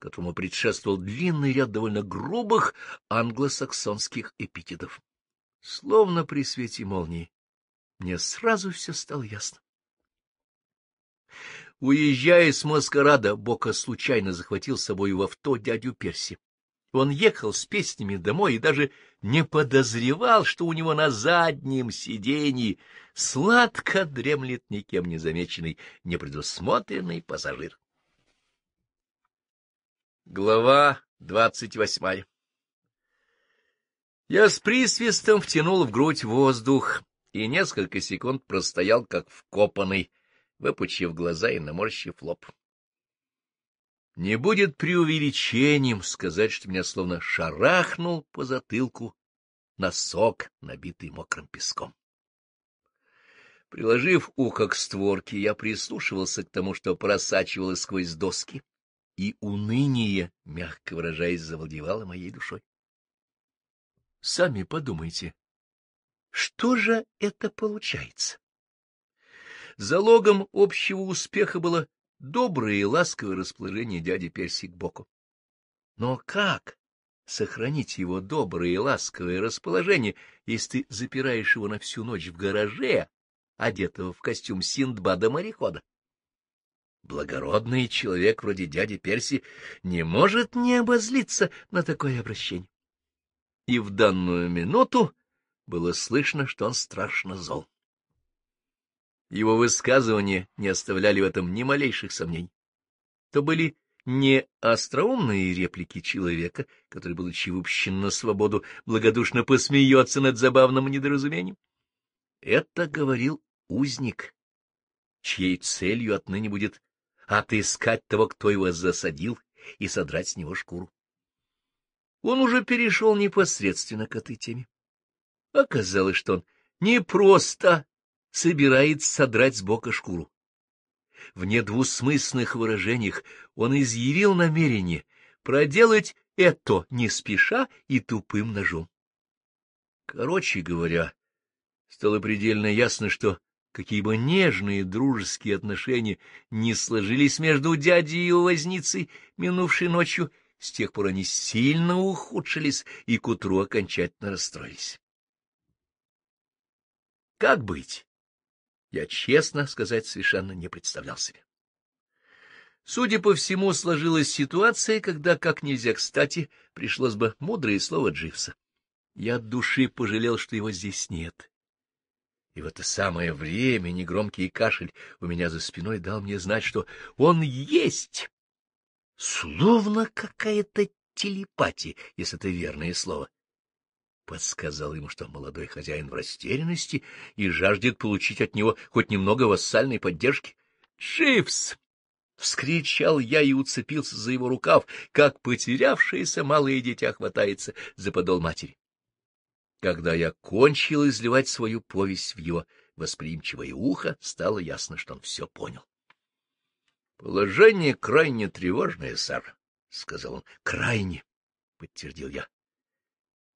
S1: которому предшествовал длинный ряд довольно грубых англосаксонских эпитетов. Словно при свете молнии мне сразу все стало ясно. Уезжая с маскарада, Бока случайно захватил с собой в авто дядю Перси. Он ехал с песнями домой и даже не подозревал, что у него на заднем сиденье сладко дремлет никем не замеченный, непредусмотренный пассажир. Глава двадцать восьмая Я с присвистом втянул в грудь воздух, и несколько секунд простоял, как вкопанный, выпучив глаза и наморщив лоб. Не будет преувеличением сказать, что меня словно шарахнул по затылку носок, набитый мокрым песком. Приложив ухо к створке, я прислушивался к тому, что просачивалось сквозь доски, и уныние, мягко выражаясь, завладевало моей душой. Сами подумайте, что же это получается? Залогом общего успеха было доброе и ласковое расположение дяди Перси к боку. Но как сохранить его доброе и ласковое расположение, если ты запираешь его на всю ночь в гараже, одетого в костюм Синдбада-морехода? Благородный человек вроде дяди Перси не может не обозлиться на такое обращение. И в данную минуту было слышно, что он страшно зол. Его высказывания не оставляли в этом ни малейших сомнений. То были не остроумные реплики человека, который, будучи выпущен на свободу, благодушно посмеется над забавным недоразумением. Это говорил узник, чьей целью отныне будет отыскать того, кто его засадил, и содрать с него шкуру. Он уже перешел непосредственно к этой теме. Оказалось, что он не просто собирается содрать с бока шкуру. В недвусмысленных выражениях он изъявил намерение проделать это не спеша и тупым ножом. Короче говоря, стало предельно ясно, что какие бы нежные дружеские отношения не сложились между дядей и его возницей минувшей ночью, с тех пор они сильно ухудшились и к утру окончательно расстроились. Как быть? Я, честно сказать, совершенно не представлял себе. Судя по всему, сложилась ситуация, когда, как нельзя кстати, пришлось бы мудрое слово Дживса. Я от души пожалел, что его здесь нет. И в это самое время негромкий кашель у меня за спиной дал мне знать, что он есть. Словно какая-то телепатия, если это верное слово подсказал ему, что молодой хозяин в растерянности и жаждет получить от него хоть немного вассальной поддержки. «Дживс!» — вскричал я и уцепился за его рукав, как потерявшееся малое дитя хватается за подол матери. Когда я кончил изливать свою повесть в его восприимчивое ухо, стало ясно, что он все понял. — Положение крайне тревожное, сэр, — сказал он. — Крайне, — подтвердил я.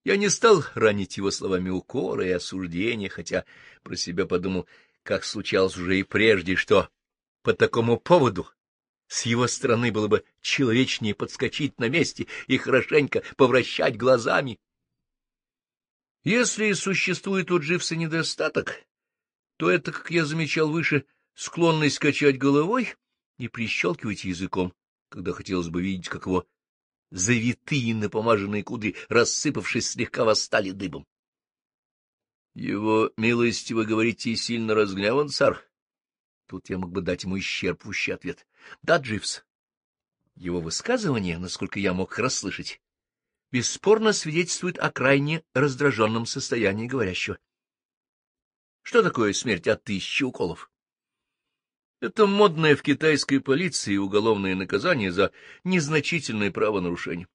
S1: Я не стал ранить его словами укора и осуждения, хотя про себя подумал, как случалось уже и прежде, что по такому поводу с его стороны было бы человечнее подскочить на месте и хорошенько повращать глазами. Если существует у Дживса недостаток, то это, как я замечал выше, склонность качать головой и прищелкивать языком, когда хотелось бы видеть, как его завитые напомаженные кудри, рассыпавшись, слегка восстали дыбом. — Его милость, вы говорите, сильно разгневан, царь? Тут я мог бы дать ему исчерпывающий ответ. — Да, Дживс. Его высказывание, насколько я мог расслышать, бесспорно свидетельствует о крайне раздраженном состоянии говорящего. — Что такое смерть от тысячи уколов? — это модное в китайской полиции уголовное наказание за незначительные правонарушения,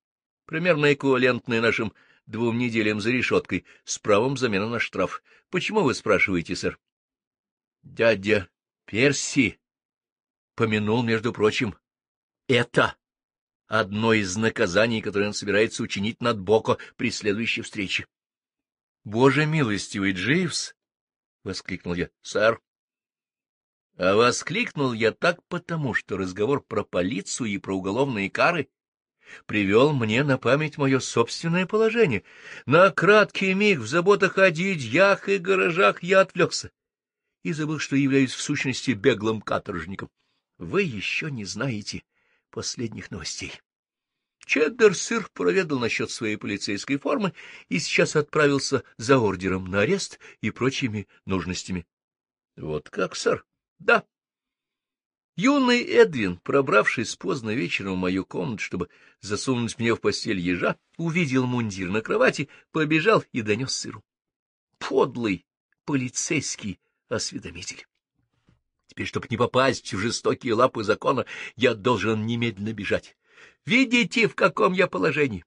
S1: примерно эквивалентное нашим двум неделям за решеткой, с правом замена на штраф. Почему вы спрашиваете, сэр? Дядя Перси помянул, между прочим, это одно из наказаний, которое он собирается учинить над Боко при следующей встрече. — Боже милостивый, Дживс! — воскликнул я. — Сэр, а воскликнул я так потому, что разговор про полицию и про уголовные кары привел мне на память мое собственное положение. На краткий миг в заботах о дядьях и гаражах я отвлекся и забыл, что являюсь в сущности беглым каторжником. Вы еще не знаете последних новостей. Чеддер-сыр проведал насчет своей полицейской формы и сейчас отправился за ордером на арест и прочими нужностями. — Вот как, сэр? Да. Юный Эдвин, пробравшись поздно вечером в мою комнату, чтобы засунуть меня в постель ежа, увидел мундир на кровати, побежал и донес сыру. Подлый полицейский осведомитель. Теперь, чтобы не попасть в жестокие лапы закона, я должен немедленно бежать. Видите, в каком я положении?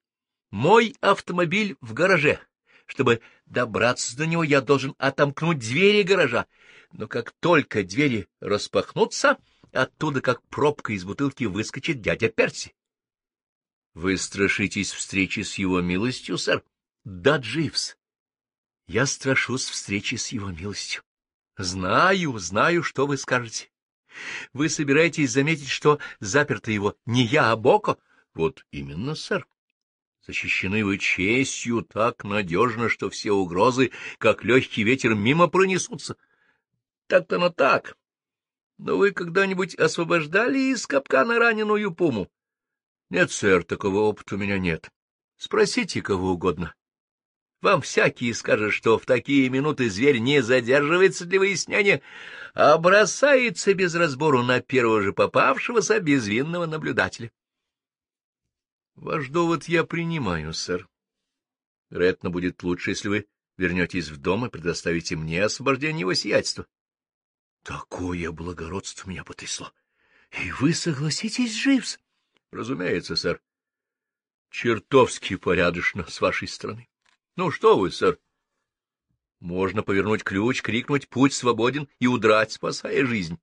S1: Мой автомобиль в гараже. Чтобы добраться до него, я должен отомкнуть двери гаража. Но как только двери распахнутся, оттуда, как пробка из бутылки, выскочит дядя Перси. — Вы страшитесь встречи с его милостью, сэр? — Да, Дживс. Я страшусь встречи с его милостью. Знаю, знаю, что вы скажете. Вы собираетесь заметить, что заперто его не я, а Боко? Вот именно, сэр. Защищены вы честью так надежно, что все угрозы, как легкий ветер, мимо пронесутся. Так-то но так. Но вы когда-нибудь освобождали из капкана раненую пуму? Нет, сэр, такого опыта у меня нет. Спросите кого угодно. Вам всякие скажут, что в такие минуты зверь не задерживается для выяснения, а бросается без разбору на первого же попавшегося безвинного наблюдателя. Ваш довод я принимаю, сэр. Вероятно, будет лучше, если вы вернетесь в дом и предоставите мне освобождение его сиятельства. Такое благородство меня потрясло. И вы согласитесь, Дживс? Разумеется, сэр. Чертовски порядочно с вашей стороны. Ну что вы, сэр? Можно повернуть ключ, крикнуть «Путь свободен» и удрать, спасая жизнь.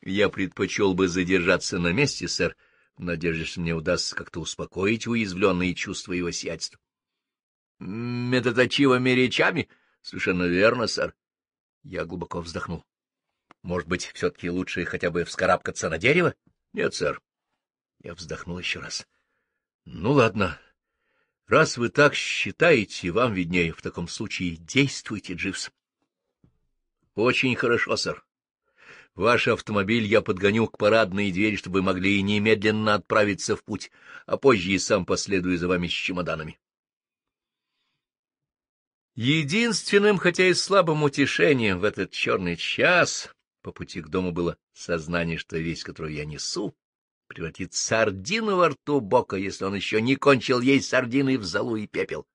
S1: Я предпочел бы задержаться на месте, сэр, — в надежде, что мне удастся как-то успокоить уязвленные чувства его сиятельства. — Метаточивыми речами? — Совершенно верно, сэр. Я глубоко вздохнул. — Может быть, все-таки лучше хотя бы вскарабкаться на дерево? — Нет, сэр. Я вздохнул еще раз. — Ну, ладно. Раз вы так считаете, вам виднее. В таком случае действуйте, Дживс. — Очень хорошо, сэр. Ваш автомобиль я подгоню к парадной двери, чтобы вы могли немедленно отправиться в путь, а позже и сам последую за вами с чемоданами. Единственным, хотя и слабым утешением в этот черный час по пути к дому было сознание, что весь, которую я несу, превратит сардину во рту Бока, если он еще не кончил ей сардины в золу и пепел.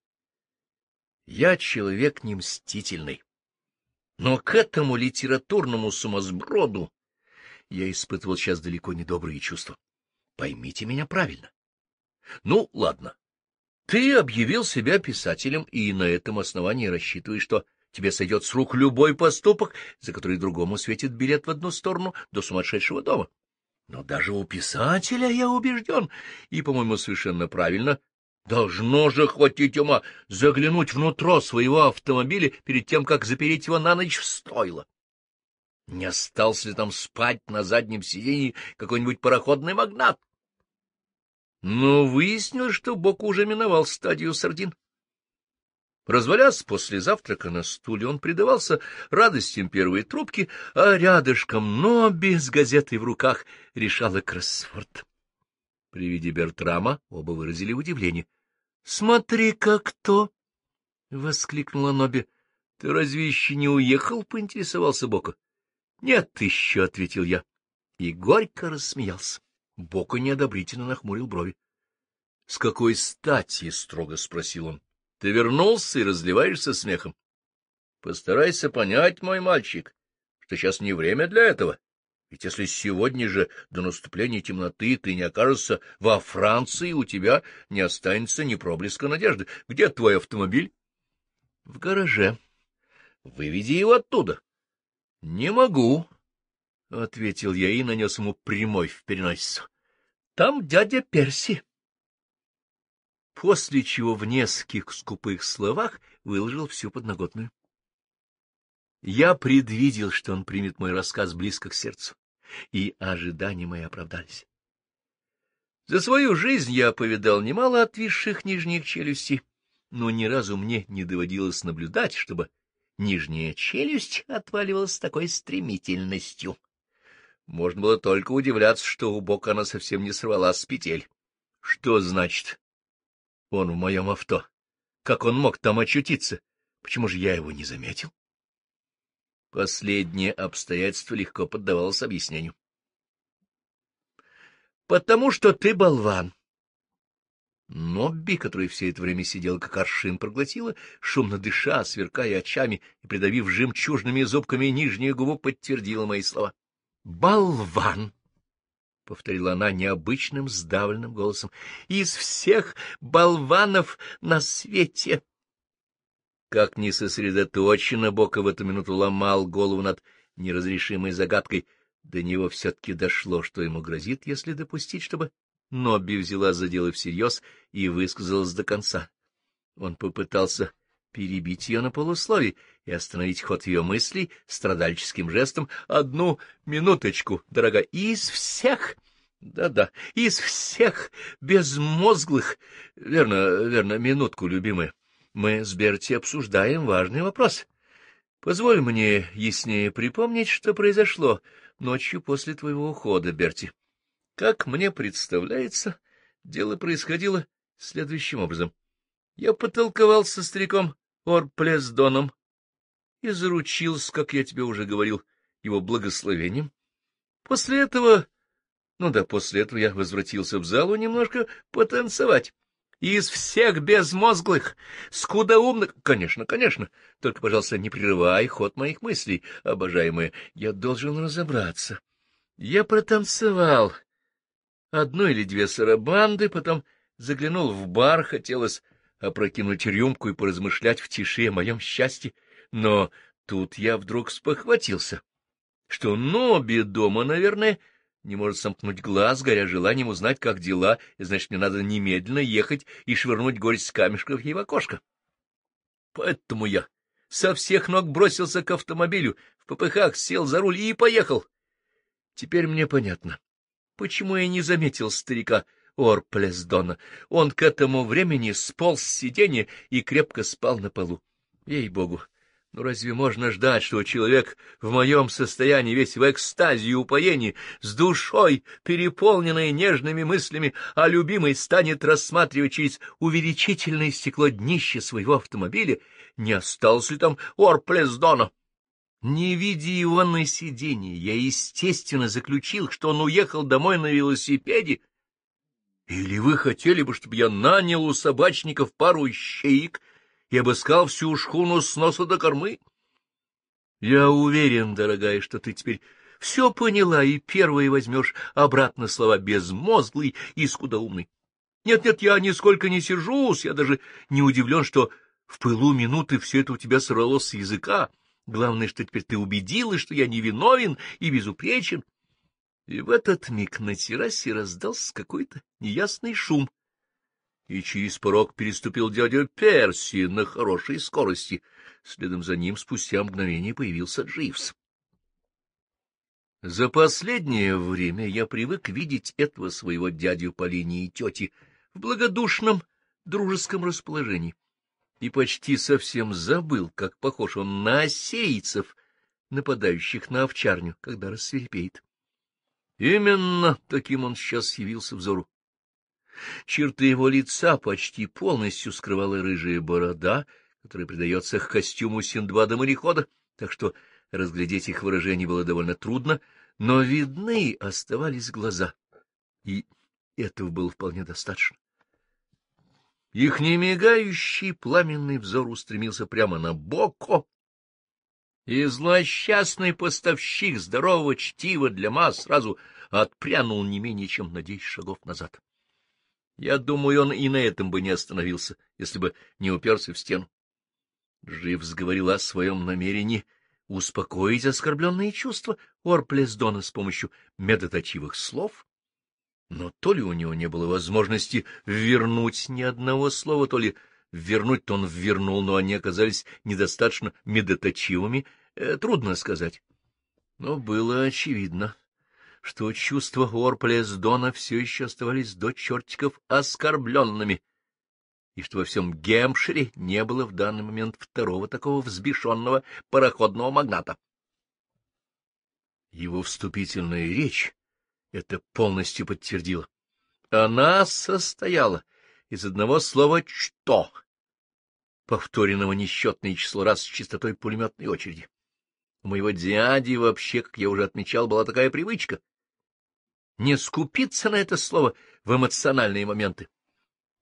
S1: Я человек не мстительный. Но к этому литературному сумасброду я испытывал сейчас далеко не добрые чувства. Поймите меня правильно. Ну, ладно. Ты объявил себя писателем и на этом основании рассчитываешь, что тебе сойдет с рук любой поступок, за который другому светит билет в одну сторону до сумасшедшего дома. Но даже у писателя я убежден, и, по-моему, совершенно правильно, Должно же хватить ума заглянуть внутрь своего автомобиля перед тем, как запереть его на ночь в стойло. Не остался ли там спать на заднем сиденье какой-нибудь пароходный магнат? Но выяснилось, что Бок уже миновал стадию сардин. Развалясь после завтрака на стуле, он предавался радостям первой трубки, а рядышком, но без газеты в руках, решала кроссворд. При виде Бертрама оба выразили удивление. Смотри, как то! — воскликнула Ноби. — Ты разве еще не уехал? — поинтересовался Бока. — Нет еще, — ответил я. И горько рассмеялся. Бока неодобрительно нахмурил брови. — С какой стати? — строго спросил он. — Ты вернулся и разливаешься смехом. — Постарайся понять, мой мальчик, что сейчас не время для этого. Ведь если сегодня же, до наступления темноты, ты не окажешься во Франции, у тебя не останется ни проблеска надежды. Где твой автомобиль? — В гараже. — Выведи его оттуда. — Не могу, — ответил я и нанес ему прямой в переносицу. — Там дядя Перси. После чего в нескольких скупых словах выложил всю подноготную. Я предвидел, что он примет мой рассказ близко к сердцу, и ожидания мои оправдались. За свою жизнь я повидал немало отвисших нижних челюстей, но ни разу мне не доводилось наблюдать, чтобы нижняя челюсть отваливалась с такой стремительностью. Можно было только удивляться, что у бока она совсем не сорвалась с петель. Что значит? Он в моем авто. Как он мог там очутиться? Почему же я его не заметил? Последнее обстоятельство легко поддавалось объяснению. «Потому что ты болван!» Нобби, который все это время сидел как аршин, проглотила, шумно дыша, сверкая очами и придавив жемчужными зубками нижнюю губу, подтвердила мои слова. «Болван!» — повторила она необычным сдавленным голосом. — Из всех болванов на свете! — как не сосредоточенно Бока в эту минуту ломал голову над неразрешимой загадкой, до него все-таки дошло, что ему грозит, если допустить, чтобы Нобби взяла за дело всерьез и высказалась до конца. Он попытался перебить ее на полусловие и остановить ход ее мыслей страдальческим жестом. «Одну минуточку, дорогая, из всех...» Да-да, из всех безмозглых... Верно, верно, минутку, любимая. Мы с Берти обсуждаем важный вопрос. Позволь мне яснее припомнить, что произошло ночью после твоего ухода, Берти. Как мне представляется, дело происходило следующим образом. Я потолковал со стариком Орплесдоном и заручился, как я тебе уже говорил, его благословением. После этого... Ну да, после этого я возвратился в залу немножко потанцевать. Из всех безмозглых, скудоумных... Конечно, конечно. Только, пожалуйста, не прерывай ход моих мыслей, обожаемые. Я должен разобраться. Я протанцевал одну или две сарабанды, потом заглянул в бар, хотелось опрокинуть рюмку и поразмышлять в тиши о моем счастье, но тут я вдруг спохватился, что Ноби дома, наверное, — не может сомкнуть глаз, горя желанием узнать, как дела, и значит, мне надо немедленно ехать и швырнуть горсть камешков ей в окошко. Поэтому я со всех ног бросился к автомобилю, в попыхах сел за руль и поехал. Теперь мне понятно, почему я не заметил старика Орплесдона. Он к этому времени сполз с сиденья и крепко спал на полу. Ей-богу, ну разве можно ждать, что человек в моем состоянии, весь в экстазе и упоении, с душой, переполненной нежными мыслями о а любимой, станет рассматривать через увеличительное стекло днище своего автомобиля? Не остался ли там Орплесдона? Не видя его на сиденье, я, естественно, заключил, что он уехал домой на велосипеде. Или вы хотели бы, чтобы я нанял у собачников пару щеек, — и обыскал всю шхуну с носа до кормы. Я уверен, дорогая, что ты теперь все поняла и первое возьмешь обратно слова безмозглый и скудоумный. Нет-нет, я нисколько не сижусь, я даже не удивлен, что в пылу минуты все это у тебя сорвалось с языка. Главное, что теперь ты убедилась, что я невиновен и безупречен. И в этот миг на террасе раздался какой-то неясный шум, и через порог переступил дядя Перси на хорошей скорости. Следом за ним спустя мгновение появился Дживс. За последнее время я привык видеть этого своего дядю по линии тети в благодушном дружеском расположении и почти совсем забыл, как похож он на осейцев, нападающих на овчарню, когда рассверепеет. Именно таким он сейчас явился взору Черты его лица почти полностью скрывала рыжая борода, которая придается к костюму Синдбада-морехода, так что разглядеть их выражение было довольно трудно, но видны оставались глаза, и этого было вполне достаточно. Их немигающий пламенный взор устремился прямо на Боко, и злосчастный поставщик здорового чтива для масс сразу отпрянул не менее чем на десять шагов назад. Я думаю, он и на этом бы не остановился, если бы не уперся в стену. Дживс говорил о своем намерении успокоить оскорбленные чувства Орплесдона с помощью медоточивых слов, но то ли у него не было возможности вернуть ни одного слова, то ли вернуть-то он вернул, но они оказались недостаточно медоточивыми, э, трудно сказать. Но было очевидно, что чувства Уорплес-Дона все еще оставались до чертиков оскорбленными, и что во всем Гемшире не было в данный момент второго такого взбешенного пароходного магната. Его вступительная речь это полностью подтвердила. Она состояла из одного слова «что», повторенного несчетное число раз с частотой пулеметной очереди. У моего дяди вообще, как я уже отмечал, была такая привычка не скупиться на это слово в эмоциональные моменты.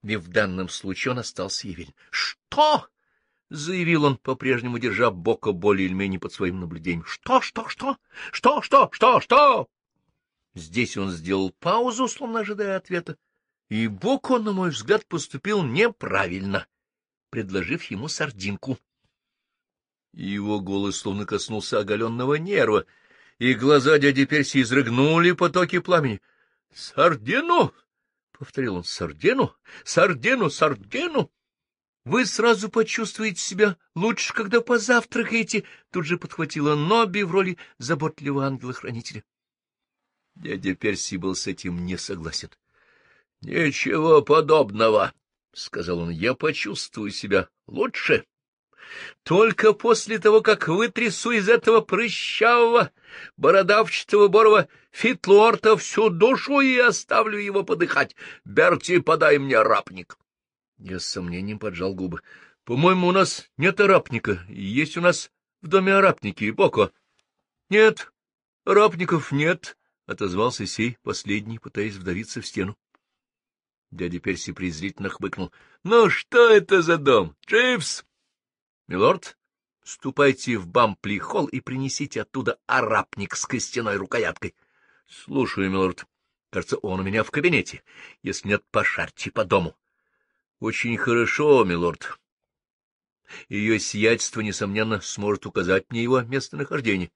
S1: И в данном случае он остался явелен. «Что?» — заявил он, по-прежнему держа бока более или менее под своим наблюдением. «Что, что, что? Что, что, что, что?» Здесь он сделал паузу, словно ожидая ответа, и бок на мой взгляд, поступил неправильно, предложив ему сардинку. Его голос словно коснулся оголенного нерва — и глаза дяди Перси изрыгнули потоки пламени. — Сардину! — повторил он. — Сардину! Сардину! Сардину! — Вы сразу почувствуете себя лучше, когда позавтракаете, — тут же подхватила Нобби в роли заботливого ангела-хранителя. Дядя Перси был с этим не согласен. — Ничего подобного, — сказал он, — я почувствую себя лучше, только после того, как вытрясу из этого прыщавого, бородавчатого борова фитлорта всю душу и оставлю его подыхать. Берти, подай мне рапник. Я с сомнением поджал губы. — По-моему, у нас нет арапника. Есть у нас в доме арапники, Боко. — Нет, арапников нет, — отозвался сей последний, пытаясь вдавиться в стену. Дядя Перси презрительно хмыкнул. — Ну что это за дом, Дживс? — Милорд, ступайте в Бампли-холл и принесите оттуда арапник с костяной рукояткой. — Слушаю, милорд. Кажется, он у меня в кабинете. Если нет, пошарьте по дому. — Очень хорошо, милорд. Ее сиятельство, несомненно, сможет указать мне его местонахождение.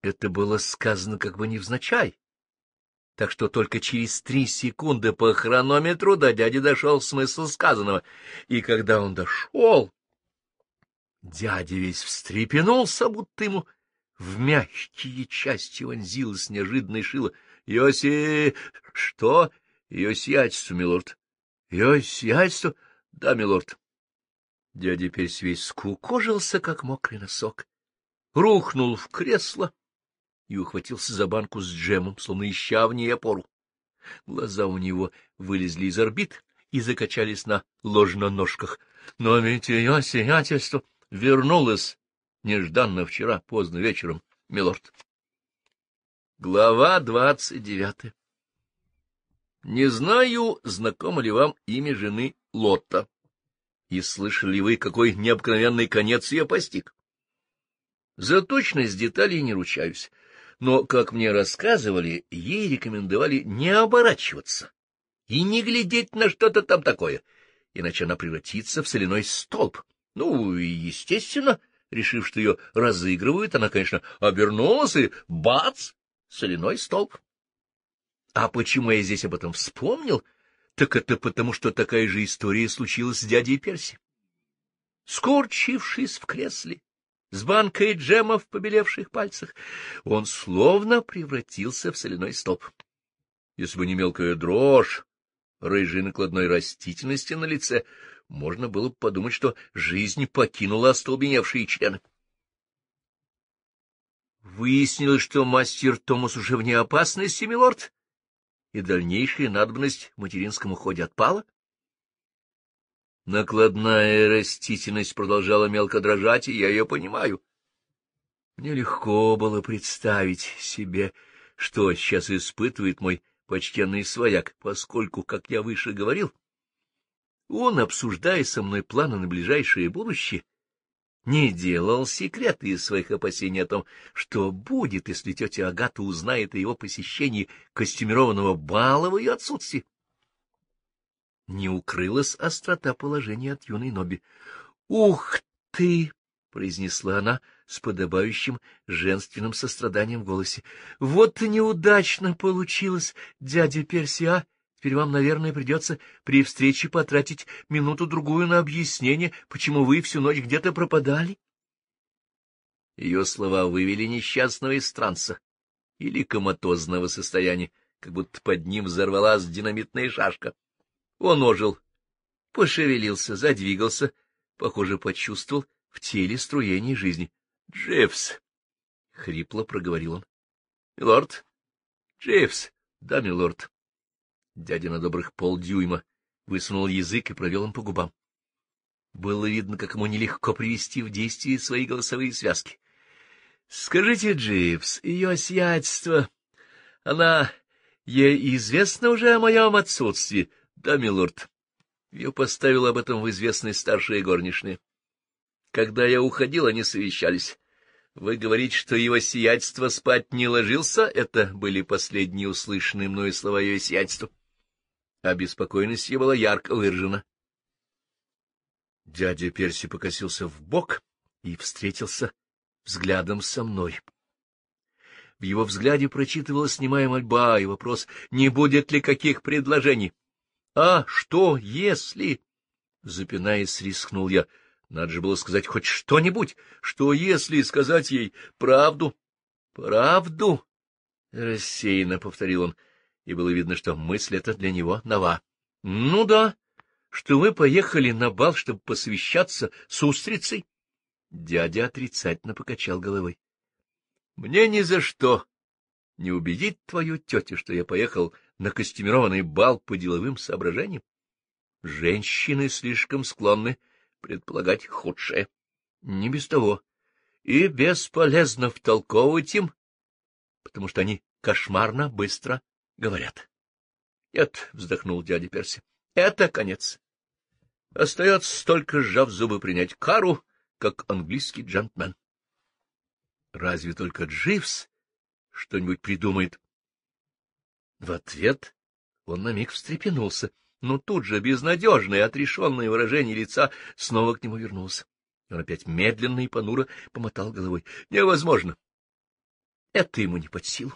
S1: Это было сказано как бы невзначай. Так что только через три секунды по хронометру до дяди дошел смысл сказанного. И когда он дошел... Дядя весь встрепенулся, будто ему в мягкие части вонзилась неожиданно шило. — Йоси... что? — Йосиатьство, милорд. — Йосиатьство? — Да, милорд. Дядя Перс весь скукожился, как мокрый носок, рухнул в кресло и ухватился за банку с джемом, словно ища в ней опору. Глаза у него вылезли из орбит и закачались на ложноножках. — Но ведь ее сиятельство вернулась нежданно вчера, поздно вечером, милорд. Глава двадцать девятая. Не знаю, знакомо ли вам имя жены Лотта, и слышали вы, какой необыкновенный конец ее постиг. За точность деталей не ручаюсь, но, как мне рассказывали, ей рекомендовали не оборачиваться и не глядеть на что-то там такое, иначе она превратится в соляной столб, ну, и естественно, решив, что ее разыгрывают, она, конечно, обернулась и бац! Соляной столб. А почему я здесь об этом вспомнил? Так это потому, что такая же история случилась с дядей Перси. Скорчившись в кресле, с банкой джема в побелевших пальцах, он словно превратился в соляной столб. Если бы не мелкая дрожь, рыжей накладной растительности на лице, можно было бы подумать, что жизнь покинула остолбеневшие члены. Выяснилось, что мастер Томас уже вне опасности, милорд, и дальнейшая надобность в материнском уходе отпала. Накладная растительность продолжала мелко дрожать, и я ее понимаю. Мне легко было представить себе, что сейчас испытывает мой почтенный свояк, поскольку, как я выше говорил, — он, обсуждая со мной планы на ближайшее будущее, не делал секрета из своих опасений о том, что будет, если тетя Агата узнает о его посещении костюмированного бала в ее отсутствии. Не укрылась острота положения от юной Ноби. — Ух ты! — произнесла она с подобающим женственным состраданием в голосе. — Вот неудачно получилось, дядя Персия! — Теперь вам, наверное, придется при встрече потратить минуту-другую на объяснение, почему вы всю ночь где-то пропадали. Ее слова вывели несчастного из транса или коматозного состояния, как будто под ним взорвалась динамитная шашка. Он ожил, пошевелился, задвигался, похоже, почувствовал в теле струение жизни. — Дживс! — хрипло проговорил он. — Милорд! — Дживс! — Да, милорд! Дядя на добрых полдюйма высунул язык и провел им по губам. Было видно, как ему нелегко привести в действие свои голосовые связки. — Скажите, Дживс, ее сиятельство... Она... Ей известно уже о моем отсутствии. Да, милорд. Ее поставила об этом в известность старшие горничные. Когда я уходил, они совещались. Вы говорите, что его сиятельство спать не ложился? Это были последние услышанные мною слова ее сиятельства. Обеспокоенность а его была ярко выражена. Дядя Перси покосился в бок и встретился взглядом со мной. В его взгляде прочитывалась снимая мольба и вопрос, не будет ли каких предложений. — А что, если... — запинаясь, рискнул я. Надо же было сказать хоть что-нибудь. Что, если сказать ей правду? — Правду? — рассеянно повторил он и было видно, что мысль эта для него нова. — Ну да, что вы поехали на бал, чтобы посвящаться с устрицей. Дядя отрицательно покачал головой. — Мне ни за что не убедить твою тетю, что я поехал на костюмированный бал по деловым соображениям. Женщины слишком склонны предполагать худшее. Не без того. И бесполезно втолковывать им, потому что они кошмарно быстро говорят. — Нет, — вздохнул дядя Перси, — это конец. Остается только, сжав зубы, принять кару, как английский джентльмен. Разве только Дживс что-нибудь придумает? В ответ он на миг встрепенулся, но тут же безнадежное, отрешенное выражение лица снова к нему вернулось. Он опять медленно и понуро помотал головой. — Невозможно. Это ему не под силу.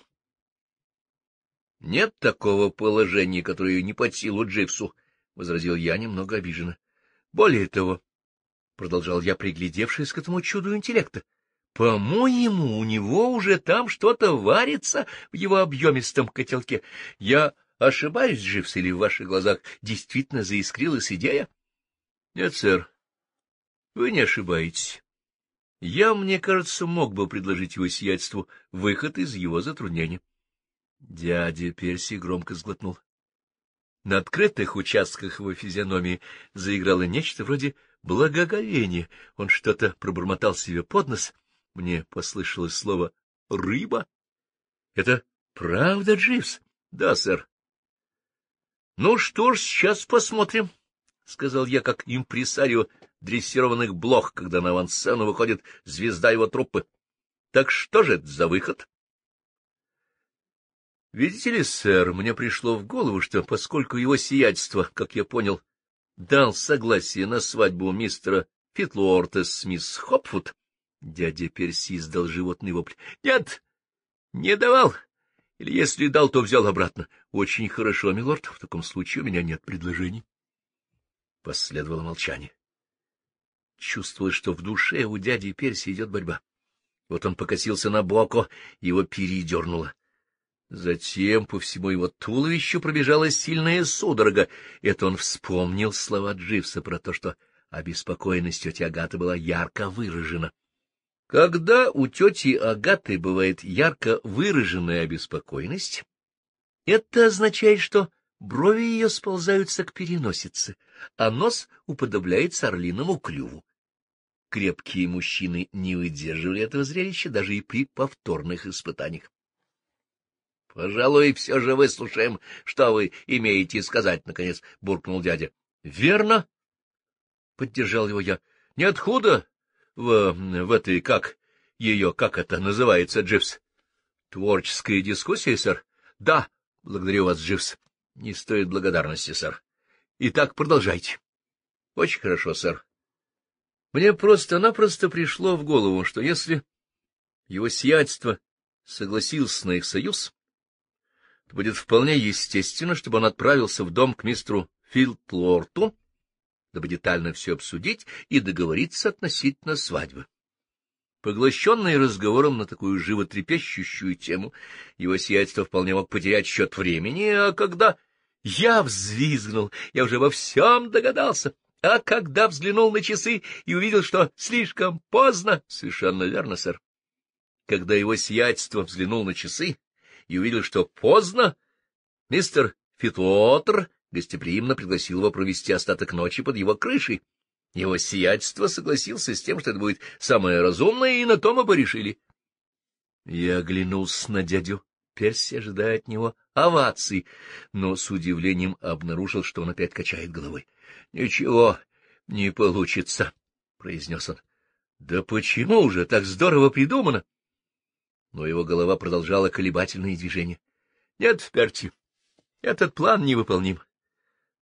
S1: — Нет такого положения, которое не под силу Дживсу, — возразил я немного обиженно. — Более того, — продолжал я, приглядевшись к этому чуду интеллекта, — по-моему, у него уже там что-то варится в его объемистом котелке. Я ошибаюсь, Дживс, или в ваших глазах действительно заискрилась идея? — Нет, сэр, вы не ошибаетесь. Я, мне кажется, мог бы предложить его сиятельству выход из его затруднения. — Дядя Перси громко сглотнул. На открытых участках его физиономии заиграло нечто вроде благоговения. Он что-то пробормотал себе под нос. Мне послышалось слово «рыба». — Это правда, Дживс? — Да, сэр. — Ну что ж, сейчас посмотрим, — сказал я как импресарио дрессированных блох, когда на авансцену выходит звезда его труппы. — Так что же это за выход? Видите ли, сэр, мне пришло в голову, что поскольку его сиятельство, как я понял, дал согласие на свадьбу мистера Фитлуорта с мисс Хопфуд, дядя Перси издал животный вопль. — Нет, не давал. Или если дал, то взял обратно. — Очень хорошо, милорд, в таком случае у меня нет предложений. Последовало молчание. Чувствовалось, что в душе у дяди Перси идет борьба. Вот он покосился на Боко, его передернуло. Затем по всему его туловищу пробежала сильная судорога. Это он вспомнил слова Дживса про то, что обеспокоенность тети Агаты была ярко выражена. Когда у тети Агаты бывает ярко выраженная обеспокоенность, это означает, что брови ее сползаются к переносице, а нос уподобляется орлиному клюву. Крепкие мужчины не выдерживали этого зрелища даже и при повторных испытаниях. — Пожалуй, все же выслушаем, что вы имеете сказать, — наконец буркнул дядя. — Верно, — поддержал его я. — Не отхода в, в этой, как ее, как это называется, Дживс? — Творческая дискуссия, сэр? — Да, благодарю вас, Дживс. — Не стоит благодарности, сэр. — Итак, продолжайте. — Очень хорошо, сэр. Мне просто-напросто пришло в голову, что если его сиятельство согласился на их союз, то будет вполне естественно, чтобы он отправился в дом к мистеру Филдлорту, дабы детально все обсудить и договориться относительно свадьбы. Поглощенный разговором на такую животрепещущую тему, его сиятельство вполне мог потерять счет времени, а когда я взвизгнул, я уже во всем догадался, а когда взглянул на часы и увидел, что слишком поздно, совершенно верно, сэр. Когда его сиятельство взглянул на часы, и увидел, что поздно. Мистер Фитуотр гостеприимно пригласил его провести остаток ночи под его крышей. Его сиятельство согласился с тем, что это будет самое разумное, и на том оба решили. Я оглянулся на дядю Перси, ожидая от него оваций, но с удивлением обнаружил, что он опять качает головой. — Ничего не получится, — произнес он. — Да почему же так здорово придумано? но его голова продолжала колебательные движения. — Нет, Перти, этот план невыполним.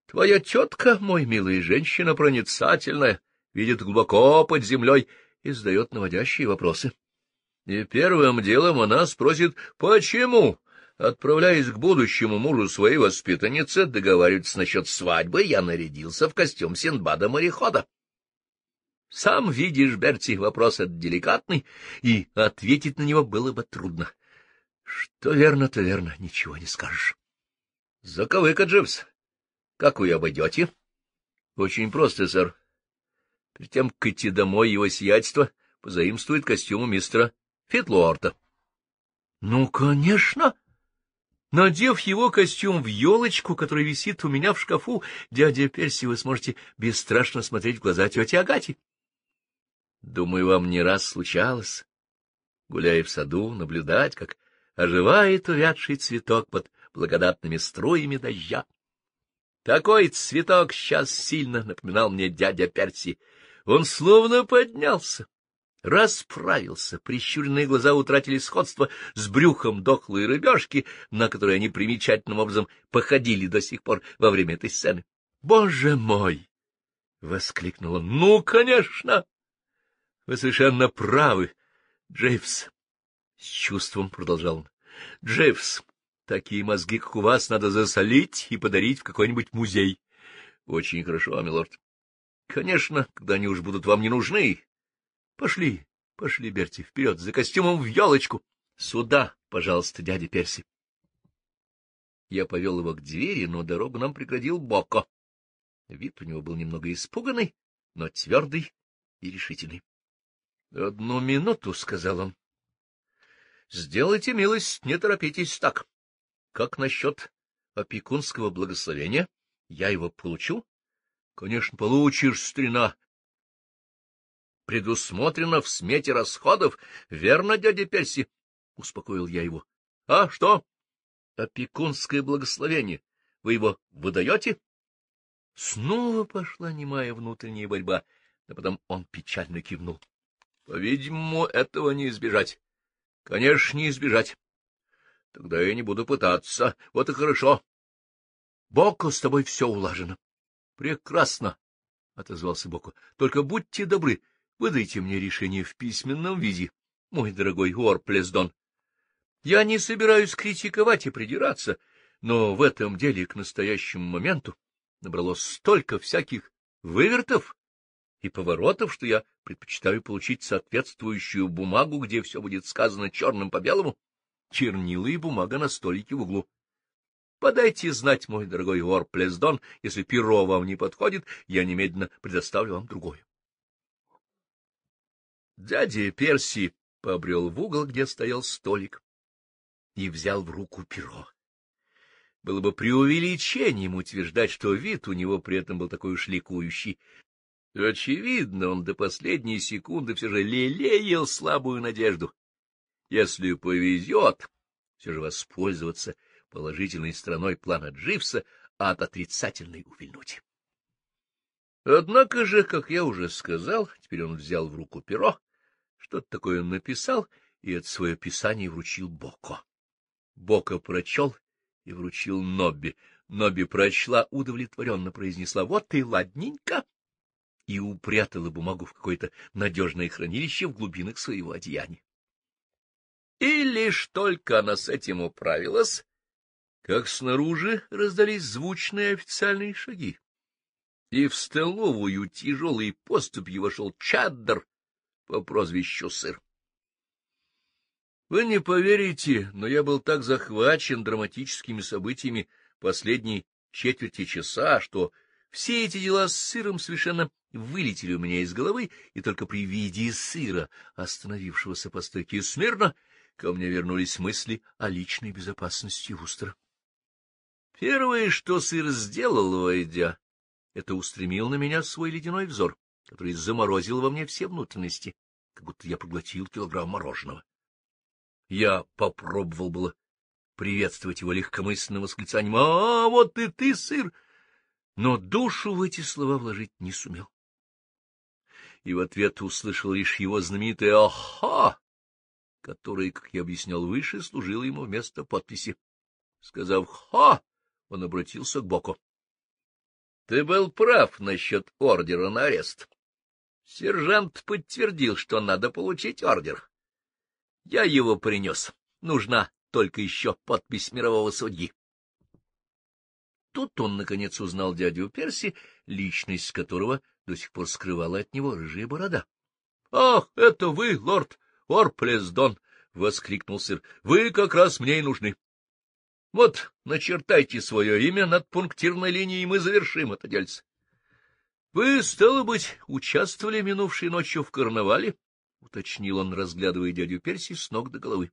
S1: Твоя тетка, мой милый, женщина проницательная, видит глубоко под землей и задает наводящие вопросы. И первым делом она спросит, почему, отправляясь к будущему мужу своей воспитанницы, договариваться насчет свадьбы, я нарядился в костюм Синдбада-морехода. Сам видишь, Берти, вопрос этот деликатный, и ответить на него было бы трудно. Что верно, то верно, ничего не скажешь. — Заковыка, Дживс. Как вы обойдете? — Очень просто, сэр. Перед тем, как идти домой, его сиятельство позаимствует костюм у мистера Фитлуорта. — Ну, конечно! Надев его костюм в елочку, которая висит у меня в шкафу, дядя Перси, вы сможете бесстрашно смотреть в глаза тети Агати. Думаю, вам не раз случалось, гуляя в саду, наблюдать, как оживает увядший цветок под благодатными струями дождя. Такой цветок сейчас сильно напоминал мне дядя Перси. Он словно поднялся, расправился, прищуренные глаза утратили сходство с брюхом дохлой рыбешки, на которой они примечательным образом походили до сих пор во время этой сцены. — Боже мой! — воскликнул он. — Ну, конечно! Вы совершенно правы, Джейвс. С чувством продолжал он. Джейвс, такие мозги, как у вас, надо засолить и подарить в какой-нибудь музей. Очень хорошо, милорд. Конечно, когда они уж будут вам не нужны. Пошли, пошли, Берти, вперед, за костюмом в елочку. Сюда, пожалуйста, дядя Перси. Я повел его к двери, но дорогу нам преградил Боко. Вид у него был немного испуганный, но твердый и решительный. — Одну минуту, — сказал он. — Сделайте милость, не торопитесь так. Как насчет опекунского благословения? Я его получу? — Конечно, получишь, старина. — Предусмотрено в смете расходов, верно, дядя Перси? — успокоил я его. — А что? — Опекунское благословение. Вы его выдаете? Снова пошла немая внутренняя борьба, но а потом он печально кивнул. По-видимому, этого не избежать. Конечно, не избежать. Тогда я не буду пытаться. Вот и хорошо. Боку с тобой все улажено. Прекрасно, — отозвался Боку. Только будьте добры, выдайте мне решение в письменном виде, мой дорогой Орплесдон. Я не собираюсь критиковать и придираться, но в этом деле к настоящему моменту набралось столько всяких вывертов и поворотов, что я предпочитаю получить соответствующую бумагу, где все будет сказано черным по белому. Чернила и бумага на столике в углу. Подайте знать, мой дорогой вор Плездон, если перо вам не подходит, я немедленно предоставлю вам другое. Дядя Перси побрел в угол, где стоял столик, и взял в руку перо. Было бы преувеличением утверждать, что вид у него при этом был такой уж ликующий то, очевидно, он до последней секунды все же лелеял слабую надежду. Если повезет, все же воспользоваться положительной стороной плана Дживса, а от отрицательной увильнуть. Однако же, как я уже сказал, теперь он взял в руку перо, что-то такое написал и от свое писание вручил Боко. Боко прочел и вручил Нобби. Нобби прочла, удовлетворенно произнесла «Вот и ладненько!» и упрятала бумагу в какое-то надежное хранилище в глубинах своего одеяния. И лишь только она с этим управилась, как снаружи раздались звучные официальные шаги, и в столовую тяжелый поступью вошел Чаддер по прозвищу Сыр. Вы не поверите, но я был так захвачен драматическими событиями последней четверти часа, что все эти дела с сыром совершенно вылетели у меня из головы, и только при виде сыра, остановившегося по стойке смирно, ко мне вернулись мысли о личной безопасности Устра. Первое, что сыр сделал, войдя, это устремил на меня свой ледяной взор, который заморозил во мне все внутренности, как будто я проглотил килограмм мороженого. Я попробовал было приветствовать его легкомысленным восклицанием «А, вот и ты, сыр!» но душу в эти слова вложить не сумел и в ответ услышал лишь его знаменитое аха, которое, как я объяснял выше, служило ему вместо подписи. Сказав «Ха!», он обратился к Боку. — Ты был прав насчет ордера на арест. Сержант подтвердил, что надо получить ордер. Я его принес. Нужна только еще подпись мирового судьи. Тут он, наконец, узнал дядю Перси, личность которого до сих пор скрывала от него рыжая борода. — Ах, это вы, лорд Орплездон! воскликнул сэр. Вы как раз мне и нужны. — Вот, начертайте свое имя над пунктирной линией, и мы завершим это дельце. — Вы, стало быть, участвовали минувшей ночью в карнавале? — уточнил он, разглядывая дядю Перси с ног до головы.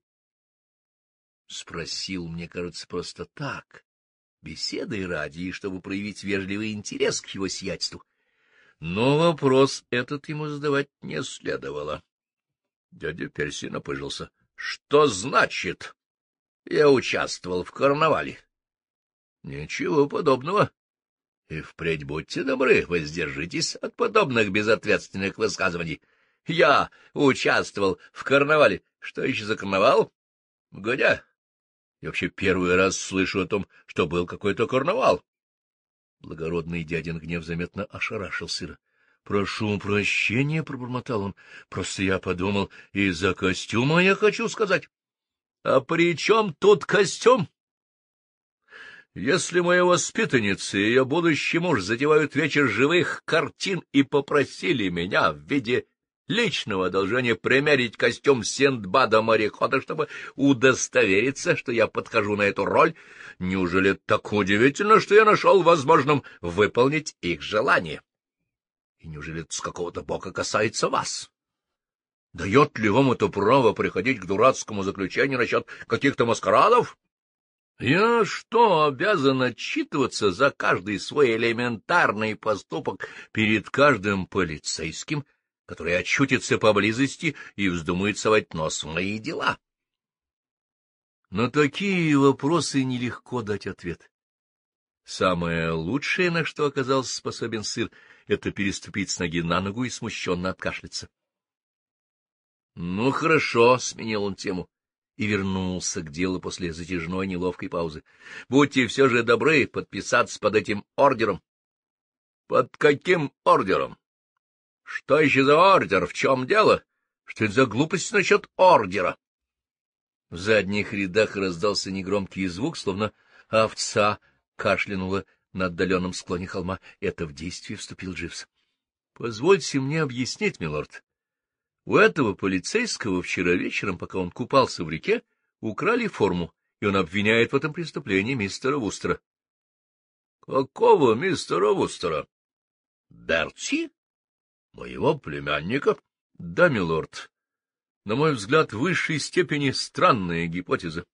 S1: Спросил, мне кажется, просто так, беседой ради, и чтобы проявить вежливый интерес к его сиятельству, но вопрос этот ему задавать не следовало. Дядя Перси напыжился. — Что значит? Я участвовал в карнавале. — Ничего подобного. И впредь будьте добры, воздержитесь от подобных безответственных высказываний. Я участвовал в карнавале. Что еще за карнавал? Годя. Я вообще первый раз слышу о том, что был какой-то карнавал. Благородный дядин гнев заметно ошарашил сыра. — Прошу прощения, — пробормотал он. — Просто я подумал, из-за костюма я хочу сказать. — А при чем тут костюм? — Если моя воспитанница и ее будущий муж затевают вечер живых картин и попросили меня в виде личного одолжения примерить костюм Сент-Бада морехода чтобы удостовериться, что я подхожу на эту роль. Неужели так удивительно, что я нашел возможным выполнить их желание? И неужели это с какого-то бока касается вас? Дает ли вам это право приходить к дурацкому заключению насчет каких-то маскарадов? Я что, обязан отчитываться за каждый свой элементарный поступок перед каждым полицейским, — который очутится поблизости и вздумает совать нос в мои дела. На такие вопросы нелегко дать ответ. Самое лучшее, на что оказался способен сыр, — это переступить с ноги на ногу и смущенно откашляться. — Ну, хорошо, — сменил он тему и вернулся к делу после затяжной неловкой паузы. — Будьте все же добры подписаться под этим ордером. — Под каким ордером? Что еще за ордер? В чем дело? Что это за глупость насчет ордера? В задних рядах раздался негромкий звук, словно овца кашлянула на отдаленном склоне холма. Это в действие вступил Дживс. — Позвольте мне объяснить, милорд. У этого полицейского вчера вечером, пока он купался в реке, украли форму, и он обвиняет в этом преступлении мистера Вустера. — Какого мистера Вустера? — Берти? — Моего племянника? — Да, милорд. На мой взгляд, в высшей степени странная гипотеза.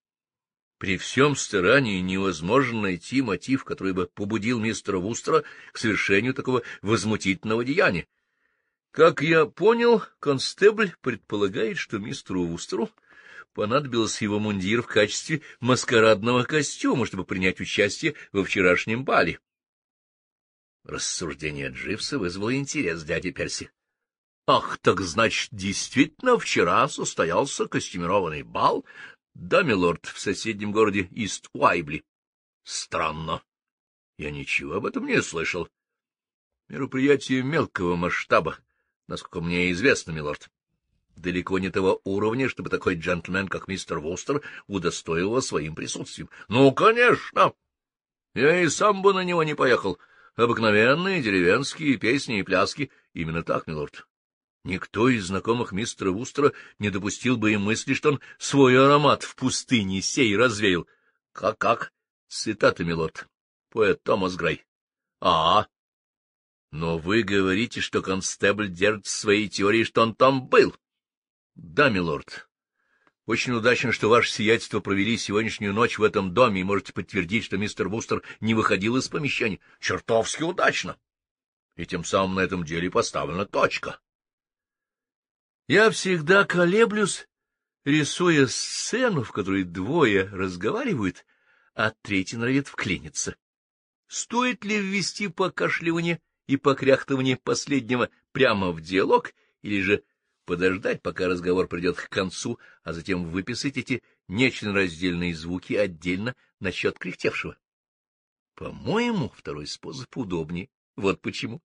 S1: При всем старании невозможно найти мотив, который бы побудил мистера Вустера к совершению такого возмутительного деяния. Как я понял, констебль предполагает, что мистеру Вустеру понадобился его мундир в качестве маскарадного костюма, чтобы принять участие во вчерашнем бале. Рассуждение Дживса вызвало интерес дяди Перси. — Ах, так значит, действительно вчера состоялся костюмированный бал? — Да, милорд, в соседнем городе Ист-Уайбли. — Странно. Я ничего об этом не слышал. — Мероприятие мелкого масштаба, насколько мне известно, милорд. Далеко не того уровня, чтобы такой джентльмен, как мистер Вустер, удостоил его своим присутствием. — Ну, конечно! Я и сам бы на него не поехал. — обыкновенные деревенские песни и пляски. Именно так, милорд. Никто из знакомых мистера Устера не допустил бы и мысли, что он свой аромат в пустыне сей развеял. Как-как? Цитаты, милорд. Поэт Томас Грей. А, а Но вы говорите, что констебль держит своей теории, что он там был. Да, милорд. Очень удачно, что ваше сиятельство провели сегодняшнюю ночь в этом доме и можете подтвердить, что мистер Бустер не выходил из помещения. Чертовски удачно! И тем самым на этом деле поставлена точка. Я всегда колеблюсь, рисуя сцену, в которой двое разговаривают, а третий норовит вклиниться. Стоит ли ввести покашливание и покряхтывание последнего прямо в диалог, или же подождать, пока разговор придет к концу, а затем выписать эти нечленораздельные звуки отдельно насчет кряхтевшего. По-моему, второй способ удобнее. Вот почему.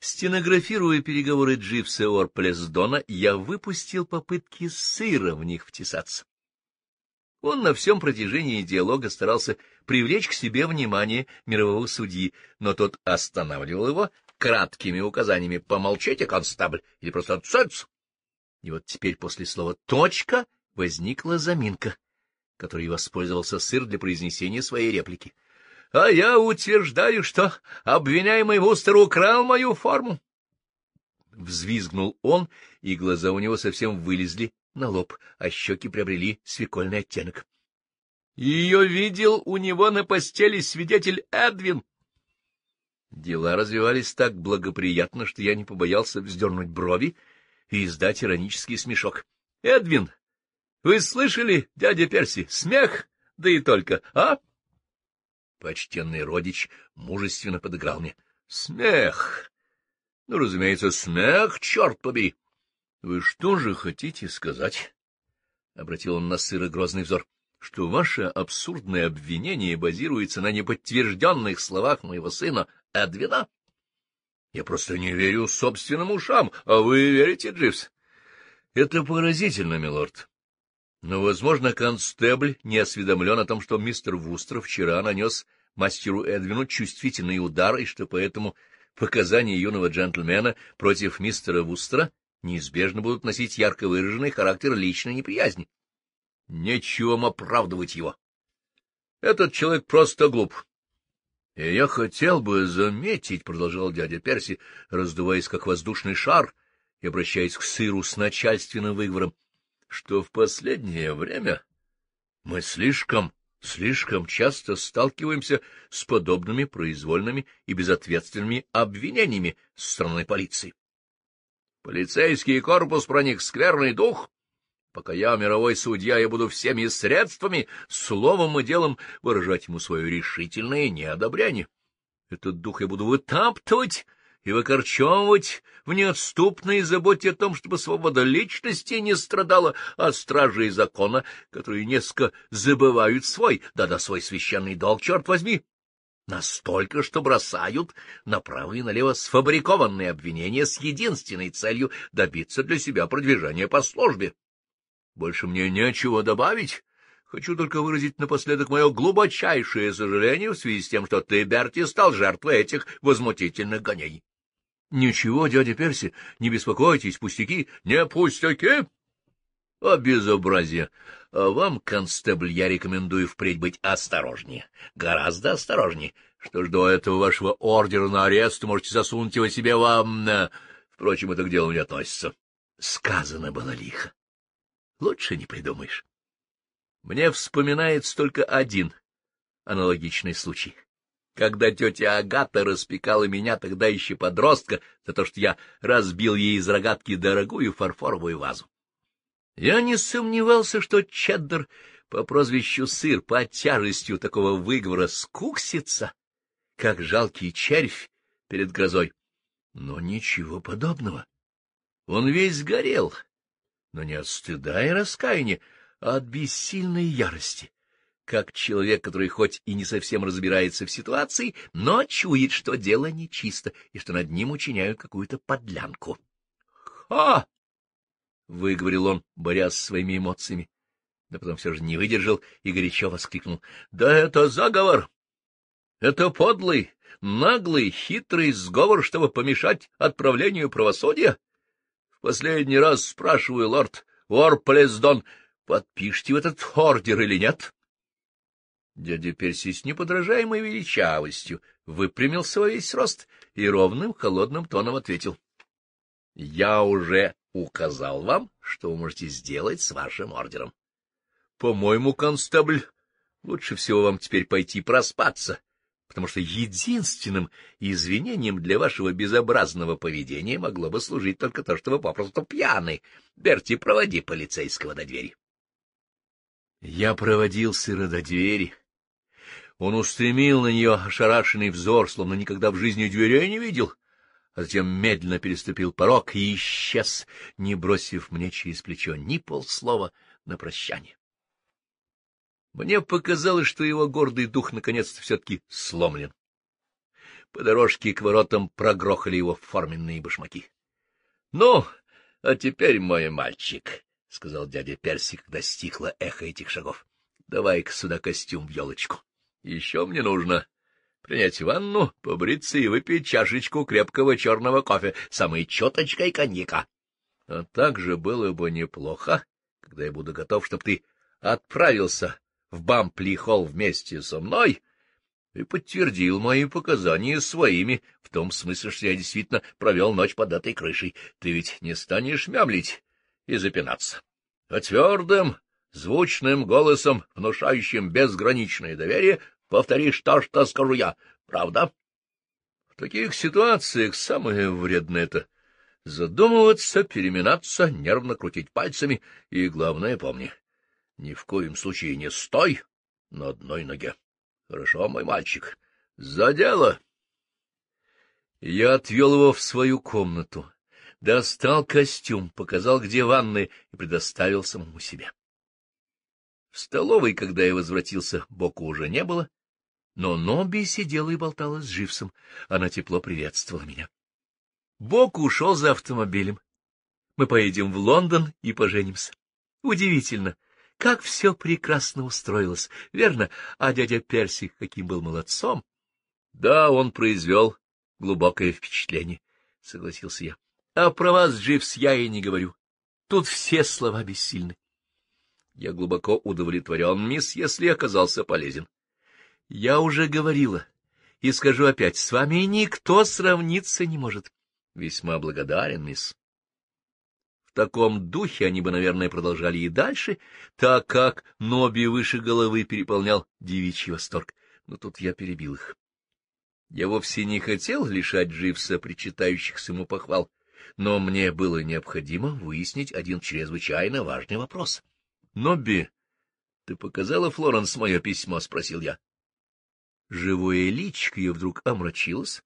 S1: Стенографируя переговоры Дживса Орплесдона, я выпустил попытки сыра в них втесаться. Он на всем протяжении диалога старался привлечь к себе внимание мирового судьи, но тот останавливал его краткими указаниями «помолчите, констабль» или просто «цец». И вот теперь после слова «точка» возникла заминка, которой воспользовался сыр для произнесения своей реплики. — А я утверждаю, что обвиняемый Вустер украл мою форму. Взвизгнул он, и глаза у него совсем вылезли на лоб, а щеки приобрели свекольный оттенок. — Ее видел у него на постели свидетель Эдвин. Дела развивались так благоприятно, что я не побоялся вздернуть брови, — и издать иронический смешок. — Эдвин, вы слышали, дядя Перси, смех, да и только, а? Почтенный родич мужественно подыграл мне. — Смех! Ну, разумеется, смех, черт побери! — Вы что же хотите сказать? — обратил он на сыро грозный взор. — Что ваше абсурдное обвинение базируется на неподтвержденных словах моего сына Эдвина? — я просто не верю собственным ушам, а вы верите, Дживс? Это поразительно, милорд. Но, возможно, констебль не осведомлен о том, что мистер Вустер вчера нанес мастеру Эдвину чувствительный удар, и что поэтому показания юного джентльмена против мистера Вустера неизбежно будут носить ярко выраженный характер личной неприязни. Нечем оправдывать его. Этот человек просто глуп. — Я хотел бы заметить, — продолжал дядя Перси, раздуваясь как воздушный шар и обращаясь к сыру с начальственным выговором, — что в последнее время мы слишком, слишком часто сталкиваемся с подобными произвольными и безответственными обвинениями со стороны полиции. Полицейский корпус проник скверный дух, Пока я мировой судья, я буду всеми средствами, словом и делом выражать ему свое решительное неодобрение. Этот дух я буду вытаптывать и выкорчевывать в неотступной заботе о том, чтобы свобода личности не страдала от стражей закона, которые несколько забывают свой, да-да, свой священный долг, черт возьми, Настолько, что бросают направо и налево сфабрикованные обвинения с единственной целью добиться для себя продвижения по службе. Больше мне нечего добавить. Хочу только выразить напоследок мое глубочайшее сожаление в связи с тем, что ты, Берти, стал жертвой этих возмутительных гоней. Ничего, дядя Перси, не беспокойтесь, пустяки. — Не пустяки! — А безобразие! А вам, констебль, я рекомендую впредь быть осторожнее, гораздо осторожнее. Что ж, до этого вашего ордера на арест можете засунуть его себе вам... Впрочем, это к делу не относится. Сказано было лихо лучше не придумаешь. Мне вспоминается только один аналогичный случай. Когда тетя Агата распекала меня тогда еще подростка за то, что я разбил ей из рогатки дорогую фарфоровую вазу. Я не сомневался, что Чеддер по прозвищу Сыр по тяжестью такого выговора скуксится, как жалкий червь перед грозой. Но ничего подобного. Он весь горел, но не от стыда и раскаяния, а от бессильной ярости, как человек, который хоть и не совсем разбирается в ситуации, но чует, что дело нечисто и что над ним учиняют какую-то подлянку. «Ха!» — выговорил он, борясь со своими эмоциями, да потом все же не выдержал и горячо воскликнул. «Да это заговор! Это подлый, наглый, хитрый сговор, чтобы помешать отправлению правосудия!» Последний раз спрашиваю, лорд Уорплесдон, подпишите в этот ордер или нет? Дядя Перси с неподражаемой величавостью выпрямил свой весь рост и ровным холодным тоном ответил. — Я уже указал вам, что вы можете сделать с вашим ордером. — По-моему, констабль, лучше всего вам теперь пойти проспаться. — потому что единственным извинением для вашего безобразного поведения могло бы служить только то, что вы попросту пьяны. Берти, проводи полицейского до двери. Я проводил сыра до двери. Он устремил на нее ошарашенный взор, словно никогда в жизни дверей не видел, а затем медленно переступил порог и исчез, не бросив мне через плечо ни полслова на прощание. Мне показалось, что его гордый дух наконец-то все-таки сломлен. По дорожке к воротам прогрохали его форменные башмаки. — Ну, а теперь, мой мальчик, — сказал дядя Персик, когда стихло эхо этих шагов, — давай-ка сюда костюм в елочку. Еще мне нужно принять ванну, побриться и выпить чашечку крепкого черного кофе, самой четочкой коньяка. А также было бы неплохо, когда я буду готов, чтобы ты отправился в Бампли-холл вместе со мной и подтвердил мои показания своими, в том смысле, что я действительно провел ночь под этой крышей. Ты ведь не станешь мямлить и запинаться. А твердым, звучным голосом, внушающим безграничное доверие, повторишь то, что скажу я. Правда? В таких ситуациях самое вредное это задумываться, переминаться, нервно крутить пальцами и, главное, помни, ни в коем случае не стой на одной ноге. Хорошо, мой мальчик, за дело. Я отвел его в свою комнату, достал костюм, показал, где ванны, и предоставил самому себе. В столовой, когда я возвратился, Боку уже не было, но Ноби сидела и болтала с Живсом. Она тепло приветствовала меня. Бока ушел за автомобилем. Мы поедем в Лондон и поженимся. Удивительно, как все прекрасно устроилось, верно? А дядя Перси каким был молодцом! — Да, он произвел глубокое впечатление, — согласился я. — А про вас, Дживс, я и не говорю. Тут все слова бессильны. Я глубоко удовлетворен, мисс, если оказался полезен. Я уже говорила и скажу опять, с вами никто сравниться не может. Весьма благодарен, мисс таком духе они бы, наверное, продолжали и дальше, так как Ноби выше головы переполнял девичий восторг. Но тут я перебил их. Я вовсе не хотел лишать Дживса причитающихся ему похвал, но мне было необходимо выяснить один чрезвычайно важный вопрос. — Нобби, ты показала Флоренс мое письмо? — спросил я. Живое личико ее вдруг омрачилось,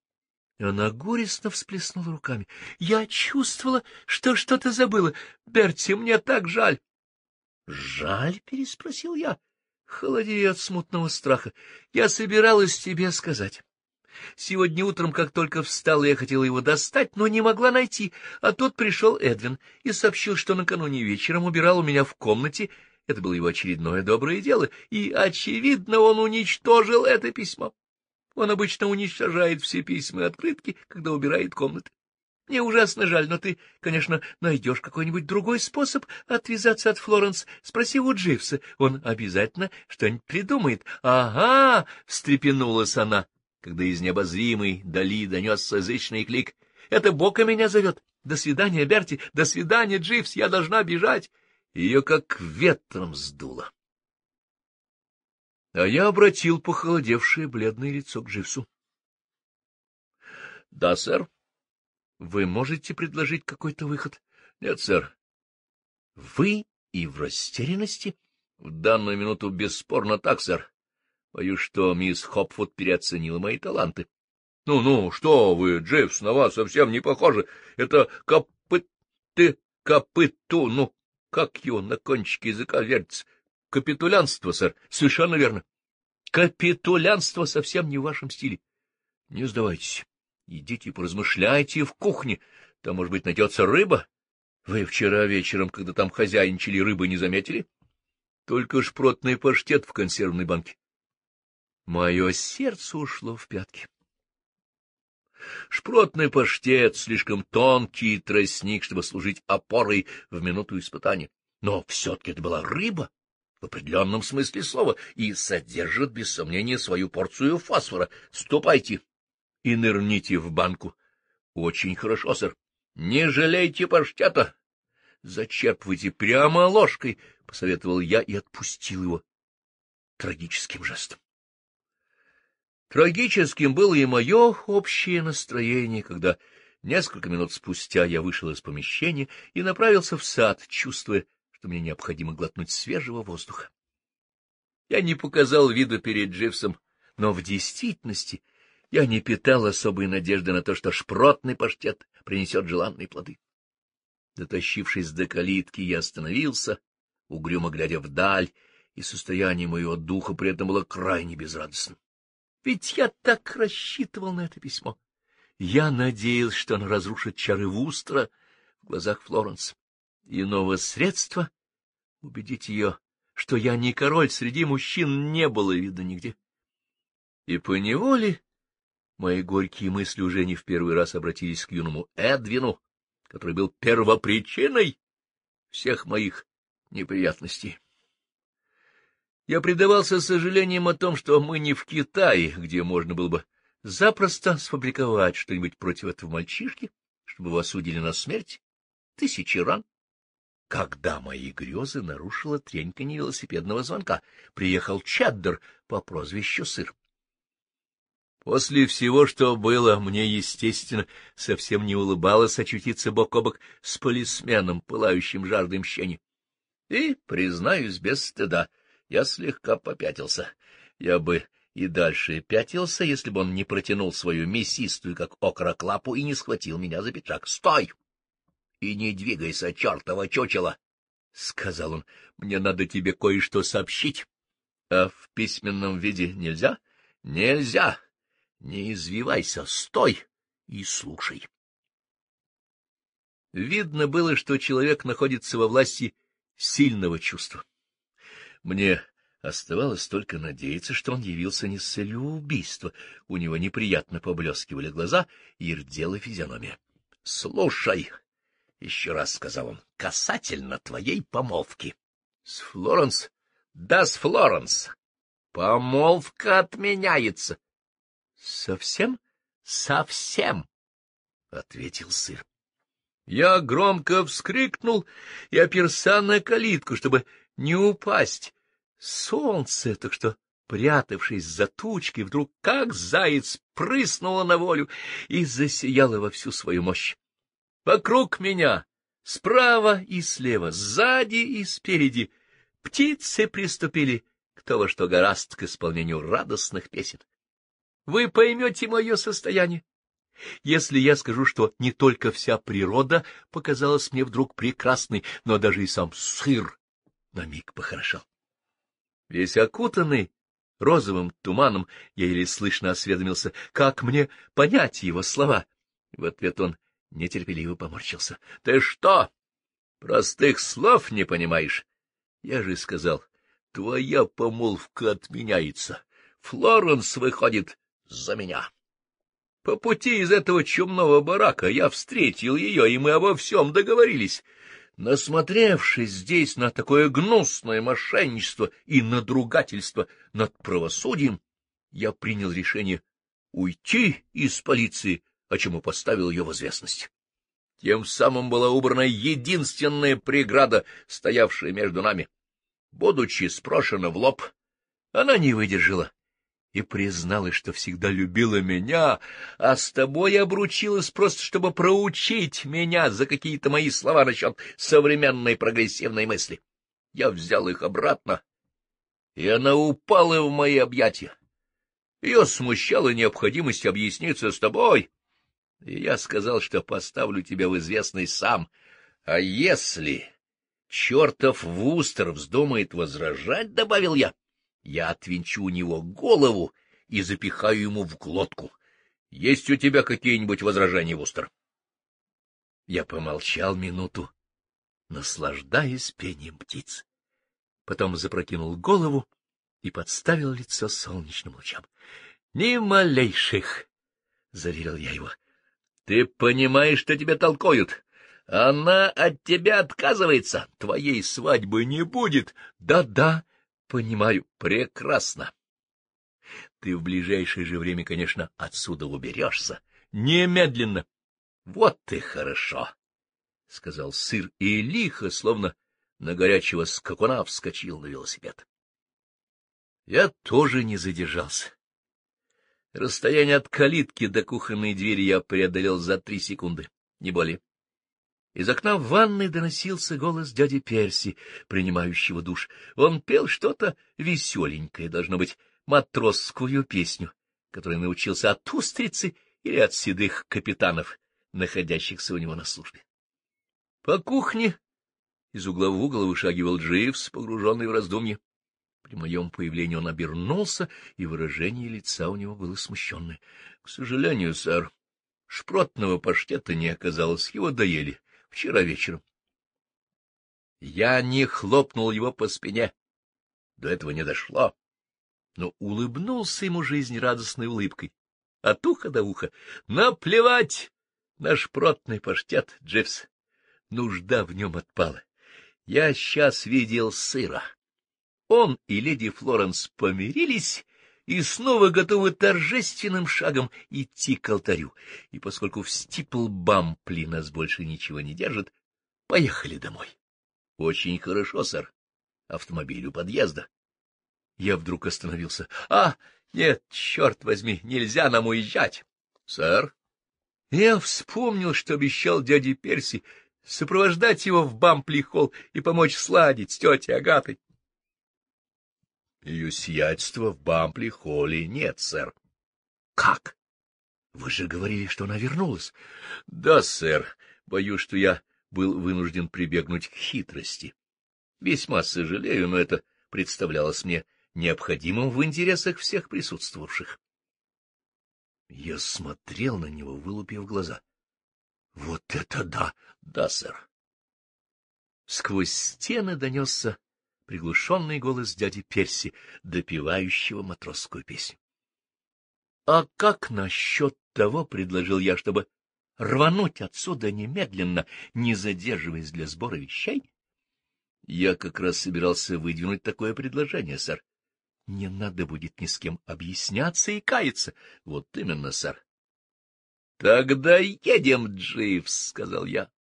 S1: и она горестно всплеснула руками. — Я чувствовала, что что-то забыла. Берти, мне так жаль. — Жаль? — переспросил я, холодея от смутного страха. — Я собиралась тебе сказать. Сегодня утром, как только встала, я хотела его достать, но не могла найти, а тут пришел Эдвин и сообщил, что накануне вечером убирал у меня в комнате. Это было его очередное доброе дело, и, очевидно, он уничтожил это письмо. Он обычно уничтожает все письма и открытки, когда убирает комнаты. Мне ужасно жаль, но ты, конечно, найдешь какой-нибудь другой способ отвязаться от Флоренс. Спроси у Дживса, он обязательно что-нибудь придумает. — Ага! — встрепенулась она, когда из необозримой дали донесся язычный клик. — Это Бока меня зовет. До свидания, Берти, до свидания, Дживс, я должна бежать. Ее как ветром сдуло а я обратил похолодевшее бледное лицо к Дживсу. — Да, сэр. — Вы можете предложить какой-то выход? — Нет, сэр. — Вы и в растерянности? — В данную минуту бесспорно так, сэр. Боюсь, что мисс Хопфуд переоценила мои таланты. Ну — Ну-ну, что вы, Дживс, на вас совсем не похоже. Это копыт, ты копыту, ну, как его на кончике языка вертится? Капитулянство, сэр. Совершенно верно. Капитулянство совсем не в вашем стиле. Не сдавайтесь. Идите поразмышляйте в кухне. Там, может быть, найдется рыба. Вы вчера вечером, когда там хозяинчили рыбы не заметили? Только шпротный паштет в консервной банке. Мое сердце ушло в пятки. Шпротный паштет — слишком тонкий тростник, чтобы служить опорой в минуту испытания. Но все-таки это была рыба в определенном смысле слова, и содержит, без сомнения, свою порцию фосфора. Ступайте и нырните в банку. — Очень хорошо, сэр. — Не жалейте паштета. — Зачерпывайте прямо ложкой, — посоветовал я и отпустил его трагическим жестом. Трагическим было и мое общее настроение, когда несколько минут спустя я вышел из помещения и направился в сад, чувствуя, что мне необходимо глотнуть свежего воздуха. Я не показал виду перед Дживсом, но в действительности я не питал особой надежды на то, что шпротный паштет принесет желанные плоды. Дотащившись до калитки, я остановился, угрюмо глядя вдаль, и состояние моего духа при этом было крайне безрадостным. Ведь я так рассчитывал на это письмо. Я надеялся, что оно разрушит чары Вустра в глазах Флоренс. Иного средства убедить ее, что я не король среди мужчин, не было видно нигде. И поневоле мои горькие мысли уже не в первый раз обратились к юному Эдвину, который был первопричиной всех моих неприятностей. Я предавался сожалением о том, что мы не в Китае, где можно было бы запросто сфабриковать что-нибудь против этого мальчишки, чтобы его осудили на смерть, тысячи ран, когда мои грезы нарушила треньканье велосипедного звонка, приехал Чаддер по прозвищу Сыр. После всего, что было, мне, естественно, совсем не улыбалось очутиться бок о бок с полисменом, пылающим жаждой мщения. И, признаюсь без стыда, я слегка попятился. Я бы и дальше пятился, если бы он не протянул свою мясистую, как окороклапу, и не схватил меня за пиджак. «Стой — Стой! — И не двигайся, чертова чучела! — сказал он. — Мне надо тебе кое-что сообщить. — А в письменном виде нельзя? — Нельзя! Не извивайся, стой и слушай. Видно было, что человек находится во власти сильного чувства. Мне оставалось только надеяться, что он явился не с целью убийства. У него неприятно поблескивали глаза и рдела физиономия. — Слушай! —— еще раз сказал он, — касательно твоей помолвки. — С Флоренс? — Да, с Флоренс. — Помолвка отменяется. — Совсем? — Совсем, — ответил сыр. Я громко вскрикнул и оперся на калитку, чтобы не упасть. Солнце, так что прятавшись за тучки, вдруг как заяц прыснуло на волю и засияло во всю свою мощь. Вокруг меня, справа и слева, сзади и спереди, птицы приступили кто во что гораст к исполнению радостных песен. Вы поймете мое состояние, если я скажу, что не только вся природа показалась мне вдруг прекрасной, но даже и сам сыр на миг похорошел. Весь окутанный розовым туманом, я еле слышно осведомился, как мне понять его слова. В ответ он нетерпеливо поморщился. — Ты что, простых слов не понимаешь? Я же сказал, твоя помолвка отменяется. Флоренс выходит за меня. По пути из этого чумного барака я встретил ее, и мы обо всем договорились. Насмотревшись здесь на такое гнусное мошенничество и надругательство над правосудием, я принял решение уйти из полиции о а чем и поставил ее в известность. Тем самым была убрана единственная преграда, стоявшая между нами. Будучи спрошена в лоб, она не выдержала и призналась, что всегда любила меня, а с тобой обручилась просто, чтобы проучить меня за какие-то мои слова насчет современной прогрессивной мысли. Я взял их обратно, и она упала в мои объятия. Ее смущала необходимость объясниться с тобой, и я сказал, что поставлю тебя в известность сам. А если чертов Вустер вздумает возражать, — добавил я, — я отвинчу у него голову и запихаю ему в глотку. Есть у тебя какие-нибудь возражения, Вустер? Я помолчал минуту, наслаждаясь пением птиц. Потом запрокинул голову и подставил лицо солнечным лучам. — Ни малейших! — заверил я его. Ты понимаешь, что тебя толкуют? Она от тебя отказывается. Твоей свадьбы не будет. Да-да, понимаю, прекрасно. Ты в ближайшее же время, конечно, отсюда уберешься. Немедленно. Вот ты хорошо, — сказал сыр и лихо, словно на горячего скакуна вскочил на велосипед. Я тоже не задержался. Расстояние от калитки до кухонной двери я преодолел за три секунды, не более. Из окна в ванной доносился голос дяди Перси, принимающего душ. Он пел что-то веселенькое, должно быть, матросскую песню, которую научился от устрицы или от седых капитанов, находящихся у него на службе. По кухне из угла в угол вышагивал Дживс, погруженный в раздумья. При моем появлении он обернулся, и выражение лица у него было смущенное. — К сожалению, сэр, шпротного паштета не оказалось, его доели вчера вечером. Я не хлопнул его по спине. До этого не дошло. Но улыбнулся ему жизнерадостной улыбкой. От уха до уха. Наплевать! Наш шпротный паштет, Дживс. Нужда в нем отпала. Я сейчас видел сыра. Он и леди Флоренс помирились и снова готовы торжественным шагом идти к алтарю. И поскольку в Стиплбампли нас больше ничего не держит, поехали домой. — Очень хорошо, сэр. Автомобиль у подъезда. Я вдруг остановился. — А, нет, черт возьми, нельзя нам уезжать. — Сэр? Я вспомнил, что обещал дяде Перси сопровождать его в Бампли-холл и помочь сладить с тетей Агатой. Ее сиятельства в Бампли-Холле нет, сэр. — Как? Вы же говорили, что она вернулась. — Да, сэр. Боюсь, что я был вынужден прибегнуть к хитрости. Весьма сожалею, но это представлялось мне необходимым в интересах всех присутствовавших. Я смотрел на него, вылупив глаза. — Вот это да! Да, сэр! Сквозь стены донесся приглушенный голос дяди Перси, допивающего матросскую песню. — А как насчет того, — предложил я, — чтобы рвануть отсюда немедленно, не задерживаясь для сбора вещей? — Я как раз собирался выдвинуть такое предложение, сэр. — Не надо будет ни с кем объясняться и каяться. — Вот именно, сэр. — Тогда едем, Дживс, — сказал я.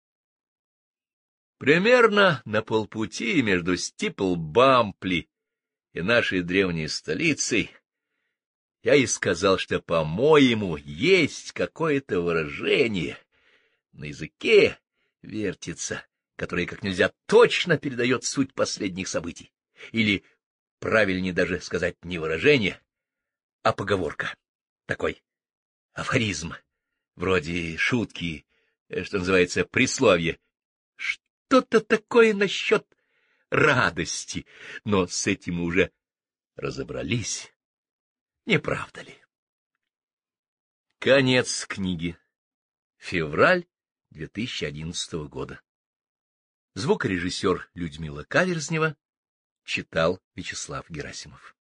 S1: Примерно на полпути между Стипл-Бампли и нашей древней столицей я и сказал, что, по-моему, есть какое-то выражение на языке вертится, которое как нельзя точно передает суть последних событий, или, правильнее даже сказать, не выражение, а поговорка, такой афоризм, вроде шутки, э, что называется, присловие — что-то такое насчет радости, но с этим мы уже разобрались,
S2: не правда ли?
S1: Конец книги. Февраль 2011 года. Звукорежиссер Людмила Каверзнева читал Вячеслав Герасимов.